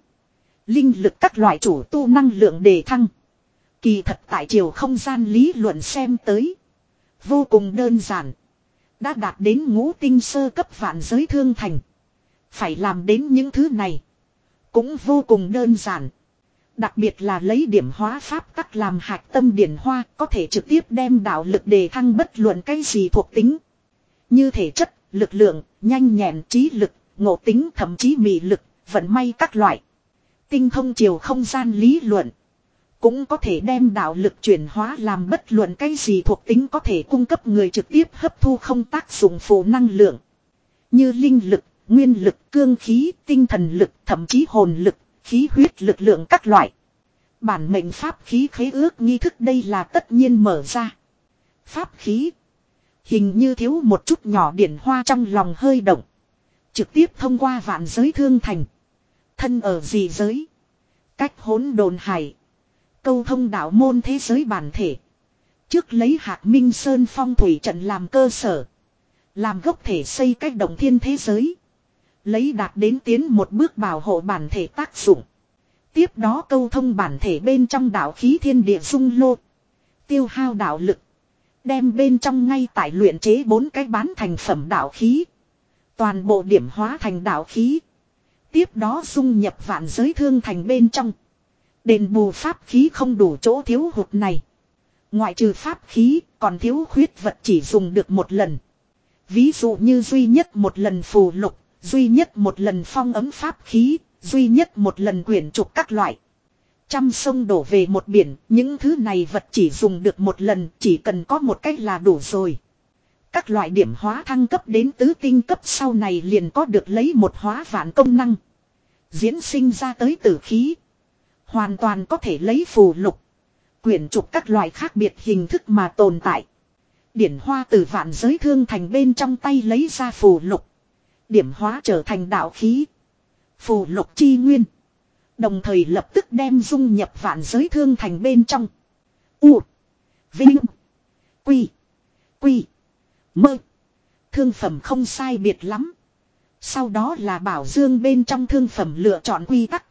Linh lực các loại chủ tu năng lượng đề thăng. Kỳ thật tại chiều không gian lý luận xem tới. Vô cùng đơn giản. Đã đạt đến ngũ tinh sơ cấp vạn giới thương thành. Phải làm đến những thứ này. Cũng vô cùng đơn giản. Đặc biệt là lấy điểm hóa pháp tắc làm hạch tâm điển hoa có thể trực tiếp đem đạo lực đề thăng bất luận cái gì thuộc tính. Như thể chất, lực lượng, nhanh nhẹn trí lực, ngộ tính thậm chí mị lực, vận may các loại. Tinh thông chiều không gian lý luận. Cũng có thể đem đạo lực chuyển hóa làm bất luận cái gì thuộc tính có thể cung cấp người trực tiếp hấp thu không tác dụng phù năng lượng. Như linh lực, nguyên lực, cương khí, tinh thần lực, thậm chí hồn lực, khí huyết lực lượng các loại. Bản mệnh pháp khí khế ước nghi thức đây là tất nhiên mở ra. Pháp khí. Hình như thiếu một chút nhỏ điển hoa trong lòng hơi động. Trực tiếp thông qua vạn giới thương thành. Thân ở gì giới. Cách hỗn đồn hải. Câu thông đạo môn thế giới bản thể. Trước lấy hạt minh sơn phong thủy trận làm cơ sở. Làm gốc thể xây cách động thiên thế giới. Lấy đạt đến tiến một bước bảo hộ bản thể tác dụng. Tiếp đó câu thông bản thể bên trong đạo khí thiên địa dung lô. Tiêu hao đạo lực. Đem bên trong ngay tại luyện chế bốn cái bán thành phẩm đạo khí. Toàn bộ điểm hóa thành đạo khí. Tiếp đó dung nhập vạn giới thương thành bên trong. Đền bù pháp khí không đủ chỗ thiếu hụt này. Ngoại trừ pháp khí, còn thiếu khuyết vật chỉ dùng được một lần. Ví dụ như duy nhất một lần phù lục, duy nhất một lần phong ấm pháp khí, duy nhất một lần quyển trục các loại. Trăm sông đổ về một biển, những thứ này vật chỉ dùng được một lần, chỉ cần có một cách là đủ rồi. Các loại điểm hóa thăng cấp đến tứ tinh cấp sau này liền có được lấy một hóa vạn công năng. Diễn sinh ra tới tử khí. Hoàn toàn có thể lấy phù lục. Quyển trục các loại khác biệt hình thức mà tồn tại. Điển hoa từ vạn giới thương thành bên trong tay lấy ra phù lục. Điểm hóa trở thành đạo khí. Phù lục chi nguyên. Đồng thời lập tức đem dung nhập vạn giới thương thành bên trong. U. Vinh. Quy. Quy. Mơ. Thương phẩm không sai biệt lắm. Sau đó là bảo dương bên trong thương phẩm lựa chọn quy tắc.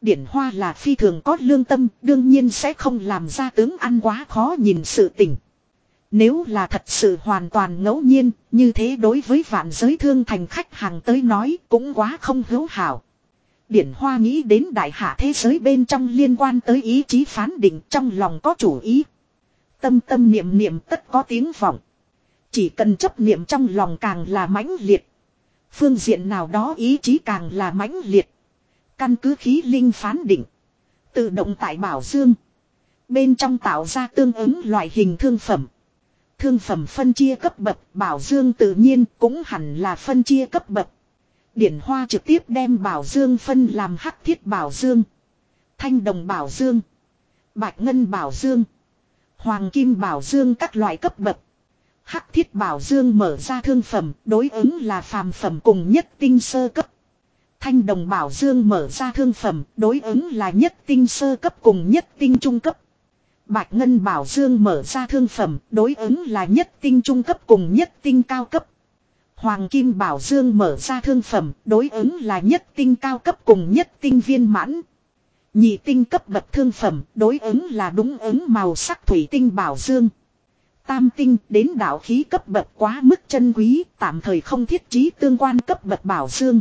Điển hoa là phi thường có lương tâm, đương nhiên sẽ không làm ra tướng ăn quá khó nhìn sự tình. Nếu là thật sự hoàn toàn ngẫu nhiên, như thế đối với vạn giới thương thành khách hàng tới nói cũng quá không hữu hảo. Điển Hoa nghĩ đến đại hạ thế giới bên trong liên quan tới ý chí phán định trong lòng có chủ ý. Tâm tâm niệm niệm tất có tiếng vọng. Chỉ cần chấp niệm trong lòng càng là mãnh liệt. Phương diện nào đó ý chí càng là mãnh liệt. Căn cứ khí linh phán định. Tự động tại bảo dương. Bên trong tạo ra tương ứng loại hình thương phẩm. Thương phẩm phân chia cấp bậc, bảo dương tự nhiên cũng hẳn là phân chia cấp bậc. Điển Hoa trực tiếp đem bảo dương phân làm hắc thiết bảo dương. Thanh đồng bảo dương. Bạch ngân bảo dương. Hoàng kim bảo dương các loại cấp bậc. Hắc thiết bảo dương mở ra thương phẩm, đối ứng là phàm phẩm cùng nhất tinh sơ cấp. Thanh đồng bảo dương mở ra thương phẩm, đối ứng là nhất tinh sơ cấp cùng nhất tinh trung cấp. Bạch ngân bảo dương mở ra thương phẩm, đối ứng là nhất tinh trung cấp cùng nhất tinh cao cấp. Hoàng kim bảo dương mở ra thương phẩm, đối ứng là nhất tinh cao cấp cùng nhất tinh viên mãn. Nhị tinh cấp bậc thương phẩm, đối ứng là đúng ứng màu sắc thủy tinh bảo dương. Tam tinh, đến đạo khí cấp bậc quá mức chân quý, tạm thời không thiết trí tương quan cấp bậc bảo dương.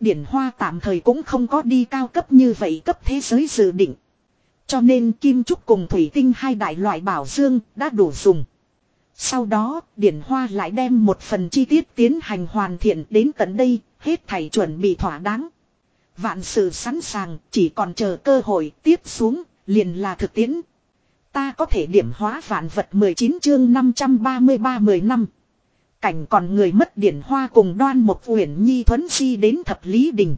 Điển hoa tạm thời cũng không có đi cao cấp như vậy cấp thế giới dự định. Cho nên kim trúc cùng thủy tinh hai đại loại bảo dương đã đủ dùng. Sau đó, Điển Hoa lại đem một phần chi tiết tiến hành hoàn thiện đến tận đây, hết thảy chuẩn bị thỏa đáng. Vạn sự sẵn sàng, chỉ còn chờ cơ hội tiếp xuống, liền là thực tiễn. Ta có thể điểm hóa vạn vật 19 chương 533 10 năm. Cảnh còn người mất điển hoa cùng đoan một uyển nhi thuấn si đến thập lý đình.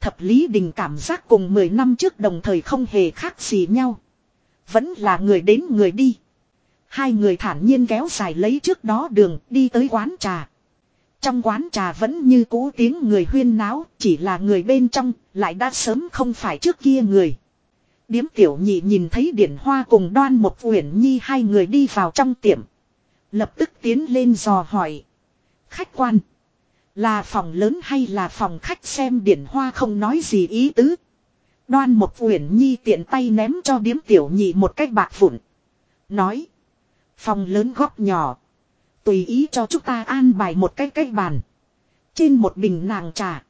Thập Lý Đình cảm giác cùng 10 năm trước đồng thời không hề khác gì nhau. Vẫn là người đến người đi. Hai người thản nhiên kéo dài lấy trước đó đường đi tới quán trà. Trong quán trà vẫn như cũ tiếng người huyên náo, chỉ là người bên trong, lại đã sớm không phải trước kia người. Điếm tiểu nhị nhìn thấy điển hoa cùng đoan một uyển nhi hai người đi vào trong tiệm. Lập tức tiến lên dò hỏi. Khách quan. Là phòng lớn hay là phòng khách xem điển hoa không nói gì ý tứ. Đoan một uyển nhi tiện tay ném cho điếm tiểu nhị một cách bạc vụn. Nói. Phòng lớn góc nhỏ. Tùy ý cho chúng ta an bài một cái cách bàn. Trên một bình nàng trà.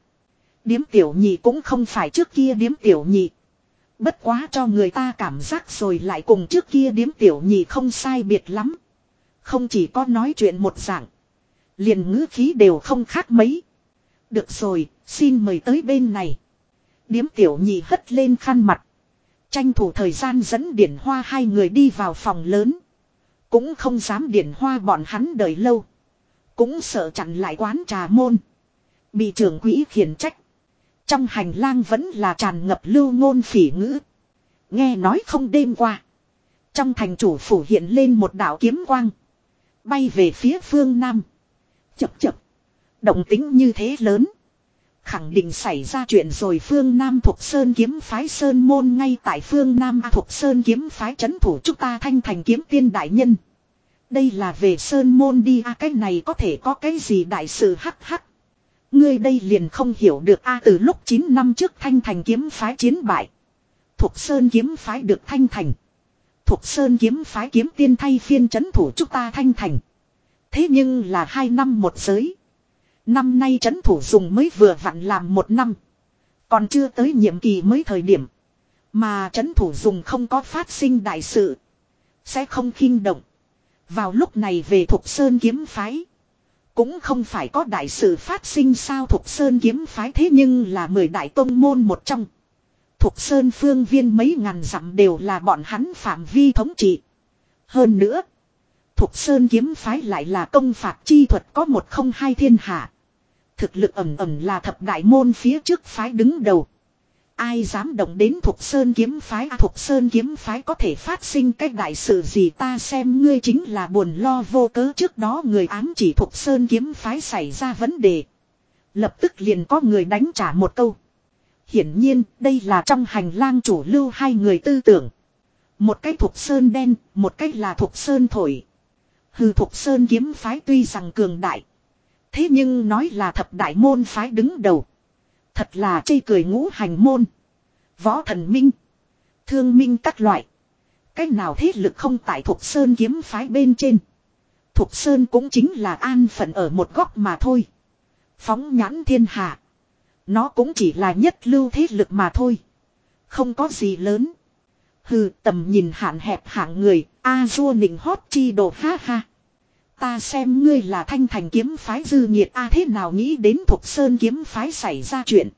Điếm tiểu nhị cũng không phải trước kia điếm tiểu nhị. Bất quá cho người ta cảm giác rồi lại cùng trước kia điếm tiểu nhị không sai biệt lắm. Không chỉ có nói chuyện một dạng. Liền ngữ khí đều không khác mấy. Được rồi, xin mời tới bên này. Điếm tiểu nhị hất lên khăn mặt. Tranh thủ thời gian dẫn điển hoa hai người đi vào phòng lớn. Cũng không dám điển hoa bọn hắn đợi lâu. Cũng sợ chặn lại quán trà môn. Bị trưởng quỹ khiển trách. Trong hành lang vẫn là tràn ngập lưu ngôn phỉ ngữ. Nghe nói không đêm qua. Trong thành chủ phủ hiện lên một đạo kiếm quang. Bay về phía phương Nam. Chập chập. Động tính như thế lớn. Khẳng định xảy ra chuyện rồi phương Nam thuộc Sơn kiếm phái Sơn môn ngay tại phương Nam thuộc Sơn kiếm phái chấn thủ chúng ta thanh thành kiếm tiên đại nhân. Đây là về Sơn môn đi a à, cái này có thể có cái gì đại sự hắc hắc. Ngươi đây liền không hiểu được a từ lúc 9 năm trước thanh thành kiếm phái chiến bại. Thuộc Sơn kiếm phái được thanh thành. Thuộc Sơn kiếm phái kiếm tiên thay phiên chấn thủ chúng ta thanh thành. Thế nhưng là hai năm một giới. Năm nay chấn thủ dùng mới vừa vặn làm một năm. Còn chưa tới nhiệm kỳ mới thời điểm. Mà chấn thủ dùng không có phát sinh đại sự. Sẽ không khinh động. Vào lúc này về Thục Sơn kiếm phái. Cũng không phải có đại sự phát sinh sao Thục Sơn kiếm phái thế nhưng là mười đại tông môn một trong. Thục Sơn phương viên mấy ngàn dặm đều là bọn hắn phạm vi thống trị. Hơn nữa. Thục Sơn kiếm phái lại là công phạt chi thuật có một không hai thiên hạ. Thực lực ẩm ẩm là thập đại môn phía trước phái đứng đầu. Ai dám động đến Thục Sơn kiếm phái à, Thục Sơn kiếm phái có thể phát sinh cách đại sự gì ta xem ngươi chính là buồn lo vô cớ trước đó người ám chỉ Thục Sơn kiếm phái xảy ra vấn đề. Lập tức liền có người đánh trả một câu. Hiển nhiên đây là trong hành lang chủ lưu hai người tư tưởng. Một cái thuộc Sơn đen, một cái là thuộc Sơn thổi hư Thục Sơn kiếm phái tuy rằng cường đại. Thế nhưng nói là thập đại môn phái đứng đầu. Thật là chây cười ngũ hành môn. Võ thần minh. Thương minh các loại. Cách nào thế lực không tại Thục Sơn kiếm phái bên trên. Thục Sơn cũng chính là an phận ở một góc mà thôi. Phóng nhãn thiên hạ. Nó cũng chỉ là nhất lưu thế lực mà thôi. Không có gì lớn. Hừ, tầm nhìn hạn hẹp hạng người. A du nịnh hót chi đồ, ha ha. Ta xem ngươi là thanh thành kiếm phái dư nhiệt, a thế nào nghĩ đến thuộc sơn kiếm phái xảy ra chuyện.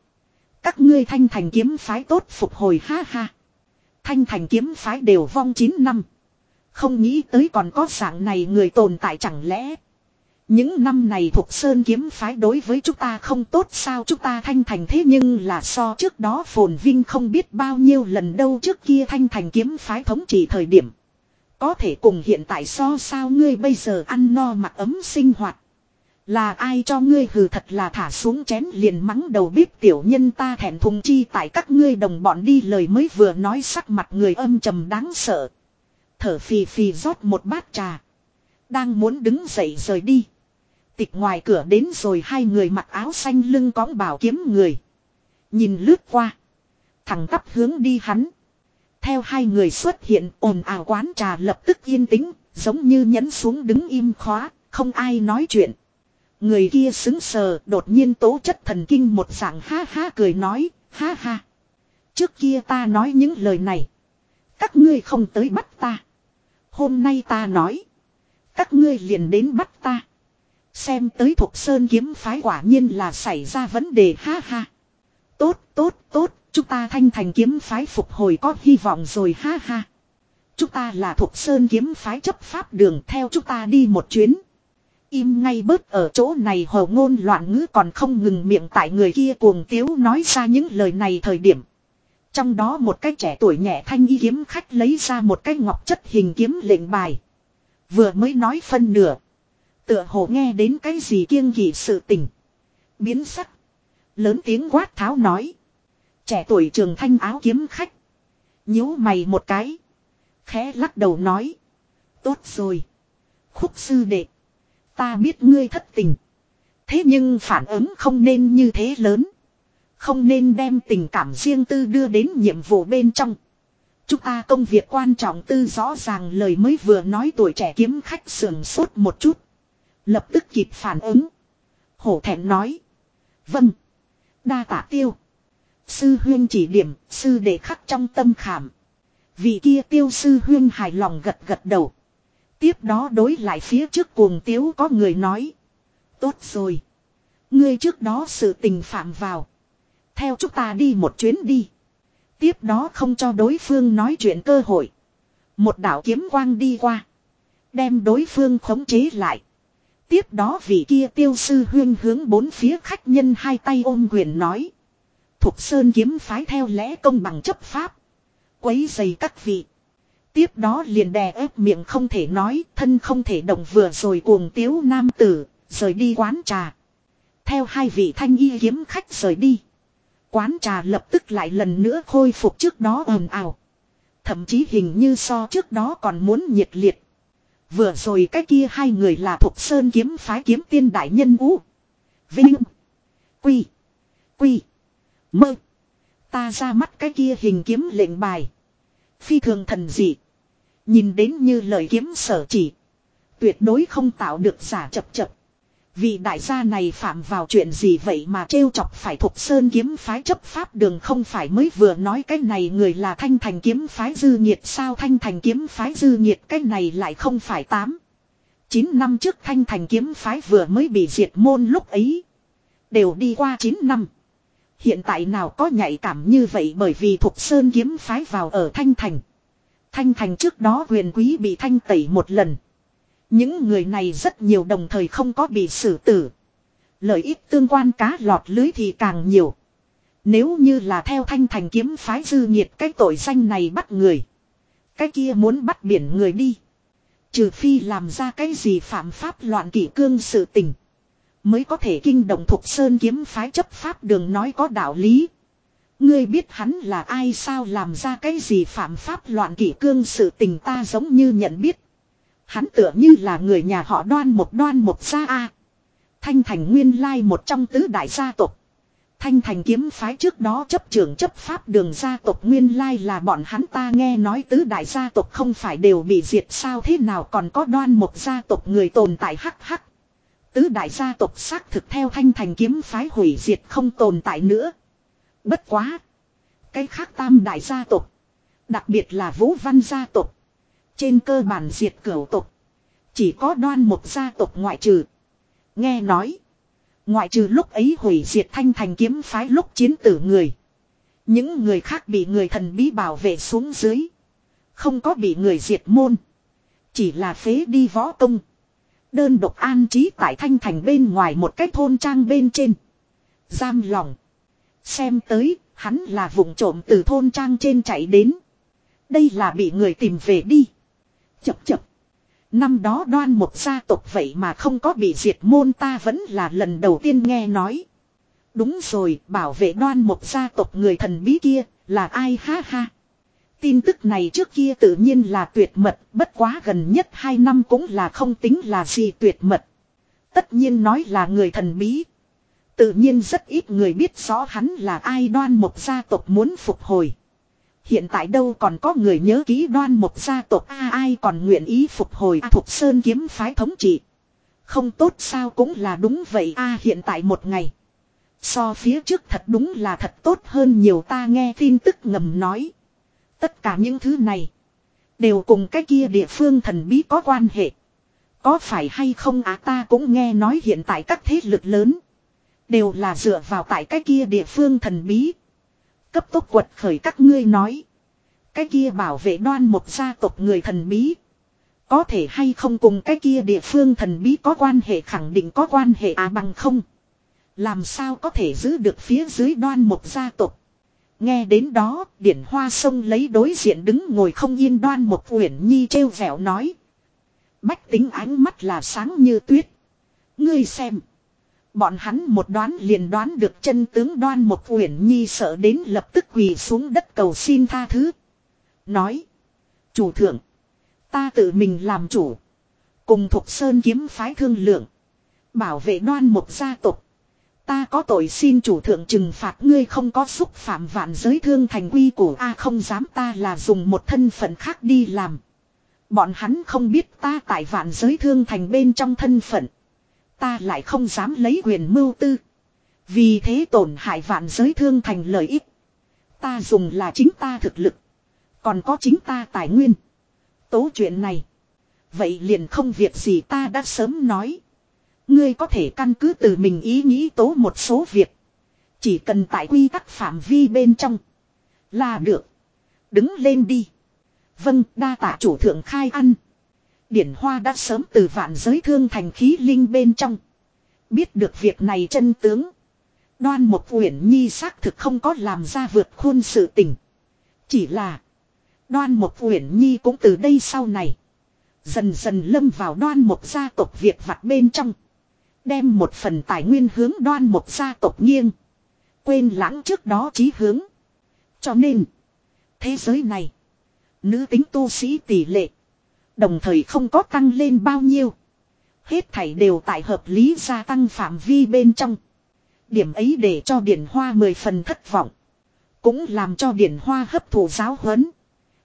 Các ngươi thanh thành kiếm phái tốt phục hồi, ha ha. Thanh thành kiếm phái đều vong 9 năm. Không nghĩ tới còn có dạng này người tồn tại chẳng lẽ. Những năm này thuộc sơn kiếm phái đối với chúng ta không tốt sao chúng ta thanh thành thế nhưng là so trước đó phồn vinh không biết bao nhiêu lần đâu trước kia thanh thành kiếm phái thống trị thời điểm. Có thể cùng hiện tại so sao ngươi bây giờ ăn no mặc ấm sinh hoạt. Là ai cho ngươi hừ thật là thả xuống chén liền mắng đầu bếp tiểu nhân ta thẹn thùng chi tại các ngươi đồng bọn đi lời mới vừa nói sắc mặt người âm trầm đáng sợ. Thở phì phì rót một bát trà. Đang muốn đứng dậy rời đi. Tịch ngoài cửa đến rồi hai người mặc áo xanh lưng cõng bảo kiếm người. Nhìn lướt qua. Thẳng tắp hướng đi hắn. Theo hai người xuất hiện ồn ào quán trà lập tức yên tĩnh, giống như nhấn xuống đứng im khóa, không ai nói chuyện. Người kia xứng sờ, đột nhiên tố chất thần kinh một dạng ha ha cười nói, ha ha. Trước kia ta nói những lời này. Các ngươi không tới bắt ta. Hôm nay ta nói. Các ngươi liền đến bắt ta. Xem tới thuộc sơn kiếm phái quả nhiên là xảy ra vấn đề ha ha. Tốt, tốt, tốt, Chúng ta thanh thành kiếm phái phục hồi có hy vọng rồi ha ha. Chúng ta là thuộc sơn kiếm phái chấp pháp đường theo chúng ta đi một chuyến. Im ngay bớt ở chỗ này hồ ngôn loạn ngữ còn không ngừng miệng tại người kia cuồng tiếu nói ra những lời này thời điểm. Trong đó một cái trẻ tuổi nhẹ thanh y kiếm khách lấy ra một cái ngọc chất hình kiếm lệnh bài. Vừa mới nói phân nửa. Tựa hồ nghe đến cái gì kiêng kỵ sự tình. Biến sắc. Lớn tiếng quát tháo nói. Trẻ tuổi trường thanh áo kiếm khách. nhíu mày một cái. Khẽ lắc đầu nói. Tốt rồi. Khúc sư đệ. Ta biết ngươi thất tình. Thế nhưng phản ứng không nên như thế lớn. Không nên đem tình cảm riêng tư đưa đến nhiệm vụ bên trong. Chúng ta công việc quan trọng tư rõ ràng lời mới vừa nói tuổi trẻ kiếm khách sườn sốt một chút. Lập tức kịp phản ứng. Hổ thẹn nói. Vâng. Đa tả tiêu. Sư huyên chỉ điểm, sư để khắc trong tâm khảm. Vị kia tiêu sư huyên hài lòng gật gật đầu. Tiếp đó đối lại phía trước cuồng tiếu có người nói. Tốt rồi. Ngươi trước đó sự tình phạm vào. Theo chúng ta đi một chuyến đi. Tiếp đó không cho đối phương nói chuyện cơ hội. Một đạo kiếm quang đi qua. Đem đối phương khống chế lại. Tiếp đó vị kia tiêu sư huyên hướng bốn phía khách nhân hai tay ôm quyền nói. Thục Sơn kiếm phái theo lẽ công bằng chấp pháp. Quấy dày các vị. Tiếp đó liền đè ép miệng không thể nói, thân không thể động vừa rồi cuồng tiếu nam tử, rời đi quán trà. Theo hai vị thanh y kiếm khách rời đi. Quán trà lập tức lại lần nữa khôi phục trước đó ồn ào. Thậm chí hình như so trước đó còn muốn nhiệt liệt. Vừa rồi cái kia hai người là thuộc sơn kiếm phái kiếm tiên đại nhân vũ. Vinh. Quy. Quy. Mơ. Ta ra mắt cái kia hình kiếm lệnh bài. Phi thường thần dị. Nhìn đến như lời kiếm sở chỉ. Tuyệt đối không tạo được giả chập chập. Vì đại gia này phạm vào chuyện gì vậy mà trêu chọc phải thuộc sơn kiếm phái chấp pháp đường không phải mới vừa nói cái này người là thanh thành kiếm phái dư nhiệt sao thanh thành kiếm phái dư nhiệt cái này lại không phải tám. chín năm trước thanh thành kiếm phái vừa mới bị diệt môn lúc ấy. Đều đi qua chín năm. Hiện tại nào có nhạy cảm như vậy bởi vì thuộc sơn kiếm phái vào ở thanh thành. Thanh thành trước đó huyền quý bị thanh tẩy một lần. Những người này rất nhiều đồng thời không có bị xử tử. Lợi ích tương quan cá lọt lưới thì càng nhiều. Nếu như là theo thanh thành kiếm phái dư nhiệt cái tội danh này bắt người. Cái kia muốn bắt biển người đi. Trừ phi làm ra cái gì phạm pháp loạn kỷ cương sự tình. Mới có thể kinh động thuộc sơn kiếm phái chấp pháp đường nói có đạo lý. Ngươi biết hắn là ai sao làm ra cái gì phạm pháp loạn kỷ cương sự tình ta giống như nhận biết. Hắn tựa như là người nhà họ đoan một đoan một gia A. Thanh thành nguyên lai một trong tứ đại gia tộc. Thanh thành kiếm phái trước đó chấp trưởng chấp pháp đường gia tộc nguyên lai là bọn hắn ta nghe nói tứ đại gia tộc không phải đều bị diệt sao thế nào còn có đoan một gia tộc người tồn tại hắc hắc. Tứ đại gia tộc xác thực theo thanh thành kiếm phái hủy diệt không tồn tại nữa. Bất quá. Cái khác tam đại gia tộc. Đặc biệt là vũ văn gia tộc. Trên cơ bản diệt cửu tộc. Chỉ có đoan một gia tộc ngoại trừ. Nghe nói. Ngoại trừ lúc ấy hủy diệt thanh thành kiếm phái lúc chiến tử người. Những người khác bị người thần bí bảo vệ xuống dưới. Không có bị người diệt môn. Chỉ là phế đi võ công. Đơn độc an trí tại thanh thành bên ngoài một cái thôn trang bên trên. Giam lòng. Xem tới, hắn là vùng trộm từ thôn trang trên chạy đến. Đây là bị người tìm về đi. Chập chập. Năm đó đoan một gia tộc vậy mà không có bị diệt môn ta vẫn là lần đầu tiên nghe nói. Đúng rồi, bảo vệ đoan một gia tộc người thần bí kia, là ai ha ha. Tin tức này trước kia tự nhiên là tuyệt mật, bất quá gần nhất hai năm cũng là không tính là gì tuyệt mật. Tất nhiên nói là người thần bí. Tự nhiên rất ít người biết rõ hắn là ai đoan một gia tộc muốn phục hồi. Hiện tại đâu còn có người nhớ ký đoan một gia tộc a, ai còn nguyện ý phục hồi a thuộc sơn kiếm phái thống trị. Không tốt sao cũng là đúng vậy a, hiện tại một ngày. So phía trước thật đúng là thật tốt hơn nhiều, ta nghe tin tức ngầm nói. Tất cả những thứ này. Đều cùng cái kia địa phương thần bí có quan hệ. Có phải hay không á ta cũng nghe nói hiện tại các thế lực lớn. Đều là dựa vào tại cái kia địa phương thần bí. Cấp tốc quật khởi các ngươi nói. Cái kia bảo vệ đoan một gia tộc người thần bí. Có thể hay không cùng cái kia địa phương thần bí có quan hệ khẳng định có quan hệ à bằng không. Làm sao có thể giữ được phía dưới đoan một gia tộc. Nghe đến đó, điển hoa sông lấy đối diện đứng ngồi không yên đoan một uyển nhi trêu vẻo nói. Bách tính ánh mắt là sáng như tuyết. Ngươi xem. Bọn hắn một đoán liền đoán được chân tướng đoan một uyển nhi sợ đến lập tức quỳ xuống đất cầu xin tha thứ. Nói. Chủ thượng. Ta tự mình làm chủ. Cùng Thục Sơn kiếm phái thương lượng. Bảo vệ đoan một gia tộc. Ta có tội xin chủ thượng trừng phạt ngươi không có xúc phạm vạn giới thương thành quy của A không dám ta là dùng một thân phận khác đi làm. Bọn hắn không biết ta tại vạn giới thương thành bên trong thân phận. Ta lại không dám lấy quyền mưu tư. Vì thế tổn hại vạn giới thương thành lợi ích. Ta dùng là chính ta thực lực. Còn có chính ta tài nguyên. Tố chuyện này. Vậy liền không việc gì ta đã sớm nói. Ngươi có thể căn cứ từ mình ý nghĩ tố một số việc. Chỉ cần tại quy tắc phạm vi bên trong. Là được. Đứng lên đi. Vâng, đa tạ chủ thượng khai ăn. Điển Hoa đã sớm từ vạn giới thương thành khí linh bên trong. Biết được việc này chân tướng. Đoan một uyển nhi xác thực không có làm ra vượt khuôn sự tình. Chỉ là. Đoan một uyển nhi cũng từ đây sau này. Dần dần lâm vào đoan một gia tộc việc vặt bên trong. Đem một phần tài nguyên hướng đoan một gia tộc nghiêng. Quên lãng trước đó chí hướng. Cho nên. Thế giới này. Nữ tính tu sĩ tỷ lệ. Đồng thời không có tăng lên bao nhiêu. Hết thảy đều tại hợp lý gia tăng phạm vi bên trong. Điểm ấy để cho Điển Hoa mười phần thất vọng. Cũng làm cho Điển Hoa hấp thụ giáo huấn.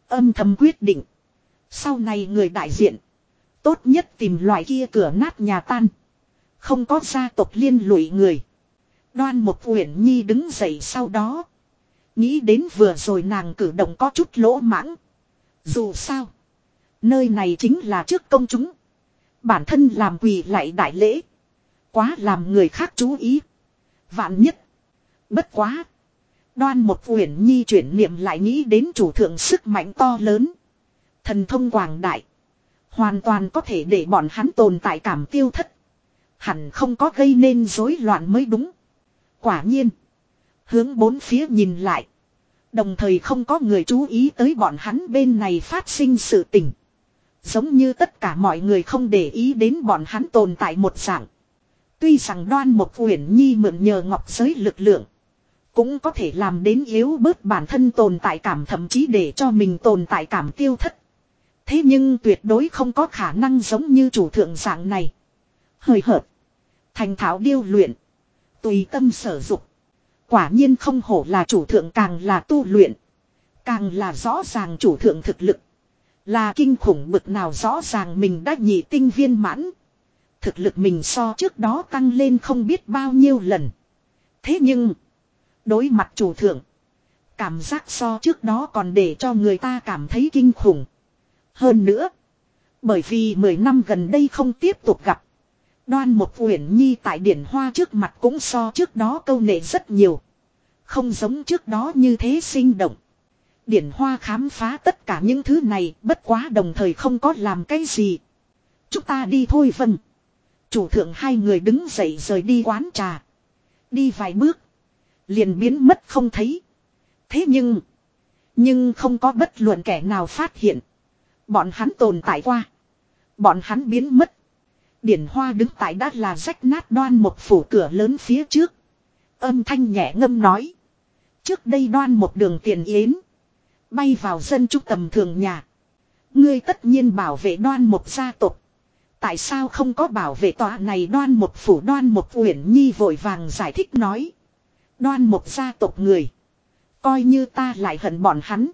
Âm thầm quyết định. Sau này người đại diện. Tốt nhất tìm loại kia cửa nát nhà tan. Không có gia tộc liên lụy người. Đoan một uyển nhi đứng dậy sau đó. Nghĩ đến vừa rồi nàng cử động có chút lỗ mãng. Dù sao. Nơi này chính là trước công chúng. Bản thân làm quỳ lại đại lễ. Quá làm người khác chú ý. Vạn nhất. Bất quá. Đoan một uyển nhi chuyển niệm lại nghĩ đến chủ thượng sức mạnh to lớn. Thần thông quảng đại. Hoàn toàn có thể để bọn hắn tồn tại cảm tiêu thất. Hẳn không có gây nên rối loạn mới đúng. Quả nhiên. Hướng bốn phía nhìn lại. Đồng thời không có người chú ý tới bọn hắn bên này phát sinh sự tình. Giống như tất cả mọi người không để ý đến bọn hắn tồn tại một dạng. Tuy rằng đoan một uyển nhi mượn nhờ ngọc giới lực lượng. Cũng có thể làm đến yếu bớt bản thân tồn tại cảm thậm chí để cho mình tồn tại cảm tiêu thất. Thế nhưng tuyệt đối không có khả năng giống như chủ thượng dạng này. Hơi hợt. Thành thảo điêu luyện. Tùy tâm sở dục. Quả nhiên không hổ là chủ thượng càng là tu luyện. Càng là rõ ràng chủ thượng thực lực. Là kinh khủng bực nào rõ ràng mình đã nhị tinh viên mãn. Thực lực mình so trước đó tăng lên không biết bao nhiêu lần. Thế nhưng. Đối mặt chủ thượng. Cảm giác so trước đó còn để cho người ta cảm thấy kinh khủng. Hơn nữa. Bởi vì 10 năm gần đây không tiếp tục gặp. Đoan một uyển nhi tại điển hoa trước mặt cũng so trước đó câu nệ rất nhiều. Không giống trước đó như thế sinh động. Điển hoa khám phá tất cả những thứ này, bất quá đồng thời không có làm cái gì. Chúng ta đi thôi vâng. Chủ thượng hai người đứng dậy rời đi quán trà. Đi vài bước. Liền biến mất không thấy. Thế nhưng. Nhưng không có bất luận kẻ nào phát hiện. Bọn hắn tồn tại qua. Bọn hắn biến mất. Điển hoa đứng tại đã là rách nát đoan một phủ cửa lớn phía trước. Âm thanh nhẹ ngâm nói. Trước đây đoan một đường tiền yến. Bay vào dân trúc tầm thường nhà. Ngươi tất nhiên bảo vệ đoan một gia tộc. Tại sao không có bảo vệ tòa này đoan một phủ đoan một uyển nhi vội vàng giải thích nói. Đoan một gia tộc người. Coi như ta lại hận bọn hắn.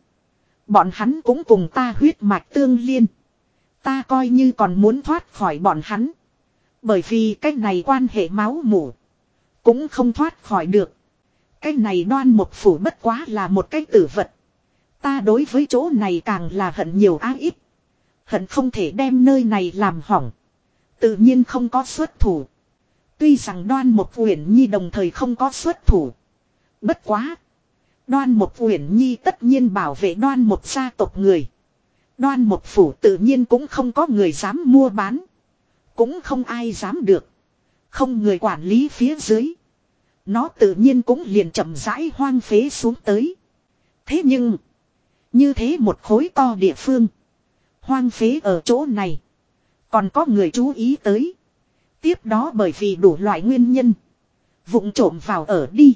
Bọn hắn cũng cùng ta huyết mạch tương liên. Ta coi như còn muốn thoát khỏi bọn hắn. Bởi vì cái này quan hệ máu mủ. Cũng không thoát khỏi được. Cái này đoan một phủ bất quá là một cái tử vật. Ta đối với chỗ này càng là hận nhiều á ít. Hận không thể đem nơi này làm hỏng. Tự nhiên không có xuất thủ. Tuy rằng đoan một uyển nhi đồng thời không có xuất thủ. Bất quá. Đoan một uyển nhi tất nhiên bảo vệ đoan một gia tộc người. Đoan một phủ tự nhiên cũng không có người dám mua bán. Cũng không ai dám được. Không người quản lý phía dưới. Nó tự nhiên cũng liền chậm rãi hoang phế xuống tới. Thế nhưng. Như thế một khối to địa phương. Hoang phế ở chỗ này. Còn có người chú ý tới. Tiếp đó bởi vì đủ loại nguyên nhân. vụng trộm vào ở đi.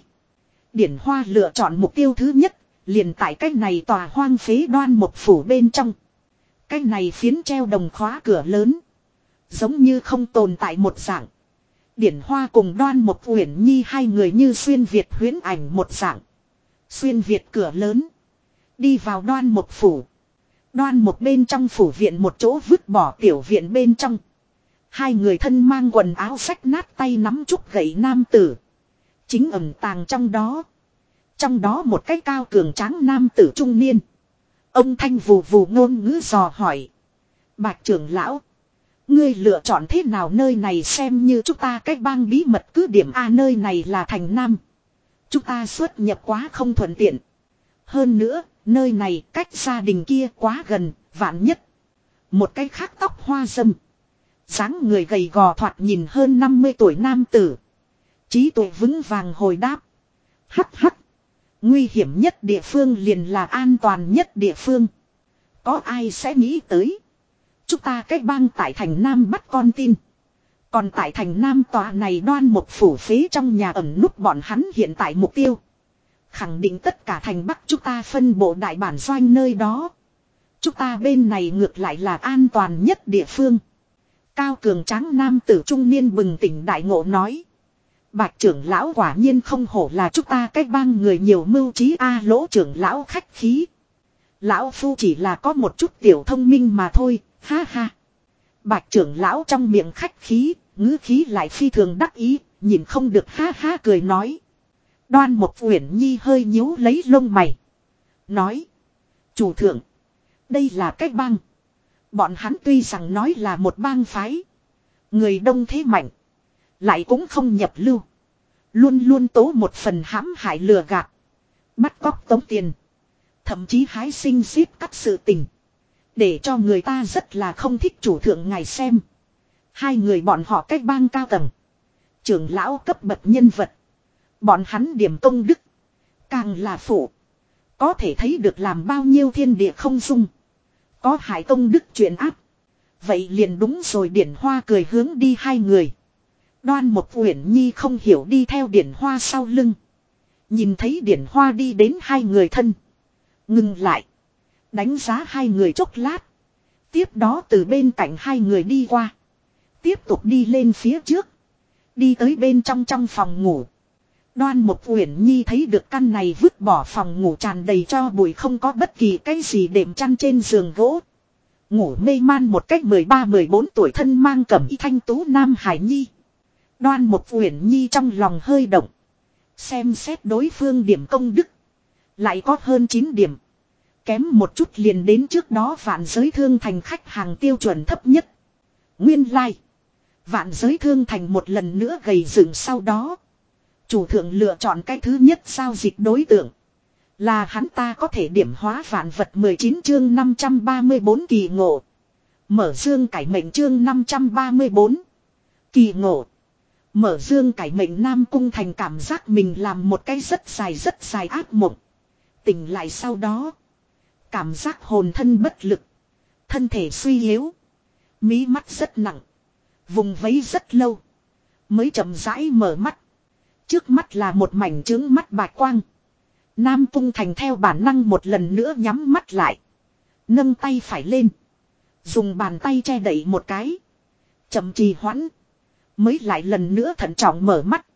Điển Hoa lựa chọn mục tiêu thứ nhất. Liền tại cách này tòa hoang phế đoan một phủ bên trong. Cách này phiến treo đồng khóa cửa lớn. Giống như không tồn tại một dạng. Điển Hoa cùng đoan một uyển nhi hai người như xuyên Việt huyến ảnh một dạng. Xuyên Việt cửa lớn. Đi vào đoan một phủ. Đoan một bên trong phủ viện một chỗ vứt bỏ tiểu viện bên trong. Hai người thân mang quần áo sách nát tay nắm chút gậy nam tử. Chính ẩm tàng trong đó. Trong đó một cái cao cường tráng nam tử trung niên. Ông Thanh vù vù ngôn ngữ dò hỏi. Bạch trưởng lão. Ngươi lựa chọn thế nào nơi này xem như chúng ta cách bang bí mật cứ điểm A nơi này là thành Nam. Chúng ta xuất nhập quá không thuận tiện. Hơn nữa, nơi này cách gia đình kia quá gần, vạn nhất. Một cái khác tóc hoa dâm. dáng người gầy gò thoạt nhìn hơn 50 tuổi nam tử. Trí tuệ vững vàng hồi đáp. Hắc hắc. Nguy hiểm nhất địa phương liền là an toàn nhất địa phương. Có ai sẽ nghĩ tới. Chúng ta cách bang tại thành Nam bắt con tin. Còn tại thành Nam tòa này đoan một phủ phế trong nhà ẩn núp bọn hắn hiện tại mục tiêu. Khẳng định tất cả thành Bắc chúng ta phân bộ đại bản doanh nơi đó. Chúng ta bên này ngược lại là an toàn nhất địa phương. Cao cường tráng nam tử trung niên bừng tỉnh đại ngộ nói. Bạch trưởng lão quả nhiên không hổ là chúng ta cách bang người nhiều mưu trí A à, lỗ trưởng lão khách khí. Lão phu chỉ là có một chút tiểu thông minh mà thôi, ha ha. Bạch trưởng lão trong miệng khách khí, ngữ khí lại phi thường đắc ý, nhìn không được ha ha cười nói. Đoan một uyển nhi hơi nhíu lấy lông mày. Nói. Chủ thượng. Đây là cách bang. Bọn hắn tuy rằng nói là một bang phái. Người đông thế mạnh. Lại cũng không nhập lưu. Luôn luôn tố một phần hãm hại lừa gạt. Bắt cóc tống tiền. Thậm chí hái sinh xếp cắt sự tình. Để cho người ta rất là không thích chủ thượng ngài xem. Hai người bọn họ cách bang cao tầng. Trưởng lão cấp bậc nhân vật. Bọn hắn điểm công đức. Càng là phụ. Có thể thấy được làm bao nhiêu thiên địa không dung. Có hải công đức chuyện áp. Vậy liền đúng rồi điển hoa cười hướng đi hai người. Đoan một uyển nhi không hiểu đi theo điển hoa sau lưng. Nhìn thấy điển hoa đi đến hai người thân. Ngừng lại. Đánh giá hai người chốc lát. Tiếp đó từ bên cạnh hai người đi qua. Tiếp tục đi lên phía trước. Đi tới bên trong trong phòng ngủ. Đoan một uyển nhi thấy được căn này vứt bỏ phòng ngủ tràn đầy cho bụi không có bất kỳ cái gì đệm chăn trên giường gỗ. Ngủ mê man một cách 13-14 tuổi thân mang cẩm y thanh tú Nam Hải Nhi. Đoan một uyển nhi trong lòng hơi động. Xem xét đối phương điểm công đức. Lại có hơn 9 điểm. Kém một chút liền đến trước đó vạn giới thương thành khách hàng tiêu chuẩn thấp nhất. Nguyên lai. Like. Vạn giới thương thành một lần nữa gầy dựng sau đó. Chủ thượng lựa chọn cái thứ nhất giao dịch đối tượng. Là hắn ta có thể điểm hóa vạn vật 19 chương 534 kỳ ngộ. Mở dương cải mệnh chương 534. Kỳ ngộ. Mở dương cải mệnh Nam Cung thành cảm giác mình làm một cái rất dài rất dài ác mộng. Tỉnh lại sau đó. Cảm giác hồn thân bất lực. Thân thể suy yếu. Mí mắt rất nặng. Vùng vấy rất lâu. Mới chậm rãi mở mắt. Trước mắt là một mảnh trướng mắt bạch quang. Nam Cung Thành theo bản năng một lần nữa nhắm mắt lại. Nâng tay phải lên. Dùng bàn tay che đẩy một cái. Chậm trì hoãn. Mới lại lần nữa thận trọng mở mắt.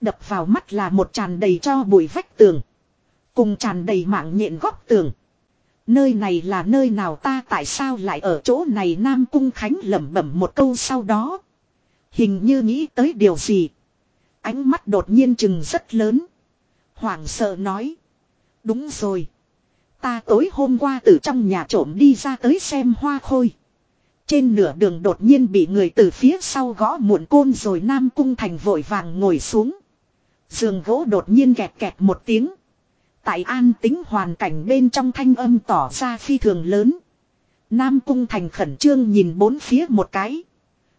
Đập vào mắt là một tràn đầy cho bụi vách tường. Cùng tràn đầy mạng nhện góc tường. Nơi này là nơi nào ta tại sao lại ở chỗ này Nam Cung Khánh lẩm bẩm một câu sau đó. Hình như nghĩ tới điều gì. Ánh mắt đột nhiên chừng rất lớn. Hoảng sợ nói. Đúng rồi. Ta tối hôm qua từ trong nhà trộm đi ra tới xem hoa khôi. Trên nửa đường đột nhiên bị người từ phía sau gõ muộn côn rồi Nam Cung Thành vội vàng ngồi xuống. Giường gỗ đột nhiên kẹt kẹt một tiếng. Tại an tính hoàn cảnh bên trong thanh âm tỏ ra phi thường lớn. Nam Cung Thành khẩn trương nhìn bốn phía một cái.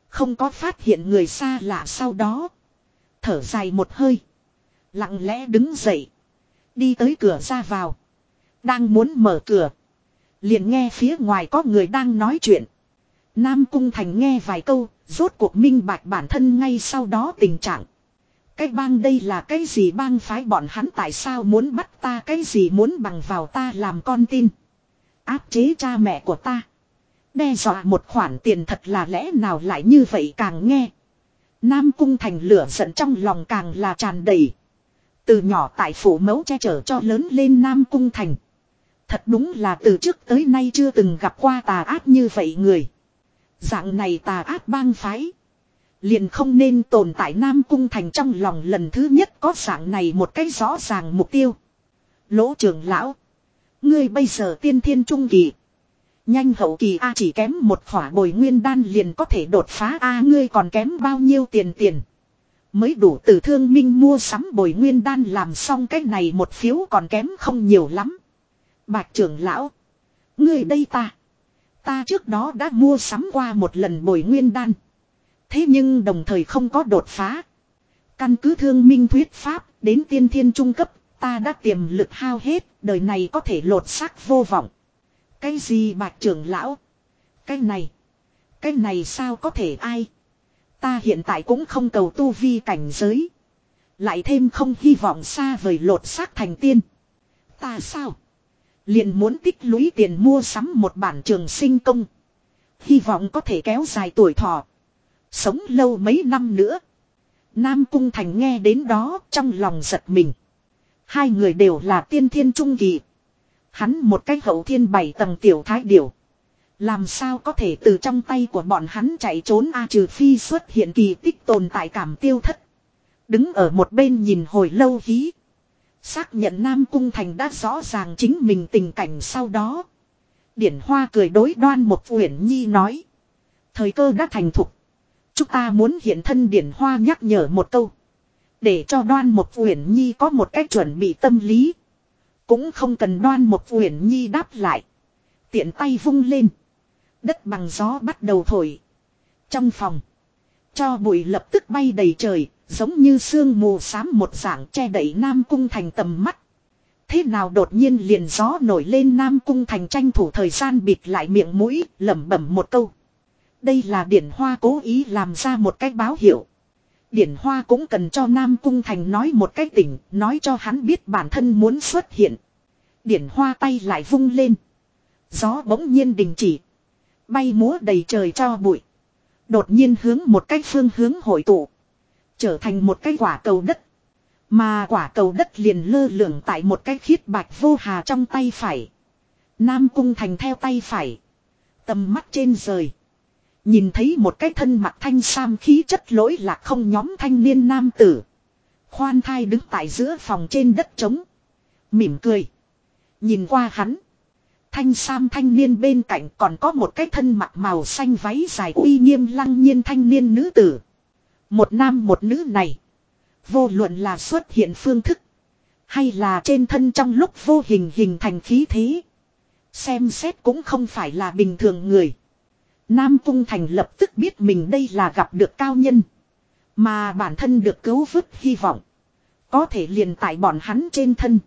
Không có phát hiện người xa lạ sau đó. Thở dài một hơi. Lặng lẽ đứng dậy. Đi tới cửa ra vào. Đang muốn mở cửa. Liền nghe phía ngoài có người đang nói chuyện. Nam Cung Thành nghe vài câu, rốt cuộc minh bạch bản thân ngay sau đó tình trạng. Cái bang đây là cái gì bang phái bọn hắn tại sao muốn bắt ta cái gì muốn bằng vào ta làm con tin. Áp chế cha mẹ của ta. Đe dọa một khoản tiền thật là lẽ nào lại như vậy càng nghe. Nam cung thành lửa giận trong lòng càng là tràn đầy. Từ nhỏ tại phủ mẫu che chở cho lớn lên Nam cung thành. Thật đúng là từ trước tới nay chưa từng gặp qua tà ác như vậy người. Dạng này tà ác bang phái. Liền không nên tồn tại Nam Cung Thành trong lòng lần thứ nhất có dạng này một cái rõ ràng mục tiêu. Lỗ trưởng lão. Ngươi bây giờ tiên thiên trung kỳ. Nhanh hậu kỳ A chỉ kém một khỏa bồi nguyên đan liền có thể đột phá A ngươi còn kém bao nhiêu tiền tiền. Mới đủ từ thương minh mua sắm bồi nguyên đan làm xong cái này một phiếu còn kém không nhiều lắm. Bạch trưởng lão. Ngươi đây ta. Ta trước đó đã mua sắm qua một lần bồi nguyên đan. Thế nhưng đồng thời không có đột phá. Căn cứ thương minh thuyết pháp, đến tiên thiên trung cấp, ta đã tiềm lực hao hết, đời này có thể lột xác vô vọng. Cái gì bạch trưởng lão? Cái này. Cái này sao có thể ai? Ta hiện tại cũng không cầu tu vi cảnh giới. Lại thêm không hy vọng xa vời lột xác thành tiên. Ta sao? Liền muốn tích lũy tiền mua sắm một bản trường sinh công. Hy vọng có thể kéo dài tuổi thọ. Sống lâu mấy năm nữa. Nam Cung Thành nghe đến đó trong lòng giật mình. Hai người đều là tiên thiên trung kỳ. Hắn một cái hậu thiên bảy tầng tiểu thái điểu. Làm sao có thể từ trong tay của bọn hắn chạy trốn a trừ phi xuất hiện kỳ tích tồn tại cảm tiêu thất. Đứng ở một bên nhìn hồi lâu hí. Xác nhận Nam Cung Thành đã rõ ràng chính mình tình cảnh sau đó. Điển Hoa cười đối đoan một uyển nhi nói. Thời cơ đã thành thục. Chúng ta muốn hiện thân Điển Hoa nhắc nhở một câu. Để cho đoan một uyển nhi có một cách chuẩn bị tâm lý. Cũng không cần đoan một uyển nhi đáp lại. Tiện tay vung lên. Đất bằng gió bắt đầu thổi. Trong phòng. Cho bụi lập tức bay đầy trời. Giống như sương mù xám một dạng che đậy Nam Cung Thành tầm mắt. Thế nào đột nhiên liền gió nổi lên Nam Cung Thành tranh thủ thời gian bịt lại miệng mũi, lẩm bẩm một câu. Đây là điển hoa cố ý làm ra một cách báo hiệu. Điển hoa cũng cần cho Nam Cung Thành nói một cách tỉnh, nói cho hắn biết bản thân muốn xuất hiện. Điển hoa tay lại vung lên. Gió bỗng nhiên đình chỉ. Bay múa đầy trời cho bụi. Đột nhiên hướng một cách phương hướng hội tụ. Trở thành một cái quả cầu đất. Mà quả cầu đất liền lơ lửng tại một cái khiết bạch vô hà trong tay phải. Nam cung thành theo tay phải. Tầm mắt trên rời. Nhìn thấy một cái thân mặt thanh sam khí chất lỗi là không nhóm thanh niên nam tử. Khoan thai đứng tại giữa phòng trên đất trống. Mỉm cười. Nhìn qua hắn. Thanh sam thanh niên bên cạnh còn có một cái thân mặt màu xanh váy dài uy nghiêm lăng nhiên thanh niên nữ tử. Một nam một nữ này. Vô luận là xuất hiện phương thức. Hay là trên thân trong lúc vô hình hình thành khí thế. Xem xét cũng không phải là bình thường người. Nam Cung Thành lập tức biết mình đây là gặp được cao nhân. Mà bản thân được cứu vứt hy vọng. Có thể liền tại bọn hắn trên thân.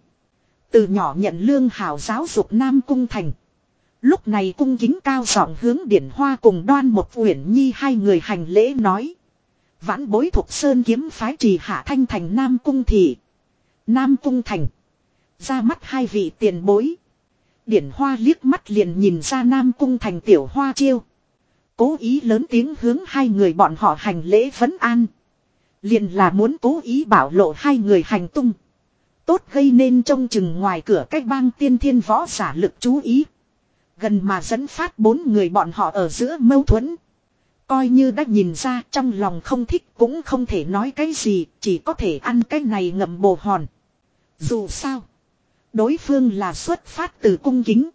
Từ nhỏ nhận lương hảo giáo dục Nam Cung Thành. Lúc này cung kính cao giọng hướng điển hoa cùng đoan một uyển nhi hai người hành lễ nói. Vãn bối thuộc sơn kiếm phái trì hạ thanh thành Nam Cung Thị. Nam Cung Thành. Ra mắt hai vị tiền bối. Điển hoa liếc mắt liền nhìn ra Nam Cung Thành tiểu hoa chiêu. Cố ý lớn tiếng hướng hai người bọn họ hành lễ vấn an. Liền là muốn cố ý bảo lộ hai người hành tung. Tốt gây nên trông chừng ngoài cửa cách bang tiên thiên võ giả lực chú ý. Gần mà dẫn phát bốn người bọn họ ở giữa mâu thuẫn. Coi như đã nhìn ra trong lòng không thích cũng không thể nói cái gì, chỉ có thể ăn cái này ngậm bồ hòn. Dù sao, đối phương là xuất phát từ cung kính.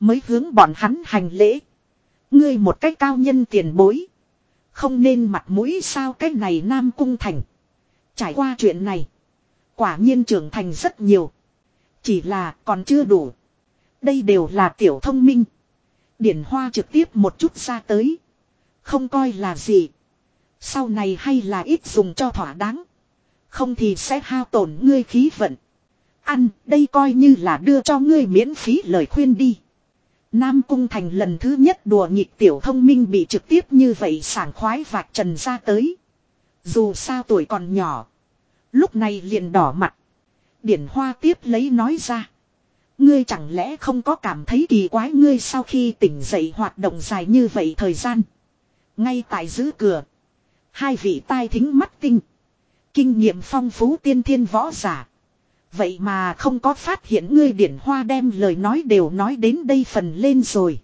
Mới hướng bọn hắn hành lễ. Ngươi một cách cao nhân tiền bối. Không nên mặt mũi sao cái này nam cung thành. Trải qua chuyện này. Quả nhiên trưởng thành rất nhiều. Chỉ là còn chưa đủ. Đây đều là tiểu thông minh. Điển hoa trực tiếp một chút ra tới. Không coi là gì. Sau này hay là ít dùng cho thỏa đáng. Không thì sẽ hao tổn ngươi khí vận. Ăn, đây coi như là đưa cho ngươi miễn phí lời khuyên đi. Nam Cung Thành lần thứ nhất đùa nghịch tiểu thông minh bị trực tiếp như vậy sảng khoái vạch trần ra tới. Dù sao tuổi còn nhỏ. Lúc này liền đỏ mặt. Điển Hoa tiếp lấy nói ra. Ngươi chẳng lẽ không có cảm thấy kỳ quái ngươi sau khi tỉnh dậy hoạt động dài như vậy thời gian. Ngay tại giữ cửa. Hai vị tai thính mắt tinh. Kinh nghiệm phong phú tiên thiên võ giả. Vậy mà không có phát hiện ngươi điển hoa đem lời nói đều nói đến đây phần lên rồi.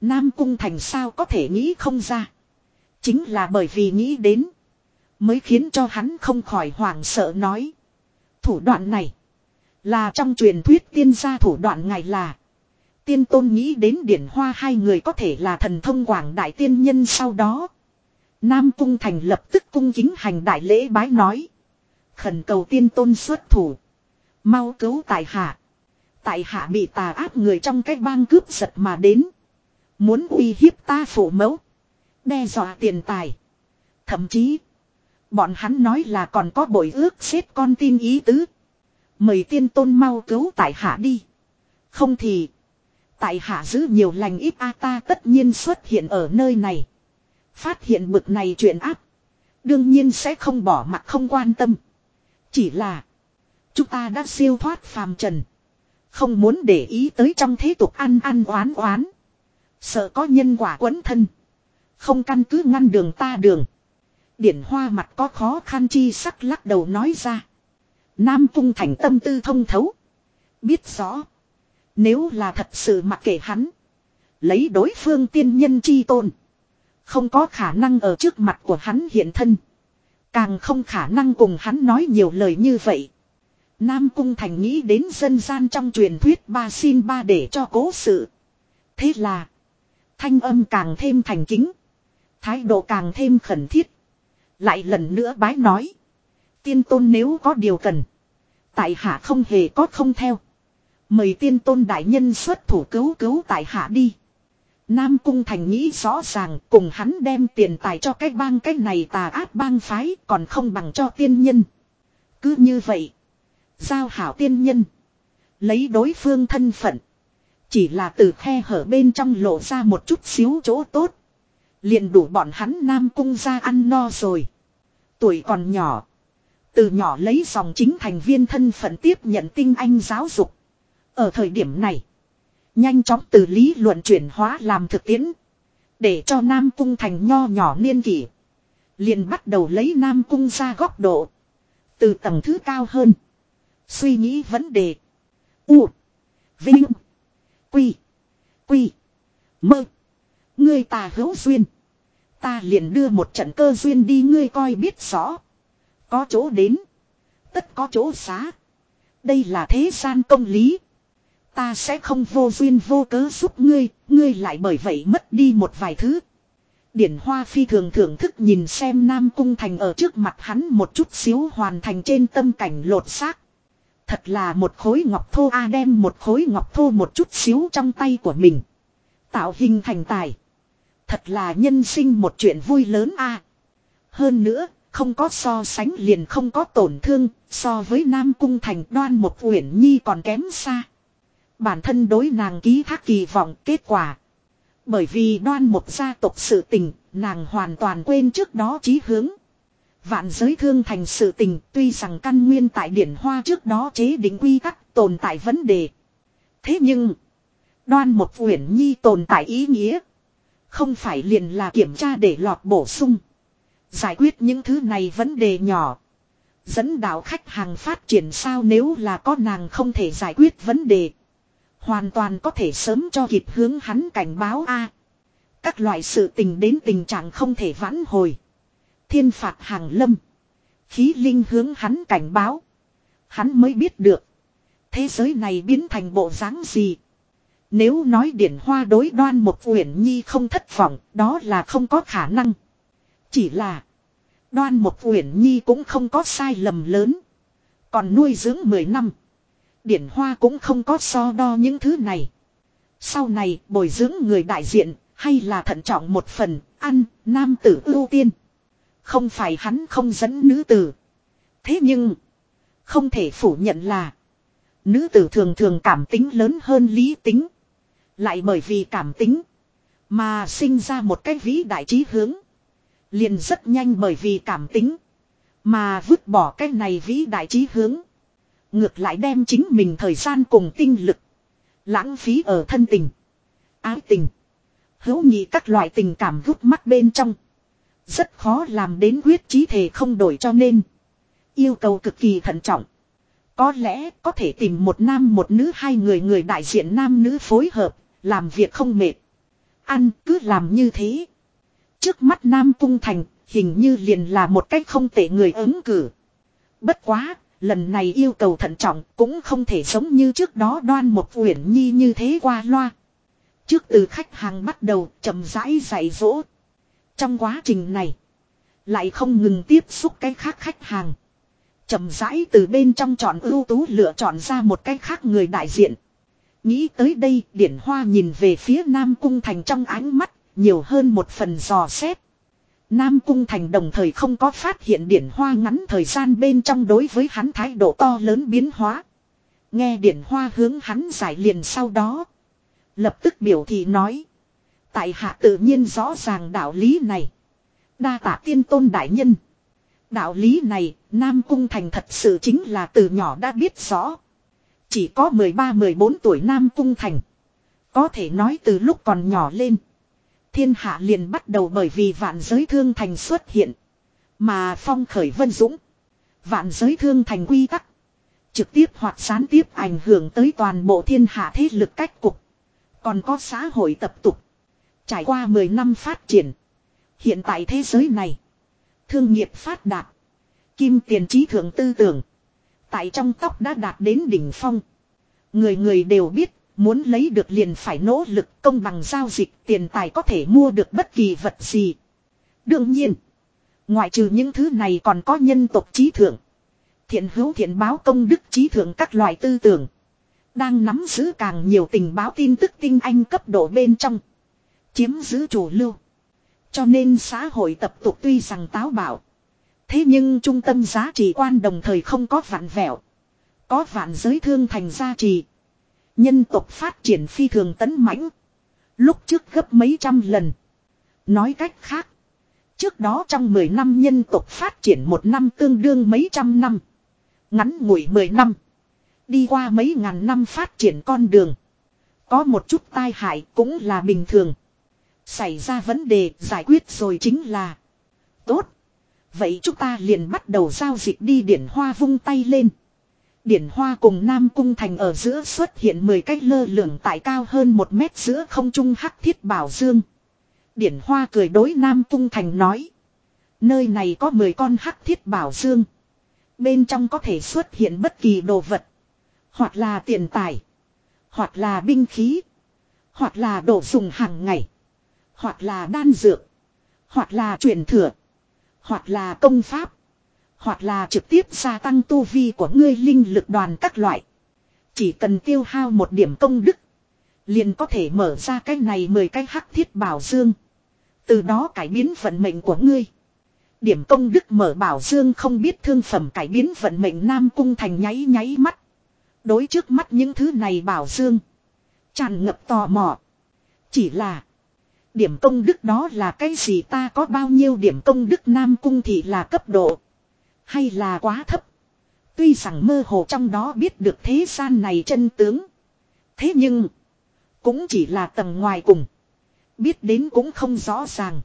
Nam cung thành sao có thể nghĩ không ra. Chính là bởi vì nghĩ đến. Mới khiến cho hắn không khỏi hoảng sợ nói. Thủ đoạn này. Là trong truyền thuyết tiên gia thủ đoạn ngài là. Tiên tôn nghĩ đến điển hoa hai người có thể là thần thông quảng đại tiên nhân sau đó. Nam cung thành lập tức cung kính hành đại lễ bái nói. Khẩn cầu tiên tôn xuất thủ. Mau cứu tại hạ. Tại hạ bị tà áp người trong cái bang cướp giật mà đến. Muốn uy hiếp ta phụ mẫu. Đe dọa tiền tài. Thậm chí. Bọn hắn nói là còn có bội ước xếp con tin ý tứ. Mời tiên tôn mau cứu tại hạ đi. Không thì. Tại hạ giữ nhiều lành ít a ta tất nhiên xuất hiện ở nơi này. Phát hiện bực này chuyện áp. Đương nhiên sẽ không bỏ mặt không quan tâm. Chỉ là. Chúng ta đã siêu thoát phàm trần. Không muốn để ý tới trong thế tục ăn ăn oán oán. Sợ có nhân quả quấn thân. Không căn cứ ngăn đường ta đường. Điển hoa mặt có khó khăn chi sắc lắc đầu nói ra. Nam cung thành tâm tư thông thấu. Biết rõ. Nếu là thật sự mặc kệ hắn. Lấy đối phương tiên nhân chi tôn. Không có khả năng ở trước mặt của hắn hiện thân. Càng không khả năng cùng hắn nói nhiều lời như vậy. Nam Cung Thành nghĩ đến dân gian trong truyền thuyết ba xin ba để cho cố sự. Thế là. Thanh âm càng thêm thành kính. Thái độ càng thêm khẩn thiết. Lại lần nữa bái nói. Tiên tôn nếu có điều cần. Tại hạ không hề có không theo. Mời tiên tôn đại nhân xuất thủ cứu cứu tại hạ đi. Nam Cung Thành nghĩ rõ ràng cùng hắn đem tiền tài cho cái bang cái này tà ác bang phái còn không bằng cho tiên nhân. Cứ như vậy. Giao hảo tiên nhân. Lấy đối phương thân phận. Chỉ là từ khe hở bên trong lộ ra một chút xíu chỗ tốt. Liền đủ bọn hắn Nam Cung ra ăn no rồi. Tuổi còn nhỏ. Từ nhỏ lấy dòng chính thành viên thân phận tiếp nhận tinh anh giáo dục. Ở thời điểm này. Nhanh chóng từ lý luận chuyển hóa làm thực tiễn. Để cho Nam Cung thành nho nhỏ niên kỷ. Liền bắt đầu lấy Nam Cung ra góc độ. Từ tầng thứ cao hơn. Suy nghĩ vấn đề. U. Vinh. Quy. Quy. Mơ. Ngươi ta hữu duyên. Ta liền đưa một trận cơ duyên đi ngươi coi biết rõ. Có chỗ đến. Tất có chỗ xá. Đây là thế gian công lý. Ta sẽ không vô duyên vô cớ giúp ngươi, ngươi lại bởi vậy mất đi một vài thứ. Điển Hoa phi thường thưởng thức nhìn xem Nam Cung Thành ở trước mặt hắn một chút xíu hoàn thành trên tâm cảnh lột xác. Thật là một khối ngọc thô a đem một khối ngọc thô một chút xíu trong tay của mình. Tạo hình thành tài. Thật là nhân sinh một chuyện vui lớn a. Hơn nữa, không có so sánh liền không có tổn thương, so với Nam Cung Thành đoan một uyển nhi còn kém xa. Bản thân đối nàng ký thác kỳ vọng kết quả. Bởi vì đoan một gia tộc sự tình, nàng hoàn toàn quên trước đó chí hướng. Vạn giới thương thành sự tình tuy rằng căn nguyên tại điển hoa trước đó chế định quy tắc tồn tại vấn đề. Thế nhưng, đoan một uyển nhi tồn tại ý nghĩa. Không phải liền là kiểm tra để lọt bổ sung. Giải quyết những thứ này vấn đề nhỏ. Dẫn đạo khách hàng phát triển sao nếu là có nàng không thể giải quyết vấn đề. Hoàn toàn có thể sớm cho kịp hướng hắn cảnh báo a. các loại sự tình đến tình trạng không thể vãn hồi. Thiên phạt hàng lâm. Khí linh hướng hắn cảnh báo. Hắn mới biết được. Thế giới này biến thành bộ dáng gì. Nếu nói điển hoa đối đoan một uyển nhi không thất vọng, đó là không có khả năng. Chỉ là đoan một uyển nhi cũng không có sai lầm lớn. Còn nuôi dưỡng 10 năm. Điển hoa cũng không có so đo những thứ này. Sau này bồi dưỡng người đại diện hay là thận trọng một phần, ăn, nam tử ưu tiên. Không phải hắn không dẫn nữ tử. Thế nhưng, không thể phủ nhận là nữ tử thường thường cảm tính lớn hơn lý tính. Lại bởi vì cảm tính mà sinh ra một cái vĩ đại trí hướng. Liền rất nhanh bởi vì cảm tính mà vứt bỏ cái này vĩ đại trí hướng. Ngược lại đem chính mình thời gian cùng tinh lực lãng phí ở thân tình, ái tình, hữu nhị các loại tình cảm gút mắt bên trong. Rất khó làm đến quyết trí thể không đổi cho nên. Yêu cầu cực kỳ thận trọng. Có lẽ có thể tìm một nam một nữ hai người người đại diện nam nữ phối hợp, làm việc không mệt. Ăn cứ làm như thế. Trước mắt Nam Cung Thành, hình như liền là một cách không tệ người ứng cử. Bất quá, lần này yêu cầu thận trọng cũng không thể giống như trước đó đoan một uyển nhi như thế qua loa. Trước từ khách hàng bắt đầu chậm rãi dạy dỗ. Trong quá trình này, lại không ngừng tiếp xúc cái khác khách hàng. chậm rãi từ bên trong chọn ưu tú lựa chọn ra một cái khác người đại diện. Nghĩ tới đây, điển hoa nhìn về phía Nam Cung Thành trong ánh mắt, nhiều hơn một phần dò xét. Nam Cung Thành đồng thời không có phát hiện điển hoa ngắn thời gian bên trong đối với hắn thái độ to lớn biến hóa. Nghe điển hoa hướng hắn giải liền sau đó. Lập tức biểu thị nói. Tại hạ tự nhiên rõ ràng đạo lý này. Đa tạ tiên tôn đại nhân. Đạo lý này, Nam Cung Thành thật sự chính là từ nhỏ đã biết rõ. Chỉ có 13-14 tuổi Nam Cung Thành. Có thể nói từ lúc còn nhỏ lên. Thiên hạ liền bắt đầu bởi vì vạn giới thương thành xuất hiện. Mà phong khởi vân dũng. Vạn giới thương thành quy tắc. Trực tiếp hoặc gián tiếp ảnh hưởng tới toàn bộ thiên hạ thế lực cách cục. Còn có xã hội tập tục. Trải qua 10 năm phát triển. Hiện tại thế giới này. Thương nghiệp phát đạt. Kim tiền trí thượng tư tưởng. Tại trong tóc đã đạt đến đỉnh phong. Người người đều biết, Muốn lấy được liền phải nỗ lực công bằng giao dịch, tiền tài có thể mua được bất kỳ vật gì. Đương nhiên. Ngoại trừ những thứ này còn có nhân tộc trí thượng. Thiện hữu thiện báo công đức trí thượng các loại tư tưởng. Đang nắm giữ càng nhiều tình báo tin tức tinh anh cấp độ bên trong. Chiếm giữ chủ lưu. Cho nên xã hội tập tục tuy rằng táo bạo. Thế nhưng trung tâm giá trị quan đồng thời không có vạn vẹo. Có vạn giới thương thành gia trì, Nhân tộc phát triển phi thường tấn mãnh. Lúc trước gấp mấy trăm lần. Nói cách khác. Trước đó trong 10 năm nhân tộc phát triển một năm tương đương mấy trăm năm. Ngắn ngủi 10 năm. Đi qua mấy ngàn năm phát triển con đường. Có một chút tai hại cũng là bình thường. Xảy ra vấn đề giải quyết rồi chính là. Tốt. Vậy chúng ta liền bắt đầu giao dịch đi điển hoa vung tay lên. Điển Hoa cùng Nam Cung Thành ở giữa xuất hiện 10 cách lơ lửng tại cao hơn một mét giữa không trung hắc thiết bảo dương. Điển Hoa cười đối Nam Cung Thành nói. Nơi này có 10 con hắc thiết bảo dương. Bên trong có thể xuất hiện bất kỳ đồ vật. Hoặc là tiền tài. Hoặc là binh khí. Hoặc là đồ dùng hàng ngày. Hoặc là đan dược. Hoặc là truyền thừa. Hoặc là công pháp. Hoặc là trực tiếp gia tăng tu vi của ngươi linh lực đoàn các loại. Chỉ cần tiêu hao một điểm công đức. Liền có thể mở ra cái này mười cái hắc thiết bảo dương. Từ đó cải biến vận mệnh của ngươi. Điểm công đức mở bảo dương không biết thương phẩm cải biến vận mệnh Nam Cung Thành nháy nháy mắt. Đối trước mắt những thứ này bảo dương. Tràn ngập tò mò. Chỉ là. Điểm công đức đó là cái gì ta có bao nhiêu điểm công đức Nam Cung thì là cấp độ. Hay là quá thấp. Tuy rằng mơ hồ trong đó biết được thế gian này chân tướng. Thế nhưng. Cũng chỉ là tầng ngoài cùng. Biết đến cũng không rõ ràng.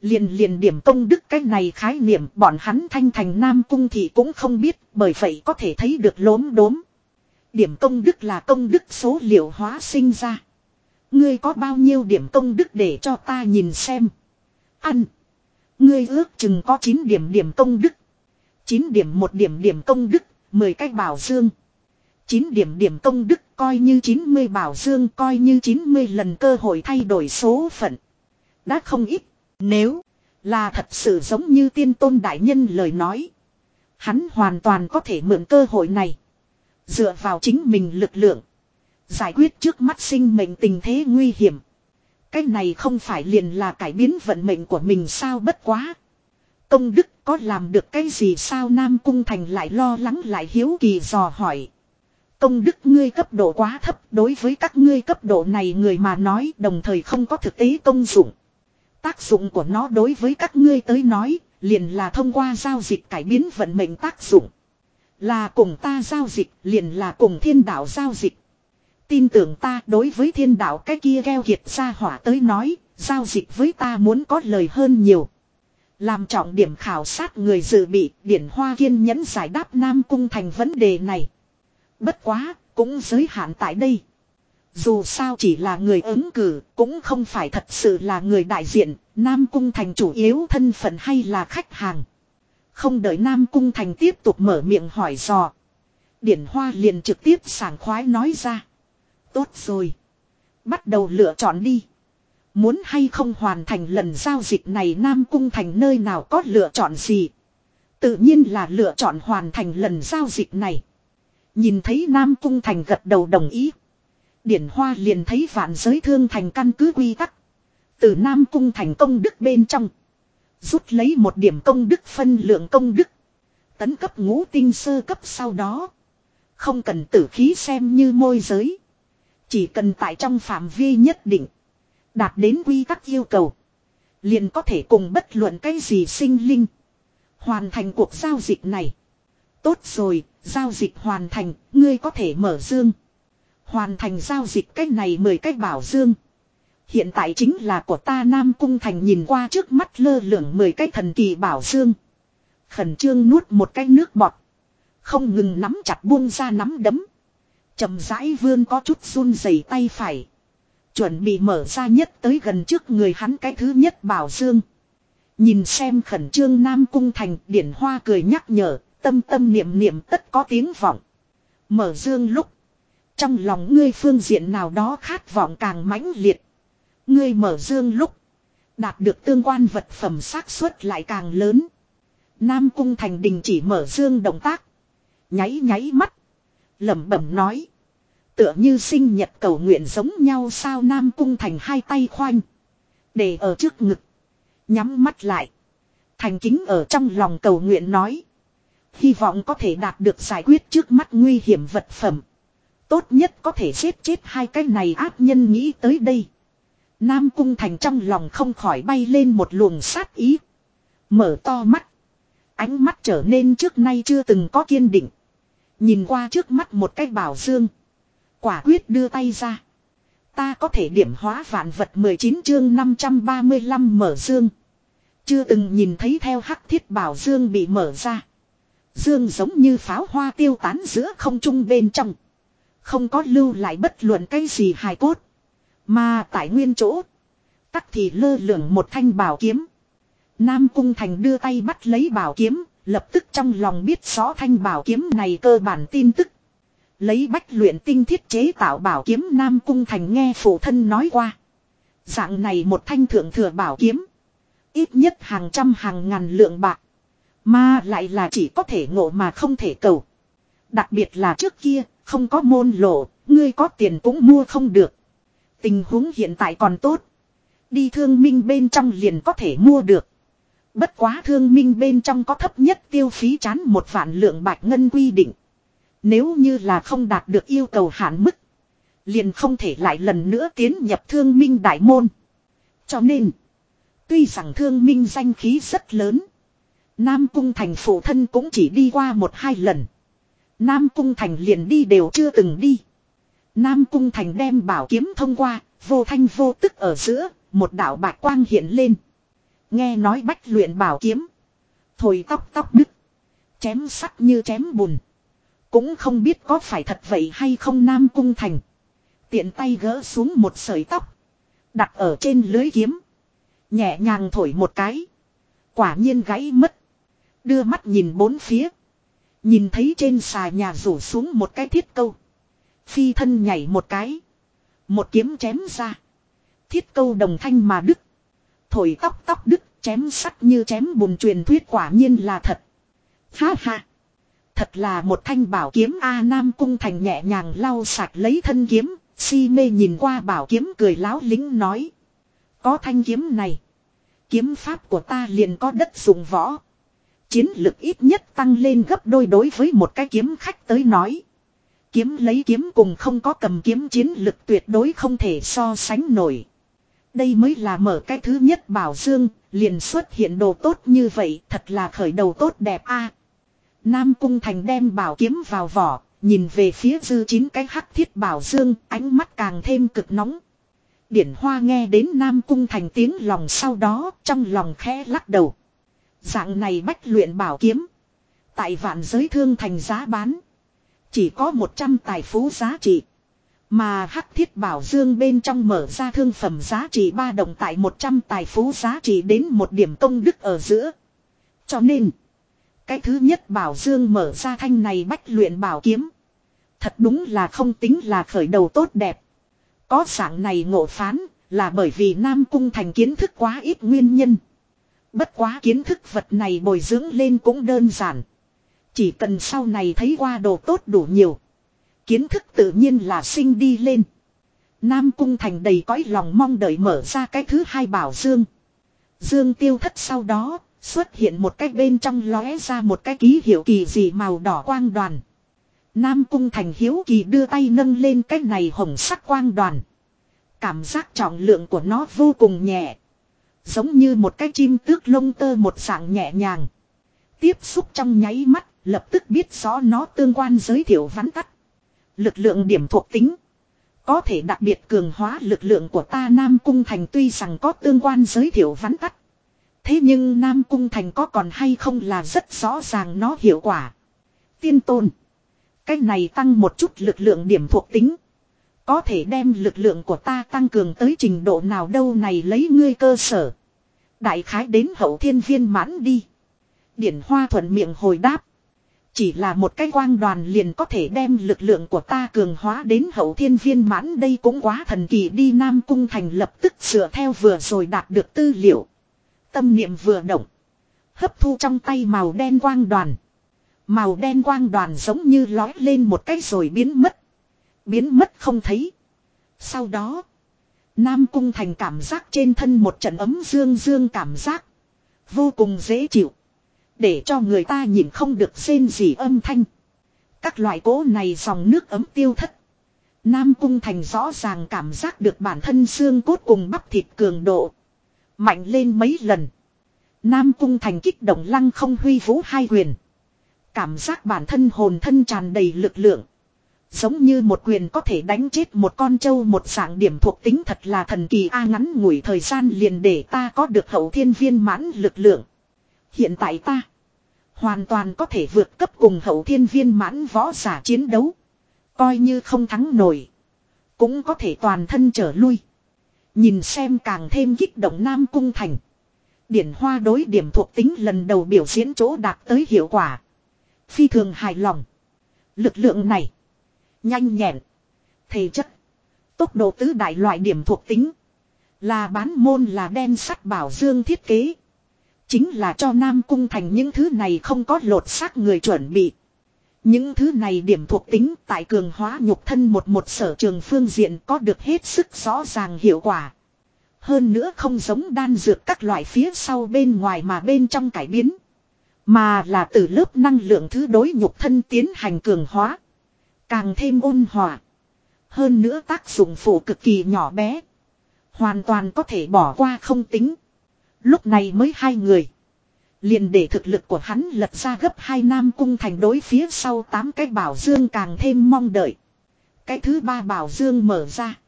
Liền liền điểm công đức cái này khái niệm bọn hắn thanh thành nam cung thì cũng không biết, bởi vậy có thể thấy được lốm đốm. Điểm công đức là công đức số liệu hóa sinh ra. Ngươi có bao nhiêu điểm công đức để cho ta nhìn xem. Ăn. Ngươi ước chừng có 9 điểm điểm công đức. 9 điểm một điểm điểm công đức, 10 cách bảo dương. 9 điểm điểm công đức coi như 90 bảo dương coi như 90 lần cơ hội thay đổi số phận. Đã không ít, nếu là thật sự giống như tiên tôn đại nhân lời nói. Hắn hoàn toàn có thể mượn cơ hội này. Dựa vào chính mình lực lượng. Giải quyết trước mắt sinh mệnh tình thế nguy hiểm. Cái này không phải liền là cải biến vận mệnh của mình sao bất quá. Công đức có làm được cái gì sao Nam Cung Thành lại lo lắng lại hiếu kỳ dò hỏi. Công đức ngươi cấp độ quá thấp, đối với các ngươi cấp độ này người mà nói, đồng thời không có thực tế công dụng. Tác dụng của nó đối với các ngươi tới nói, liền là thông qua giao dịch cải biến vận mệnh tác dụng. Là cùng ta giao dịch, liền là cùng thiên đạo giao dịch. Tin tưởng ta đối với thiên đạo cái kia gheo kiệt ra hỏa tới nói, giao dịch với ta muốn có lời hơn nhiều. Làm trọng điểm khảo sát người dự bị, điển hoa kiên nhẫn giải đáp Nam Cung thành vấn đề này. Bất quá, cũng giới hạn tại đây. Dù sao chỉ là người ứng cử, cũng không phải thật sự là người đại diện, Nam Cung Thành chủ yếu thân phận hay là khách hàng. Không đợi Nam Cung Thành tiếp tục mở miệng hỏi dò. Điển Hoa liền trực tiếp sảng khoái nói ra. Tốt rồi. Bắt đầu lựa chọn đi. Muốn hay không hoàn thành lần giao dịch này Nam Cung Thành nơi nào có lựa chọn gì. Tự nhiên là lựa chọn hoàn thành lần giao dịch này. Nhìn thấy Nam Cung Thành gật đầu đồng ý. Điển Hoa liền thấy vạn giới thương thành căn cứ quy tắc. Từ Nam Cung Thành công đức bên trong. Rút lấy một điểm công đức phân lượng công đức. Tấn cấp ngũ tinh sơ cấp sau đó. Không cần tử khí xem như môi giới. Chỉ cần tại trong phạm vi nhất định. Đạt đến quy tắc yêu cầu. Liền có thể cùng bất luận cái gì sinh linh. Hoàn thành cuộc giao dịch này. Tốt rồi, giao dịch hoàn thành, ngươi có thể mở dương. Hoàn thành giao dịch cách này mười cách bảo dương. Hiện tại chính là của ta Nam Cung Thành nhìn qua trước mắt lơ lửng mười cái thần kỳ bảo dương. Khẩn trương nuốt một cái nước bọt. Không ngừng nắm chặt buông ra nắm đấm chậm rãi vươn có chút run rẩy tay phải. Chuẩn bị mở ra nhất tới gần trước người hắn cái thứ nhất bảo dương. Nhìn xem khẩn trương Nam Cung Thành điển hoa cười nhắc nhở, tâm tâm niệm niệm tất có tiếng vọng. Mở dương lúc. Trong lòng ngươi phương diện nào đó khát vọng càng mãnh liệt. Ngươi mở dương lúc. Đạt được tương quan vật phẩm xác suất lại càng lớn. Nam Cung Thành đình chỉ mở dương động tác. Nháy nháy mắt lẩm bẩm nói. Tựa như sinh nhật cầu nguyện giống nhau sao Nam Cung Thành hai tay khoanh. Để ở trước ngực. Nhắm mắt lại. Thành kính ở trong lòng cầu nguyện nói. Hy vọng có thể đạt được giải quyết trước mắt nguy hiểm vật phẩm. Tốt nhất có thể giết chết hai cái này ác nhân nghĩ tới đây. Nam Cung Thành trong lòng không khỏi bay lên một luồng sát ý. Mở to mắt. Ánh mắt trở nên trước nay chưa từng có kiên định. Nhìn qua trước mắt một cái bảo dương. Quả quyết đưa tay ra. Ta có thể điểm hóa vạn vật 19 chương 535 mở dương. Chưa từng nhìn thấy theo hắc thiết bảo dương bị mở ra. Dương giống như pháo hoa tiêu tán giữa không trung bên trong. Không có lưu lại bất luận cái gì hài cốt. Mà tại nguyên chỗ. Tắc thì lơ lửng một thanh bảo kiếm. Nam Cung Thành đưa tay bắt lấy bảo kiếm. Lập tức trong lòng biết rõ thanh bảo kiếm này cơ bản tin tức. Lấy bách luyện tinh thiết chế tạo bảo kiếm Nam Cung Thành nghe phụ thân nói qua. Dạng này một thanh thượng thừa bảo kiếm. Ít nhất hàng trăm hàng ngàn lượng bạc. Mà lại là chỉ có thể ngộ mà không thể cầu. Đặc biệt là trước kia, không có môn lộ, ngươi có tiền cũng mua không được. Tình huống hiện tại còn tốt. Đi thương minh bên trong liền có thể mua được. Bất quá thương minh bên trong có thấp nhất tiêu phí chán một vạn lượng bạch ngân quy định. Nếu như là không đạt được yêu cầu hạn mức. Liền không thể lại lần nữa tiến nhập thương minh đại môn. Cho nên. Tuy rằng thương minh danh khí rất lớn. Nam cung thành phụ thân cũng chỉ đi qua một hai lần. Nam cung thành liền đi đều chưa từng đi. Nam cung thành đem bảo kiếm thông qua, vô thanh vô tức ở giữa, một đạo bạch quang hiện lên. Nghe nói bách luyện bảo kiếm. Thổi tóc tóc đứt. Chém sắt như chém bùn. Cũng không biết có phải thật vậy hay không Nam cung thành. Tiện tay gỡ xuống một sợi tóc. Đặt ở trên lưới kiếm. Nhẹ nhàng thổi một cái. Quả nhiên gãy mất. Đưa mắt nhìn bốn phía. Nhìn thấy trên xà nhà rủ xuống một cái thiết câu. Phi thân nhảy một cái. Một kiếm chém ra. Thiết câu đồng thanh mà đứt. Thổi tóc tóc đứt chém sắt như chém bùn truyền thuyết quả nhiên là thật. Ha ha. thật là một thanh bảo kiếm A Nam Cung Thành nhẹ nhàng lau sạch lấy thân kiếm, si mê nhìn qua bảo kiếm cười láo lính nói. Có thanh kiếm này. Kiếm pháp của ta liền có đất dùng võ. Chiến lực ít nhất tăng lên gấp đôi đối với một cái kiếm khách tới nói. Kiếm lấy kiếm cùng không có cầm kiếm chiến lực tuyệt đối không thể so sánh nổi. Đây mới là mở cái thứ nhất bảo dương, liền xuất hiện đồ tốt như vậy, thật là khởi đầu tốt đẹp a. Nam Cung Thành đem bảo kiếm vào vỏ, nhìn về phía dư chín cái hắc thiết bảo dương, ánh mắt càng thêm cực nóng. Điển Hoa nghe đến Nam Cung Thành tiếng lòng sau đó, trong lòng khẽ lắc đầu. Dạng này bách luyện bảo kiếm. Tại vạn giới thương thành giá bán. Chỉ có 100 tài phú giá trị. Mà hắc thiết bảo dương bên trong mở ra thương phẩm giá trị ba đồng tại 100 tài phú giá trị đến một điểm công đức ở giữa. Cho nên, cái thứ nhất bảo dương mở ra thanh này bách luyện bảo kiếm. Thật đúng là không tính là khởi đầu tốt đẹp. Có dạng này ngộ phán là bởi vì Nam Cung thành kiến thức quá ít nguyên nhân. Bất quá kiến thức vật này bồi dưỡng lên cũng đơn giản. Chỉ cần sau này thấy qua đồ tốt đủ nhiều. Kiến thức tự nhiên là sinh đi lên. Nam Cung Thành đầy cõi lòng mong đợi mở ra cái thứ hai bảo Dương. Dương tiêu thất sau đó, xuất hiện một cái bên trong lóe ra một cái ký hiệu kỳ dị màu đỏ quang đoàn. Nam Cung Thành hiếu kỳ đưa tay nâng lên cái này hồng sắc quang đoàn. Cảm giác trọng lượng của nó vô cùng nhẹ. Giống như một cái chim tước lông tơ một dạng nhẹ nhàng. Tiếp xúc trong nháy mắt, lập tức biết rõ nó tương quan giới thiệu vắn tắt. Lực lượng điểm thuộc tính. Có thể đặc biệt cường hóa lực lượng của ta Nam Cung Thành tuy rằng có tương quan giới thiệu vắn tắt. Thế nhưng Nam Cung Thành có còn hay không là rất rõ ràng nó hiệu quả. Tiên tôn. Cái này tăng một chút lực lượng điểm thuộc tính. Có thể đem lực lượng của ta tăng cường tới trình độ nào đâu này lấy ngươi cơ sở. Đại khái đến hậu thiên viên mãn đi. Điển Hoa thuận miệng hồi đáp. Chỉ là một cái quang đoàn liền có thể đem lực lượng của ta cường hóa đến hậu thiên viên mãn đây cũng quá thần kỳ đi Nam Cung Thành lập tức sửa theo vừa rồi đạt được tư liệu. Tâm niệm vừa động. Hấp thu trong tay màu đen quang đoàn. Màu đen quang đoàn giống như lói lên một cái rồi biến mất. Biến mất không thấy. Sau đó. Nam Cung Thành cảm giác trên thân một trận ấm dương dương cảm giác. Vô cùng dễ chịu. Để cho người ta nhìn không được xên gì âm thanh. Các loại cố này dòng nước ấm tiêu thất. Nam Cung Thành rõ ràng cảm giác được bản thân xương cốt cùng bắp thịt cường độ. Mạnh lên mấy lần. Nam Cung Thành kích động lăng không huy vũ hai quyền. Cảm giác bản thân hồn thân tràn đầy lực lượng. Giống như một quyền có thể đánh chết một con trâu một dạng điểm thuộc tính thật là thần kỳ A ngắn ngủi thời gian liền để ta có được hậu thiên viên mãn lực lượng. Hiện tại ta, hoàn toàn có thể vượt cấp cùng hậu thiên viên mãn võ giả chiến đấu. Coi như không thắng nổi. Cũng có thể toàn thân trở lui. Nhìn xem càng thêm kích động Nam Cung Thành. Điển hoa đối điểm thuộc tính lần đầu biểu diễn chỗ đạt tới hiệu quả. Phi thường hài lòng. Lực lượng này. Nhanh nhẹn. Thể chất. Tốc độ tứ đại loại điểm thuộc tính. Là bán môn là đen sắt bảo dương thiết kế. Chính là cho Nam Cung Thành những thứ này không có lột xác người chuẩn bị. Những thứ này điểm thuộc tính tại cường hóa nhục thân một một sở trường phương diện có được hết sức rõ ràng hiệu quả. Hơn nữa không giống đan dược các loại phía sau bên ngoài mà bên trong cải biến. Mà là từ lớp năng lượng thứ đối nhục thân tiến hành cường hóa. Càng thêm ôn hòa. Hơn nữa tác dụng phụ cực kỳ nhỏ bé. Hoàn toàn có thể bỏ qua không tính. Lúc này mới hai người. Liền để thực lực của hắn lật ra gấp hai nam cung thành đối phía sau tám cái bảo dương càng thêm mong đợi. Cái thứ ba bảo dương mở ra.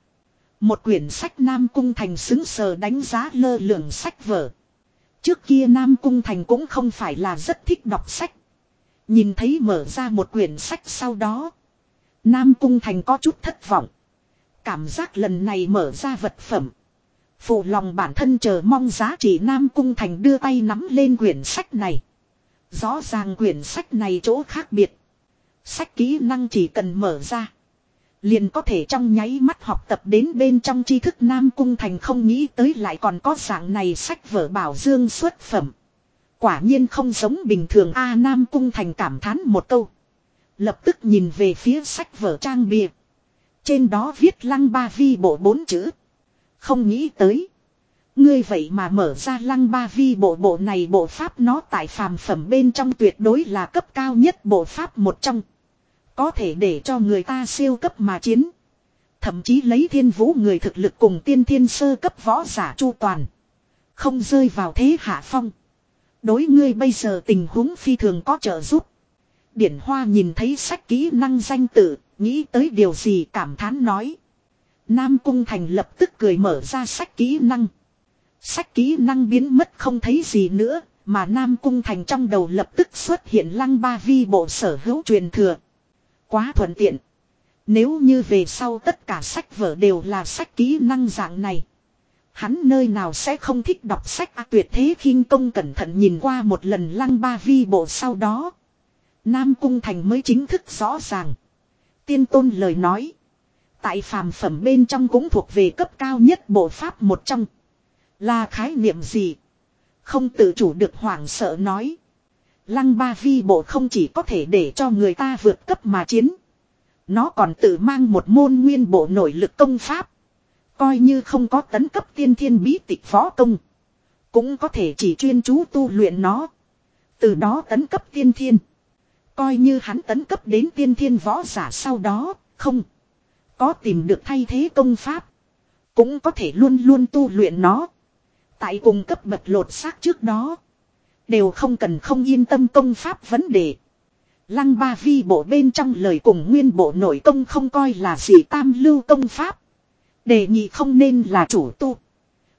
Một quyển sách Nam Cung Thành xứng sờ đánh giá lơ lửng sách vở. Trước kia Nam Cung Thành cũng không phải là rất thích đọc sách. Nhìn thấy mở ra một quyển sách sau đó. Nam Cung Thành có chút thất vọng. Cảm giác lần này mở ra vật phẩm. Phụ lòng bản thân chờ mong giá trị Nam Cung Thành đưa tay nắm lên quyển sách này. Rõ ràng quyển sách này chỗ khác biệt. Sách kỹ năng chỉ cần mở ra. Liền có thể trong nháy mắt học tập đến bên trong tri thức Nam Cung Thành không nghĩ tới lại còn có dạng này sách vở bảo dương xuất phẩm. Quả nhiên không giống bình thường A Nam Cung Thành cảm thán một câu. Lập tức nhìn về phía sách vở trang bìa. Trên đó viết lăng ba vi bộ bốn chữ. Không nghĩ tới. Ngươi vậy mà mở ra lăng ba vi bộ bộ này bộ pháp nó tại phàm phẩm bên trong tuyệt đối là cấp cao nhất bộ pháp một trong. Có thể để cho người ta siêu cấp mà chiến. Thậm chí lấy thiên vũ người thực lực cùng tiên thiên sơ cấp võ giả chu toàn. Không rơi vào thế hạ phong. Đối ngươi bây giờ tình huống phi thường có trợ giúp. Điển Hoa nhìn thấy sách kỹ năng danh tự, nghĩ tới điều gì cảm thán nói. Nam Cung Thành lập tức cười mở ra sách kỹ năng. Sách kỹ năng biến mất không thấy gì nữa, mà Nam Cung Thành trong đầu lập tức xuất hiện lăng ba vi bộ sở hữu truyền thừa. Quá thuận tiện. Nếu như về sau tất cả sách vở đều là sách kỹ năng dạng này. Hắn nơi nào sẽ không thích đọc sách à, tuyệt thế khinh công cẩn thận nhìn qua một lần lăng ba vi bộ sau đó. Nam Cung Thành mới chính thức rõ ràng. Tiên tôn lời nói. Tại phàm phẩm bên trong cũng thuộc về cấp cao nhất bộ pháp một trong. Là khái niệm gì? Không tự chủ được hoảng sợ nói. Lăng ba vi bộ không chỉ có thể để cho người ta vượt cấp mà chiến. Nó còn tự mang một môn nguyên bộ nội lực công pháp. Coi như không có tấn cấp tiên thiên bí tịch võ công. Cũng có thể chỉ chuyên chú tu luyện nó. Từ đó tấn cấp tiên thiên. Coi như hắn tấn cấp đến tiên thiên võ giả sau đó, không. Có tìm được thay thế công pháp. Cũng có thể luôn luôn tu luyện nó. Tại cùng cấp bậc lột xác trước đó. Đều không cần không yên tâm công pháp vấn đề. Lăng ba vi bộ bên trong lời cùng nguyên bộ nội công không coi là gì tam lưu công pháp. Đề nghị không nên là chủ tu.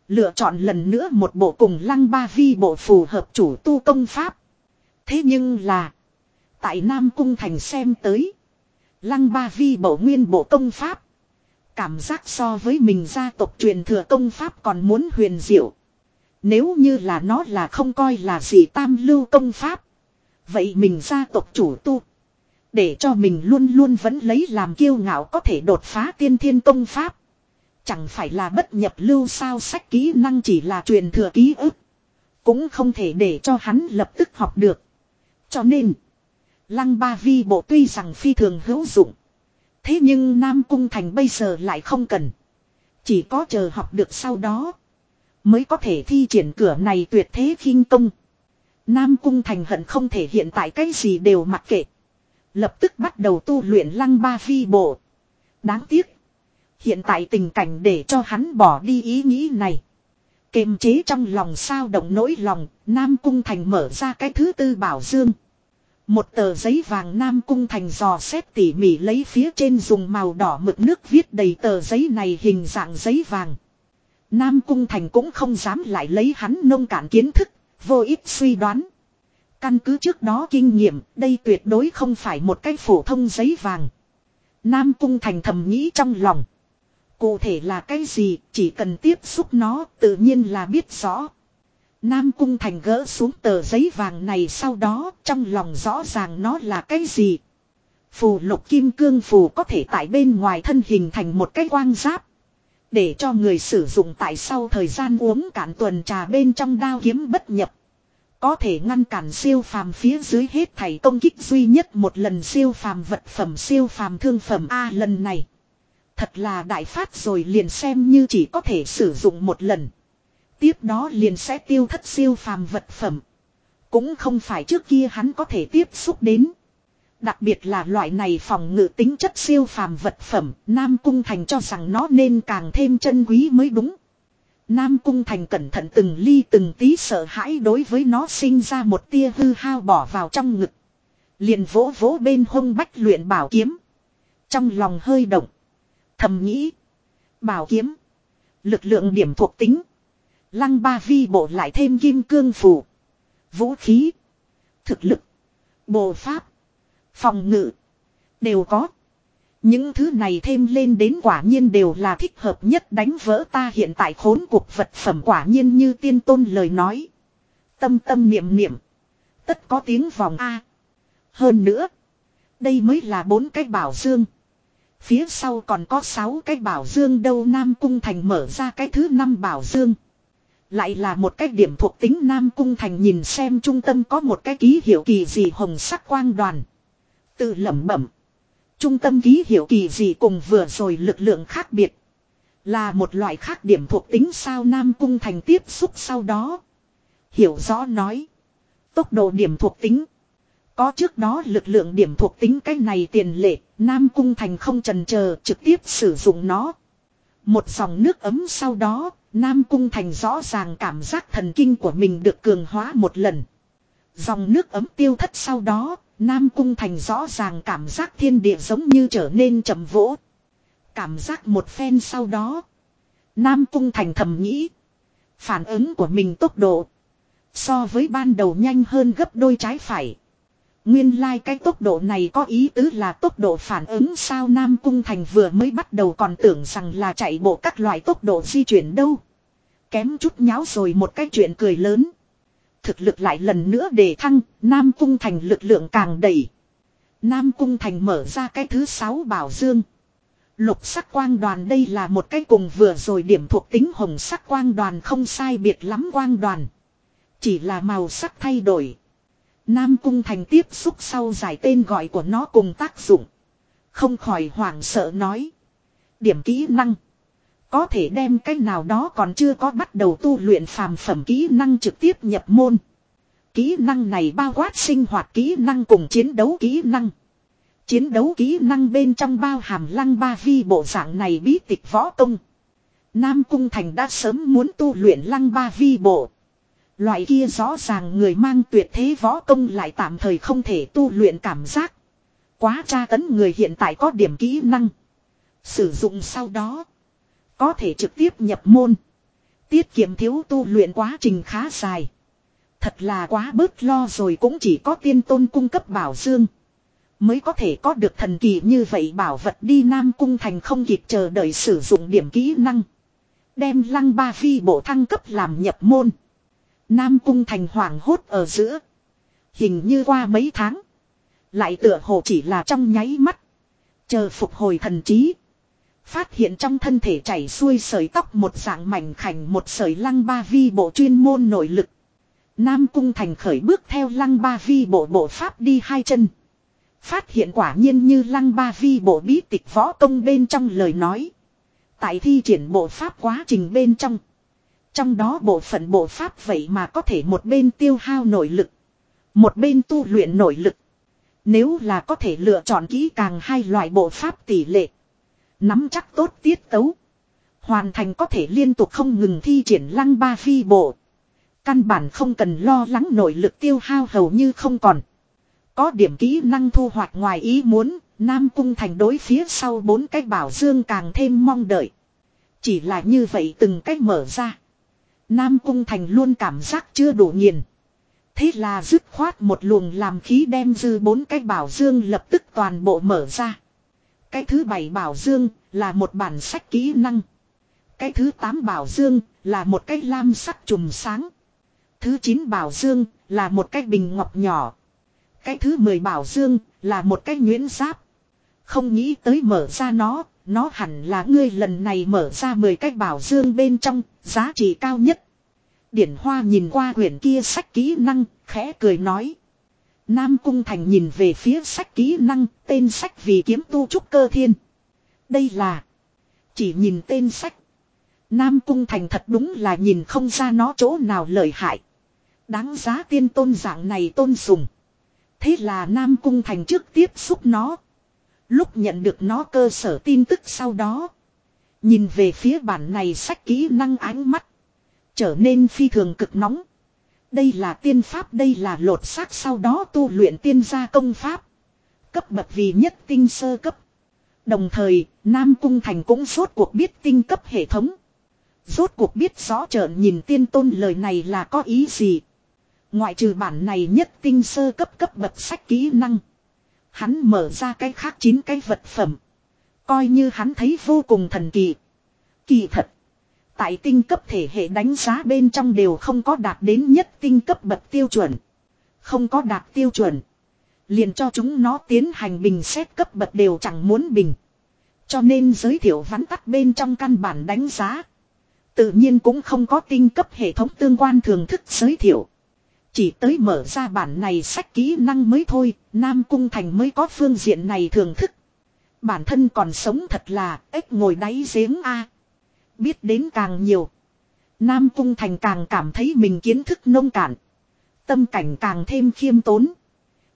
Lựa chọn lần nữa một bộ cùng lăng ba vi bộ phù hợp chủ tu công pháp. Thế nhưng là. Tại Nam Cung Thành xem tới. Lăng ba vi bổ nguyên bộ công pháp. Cảm giác so với mình gia tộc truyền thừa công pháp còn muốn huyền diệu. Nếu như là nó là không coi là gì tam lưu công pháp. Vậy mình gia tộc chủ tu. Để cho mình luôn luôn vẫn lấy làm kiêu ngạo có thể đột phá tiên thiên công pháp. Chẳng phải là bất nhập lưu sao sách kỹ năng chỉ là truyền thừa ký ức. Cũng không thể để cho hắn lập tức học được. Cho nên. Lăng ba vi bộ tuy rằng phi thường hữu dụng. Thế nhưng Nam Cung Thành bây giờ lại không cần. Chỉ có chờ học được sau đó. Mới có thể thi triển cửa này tuyệt thế khinh công. Nam Cung Thành hận không thể hiện tại cái gì đều mặc kệ. Lập tức bắt đầu tu luyện lăng ba vi bộ. Đáng tiếc. Hiện tại tình cảnh để cho hắn bỏ đi ý nghĩ này. Kềm chế trong lòng sao động nỗi lòng, Nam Cung Thành mở ra cái thứ tư bảo dương. Một tờ giấy vàng Nam Cung Thành dò xét tỉ mỉ lấy phía trên dùng màu đỏ mực nước viết đầy tờ giấy này hình dạng giấy vàng. Nam Cung Thành cũng không dám lại lấy hắn nông cạn kiến thức, vô ích suy đoán. Căn cứ trước đó kinh nghiệm, đây tuyệt đối không phải một cái phổ thông giấy vàng. Nam Cung Thành thầm nghĩ trong lòng. Cụ thể là cái gì, chỉ cần tiếp xúc nó, tự nhiên là biết rõ. Nam Cung Thành gỡ xuống tờ giấy vàng này sau đó, trong lòng rõ ràng nó là cái gì. Phù lục kim cương phù có thể tại bên ngoài thân hình thành một cái quang giáp. Để cho người sử dụng tại sau thời gian uống cạn tuần trà bên trong đao kiếm bất nhập. Có thể ngăn cản siêu phàm phía dưới hết thảy công kích duy nhất một lần siêu phàm vật phẩm siêu phàm thương phẩm A lần này. Thật là đại phát rồi liền xem như chỉ có thể sử dụng một lần. Tiếp đó liền sẽ tiêu thất siêu phàm vật phẩm. Cũng không phải trước kia hắn có thể tiếp xúc đến. Đặc biệt là loại này phòng ngự tính chất siêu phàm vật phẩm, Nam Cung Thành cho rằng nó nên càng thêm chân quý mới đúng. Nam Cung Thành cẩn thận từng ly từng tí sợ hãi đối với nó sinh ra một tia hư hao bỏ vào trong ngực. Liền vỗ vỗ bên hông bách luyện bảo kiếm. Trong lòng hơi động. Thầm nghĩ. Bảo kiếm. Lực lượng điểm thuộc tính. Lăng ba vi bộ lại thêm kim cương phủ. Vũ khí. Thực lực. Bộ pháp. Phòng ngự. Đều có. Những thứ này thêm lên đến quả nhiên đều là thích hợp nhất đánh vỡ ta hiện tại khốn cuộc vật phẩm quả nhiên như tiên tôn lời nói. Tâm tâm niệm niệm. Tất có tiếng vòng A. Hơn nữa. Đây mới là bốn cái bảo dương. Phía sau còn có sáu cái bảo dương đâu Nam Cung Thành mở ra cái thứ năm bảo dương. Lại là một cái điểm thuộc tính Nam Cung Thành nhìn xem trung tâm có một cái ký hiệu kỳ gì hồng sắc quang đoàn. Tự lẩm bẩm. Trung tâm ký hiệu kỳ gì cùng vừa rồi lực lượng khác biệt. Là một loại khác điểm thuộc tính sao Nam Cung Thành tiếp xúc sau đó. Hiểu rõ nói. Tốc độ điểm thuộc tính. Có trước đó lực lượng điểm thuộc tính cái này tiền lệ, Nam Cung Thành không trần chờ trực tiếp sử dụng nó. Một dòng nước ấm sau đó, Nam Cung Thành rõ ràng cảm giác thần kinh của mình được cường hóa một lần. Dòng nước ấm tiêu thất sau đó, Nam Cung Thành rõ ràng cảm giác thiên địa giống như trở nên chậm vỗ. Cảm giác một phen sau đó. Nam Cung Thành thầm nghĩ. Phản ứng của mình tốc độ. So với ban đầu nhanh hơn gấp đôi trái phải. Nguyên lai like cái tốc độ này có ý tứ là tốc độ phản ứng sao Nam Cung Thành vừa mới bắt đầu còn tưởng rằng là chạy bộ các loại tốc độ di chuyển đâu. Kém chút nháo rồi một cái chuyện cười lớn. Thực lực lại lần nữa để thăng, Nam Cung Thành lực lượng càng đầy. Nam Cung Thành mở ra cái thứ sáu bảo dương. Lục sắc quang đoàn đây là một cái cùng vừa rồi điểm thuộc tính hồng sắc quang đoàn không sai biệt lắm quang đoàn. Chỉ là màu sắc thay đổi. Nam Cung Thành tiếp xúc sau giải tên gọi của nó cùng tác dụng. Không khỏi hoảng sợ nói. Điểm kỹ năng. Có thể đem cái nào đó còn chưa có bắt đầu tu luyện phàm phẩm kỹ năng trực tiếp nhập môn. Kỹ năng này bao quát sinh hoạt kỹ năng cùng chiến đấu kỹ năng. Chiến đấu kỹ năng bên trong bao hàm lăng ba vi bộ dạng này bí tịch võ công. Nam Cung Thành đã sớm muốn tu luyện lăng ba vi bộ. Loại kia rõ ràng người mang tuyệt thế võ công lại tạm thời không thể tu luyện cảm giác. Quá tra tấn người hiện tại có điểm kỹ năng. Sử dụng sau đó. Có thể trực tiếp nhập môn. Tiết kiệm thiếu tu luyện quá trình khá dài. Thật là quá bớt lo rồi cũng chỉ có tiên tôn cung cấp bảo dương. Mới có thể có được thần kỳ như vậy bảo vật đi Nam Cung Thành không kịp chờ đợi sử dụng điểm kỹ năng. Đem lăng ba phi bộ thăng cấp làm nhập môn. Nam Cung Thành hoảng hốt ở giữa. Hình như qua mấy tháng. Lại tựa hồ chỉ là trong nháy mắt. Chờ phục hồi thần trí. Phát hiện trong thân thể chảy xuôi sợi tóc một dạng mảnh khảnh một sợi lăng ba vi bộ chuyên môn nội lực. Nam Cung Thành khởi bước theo lăng ba vi bộ bộ pháp đi hai chân. Phát hiện quả nhiên như lăng ba vi bộ bí tịch võ công bên trong lời nói. Tại thi triển bộ pháp quá trình bên trong. Trong đó bộ phận bộ pháp vậy mà có thể một bên tiêu hao nội lực. Một bên tu luyện nội lực. Nếu là có thể lựa chọn kỹ càng hai loại bộ pháp tỷ lệ. Nắm chắc tốt tiết tấu. Hoàn thành có thể liên tục không ngừng thi triển lăng ba phi bộ. Căn bản không cần lo lắng nội lực tiêu hao hầu như không còn. Có điểm kỹ năng thu hoạch ngoài ý muốn, Nam Cung Thành đối phía sau bốn cái bảo dương càng thêm mong đợi. Chỉ là như vậy từng cách mở ra. Nam Cung Thành luôn cảm giác chưa đủ nghiền. Thế là dứt khoát một luồng làm khí đem dư bốn cái bảo dương lập tức toàn bộ mở ra. Cái thứ bảy bảo dương là một bản sách kỹ năng. Cái thứ tám bảo dương là một cái lam sắc trùm sáng. Thứ chín bảo dương là một cái bình ngọc nhỏ. Cái thứ mười bảo dương là một cái nhuyễn giáp. Không nghĩ tới mở ra nó, nó hẳn là ngươi lần này mở ra 10 cái bảo dương bên trong, giá trị cao nhất. Điển Hoa nhìn qua quyển kia sách kỹ năng, khẽ cười nói. Nam Cung Thành nhìn về phía sách kỹ năng, tên sách vì kiếm tu trúc cơ thiên. Đây là... Chỉ nhìn tên sách. Nam Cung Thành thật đúng là nhìn không ra nó chỗ nào lợi hại. Đáng giá tiên tôn dạng này tôn sùng. Thế là Nam Cung Thành trước tiếp xúc nó. Lúc nhận được nó cơ sở tin tức sau đó. Nhìn về phía bản này sách kỹ năng ánh mắt. Trở nên phi thường cực nóng. Đây là tiên pháp đây là lột xác sau đó tu luyện tiên gia công pháp. Cấp bậc vì nhất tinh sơ cấp. Đồng thời, Nam Cung Thành cũng rốt cuộc biết tinh cấp hệ thống. Rốt cuộc biết rõ trợn nhìn tiên tôn lời này là có ý gì. Ngoại trừ bản này nhất tinh sơ cấp cấp bậc sách kỹ năng. Hắn mở ra cái khác chín cái vật phẩm. Coi như hắn thấy vô cùng thần kỳ. Kỳ thật. Tại tinh cấp thể hệ đánh giá bên trong đều không có đạt đến nhất tinh cấp bậc tiêu chuẩn. Không có đạt tiêu chuẩn. Liền cho chúng nó tiến hành bình xét cấp bậc đều chẳng muốn bình. Cho nên giới thiệu vắn tắt bên trong căn bản đánh giá. Tự nhiên cũng không có tinh cấp hệ thống tương quan thường thức giới thiệu. Chỉ tới mở ra bản này sách kỹ năng mới thôi, Nam Cung Thành mới có phương diện này thưởng thức. Bản thân còn sống thật là, ếch ngồi đáy giếng A. Biết đến càng nhiều. Nam Cung Thành càng cảm thấy mình kiến thức nông cạn. Tâm cảnh càng thêm khiêm tốn.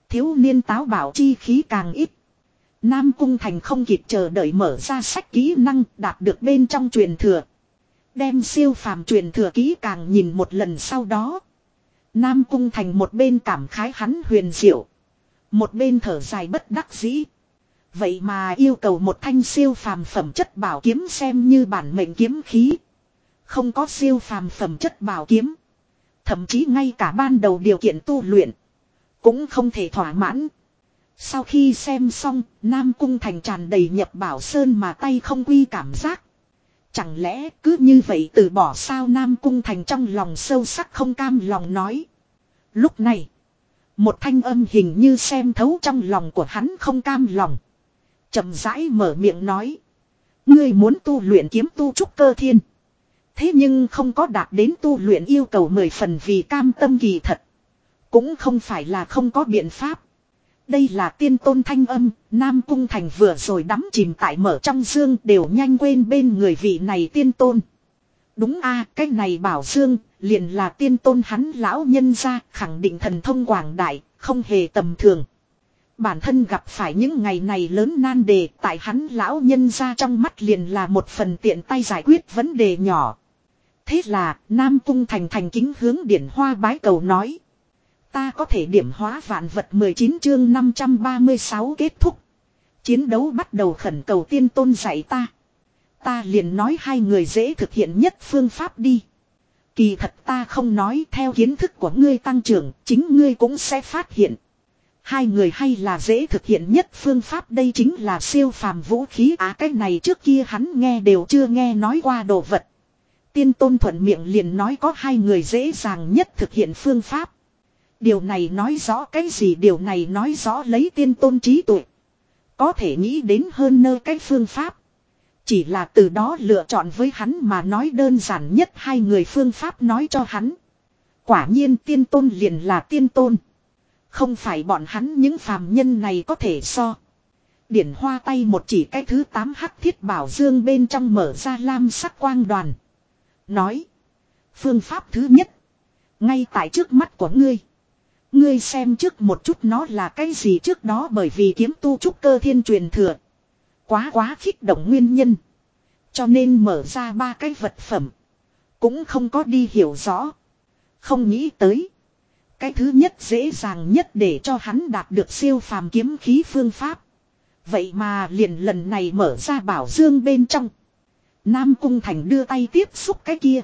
Thiếu niên táo bảo chi khí càng ít. Nam Cung Thành không kịp chờ đợi mở ra sách kỹ năng, đạt được bên trong truyền thừa. Đem siêu phàm truyền thừa kỹ càng nhìn một lần sau đó. Nam Cung Thành một bên cảm khái hắn huyền diệu. Một bên thở dài bất đắc dĩ. Vậy mà yêu cầu một thanh siêu phàm phẩm chất bảo kiếm xem như bản mệnh kiếm khí. Không có siêu phàm phẩm chất bảo kiếm. Thậm chí ngay cả ban đầu điều kiện tu luyện. Cũng không thể thỏa mãn. Sau khi xem xong, Nam Cung Thành tràn đầy nhập bảo sơn mà tay không quy cảm giác. Chẳng lẽ cứ như vậy từ bỏ sao Nam Cung Thành trong lòng sâu sắc không cam lòng nói. Lúc này, một thanh âm hình như xem thấu trong lòng của hắn không cam lòng chậm rãi mở miệng nói. Ngươi muốn tu luyện kiếm tu trúc cơ thiên. Thế nhưng không có đạt đến tu luyện yêu cầu mười phần vì cam tâm kỳ thật. Cũng không phải là không có biện pháp. Đây là tiên tôn thanh âm, Nam Cung Thành vừa rồi đắm chìm tại mở trong dương đều nhanh quên bên người vị này tiên tôn. Đúng a cái này bảo dương, liền là tiên tôn hắn lão nhân ra, khẳng định thần thông quảng đại, không hề tầm thường. Bản thân gặp phải những ngày này lớn nan đề, tại hắn lão nhân ra trong mắt liền là một phần tiện tay giải quyết vấn đề nhỏ. Thế là, Nam Cung Thành thành kính hướng điển hoa bái cầu nói. Ta có thể điểm hóa vạn vật 19 chương 536 kết thúc. Chiến đấu bắt đầu khẩn cầu tiên tôn dạy ta. Ta liền nói hai người dễ thực hiện nhất phương pháp đi. Kỳ thật ta không nói theo kiến thức của ngươi tăng trưởng, chính ngươi cũng sẽ phát hiện. Hai người hay là dễ thực hiện nhất phương pháp đây chính là siêu phàm vũ khí á à, cái này trước kia hắn nghe đều chưa nghe nói qua đồ vật. Tiên tôn thuận miệng liền nói có hai người dễ dàng nhất thực hiện phương pháp. Điều này nói rõ cái gì điều này nói rõ lấy tiên tôn trí tuệ. Có thể nghĩ đến hơn nơi cái phương pháp. Chỉ là từ đó lựa chọn với hắn mà nói đơn giản nhất hai người phương pháp nói cho hắn. Quả nhiên tiên tôn liền là tiên tôn. Không phải bọn hắn những phàm nhân này có thể so. Điển hoa tay một chỉ cái thứ tám hắc thiết bảo dương bên trong mở ra lam sắc quang đoàn. Nói. Phương pháp thứ nhất. Ngay tại trước mắt của ngươi. Ngươi xem trước một chút nó là cái gì trước đó bởi vì kiếm tu trúc cơ thiên truyền thừa. Quá quá khích động nguyên nhân. Cho nên mở ra ba cái vật phẩm. Cũng không có đi hiểu rõ. Không nghĩ tới. Cái thứ nhất dễ dàng nhất để cho hắn đạt được siêu phàm kiếm khí phương pháp. Vậy mà liền lần này mở ra bảo dương bên trong. Nam Cung Thành đưa tay tiếp xúc cái kia.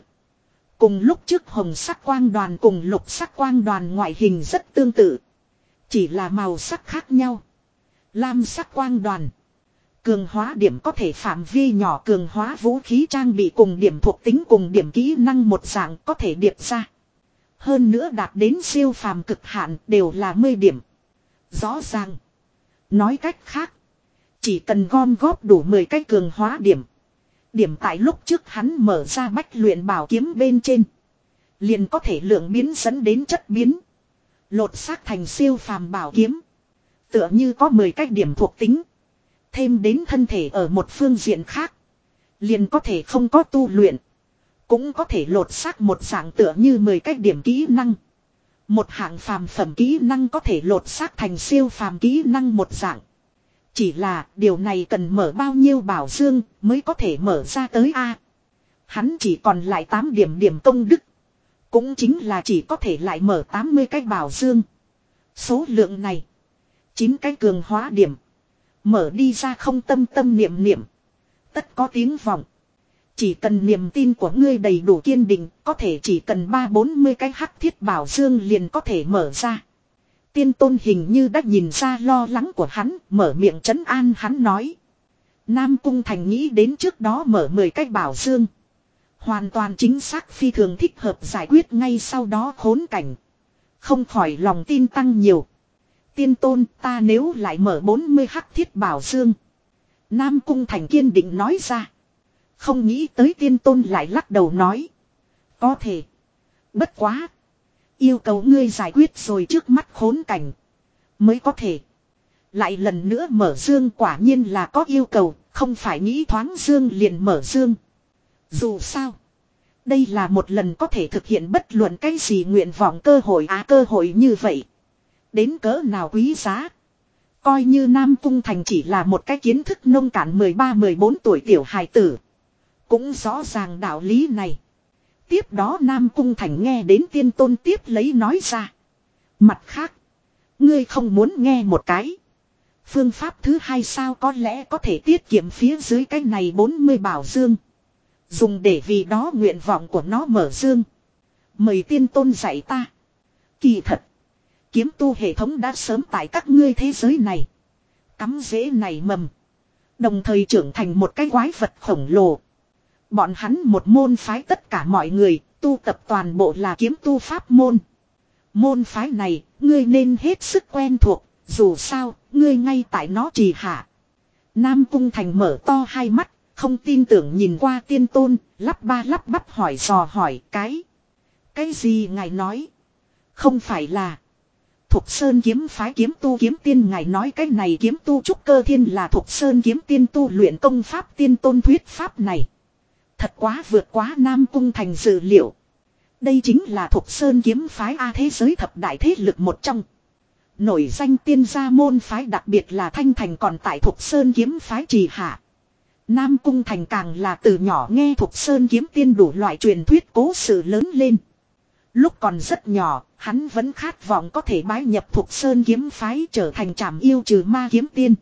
Cùng lúc trước hồng sắc quang đoàn cùng lục sắc quang đoàn ngoại hình rất tương tự. Chỉ là màu sắc khác nhau. Lam sắc quang đoàn. Cường hóa điểm có thể phạm vi nhỏ cường hóa vũ khí trang bị cùng điểm thuộc tính cùng điểm kỹ năng một dạng có thể điệp ra. Hơn nữa đạt đến siêu phàm cực hạn đều là 10 điểm. Rõ ràng. Nói cách khác. Chỉ cần gom góp đủ 10 cái cường hóa điểm. Điểm tại lúc trước hắn mở ra bách luyện bảo kiếm bên trên. Liền có thể lượng biến dẫn đến chất biến. Lột xác thành siêu phàm bảo kiếm. Tựa như có 10 cách điểm thuộc tính. Thêm đến thân thể ở một phương diện khác. Liền có thể không có tu luyện. Cũng có thể lột xác một dạng tựa như 10 cách điểm kỹ năng. Một hạng phàm phẩm kỹ năng có thể lột xác thành siêu phàm kỹ năng một dạng. Chỉ là, điều này cần mở bao nhiêu bảo dương mới có thể mở ra tới A. Hắn chỉ còn lại 8 điểm điểm công đức. Cũng chính là chỉ có thể lại mở 80 cái bảo dương. Số lượng này. 9 cái cường hóa điểm. Mở đi ra không tâm tâm niệm niệm. Tất có tiếng vọng. Chỉ cần niềm tin của ngươi đầy đủ kiên định, có thể chỉ cần ba bốn mươi cái hắc thiết bảo dương liền có thể mở ra. Tiên tôn hình như đã nhìn ra lo lắng của hắn, mở miệng trấn an hắn nói. Nam Cung Thành nghĩ đến trước đó mở 10 cái bảo dương. Hoàn toàn chính xác phi thường thích hợp giải quyết ngay sau đó khốn cảnh. Không khỏi lòng tin tăng nhiều. Tiên tôn ta nếu lại mở 40 hắc thiết bảo dương. Nam Cung Thành kiên định nói ra. Không nghĩ tới tiên tôn lại lắc đầu nói. Có thể. Bất quá. Yêu cầu ngươi giải quyết rồi trước mắt khốn cảnh. Mới có thể. Lại lần nữa mở dương quả nhiên là có yêu cầu, không phải nghĩ thoáng dương liền mở dương. Dù sao. Đây là một lần có thể thực hiện bất luận cái gì nguyện vọng cơ hội á cơ hội như vậy. Đến cỡ nào quý giá. Coi như Nam Cung Thành chỉ là một cái kiến thức nông cạn 13-14 tuổi tiểu hài tử. Cũng rõ ràng đạo lý này. Tiếp đó Nam Cung Thành nghe đến tiên tôn tiếp lấy nói ra. Mặt khác. Ngươi không muốn nghe một cái. Phương pháp thứ hai sao có lẽ có thể tiết kiệm phía dưới cái này 40 bảo dương. Dùng để vì đó nguyện vọng của nó mở dương. Mời tiên tôn dạy ta. Kỳ thật. Kiếm tu hệ thống đã sớm tại các ngươi thế giới này. Cắm rễ này mầm. Đồng thời trưởng thành một cái quái vật khổng lồ. Bọn hắn một môn phái tất cả mọi người, tu tập toàn bộ là kiếm tu pháp môn. Môn phái này, ngươi nên hết sức quen thuộc, dù sao, ngươi ngay tại nó trì hạ. Nam Cung Thành mở to hai mắt, không tin tưởng nhìn qua tiên tôn, lắp ba lắp bắp hỏi dò hỏi cái. Cái gì ngài nói? Không phải là. Thục Sơn kiếm phái kiếm tu kiếm tiên ngài nói cái này kiếm tu trúc cơ thiên là Thục Sơn kiếm tiên tu luyện công pháp tiên tôn thuyết pháp này. Thật quá vượt quá Nam Cung thành dự liệu. Đây chính là Thục Sơn kiếm phái A thế giới thập đại thế lực một trong. Nổi danh tiên gia môn phái đặc biệt là Thanh Thành còn tại Thục Sơn kiếm phái trì hạ. Nam Cung Thành càng là từ nhỏ nghe Thục Sơn kiếm tiên đủ loại truyền thuyết cố sự lớn lên. Lúc còn rất nhỏ, hắn vẫn khát vọng có thể bái nhập Thục Sơn kiếm phái trở thành trảm yêu trừ ma kiếm tiên.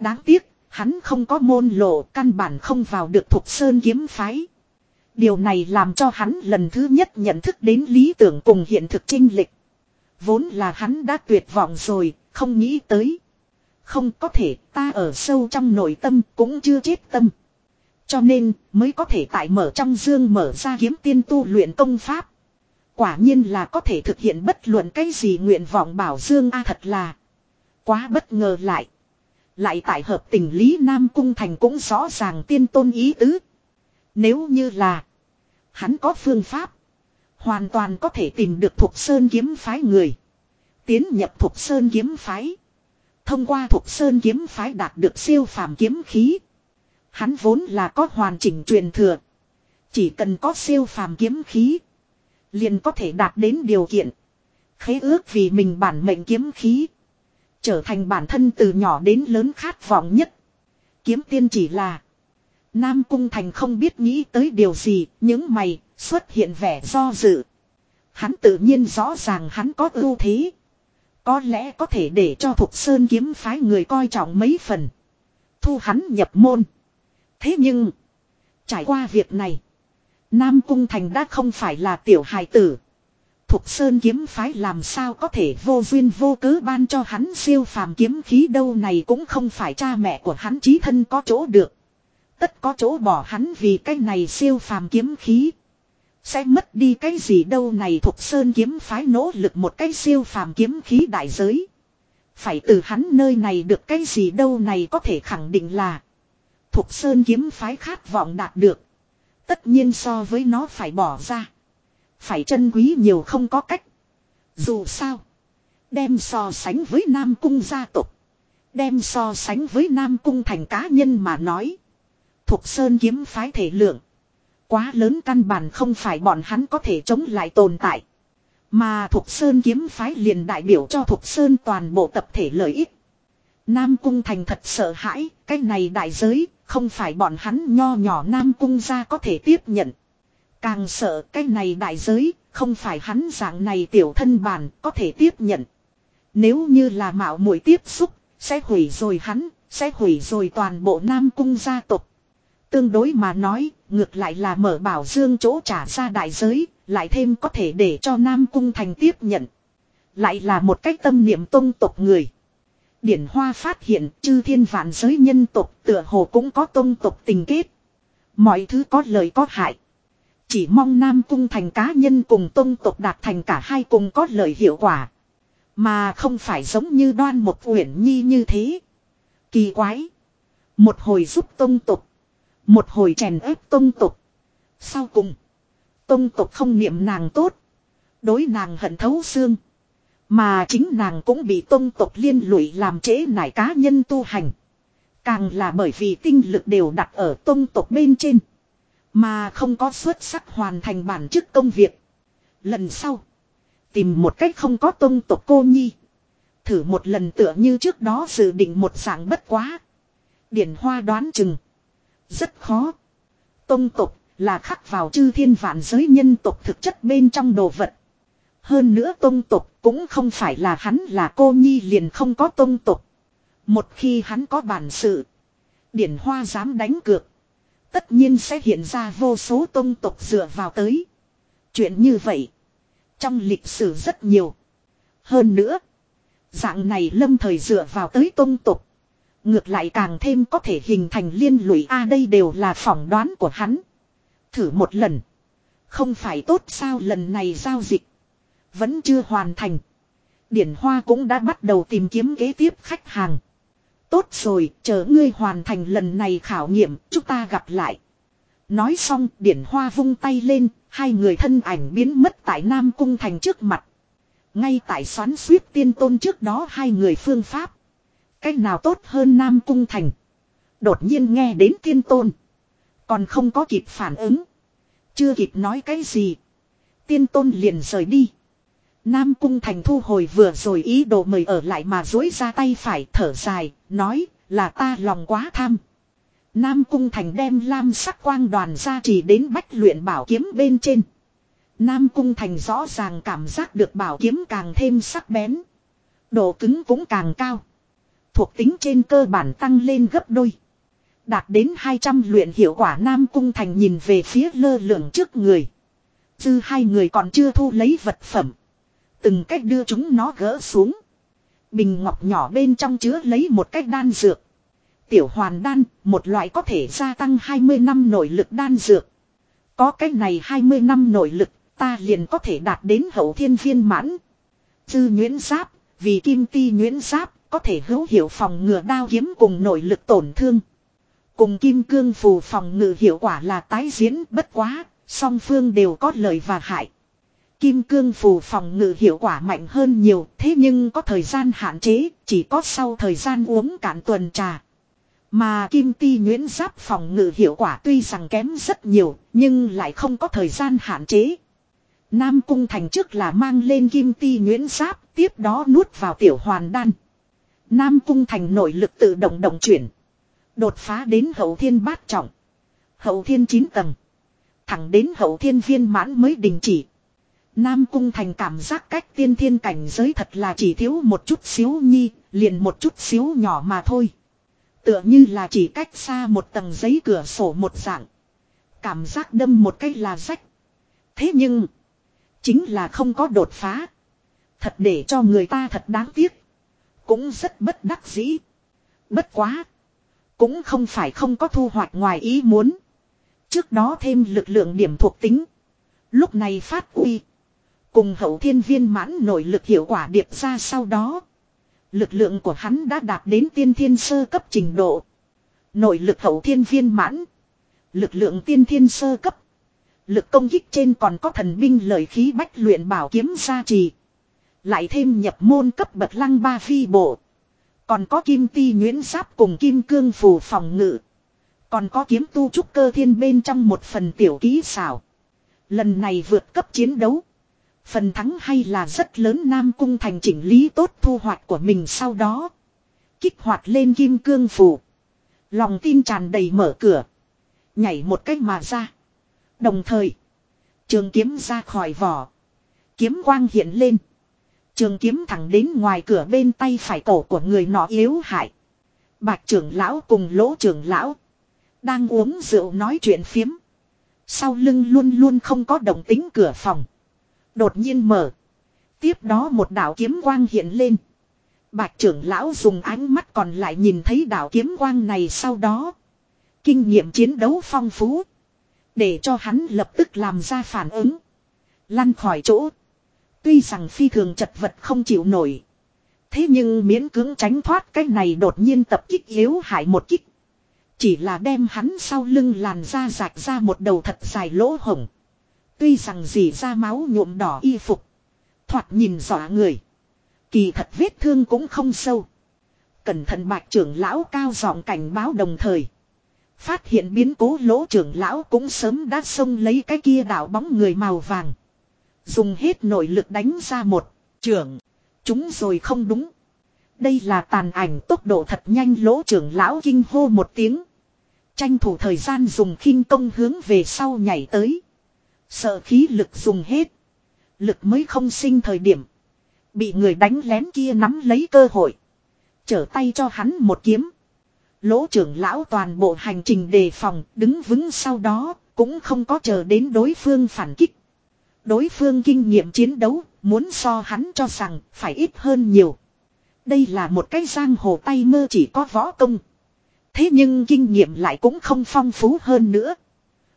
Đáng tiếc, hắn không có môn lộ căn bản không vào được Thục Sơn kiếm phái. Điều này làm cho hắn lần thứ nhất nhận thức đến lý tưởng cùng hiện thực trinh lịch. Vốn là hắn đã tuyệt vọng rồi, không nghĩ tới. Không có thể ta ở sâu trong nội tâm cũng chưa chết tâm. Cho nên mới có thể tại mở trong dương mở ra kiếm tiên tu luyện công pháp. Quả nhiên là có thể thực hiện bất luận cái gì nguyện vọng bảo dương a thật là. Quá bất ngờ lại. Lại tại hợp tình Lý Nam Cung Thành cũng rõ ràng tiên tôn ý tứ. Nếu như là. Hắn có phương pháp. Hoàn toàn có thể tìm được thuộc sơn kiếm phái người. Tiến nhập thuộc sơn kiếm phái. Thông qua thuộc sơn kiếm phái đạt được siêu phàm kiếm khí. Hắn vốn là có hoàn chỉnh truyền thừa. Chỉ cần có siêu phàm kiếm khí. Liền có thể đạt đến điều kiện. Khế ước vì mình bản mệnh kiếm khí. Trở thành bản thân từ nhỏ đến lớn khát vọng nhất. Kiếm tiên chỉ là. Nam Cung Thành không biết nghĩ tới điều gì, những mày, xuất hiện vẻ do dự. Hắn tự nhiên rõ ràng hắn có ưu thế. Có lẽ có thể để cho Thục Sơn kiếm phái người coi trọng mấy phần. Thu hắn nhập môn. Thế nhưng, trải qua việc này, Nam Cung Thành đã không phải là tiểu hài tử thuộc Sơn kiếm phái làm sao có thể vô duyên vô cớ ban cho hắn siêu phàm kiếm khí đâu này cũng không phải cha mẹ của hắn chí thân có chỗ được. Tất có chỗ bỏ hắn vì cái này siêu phàm kiếm khí. Sẽ mất đi cái gì đâu này thuộc Sơn kiếm phái nỗ lực một cái siêu phàm kiếm khí đại giới. Phải từ hắn nơi này được cái gì đâu này có thể khẳng định là. Thục Sơn kiếm phái khát vọng đạt được. Tất nhiên so với nó phải bỏ ra. Phải chân quý nhiều không có cách. Dù sao. Đem so sánh với Nam Cung gia tộc. Đem so sánh với Nam Cung thành cá nhân mà nói. Thục Sơn kiếm phái thể lượng. Quá lớn căn bản không phải bọn hắn có thể chống lại tồn tại. Mà Thục Sơn kiếm phái liền đại biểu cho Thục Sơn toàn bộ tập thể lợi ích. Nam Cung Thành thật sợ hãi, cái này đại giới, không phải bọn hắn nho nhỏ Nam Cung ra có thể tiếp nhận. Càng sợ cái này đại giới, không phải hắn dạng này tiểu thân bản có thể tiếp nhận. Nếu như là mạo muội tiếp xúc, sẽ hủy rồi hắn, sẽ hủy rồi toàn bộ Nam Cung gia tộc. Tương đối mà nói, ngược lại là mở bảo dương chỗ trả ra đại giới, lại thêm có thể để cho Nam Cung thành tiếp nhận. Lại là một cách tâm niệm tôn tộc người. Điển Hoa phát hiện chư thiên vạn giới nhân tộc tựa hồ cũng có tôn tộc tình kết. Mọi thứ có lợi có hại. Chỉ mong Nam Cung thành cá nhân cùng tôn tộc đạt thành cả hai cùng có lợi hiệu quả. Mà không phải giống như đoan một uyển nhi như thế. Kỳ quái. Một hồi giúp tôn tộc. Một hồi chèn ép tôn tộc. Sau cùng. tôn tộc không niệm nàng tốt. Đối nàng hận thấu xương. Mà chính nàng cũng bị tôn tộc liên lụy làm trễ nải cá nhân tu hành. Càng là bởi vì tinh lực đều đặt ở tôn tộc bên trên. Mà không có xuất sắc hoàn thành bản chức công việc. Lần sau. Tìm một cách không có tôn tộc cô nhi. Thử một lần tựa như trước đó dự định một dạng bất quá. Điển hoa đoán chừng. Rất khó. Tông tộc là khắc vào chư thiên vạn giới nhân tộc thực chất bên trong đồ vật. Hơn nữa tông tộc cũng không phải là hắn là cô nhi liền không có tông tộc. Một khi hắn có bản sự. Điển hoa dám đánh cược. Tất nhiên sẽ hiện ra vô số tông tộc dựa vào tới. Chuyện như vậy. Trong lịch sử rất nhiều. Hơn nữa. Dạng này lâm thời dựa vào tới tông tộc. Ngược lại càng thêm có thể hình thành liên lụy a, đây đều là phỏng đoán của hắn. Thử một lần. Không phải tốt sao lần này giao dịch. Vẫn chưa hoàn thành. Điển Hoa cũng đã bắt đầu tìm kiếm kế tiếp khách hàng. Tốt rồi, chờ ngươi hoàn thành lần này khảo nghiệm, chúng ta gặp lại. Nói xong, Điển Hoa vung tay lên, hai người thân ảnh biến mất tại Nam Cung Thành trước mặt. Ngay tại xoắn suýt tiên tôn trước đó hai người phương pháp. Cách nào tốt hơn Nam Cung Thành. Đột nhiên nghe đến tiên tôn. Còn không có kịp phản ứng. Chưa kịp nói cái gì. Tiên tôn liền rời đi. Nam Cung Thành thu hồi vừa rồi ý đồ mời ở lại mà dối ra tay phải thở dài, nói là ta lòng quá tham. Nam Cung Thành đem lam sắc quang đoàn ra chỉ đến bách luyện bảo kiếm bên trên. Nam Cung Thành rõ ràng cảm giác được bảo kiếm càng thêm sắc bén. Độ cứng cũng càng cao. Thuộc tính trên cơ bản tăng lên gấp đôi. Đạt đến 200 luyện hiệu quả Nam Cung Thành nhìn về phía lơ lượng trước người. Dư hai người còn chưa thu lấy vật phẩm. Từng cách đưa chúng nó gỡ xuống. Bình ngọc nhỏ bên trong chứa lấy một cách đan dược. Tiểu hoàn đan, một loại có thể gia tăng 20 năm nội lực đan dược. Có cách này 20 năm nội lực, ta liền có thể đạt đến hậu thiên viên mãn. Dư Nguyễn Giáp, vì kim ti Nguyễn Giáp, có thể hữu hiệu phòng ngừa đao kiếm cùng nội lực tổn thương. Cùng kim cương phù phòng ngự hiệu quả là tái diễn bất quá, song phương đều có lợi và hại. Kim cương phù phòng ngự hiệu quả mạnh hơn nhiều, thế nhưng có thời gian hạn chế, chỉ có sau thời gian uống cạn tuần trà. Mà kim ti nguyễn giáp phòng ngự hiệu quả tuy rằng kém rất nhiều, nhưng lại không có thời gian hạn chế. Nam cung thành trước là mang lên kim ti nguyễn giáp, tiếp đó nuốt vào tiểu hoàn đan. Nam cung thành nội lực tự động động chuyển. Đột phá đến hậu thiên bát trọng. Hậu thiên 9 tầng. Thẳng đến hậu thiên viên mãn mới đình chỉ. Nam cung thành cảm giác cách tiên thiên cảnh giới thật là chỉ thiếu một chút xíu nhi, liền một chút xíu nhỏ mà thôi. Tựa như là chỉ cách xa một tầng giấy cửa sổ một dạng. Cảm giác đâm một cái là rách. Thế nhưng, chính là không có đột phá. Thật để cho người ta thật đáng tiếc. Cũng rất bất đắc dĩ. Bất quá. Cũng không phải không có thu hoạch ngoài ý muốn. Trước đó thêm lực lượng điểm thuộc tính. Lúc này phát uy. Cùng hậu thiên viên mãn nội lực hiệu quả điệp ra sau đó. Lực lượng của hắn đã đạt đến tiên thiên sơ cấp trình độ. Nội lực hậu thiên viên mãn. Lực lượng tiên thiên sơ cấp. Lực công kích trên còn có thần binh lợi khí bách luyện bảo kiếm gia trì. Lại thêm nhập môn cấp bậc lăng ba phi bộ. Còn có kim ti nguyễn giáp cùng kim cương phù phòng ngự. Còn có kiếm tu trúc cơ thiên bên trong một phần tiểu ký xảo. Lần này vượt cấp chiến đấu. Phần thắng hay là rất lớn Nam Cung thành chỉnh lý tốt thu hoạch của mình sau đó. Kích hoạt lên kim cương phủ Lòng tin tràn đầy mở cửa. Nhảy một cách mà ra. Đồng thời. Trường kiếm ra khỏi vỏ. Kiếm quang hiện lên. Trường kiếm thẳng đến ngoài cửa bên tay phải cổ của người nọ yếu hại. Bạch trưởng lão cùng lỗ trưởng lão. Đang uống rượu nói chuyện phiếm. Sau lưng luôn luôn không có động tính cửa phòng. Đột nhiên mở. Tiếp đó một đạo kiếm quang hiện lên. Bạch trưởng lão dùng ánh mắt còn lại nhìn thấy đạo kiếm quang này sau đó. Kinh nghiệm chiến đấu phong phú. Để cho hắn lập tức làm ra phản ứng. Lăn khỏi chỗ. Tuy rằng phi thường chật vật không chịu nổi. Thế nhưng miễn cưỡng tránh thoát cái này đột nhiên tập kích yếu hại một kích. Chỉ là đem hắn sau lưng làn da rạch ra một đầu thật dài lỗ hổng. Tuy rằng dì ra máu nhuộm đỏ y phục. Thoạt nhìn rõ người. Kỳ thật vết thương cũng không sâu. Cẩn thận bạch trưởng lão cao giọng cảnh báo đồng thời. Phát hiện biến cố lỗ trưởng lão cũng sớm đã xông lấy cái kia đảo bóng người màu vàng. Dùng hết nội lực đánh ra một, trưởng. Chúng rồi không đúng. Đây là tàn ảnh tốc độ thật nhanh lỗ trưởng lão kinh hô một tiếng. Tranh thủ thời gian dùng khinh công hướng về sau nhảy tới. Sợ khí lực dùng hết. Lực mới không sinh thời điểm. Bị người đánh lén kia nắm lấy cơ hội. Trở tay cho hắn một kiếm. Lỗ trưởng lão toàn bộ hành trình đề phòng, đứng vững sau đó, cũng không có chờ đến đối phương phản kích. Đối phương kinh nghiệm chiến đấu, muốn so hắn cho rằng phải ít hơn nhiều. Đây là một cái giang hồ tay mơ chỉ có võ công. Thế nhưng kinh nghiệm lại cũng không phong phú hơn nữa.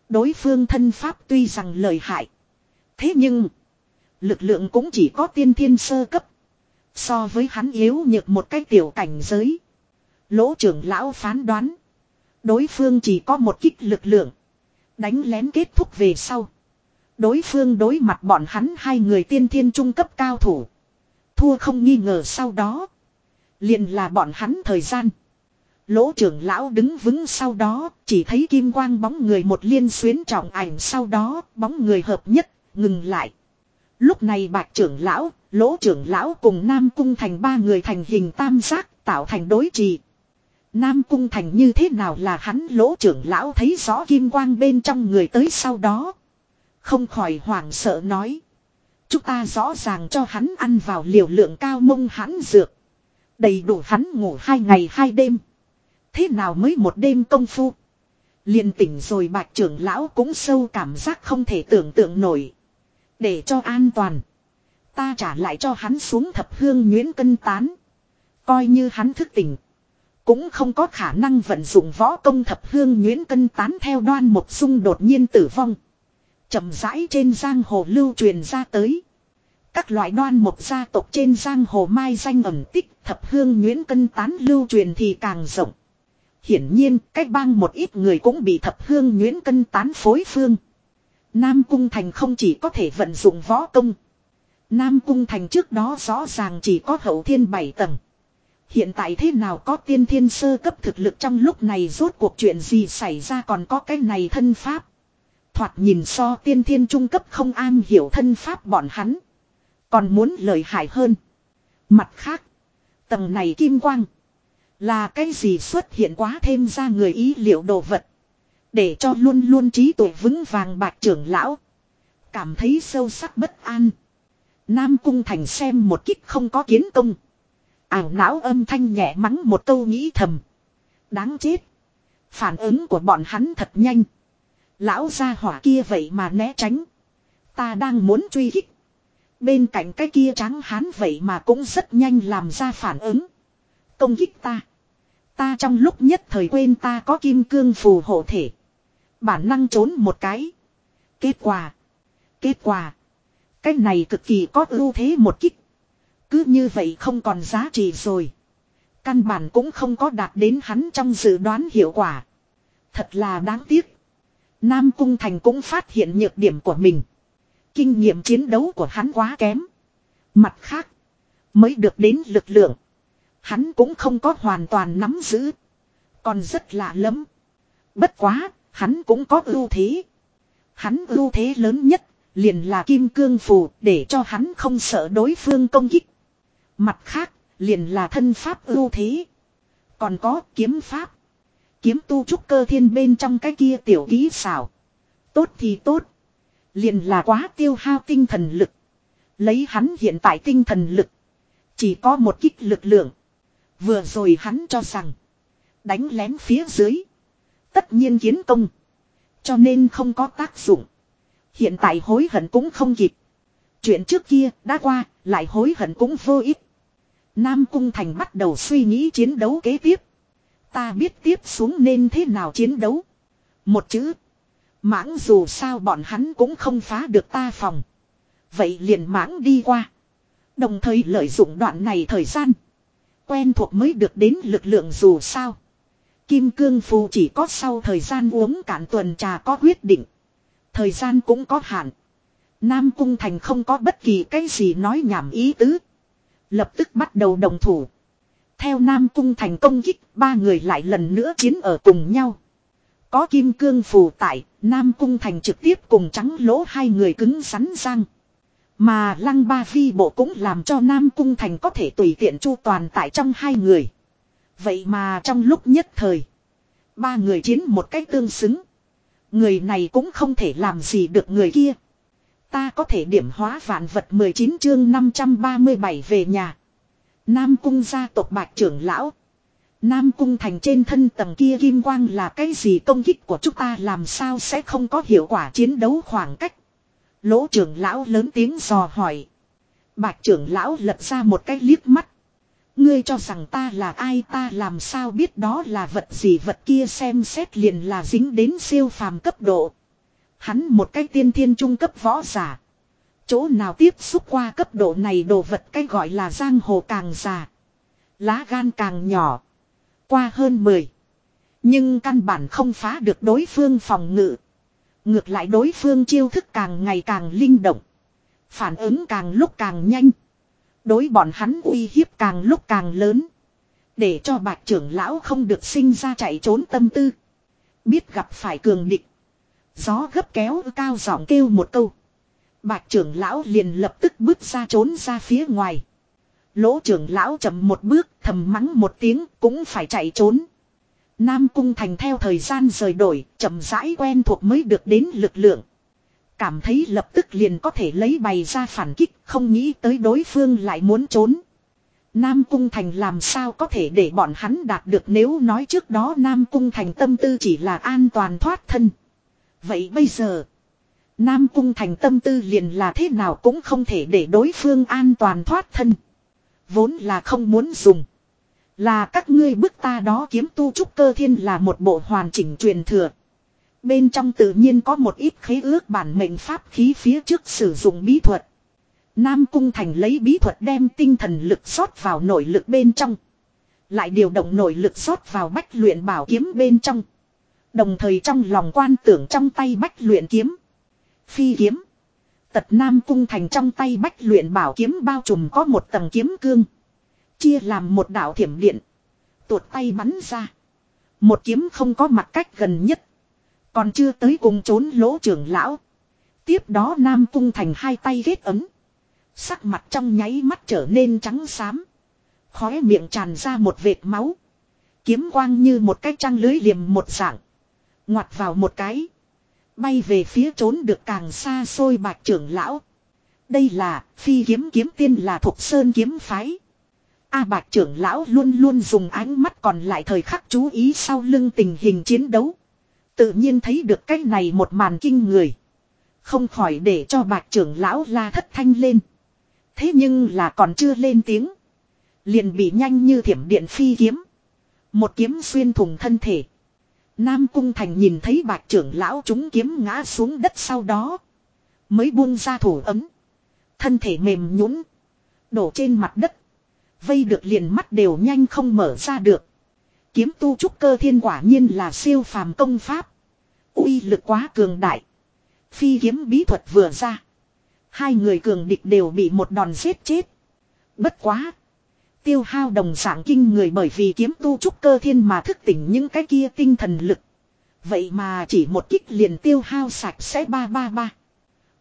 Đối phương thân pháp tuy rằng lợi hại. Thế nhưng, lực lượng cũng chỉ có tiên thiên sơ cấp. So với hắn yếu nhược một cái tiểu cảnh giới. Lỗ trưởng lão phán đoán. Đối phương chỉ có một kích lực lượng. Đánh lén kết thúc về sau. Đối phương đối mặt bọn hắn hai người tiên thiên trung cấp cao thủ. Thua không nghi ngờ sau đó. liền là bọn hắn thời gian. Lỗ trưởng lão đứng vững sau đó, chỉ thấy kim quang bóng người một liên xuyến trọng ảnh sau đó, bóng người hợp nhất, ngừng lại. Lúc này bạch trưởng lão, lỗ trưởng lão cùng Nam Cung thành ba người thành hình tam giác, tạo thành đối trì. Nam Cung thành như thế nào là hắn lỗ trưởng lão thấy rõ kim quang bên trong người tới sau đó. Không khỏi hoảng sợ nói. Chúng ta rõ ràng cho hắn ăn vào liều lượng cao mông hắn dược. Đầy đủ hắn ngủ hai ngày hai đêm. Thế nào mới một đêm công phu. liền tỉnh rồi bạch trưởng lão cũng sâu cảm giác không thể tưởng tượng nổi. Để cho an toàn. Ta trả lại cho hắn xuống thập hương nguyễn cân tán. Coi như hắn thức tỉnh. Cũng không có khả năng vận dụng võ công thập hương nguyễn cân tán theo đoan một sung đột nhiên tử vong. chậm rãi trên giang hồ lưu truyền ra tới. Các loại đoan một gia tộc trên giang hồ mai danh ẩn tích thập hương nguyễn cân tán lưu truyền thì càng rộng. Hiển nhiên, cách bang một ít người cũng bị thập hương nguyễn cân tán phối phương. Nam Cung Thành không chỉ có thể vận dụng võ công. Nam Cung Thành trước đó rõ ràng chỉ có hậu thiên bảy tầng. Hiện tại thế nào có tiên thiên sơ cấp thực lực trong lúc này rốt cuộc chuyện gì xảy ra còn có cái này thân pháp. Thoạt nhìn so tiên thiên trung cấp không an hiểu thân pháp bọn hắn. Còn muốn lời hại hơn. Mặt khác. Tầng này kim quang. Là cái gì xuất hiện quá thêm ra người ý liệu đồ vật. Để cho luôn luôn trí tuệ vững vàng bạc trưởng lão. Cảm thấy sâu sắc bất an. Nam Cung Thành xem một kích không có kiến công. Ảo não âm thanh nhẹ mắng một câu nghĩ thầm. Đáng chết. Phản ứng của bọn hắn thật nhanh. Lão gia hỏa kia vậy mà né tránh. Ta đang muốn truy kích. Bên cạnh cái kia trắng hán vậy mà cũng rất nhanh làm ra phản ứng. Công kích ta. Ta trong lúc nhất thời quên ta có kim cương phù hộ thể. Bản năng trốn một cái. Kết quả. Kết quả. Cái này cực kỳ có ưu thế một kích. Cứ như vậy không còn giá trị rồi. Căn bản cũng không có đạt đến hắn trong dự đoán hiệu quả. Thật là đáng tiếc. Nam Cung Thành cũng phát hiện nhược điểm của mình. Kinh nghiệm chiến đấu của hắn quá kém. Mặt khác. Mới được đến lực lượng. Hắn cũng không có hoàn toàn nắm giữ. Còn rất lạ lắm. Bất quá, hắn cũng có ưu thế. Hắn ưu thế lớn nhất, liền là kim cương phù để cho hắn không sợ đối phương công kích. Mặt khác, liền là thân pháp ưu thế. Còn có kiếm pháp. Kiếm tu trúc cơ thiên bên trong cái kia tiểu ký xảo. Tốt thì tốt. Liền là quá tiêu hao tinh thần lực. Lấy hắn hiện tại tinh thần lực. Chỉ có một kích lực lượng. Vừa rồi hắn cho rằng. Đánh lén phía dưới. Tất nhiên kiến công. Cho nên không có tác dụng. Hiện tại hối hận cũng không kịp. Chuyện trước kia đã qua, lại hối hận cũng vô ích. Nam Cung Thành bắt đầu suy nghĩ chiến đấu kế tiếp. Ta biết tiếp xuống nên thế nào chiến đấu. Một chữ. Mãng dù sao bọn hắn cũng không phá được ta phòng. Vậy liền mãng đi qua. Đồng thời lợi dụng đoạn này thời gian. Quen thuộc mới được đến lực lượng dù sao. Kim cương phù chỉ có sau thời gian uống cạn tuần trà có quyết định. Thời gian cũng có hạn. Nam Cung Thành không có bất kỳ cái gì nói nhảm ý tứ. Lập tức bắt đầu đồng thủ. Theo Nam Cung Thành công kích, ba người lại lần nữa chiến ở cùng nhau. Có kim cương phù tại, Nam Cung Thành trực tiếp cùng trắng lỗ hai người cứng rắn răng. Mà lăng ba vi bộ cũng làm cho Nam Cung Thành có thể tùy tiện chu toàn tại trong hai người. Vậy mà trong lúc nhất thời, ba người chiến một cách tương xứng. Người này cũng không thể làm gì được người kia. Ta có thể điểm hóa vạn vật 19 chương 537 về nhà. Nam cung gia tộc bạch trưởng lão. Nam cung thành trên thân tầng kia kim quang là cái gì công kích của chúng ta làm sao sẽ không có hiệu quả chiến đấu khoảng cách. Lỗ trưởng lão lớn tiếng dò hỏi. Bạch trưởng lão lật ra một cái liếc mắt. Ngươi cho rằng ta là ai, ta làm sao biết đó là vật gì, vật kia xem xét liền là dính đến siêu phàm cấp độ. Hắn một cái tiên thiên trung cấp võ giả. Chỗ nào tiếp xúc qua cấp độ này đồ vật cái gọi là giang hồ càng già. Lá gan càng nhỏ. Qua hơn 10. Nhưng căn bản không phá được đối phương phòng ngự. Ngược lại đối phương chiêu thức càng ngày càng linh động. Phản ứng càng lúc càng nhanh. Đối bọn hắn uy hiếp càng lúc càng lớn. Để cho bạch trưởng lão không được sinh ra chạy trốn tâm tư. Biết gặp phải cường địch. Gió gấp kéo cao giọng kêu một câu. Bạch trưởng lão liền lập tức bước ra trốn ra phía ngoài. Lỗ trưởng lão chậm một bước, thầm mắng một tiếng, cũng phải chạy trốn. Nam cung thành theo thời gian rời đổi chậm rãi quen thuộc mới được đến lực lượng. Cảm thấy lập tức liền có thể lấy bày ra phản kích không nghĩ tới đối phương lại muốn trốn. Nam Cung Thành làm sao có thể để bọn hắn đạt được nếu nói trước đó Nam Cung Thành tâm tư chỉ là an toàn thoát thân. Vậy bây giờ, Nam Cung Thành tâm tư liền là thế nào cũng không thể để đối phương an toàn thoát thân. Vốn là không muốn dùng. Là các ngươi bức ta đó kiếm tu trúc cơ thiên là một bộ hoàn chỉnh truyền thừa. Bên trong tự nhiên có một ít khế ước bản mệnh pháp khí phía trước sử dụng bí thuật. Nam Cung Thành lấy bí thuật đem tinh thần lực rót vào nội lực bên trong. Lại điều động nội lực rót vào bách luyện bảo kiếm bên trong. Đồng thời trong lòng quan tưởng trong tay bách luyện kiếm. Phi kiếm. Tật Nam Cung Thành trong tay bách luyện bảo kiếm bao trùm có một tầng kiếm cương. Chia làm một đạo thiểm điện. Tuột tay bắn ra. Một kiếm không có mặt cách gần nhất. Còn chưa tới cùng trốn lỗ trưởng lão. Tiếp đó Nam Cung Thành hai tay ghét ấm. Sắc mặt trong nháy mắt trở nên trắng xám. Khóe miệng tràn ra một vệt máu. Kiếm quang như một cái trăng lưới liềm một dạng. Ngoặt vào một cái. Bay về phía trốn được càng xa xôi bạch trưởng lão. Đây là phi kiếm kiếm tiên là thuộc sơn kiếm phái. A bạch trưởng lão luôn luôn dùng ánh mắt còn lại thời khắc chú ý sau lưng tình hình chiến đấu. Tự nhiên thấy được cái này một màn kinh người. Không khỏi để cho bạch trưởng lão la thất thanh lên. Thế nhưng là còn chưa lên tiếng. Liền bị nhanh như thiểm điện phi kiếm. Một kiếm xuyên thủng thân thể. Nam Cung Thành nhìn thấy bạch trưởng lão chúng kiếm ngã xuống đất sau đó. Mới buông ra thủ ấm. Thân thể mềm nhũn Đổ trên mặt đất. Vây được liền mắt đều nhanh không mở ra được. Kiếm tu trúc cơ thiên quả nhiên là siêu phàm công pháp. uy lực quá cường đại. Phi kiếm bí thuật vừa ra. Hai người cường địch đều bị một đòn giết chết. Bất quá. Tiêu hao đồng dạng kinh người bởi vì kiếm tu trúc cơ thiên mà thức tỉnh những cái kia tinh thần lực. Vậy mà chỉ một kích liền tiêu hao sạch sẽ ba ba ba.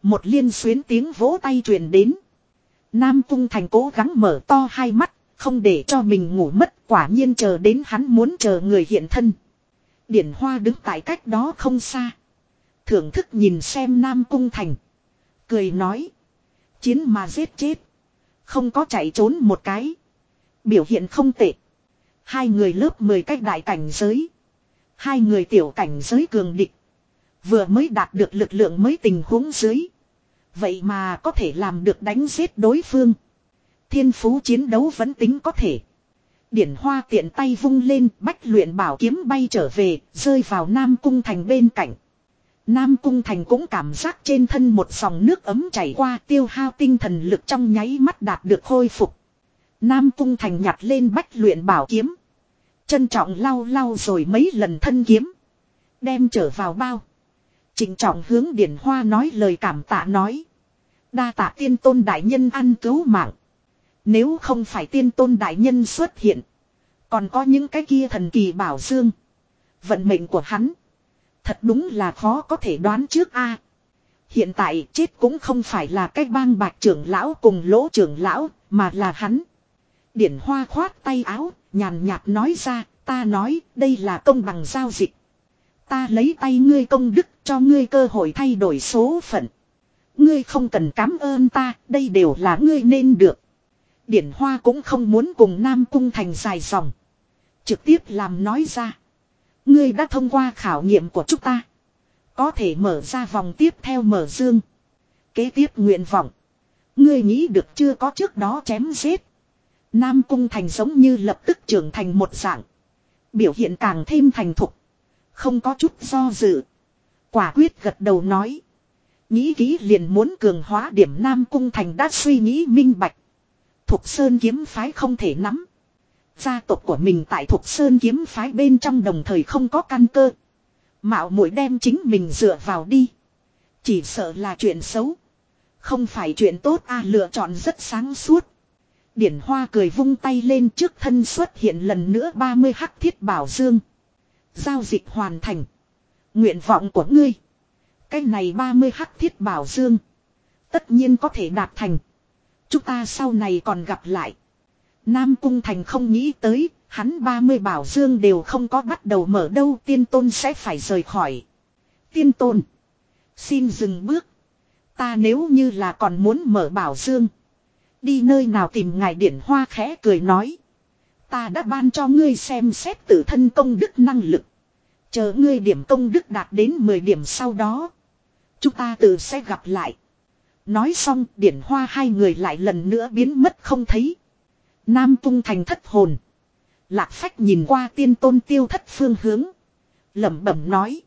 Một liên xuyến tiếng vỗ tay truyền đến. Nam Cung Thành cố gắng mở to hai mắt, không để cho mình ngủ mất, quả nhiên chờ đến hắn muốn chờ người hiện thân. Điển Hoa đứng tại cách đó không xa. Thưởng thức nhìn xem Nam Cung Thành. Cười nói. Chiến mà giết chết. Không có chạy trốn một cái. Biểu hiện không tệ. Hai người lớp 10 cách đại cảnh giới. Hai người tiểu cảnh giới cường địch. Vừa mới đạt được lực lượng mới tình huống dưới. Vậy mà có thể làm được đánh giết đối phương. Thiên phú chiến đấu vẫn tính có thể. Điển hoa tiện tay vung lên bách luyện bảo kiếm bay trở về, rơi vào Nam Cung Thành bên cạnh. Nam Cung Thành cũng cảm giác trên thân một dòng nước ấm chảy qua tiêu hao tinh thần lực trong nháy mắt đạt được khôi phục. Nam Cung Thành nhặt lên bách luyện bảo kiếm. Trân trọng lau lau rồi mấy lần thân kiếm. Đem trở vào bao. Trịnh trọng hướng Điển Hoa nói lời cảm tạ nói. Đa tạ tiên tôn đại nhân ăn cứu mạng. Nếu không phải tiên tôn đại nhân xuất hiện. Còn có những cái kia thần kỳ bảo dương. Vận mệnh của hắn. Thật đúng là khó có thể đoán trước a. hiện tại chết cũng không phải là cái bang bạc trưởng lão cùng lỗ trưởng lão, mà là hắn. Điển hoa khoát tay áo, nhàn nhạt nói ra, ta nói, đây là công bằng giao dịch. Ta lấy tay ngươi công đức cho ngươi cơ hội thay đổi số phận. Ngươi không cần cảm ơn ta, đây đều là ngươi nên được. Điển Hoa cũng không muốn cùng Nam Cung Thành dài dòng. Trực tiếp làm nói ra. Ngươi đã thông qua khảo nghiệm của chúng ta. Có thể mở ra vòng tiếp theo mở dương. Kế tiếp nguyện vọng. Ngươi nghĩ được chưa có trước đó chém giết. Nam Cung Thành giống như lập tức trưởng thành một dạng. Biểu hiện càng thêm thành thục. Không có chút do dự. Quả quyết gật đầu nói. Nghĩ kỹ liền muốn cường hóa điểm Nam Cung Thành đã suy nghĩ minh bạch. Thục Sơn kiếm phái không thể nắm. Gia tộc của mình tại Thục Sơn kiếm phái bên trong đồng thời không có căn cơ. Mạo muội đem chính mình dựa vào đi. Chỉ sợ là chuyện xấu. Không phải chuyện tốt a, lựa chọn rất sáng suốt. Điển Hoa cười vung tay lên trước thân xuất hiện lần nữa 30 hắc thiết bảo dương. Giao dịch hoàn thành. Nguyện vọng của ngươi. Cái này 30 hắc thiết bảo dương. Tất nhiên có thể đạt thành. Chúng ta sau này còn gặp lại. Nam Cung Thành không nghĩ tới, hắn 30 bảo dương đều không có bắt đầu mở đâu tiên tôn sẽ phải rời khỏi. Tiên tôn. Xin dừng bước. Ta nếu như là còn muốn mở bảo dương. Đi nơi nào tìm ngài điển hoa khẽ cười nói. Ta đã ban cho ngươi xem xét tự thân công đức năng lực. Chờ ngươi điểm công đức đạt đến 10 điểm sau đó. Chúng ta tự sẽ gặp lại. Nói xong, điển hoa hai người lại lần nữa biến mất không thấy. Nam cung thành thất hồn. Lạc phách nhìn qua tiên tôn tiêu thất phương hướng. lẩm bẩm nói.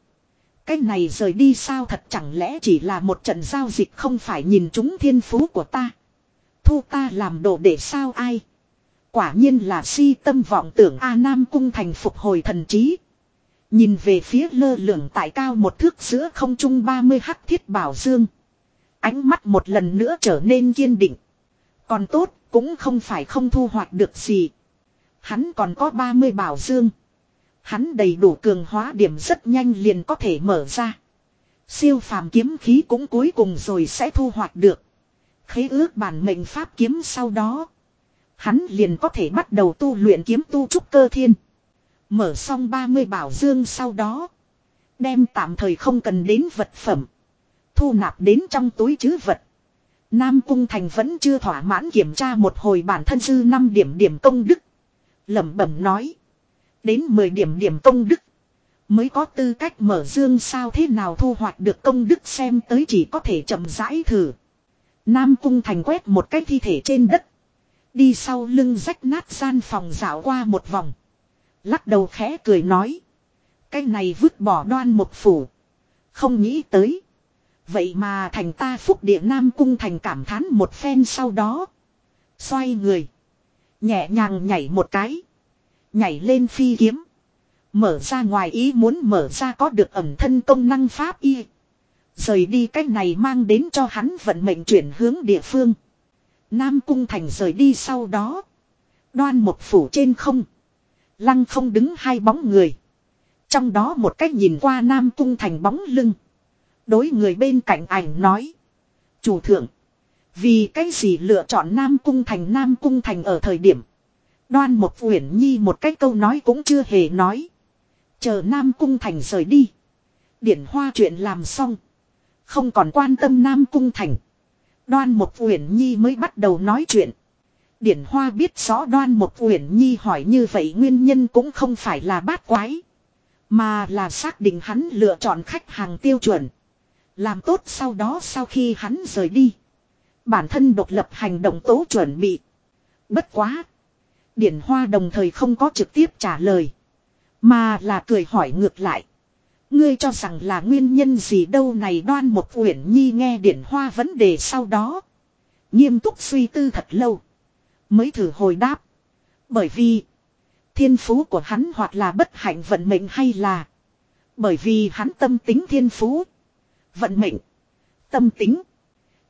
Cái này rời đi sao thật chẳng lẽ chỉ là một trận giao dịch không phải nhìn chúng thiên phú của ta. Thu ta làm đồ để sao ai. Quả nhiên là si tâm vọng tưởng A Nam cung thành phục hồi thần trí. Nhìn về phía lơ lửng tại cao một thước giữa không trung 30 hắc thiết bảo dương. Ánh mắt một lần nữa trở nên kiên định. Còn tốt, cũng không phải không thu hoạch được gì. Hắn còn có 30 bảo dương. Hắn đầy đủ cường hóa điểm rất nhanh liền có thể mở ra. Siêu phàm kiếm khí cũng cuối cùng rồi sẽ thu hoạch được. Khế ước bản mệnh pháp kiếm sau đó. Hắn liền có thể bắt đầu tu luyện kiếm tu trúc cơ thiên. Mở xong 30 bảo dương sau đó. Đem tạm thời không cần đến vật phẩm. Thu nạp đến trong túi chứ vật. Nam Cung Thành vẫn chưa thỏa mãn kiểm tra một hồi bản thân sư 5 điểm điểm công đức. lẩm bẩm nói. Đến 10 điểm điểm công đức. Mới có tư cách mở dương sao thế nào thu hoạch được công đức xem tới chỉ có thể chậm rãi thử. Nam Cung Thành quét một cái thi thể trên đất. Đi sau lưng rách nát gian phòng dạo qua một vòng. Lắc đầu khẽ cười nói. Cái này vứt bỏ đoan một phủ. Không nghĩ tới. Vậy mà thành ta phúc địa Nam Cung Thành cảm thán một phen sau đó. Xoay người. Nhẹ nhàng nhảy một cái. Nhảy lên phi kiếm. Mở ra ngoài ý muốn mở ra có được ẩm thân công năng pháp y. Rời đi cách này mang đến cho hắn vận mệnh chuyển hướng địa phương. Nam Cung Thành rời đi sau đó. Đoan một phủ trên không. Lăng không đứng hai bóng người. Trong đó một cách nhìn qua Nam Cung Thành bóng lưng. Đối người bên cạnh ảnh nói. Chủ thượng. Vì cái gì lựa chọn Nam Cung Thành Nam Cung Thành ở thời điểm. Đoan một uyển nhi một cái câu nói cũng chưa hề nói. Chờ Nam Cung Thành rời đi. Điển hoa chuyện làm xong. Không còn quan tâm Nam Cung Thành. Đoan một uyển nhi mới bắt đầu nói chuyện. Điển Hoa biết rõ đoan một uyển nhi hỏi như vậy nguyên nhân cũng không phải là bát quái. Mà là xác định hắn lựa chọn khách hàng tiêu chuẩn. Làm tốt sau đó sau khi hắn rời đi. Bản thân độc lập hành động tố chuẩn bị. Bất quá. Điển Hoa đồng thời không có trực tiếp trả lời. Mà là cười hỏi ngược lại. Ngươi cho rằng là nguyên nhân gì đâu này đoan một uyển nhi nghe Điển Hoa vấn đề sau đó. Nghiêm túc suy tư thật lâu. Mới thử hồi đáp. Bởi vì. Thiên phú của hắn hoặc là bất hạnh vận mệnh hay là. Bởi vì hắn tâm tính thiên phú. Vận mệnh. Tâm tính.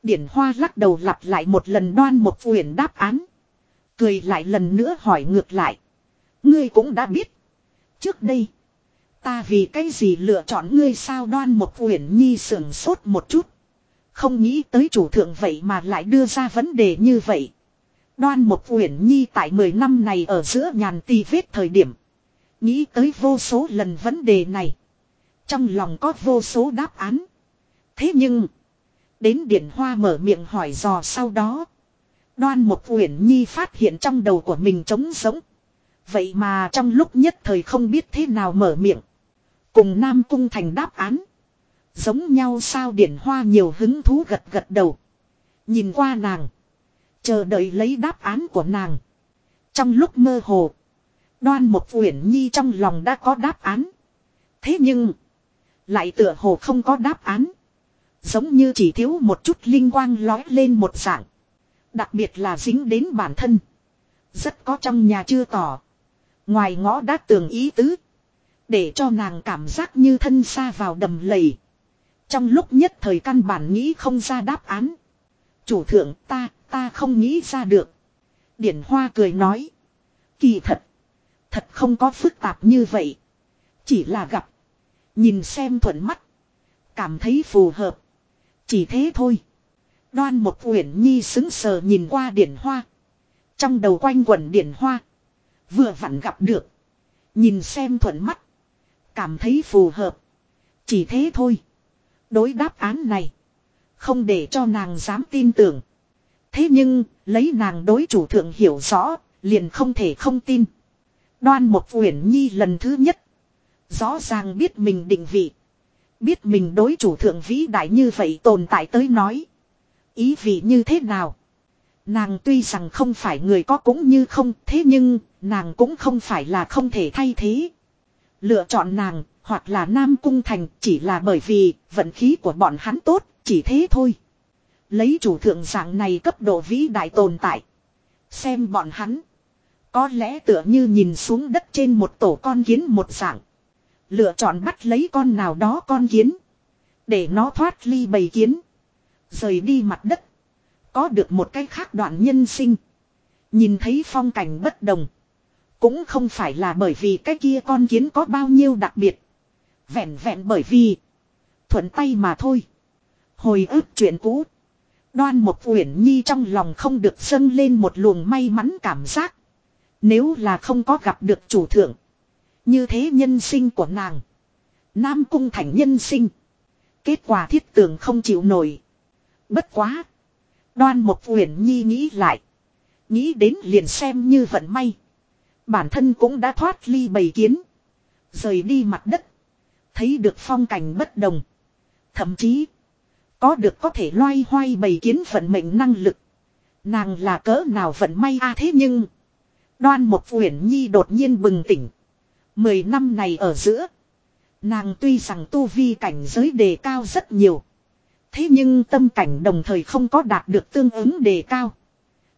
Điển Hoa lắc đầu lặp lại một lần đoan một uyển đáp án. Cười lại lần nữa hỏi ngược lại. Ngươi cũng đã biết. Trước đây. Ta vì cái gì lựa chọn ngươi sao đoan một uyển nhi sưởng sốt một chút. Không nghĩ tới chủ thượng vậy mà lại đưa ra vấn đề như vậy. Đoan một uyển nhi tại 10 năm này ở giữa nhàn tì vết thời điểm. Nghĩ tới vô số lần vấn đề này. Trong lòng có vô số đáp án. Thế nhưng. Đến điện hoa mở miệng hỏi dò sau đó. Đoan một uyển nhi phát hiện trong đầu của mình trống sống. Vậy mà trong lúc nhất thời không biết thế nào mở miệng. Cùng Nam Cung thành đáp án. Giống nhau sao điển hoa nhiều hứng thú gật gật đầu. Nhìn qua nàng. Chờ đợi lấy đáp án của nàng. Trong lúc mơ hồ. Đoan một uyển nhi trong lòng đã có đáp án. Thế nhưng. Lại tựa hồ không có đáp án. Giống như chỉ thiếu một chút linh quang lói lên một dạng. Đặc biệt là dính đến bản thân. Rất có trong nhà chưa tỏ. Ngoài ngõ đã tường ý tứ. Để cho nàng cảm giác như thân xa vào đầm lầy. Trong lúc nhất thời căn bản nghĩ không ra đáp án. Chủ thượng ta, ta không nghĩ ra được. Điển Hoa cười nói. Kỳ thật. Thật không có phức tạp như vậy. Chỉ là gặp. Nhìn xem thuận mắt. Cảm thấy phù hợp. Chỉ thế thôi. Đoan một uyển nhi xứng sờ nhìn qua điển hoa. Trong đầu quanh quẩn điển hoa. Vừa vặn gặp được. Nhìn xem thuận mắt. Cảm thấy phù hợp. Chỉ thế thôi. Đối đáp án này. Không để cho nàng dám tin tưởng. Thế nhưng, lấy nàng đối chủ thượng hiểu rõ, liền không thể không tin. Đoan một uyển nhi lần thứ nhất. Rõ ràng biết mình định vị. Biết mình đối chủ thượng vĩ đại như vậy tồn tại tới nói. Ý vị như thế nào? Nàng tuy rằng không phải người có cũng như không thế nhưng nàng cũng không phải là không thể thay thế. Lựa chọn nàng, hoặc là Nam Cung Thành, chỉ là bởi vì vận khí của bọn hắn tốt, chỉ thế thôi. Lấy chủ thượng dạng này cấp độ vĩ đại tồn tại. Xem bọn hắn. Có lẽ tựa như nhìn xuống đất trên một tổ con kiến một dạng. Lựa chọn bắt lấy con nào đó con kiến. Để nó thoát ly bầy kiến. Rời đi mặt đất. Có được một cái khác đoạn nhân sinh. Nhìn thấy phong cảnh bất đồng. Cũng không phải là bởi vì cái kia con kiến có bao nhiêu đặc biệt. Vẹn vẹn bởi vì. Thuận tay mà thôi. Hồi ức chuyện cũ. Đoan một uyển nhi trong lòng không được dâng lên một luồng may mắn cảm giác. Nếu là không có gặp được chủ thượng. Như thế nhân sinh của nàng. Nam cung thành nhân sinh. Kết quả thiết tưởng không chịu nổi. Bất quá. Đoan một uyển nhi nghĩ lại. Nghĩ đến liền xem như vận may. Bản thân cũng đã thoát ly bầy kiến. Rời đi mặt đất. Thấy được phong cảnh bất đồng. Thậm chí. Có được có thể loay hoay bầy kiến vận mệnh năng lực. Nàng là cỡ nào vận may a à thế nhưng. Đoan một uyển nhi đột nhiên bừng tỉnh. Mười năm này ở giữa. Nàng tuy rằng tu vi cảnh giới đề cao rất nhiều. Thế nhưng tâm cảnh đồng thời không có đạt được tương ứng đề cao.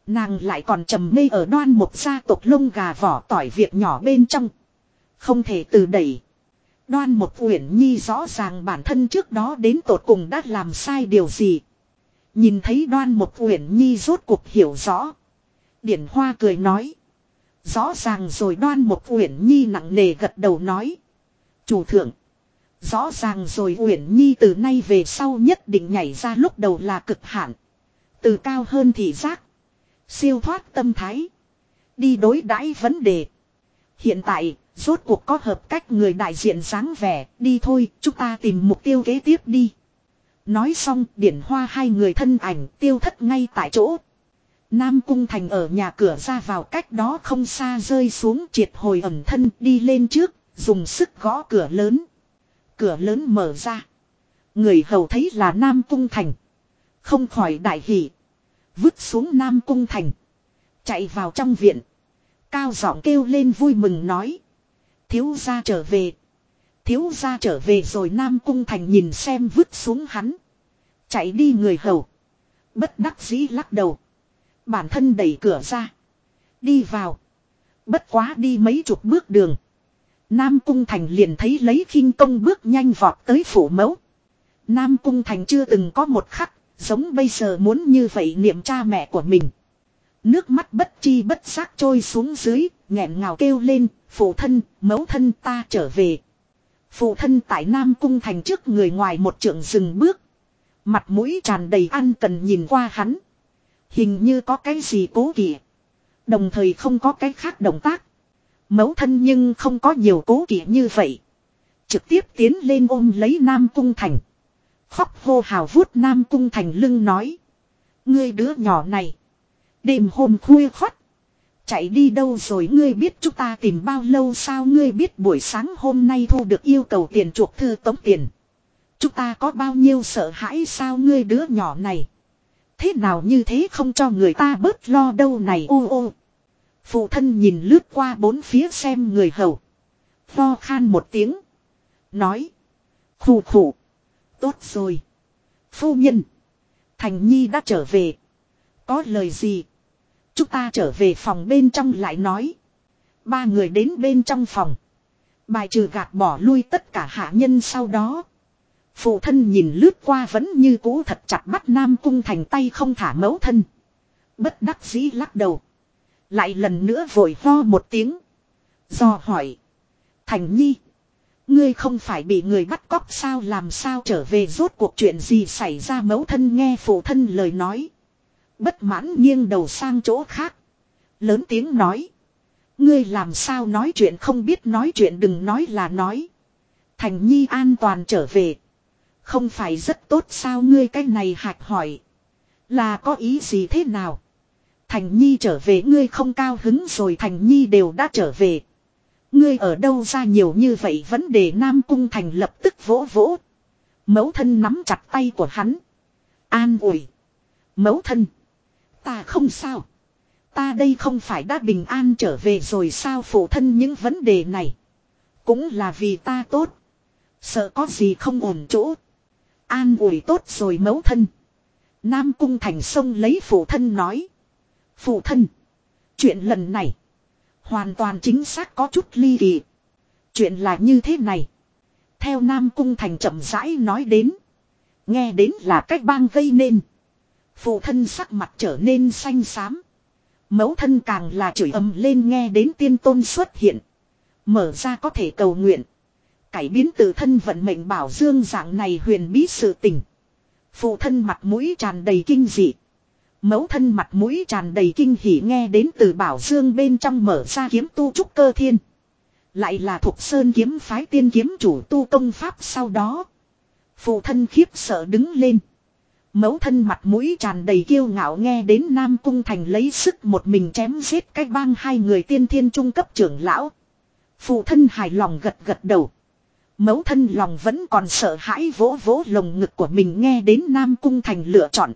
Nàng lại còn trầm mê ở đoan một gia tộc lông gà vỏ tỏi việc nhỏ bên trong. Không thể từ đẩy. Đoan một uyển nhi rõ ràng bản thân trước đó đến tột cùng đã làm sai điều gì. Nhìn thấy đoan một uyển nhi rốt cuộc hiểu rõ. Điển hoa cười nói. Rõ ràng rồi đoan một uyển nhi nặng nề gật đầu nói. Chủ thượng. Rõ ràng rồi uyển nhi từ nay về sau nhất định nhảy ra lúc đầu là cực hạn. Từ cao hơn thị giác. Siêu thoát tâm thái. Đi đối đãi vấn đề. Hiện tại, rốt cuộc có hợp cách người đại diện dáng vẻ, đi thôi, chúng ta tìm mục tiêu kế tiếp đi. Nói xong, điển hoa hai người thân ảnh tiêu thất ngay tại chỗ. Nam Cung Thành ở nhà cửa ra vào cách đó không xa rơi xuống triệt hồi ẩm thân đi lên trước, dùng sức gõ cửa lớn. Cửa lớn mở ra. Người hầu thấy là Nam Cung Thành. Không khỏi đại hỷ. Vứt xuống Nam Cung Thành. Chạy vào trong viện. Cao giọng kêu lên vui mừng nói. Thiếu gia trở về. Thiếu gia trở về rồi Nam Cung Thành nhìn xem vứt xuống hắn. Chạy đi người hầu. Bất đắc dĩ lắc đầu. Bản thân đẩy cửa ra. Đi vào. Bất quá đi mấy chục bước đường. Nam Cung Thành liền thấy lấy khinh công bước nhanh vọt tới phủ mẫu. Nam Cung Thành chưa từng có một khắc, Giống bây giờ muốn như vậy niệm cha mẹ của mình. Nước mắt bất chi bất giác trôi xuống dưới, nghẹn ngào kêu lên, phụ thân, mẫu thân ta trở về. Phụ thân tại Nam Cung thành trước người ngoài một trượng dừng bước. Mặt mũi tràn đầy ăn cần nhìn qua hắn. Hình như có cái gì cố kỵ. Đồng thời không có cái khác động tác. Mẫu thân nhưng không có nhiều cố kỵ như vậy. Trực tiếp tiến lên ôm lấy Nam Cung Thành. Khóc hô hào vuốt Nam Cung Thành lưng nói. Ngươi đứa nhỏ này. Đêm hôm khuya khoắt. Chạy đi đâu rồi ngươi biết chúng ta tìm bao lâu sao ngươi biết buổi sáng hôm nay thu được yêu cầu tiền chuộc thư tống tiền. Chúng ta có bao nhiêu sợ hãi sao ngươi đứa nhỏ này. Thế nào như thế không cho người ta bớt lo đâu này ô ô. Phụ thân nhìn lướt qua bốn phía xem người hầu. Lo khan một tiếng. Nói. Khủ khủ. Tốt rồi. Phu nhân. Thành Nhi đã trở về. Có lời gì? Chúng ta trở về phòng bên trong lại nói. Ba người đến bên trong phòng. Bài trừ gạt bỏ lui tất cả hạ nhân sau đó. Phụ thân nhìn lướt qua vẫn như cũ thật chặt bắt Nam Cung thành tay không thả mẫu thân. Bất đắc dĩ lắc đầu. Lại lần nữa vội ho một tiếng. Do hỏi. Thành nhi. Ngươi không phải bị người bắt cóc sao, làm sao trở về rốt cuộc chuyện gì xảy ra mẫu thân nghe phụ thân lời nói. Bất mãn nghiêng đầu sang chỗ khác. Lớn tiếng nói. Ngươi làm sao nói chuyện không biết, nói chuyện đừng nói là nói. Thành Nhi an toàn trở về. Không phải rất tốt sao ngươi cái này hạch hỏi. Là có ý gì thế nào? Thành Nhi trở về, ngươi không cao hứng rồi, Thành Nhi đều đã trở về. Ngươi ở đâu ra nhiều như vậy vấn đề Nam Cung Thành lập tức vỗ vỗ. Mẫu thân nắm chặt tay của hắn. An ủi. Mẫu thân. Ta không sao. Ta đây không phải đã bình an trở về rồi sao phụ thân những vấn đề này. Cũng là vì ta tốt. Sợ có gì không ổn chỗ. An ủi tốt rồi mẫu thân. Nam cung thành sông lấy phụ thân nói. Phụ thân. Chuyện lần này. Hoàn toàn chính xác có chút ly kỳ. Chuyện là như thế này. Theo Nam cung thành chậm rãi nói đến. Nghe đến là cách bang gây nên. Phụ thân sắc mặt trở nên xanh xám. Mẫu thân càng là chửi ầm lên nghe đến tiên tôn xuất hiện. Mở ra có thể cầu nguyện. Cải biến tự thân vận mệnh bảo dương dạng này huyền bí sự tình. Phụ thân mặt mũi tràn đầy kinh dị. Mẫu thân mặt mũi tràn đầy kinh hỉ nghe đến từ bảo dương bên trong mở ra kiếm tu trúc cơ thiên. Lại là thuộc sơn kiếm phái tiên kiếm chủ tu công pháp sau đó. Phụ thân khiếp sợ đứng lên. Mẫu thân mặt mũi tràn đầy kiêu ngạo nghe đến Nam Cung Thành lấy sức một mình chém giết cách bang hai người tiên thiên trung cấp trưởng lão. Phụ thân hài lòng gật gật đầu. Mẫu thân lòng vẫn còn sợ hãi vỗ vỗ lồng ngực của mình nghe đến Nam Cung Thành lựa chọn.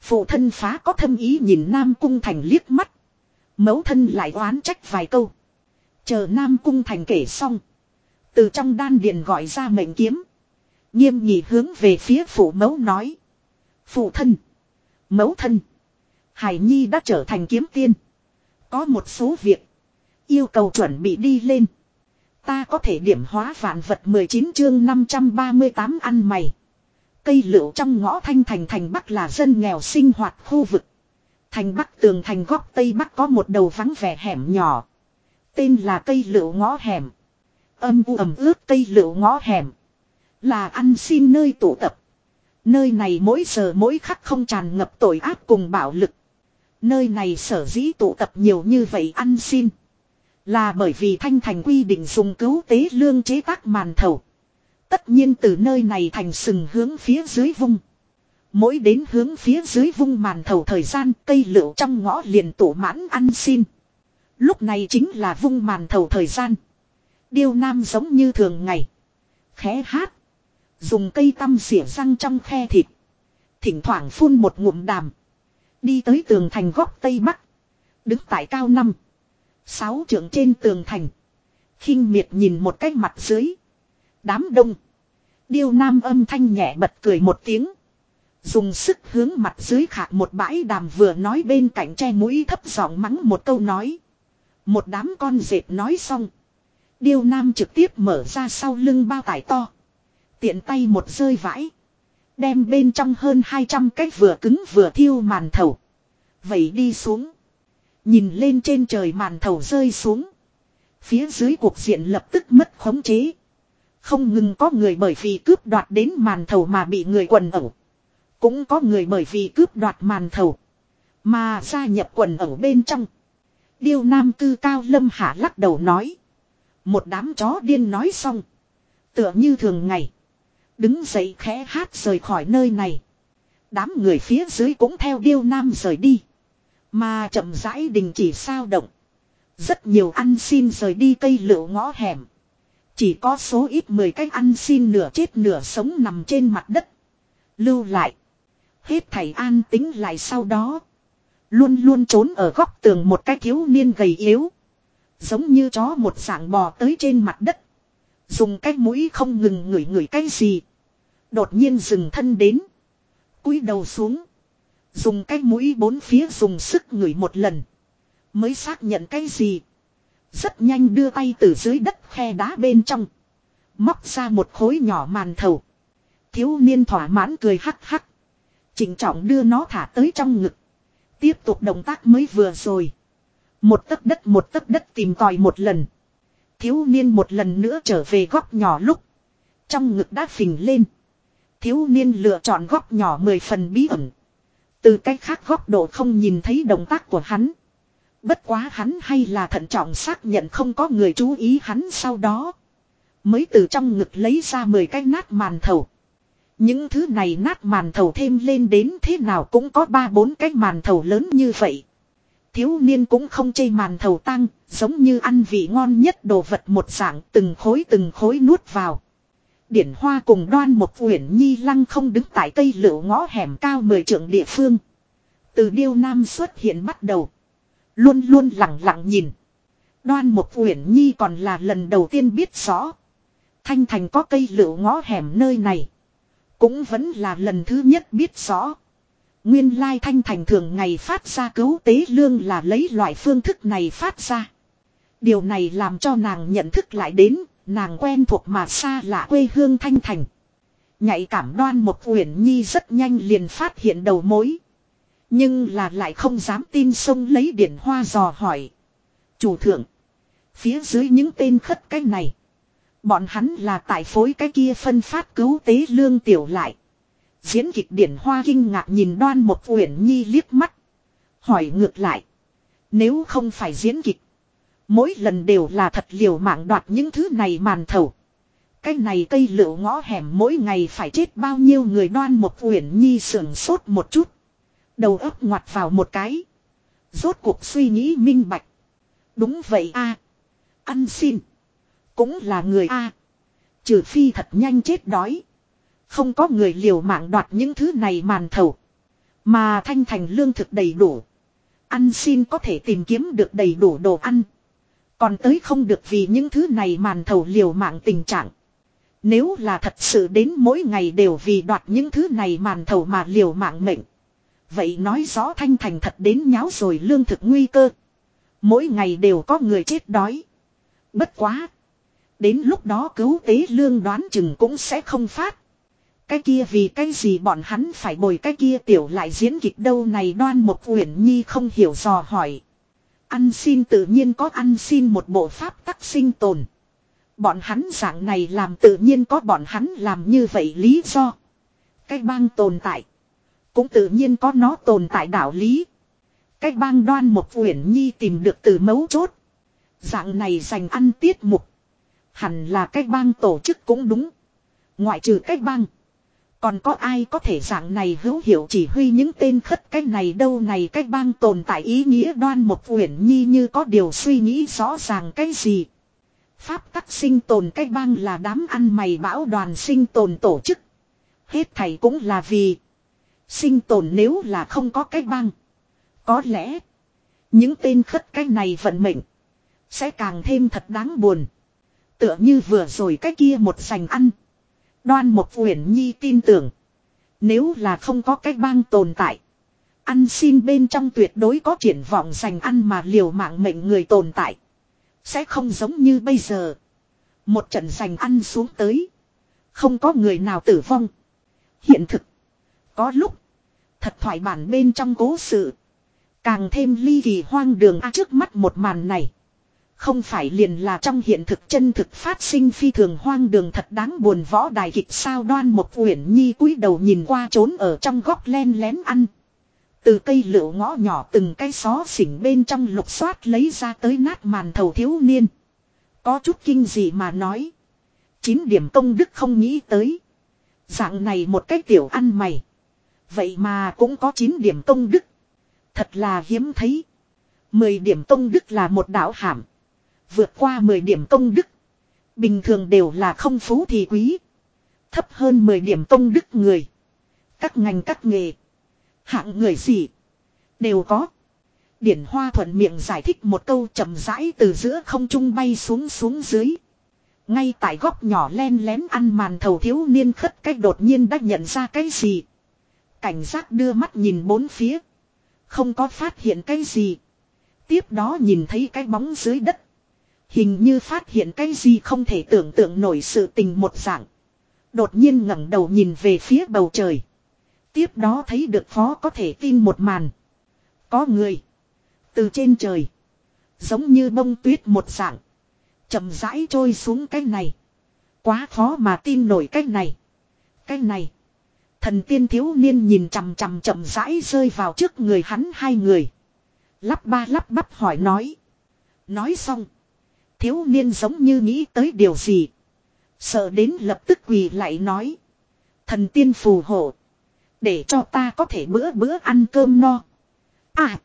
Phụ thân phá có thâm ý nhìn Nam Cung Thành liếc mắt. Mẫu thân lại oán trách vài câu. Chờ Nam Cung Thành kể xong. Từ trong đan điện gọi ra mệnh kiếm. Nghiêm nhị hướng về phía phụ mẫu nói. Phụ thân. Mẫu thân. Hải Nhi đã trở thành kiếm tiên. Có một số việc. Yêu cầu chuẩn bị đi lên. Ta có thể điểm hóa vạn vật 19 chương 538 ăn mày. Cây lựu trong ngõ thanh thành thành Bắc là dân nghèo sinh hoạt khu vực. Thành Bắc tường thành góc Tây Bắc có một đầu vắng vẻ hẻm nhỏ. Tên là cây lựu ngõ hẻm. Âm u ẩm ướt cây lựu ngõ hẻm. Là ăn xin nơi tụ tập. Nơi này mỗi giờ mỗi khắc không tràn ngập tội ác cùng bạo lực. Nơi này sở dĩ tụ tập nhiều như vậy ăn xin. Là bởi vì thanh thành quy định dùng cứu tế lương chế tác màn thầu. Tất nhiên từ nơi này thành sừng hướng phía dưới vung. Mỗi đến hướng phía dưới vung màn thầu thời gian, cây lựu trong ngõ liền tụ mãn ăn xin. Lúc này chính là vung màn thầu thời gian. Điêu nam giống như thường ngày. Khẽ hát. Dùng cây tăm xỉa răng trong khe thịt. Thỉnh thoảng phun một ngụm đàm. Đi tới tường thành góc tây bắc. Đứng tại cao năm. Sáu trưởng trên tường thành. khinh miệt nhìn một cái mặt dưới. Đám đông. Điêu nam âm thanh nhẹ bật cười một tiếng. Dùng sức hướng mặt dưới khạc một bãi đàm vừa nói bên cạnh che mũi thấp giọng mắng một câu nói. Một đám con dệt nói xong. Điêu nam trực tiếp mở ra sau lưng bao tải to. Tiện tay một rơi vãi. Đem bên trong hơn 200 cái vừa cứng vừa thiêu màn thầu. Vậy đi xuống. Nhìn lên trên trời màn thầu rơi xuống. Phía dưới cuộc diện lập tức mất khống chế. Không ngừng có người bởi vì cướp đoạt đến màn thầu mà bị người quần ẩu. Cũng có người bởi vì cướp đoạt màn thầu. Mà gia nhập quần ẩu bên trong. Điêu nam tư cao lâm hạ lắc đầu nói. Một đám chó điên nói xong. Tựa như thường ngày. Đứng dậy khẽ hát rời khỏi nơi này. Đám người phía dưới cũng theo điêu nam rời đi. Mà chậm rãi đình chỉ sao động. Rất nhiều ăn xin rời đi cây lựu ngõ hẻm. Chỉ có số ít 10 cách ăn xin nửa chết nửa sống nằm trên mặt đất. Lưu lại. Hết thảy an tính lại sau đó. Luôn luôn trốn ở góc tường một cái thiếu niên gầy yếu. Giống như chó một dạng bò tới trên mặt đất. Dùng cái mũi không ngừng ngửi ngửi cái gì. Đột nhiên dừng thân đến. cúi đầu xuống. Dùng cái mũi bốn phía dùng sức ngửi một lần. Mới xác nhận cái gì. Rất nhanh đưa tay từ dưới đất khe đá bên trong. Móc ra một khối nhỏ màn thầu. Thiếu niên thỏa mãn cười hắc hắc. Chỉnh trọng đưa nó thả tới trong ngực. Tiếp tục động tác mới vừa rồi. Một tấc đất một tấc đất tìm tòi một lần. Thiếu niên một lần nữa trở về góc nhỏ lúc. Trong ngực đã phình lên. Thiếu niên lựa chọn góc nhỏ mười phần bí ẩn. Từ cách khác góc độ không nhìn thấy động tác của hắn. Bất quá hắn hay là thận trọng xác nhận không có người chú ý hắn sau đó. Mới từ trong ngực lấy ra 10 cái nát màn thầu. Những thứ này nát màn thầu thêm lên đến thế nào cũng có 3-4 cái màn thầu lớn như vậy. Thiếu niên cũng không chê màn thầu tăng, giống như ăn vị ngon nhất đồ vật một dạng từng khối từng khối nuốt vào. Điển hoa cùng đoan một uyển nhi lăng không đứng tại cây lựu ngõ hẻm cao mười trượng địa phương. Từ điêu nam xuất hiện bắt đầu. Luôn luôn lặng lặng nhìn. Đoan một uyển nhi còn là lần đầu tiên biết rõ. Thanh thành có cây lựu ngõ hẻm nơi này. Cũng vẫn là lần thứ nhất biết rõ. Nguyên lai thanh thành thường ngày phát ra cứu tế lương là lấy loại phương thức này phát ra. Điều này làm cho nàng nhận thức lại đến, nàng quen thuộc mà xa lạ quê hương thanh thành. Nhạy cảm đoan một uyển nhi rất nhanh liền phát hiện đầu mối. Nhưng là lại không dám tin sông lấy điển hoa dò hỏi. Chủ thượng. Phía dưới những tên khất cái này. Bọn hắn là tại phối cái kia phân phát cứu tế lương tiểu lại. Diễn kịch điển hoa kinh ngạc nhìn đoan một uyển nhi liếc mắt. Hỏi ngược lại. Nếu không phải diễn kịch. Mỗi lần đều là thật liều mạng đoạt những thứ này màn thầu. Cái này cây lựu ngõ hẻm mỗi ngày phải chết bao nhiêu người đoan một uyển nhi sườn sốt một chút. Đầu óc ngoặt vào một cái. Rốt cuộc suy nghĩ minh bạch. Đúng vậy a Ăn xin. Cũng là người a Trừ phi thật nhanh chết đói. Không có người liều mạng đoạt những thứ này màn thầu. Mà thanh thành lương thực đầy đủ. Ăn xin có thể tìm kiếm được đầy đủ đồ ăn. Còn tới không được vì những thứ này màn thầu liều mạng tình trạng. Nếu là thật sự đến mỗi ngày đều vì đoạt những thứ này màn thầu mà liều mạng mệnh. Vậy nói rõ thanh thành thật đến nháo rồi lương thực nguy cơ. Mỗi ngày đều có người chết đói. Bất quá. Đến lúc đó cứu tế lương đoán chừng cũng sẽ không phát. Cái kia vì cái gì bọn hắn phải bồi cái kia tiểu lại diễn kịch đâu này đoan một uyển nhi không hiểu dò hỏi. Ăn xin tự nhiên có ăn xin một bộ pháp tắc sinh tồn. Bọn hắn dạng này làm tự nhiên có bọn hắn làm như vậy lý do. Cái bang tồn tại. Cũng tự nhiên có nó tồn tại đạo lý. Cách bang đoan một uyển nhi tìm được từ mấu chốt. Dạng này dành ăn tiết mục. Hẳn là cách bang tổ chức cũng đúng. Ngoại trừ cách bang. Còn có ai có thể dạng này hữu hiệu chỉ huy những tên khất cái này đâu này cách bang tồn tại ý nghĩa đoan một uyển nhi như có điều suy nghĩ rõ ràng cái gì. Pháp tắc sinh tồn cách bang là đám ăn mày bão đoàn sinh tồn tổ chức. Hết thầy cũng là vì sinh tồn nếu là không có cái băng, Có lẽ những tên khất cái này vận mệnh sẽ càng thêm thật đáng buồn. Tựa như vừa rồi cái kia một sành ăn. Đoan một uyển nhi tin tưởng. Nếu là không có cái bang tồn tại. Ăn xin bên trong tuyệt đối có triển vọng dành ăn mà liều mạng mệnh người tồn tại. Sẽ không giống như bây giờ. Một trận sành ăn xuống tới. Không có người nào tử vong. Hiện thực. Có lúc. Thật thoải bản bên trong cố sự. Càng thêm ly kỳ hoang đường a trước mắt một màn này. Không phải liền là trong hiện thực chân thực phát sinh phi thường hoang đường thật đáng buồn võ đài kịch sao đoan một uyển nhi cúi đầu nhìn qua trốn ở trong góc len lén ăn. Từ cây lựu ngõ nhỏ từng cái xó xỉnh bên trong lục xoát lấy ra tới nát màn thầu thiếu niên. Có chút kinh gì mà nói. Chín điểm công đức không nghĩ tới. Dạng này một cái tiểu ăn mày. Vậy mà cũng có 9 điểm công đức. Thật là hiếm thấy. 10 điểm công đức là một đạo hàm. Vượt qua 10 điểm công đức. Bình thường đều là không phú thì quý. Thấp hơn 10 điểm công đức người. Các ngành các nghề. Hạng người gì. Đều có. Điển Hoa thuận miệng giải thích một câu chậm rãi từ giữa không trung bay xuống xuống dưới. Ngay tại góc nhỏ len lén ăn màn thầu thiếu niên khất cách đột nhiên đã nhận ra cái gì. Cảnh giác đưa mắt nhìn bốn phía. Không có phát hiện cái gì. Tiếp đó nhìn thấy cái bóng dưới đất. Hình như phát hiện cái gì không thể tưởng tượng nổi sự tình một dạng. Đột nhiên ngẩng đầu nhìn về phía bầu trời. Tiếp đó thấy được phó có thể tin một màn. Có người. Từ trên trời. Giống như bông tuyết một dạng. chậm rãi trôi xuống cái này. Quá khó mà tin nổi cái này. Cái này. Thần tiên thiếu niên nhìn chằm chằm chậm rãi rơi vào trước người hắn hai người. Lắp ba lắp bắp hỏi nói. Nói xong. Thiếu niên giống như nghĩ tới điều gì. Sợ đến lập tức quỳ lại nói. Thần tiên phù hộ. Để cho ta có thể bữa bữa ăn cơm no. À.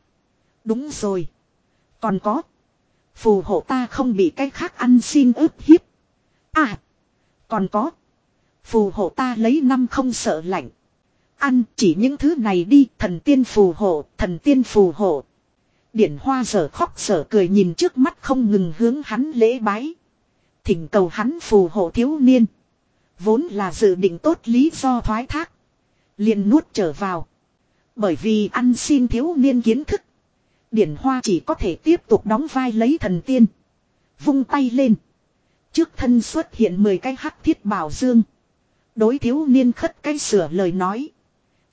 Đúng rồi. Còn có. Phù hộ ta không bị cái khác ăn xin ướp hiếp. À. Còn có. Phù hộ ta lấy năm không sợ lạnh. Ăn chỉ những thứ này đi thần tiên phù hộ, thần tiên phù hộ. Điển hoa giờ khóc sở cười nhìn trước mắt không ngừng hướng hắn lễ bái. Thỉnh cầu hắn phù hộ thiếu niên. Vốn là dự định tốt lý do thoái thác. liền nuốt trở vào. Bởi vì ăn xin thiếu niên kiến thức. Điển hoa chỉ có thể tiếp tục đóng vai lấy thần tiên. Vung tay lên. Trước thân xuất hiện 10 cái hắc thiết bảo dương. Đối thiếu niên khất cái sửa lời nói.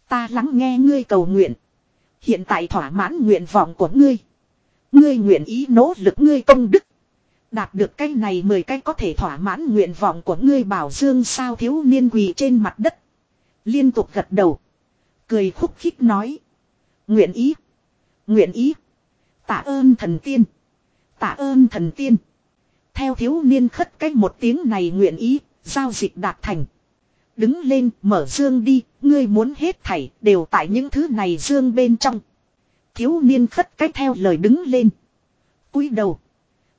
Ta lắng nghe ngươi cầu nguyện. Hiện tại thỏa mãn nguyện vọng của ngươi. Ngươi nguyện ý nỗ lực ngươi công đức. Đạt được cái này mười cái có thể thỏa mãn nguyện vọng của ngươi bảo dương sao thiếu niên quỳ trên mặt đất. Liên tục gật đầu. Cười khúc khích nói. Nguyện ý. Nguyện ý. Tạ ơn thần tiên. Tạ ơn thần tiên. Theo thiếu niên khất cách một tiếng này nguyện ý, giao dịch đạt thành. Đứng lên, mở dương đi, ngươi muốn hết thảy, đều tại những thứ này dương bên trong. Thiếu niên khất cách theo lời đứng lên. cúi đầu.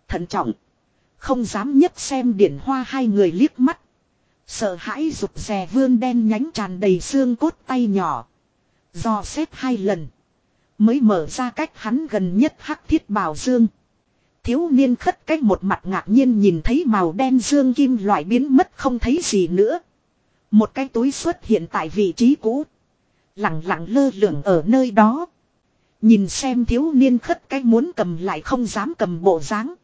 Thận trọng. Không dám nhất xem điển hoa hai người liếc mắt. Sợ hãi rụt rè vương đen nhánh tràn đầy xương cốt tay nhỏ. Do xếp hai lần. Mới mở ra cách hắn gần nhất hắc thiết bào dương. Thiếu niên khất cách một mặt ngạc nhiên nhìn thấy màu đen dương kim loại biến mất không thấy gì nữa. Một cái túi xuất hiện tại vị trí cũ. Lặng lặng lơ lửng ở nơi đó. Nhìn xem thiếu niên khất cái muốn cầm lại không dám cầm bộ dáng.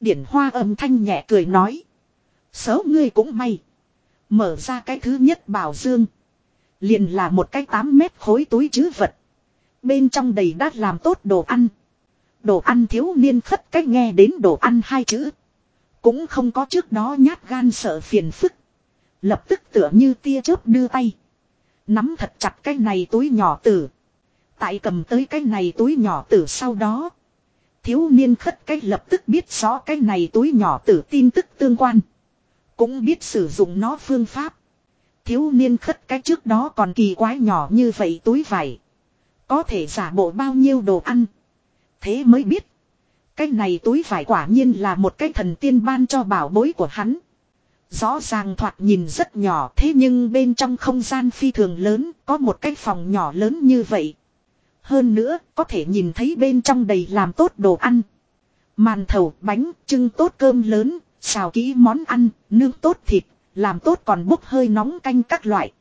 Điển hoa âm thanh nhẹ cười nói. Xấu ngươi cũng may. Mở ra cái thứ nhất bảo dương. Liền là một cái 8 mét khối túi chứ vật. Bên trong đầy đát làm tốt đồ ăn. Đồ ăn thiếu niên khất cách nghe đến đồ ăn hai chữ. Cũng không có trước đó nhát gan sợ phiền phức. Lập tức tựa như tia chớp đưa tay. Nắm thật chặt cái này túi nhỏ tử. Tại cầm tới cái này túi nhỏ tử sau đó. Thiếu niên khất cách lập tức biết rõ cái này túi nhỏ tử tin tức tương quan. Cũng biết sử dụng nó phương pháp. Thiếu niên khất cách trước đó còn kỳ quái nhỏ như vậy túi vải. Có thể giả bộ bao nhiêu đồ ăn. Thế mới biết. Cái này túi vải quả nhiên là một cái thần tiên ban cho bảo bối của hắn. Rõ ràng thoạt nhìn rất nhỏ thế nhưng bên trong không gian phi thường lớn có một cái phòng nhỏ lớn như vậy. Hơn nữa có thể nhìn thấy bên trong đầy làm tốt đồ ăn. Màn thầu, bánh, trưng tốt cơm lớn, xào kỹ món ăn, nướng tốt thịt, làm tốt còn bốc hơi nóng canh các loại.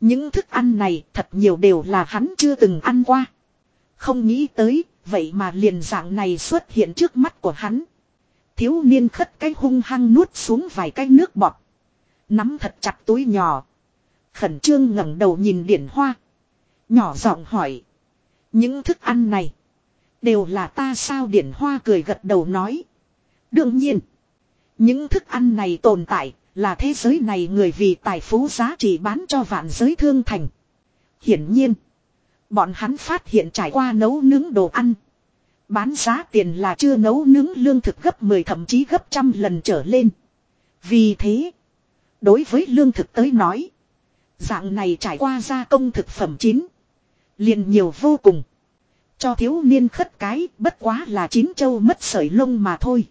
Những thức ăn này thật nhiều đều là hắn chưa từng ăn qua. Không nghĩ tới, vậy mà liền dạng này xuất hiện trước mắt của hắn. Thiếu niên khất cái hung hăng nuốt xuống vài cái nước bọt. Nắm thật chặt túi nhỏ. Khẩn trương ngẩng đầu nhìn điển hoa. Nhỏ giọng hỏi. Những thức ăn này. Đều là ta sao điển hoa cười gật đầu nói. Đương nhiên. Những thức ăn này tồn tại là thế giới này người vì tài phú giá trị bán cho vạn giới thương thành. Hiển nhiên. Bọn hắn phát hiện trải qua nấu nướng đồ ăn. Bán giá tiền là chưa nấu nướng lương thực gấp 10 thậm chí gấp trăm lần trở lên. Vì thế. Đối với lương thực tới nói. Dạng này trải qua gia công thực phẩm chín. liền nhiều vô cùng. Cho thiếu niên khất cái, bất quá là chín châu mất sợi lông mà thôi.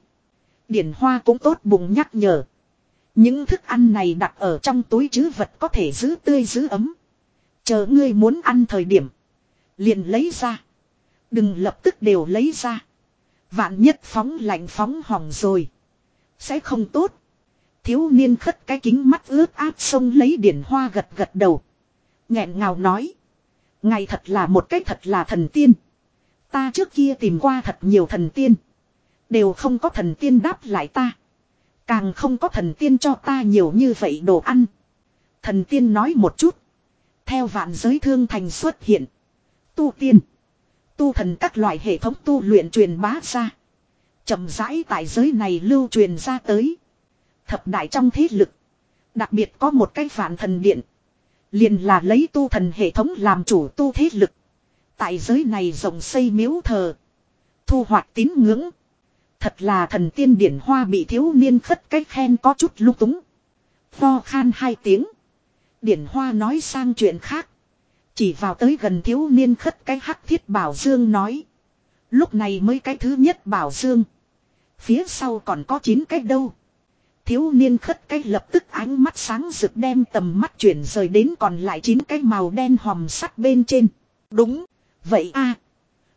Điển hoa cũng tốt bụng nhắc nhở. Những thức ăn này đặt ở trong túi chứ vật có thể giữ tươi giữ ấm. Chờ ngươi muốn ăn thời điểm. Liền lấy ra. Đừng lập tức đều lấy ra. Vạn nhất phóng lạnh phóng hỏng rồi. Sẽ không tốt. Thiếu niên khất cái kính mắt ướt át sông lấy điển hoa gật gật đầu. nghẹn ngào nói. Ngày thật là một cách thật là thần tiên. Ta trước kia tìm qua thật nhiều thần tiên. Đều không có thần tiên đáp lại ta. Càng không có thần tiên cho ta nhiều như vậy đồ ăn. Thần tiên nói một chút. Theo vạn giới thương thành xuất hiện. Tu tiên. Tu thần các loại hệ thống tu luyện truyền bá ra. chậm rãi tại giới này lưu truyền ra tới. Thập đại trong thế lực. Đặc biệt có một cái phản thần điện. Liền là lấy tu thần hệ thống làm chủ tu thế lực. Tại giới này rộng xây miếu thờ. Thu hoạch tín ngưỡng. Thật là thần tiên điển hoa bị thiếu niên khất cái khen có chút lung túng. Pho khan hai tiếng. Điển hoa nói sang chuyện khác. Chỉ vào tới gần thiếu niên khất cái hắc thiết bảo dương nói. Lúc này mới cái thứ nhất bảo dương. Phía sau còn có chín cái đâu. Thiếu niên khất cái lập tức ánh mắt sáng rực đem tầm mắt chuyển rời đến còn lại chín cái màu đen hòm sắt bên trên. Đúng, vậy a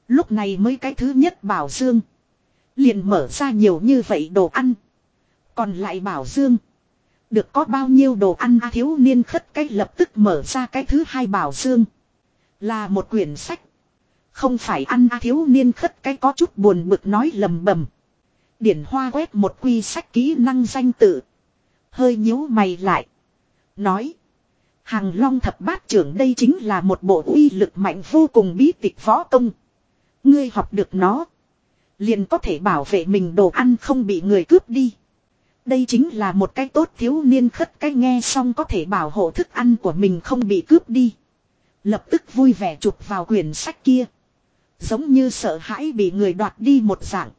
Lúc này mới cái thứ nhất bảo dương. Liền mở ra nhiều như vậy đồ ăn. Còn lại bảo dương. Được có bao nhiêu đồ ăn à, thiếu niên khất cái lập tức mở ra cái thứ hai bảo dương. Là một quyển sách. Không phải ăn à, thiếu niên khất cái có chút buồn bực nói lầm bầm. Điển hoa quét một quy sách kỹ năng danh tự. Hơi nhíu mày lại. Nói. Hàng long thập bát trưởng đây chính là một bộ uy lực mạnh vô cùng bí tịch võ công. Ngươi học được nó. Liền có thể bảo vệ mình đồ ăn không bị người cướp đi. Đây chính là một cái tốt thiếu niên khất cái nghe xong có thể bảo hộ thức ăn của mình không bị cướp đi. Lập tức vui vẻ chụp vào quyển sách kia. Giống như sợ hãi bị người đoạt đi một dạng.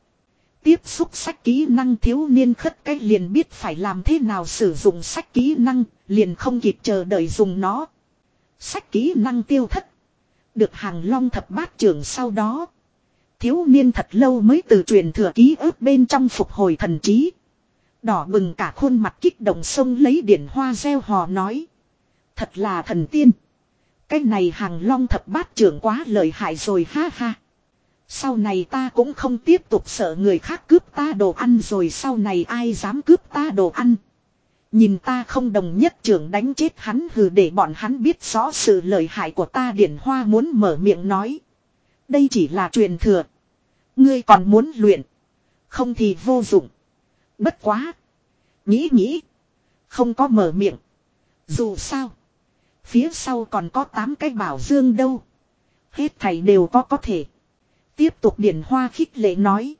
Tiếp xúc sách kỹ năng thiếu niên khất cái liền biết phải làm thế nào sử dụng sách kỹ năng, liền không kịp chờ đợi dùng nó. Sách kỹ năng tiêu thất. Được hàng long thập bát trưởng sau đó. Thiếu niên thật lâu mới từ truyền thừa ký ức bên trong phục hồi thần trí. Đỏ bừng cả khuôn mặt kích động sông lấy điển hoa gieo hò nói. Thật là thần tiên. Cái này hàng long thập bát trưởng quá lợi hại rồi ha ha. Sau này ta cũng không tiếp tục sợ người khác cướp ta đồ ăn rồi sau này ai dám cướp ta đồ ăn. Nhìn ta không đồng nhất trưởng đánh chết hắn hừ để bọn hắn biết rõ sự lợi hại của ta điển hoa muốn mở miệng nói. Đây chỉ là truyền thừa. Ngươi còn muốn luyện. Không thì vô dụng. Bất quá. Nghĩ nghĩ. Không có mở miệng. Dù sao. Phía sau còn có 8 cái bảo dương đâu. Hết thầy đều có có thể. Tiếp tục điển hoa khích lệ nói.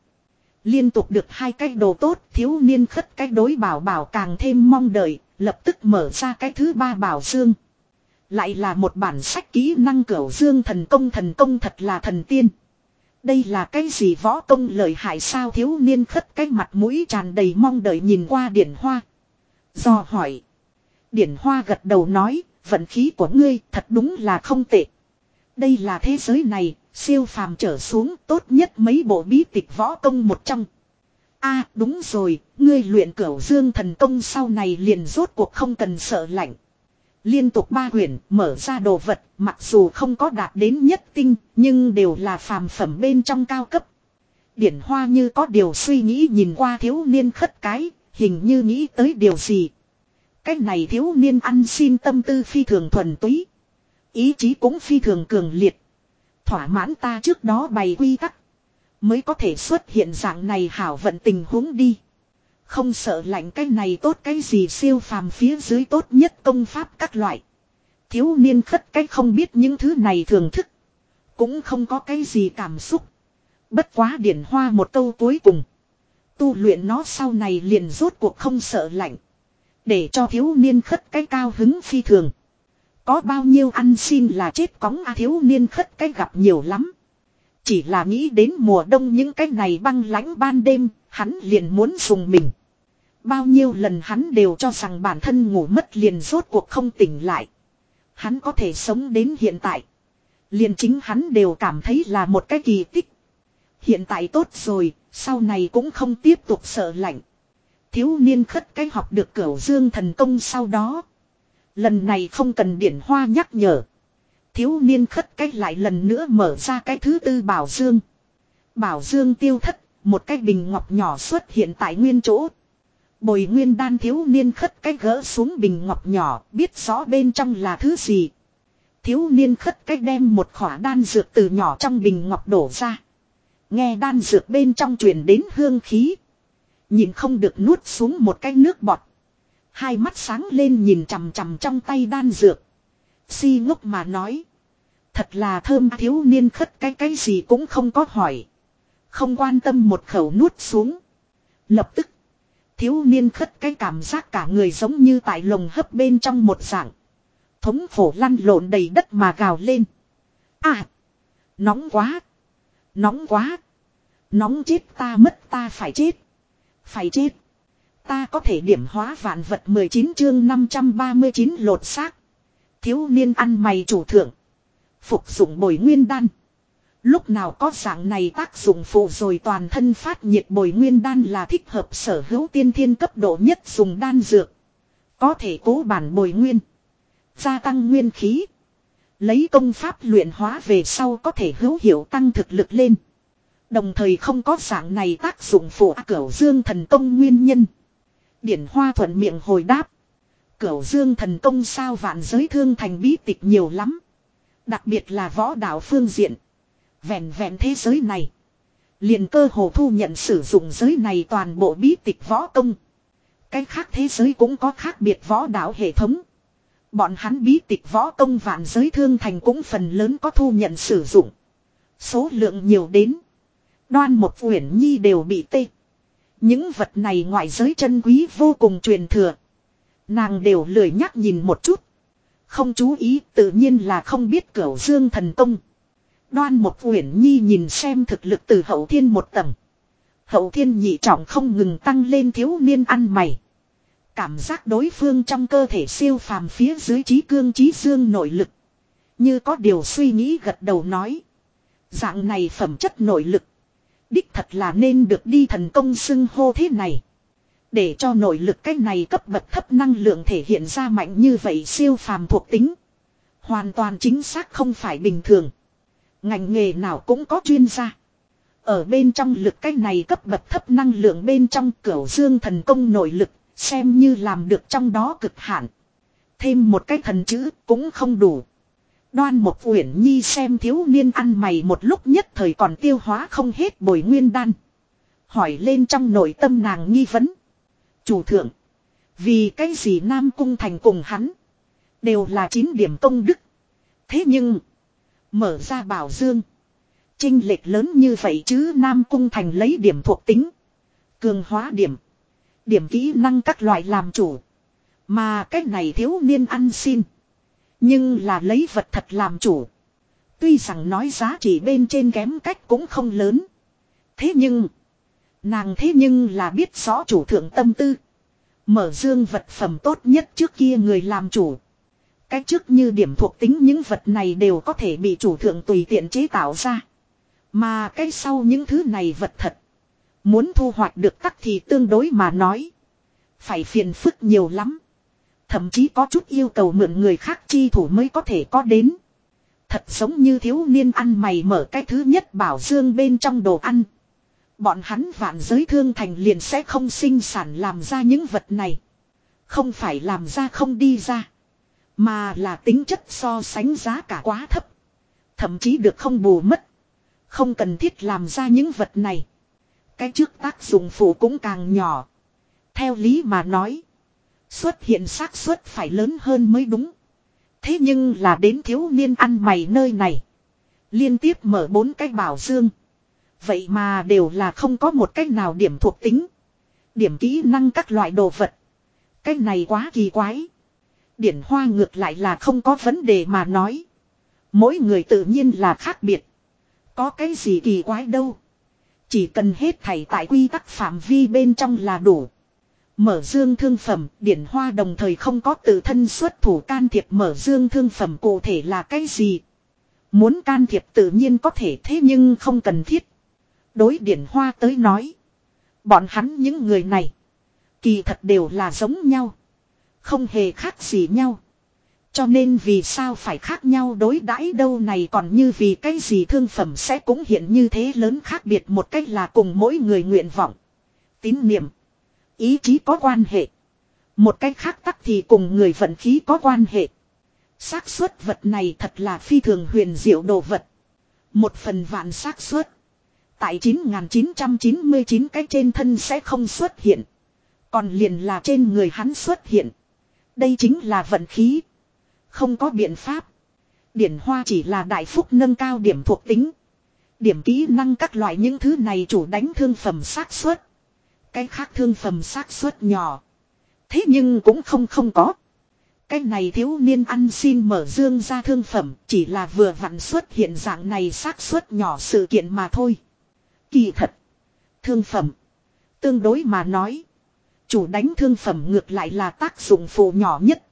Liên tục được hai cái đồ tốt, thiếu niên khất cái đối bảo bảo càng thêm mong đợi. Lập tức mở ra cái thứ ba bảo dương. Lại là một bản sách kỹ năng cửu dương thần công thần công thật là thần tiên. Đây là cái gì võ công lợi hại sao thiếu niên khất cái mặt mũi tràn đầy mong đợi nhìn qua điển hoa. Do hỏi. Điển hoa gật đầu nói, vận khí của ngươi thật đúng là không tệ. Đây là thế giới này, siêu phàm trở xuống tốt nhất mấy bộ bí tịch võ công một trong. a đúng rồi, ngươi luyện cửu dương thần công sau này liền rốt cuộc không cần sợ lạnh. Liên tục ba quyển mở ra đồ vật, mặc dù không có đạt đến nhất tinh, nhưng đều là phàm phẩm bên trong cao cấp. Điển hoa như có điều suy nghĩ nhìn qua thiếu niên khất cái, hình như nghĩ tới điều gì. Cái này thiếu niên ăn xin tâm tư phi thường thuần túy. Ý chí cũng phi thường cường liệt. Thỏa mãn ta trước đó bày quy tắc. Mới có thể xuất hiện dạng này hảo vận tình huống đi. Không sợ lạnh cái này tốt cái gì siêu phàm phía dưới tốt nhất công pháp các loại. Thiếu niên khất cái không biết những thứ này thường thức. Cũng không có cái gì cảm xúc. Bất quá điển hoa một câu cuối cùng. Tu luyện nó sau này liền rốt cuộc không sợ lạnh. Để cho thiếu niên khất cái cao hứng phi thường. Có bao nhiêu ăn xin là chết cóng a thiếu niên khất cái gặp nhiều lắm. Chỉ là nghĩ đến mùa đông những cái này băng lãnh ban đêm, hắn liền muốn dùng mình. Bao nhiêu lần hắn đều cho rằng bản thân ngủ mất liền rốt cuộc không tỉnh lại. Hắn có thể sống đến hiện tại. Liền chính hắn đều cảm thấy là một cái kỳ tích. Hiện tại tốt rồi, sau này cũng không tiếp tục sợ lạnh. Thiếu niên khất cái học được cửu dương thần công sau đó. Lần này không cần điển hoa nhắc nhở. Thiếu niên khất cái lại lần nữa mở ra cái thứ tư bảo dương. Bảo dương tiêu thất, một cái bình ngọc nhỏ xuất hiện tại nguyên chỗ. Bồi nguyên đan thiếu niên khất cái gỡ xuống bình ngọc nhỏ, biết rõ bên trong là thứ gì. Thiếu niên khất cách đem một khỏa đan dược từ nhỏ trong bình ngọc đổ ra. Nghe đan dược bên trong truyền đến hương khí. Nhìn không được nuốt xuống một cái nước bọt. Hai mắt sáng lên nhìn chằm chằm trong tay đan dược. Si ngốc mà nói. Thật là thơm thiếu niên khất cái cái gì cũng không có hỏi. Không quan tâm một khẩu nuốt xuống. Lập tức. Thiếu niên khất cái cảm giác cả người giống như tại lồng hấp bên trong một dạng. Thống phổ lăn lộn đầy đất mà gào lên. À! Nóng quá! Nóng quá! Nóng chết ta mất ta phải chết! Phải chết! Ta có thể điểm hóa vạn vật 19 chương 539 lột xác. Thiếu niên ăn mày chủ thượng. Phục dụng bồi nguyên đan. Lúc nào có dạng này tác dụng phụ rồi toàn thân phát nhiệt bồi nguyên đan là thích hợp sở hữu tiên thiên cấp độ nhất dùng đan dược. Có thể cố bản bồi nguyên. Gia tăng nguyên khí. Lấy công pháp luyện hóa về sau có thể hữu hiệu tăng thực lực lên. Đồng thời không có dạng này tác dụng phụ cửu dương thần công nguyên nhân. Điển hoa thuận miệng hồi đáp. Cửu dương thần công sao vạn giới thương thành bí tịch nhiều lắm. Đặc biệt là võ đạo phương diện. Vẹn vẹn thế giới này. liền cơ hồ thu nhận sử dụng giới này toàn bộ bí tịch võ công. Cái khác thế giới cũng có khác biệt võ đạo hệ thống. Bọn hắn bí tịch võ công vạn giới thương thành cũng phần lớn có thu nhận sử dụng. Số lượng nhiều đến. Đoan một uyển nhi đều bị tê. Những vật này ngoại giới chân quý vô cùng truyền thừa. Nàng đều lười nhắc nhìn một chút. Không chú ý tự nhiên là không biết cửu dương thần công. Đoan một uyển nhi nhìn xem thực lực từ hậu thiên một tầng. Hậu thiên nhị trọng không ngừng tăng lên thiếu niên ăn mày. Cảm giác đối phương trong cơ thể siêu phàm phía dưới trí cương trí dương nội lực. Như có điều suy nghĩ gật đầu nói. Dạng này phẩm chất nội lực. Đích thật là nên được đi thần công xưng hô thế này. Để cho nội lực cái này cấp bậc thấp năng lượng thể hiện ra mạnh như vậy siêu phàm thuộc tính. Hoàn toàn chính xác không phải bình thường. Ngành nghề nào cũng có chuyên gia. Ở bên trong lực cái này cấp bậc thấp năng lượng bên trong cửu dương thần công nội lực, xem như làm được trong đó cực hạn. Thêm một cái thần chữ cũng không đủ. Đoan một uyển nhi xem thiếu niên ăn mày một lúc nhất thời còn tiêu hóa không hết bồi nguyên đan. Hỏi lên trong nội tâm nàng nghi vấn. Chủ thượng. Vì cái gì Nam Cung Thành cùng hắn. Đều là chín điểm công đức. Thế nhưng. Mở ra bảo dương. Trinh lệch lớn như vậy chứ Nam Cung Thành lấy điểm thuộc tính. Cường hóa điểm. Điểm kỹ năng các loại làm chủ. Mà cái này thiếu niên ăn xin. Nhưng là lấy vật thật làm chủ. Tuy rằng nói giá trị bên trên kém cách cũng không lớn. Thế nhưng. Nàng thế nhưng là biết rõ chủ thượng tâm tư. Mở dương vật phẩm tốt nhất trước kia người làm chủ. Cách trước như điểm thuộc tính những vật này đều có thể bị chủ thượng tùy tiện chế tạo ra. Mà cái sau những thứ này vật thật. Muốn thu hoạch được tắc thì tương đối mà nói. Phải phiền phức nhiều lắm. Thậm chí có chút yêu cầu mượn người khác chi thủ mới có thể có đến. Thật giống như thiếu niên ăn mày mở cái thứ nhất bảo dương bên trong đồ ăn. Bọn hắn vạn giới thương thành liền sẽ không sinh sản làm ra những vật này. Không phải làm ra không đi ra. Mà là tính chất so sánh giá cả quá thấp. Thậm chí được không bù mất. Không cần thiết làm ra những vật này. Cái trước tác dụng phụ cũng càng nhỏ. Theo lý mà nói. Xuất hiện xác suất phải lớn hơn mới đúng. Thế nhưng là đến thiếu niên ăn mày nơi này. Liên tiếp mở bốn cái bảo dương. Vậy mà đều là không có một cách nào điểm thuộc tính. Điểm kỹ năng các loại đồ vật. Cái này quá kỳ quái. Điển hoa ngược lại là không có vấn đề mà nói. Mỗi người tự nhiên là khác biệt. Có cái gì kỳ quái đâu. Chỉ cần hết thảy tại quy tắc phạm vi bên trong là đủ. Mở dương thương phẩm, điển hoa đồng thời không có tự thân xuất thủ can thiệp mở dương thương phẩm cụ thể là cái gì. Muốn can thiệp tự nhiên có thể thế nhưng không cần thiết. Đối điển hoa tới nói. Bọn hắn những người này. Kỳ thật đều là giống nhau. Không hề khác gì nhau. Cho nên vì sao phải khác nhau đối đãi đâu này còn như vì cái gì thương phẩm sẽ cũng hiện như thế lớn khác biệt một cách là cùng mỗi người nguyện vọng. Tín niệm. Ý chí có quan hệ. Một cách khác tắc thì cùng người vận khí có quan hệ. xác suất vật này thật là phi thường huyền diệu đồ vật. Một phần vạn xác suất Tại 9999 cái trên thân sẽ không xuất hiện. Còn liền là trên người hắn xuất hiện. Đây chính là vận khí. Không có biện pháp. Điển hoa chỉ là đại phúc nâng cao điểm thuộc tính. Điểm kỹ năng các loại những thứ này chủ đánh thương phẩm xác suất. Cái khác thương phẩm xác suất nhỏ. Thế nhưng cũng không không có. Cái này thiếu niên ăn xin mở dương ra thương phẩm chỉ là vừa vặn xuất hiện dạng này xác suất nhỏ sự kiện mà thôi. Kỳ thật. Thương phẩm. Tương đối mà nói. Chủ đánh thương phẩm ngược lại là tác dụng phụ nhỏ nhất.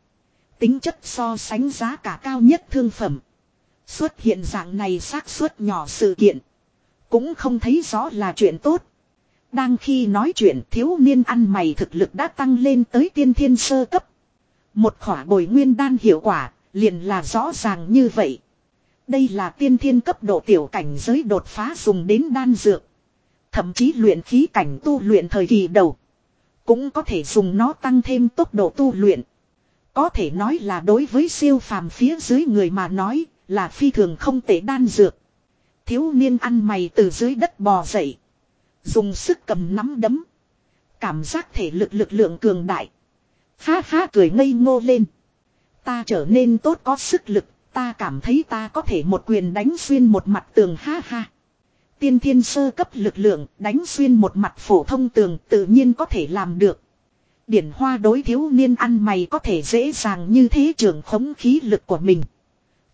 Tính chất so sánh giá cả cao nhất thương phẩm. Xuất hiện dạng này xác suất nhỏ sự kiện. Cũng không thấy rõ là chuyện tốt. Đang khi nói chuyện thiếu niên ăn mày thực lực đã tăng lên tới tiên thiên sơ cấp. Một khỏa bồi nguyên đan hiệu quả, liền là rõ ràng như vậy. Đây là tiên thiên cấp độ tiểu cảnh giới đột phá dùng đến đan dược. Thậm chí luyện khí cảnh tu luyện thời kỳ đầu. Cũng có thể dùng nó tăng thêm tốc độ tu luyện. Có thể nói là đối với siêu phàm phía dưới người mà nói là phi thường không tệ đan dược. Thiếu niên ăn mày từ dưới đất bò dậy. Dùng sức cầm nắm đấm. Cảm giác thể lực lực lượng cường đại. Ha ha cười ngây ngô lên. Ta trở nên tốt có sức lực. Ta cảm thấy ta có thể một quyền đánh xuyên một mặt tường ha ha. Tiên thiên sơ cấp lực lượng, đánh xuyên một mặt phổ thông tường tự nhiên có thể làm được. Điển hoa đối thiếu niên ăn mày có thể dễ dàng như thế trưởng khống khí lực của mình.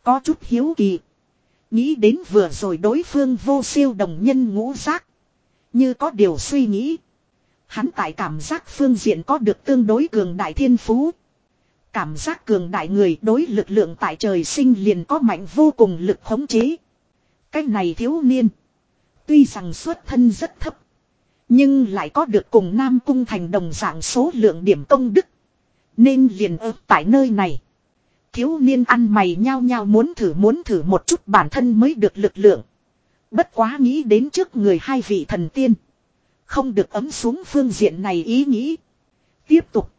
Có chút hiếu kỳ. Nghĩ đến vừa rồi đối phương vô siêu đồng nhân ngũ giác. Như có điều suy nghĩ. Hắn tại cảm giác phương diện có được tương đối cường đại thiên phú. Cảm giác cường đại người đối lực lượng tại trời sinh liền có mạnh vô cùng lực khống chế. Cách này thiếu niên. Tuy rằng xuất thân rất thấp. Nhưng lại có được cùng Nam Cung thành đồng dạng số lượng điểm công đức. Nên liền ớt tại nơi này. Thiếu niên ăn mày nhao nhao muốn thử muốn thử một chút bản thân mới được lực lượng. Bất quá nghĩ đến trước người hai vị thần tiên. Không được ấm xuống phương diện này ý nghĩ. Tiếp tục.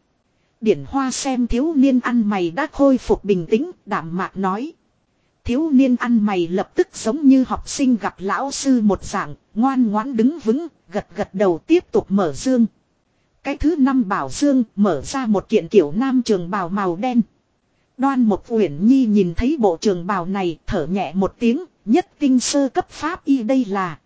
Điển hoa xem thiếu niên ăn mày đã khôi phục bình tĩnh, đảm mạc nói. Thiếu niên ăn mày lập tức giống như học sinh gặp lão sư một dạng, ngoan ngoãn đứng vững, gật gật đầu tiếp tục mở dương. Cái thứ năm bảo dương mở ra một kiện kiểu nam trường bào màu đen. Đoan một uyển nhi nhìn thấy bộ trường bào này thở nhẹ một tiếng, nhất tinh sơ cấp pháp y đây là.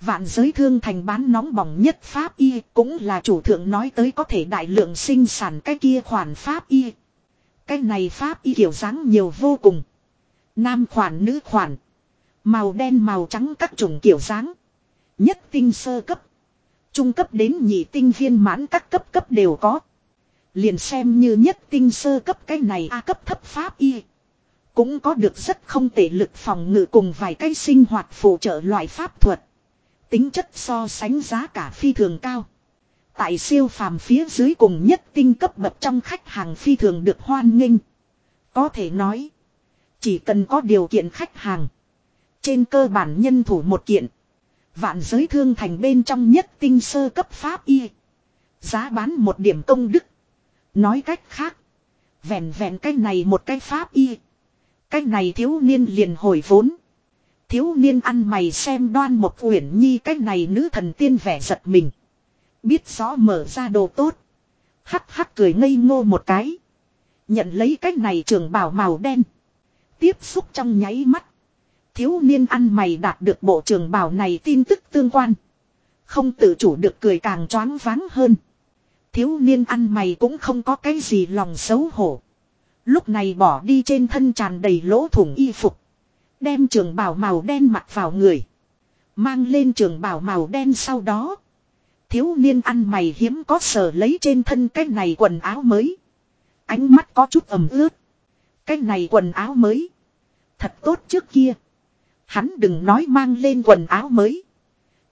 Vạn giới thương thành bán nóng bỏng nhất pháp y cũng là chủ thượng nói tới có thể đại lượng sinh sản cái kia khoản pháp y. Cái này pháp y kiểu dáng nhiều vô cùng. Nam khoản, nữ khoản. Màu đen, màu trắng các chủng kiểu dáng. Nhất tinh sơ cấp. Trung cấp đến nhị tinh viên mãn các cấp cấp đều có. Liền xem như nhất tinh sơ cấp cái này A cấp thấp pháp y. Cũng có được rất không tệ lực phòng ngự cùng vài cái sinh hoạt phụ trợ loại pháp thuật. Tính chất so sánh giá cả phi thường cao. Tại siêu phàm phía dưới cùng nhất tinh cấp bậc trong khách hàng phi thường được hoan nghênh. Có thể nói. Chỉ cần có điều kiện khách hàng. Trên cơ bản nhân thủ một kiện. Vạn giới thương thành bên trong nhất tinh sơ cấp pháp y. Giá bán một điểm công đức. Nói cách khác. Vẹn vẹn cái này một cái pháp y. Cái này thiếu niên liền hồi vốn. Thiếu niên ăn mày xem đoan một quyển nhi cái này nữ thần tiên vẻ giật mình. Biết rõ mở ra đồ tốt. Hắc hắc cười ngây ngô một cái. Nhận lấy cái này trường bảo màu đen. Tiếp xúc trong nháy mắt. Thiếu niên ăn mày đạt được bộ trường bảo này tin tức tương quan. Không tự chủ được cười càng choáng váng hơn. Thiếu niên ăn mày cũng không có cái gì lòng xấu hổ. Lúc này bỏ đi trên thân tràn đầy lỗ thủng y phục. Đem trường bảo màu đen mặc vào người. Mang lên trường bảo màu đen sau đó. Thiếu niên ăn mày hiếm có sở lấy trên thân cái này quần áo mới. Ánh mắt có chút ẩm ướt. Cái này quần áo mới. Thật tốt trước kia. Hắn đừng nói mang lên quần áo mới.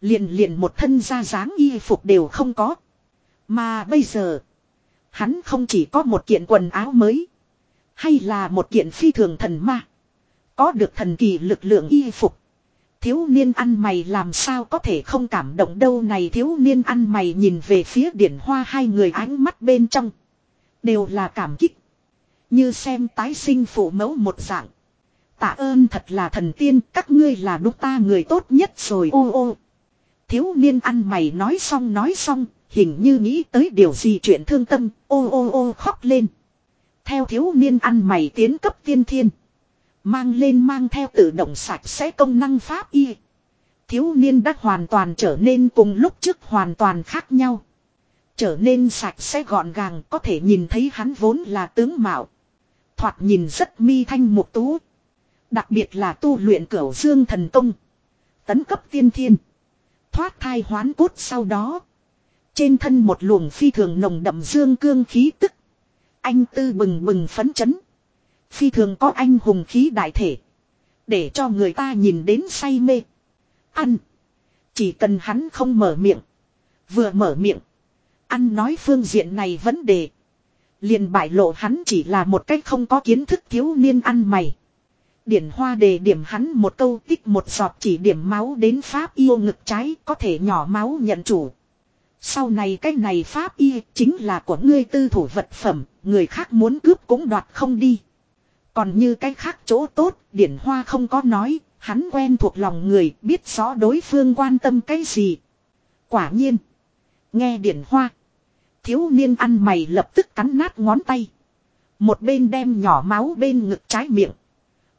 Liền liền một thân da dáng y phục đều không có. Mà bây giờ. Hắn không chỉ có một kiện quần áo mới. Hay là một kiện phi thường thần ma. Có được thần kỳ lực lượng y phục. Thiếu niên ăn mày làm sao có thể không cảm động đâu này thiếu niên ăn mày nhìn về phía điển hoa hai người ánh mắt bên trong. Đều là cảm kích. Như xem tái sinh phụ mẫu một dạng. Tạ ơn thật là thần tiên, các ngươi là đúc ta người tốt nhất rồi, ô ô. Thiếu niên ăn mày nói xong nói xong, hình như nghĩ tới điều gì chuyện thương tâm, ô ô ô khóc lên. Theo thiếu niên ăn mày tiến cấp tiên thiên. Mang lên mang theo tự động sạch sẽ công năng pháp y. Thiếu niên đã hoàn toàn trở nên cùng lúc trước hoàn toàn khác nhau. Trở nên sạch sẽ gọn gàng, có thể nhìn thấy hắn vốn là tướng mạo. Thoạt nhìn rất mi thanh mục tú. Đặc biệt là tu luyện cửu dương thần công. Tấn cấp tiên thiên. Thoát thai hoán cốt sau đó. Trên thân một luồng phi thường nồng đậm dương cương khí tức. Anh tư bừng bừng phấn chấn. Phi thường có anh hùng khí đại thể. Để cho người ta nhìn đến say mê. Ăn. Chỉ cần hắn không mở miệng. Vừa mở miệng. Ăn nói phương diện này vấn đề liền bại lộ hắn chỉ là một cách không có kiến thức thiếu niên ăn mày. Điển hoa đề điểm hắn một câu tích một giọt chỉ điểm máu đến pháp yêu ngực trái có thể nhỏ máu nhận chủ. Sau này cái này pháp y chính là của ngươi tư thủ vật phẩm, người khác muốn cướp cũng đoạt không đi. Còn như cái khác chỗ tốt, điển hoa không có nói, hắn quen thuộc lòng người, biết rõ đối phương quan tâm cái gì. Quả nhiên, nghe điển hoa, thiếu niên ăn mày lập tức cắn nát ngón tay. Một bên đem nhỏ máu bên ngực trái miệng.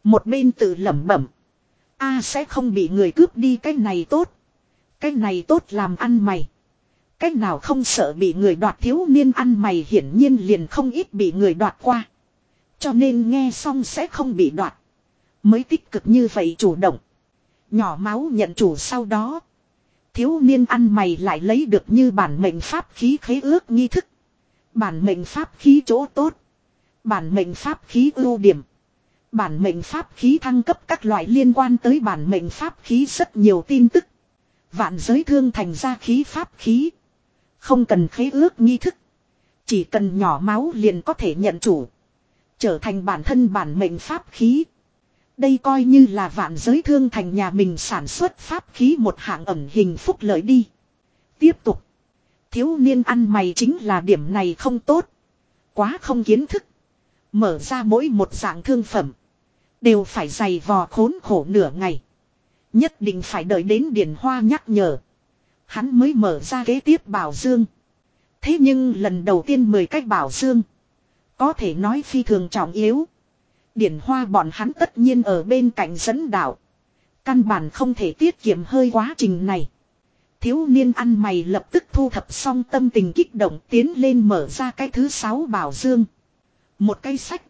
Một bên tự lẩm bẩm. a sẽ không bị người cướp đi cái này tốt. Cái này tốt làm ăn mày. Cách nào không sợ bị người đoạt thiếu niên ăn mày hiển nhiên liền không ít bị người đoạt qua. Cho nên nghe xong sẽ không bị đoạt. Mới tích cực như vậy chủ động. Nhỏ máu nhận chủ sau đó. Thiếu niên ăn mày lại lấy được như bản mệnh pháp khí khế ước nghi thức. Bản mệnh pháp khí chỗ tốt. Bản mệnh pháp khí ưu điểm. Bản mệnh pháp khí thăng cấp các loại liên quan tới bản mệnh pháp khí rất nhiều tin tức. Vạn giới thương thành ra khí pháp khí. Không cần khế ước nghi thức. Chỉ cần nhỏ máu liền có thể nhận chủ. Trở thành bản thân bản mệnh pháp khí. Đây coi như là vạn giới thương thành nhà mình sản xuất pháp khí một hạng ẩn hình phúc lợi đi. Tiếp tục. Thiếu niên ăn mày chính là điểm này không tốt. Quá không kiến thức. Mở ra mỗi một dạng thương phẩm. Đều phải dày vò khốn khổ nửa ngày. Nhất định phải đợi đến điển hoa nhắc nhở. Hắn mới mở ra kế tiếp bảo dương. Thế nhưng lần đầu tiên mười cách bảo dương. Có thể nói phi thường trọng yếu. Điển hoa bọn hắn tất nhiên ở bên cạnh dẫn đạo. Căn bản không thể tiết kiệm hơi quá trình này. Thiếu niên ăn mày lập tức thu thập xong tâm tình kích động tiến lên mở ra cái thứ sáu bảo dương. Một cây sách.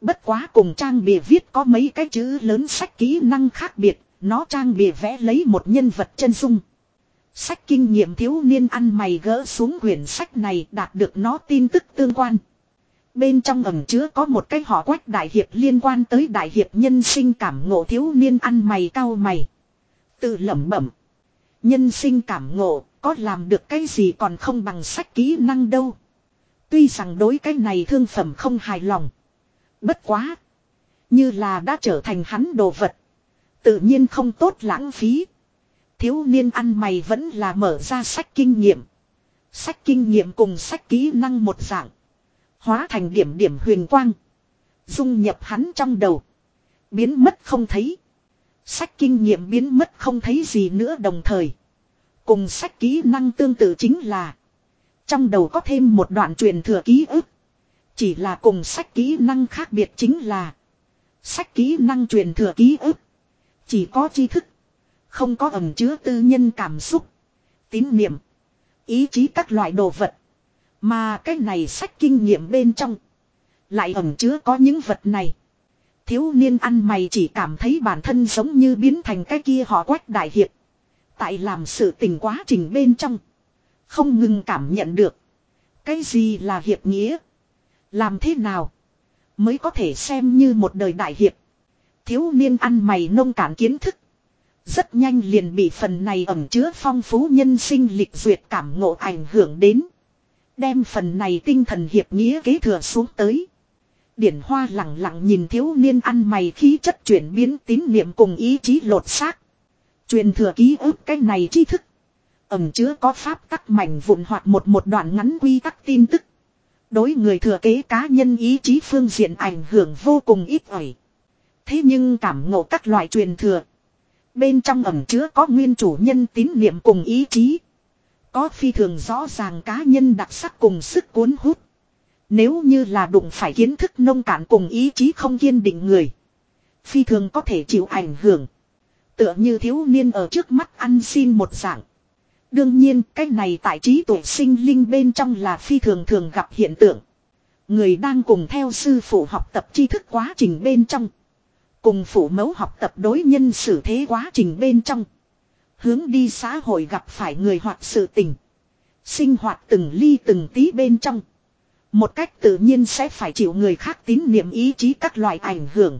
Bất quá cùng trang bìa viết có mấy cái chữ lớn sách kỹ năng khác biệt, nó trang bìa vẽ lấy một nhân vật chân dung. Sách kinh nghiệm thiếu niên ăn mày gỡ xuống quyển sách này đạt được nó tin tức tương quan. Bên trong ẩm chứa có một cái họ quách đại hiệp liên quan tới đại hiệp nhân sinh cảm ngộ thiếu niên ăn mày cao mày. Tự lẩm bẩm. Nhân sinh cảm ngộ, có làm được cái gì còn không bằng sách kỹ năng đâu. Tuy rằng đối cái này thương phẩm không hài lòng. Bất quá. Như là đã trở thành hắn đồ vật. Tự nhiên không tốt lãng phí thiếu niên ăn mày vẫn là mở ra sách kinh nghiệm. Sách kinh nghiệm cùng sách kỹ năng một dạng. Hóa thành điểm điểm huyền quang. Dung nhập hắn trong đầu. Biến mất không thấy. Sách kinh nghiệm biến mất không thấy gì nữa đồng thời. Cùng sách kỹ năng tương tự chính là. Trong đầu có thêm một đoạn truyền thừa ký ức. Chỉ là cùng sách kỹ năng khác biệt chính là. Sách kỹ năng truyền thừa ký ức. Chỉ có tri thức. Không có ẩm chứa tư nhân cảm xúc. Tín niệm. Ý chí các loại đồ vật. Mà cái này sách kinh nghiệm bên trong. Lại ẩn chứa có những vật này. Thiếu niên ăn mày chỉ cảm thấy bản thân giống như biến thành cái kia họ quách đại hiệp. Tại làm sự tình quá trình bên trong. Không ngừng cảm nhận được. Cái gì là hiệp nghĩa. Làm thế nào. Mới có thể xem như một đời đại hiệp. Thiếu niên ăn mày nông cản kiến thức. Rất nhanh liền bị phần này ẩm chứa phong phú nhân sinh lịch duyệt cảm ngộ ảnh hưởng đến. Đem phần này tinh thần hiệp nghĩa kế thừa xuống tới. Điển hoa lặng lặng nhìn thiếu niên ăn mày khí chất chuyển biến tín niệm cùng ý chí lột xác. Truyền thừa ký ức cái này tri thức. Ẩm chứa có pháp tắc mảnh vụn hoặc một một đoạn ngắn quy tắc tin tức. Đối người thừa kế cá nhân ý chí phương diện ảnh hưởng vô cùng ít ỏi. Thế nhưng cảm ngộ các loại truyền thừa. Bên trong ẩm chứa có nguyên chủ nhân tín niệm cùng ý chí. Có phi thường rõ ràng cá nhân đặc sắc cùng sức cuốn hút. Nếu như là đụng phải kiến thức nông cạn cùng ý chí không kiên định người. Phi thường có thể chịu ảnh hưởng. Tựa như thiếu niên ở trước mắt ăn xin một dạng. Đương nhiên, cái này tại trí tuệ sinh linh bên trong là phi thường thường gặp hiện tượng. Người đang cùng theo sư phụ học tập tri thức quá trình bên trong. Cùng phụ mẫu học tập đối nhân xử thế quá trình bên trong. Hướng đi xã hội gặp phải người hoặc sự tình. Sinh hoạt từng ly từng tí bên trong. Một cách tự nhiên sẽ phải chịu người khác tín niệm ý chí các loại ảnh hưởng.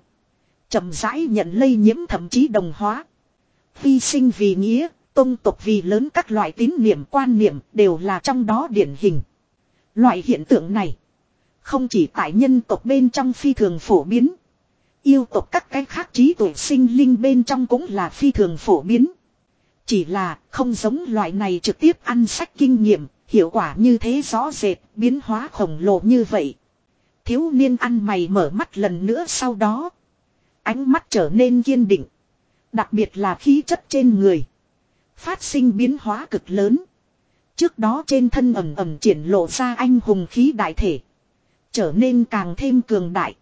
chậm rãi nhận lây nhiễm thậm chí đồng hóa. Hy sinh vì nghĩa, tôn tộc vì lớn các loại tín niệm quan niệm đều là trong đó điển hình. Loại hiện tượng này. Không chỉ tại nhân tộc bên trong phi thường phổ biến. Yêu tộc các cái khác trí tuệ sinh linh bên trong cũng là phi thường phổ biến. Chỉ là không giống loại này trực tiếp ăn sách kinh nghiệm, hiệu quả như thế rõ rệt, biến hóa khổng lồ như vậy. Thiếu niên ăn mày mở mắt lần nữa sau đó. Ánh mắt trở nên kiên định. Đặc biệt là khí chất trên người. Phát sinh biến hóa cực lớn. Trước đó trên thân ẩm ẩm triển lộ ra anh hùng khí đại thể. Trở nên càng thêm cường đại.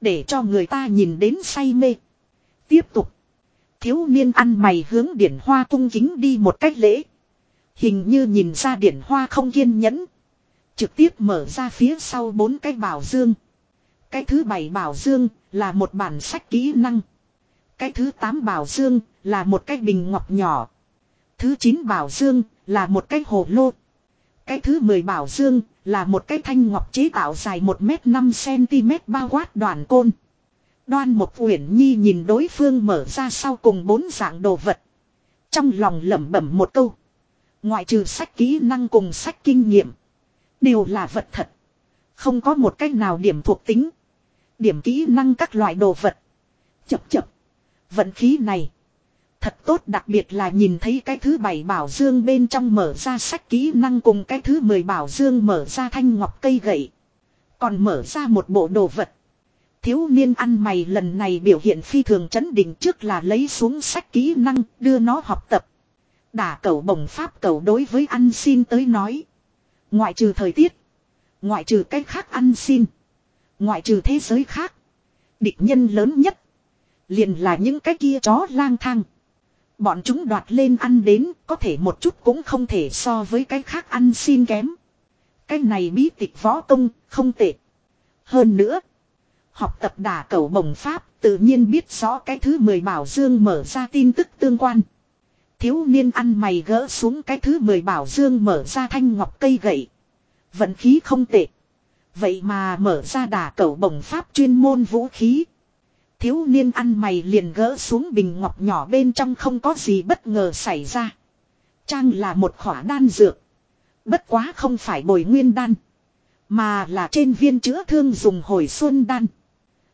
Để cho người ta nhìn đến say mê. Tiếp tục. Thiếu niên ăn mày hướng điển hoa cung kính đi một cách lễ. Hình như nhìn ra điển hoa không kiên nhẫn. Trực tiếp mở ra phía sau bốn cái bảo dương. Cái thứ bảy bảo dương là một bản sách kỹ năng. Cái thứ tám bảo dương là một cái bình ngọc nhỏ. Thứ chín bảo dương là một cái hồ lô. Cái thứ mười bảo dương là một cái thanh ngọc chế tạo dài 1m5cm bao quát đoàn côn. Đoan một uyển nhi nhìn đối phương mở ra sau cùng bốn dạng đồ vật. Trong lòng lẩm bẩm một câu. Ngoại trừ sách kỹ năng cùng sách kinh nghiệm. Đều là vật thật. Không có một cách nào điểm thuộc tính. Điểm kỹ năng các loại đồ vật. Chập chập. Vận khí này. Thật tốt đặc biệt là nhìn thấy cái thứ bảy bảo dương bên trong mở ra sách kỹ năng cùng cái thứ mười bảo dương mở ra thanh ngọc cây gậy. Còn mở ra một bộ đồ vật. Thiếu niên ăn mày lần này biểu hiện phi thường chấn định trước là lấy xuống sách kỹ năng, đưa nó học tập. Đả cầu bồng pháp cầu đối với ăn xin tới nói. Ngoại trừ thời tiết. Ngoại trừ cách khác ăn xin. Ngoại trừ thế giới khác. Địch nhân lớn nhất. Liền là những cái kia chó lang thang. Bọn chúng đoạt lên ăn đến, có thể một chút cũng không thể so với cái khác ăn xin kém. Cái này bí tịch võ công, không tệ. Hơn nữa. Học tập đả cầu bồng pháp, tự nhiên biết rõ cái thứ mười bảo dương mở ra tin tức tương quan. Thiếu niên ăn mày gỡ xuống cái thứ mười bảo dương mở ra thanh ngọc cây gậy. Vận khí không tệ. Vậy mà mở ra đả cầu bồng pháp chuyên môn vũ khí. Thiếu niên ăn mày liền gỡ xuống bình ngọc nhỏ bên trong không có gì bất ngờ xảy ra. Trang là một khỏa đan dược. Bất quá không phải bồi nguyên đan. Mà là trên viên chữa thương dùng hồi xuân đan.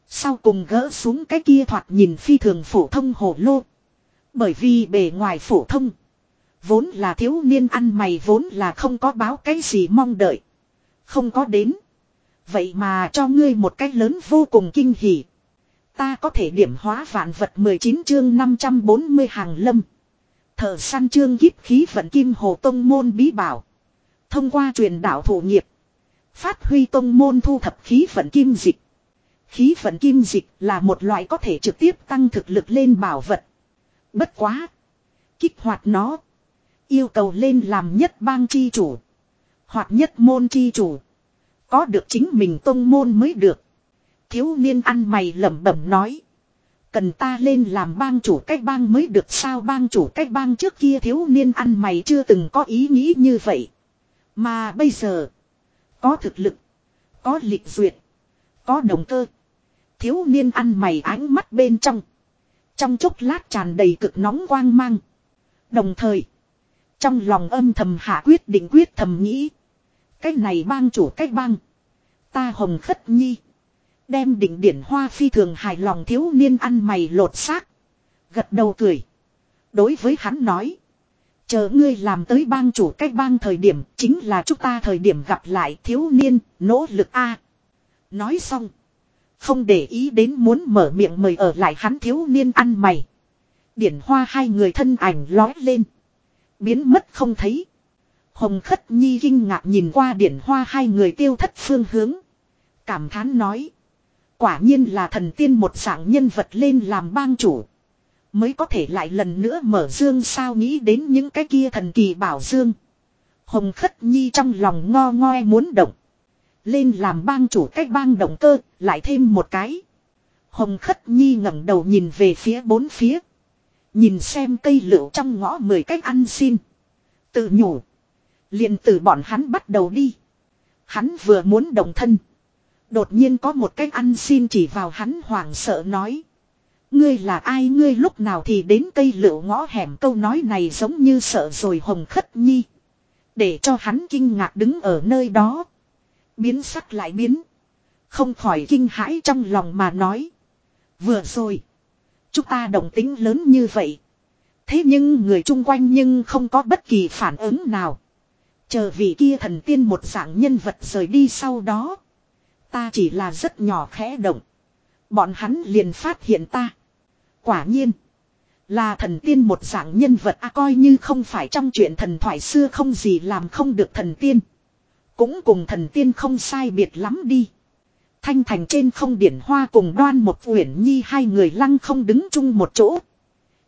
Sau cùng gỡ xuống cái kia thoạt nhìn phi thường phổ thông hồ lô. Bởi vì bề ngoài phổ thông. Vốn là thiếu niên ăn mày vốn là không có báo cái gì mong đợi. Không có đến. Vậy mà cho ngươi một cách lớn vô cùng kinh hỉ. Ta có thể điểm hóa vạn vật 19 chương 540 hàng lâm. Thở săn chương giếp khí vận kim hồ tông môn bí bảo. Thông qua truyền đạo thổ nghiệp. Phát huy tông môn thu thập khí vận kim dịch. Khí vận kim dịch là một loại có thể trực tiếp tăng thực lực lên bảo vật. Bất quá. Kích hoạt nó. Yêu cầu lên làm nhất bang chi chủ. Hoặc nhất môn chi chủ. Có được chính mình tông môn mới được. Thiếu niên ăn mày lẩm bẩm nói. Cần ta lên làm bang chủ cách bang mới được sao bang chủ cách bang trước kia thiếu niên ăn mày chưa từng có ý nghĩ như vậy. Mà bây giờ. Có thực lực. Có lịch duyệt. Có động cơ. Thiếu niên ăn mày ánh mắt bên trong. Trong chốc lát tràn đầy cực nóng quang mang. Đồng thời. Trong lòng âm thầm hạ quyết định quyết thầm nghĩ. Cái này bang chủ cách bang. Ta hồng khất nhi. Đem đỉnh điển hoa phi thường hài lòng thiếu niên ăn mày lột xác. Gật đầu cười. Đối với hắn nói. Chờ ngươi làm tới bang chủ cách bang thời điểm chính là chúng ta thời điểm gặp lại thiếu niên, nỗ lực A. Nói xong. Không để ý đến muốn mở miệng mời ở lại hắn thiếu niên ăn mày. Điển hoa hai người thân ảnh lói lên. Biến mất không thấy. Hồng khất nhi kinh ngạc nhìn qua điển hoa hai người tiêu thất phương hướng. Cảm thán nói. Quả nhiên là thần tiên một dạng nhân vật lên làm bang chủ. Mới có thể lại lần nữa mở dương sao nghĩ đến những cái kia thần kỳ bảo dương. Hồng khất nhi trong lòng ngo ngoe muốn động. Lên làm bang chủ cách bang động cơ, lại thêm một cái. Hồng khất nhi ngẩng đầu nhìn về phía bốn phía. Nhìn xem cây lựu trong ngõ mười cách ăn xin. Tự nhủ. liền từ bọn hắn bắt đầu đi. Hắn vừa muốn đồng thân. Đột nhiên có một cách ăn xin chỉ vào hắn hoảng sợ nói. Ngươi là ai ngươi lúc nào thì đến cây lựu ngõ hẻm câu nói này giống như sợ rồi hồng khất nhi. Để cho hắn kinh ngạc đứng ở nơi đó. Biến sắc lại biến. Không khỏi kinh hãi trong lòng mà nói. Vừa rồi. Chúng ta đồng tính lớn như vậy. Thế nhưng người chung quanh nhưng không có bất kỳ phản ứng nào. Chờ vị kia thần tiên một dạng nhân vật rời đi sau đó. Ta chỉ là rất nhỏ khẽ động. Bọn hắn liền phát hiện ta. Quả nhiên. Là thần tiên một dạng nhân vật a, coi như không phải trong chuyện thần thoại xưa không gì làm không được thần tiên. Cũng cùng thần tiên không sai biệt lắm đi. Thanh thành trên không điển hoa cùng đoan một uyển nhi hai người lăng không đứng chung một chỗ.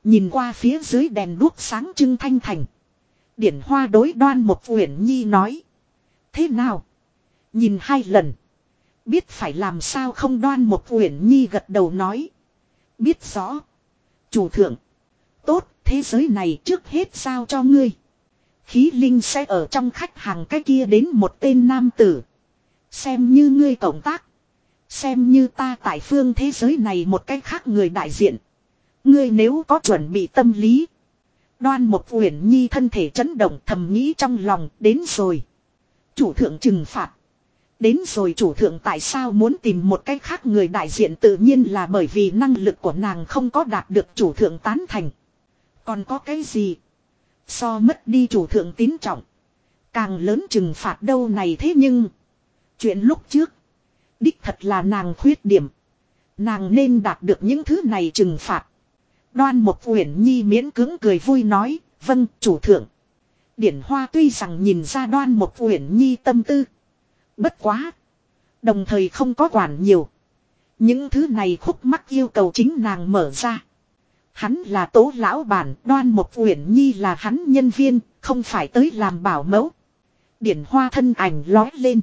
Nhìn qua phía dưới đèn đuốc sáng trưng thanh thành. Điển hoa đối đoan một uyển nhi nói. Thế nào? Nhìn hai lần. Biết phải làm sao không đoan một uyển nhi gật đầu nói. Biết rõ. Chủ thượng. Tốt, thế giới này trước hết sao cho ngươi. Khí linh sẽ ở trong khách hàng cái kia đến một tên nam tử. Xem như ngươi cộng tác. Xem như ta tại phương thế giới này một cách khác người đại diện. Ngươi nếu có chuẩn bị tâm lý. Đoan một uyển nhi thân thể chấn động thầm nghĩ trong lòng, đến rồi. Chủ thượng trừng phạt. Đến rồi chủ thượng tại sao muốn tìm một cách khác người đại diện tự nhiên là bởi vì năng lực của nàng không có đạt được chủ thượng tán thành. Còn có cái gì? So mất đi chủ thượng tín trọng. Càng lớn trừng phạt đâu này thế nhưng. Chuyện lúc trước. Đích thật là nàng khuyết điểm. Nàng nên đạt được những thứ này trừng phạt. Đoan một uyển nhi miễn cứng cười vui nói. Vâng chủ thượng. Điển hoa tuy rằng nhìn ra đoan một uyển nhi tâm tư. Bất quá. Đồng thời không có quản nhiều. Những thứ này khúc mắc yêu cầu chính nàng mở ra. Hắn là tố lão bản, đoan một uyển nhi là hắn nhân viên, không phải tới làm bảo mẫu. Điển hoa thân ảnh lói lên.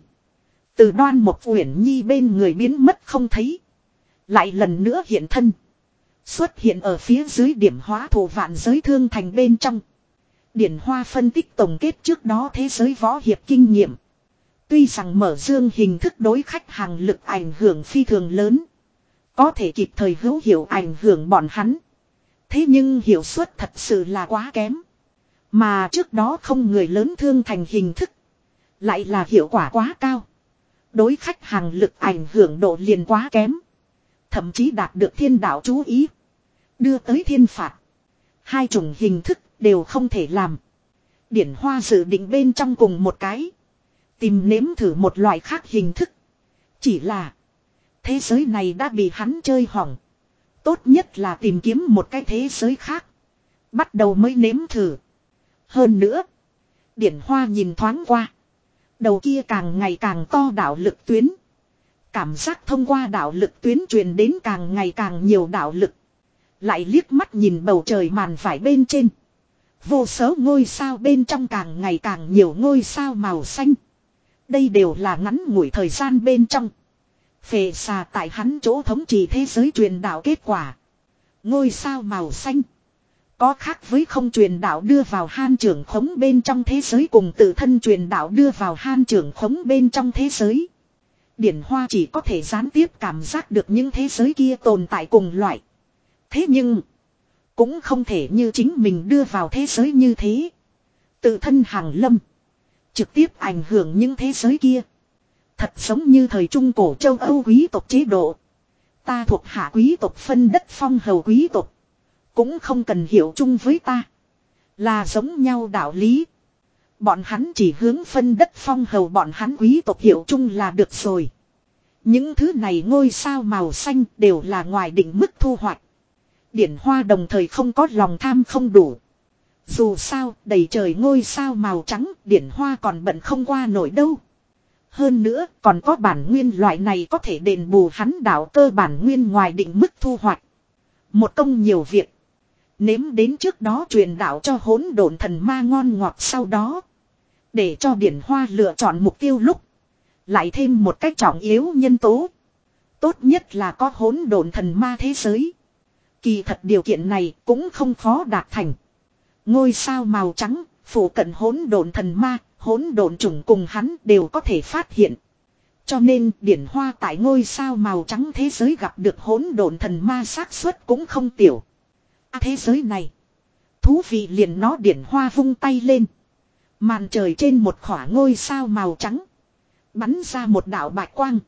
Từ đoan một uyển nhi bên người biến mất không thấy. Lại lần nữa hiện thân. Xuất hiện ở phía dưới điểm hóa thủ vạn giới thương thành bên trong. Điển hoa phân tích tổng kết trước đó thế giới võ hiệp kinh nghiệm. Tuy rằng mở dương hình thức đối khách hàng lực ảnh hưởng phi thường lớn. Có thể kịp thời hữu hiệu ảnh hưởng bọn hắn. Thế nhưng hiệu suất thật sự là quá kém. Mà trước đó không người lớn thương thành hình thức. Lại là hiệu quả quá cao. Đối khách hàng lực ảnh hưởng độ liền quá kém. Thậm chí đạt được thiên đạo chú ý. Đưa tới thiên phạt. Hai chủng hình thức đều không thể làm. Điển hoa dự định bên trong cùng một cái. Tìm nếm thử một loại khác hình thức. Chỉ là. Thế giới này đã bị hắn chơi hỏng. Tốt nhất là tìm kiếm một cái thế giới khác. Bắt đầu mới nếm thử. Hơn nữa. Điển hoa nhìn thoáng qua. Đầu kia càng ngày càng to đạo lực tuyến. Cảm giác thông qua đạo lực tuyến truyền đến càng ngày càng nhiều đạo lực. Lại liếc mắt nhìn bầu trời màn vải bên trên. Vô số ngôi sao bên trong càng ngày càng nhiều ngôi sao màu xanh. Đây đều là ngắn ngủi thời gian bên trong. Phệ xà tại hắn chỗ thống trị thế giới truyền đạo kết quả. Ngôi sao màu xanh. Có khác với không truyền đạo đưa vào han trưởng khống bên trong thế giới cùng tự thân truyền đạo đưa vào han trưởng khống bên trong thế giới. Điển Hoa chỉ có thể gián tiếp cảm giác được những thế giới kia tồn tại cùng loại. Thế nhưng, cũng không thể như chính mình đưa vào thế giới như thế. Tự thân hàng lâm, trực tiếp ảnh hưởng những thế giới kia. Thật giống như thời trung cổ châu Âu quý tộc chế độ. Ta thuộc hạ quý tộc phân đất phong hầu quý tộc. Cũng không cần hiểu chung với ta. Là giống nhau đạo lý. Bọn hắn chỉ hướng phân đất phong hầu bọn hắn quý tộc hiểu chung là được rồi. Những thứ này ngôi sao màu xanh đều là ngoài định mức thu hoạch. Điển hoa đồng thời không có lòng tham không đủ. Dù sao, đầy trời ngôi sao màu trắng, điển hoa còn bận không qua nổi đâu. Hơn nữa, còn có bản nguyên loại này có thể đền bù hắn đảo cơ bản nguyên ngoài định mức thu hoạch. Một công nhiều việc. Nếm đến trước đó truyền đạo cho hỗn độn thần ma ngon ngọt sau đó. Để cho điển hoa lựa chọn mục tiêu lúc. Lại thêm một cách trọng yếu nhân tố. Tốt nhất là có hỗn độn thần ma thế giới. Kỳ thật điều kiện này cũng không khó đạt thành. Ngôi sao màu trắng, phủ cận hỗn độn thần ma, hỗn độn trùng cùng hắn đều có thể phát hiện. Cho nên điển hoa tại ngôi sao màu trắng thế giới gặp được hỗn độn thần ma xác suất cũng không tiểu. À, thế giới này, thú vị liền nó điển hoa vung tay lên. Màn trời trên một khỏa ngôi sao màu trắng. Bắn ra một đạo bạch quang.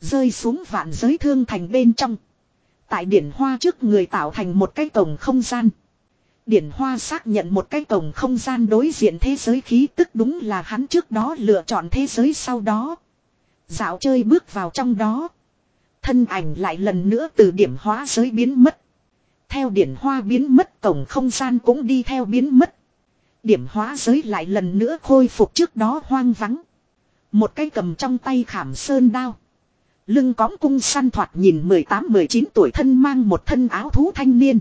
Rơi xuống vạn giới thương thành bên trong. Tại điển hoa trước người tạo thành một cái cổng không gian. Điển hoa xác nhận một cái cổng không gian đối diện thế giới khí tức đúng là hắn trước đó lựa chọn thế giới sau đó. Dạo chơi bước vào trong đó. Thân ảnh lại lần nữa từ điểm hóa giới biến mất. Theo điển hoa biến mất, cổng không gian cũng đi theo biến mất. Điểm hóa giới lại lần nữa khôi phục trước đó hoang vắng. Một cái cầm trong tay khảm sơn đao. Lưng cõng cung săn thoạt nhìn 18-19 tuổi thân mang một thân áo thú thanh niên.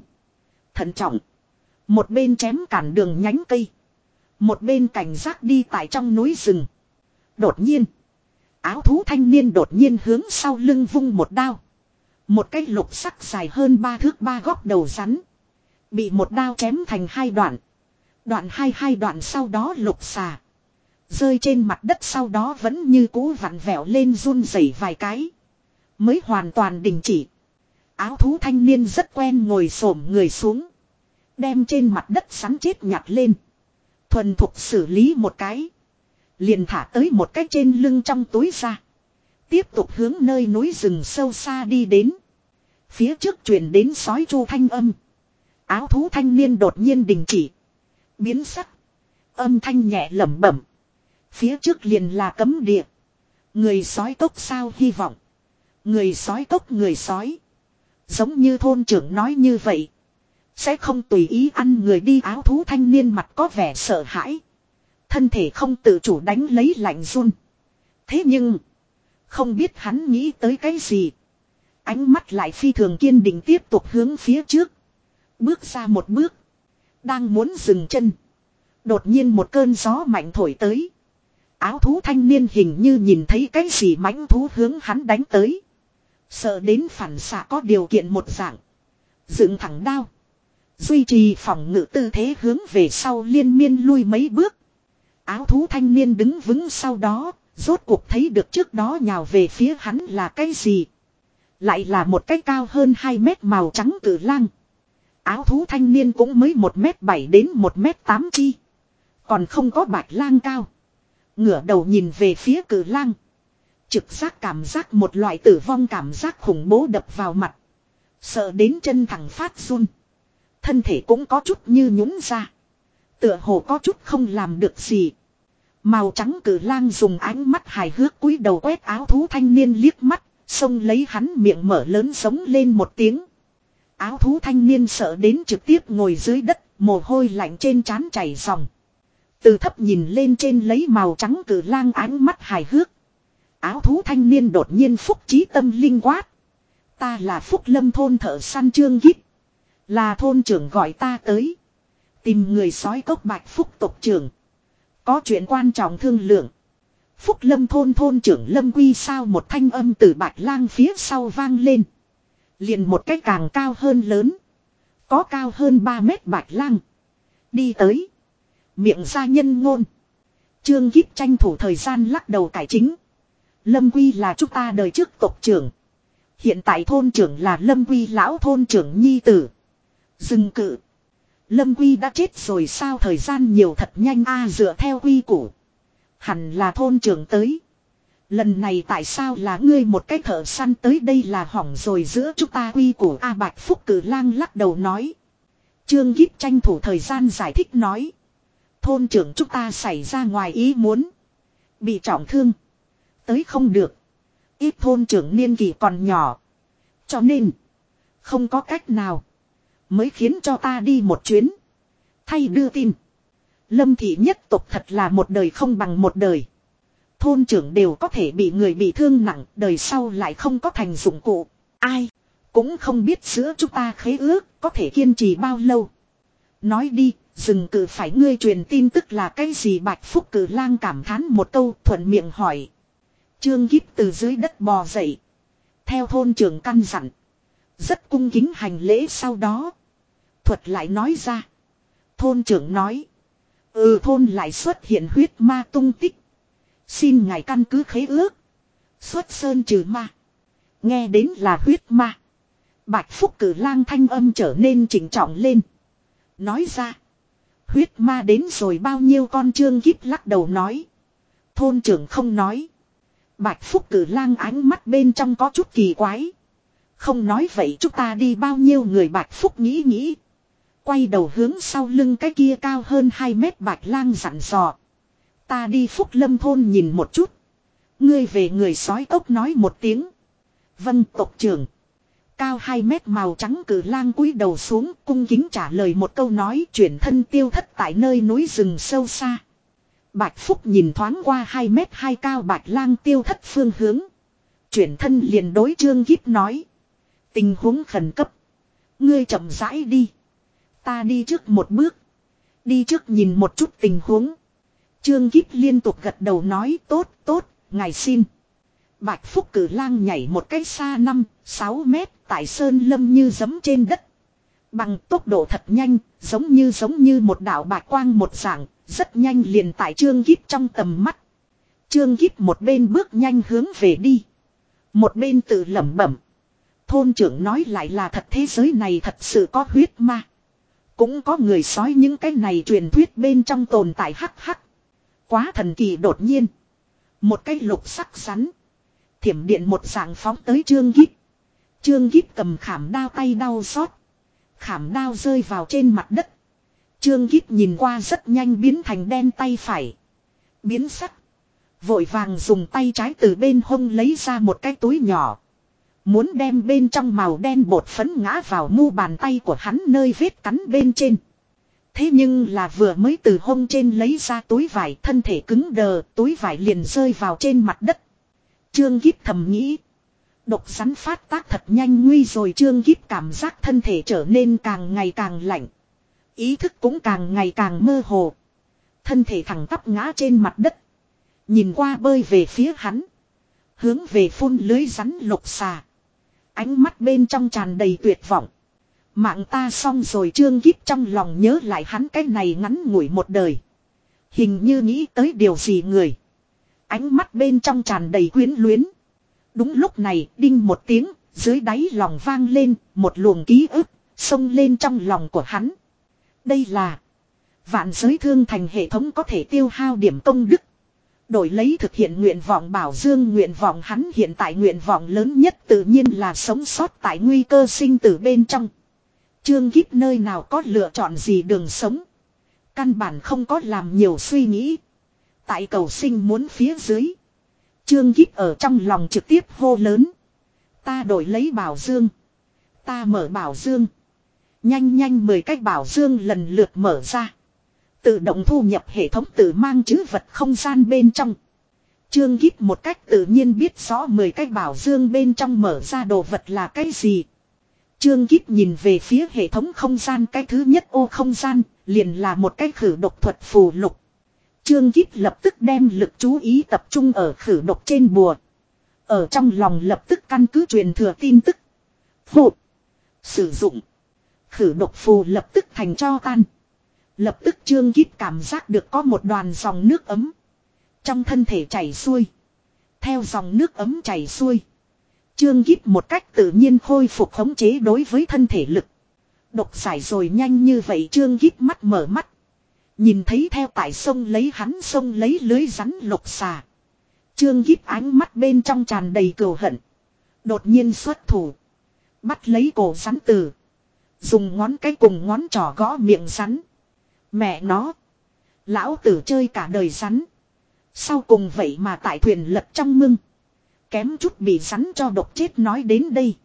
Thận trọng. Một bên chém cản đường nhánh cây. Một bên cảnh giác đi tại trong núi rừng. Đột nhiên. Áo thú thanh niên đột nhiên hướng sau lưng vung một đao. Một cái lục sắc dài hơn ba thước ba góc đầu rắn. Bị một đao chém thành hai đoạn. Đoạn hai hai đoạn sau đó lục xà. Rơi trên mặt đất sau đó vẫn như cũ vặn vẹo lên run rẩy vài cái. Mới hoàn toàn đình chỉ. Áo thú thanh niên rất quen ngồi xổm người xuống. Đem trên mặt đất sắn chết nhặt lên. Thuần thục xử lý một cái. Liền thả tới một cái trên lưng trong túi ra. Tiếp tục hướng nơi núi rừng sâu xa đi đến. Phía trước truyền đến sói chu thanh âm. Áo thú thanh niên đột nhiên đình chỉ. Biến sắc. Âm thanh nhẹ lẩm bẩm. Phía trước liền là cấm địa. Người sói tốc sao hy vọng. Người sói tốc người sói. Giống như thôn trưởng nói như vậy. Sẽ không tùy ý ăn người đi áo thú thanh niên mặt có vẻ sợ hãi. Thân thể không tự chủ đánh lấy lạnh run. Thế nhưng. Không biết hắn nghĩ tới cái gì. Ánh mắt lại phi thường kiên định tiếp tục hướng phía trước. Bước ra một bước. Đang muốn dừng chân. Đột nhiên một cơn gió mạnh thổi tới. Áo thú thanh niên hình như nhìn thấy cái gì mãnh thú hướng hắn đánh tới. Sợ đến phản xạ có điều kiện một dạng. Dựng thẳng đao. Duy trì phòng ngự tư thế hướng về sau liên miên lui mấy bước. Áo thú thanh niên đứng vững sau đó, rốt cuộc thấy được trước đó nhào về phía hắn là cái gì. Lại là một cái cao hơn 2 mét màu trắng cử lang. Áo thú thanh niên cũng mới 1 mét 7 đến 1 mét 8 chi. Còn không có bạch lang cao. Ngửa đầu nhìn về phía cử lang. Trực giác cảm giác một loại tử vong cảm giác khủng bố đập vào mặt. Sợ đến chân thẳng phát run. Thân thể cũng có chút như nhũng ra. Tựa hồ có chút không làm được gì. Màu trắng cử lang dùng ánh mắt hài hước cúi đầu quét áo thú thanh niên liếc mắt, xông lấy hắn miệng mở lớn sống lên một tiếng. Áo thú thanh niên sợ đến trực tiếp ngồi dưới đất, mồ hôi lạnh trên trán chảy ròng. Từ thấp nhìn lên trên lấy màu trắng cử lang ánh mắt hài hước. Áo thú thanh niên đột nhiên phúc trí tâm linh quát. Ta là phúc lâm thôn thợ săn trương gít. Là thôn trưởng gọi ta tới. Tìm người sói cốc bạch phúc tộc trưởng. Có chuyện quan trọng thương lượng. Phúc lâm thôn thôn trưởng lâm quy sao một thanh âm từ bạch lang phía sau vang lên. Liền một cái càng cao hơn lớn. Có cao hơn 3 mét bạch lang. Đi tới. Miệng ra nhân ngôn. Trương Gíp tranh thủ thời gian lắc đầu cải chính. Lâm Quy là chúng ta đời trước tộc trưởng. Hiện tại thôn trưởng là Lâm Quy lão thôn trưởng nhi tử. Dừng cự. Lâm Quy đã chết rồi sao thời gian nhiều thật nhanh a à, dựa theo quy củ. Hẳn là thôn trưởng tới. Lần này tại sao là ngươi một cái thợ săn tới đây là hỏng rồi giữa chúng ta quy củ A à, Bạch Phúc cử lang lắc đầu nói. Trương Kíp tranh thủ thời gian giải thích nói. Thôn trưởng chúng ta xảy ra ngoài ý muốn. Bị trọng thương. Tới không được. Ít thôn trưởng niên kỳ còn nhỏ. Cho nên. Không có cách nào. Mới khiến cho ta đi một chuyến. Thay đưa tin. Lâm thị nhất tục thật là một đời không bằng một đời. Thôn trưởng đều có thể bị người bị thương nặng, đời sau lại không có thành dụng cụ. Ai? Cũng không biết giữa chúng ta khế ước có thể kiên trì bao lâu. Nói đi, dừng cử phải ngươi truyền tin tức là cái gì bạch phúc cử lang cảm thán một câu thuận miệng hỏi. Trương Gíp từ dưới đất bò dậy. Theo thôn trưởng căn dặn. Rất cung kính hành lễ sau đó. Thuật lại nói ra. Thôn trưởng nói. Ừ thôn lại xuất hiện huyết ma tung tích. Xin ngài căn cứ khế ước. Xuất sơn trừ ma. Nghe đến là huyết ma. Bạch Phúc cử lang thanh âm trở nên chỉnh trọng lên. Nói ra. Huyết ma đến rồi bao nhiêu con trương gíp lắc đầu nói. Thôn trưởng không nói. Bạch Phúc cử lang ánh mắt bên trong có chút kỳ quái. Không nói vậy chúng ta đi bao nhiêu người Bạch Phúc nghĩ nghĩ. Quay đầu hướng sau lưng cái kia cao hơn 2 mét Bạch lang dặn dò. Ta đi Phúc Lâm thôn nhìn một chút. Ngươi về người sói ốc nói một tiếng. Vân tộc trưởng. Cao 2 mét màu trắng cử lang cúi đầu xuống, cung kính trả lời một câu nói chuyển thân tiêu thất tại nơi núi rừng sâu xa. Bạch Phúc nhìn thoáng qua 2 mét hai cao bạch lang tiêu thất phương hướng. Chuyển thân liền đối trương kíp nói. Tình huống khẩn cấp. Ngươi chậm rãi đi. Ta đi trước một bước. Đi trước nhìn một chút tình huống. Trương Kíp liên tục gật đầu nói tốt tốt, ngài xin. Bạch Phúc cử lang nhảy một cái xa 5, 6 mét tại sơn lâm như giấm trên đất. Bằng tốc độ thật nhanh, giống như giống như một đạo bạch quang một dạng, rất nhanh liền tại Trương Kíp trong tầm mắt. Trương Kíp một bên bước nhanh hướng về đi. Một bên tự lẩm bẩm. Thôn trưởng nói lại là thật thế giới này thật sự có huyết ma. Cũng có người sói những cái này truyền thuyết bên trong tồn tại hắc hắc. Quá thần kỳ đột nhiên. Một cái lục sắc rắn. Thiểm điện một dạng phóng tới trương gíp. Trương gíp cầm khảm đao tay đau xót. Khảm đao rơi vào trên mặt đất. Trương gíp nhìn qua rất nhanh biến thành đen tay phải. Biến sắc. Vội vàng dùng tay trái từ bên hông lấy ra một cái túi nhỏ. Muốn đem bên trong màu đen bột phấn ngã vào mu bàn tay của hắn nơi vết cắn bên trên. Thế nhưng là vừa mới từ hông trên lấy ra túi vải thân thể cứng đờ, túi vải liền rơi vào trên mặt đất. Trương Gíp thầm nghĩ. Độc rắn phát tác thật nhanh nguy rồi Trương Gíp cảm giác thân thể trở nên càng ngày càng lạnh. Ý thức cũng càng ngày càng mơ hồ. Thân thể thẳng tắp ngã trên mặt đất. Nhìn qua bơi về phía hắn. Hướng về phun lưới rắn lục xà. Ánh mắt bên trong tràn đầy tuyệt vọng. Mạng ta xong rồi trương kíp trong lòng nhớ lại hắn cái này ngắn ngủi một đời. Hình như nghĩ tới điều gì người. Ánh mắt bên trong tràn đầy quyến luyến. Đúng lúc này đinh một tiếng, dưới đáy lòng vang lên, một luồng ký ức, xông lên trong lòng của hắn. Đây là vạn giới thương thành hệ thống có thể tiêu hao điểm công đức. Đổi lấy thực hiện nguyện vọng bảo dương nguyện vọng hắn hiện tại nguyện vọng lớn nhất tự nhiên là sống sót tại nguy cơ sinh tử bên trong. Trương Kíp nơi nào có lựa chọn gì đường sống. Căn bản không có làm nhiều suy nghĩ. Tại cầu sinh muốn phía dưới. Trương Kíp ở trong lòng trực tiếp hô lớn. Ta đổi lấy bảo dương. Ta mở bảo dương. Nhanh nhanh mười cách bảo dương lần lượt mở ra. Tự động thu nhập hệ thống tự mang chữ vật không gian bên trong. Trương Gíp một cách tự nhiên biết rõ 10 cái bảo dương bên trong mở ra đồ vật là cái gì. Trương Gíp nhìn về phía hệ thống không gian cái thứ nhất ô không gian, liền là một cái khử độc thuật phù lục. Trương Gíp lập tức đem lực chú ý tập trung ở khử độc trên bùa. Ở trong lòng lập tức căn cứ truyền thừa tin tức. Phụ. Sử dụng. Khử độc phù lập tức thành cho tan. Lập tức Trương Kíp cảm giác được có một đoàn dòng nước ấm. Trong thân thể chảy xuôi. Theo dòng nước ấm chảy xuôi. Trương Kíp một cách tự nhiên khôi phục khống chế đối với thân thể lực. Độc giải rồi nhanh như vậy Trương Kíp mắt mở mắt. Nhìn thấy theo tại sông lấy hắn sông lấy lưới rắn lục xà. Trương Kíp ánh mắt bên trong tràn đầy cừu hận. Đột nhiên xuất thủ. Bắt lấy cổ rắn từ. Dùng ngón cái cùng ngón trỏ gõ miệng rắn. Mẹ nó. Lão tử chơi cả đời rắn. Sau cùng vậy mà tại thuyền lật trong mưng. Kém chút bị rắn cho độc chết nói đến đây.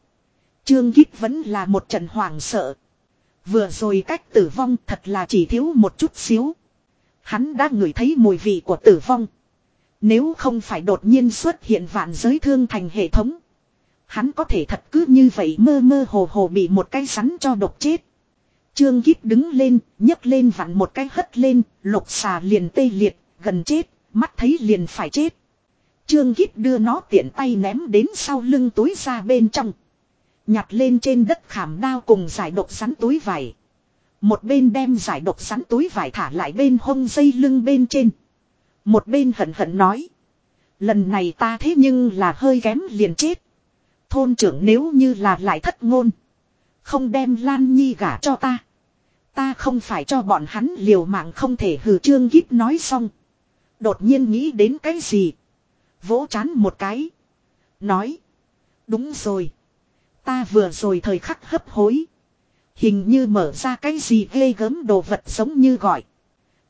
Trương gích vẫn là một trận hoảng sợ. Vừa rồi cách tử vong thật là chỉ thiếu một chút xíu. Hắn đã ngửi thấy mùi vị của tử vong. Nếu không phải đột nhiên xuất hiện vạn giới thương thành hệ thống. Hắn có thể thật cứ như vậy mơ mơ hồ hồ bị một cái rắn cho độc chết. Trương Kíp đứng lên, nhấc lên vặn một cái hất lên, lục xà liền tê liệt, gần chết, mắt thấy liền phải chết. Trương Kíp đưa nó tiện tay ném đến sau lưng túi ra bên trong. Nhặt lên trên đất khảm đao cùng giải độc rắn túi vải. Một bên đem giải độc rắn túi vải thả lại bên hông dây lưng bên trên. Một bên hận hận nói. Lần này ta thế nhưng là hơi kém liền chết. Thôn trưởng nếu như là lại thất ngôn. Không đem Lan Nhi gả cho ta. Ta không phải cho bọn hắn liều mạng không thể hừ trương gíp nói xong. Đột nhiên nghĩ đến cái gì. Vỗ chán một cái. Nói. Đúng rồi. Ta vừa rồi thời khắc hấp hối. Hình như mở ra cái gì ghê gớm đồ vật giống như gọi.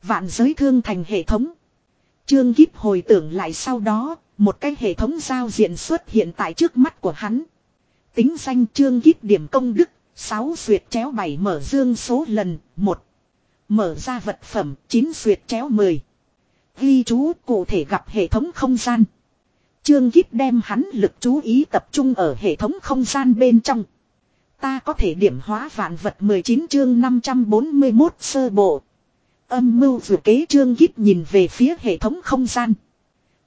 Vạn giới thương thành hệ thống. Trương Kíp hồi tưởng lại sau đó, một cái hệ thống giao diện xuất hiện tại trước mắt của hắn. Tính danh Trương Kíp điểm công đức, 6 duyệt chéo 7 mở dương số lần, 1. Mở ra vật phẩm, 9 duyệt chéo 10. Ghi chú cụ thể gặp hệ thống không gian. Trương Kíp đem hắn lực chú ý tập trung ở hệ thống không gian bên trong. Ta có thể điểm hóa vạn vật 19 chương 541 sơ bộ. Âm mưu vừa kế Trương Kíp nhìn về phía hệ thống không gian.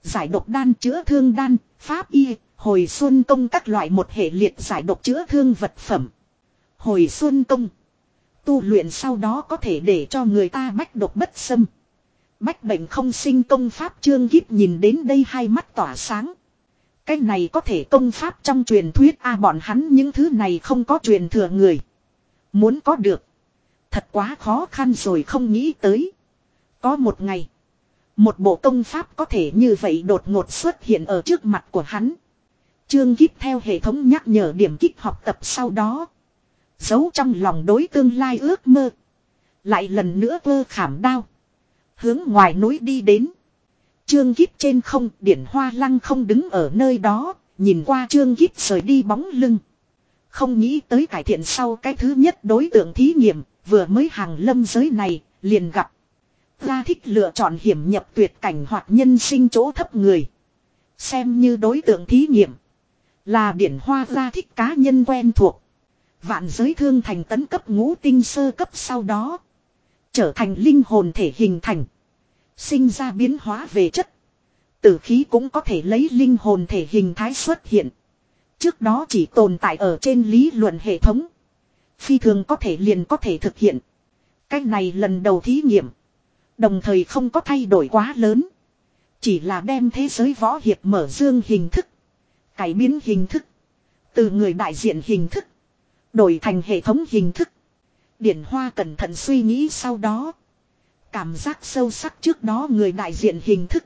Giải độc đan chữa thương đan, pháp y, hồi xuân công các loại một hệ liệt giải độc chữa thương vật phẩm. Hồi xuân công. Tu luyện sau đó có thể để cho người ta bách độc bất xâm. Bách bệnh không sinh công pháp trương ghiếp nhìn đến đây hai mắt tỏa sáng. Cái này có thể công pháp trong truyền thuyết a à, bọn hắn những thứ này không có truyền thừa người. Muốn có được. Thật quá khó khăn rồi không nghĩ tới. Có một ngày. Một bộ công pháp có thể như vậy đột ngột xuất hiện ở trước mặt của hắn. Trương kíp theo hệ thống nhắc nhở điểm kích học tập sau đó. Giấu trong lòng đối tương lai ước mơ. Lại lần nữa vơ khảm đao. Hướng ngoài núi đi đến. Trương Gíp trên không, điển hoa lăng không đứng ở nơi đó, nhìn qua Trương Gíp rời đi bóng lưng. Không nghĩ tới cải thiện sau cái thứ nhất đối tượng thí nghiệm, vừa mới hàng lâm giới này, liền gặp. Ra thích lựa chọn hiểm nhập tuyệt cảnh hoặc nhân sinh chỗ thấp người. Xem như đối tượng thí nghiệm. Là điển hoa ra thích cá nhân quen thuộc. Vạn giới thương thành tấn cấp ngũ tinh sơ cấp sau đó. Trở thành linh hồn thể hình thành. Sinh ra biến hóa về chất. Tử khí cũng có thể lấy linh hồn thể hình thái xuất hiện. Trước đó chỉ tồn tại ở trên lý luận hệ thống. Phi thường có thể liền có thể thực hiện. Cách này lần đầu thí nghiệm. Đồng thời không có thay đổi quá lớn. Chỉ là đem thế giới võ hiệp mở dương hình thức. Cải biến hình thức. Từ người đại diện hình thức. Đổi thành hệ thống hình thức. Điển Hoa cẩn thận suy nghĩ sau đó. Cảm giác sâu sắc trước đó người đại diện hình thức.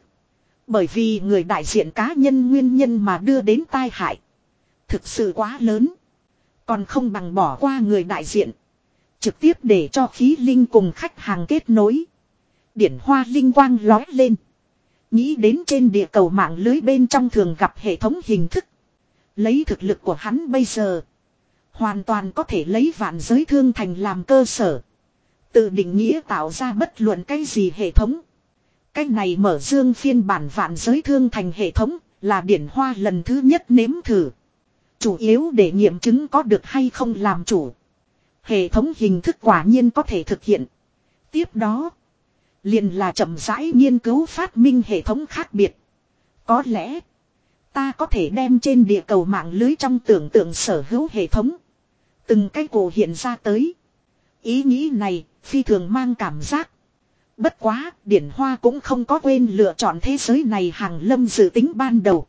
Bởi vì người đại diện cá nhân nguyên nhân mà đưa đến tai hại. Thực sự quá lớn. Còn không bằng bỏ qua người đại diện. Trực tiếp để cho khí linh cùng khách hàng kết nối. Điển hoa linh quang lói lên. Nghĩ đến trên địa cầu mạng lưới bên trong thường gặp hệ thống hình thức. Lấy thực lực của hắn bây giờ. Hoàn toàn có thể lấy vạn giới thương thành làm cơ sở. Tự định nghĩa tạo ra bất luận cái gì hệ thống. Cách này mở dương phiên bản vạn giới thương thành hệ thống là điển hoa lần thứ nhất nếm thử. Chủ yếu để nghiệm chứng có được hay không làm chủ. Hệ thống hình thức quả nhiên có thể thực hiện. Tiếp đó, liền là chậm rãi nghiên cứu phát minh hệ thống khác biệt. Có lẽ, ta có thể đem trên địa cầu mạng lưới trong tưởng tượng sở hữu hệ thống. Từng cái cổ hiện ra tới. Ý nghĩ này, phi thường mang cảm giác. Bất quá, Điển Hoa cũng không có quên lựa chọn thế giới này hàng lâm dự tính ban đầu.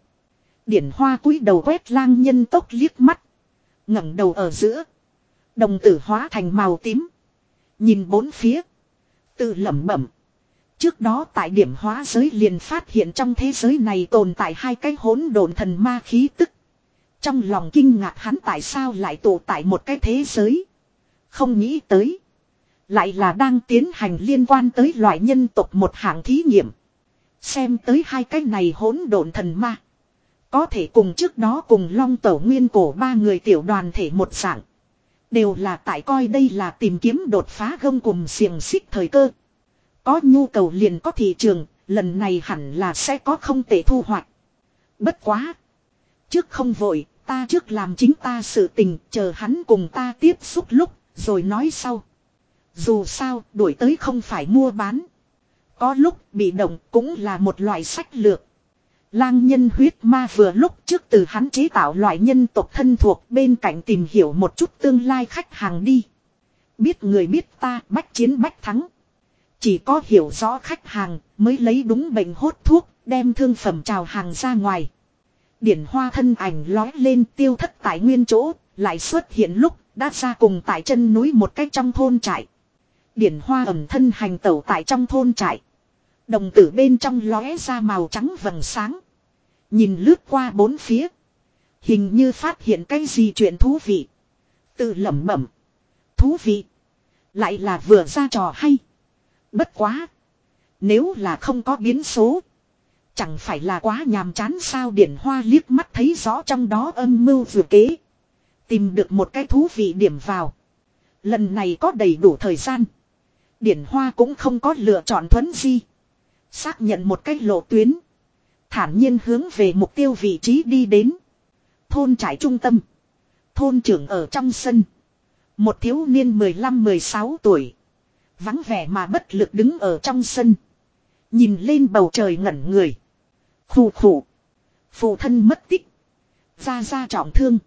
Điển Hoa cúi đầu quét lang nhân tốc liếc mắt. ngẩng đầu ở giữa. Đồng tử hóa thành màu tím. Nhìn bốn phía. Tự lẩm bẩm. Trước đó tại điểm hóa giới liền phát hiện trong thế giới này tồn tại hai cái hỗn độn thần ma khí tức. Trong lòng kinh ngạc hắn tại sao lại tụ tại một cái thế giới. Không nghĩ tới. Lại là đang tiến hành liên quan tới loại nhân tộc một hạng thí nghiệm. Xem tới hai cái này hỗn độn thần ma. Có thể cùng trước đó cùng long tẩu nguyên cổ ba người tiểu đoàn thể một dạng. Đều là tại coi đây là tìm kiếm đột phá gông cùng xiềng xích thời cơ. Có nhu cầu liền có thị trường, lần này hẳn là sẽ có không tệ thu hoạch. Bất quá. Trước không vội, ta trước làm chính ta sự tình, chờ hắn cùng ta tiếp xúc lúc, rồi nói sau. Dù sao, đuổi tới không phải mua bán. Có lúc bị động cũng là một loại sách lược. Lang nhân huyết ma vừa lúc trước từ hắn chế tạo loại nhân tộc thân thuộc bên cạnh tìm hiểu một chút tương lai khách hàng đi. Biết người biết ta bách chiến bách thắng. Chỉ có hiểu rõ khách hàng mới lấy đúng bệnh hốt thuốc đem thương phẩm trào hàng ra ngoài. Điển hoa thân ảnh lói lên tiêu thất tại nguyên chỗ, lại xuất hiện lúc đã ra cùng tại chân núi một cách trong thôn trại. Điển hoa ẩm thân hành tẩu tại trong thôn trại. Đồng tử bên trong lóe ra màu trắng vầng sáng. Nhìn lướt qua bốn phía. Hình như phát hiện cái gì chuyện thú vị. Tự lẩm bẩm. Thú vị. Lại là vừa ra trò hay. Bất quá. Nếu là không có biến số. Chẳng phải là quá nhàm chán sao điển hoa liếc mắt thấy rõ trong đó âm mưu vừa kế. Tìm được một cái thú vị điểm vào. Lần này có đầy đủ thời gian. Điển hoa cũng không có lựa chọn thuấn di. Xác nhận một cái lộ tuyến. Thản nhiên hướng về mục tiêu vị trí đi đến. Thôn trải trung tâm. Thôn trưởng ở trong sân. Một thiếu niên 15-16 tuổi. Vắng vẻ mà bất lực đứng ở trong sân. Nhìn lên bầu trời ngẩn người. Khủ khủ. Phụ thân mất tích. Ra ra trọng thương.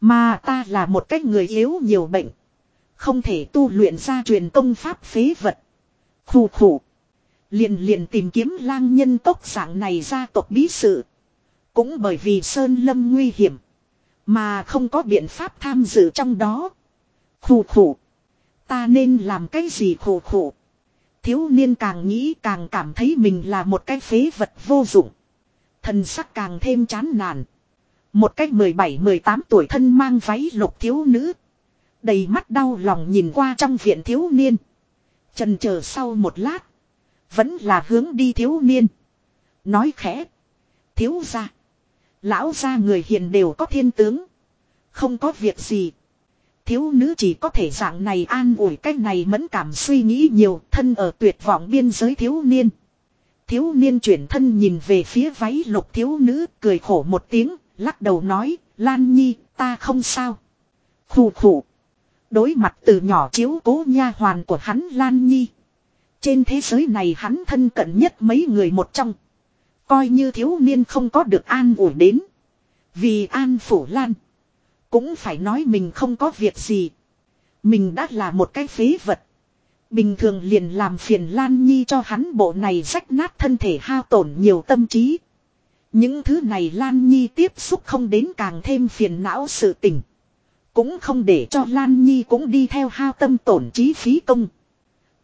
Mà ta là một cái người yếu nhiều bệnh. Không thể tu luyện ra truyền công pháp phế vật. Khủ khủ. Liền liền tìm kiếm lang nhân tốc dạng này ra tộc bí sự. Cũng bởi vì Sơn Lâm nguy hiểm. Mà không có biện pháp tham dự trong đó. Khủ khủ. Ta nên làm cái gì khổ khổ. Thiếu niên càng nghĩ càng cảm thấy mình là một cái phế vật vô dụng. Thần sắc càng thêm chán nản. Một cách 17-18 tuổi thân mang váy lục thiếu nữ. Đầy mắt đau lòng nhìn qua trong viện thiếu niên. Trần chờ sau một lát. Vẫn là hướng đi thiếu niên. Nói khẽ. Thiếu ra. Lão ra người hiền đều có thiên tướng. Không có việc gì. Thiếu nữ chỉ có thể dạng này an ủi cái này mẫn cảm suy nghĩ nhiều, thân ở tuyệt vọng biên giới thiếu niên. Thiếu niên chuyển thân nhìn về phía váy lục thiếu nữ cười khổ một tiếng, lắc đầu nói, Lan Nhi, ta không sao. Khủ khủ. Đối mặt từ nhỏ chiếu cố nha hoàn của hắn Lan Nhi. Trên thế giới này hắn thân cận nhất mấy người một trong. Coi như thiếu niên không có được an ủi đến. Vì an phủ Lan. Cũng phải nói mình không có việc gì. Mình đã là một cái phế vật. Bình thường liền làm phiền Lan Nhi cho hắn bộ này rách nát thân thể hao tổn nhiều tâm trí. Những thứ này Lan Nhi tiếp xúc không đến càng thêm phiền não sự tình. Cũng không để cho Lan Nhi cũng đi theo hao tâm tổn trí phí công.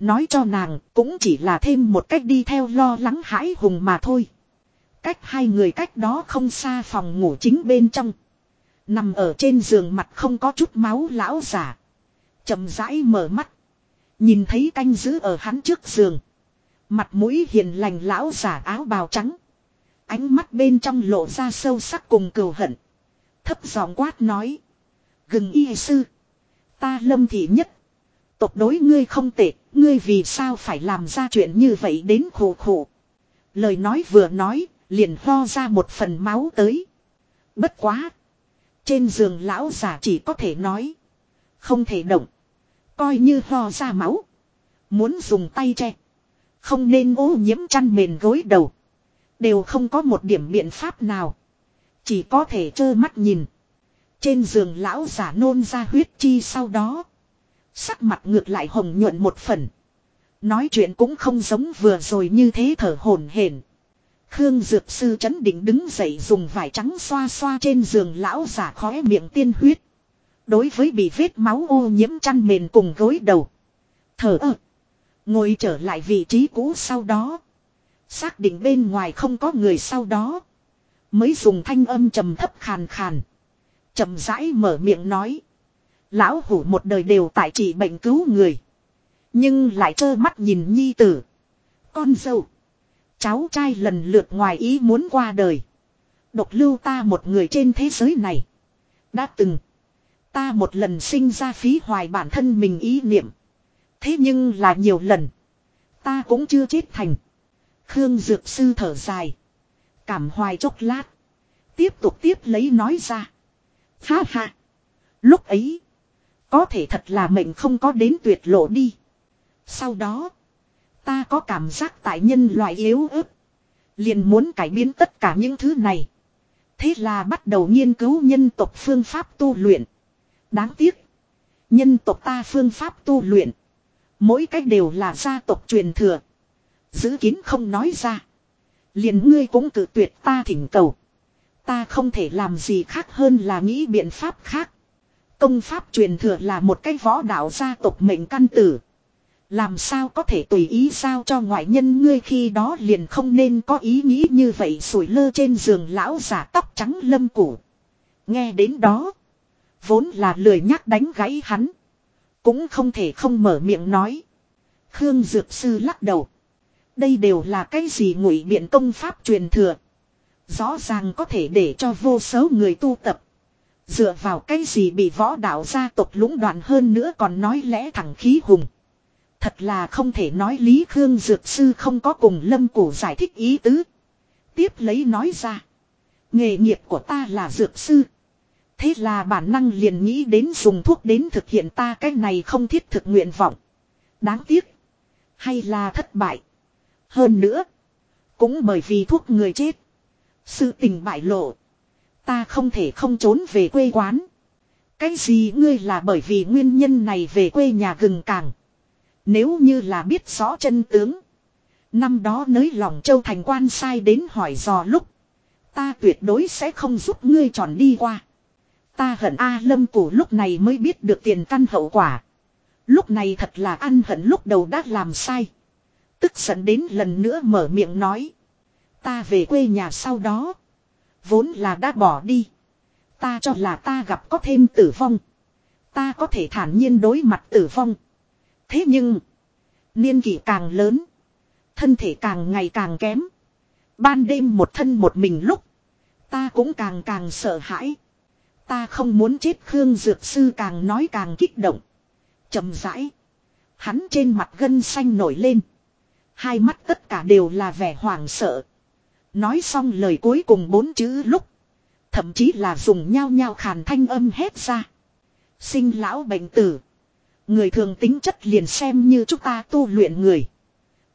Nói cho nàng cũng chỉ là thêm một cách đi theo lo lắng hãi hùng mà thôi. Cách hai người cách đó không xa phòng ngủ chính bên trong. Nằm ở trên giường mặt không có chút máu lão giả. chậm rãi mở mắt. Nhìn thấy canh giữ ở hắn trước giường. Mặt mũi hiền lành lão giả áo bào trắng. Ánh mắt bên trong lộ ra sâu sắc cùng cừu hận. Thấp giọng quát nói. Gừng y sư. Ta lâm thị nhất. Tộc đối ngươi không tệ, Ngươi vì sao phải làm ra chuyện như vậy đến khổ khổ. Lời nói vừa nói, liền ho ra một phần máu tới. Bất quá. Trên giường lão già chỉ có thể nói. Không thể động. Coi như ho ra máu. Muốn dùng tay che. Không nên ô nhiễm chăn mền gối đầu. Đều không có một điểm biện pháp nào. Chỉ có thể trơ mắt nhìn. Trên giường lão giả nôn ra huyết chi sau đó. Sắc mặt ngược lại hồng nhuận một phần. Nói chuyện cũng không giống vừa rồi như thế thở hổn hển. Khương Dược Sư chấn định đứng dậy dùng vải trắng xoa xoa trên giường lão giả khóe miệng tiên huyết. Đối với bị vết máu ô nhiễm chăn mền cùng gối đầu. Thở ơ. Ngồi trở lại vị trí cũ sau đó. Xác định bên ngoài không có người sau đó. Mới dùng thanh âm trầm thấp khàn khàn. trầm rãi mở miệng nói. Lão hủ một đời đều tại trị bệnh cứu người. Nhưng lại trơ mắt nhìn nhi tử. Con dâu. Cháu trai lần lượt ngoài ý muốn qua đời. Độc lưu ta một người trên thế giới này. Đã từng. Ta một lần sinh ra phí hoài bản thân mình ý niệm. Thế nhưng là nhiều lần. Ta cũng chưa chết thành. Khương Dược Sư thở dài. Cảm hoài chốc lát. Tiếp tục tiếp lấy nói ra. Ha ha. Lúc ấy. Có thể thật là mệnh không có đến tuyệt lộ đi. Sau đó. Ta có cảm giác tại nhân loại yếu ớt. Liền muốn cải biến tất cả những thứ này. Thế là bắt đầu nghiên cứu nhân tộc phương pháp tu luyện. Đáng tiếc. Nhân tộc ta phương pháp tu luyện. Mỗi cách đều là gia tộc truyền thừa. Giữ kín không nói ra. Liền ngươi cũng cử tuyệt ta thỉnh cầu. Ta không thể làm gì khác hơn là nghĩ biện pháp khác. Công pháp truyền thừa là một cái võ đạo gia tộc mệnh căn tử. Làm sao có thể tùy ý sao cho ngoại nhân ngươi khi đó liền không nên có ý nghĩ như vậy sủi lơ trên giường lão giả tóc trắng lâm củ. Nghe đến đó. Vốn là lười nhắc đánh gãy hắn. Cũng không thể không mở miệng nói. Khương Dược Sư lắc đầu. Đây đều là cái gì ngụy biện công pháp truyền thừa. Rõ ràng có thể để cho vô số người tu tập. Dựa vào cái gì bị võ đạo gia tộc lũng đoạn hơn nữa còn nói lẽ thẳng khí hùng. Thật là không thể nói Lý Khương Dược Sư không có cùng Lâm Cổ giải thích ý tứ. Tiếp lấy nói ra. Nghề nghiệp của ta là Dược Sư. Thế là bản năng liền nghĩ đến dùng thuốc đến thực hiện ta cái này không thiết thực nguyện vọng. Đáng tiếc. Hay là thất bại. Hơn nữa. Cũng bởi vì thuốc người chết. Sự tình bại lộ. Ta không thể không trốn về quê quán. Cái gì ngươi là bởi vì nguyên nhân này về quê nhà gừng càng. Nếu như là biết rõ chân tướng. Năm đó nới lòng châu thành quan sai đến hỏi dò lúc. Ta tuyệt đối sẽ không giúp ngươi tròn đi qua. Ta hận A lâm cổ lúc này mới biết được tiền căn hậu quả. Lúc này thật là ăn hận lúc đầu đã làm sai. Tức giận đến lần nữa mở miệng nói. Ta về quê nhà sau đó. Vốn là đã bỏ đi. Ta cho là ta gặp có thêm tử vong. Ta có thể thản nhiên đối mặt tử vong. Thế nhưng. Niên kỷ càng lớn. Thân thể càng ngày càng kém. Ban đêm một thân một mình lúc. Ta cũng càng càng sợ hãi. Ta không muốn chết, Khương Dược Sư càng nói càng kích động. chậm rãi. Hắn trên mặt gân xanh nổi lên. Hai mắt tất cả đều là vẻ hoảng sợ. Nói xong lời cuối cùng bốn chữ lúc. Thậm chí là dùng nhao nhao khàn thanh âm hét ra. Sinh lão bệnh tử. Người thường tính chất liền xem như chúng ta tu luyện người.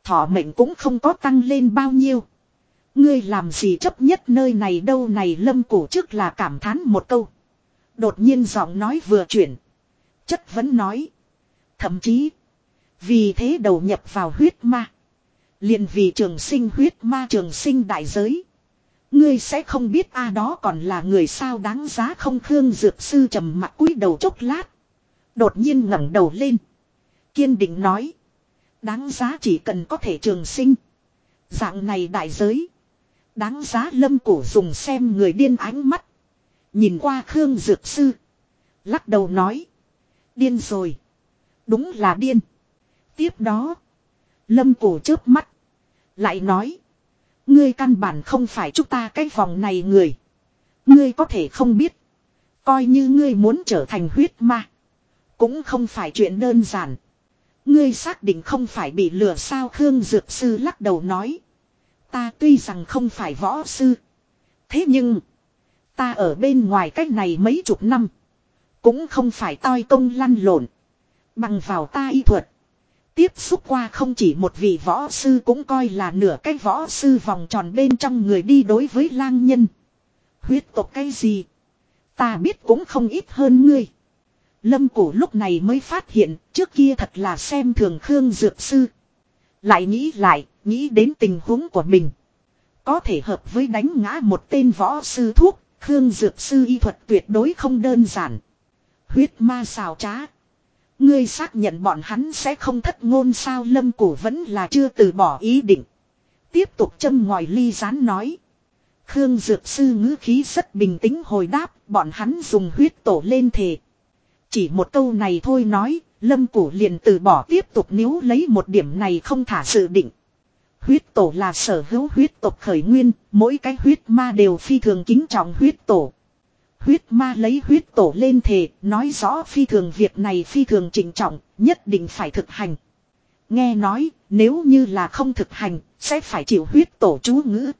Thọ mệnh cũng không có tăng lên bao nhiêu. Ngươi làm gì chấp nhất nơi này đâu này, lâm cổ trước là cảm thán một câu. Đột nhiên giọng nói vừa chuyển. Chất vẫn nói. Thậm chí. Vì thế đầu nhập vào huyết ma. liền vì trường sinh huyết ma trường sinh đại giới. Ngươi sẽ không biết a đó còn là người sao đáng giá không khương dược sư trầm mặt cúi đầu chốc lát. Đột nhiên ngẩng đầu lên. Kiên định nói. Đáng giá chỉ cần có thể trường sinh. Dạng này đại giới. Đáng giá lâm cổ dùng xem người điên ánh mắt. Nhìn qua Khương Dược Sư. Lắc đầu nói. Điên rồi. Đúng là điên. Tiếp đó. Lâm cổ chớp mắt. Lại nói. Ngươi căn bản không phải chúng ta cái vòng này người. Ngươi có thể không biết. Coi như ngươi muốn trở thành huyết ma. Cũng không phải chuyện đơn giản. Ngươi xác định không phải bị lừa sao Khương Dược Sư lắc đầu nói. Ta tuy rằng không phải võ sư. Thế nhưng. Ta ở bên ngoài cách này mấy chục năm. Cũng không phải toi công lăn lộn. Bằng vào ta y thuật. Tiếp xúc qua không chỉ một vị võ sư cũng coi là nửa cái võ sư vòng tròn bên trong người đi đối với lang nhân. Huyết tộc cái gì? Ta biết cũng không ít hơn ngươi. Lâm cổ lúc này mới phát hiện trước kia thật là xem thường Khương Dược Sư. Lại nghĩ lại, nghĩ đến tình huống của mình. Có thể hợp với đánh ngã một tên võ sư thuốc, Khương Dược Sư y thuật tuyệt đối không đơn giản. Huyết ma xào trá. Ngươi xác nhận bọn hắn sẽ không thất ngôn sao lâm cổ vẫn là chưa từ bỏ ý định. Tiếp tục châm ngòi ly rán nói. Khương Dược Sư ngữ khí rất bình tĩnh hồi đáp, bọn hắn dùng huyết tổ lên thề. Chỉ một câu này thôi nói, Lâm Cổ liền từ bỏ tiếp tục níu lấy một điểm này không thả sự định. Huyết tổ là sở hữu huyết tộc khởi nguyên, mỗi cái huyết ma đều phi thường kính trọng huyết tổ. Huyết ma lấy huyết tổ lên thề, nói rõ phi thường việc này phi thường trình trọng, nhất định phải thực hành. Nghe nói, nếu như là không thực hành, sẽ phải chịu huyết tổ chú ngữ.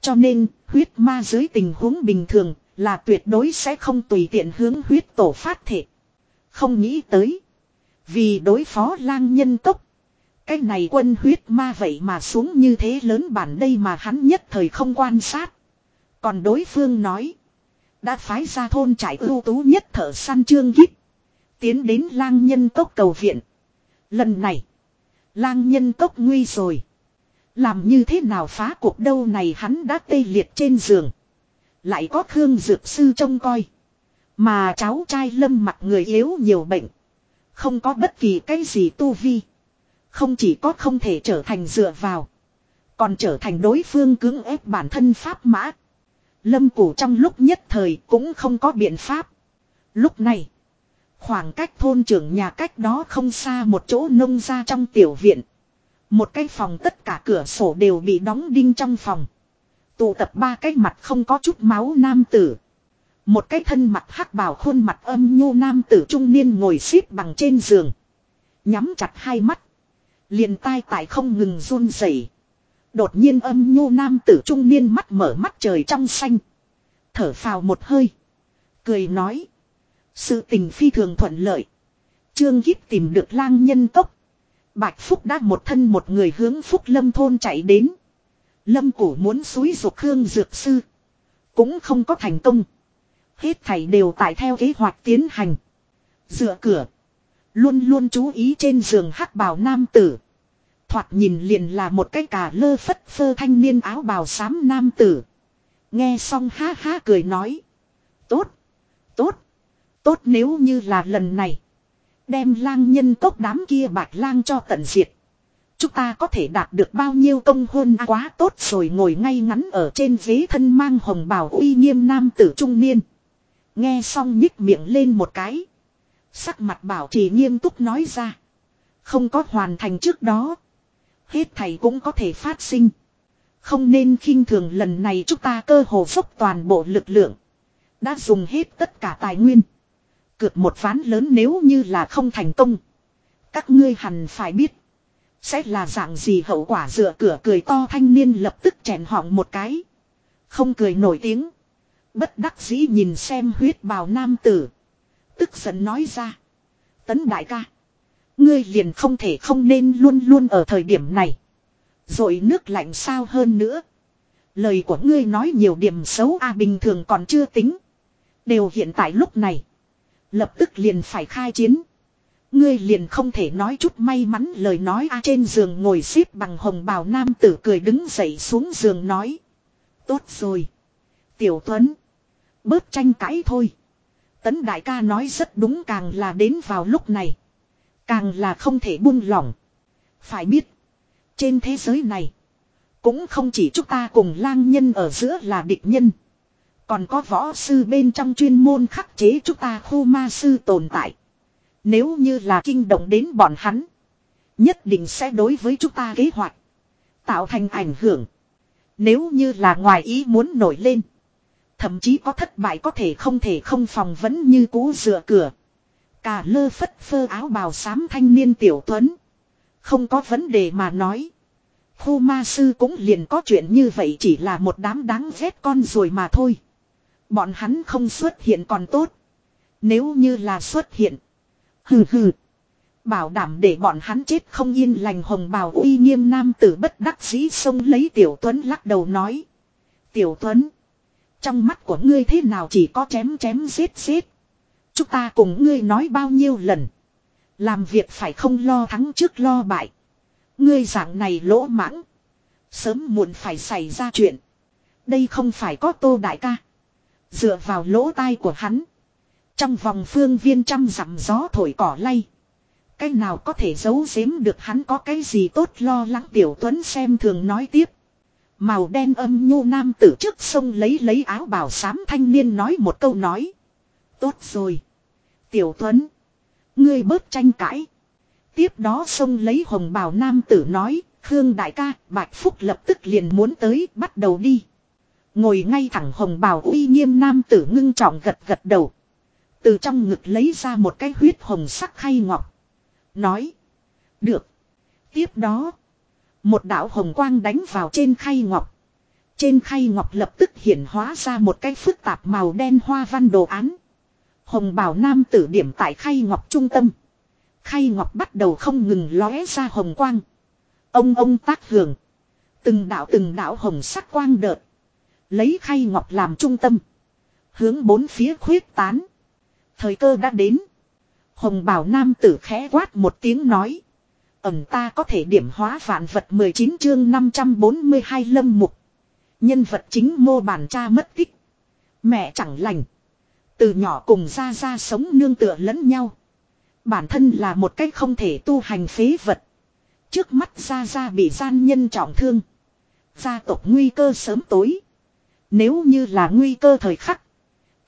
Cho nên, huyết ma dưới tình huống bình thường, là tuyệt đối sẽ không tùy tiện hướng huyết tổ phát thể. Không nghĩ tới. Vì đối phó lang nhân tốc. Cái này quân huyết ma vậy mà xuống như thế lớn bản đây mà hắn nhất thời không quan sát. Còn đối phương nói. Đã phái ra thôn trải ưu tú nhất thở săn trương gít. Tiến đến lang nhân tốc cầu viện. Lần này. Lang nhân tốc nguy rồi. Làm như thế nào phá cuộc đâu này hắn đã tê liệt trên giường. Lại có Khương Dược Sư trông coi. Mà cháu trai lâm mặt người yếu nhiều bệnh. Không có bất kỳ cái gì tu vi. Không chỉ có không thể trở thành dựa vào. Còn trở thành đối phương cưỡng ép bản thân pháp mã. Lâm củ trong lúc nhất thời cũng không có biện pháp. Lúc này. Khoảng cách thôn trưởng nhà cách đó không xa một chỗ nông ra trong tiểu viện. Một cái phòng tất cả cửa sổ đều bị đóng đinh trong phòng. Tụ tập ba cái mặt không có chút máu nam tử. Một cái thân mặt hắc bào khuôn mặt âm nhu nam tử trung niên ngồi xếp bằng trên giường. Nhắm chặt hai mắt. Liền tai tại không ngừng run rẩy. Đột nhiên âm nhu nam tử trung niên mắt mở mắt trời trong xanh. Thở phào một hơi. Cười nói. Sự tình phi thường thuận lợi. Trương Kíp tìm được lang nhân tốc. Bạch Phúc đã một thân một người hướng Phúc Lâm thôn chạy đến. Lâm Củ muốn suối dục Khương Dược Sư. Cũng không có thành công. Hết thảy đều tại theo kế hoạch tiến hành. Dựa cửa. Luôn luôn chú ý trên giường hắc bào nam tử. Thoạt nhìn liền là một cái cà lơ phất phơ thanh niên áo bào xám nam tử. Nghe xong ha ha cười nói. Tốt. Tốt. Tốt nếu như là lần này. Đem lang nhân cốc đám kia bạch lang cho tận diệt. Chúng ta có thể đạt được bao nhiêu công hôn à, quá tốt rồi ngồi ngay ngắn ở trên ghế thân mang hồng bào uy nghiêm nam tử trung niên. Nghe xong nhích miệng lên một cái. Sắc mặt bảo trì nghiêm túc nói ra. Không có hoàn thành trước đó. Hết thầy cũng có thể phát sinh. Không nên khinh thường lần này chúng ta cơ hồ dốc toàn bộ lực lượng. Đã dùng hết tất cả tài nguyên. Cược một ván lớn nếu như là không thành công. Các ngươi hẳn phải biết. Sẽ là dạng gì hậu quả dựa cửa cười to thanh niên lập tức chèn họng một cái. Không cười nổi tiếng. Bất đắc dĩ nhìn xem huyết bào nam tử. Tức giận nói ra. Tấn đại ca. Ngươi liền không thể không nên luôn luôn ở thời điểm này. Rồi nước lạnh sao hơn nữa. Lời của ngươi nói nhiều điểm xấu a, bình thường còn chưa tính. Đều hiện tại lúc này. Lập tức liền phải khai chiến. Ngươi liền không thể nói chút may mắn lời nói a, trên giường ngồi xếp bằng hồng bào nam tử cười đứng dậy xuống giường nói. Tốt rồi. Tiểu Tuấn. Bớt tranh cãi thôi. Tấn đại ca nói rất đúng càng là đến vào lúc này. Càng là không thể buông lỏng. Phải biết. Trên thế giới này. Cũng không chỉ chúng ta cùng lang nhân ở giữa là địch nhân. Còn có võ sư bên trong chuyên môn khắc chế chúng ta khu ma sư tồn tại. Nếu như là kinh động đến bọn hắn. Nhất định sẽ đối với chúng ta kế hoạch. Tạo thành ảnh hưởng. Nếu như là ngoài ý muốn nổi lên. Thậm chí có thất bại có thể không thể không phòng vẫn như cũ dựa cửa. cả lơ phất phơ áo bào xám thanh niên tiểu tuấn. Không có vấn đề mà nói. Khu ma sư cũng liền có chuyện như vậy chỉ là một đám đáng ghét con rồi mà thôi. Bọn hắn không xuất hiện còn tốt. Nếu như là xuất hiện. Hừ hừ. Bảo đảm để bọn hắn chết không yên lành hồng bào uy nghiêm nam tử bất đắc dĩ xông lấy tiểu tuấn lắc đầu nói. Tiểu tuấn. Trong mắt của ngươi thế nào chỉ có chém chém giết giết. Chúng ta cùng ngươi nói bao nhiêu lần. Làm việc phải không lo thắng trước lo bại. Ngươi dạng này lỗ mãng. Sớm muộn phải xảy ra chuyện. Đây không phải có tô đại ca. Dựa vào lỗ tai của hắn. Trong vòng phương viên trăm dặm gió thổi cỏ lay. Cái nào có thể giấu giếm được hắn có cái gì tốt lo lắng tiểu tuấn xem thường nói tiếp. Màu đen âm nhu nam tử trước sông lấy lấy áo bào xám thanh niên nói một câu nói. Tốt rồi. Tiểu tuấn. Ngươi bớt tranh cãi. Tiếp đó sông lấy hồng bào nam tử nói. Khương đại ca, Bạch Phúc lập tức liền muốn tới, bắt đầu đi. Ngồi ngay thẳng hồng bào uy nghiêm nam tử ngưng trọng gật gật đầu. Từ trong ngực lấy ra một cái huyết hồng sắc khay ngọc. Nói. Được. Tiếp đó. Một đạo hồng quang đánh vào trên khay ngọc. Trên khay ngọc lập tức hiển hóa ra một cái phức tạp màu đen hoa văn đồ án. Hồng bảo nam tử điểm tại khay ngọc trung tâm. Khay ngọc bắt đầu không ngừng lóe ra hồng quang. Ông ông tác hưởng. Từng đạo từng đạo hồng sắc quang đợt. Lấy khay ngọc làm trung tâm. Hướng bốn phía khuyết tán. Thời cơ đã đến. Hồng bảo nam tử khẽ quát một tiếng nói. Ẩm ta có thể điểm hóa vạn vật 19 chương 542 lâm mục. Nhân vật chính mô bản cha mất tích. Mẹ chẳng lành. Từ nhỏ cùng ra ra sống nương tựa lẫn nhau. Bản thân là một cách không thể tu hành phế vật. Trước mắt ra ra bị gian nhân trọng thương. Gia tộc nguy cơ sớm tối. Nếu như là nguy cơ thời khắc.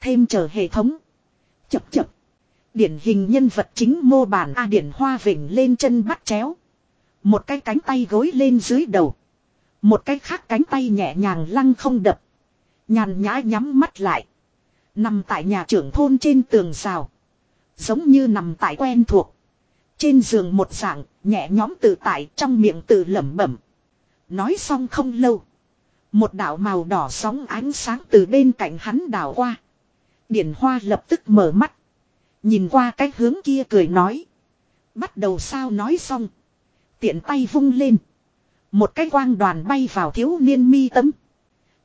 Thêm chờ hệ thống. Chập chập. Điển hình nhân vật chính mô bản A điển hoa vỉnh lên chân bắt chéo. Một cái cánh tay gối lên dưới đầu. Một cái khác cánh tay nhẹ nhàng lăng không đập. Nhàn nhã nhắm mắt lại. Nằm tại nhà trưởng thôn trên tường rào. Giống như nằm tại quen thuộc. Trên giường một dạng, nhẹ nhóm tự tại trong miệng tự lẩm bẩm. Nói xong không lâu. Một đạo màu đỏ sóng ánh sáng từ bên cạnh hắn đảo qua. Điển hoa lập tức mở mắt. Nhìn qua cái hướng kia cười nói. Bắt đầu sao nói xong. Tiện tay vung lên. Một cái quang đoàn bay vào thiếu niên mi tấm.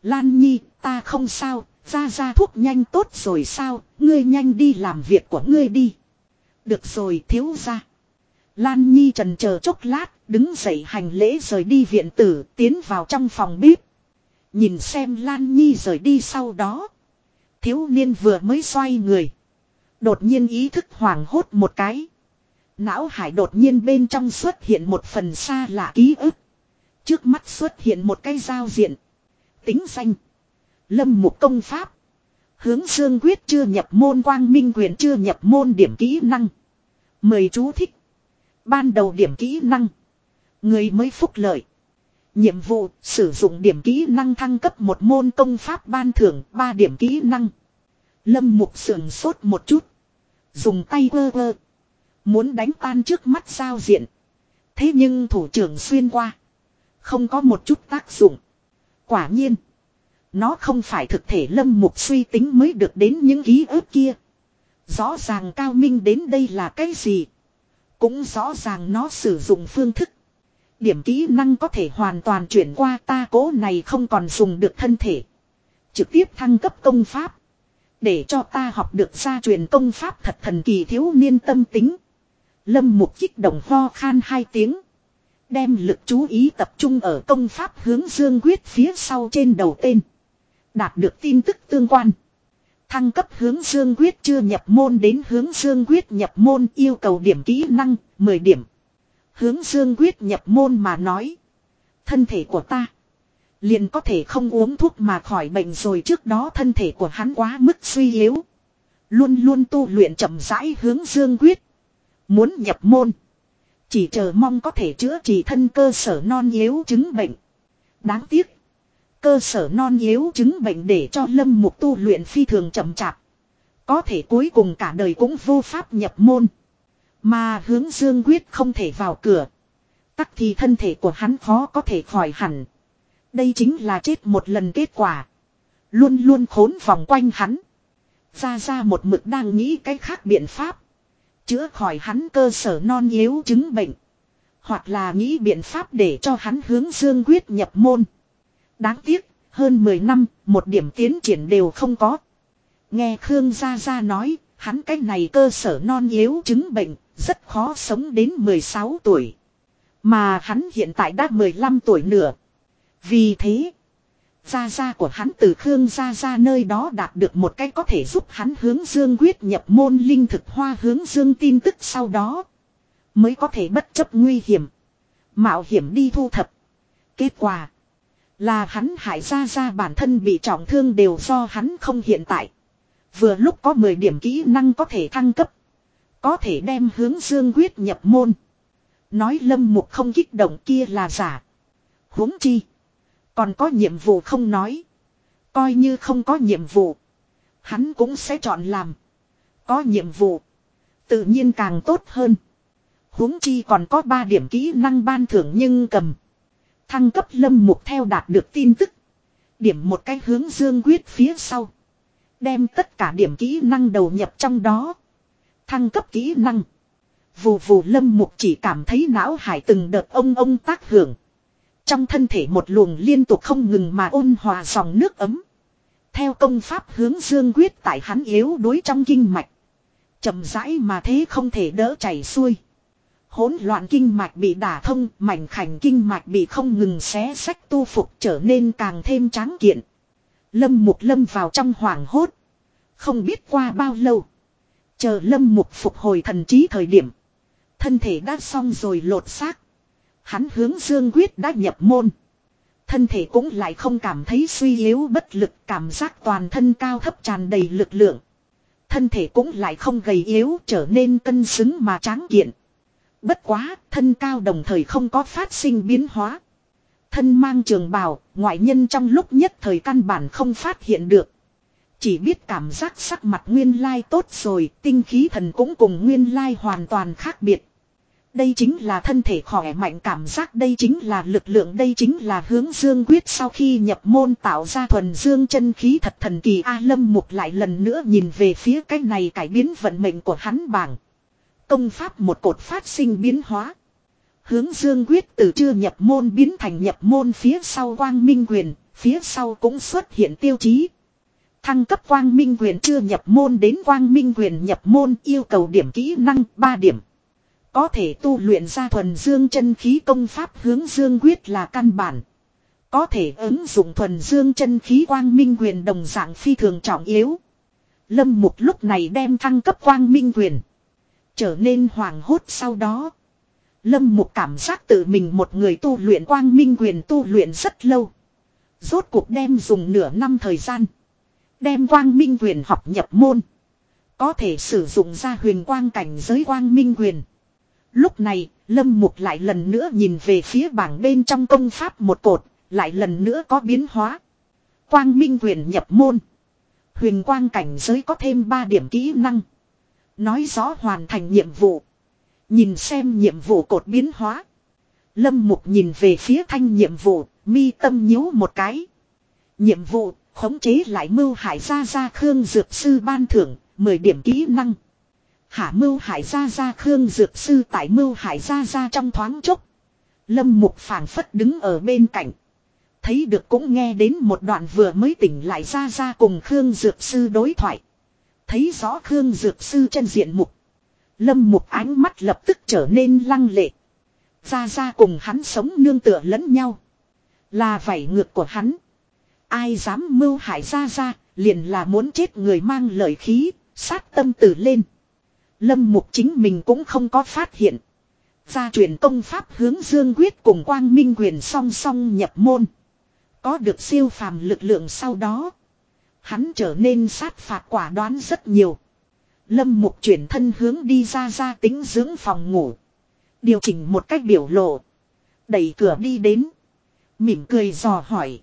Lan Nhi, ta không sao, ra ra thuốc nhanh tốt rồi sao, ngươi nhanh đi làm việc của ngươi đi. Được rồi thiếu ra. Lan Nhi trần chờ chốc lát, đứng dậy hành lễ rời đi viện tử, tiến vào trong phòng bếp. Nhìn xem Lan Nhi rời đi sau đó. Thiếu niên vừa mới xoay người. Đột nhiên ý thức hoảng hốt một cái. Não hải đột nhiên bên trong xuất hiện một phần xa lạ ký ức. Trước mắt xuất hiện một cái giao diện. Tính danh. Lâm một công pháp. Hướng dương quyết chưa nhập môn, quang minh quyền chưa nhập môn điểm kỹ năng. Mời chú thích. Ban đầu điểm kỹ năng. Người mới phúc lợi. Nhiệm vụ sử dụng điểm kỹ năng thăng cấp một môn công pháp ban thưởng 3 điểm kỹ năng. Lâm mục sườn sốt một chút. Dùng tay vơ vơ Muốn đánh tan trước mắt giao diện. Thế nhưng thủ trưởng xuyên qua. Không có một chút tác dụng. Quả nhiên. Nó không phải thực thể lâm mục suy tính mới được đến những ký ức kia. Rõ ràng cao minh đến đây là cái gì. Cũng rõ ràng nó sử dụng phương thức. Điểm kỹ năng có thể hoàn toàn chuyển qua ta cố này không còn dùng được thân thể. Trực tiếp thăng cấp công pháp. Để cho ta học được gia truyền công pháp thật thần kỳ thiếu niên tâm tính. Lâm mục kích động ho khan hai tiếng. Đem lực chú ý tập trung ở công pháp hướng dương quyết phía sau trên đầu tên. Đạt được tin tức tương quan. Thăng cấp hướng dương quyết chưa nhập môn đến hướng dương quyết nhập môn yêu cầu điểm kỹ năng 10 điểm. Hướng dương quyết nhập môn mà nói. Thân thể của ta. Liền có thể không uống thuốc mà khỏi bệnh rồi trước đó thân thể của hắn quá mức suy yếu. Luôn luôn tu luyện chậm rãi hướng dương quyết. Muốn nhập môn. Chỉ chờ mong có thể chữa trị thân cơ sở non yếu chứng bệnh. Đáng tiếc. Cơ sở non yếu chứng bệnh để cho lâm mục tu luyện phi thường chậm chạp. Có thể cuối cùng cả đời cũng vô pháp nhập môn. Mà hướng dương quyết không thể vào cửa. Tắc thì thân thể của hắn khó có thể khỏi hẳn. Đây chính là chết một lần kết quả. Luôn luôn khốn vòng quanh hắn. Ra ra một mực đang nghĩ cái khác biện pháp. Chữa khỏi hắn cơ sở non yếu chứng bệnh. Hoặc là nghĩ biện pháp để cho hắn hướng dương quyết nhập môn. Đáng tiếc, hơn 10 năm, một điểm tiến triển đều không có. Nghe Khương Gia Gia nói, hắn cái này cơ sở non yếu chứng bệnh, rất khó sống đến 16 tuổi. Mà hắn hiện tại đã 15 tuổi nữa. Vì thế, Gia Gia của hắn từ Khương Gia Gia nơi đó đạt được một cái có thể giúp hắn hướng dương quyết nhập môn linh thực hoa hướng dương tin tức sau đó. Mới có thể bất chấp nguy hiểm. Mạo hiểm đi thu thập. Kết quả là hắn hại Gia Gia bản thân bị trọng thương đều do hắn không hiện tại. Vừa lúc có 10 điểm kỹ năng có thể thăng cấp. Có thể đem hướng dương quyết nhập môn. Nói lâm mục không kích động kia là giả. huống chi. Còn có nhiệm vụ không nói. Coi như không có nhiệm vụ. Hắn cũng sẽ chọn làm. Có nhiệm vụ. Tự nhiên càng tốt hơn. huống chi còn có 3 điểm kỹ năng ban thưởng nhưng cầm. Thăng cấp lâm mục theo đạt được tin tức. Điểm một cái hướng dương quyết phía sau. Đem tất cả điểm kỹ năng đầu nhập trong đó. Thăng cấp kỹ năng. Vù vù lâm mục chỉ cảm thấy não hải từng đợt ông ông tác hưởng. Trong thân thể một luồng liên tục không ngừng mà ôn hòa dòng nước ấm. Theo công pháp hướng dương quyết tại hắn yếu đuối trong kinh mạch. chậm rãi mà thế không thể đỡ chảy xuôi. Hỗn loạn kinh mạch bị đả thông, mảnh khảnh kinh mạch bị không ngừng xé sách tu phục trở nên càng thêm tráng kiện. Lâm mục lâm vào trong hoảng hốt. Không biết qua bao lâu. Chờ lâm mục phục hồi thần trí thời điểm. Thân thể đã xong rồi lột xác. Hắn hướng dương quyết đã nhập môn. Thân thể cũng lại không cảm thấy suy yếu bất lực cảm giác toàn thân cao thấp tràn đầy lực lượng. Thân thể cũng lại không gầy yếu trở nên cân xứng mà tráng kiện. Bất quá, thân cao đồng thời không có phát sinh biến hóa. Thân mang trường bào, ngoại nhân trong lúc nhất thời căn bản không phát hiện được. Chỉ biết cảm giác sắc mặt nguyên lai tốt rồi, tinh khí thần cũng cùng nguyên lai hoàn toàn khác biệt. Đây chính là thân thể khỏe mạnh cảm giác đây chính là lực lượng đây chính là hướng dương quyết sau khi nhập môn tạo ra thuần dương chân khí thật thần kỳ A Lâm Mục lại lần nữa nhìn về phía cái này cải biến vận mệnh của hắn bảng. Công pháp một cột phát sinh biến hóa. Hướng dương quyết từ chưa nhập môn biến thành nhập môn phía sau quang minh quyền, phía sau cũng xuất hiện tiêu chí. Thăng cấp quang minh quyền chưa nhập môn đến quang minh quyền nhập môn yêu cầu điểm kỹ năng 3 điểm. Có thể tu luyện ra thuần dương chân khí công pháp hướng dương quyết là căn bản. Có thể ứng dụng thuần dương chân khí quang minh quyền đồng dạng phi thường trọng yếu. Lâm mục lúc này đem thăng cấp quang minh quyền. Trở nên hoàng hốt sau đó. Lâm mục cảm giác tự mình một người tu luyện quang minh quyền tu luyện rất lâu. Rốt cuộc đem dùng nửa năm thời gian. Đem quang minh quyền học nhập môn. Có thể sử dụng ra huyền quang cảnh giới quang minh quyền. Lúc này, Lâm Mục lại lần nữa nhìn về phía bảng bên trong công pháp một cột, lại lần nữa có biến hóa. Quang minh quyền nhập môn. Huyền quang cảnh giới có thêm 3 điểm kỹ năng. Nói rõ hoàn thành nhiệm vụ. Nhìn xem nhiệm vụ cột biến hóa. Lâm Mục nhìn về phía thanh nhiệm vụ, mi tâm nhíu một cái. Nhiệm vụ, khống chế lại mưu hải gia gia khương dược sư ban thưởng, 10 điểm kỹ năng. Hả mưu hải gia gia khương dược sư tại mưu hải gia gia trong thoáng chốc. Lâm mục phảng phất đứng ở bên cạnh. Thấy được cũng nghe đến một đoạn vừa mới tỉnh lại ra ra cùng Khương Dược Sư đối thoại. Thấy rõ Khương Dược Sư chân diện mục. Lâm mục ánh mắt lập tức trở nên lăng lệ. Ra ra cùng hắn sống nương tựa lẫn nhau. Là vảy ngược của hắn. Ai dám mưu hại ra ra, liền là muốn chết người mang lời khí, sát tâm tử lên. Lâm mục chính mình cũng không có phát hiện. Gia truyền công pháp hướng dương quyết cùng quang minh quyền song song nhập môn. Có được siêu phàm lực lượng sau đó. Hắn trở nên sát phạt quả đoán rất nhiều. Lâm mục chuyển thân hướng đi ra ra tính dưỡng phòng ngủ. Điều chỉnh một cách biểu lộ. Đẩy cửa đi đến. Mỉm cười dò hỏi.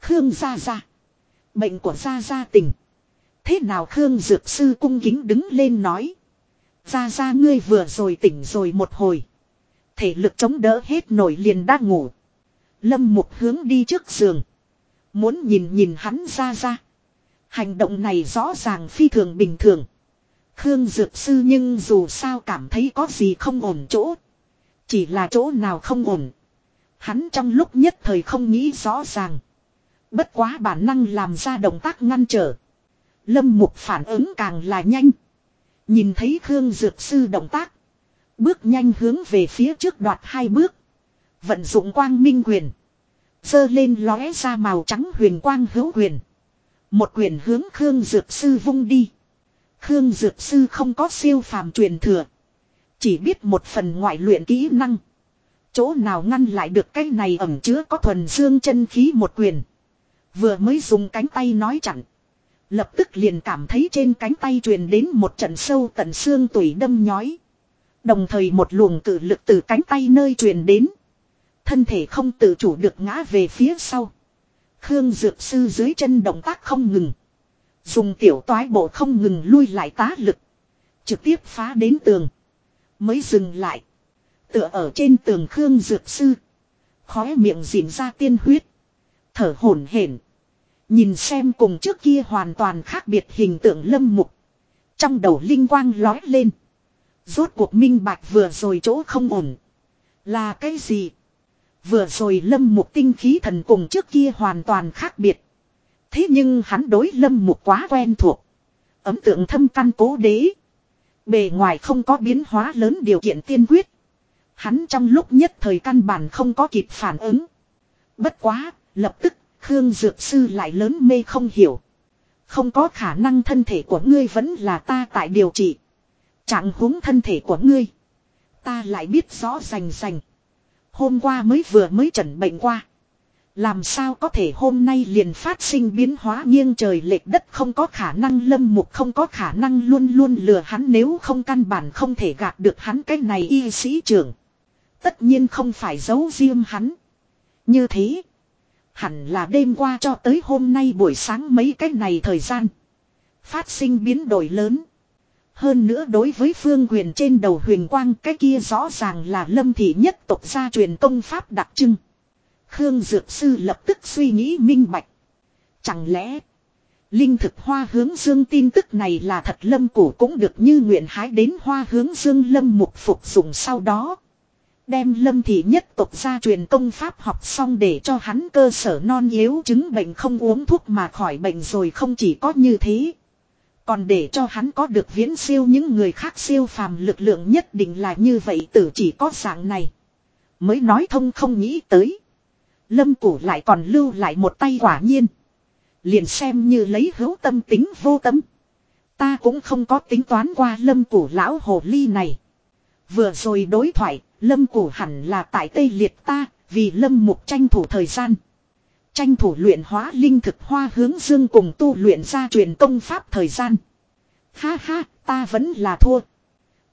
Khương ra ra. Bệnh của ra ra tình thế nào Khương Dược Sư cung kính đứng lên nói. Ra ra ngươi vừa rồi tỉnh rồi một hồi. Thể lực chống đỡ hết nổi liền đã ngủ. Lâm Mục hướng đi trước giường. Muốn nhìn nhìn hắn ra ra. Hành động này rõ ràng phi thường bình thường. Khương Dược Sư nhưng dù sao cảm thấy có gì không ổn chỗ. Chỉ là chỗ nào không ổn. Hắn trong lúc nhất thời không nghĩ rõ ràng. Bất quá bản năng làm ra động tác ngăn trở. Lâm Mục phản ứng càng là nhanh. Nhìn thấy Khương Dược Sư động tác. Bước nhanh hướng về phía trước đoạt hai bước. Vận dụng quang minh quyền. Dơ lên lóe ra màu trắng huyền quang hữu quyền. Một quyền hướng Khương Dược Sư vung đi. Khương Dược Sư không có siêu phàm truyền thừa. Chỉ biết một phần ngoại luyện kỹ năng. Chỗ nào ngăn lại được cái này ẩm chứa có thuần dương chân khí một quyền. Vừa mới dùng cánh tay nói chặn. Lập tức liền cảm thấy trên cánh tay truyền đến một trận sâu tận xương tủy đâm nhói. Đồng thời một luồng cử lực từ cánh tay nơi truyền đến. Thân thể không tự chủ được ngã về phía sau. Khương Dược Sư dưới chân động tác không ngừng. Dùng tiểu toái bộ không ngừng lui lại tá lực. Trực tiếp phá đến tường. Mới dừng lại. Tựa ở trên tường Khương Dược Sư. Khóe miệng dìm ra tiên huyết. Thở hổn hển. Nhìn xem cùng trước kia hoàn toàn khác biệt hình tượng lâm mục. Trong đầu linh quang lói lên. Rốt cuộc minh bạch vừa rồi chỗ không ổn. Là cái gì? Vừa rồi lâm mục tinh khí thần cùng trước kia hoàn toàn khác biệt. Thế nhưng hắn đối lâm mục quá quen thuộc. Ấm tượng thâm căn cố đế. Bề ngoài không có biến hóa lớn điều kiện tiên quyết. Hắn trong lúc nhất thời căn bản không có kịp phản ứng. Bất quá, lập tức, Khương Dược Sư lại lớn mê không hiểu. Không có khả năng thân thể của ngươi vẫn là ta tại điều trị. Trạng huống thân thể của ngươi. Ta lại biết rõ rành rành. Hôm qua mới vừa mới chẩn bệnh qua. Làm sao có thể hôm nay liền phát sinh biến hóa nghiêng trời lệch đất không có khả năng lâm mục không có khả năng luôn luôn lừa hắn nếu không căn bản không thể gạt được hắn cái này y sĩ trưởng. Tất nhiên không phải giấu riêng hắn. Như thế. Hẳn là đêm qua cho tới hôm nay buổi sáng mấy cái này thời gian. Phát sinh biến đổi lớn. Hơn nữa đối với phương quyền trên đầu huyền quang cái kia rõ ràng là lâm thị nhất tộc gia truyền công pháp đặc trưng. Khương Dược Sư lập tức suy nghĩ minh bạch. Chẳng lẽ, Linh thực hoa hướng dương tin tức này là thật lâm cổ cũng được như nguyện hái đến hoa hướng dương lâm mục phục dụng sau đó. Đem lâm thị nhất tộc gia truyền công pháp học xong để cho hắn cơ sở non yếu chứng bệnh không uống thuốc mà khỏi bệnh rồi không chỉ có như thế. Còn để cho hắn có được viễn siêu những người khác siêu phàm lực lượng nhất định là như vậy tử chỉ có dạng này. Mới nói thông không nghĩ tới. Lâm củ lại còn lưu lại một tay quả nhiên. Liền xem như lấy hữu tâm tính vô tâm. Ta cũng không có tính toán qua lâm củ lão hồ ly này. Vừa rồi đối thoại, lâm củ hẳn là tại Tây Liệt ta, vì lâm mục tranh thủ thời gian. Tranh thủ luyện hóa linh thực hoa hướng dương cùng tu luyện ra truyền công pháp thời gian. Ha ha, ta vẫn là thua.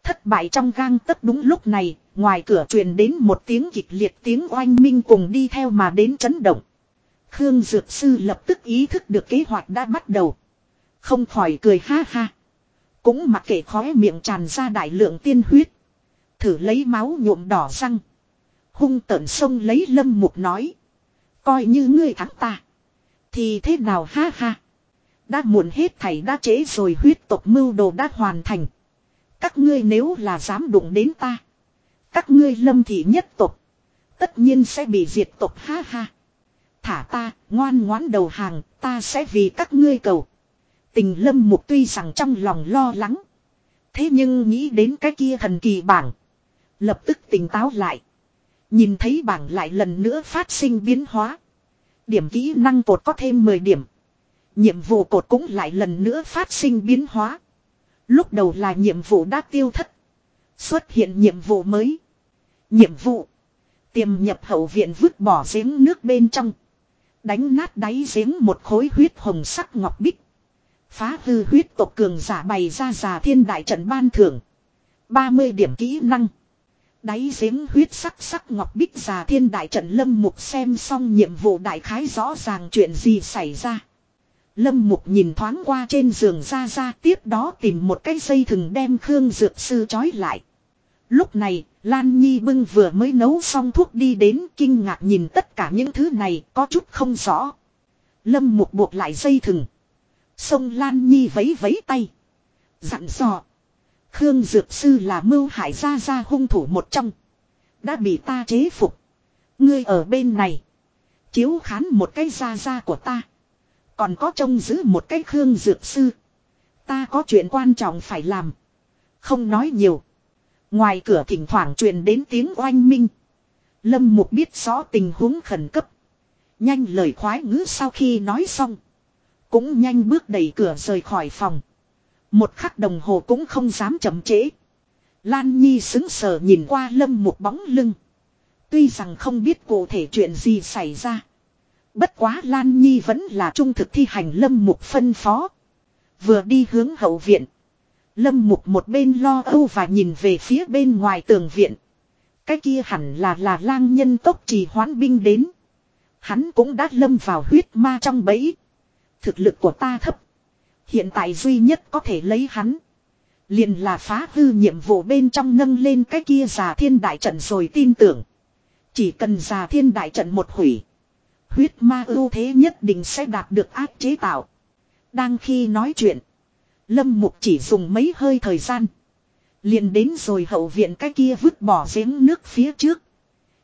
Thất bại trong gang tất đúng lúc này, ngoài cửa truyền đến một tiếng kịch liệt tiếng oanh minh cùng đi theo mà đến chấn động. Khương Dược Sư lập tức ý thức được kế hoạch đã bắt đầu. Không khỏi cười ha ha. Cũng mặc kệ khóe miệng tràn ra đại lượng tiên huyết. Thử lấy máu nhuộm đỏ răng. Hung tợn sông lấy lâm mục nói. Coi như ngươi thắng ta. Thì thế nào ha ha. Đã muộn hết thầy đã trễ rồi huyết tộc mưu đồ đã hoàn thành. Các ngươi nếu là dám đụng đến ta. Các ngươi lâm thị nhất tộc. Tất nhiên sẽ bị diệt tộc ha ha. Thả ta, ngoan ngoãn đầu hàng, ta sẽ vì các ngươi cầu. Tình lâm mục tuy rằng trong lòng lo lắng. Thế nhưng nghĩ đến cái kia thần kỳ bảng. Lập tức tỉnh táo lại. Nhìn thấy bảng lại lần nữa phát sinh biến hóa. Điểm kỹ năng cột có thêm 10 điểm. Nhiệm vụ cột cũng lại lần nữa phát sinh biến hóa. Lúc đầu là nhiệm vụ đã tiêu thất. Xuất hiện nhiệm vụ mới. Nhiệm vụ. Tiềm nhập hậu viện vứt bỏ giếng nước bên trong. Đánh nát đáy giếng một khối huyết hồng sắc ngọc bích. Phá hư huyết tộc cường giả bày ra giả thiên đại trận ban thưởng. 30 điểm kỹ năng. Đáy giếng huyết sắc sắc ngọc bích già thiên đại trận lâm mục xem xong nhiệm vụ đại khái rõ ràng chuyện gì xảy ra. Lâm Mục nhìn thoáng qua trên giường ra ra tiếp đó tìm một cái dây thừng đem Khương Dược Sư trói lại. Lúc này, Lan Nhi bưng vừa mới nấu xong thuốc đi đến kinh ngạc nhìn tất cả những thứ này có chút không rõ. Lâm Mục buộc lại dây thừng. xong Lan Nhi vấy vấy tay. Dặn dò. Khương Dược Sư là mưu hại ra ra hung thủ một trong. Đã bị ta chế phục. Ngươi ở bên này. Chiếu khán một cái ra ra của ta. Còn có trông giữ một cái Khương Dược Sư. Ta có chuyện quan trọng phải làm. Không nói nhiều. Ngoài cửa thỉnh thoảng truyền đến tiếng oanh minh. Lâm Mục biết rõ tình huống khẩn cấp. Nhanh lời khoái ngữ sau khi nói xong. Cũng nhanh bước đẩy cửa rời khỏi phòng. Một khắc đồng hồ cũng không dám chậm trễ. Lan Nhi xứng sờ nhìn qua lâm một bóng lưng. Tuy rằng không biết cụ thể chuyện gì xảy ra. Bất quá Lan Nhi vẫn là trung thực thi hành lâm mục phân phó. Vừa đi hướng hậu viện. Lâm mục một bên lo âu và nhìn về phía bên ngoài tường viện. Cái kia hẳn là là lang nhân tốc trì hoán binh đến. Hắn cũng đã lâm vào huyết ma trong bẫy. Thực lực của ta thấp. Hiện tại duy nhất có thể lấy hắn. Liền là phá hư nhiệm vụ bên trong nâng lên cái kia già thiên đại trận rồi tin tưởng. Chỉ cần già thiên đại trận một hủy. Huyết ma ưu thế nhất định sẽ đạt được áp chế tạo. Đang khi nói chuyện. Lâm mục chỉ dùng mấy hơi thời gian. Liền đến rồi hậu viện cái kia vứt bỏ giếng nước phía trước.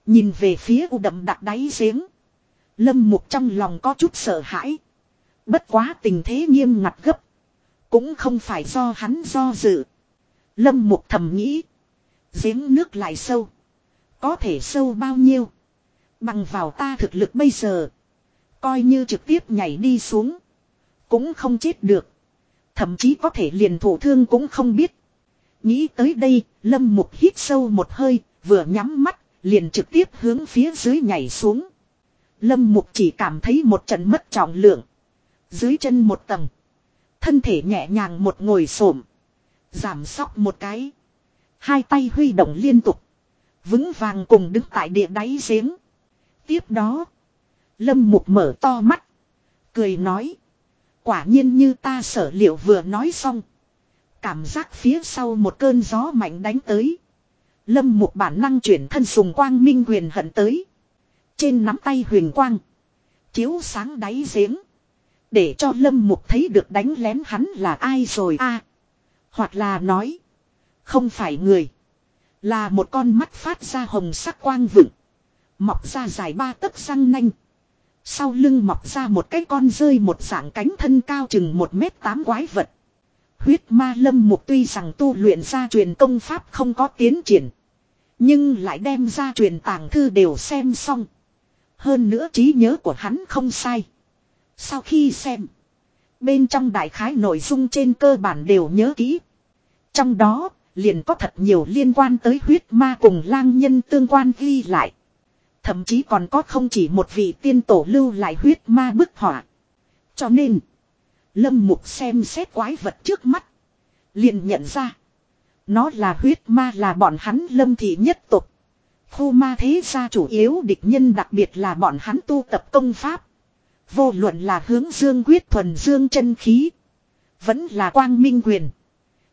Nhìn về phía u đậm đặt đáy giếng. Lâm mục trong lòng có chút sợ hãi. Bất quá tình thế nghiêm ngặt gấp. Cũng không phải do hắn do dự. Lâm mục thầm nghĩ. Giếng nước lại sâu. Có thể sâu bao nhiêu. Bằng vào ta thực lực bây giờ. Coi như trực tiếp nhảy đi xuống. Cũng không chết được. Thậm chí có thể liền thổ thương cũng không biết. Nghĩ tới đây, Lâm Mục hít sâu một hơi, vừa nhắm mắt, liền trực tiếp hướng phía dưới nhảy xuống. Lâm Mục chỉ cảm thấy một trận mất trọng lượng. Dưới chân một tầng. Thân thể nhẹ nhàng một ngồi xổm Giảm sóc một cái. Hai tay huy động liên tục. Vững vàng cùng đứng tại địa đáy giếng. Tiếp đó. Lâm Mục mở to mắt. Cười nói. Quả nhiên như ta sở liệu vừa nói xong. Cảm giác phía sau một cơn gió mạnh đánh tới. Lâm Mục bản năng chuyển thân sùng quang minh huyền hận tới. Trên nắm tay huyền quang. Chiếu sáng đáy giếng. Để cho Lâm Mục thấy được đánh lén hắn là ai rồi a Hoặc là nói. Không phải người. Là một con mắt phát ra hồng sắc quang vựng. Mọc ra dài ba tấc răng nanh. Sau lưng mọc ra một cái con rơi một dạng cánh thân cao chừng một mét tám quái vật. Huyết ma lâm mục tuy rằng tu luyện ra truyền công pháp không có tiến triển. Nhưng lại đem ra truyền tàng thư đều xem xong. Hơn nữa trí nhớ của hắn không sai. Sau khi xem. Bên trong đại khái nội dung trên cơ bản đều nhớ kỹ. Trong đó, liền có thật nhiều liên quan tới huyết ma cùng lang nhân tương quan ghi lại. Thậm chí còn có không chỉ một vị tiên tổ lưu lại huyết ma bức họa. Cho nên, Lâm Mục xem xét quái vật trước mắt. Liền nhận ra, nó là huyết ma là bọn hắn lâm thị nhất tục. Khu ma thế gia chủ yếu địch nhân đặc biệt là bọn hắn tu tập công pháp. Vô luận là hướng dương quyết thuần dương chân khí. Vẫn là quang minh quyền.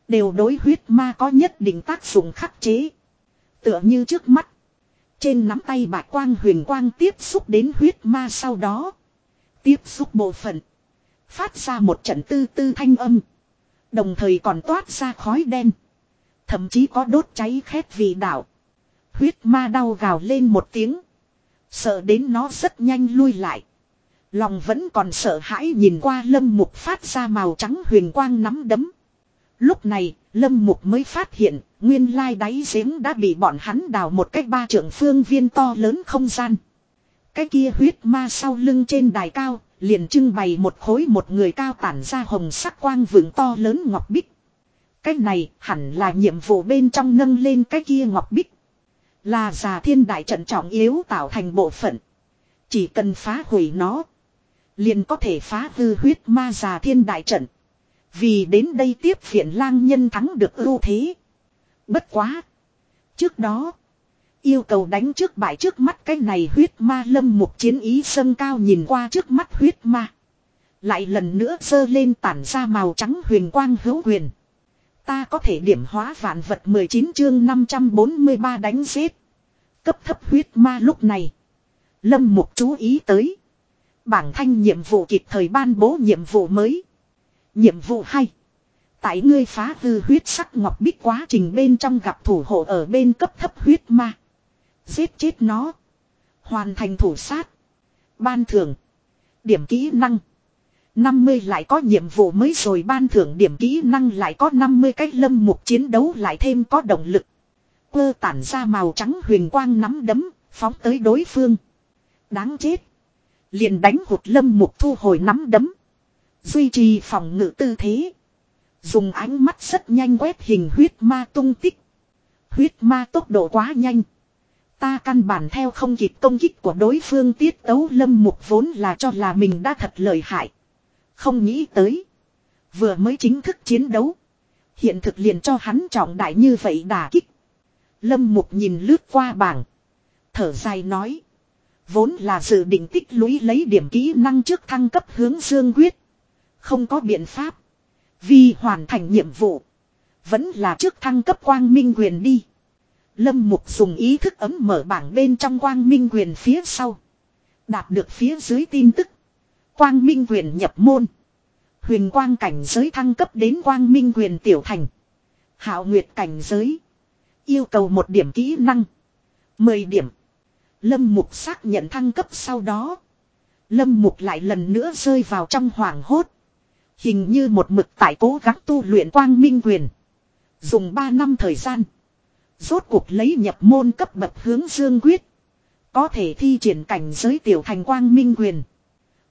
Đều đối huyết ma có nhất định tác dụng khắc chế. Tựa như trước mắt. Trên nắm tay bạc quang huyền quang tiếp xúc đến huyết ma sau đó. Tiếp xúc bộ phận. Phát ra một trận tư tư thanh âm. Đồng thời còn toát ra khói đen. Thậm chí có đốt cháy khét vị đạo. Huyết ma đau gào lên một tiếng. Sợ đến nó rất nhanh lui lại. Lòng vẫn còn sợ hãi nhìn qua lâm mục phát ra màu trắng huyền quang nắm đấm. Lúc này, lâm mục mới phát hiện, nguyên lai đáy giếng đã bị bọn hắn đào một cách ba trưởng phương viên to lớn không gian. Cái kia huyết ma sau lưng trên đài cao, liền trưng bày một khối một người cao tản ra hồng sắc quang vượng to lớn ngọc bích. Cái này hẳn là nhiệm vụ bên trong nâng lên cái kia ngọc bích. Là già thiên đại trận trọng yếu tạo thành bộ phận. Chỉ cần phá hủy nó. Liền có thể phá hư huyết ma già thiên đại trận. Vì đến đây tiếp viện lang nhân thắng được ưu thế. Bất quá. Trước đó. Yêu cầu đánh trước bại trước mắt cái này huyết ma lâm một chiến ý sân cao nhìn qua trước mắt huyết ma. Lại lần nữa sơ lên tản ra màu trắng huyền quang hữu quyền. Ta có thể điểm hóa vạn vật 19 chương 543 đánh giết. Cấp thấp huyết ma lúc này. Lâm Mục chú ý tới. Bảng thanh nhiệm vụ kịp thời ban bố nhiệm vụ mới. Nhiệm vụ hay. Tại ngươi phá hư huyết sắc ngọc bích quá trình bên trong gặp thủ hộ ở bên cấp thấp huyết ma. Giết chết nó. Hoàn thành thủ sát. Ban thưởng. Điểm kỹ năng. 50 lại có nhiệm vụ mới rồi ban thưởng điểm kỹ năng lại có 50 cách lâm mục chiến đấu lại thêm có động lực. Quơ tản ra màu trắng huyền quang nắm đấm, phóng tới đối phương. Đáng chết. Liền đánh hụt lâm mục thu hồi nắm đấm. Duy trì phòng ngự tư thế. Dùng ánh mắt rất nhanh quét hình huyết ma tung tích. Huyết ma tốc độ quá nhanh. Ta căn bản theo không kịp công kích của đối phương tiết tấu lâm mục vốn là cho là mình đã thật lợi hại. Không nghĩ tới. Vừa mới chính thức chiến đấu. Hiện thực liền cho hắn trọng đại như vậy đả kích. Lâm mục nhìn lướt qua bảng. Thở dài nói. Vốn là dự định tích lũy lấy điểm kỹ năng trước thăng cấp hướng dương quyết. Không có biện pháp. Vì hoàn thành nhiệm vụ. Vẫn là trước thăng cấp quang minh quyền đi. Lâm Mục dùng ý thức ấm mở bảng bên trong quang minh quyền phía sau. Đạt được phía dưới tin tức. Quang minh quyền nhập môn. Huyền quang cảnh giới thăng cấp đến quang minh quyền tiểu thành. Hạo nguyệt cảnh giới. Yêu cầu một điểm kỹ năng. mười điểm. Lâm Mục xác nhận thăng cấp sau đó. Lâm Mục lại lần nữa rơi vào trong hoàng hốt. Hình như một mực tại cố gắng tu luyện quang minh quyền. Dùng 3 năm thời gian. Rốt cuộc lấy nhập môn cấp bậc hướng dương quyết. Có thể thi triển cảnh giới tiểu thành quang minh quyền.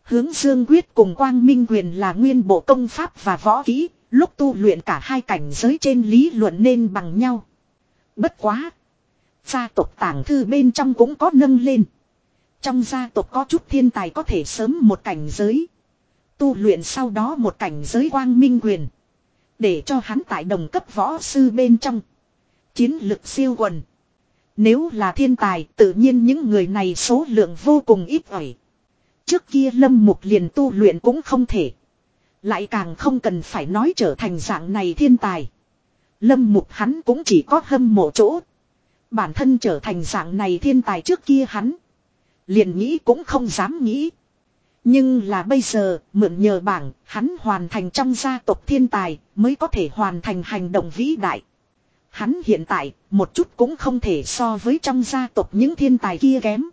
Hướng dương quyết cùng quang minh quyền là nguyên bộ công pháp và võ kỹ. Lúc tu luyện cả hai cảnh giới trên lý luận nên bằng nhau. Bất quá. Gia tộc tàng thư bên trong cũng có nâng lên. Trong gia tộc có chút thiên tài có thể sớm một cảnh giới. Tu luyện sau đó một cảnh giới quang minh quyền. Để cho hắn tại đồng cấp võ sư bên trong. Chiến lực siêu quần. Nếu là thiên tài, tự nhiên những người này số lượng vô cùng ít ỏi. Trước kia lâm mục liền tu luyện cũng không thể. Lại càng không cần phải nói trở thành dạng này thiên tài. Lâm mục hắn cũng chỉ có hâm mộ chỗ. Bản thân trở thành dạng này thiên tài trước kia hắn. Liền nghĩ cũng không dám nghĩ. Nhưng là bây giờ, mượn nhờ bảng, hắn hoàn thành trong gia tộc thiên tài, mới có thể hoàn thành hành động vĩ đại. Hắn hiện tại, một chút cũng không thể so với trong gia tộc những thiên tài kia kém.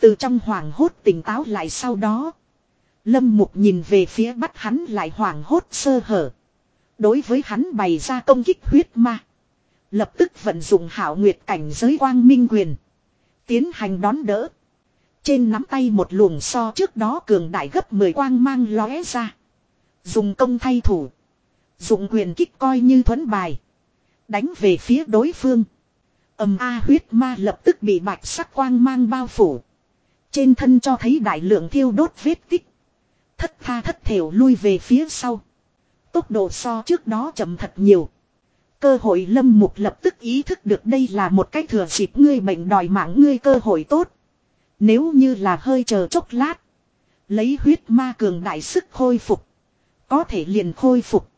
Từ trong hoàng hốt tỉnh táo lại sau đó. Lâm Mục nhìn về phía bắt hắn lại hoàng hốt sơ hở. Đối với hắn bày ra công kích huyết ma. Lập tức vận dụng hảo nguyệt cảnh giới quang minh quyền. Tiến hành đón đỡ. Trên nắm tay một luồng so trước đó cường đại gấp 10 quang mang lóe ra. Dùng công thay thủ. Dùng quyền kích coi như thuấn bài. Đánh về phía đối phương. ầm A huyết ma lập tức bị bạch sắc quang mang bao phủ. Trên thân cho thấy đại lượng thiêu đốt vết tích. Thất tha thất thểu lui về phía sau. Tốc độ so trước đó chậm thật nhiều. Cơ hội lâm mục lập tức ý thức được đây là một cái thừa dịp ngươi bệnh đòi mạng ngươi cơ hội tốt. Nếu như là hơi chờ chốc lát. Lấy huyết ma cường đại sức khôi phục. Có thể liền khôi phục.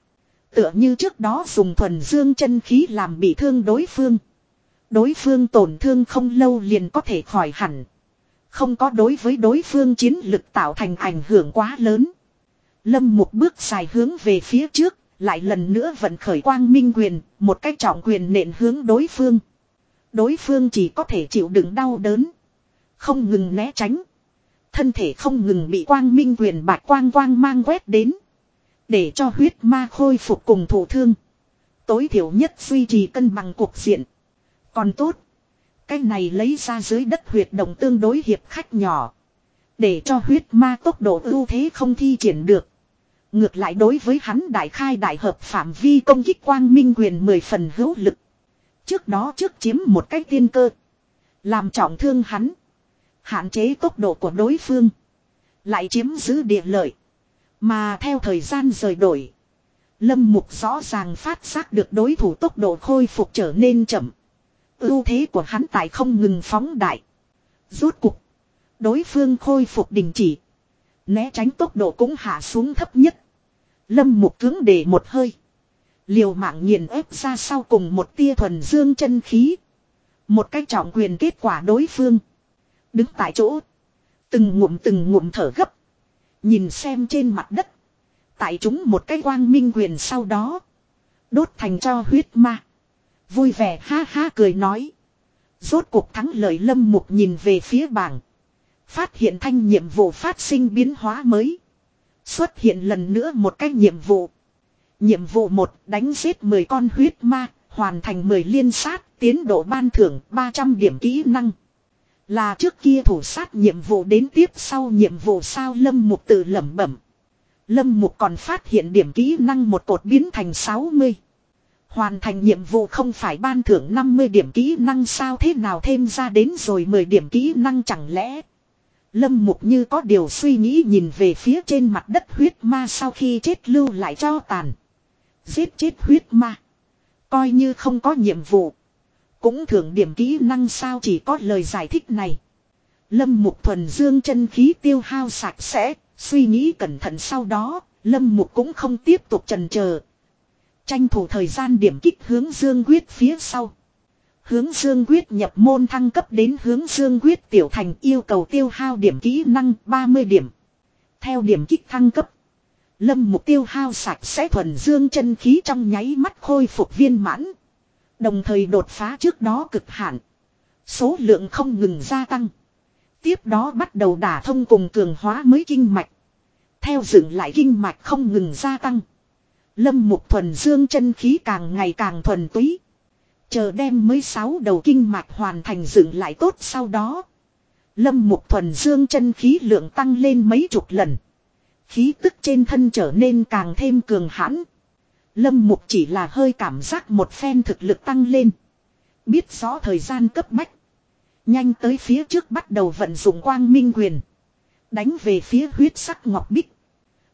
Tựa như trước đó dùng thuần dương chân khí làm bị thương đối phương. Đối phương tổn thương không lâu liền có thể khỏi hẳn. Không có đối với đối phương chiến lực tạo thành ảnh hưởng quá lớn. Lâm một bước dài hướng về phía trước, lại lần nữa vận khởi quang minh quyền, một cách trọng quyền nện hướng đối phương. Đối phương chỉ có thể chịu đựng đau đớn. Không ngừng né tránh. Thân thể không ngừng bị quang minh quyền bạc quang quang mang quét đến. Để cho huyết ma khôi phục cùng thủ thương. Tối thiểu nhất duy trì cân bằng cuộc diện. Còn tốt. Cái này lấy ra dưới đất huyệt động tương đối hiệp khách nhỏ. Để cho huyết ma tốc độ ưu thế không thi triển được. Ngược lại đối với hắn đại khai đại hợp phạm vi công kích quang minh quyền mười phần hữu lực. Trước đó trước chiếm một cái tiên cơ. Làm trọng thương hắn. Hạn chế tốc độ của đối phương. Lại chiếm giữ địa lợi. Mà theo thời gian rời đổi. Lâm Mục rõ ràng phát giác được đối thủ tốc độ khôi phục trở nên chậm. ưu thế của hắn tại không ngừng phóng đại. Rốt cục. Đối phương khôi phục đình chỉ. Né tránh tốc độ cũng hạ xuống thấp nhất. Lâm mục cứng để một hơi. Liều mạng nghiền ép ra sau cùng một tia thuần dương chân khí. Một cách trọng quyền kết quả đối phương. Đứng tại chỗ. Từng ngụm từng ngụm thở gấp. Nhìn xem trên mặt đất. Tại chúng một cái quang minh quyền sau đó. Đốt thành cho huyết ma. Vui vẻ ha ha cười nói. Rốt cuộc thắng lợi lâm mục nhìn về phía bảng. Phát hiện thanh nhiệm vụ phát sinh biến hóa mới. Xuất hiện lần nữa một cái nhiệm vụ. Nhiệm vụ 1 đánh giết 10 con huyết ma, hoàn thành 10 liên sát, tiến độ ban thưởng 300 điểm kỹ năng. Là trước kia thủ sát nhiệm vụ đến tiếp sau nhiệm vụ sao Lâm Mục tự lẩm bẩm. Lâm Mục còn phát hiện điểm kỹ năng một cột biến thành 60. Hoàn thành nhiệm vụ không phải ban thưởng 50 điểm kỹ năng sao thế nào thêm ra đến rồi 10 điểm kỹ năng chẳng lẽ. Lâm Mục như có điều suy nghĩ nhìn về phía trên mặt đất huyết ma sau khi chết lưu lại cho tàn. Giết chết huyết ma. Coi như không có nhiệm vụ. Cũng thưởng điểm kỹ năng sao chỉ có lời giải thích này. Lâm Mục thuần dương chân khí tiêu hao sạch sẽ, suy nghĩ cẩn thận sau đó, Lâm Mục cũng không tiếp tục trần chờ Tranh thủ thời gian điểm kích hướng dương quyết phía sau. Hướng dương quyết nhập môn thăng cấp đến hướng dương quyết tiểu thành yêu cầu tiêu hao điểm kỹ năng 30 điểm. Theo điểm kích thăng cấp. Lâm mục tiêu hao sạch sẽ thuần dương chân khí trong nháy mắt khôi phục viên mãn. Đồng thời đột phá trước đó cực hạn. Số lượng không ngừng gia tăng. Tiếp đó bắt đầu đả thông cùng cường hóa mới kinh mạch. Theo dựng lại kinh mạch không ngừng gia tăng. Lâm mục thuần dương chân khí càng ngày càng thuần túy. Chờ đem mới sáu đầu kinh mạch hoàn thành dựng lại tốt sau đó. Lâm mục thuần dương chân khí lượng tăng lên mấy chục lần. Khí tức trên thân trở nên càng thêm cường hãn. Lâm mục chỉ là hơi cảm giác một phen thực lực tăng lên. Biết rõ thời gian cấp bách. Nhanh tới phía trước bắt đầu vận dụng quang minh quyền. Đánh về phía huyết sắc ngọc bích.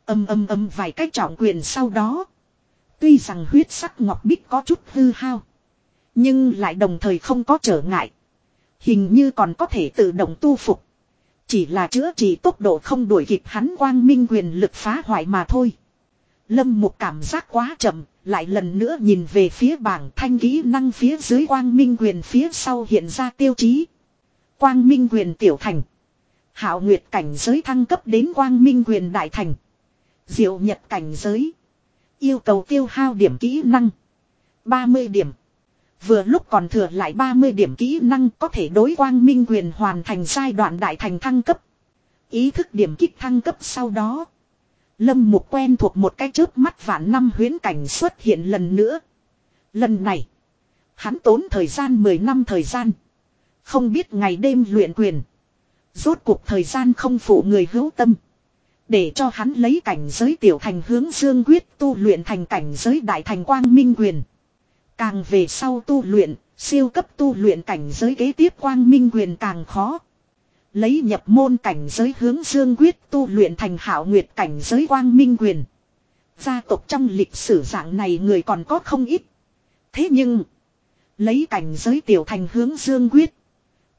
Âm âm âm vài cách trọng quyền sau đó. Tuy rằng huyết sắc ngọc bích có chút hư hao. Nhưng lại đồng thời không có trở ngại. Hình như còn có thể tự động tu phục. Chỉ là chữa trị tốc độ không đuổi kịp hắn quang minh quyền lực phá hoại mà thôi. Lâm một cảm giác quá chậm, lại lần nữa nhìn về phía bảng thanh kỹ năng phía dưới quang minh quyền phía sau hiện ra tiêu chí. Quang minh quyền tiểu thành. Hảo nguyệt cảnh giới thăng cấp đến quang minh quyền đại thành. Diệu nhật cảnh giới. Yêu cầu tiêu hao điểm kỹ năng. 30 điểm. Vừa lúc còn thừa lại 30 điểm kỹ năng có thể đối quang minh quyền hoàn thành giai đoạn đại thành thăng cấp. Ý thức điểm kích thăng cấp sau đó. Lâm mục quen thuộc một cái chớp mắt vạn năm huyến cảnh xuất hiện lần nữa. Lần này. Hắn tốn thời gian 10 năm thời gian. Không biết ngày đêm luyện quyền. Rốt cuộc thời gian không phụ người hữu tâm. Để cho hắn lấy cảnh giới tiểu thành hướng dương quyết tu luyện thành cảnh giới đại thành quang minh quyền. Càng về sau tu luyện, siêu cấp tu luyện cảnh giới kế tiếp quang minh quyền càng khó. Lấy nhập môn cảnh giới hướng dương quyết tu luyện thành hảo nguyệt cảnh giới quang minh quyền. Gia tộc trong lịch sử dạng này người còn có không ít. Thế nhưng, lấy cảnh giới tiểu thành hướng dương quyết.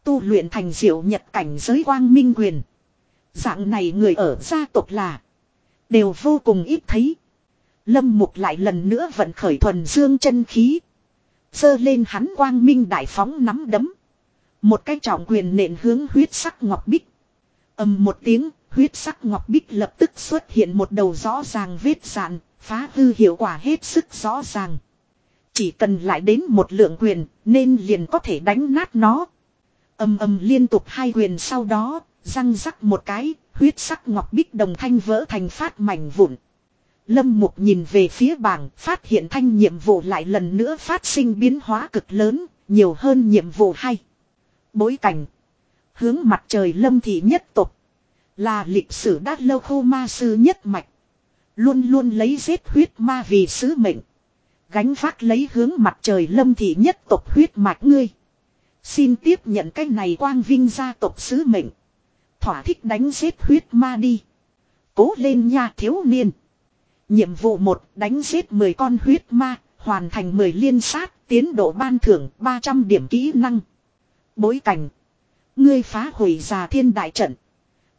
Tu luyện thành diệu nhật cảnh giới quang minh quyền. Dạng này người ở gia tộc là đều vô cùng ít thấy. Lâm Mục lại lần nữa vận khởi thuần dương chân khí. Dơ lên hắn quang minh đại phóng nắm đấm. Một cái trọng quyền nện hướng huyết sắc ngọc bích. ầm một tiếng, huyết sắc ngọc bích lập tức xuất hiện một đầu rõ ràng vết sạn, phá hư hiệu quả hết sức rõ ràng. Chỉ cần lại đến một lượng quyền, nên liền có thể đánh nát nó. ầm ầm liên tục hai quyền sau đó, răng rắc một cái, huyết sắc ngọc bích đồng thanh vỡ thành phát mảnh vụn. Lâm Mục nhìn về phía bảng, phát hiện thanh nhiệm vụ lại lần nữa phát sinh biến hóa cực lớn, nhiều hơn nhiệm vụ hay. Bối cảnh. Hướng mặt trời lâm thị nhất tục. Là lịch sử đát lâu khô ma sư nhất mạch. Luôn luôn lấy giết huyết ma vì sứ mệnh. Gánh vác lấy hướng mặt trời lâm thị nhất tộc huyết mạch ngươi. Xin tiếp nhận cái này quang vinh gia tộc sứ mệnh. Thỏa thích đánh giết huyết ma đi. Cố lên nha thiếu niên. Nhiệm vụ 1 đánh giết 10 con huyết ma, hoàn thành 10 liên sát, tiến độ ban thưởng 300 điểm kỹ năng. Bối cảnh. Ngươi phá hủy già thiên đại trận.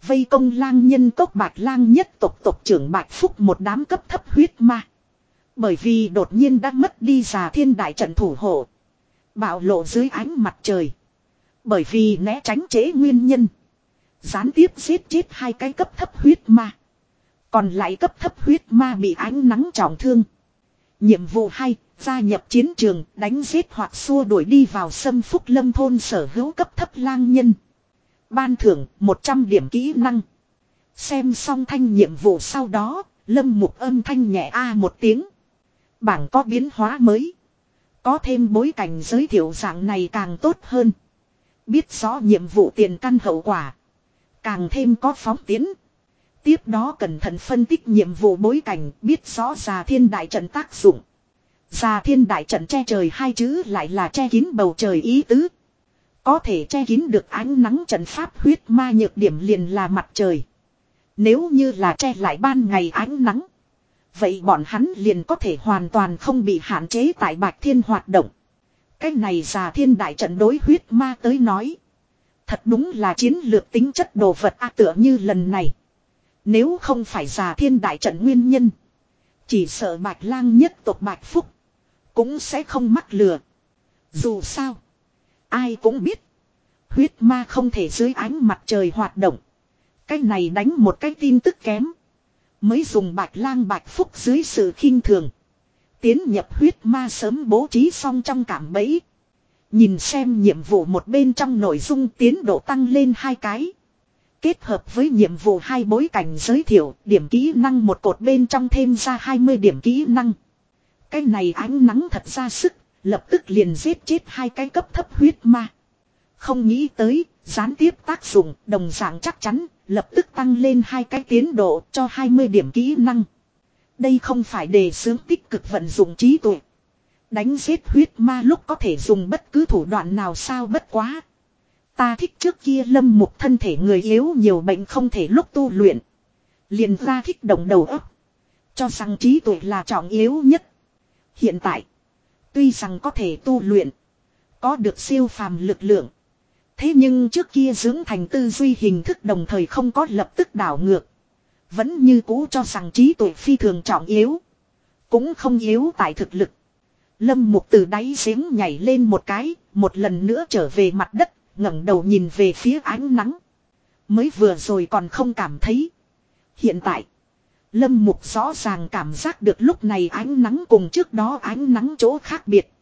Vây công lang nhân tốc bạc lang nhất tộc tộc trưởng bạc phúc một đám cấp thấp huyết ma. Bởi vì đột nhiên đã mất đi già thiên đại trận thủ hộ. Bạo lộ dưới ánh mặt trời. Bởi vì né tránh chế nguyên nhân. Gián tiếp giết chết hai cái cấp thấp huyết ma. Còn lại cấp thấp huyết ma bị ánh nắng trọng thương. Nhiệm vụ 2, gia nhập chiến trường, đánh giết hoặc xua đuổi đi vào sâm phúc lâm thôn sở hữu cấp thấp lang nhân. Ban thưởng 100 điểm kỹ năng. Xem xong thanh nhiệm vụ sau đó, lâm mục âm thanh nhẹ a một tiếng. Bảng có biến hóa mới. Có thêm bối cảnh giới thiệu dạng này càng tốt hơn. Biết rõ nhiệm vụ tiền căn hậu quả. Càng thêm có phóng tiến. Tiếp đó cẩn thận phân tích nhiệm vụ bối cảnh, biết rõ già thiên đại trận tác dụng. Già thiên đại trận che trời hai chữ lại là che kín bầu trời ý tứ. Có thể che kín được ánh nắng trận pháp huyết ma nhược điểm liền là mặt trời. Nếu như là che lại ban ngày ánh nắng. Vậy bọn hắn liền có thể hoàn toàn không bị hạn chế tại bạch thiên hoạt động. Cái này già thiên đại trận đối huyết ma tới nói. Thật đúng là chiến lược tính chất đồ vật a, tựa như lần này. Nếu không phải già thiên đại trận nguyên nhân. Chỉ sợ bạch lang nhất tộc bạch phúc. Cũng sẽ không mắc lừa. Dù sao. Ai cũng biết. Huyết ma không thể dưới ánh mặt trời hoạt động. Cái này đánh một cái tin tức kém. Mới dùng bạch lang bạch phúc dưới sự khinh thường. Tiến nhập huyết ma sớm bố trí xong trong cảm bẫy. Nhìn xem nhiệm vụ một bên trong nội dung tiến độ tăng lên hai cái. Kết hợp với nhiệm vụ hai bối cảnh giới thiệu, điểm kỹ năng một cột bên trong thêm ra 20 điểm kỹ năng. Cái này ánh nắng thật ra sức, lập tức liền giết chết hai cái cấp thấp huyết ma. Không nghĩ tới, gián tiếp tác dụng, đồng dạng chắc chắn, lập tức tăng lên hai cái tiến độ cho 20 điểm kỹ năng. Đây không phải đề xướng tích cực vận dụng trí tuệ. Đánh giết huyết ma lúc có thể dùng bất cứ thủ đoạn nào sao bất quá. Ta thích trước kia lâm một thân thể người yếu nhiều bệnh không thể lúc tu luyện. Liền ra thích động đầu óc. Cho rằng trí tuệ là trọng yếu nhất. Hiện tại. Tuy rằng có thể tu luyện. Có được siêu phàm lực lượng. Thế nhưng trước kia dưỡng thành tư duy hình thức đồng thời không có lập tức đảo ngược. Vẫn như cũ cho rằng trí tuệ phi thường trọng yếu. Cũng không yếu tại thực lực. Lâm mục từ đáy giếng nhảy lên một cái, một lần nữa trở về mặt đất, ngẩng đầu nhìn về phía ánh nắng. Mới vừa rồi còn không cảm thấy. Hiện tại, Lâm mục rõ ràng cảm giác được lúc này ánh nắng cùng trước đó ánh nắng chỗ khác biệt.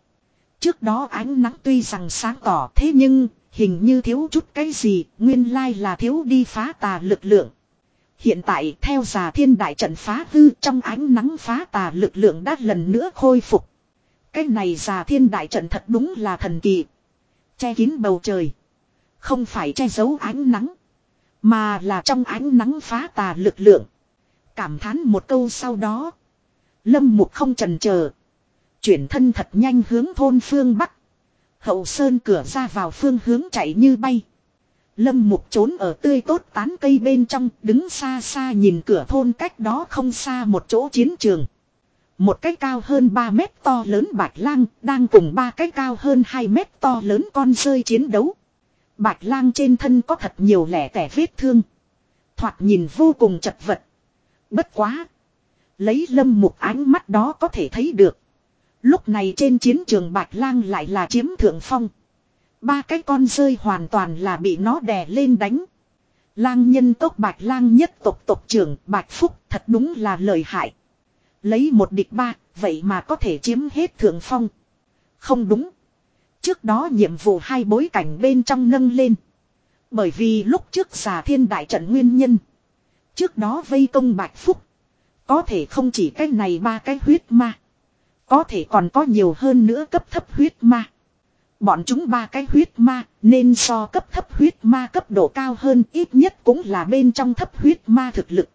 Trước đó ánh nắng tuy rằng sáng tỏ thế nhưng, hình như thiếu chút cái gì, nguyên lai là thiếu đi phá tà lực lượng. Hiện tại theo già thiên đại trận phá hư trong ánh nắng phá tà lực lượng đã lần nữa khôi phục. Cái này già thiên đại trận thật đúng là thần kỳ. Che kín bầu trời. Không phải che giấu ánh nắng. Mà là trong ánh nắng phá tà lực lượng. Cảm thán một câu sau đó. Lâm mục không trần chờ Chuyển thân thật nhanh hướng thôn phương Bắc. Hậu sơn cửa ra vào phương hướng chạy như bay. Lâm mục trốn ở tươi tốt tán cây bên trong, đứng xa xa nhìn cửa thôn cách đó không xa một chỗ chiến trường. Một cái cao hơn 3 mét to lớn bạch lang, đang cùng ba cái cao hơn 2 mét to lớn con rơi chiến đấu. Bạch lang trên thân có thật nhiều lẻ tẻ vết thương. Thoạt nhìn vô cùng chật vật. Bất quá. Lấy lâm mục ánh mắt đó có thể thấy được. Lúc này trên chiến trường bạch lang lại là chiếm thượng phong. Ba cái con rơi hoàn toàn là bị nó đè lên đánh. Lang nhân tốc bạch lang nhất tộc tộc trưởng bạch phúc thật đúng là lợi hại. Lấy một địch ba, vậy mà có thể chiếm hết thượng phong. Không đúng. Trước đó nhiệm vụ hai bối cảnh bên trong nâng lên. Bởi vì lúc trước giả thiên đại trận nguyên nhân. Trước đó vây công bạch phúc. Có thể không chỉ cái này ba cái huyết ma. Có thể còn có nhiều hơn nữa cấp thấp huyết ma. Bọn chúng ba cái huyết ma, nên so cấp thấp huyết ma cấp độ cao hơn, ít nhất cũng là bên trong thấp huyết ma thực lực.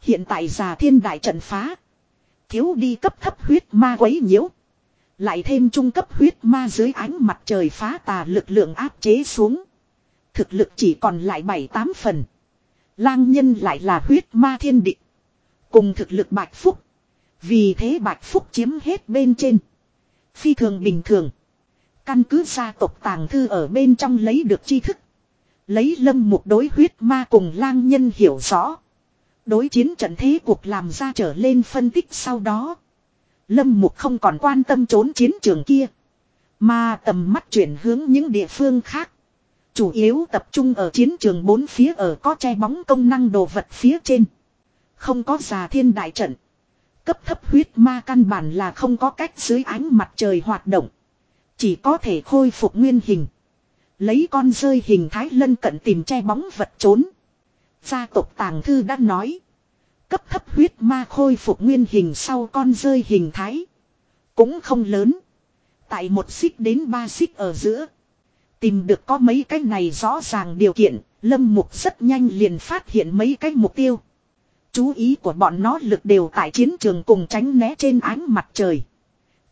Hiện tại già thiên đại trận phá. Thiếu đi cấp thấp huyết ma quấy nhiễu. Lại thêm trung cấp huyết ma dưới ánh mặt trời phá tà lực lượng áp chế xuống. Thực lực chỉ còn lại 7-8 phần. Lang nhân lại là huyết ma thiên định. Cùng thực lực bạch phúc. Vì thế bạch phúc chiếm hết bên trên. Phi thường bình thường. Căn cứ gia tộc tàng thư ở bên trong lấy được tri thức. Lấy lâm một đối huyết ma cùng lang nhân hiểu rõ. Đối chiến trận thế cuộc làm ra trở lên phân tích sau đó. Lâm mục không còn quan tâm trốn chiến trường kia. Mà tầm mắt chuyển hướng những địa phương khác. Chủ yếu tập trung ở chiến trường bốn phía ở có che bóng công năng đồ vật phía trên. Không có già thiên đại trận. Cấp thấp huyết ma căn bản là không có cách dưới ánh mặt trời hoạt động. Chỉ có thể khôi phục nguyên hình. Lấy con rơi hình thái lân cận tìm che bóng vật trốn. Gia tộc tàng thư đã nói. Cấp thấp huyết ma khôi phục nguyên hình sau con rơi hình thái. Cũng không lớn. Tại một xích đến ba xích ở giữa. Tìm được có mấy cái này rõ ràng điều kiện. Lâm mục rất nhanh liền phát hiện mấy cái mục tiêu. Chú ý của bọn nó lực đều tại chiến trường cùng tránh né trên ánh mặt trời.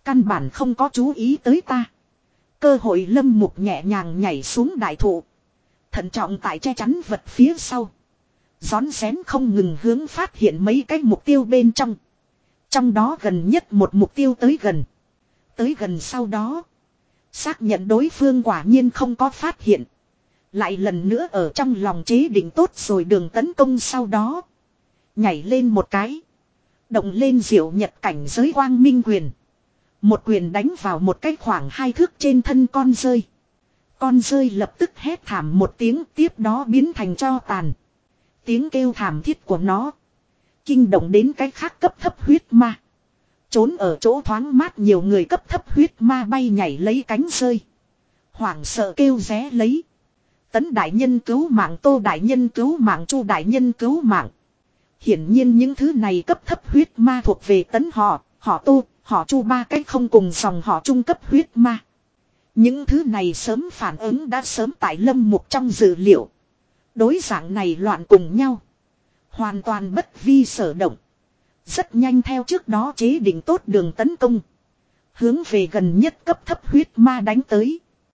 Căn bản không có chú ý tới ta. Cơ hội lâm mục nhẹ nhàng nhảy xuống đại thụ. Thận trọng tại che chắn vật phía sau. Gión xén không ngừng hướng phát hiện mấy cái mục tiêu bên trong. Trong đó gần nhất một mục tiêu tới gần. Tới gần sau đó. Xác nhận đối phương quả nhiên không có phát hiện. Lại lần nữa ở trong lòng chế định tốt rồi đường tấn công sau đó. Nhảy lên một cái. Động lên diệu nhật cảnh giới quang minh quyền. Một quyền đánh vào một cái khoảng hai thước trên thân con rơi. Con rơi lập tức hét thảm một tiếng tiếp đó biến thành cho tàn. Tiếng kêu thảm thiết của nó. Kinh động đến cái khác cấp thấp huyết ma. Trốn ở chỗ thoáng mát nhiều người cấp thấp huyết ma bay nhảy lấy cánh rơi. Hoảng sợ kêu ré lấy. Tấn đại nhân cứu mạng tô đại nhân cứu mạng chu đại nhân cứu mạng. Hiển nhiên những thứ này cấp thấp huyết ma thuộc về tấn họ, họ tô, họ chu ba cách không cùng dòng họ trung cấp huyết ma. Những thứ này sớm phản ứng đã sớm tại lâm mục trong dữ liệu. Đối dạng này loạn cùng nhau. Hoàn toàn bất vi sở động. Rất nhanh theo trước đó chế định tốt đường tấn công. Hướng về gần nhất cấp thấp huyết ma đánh tới.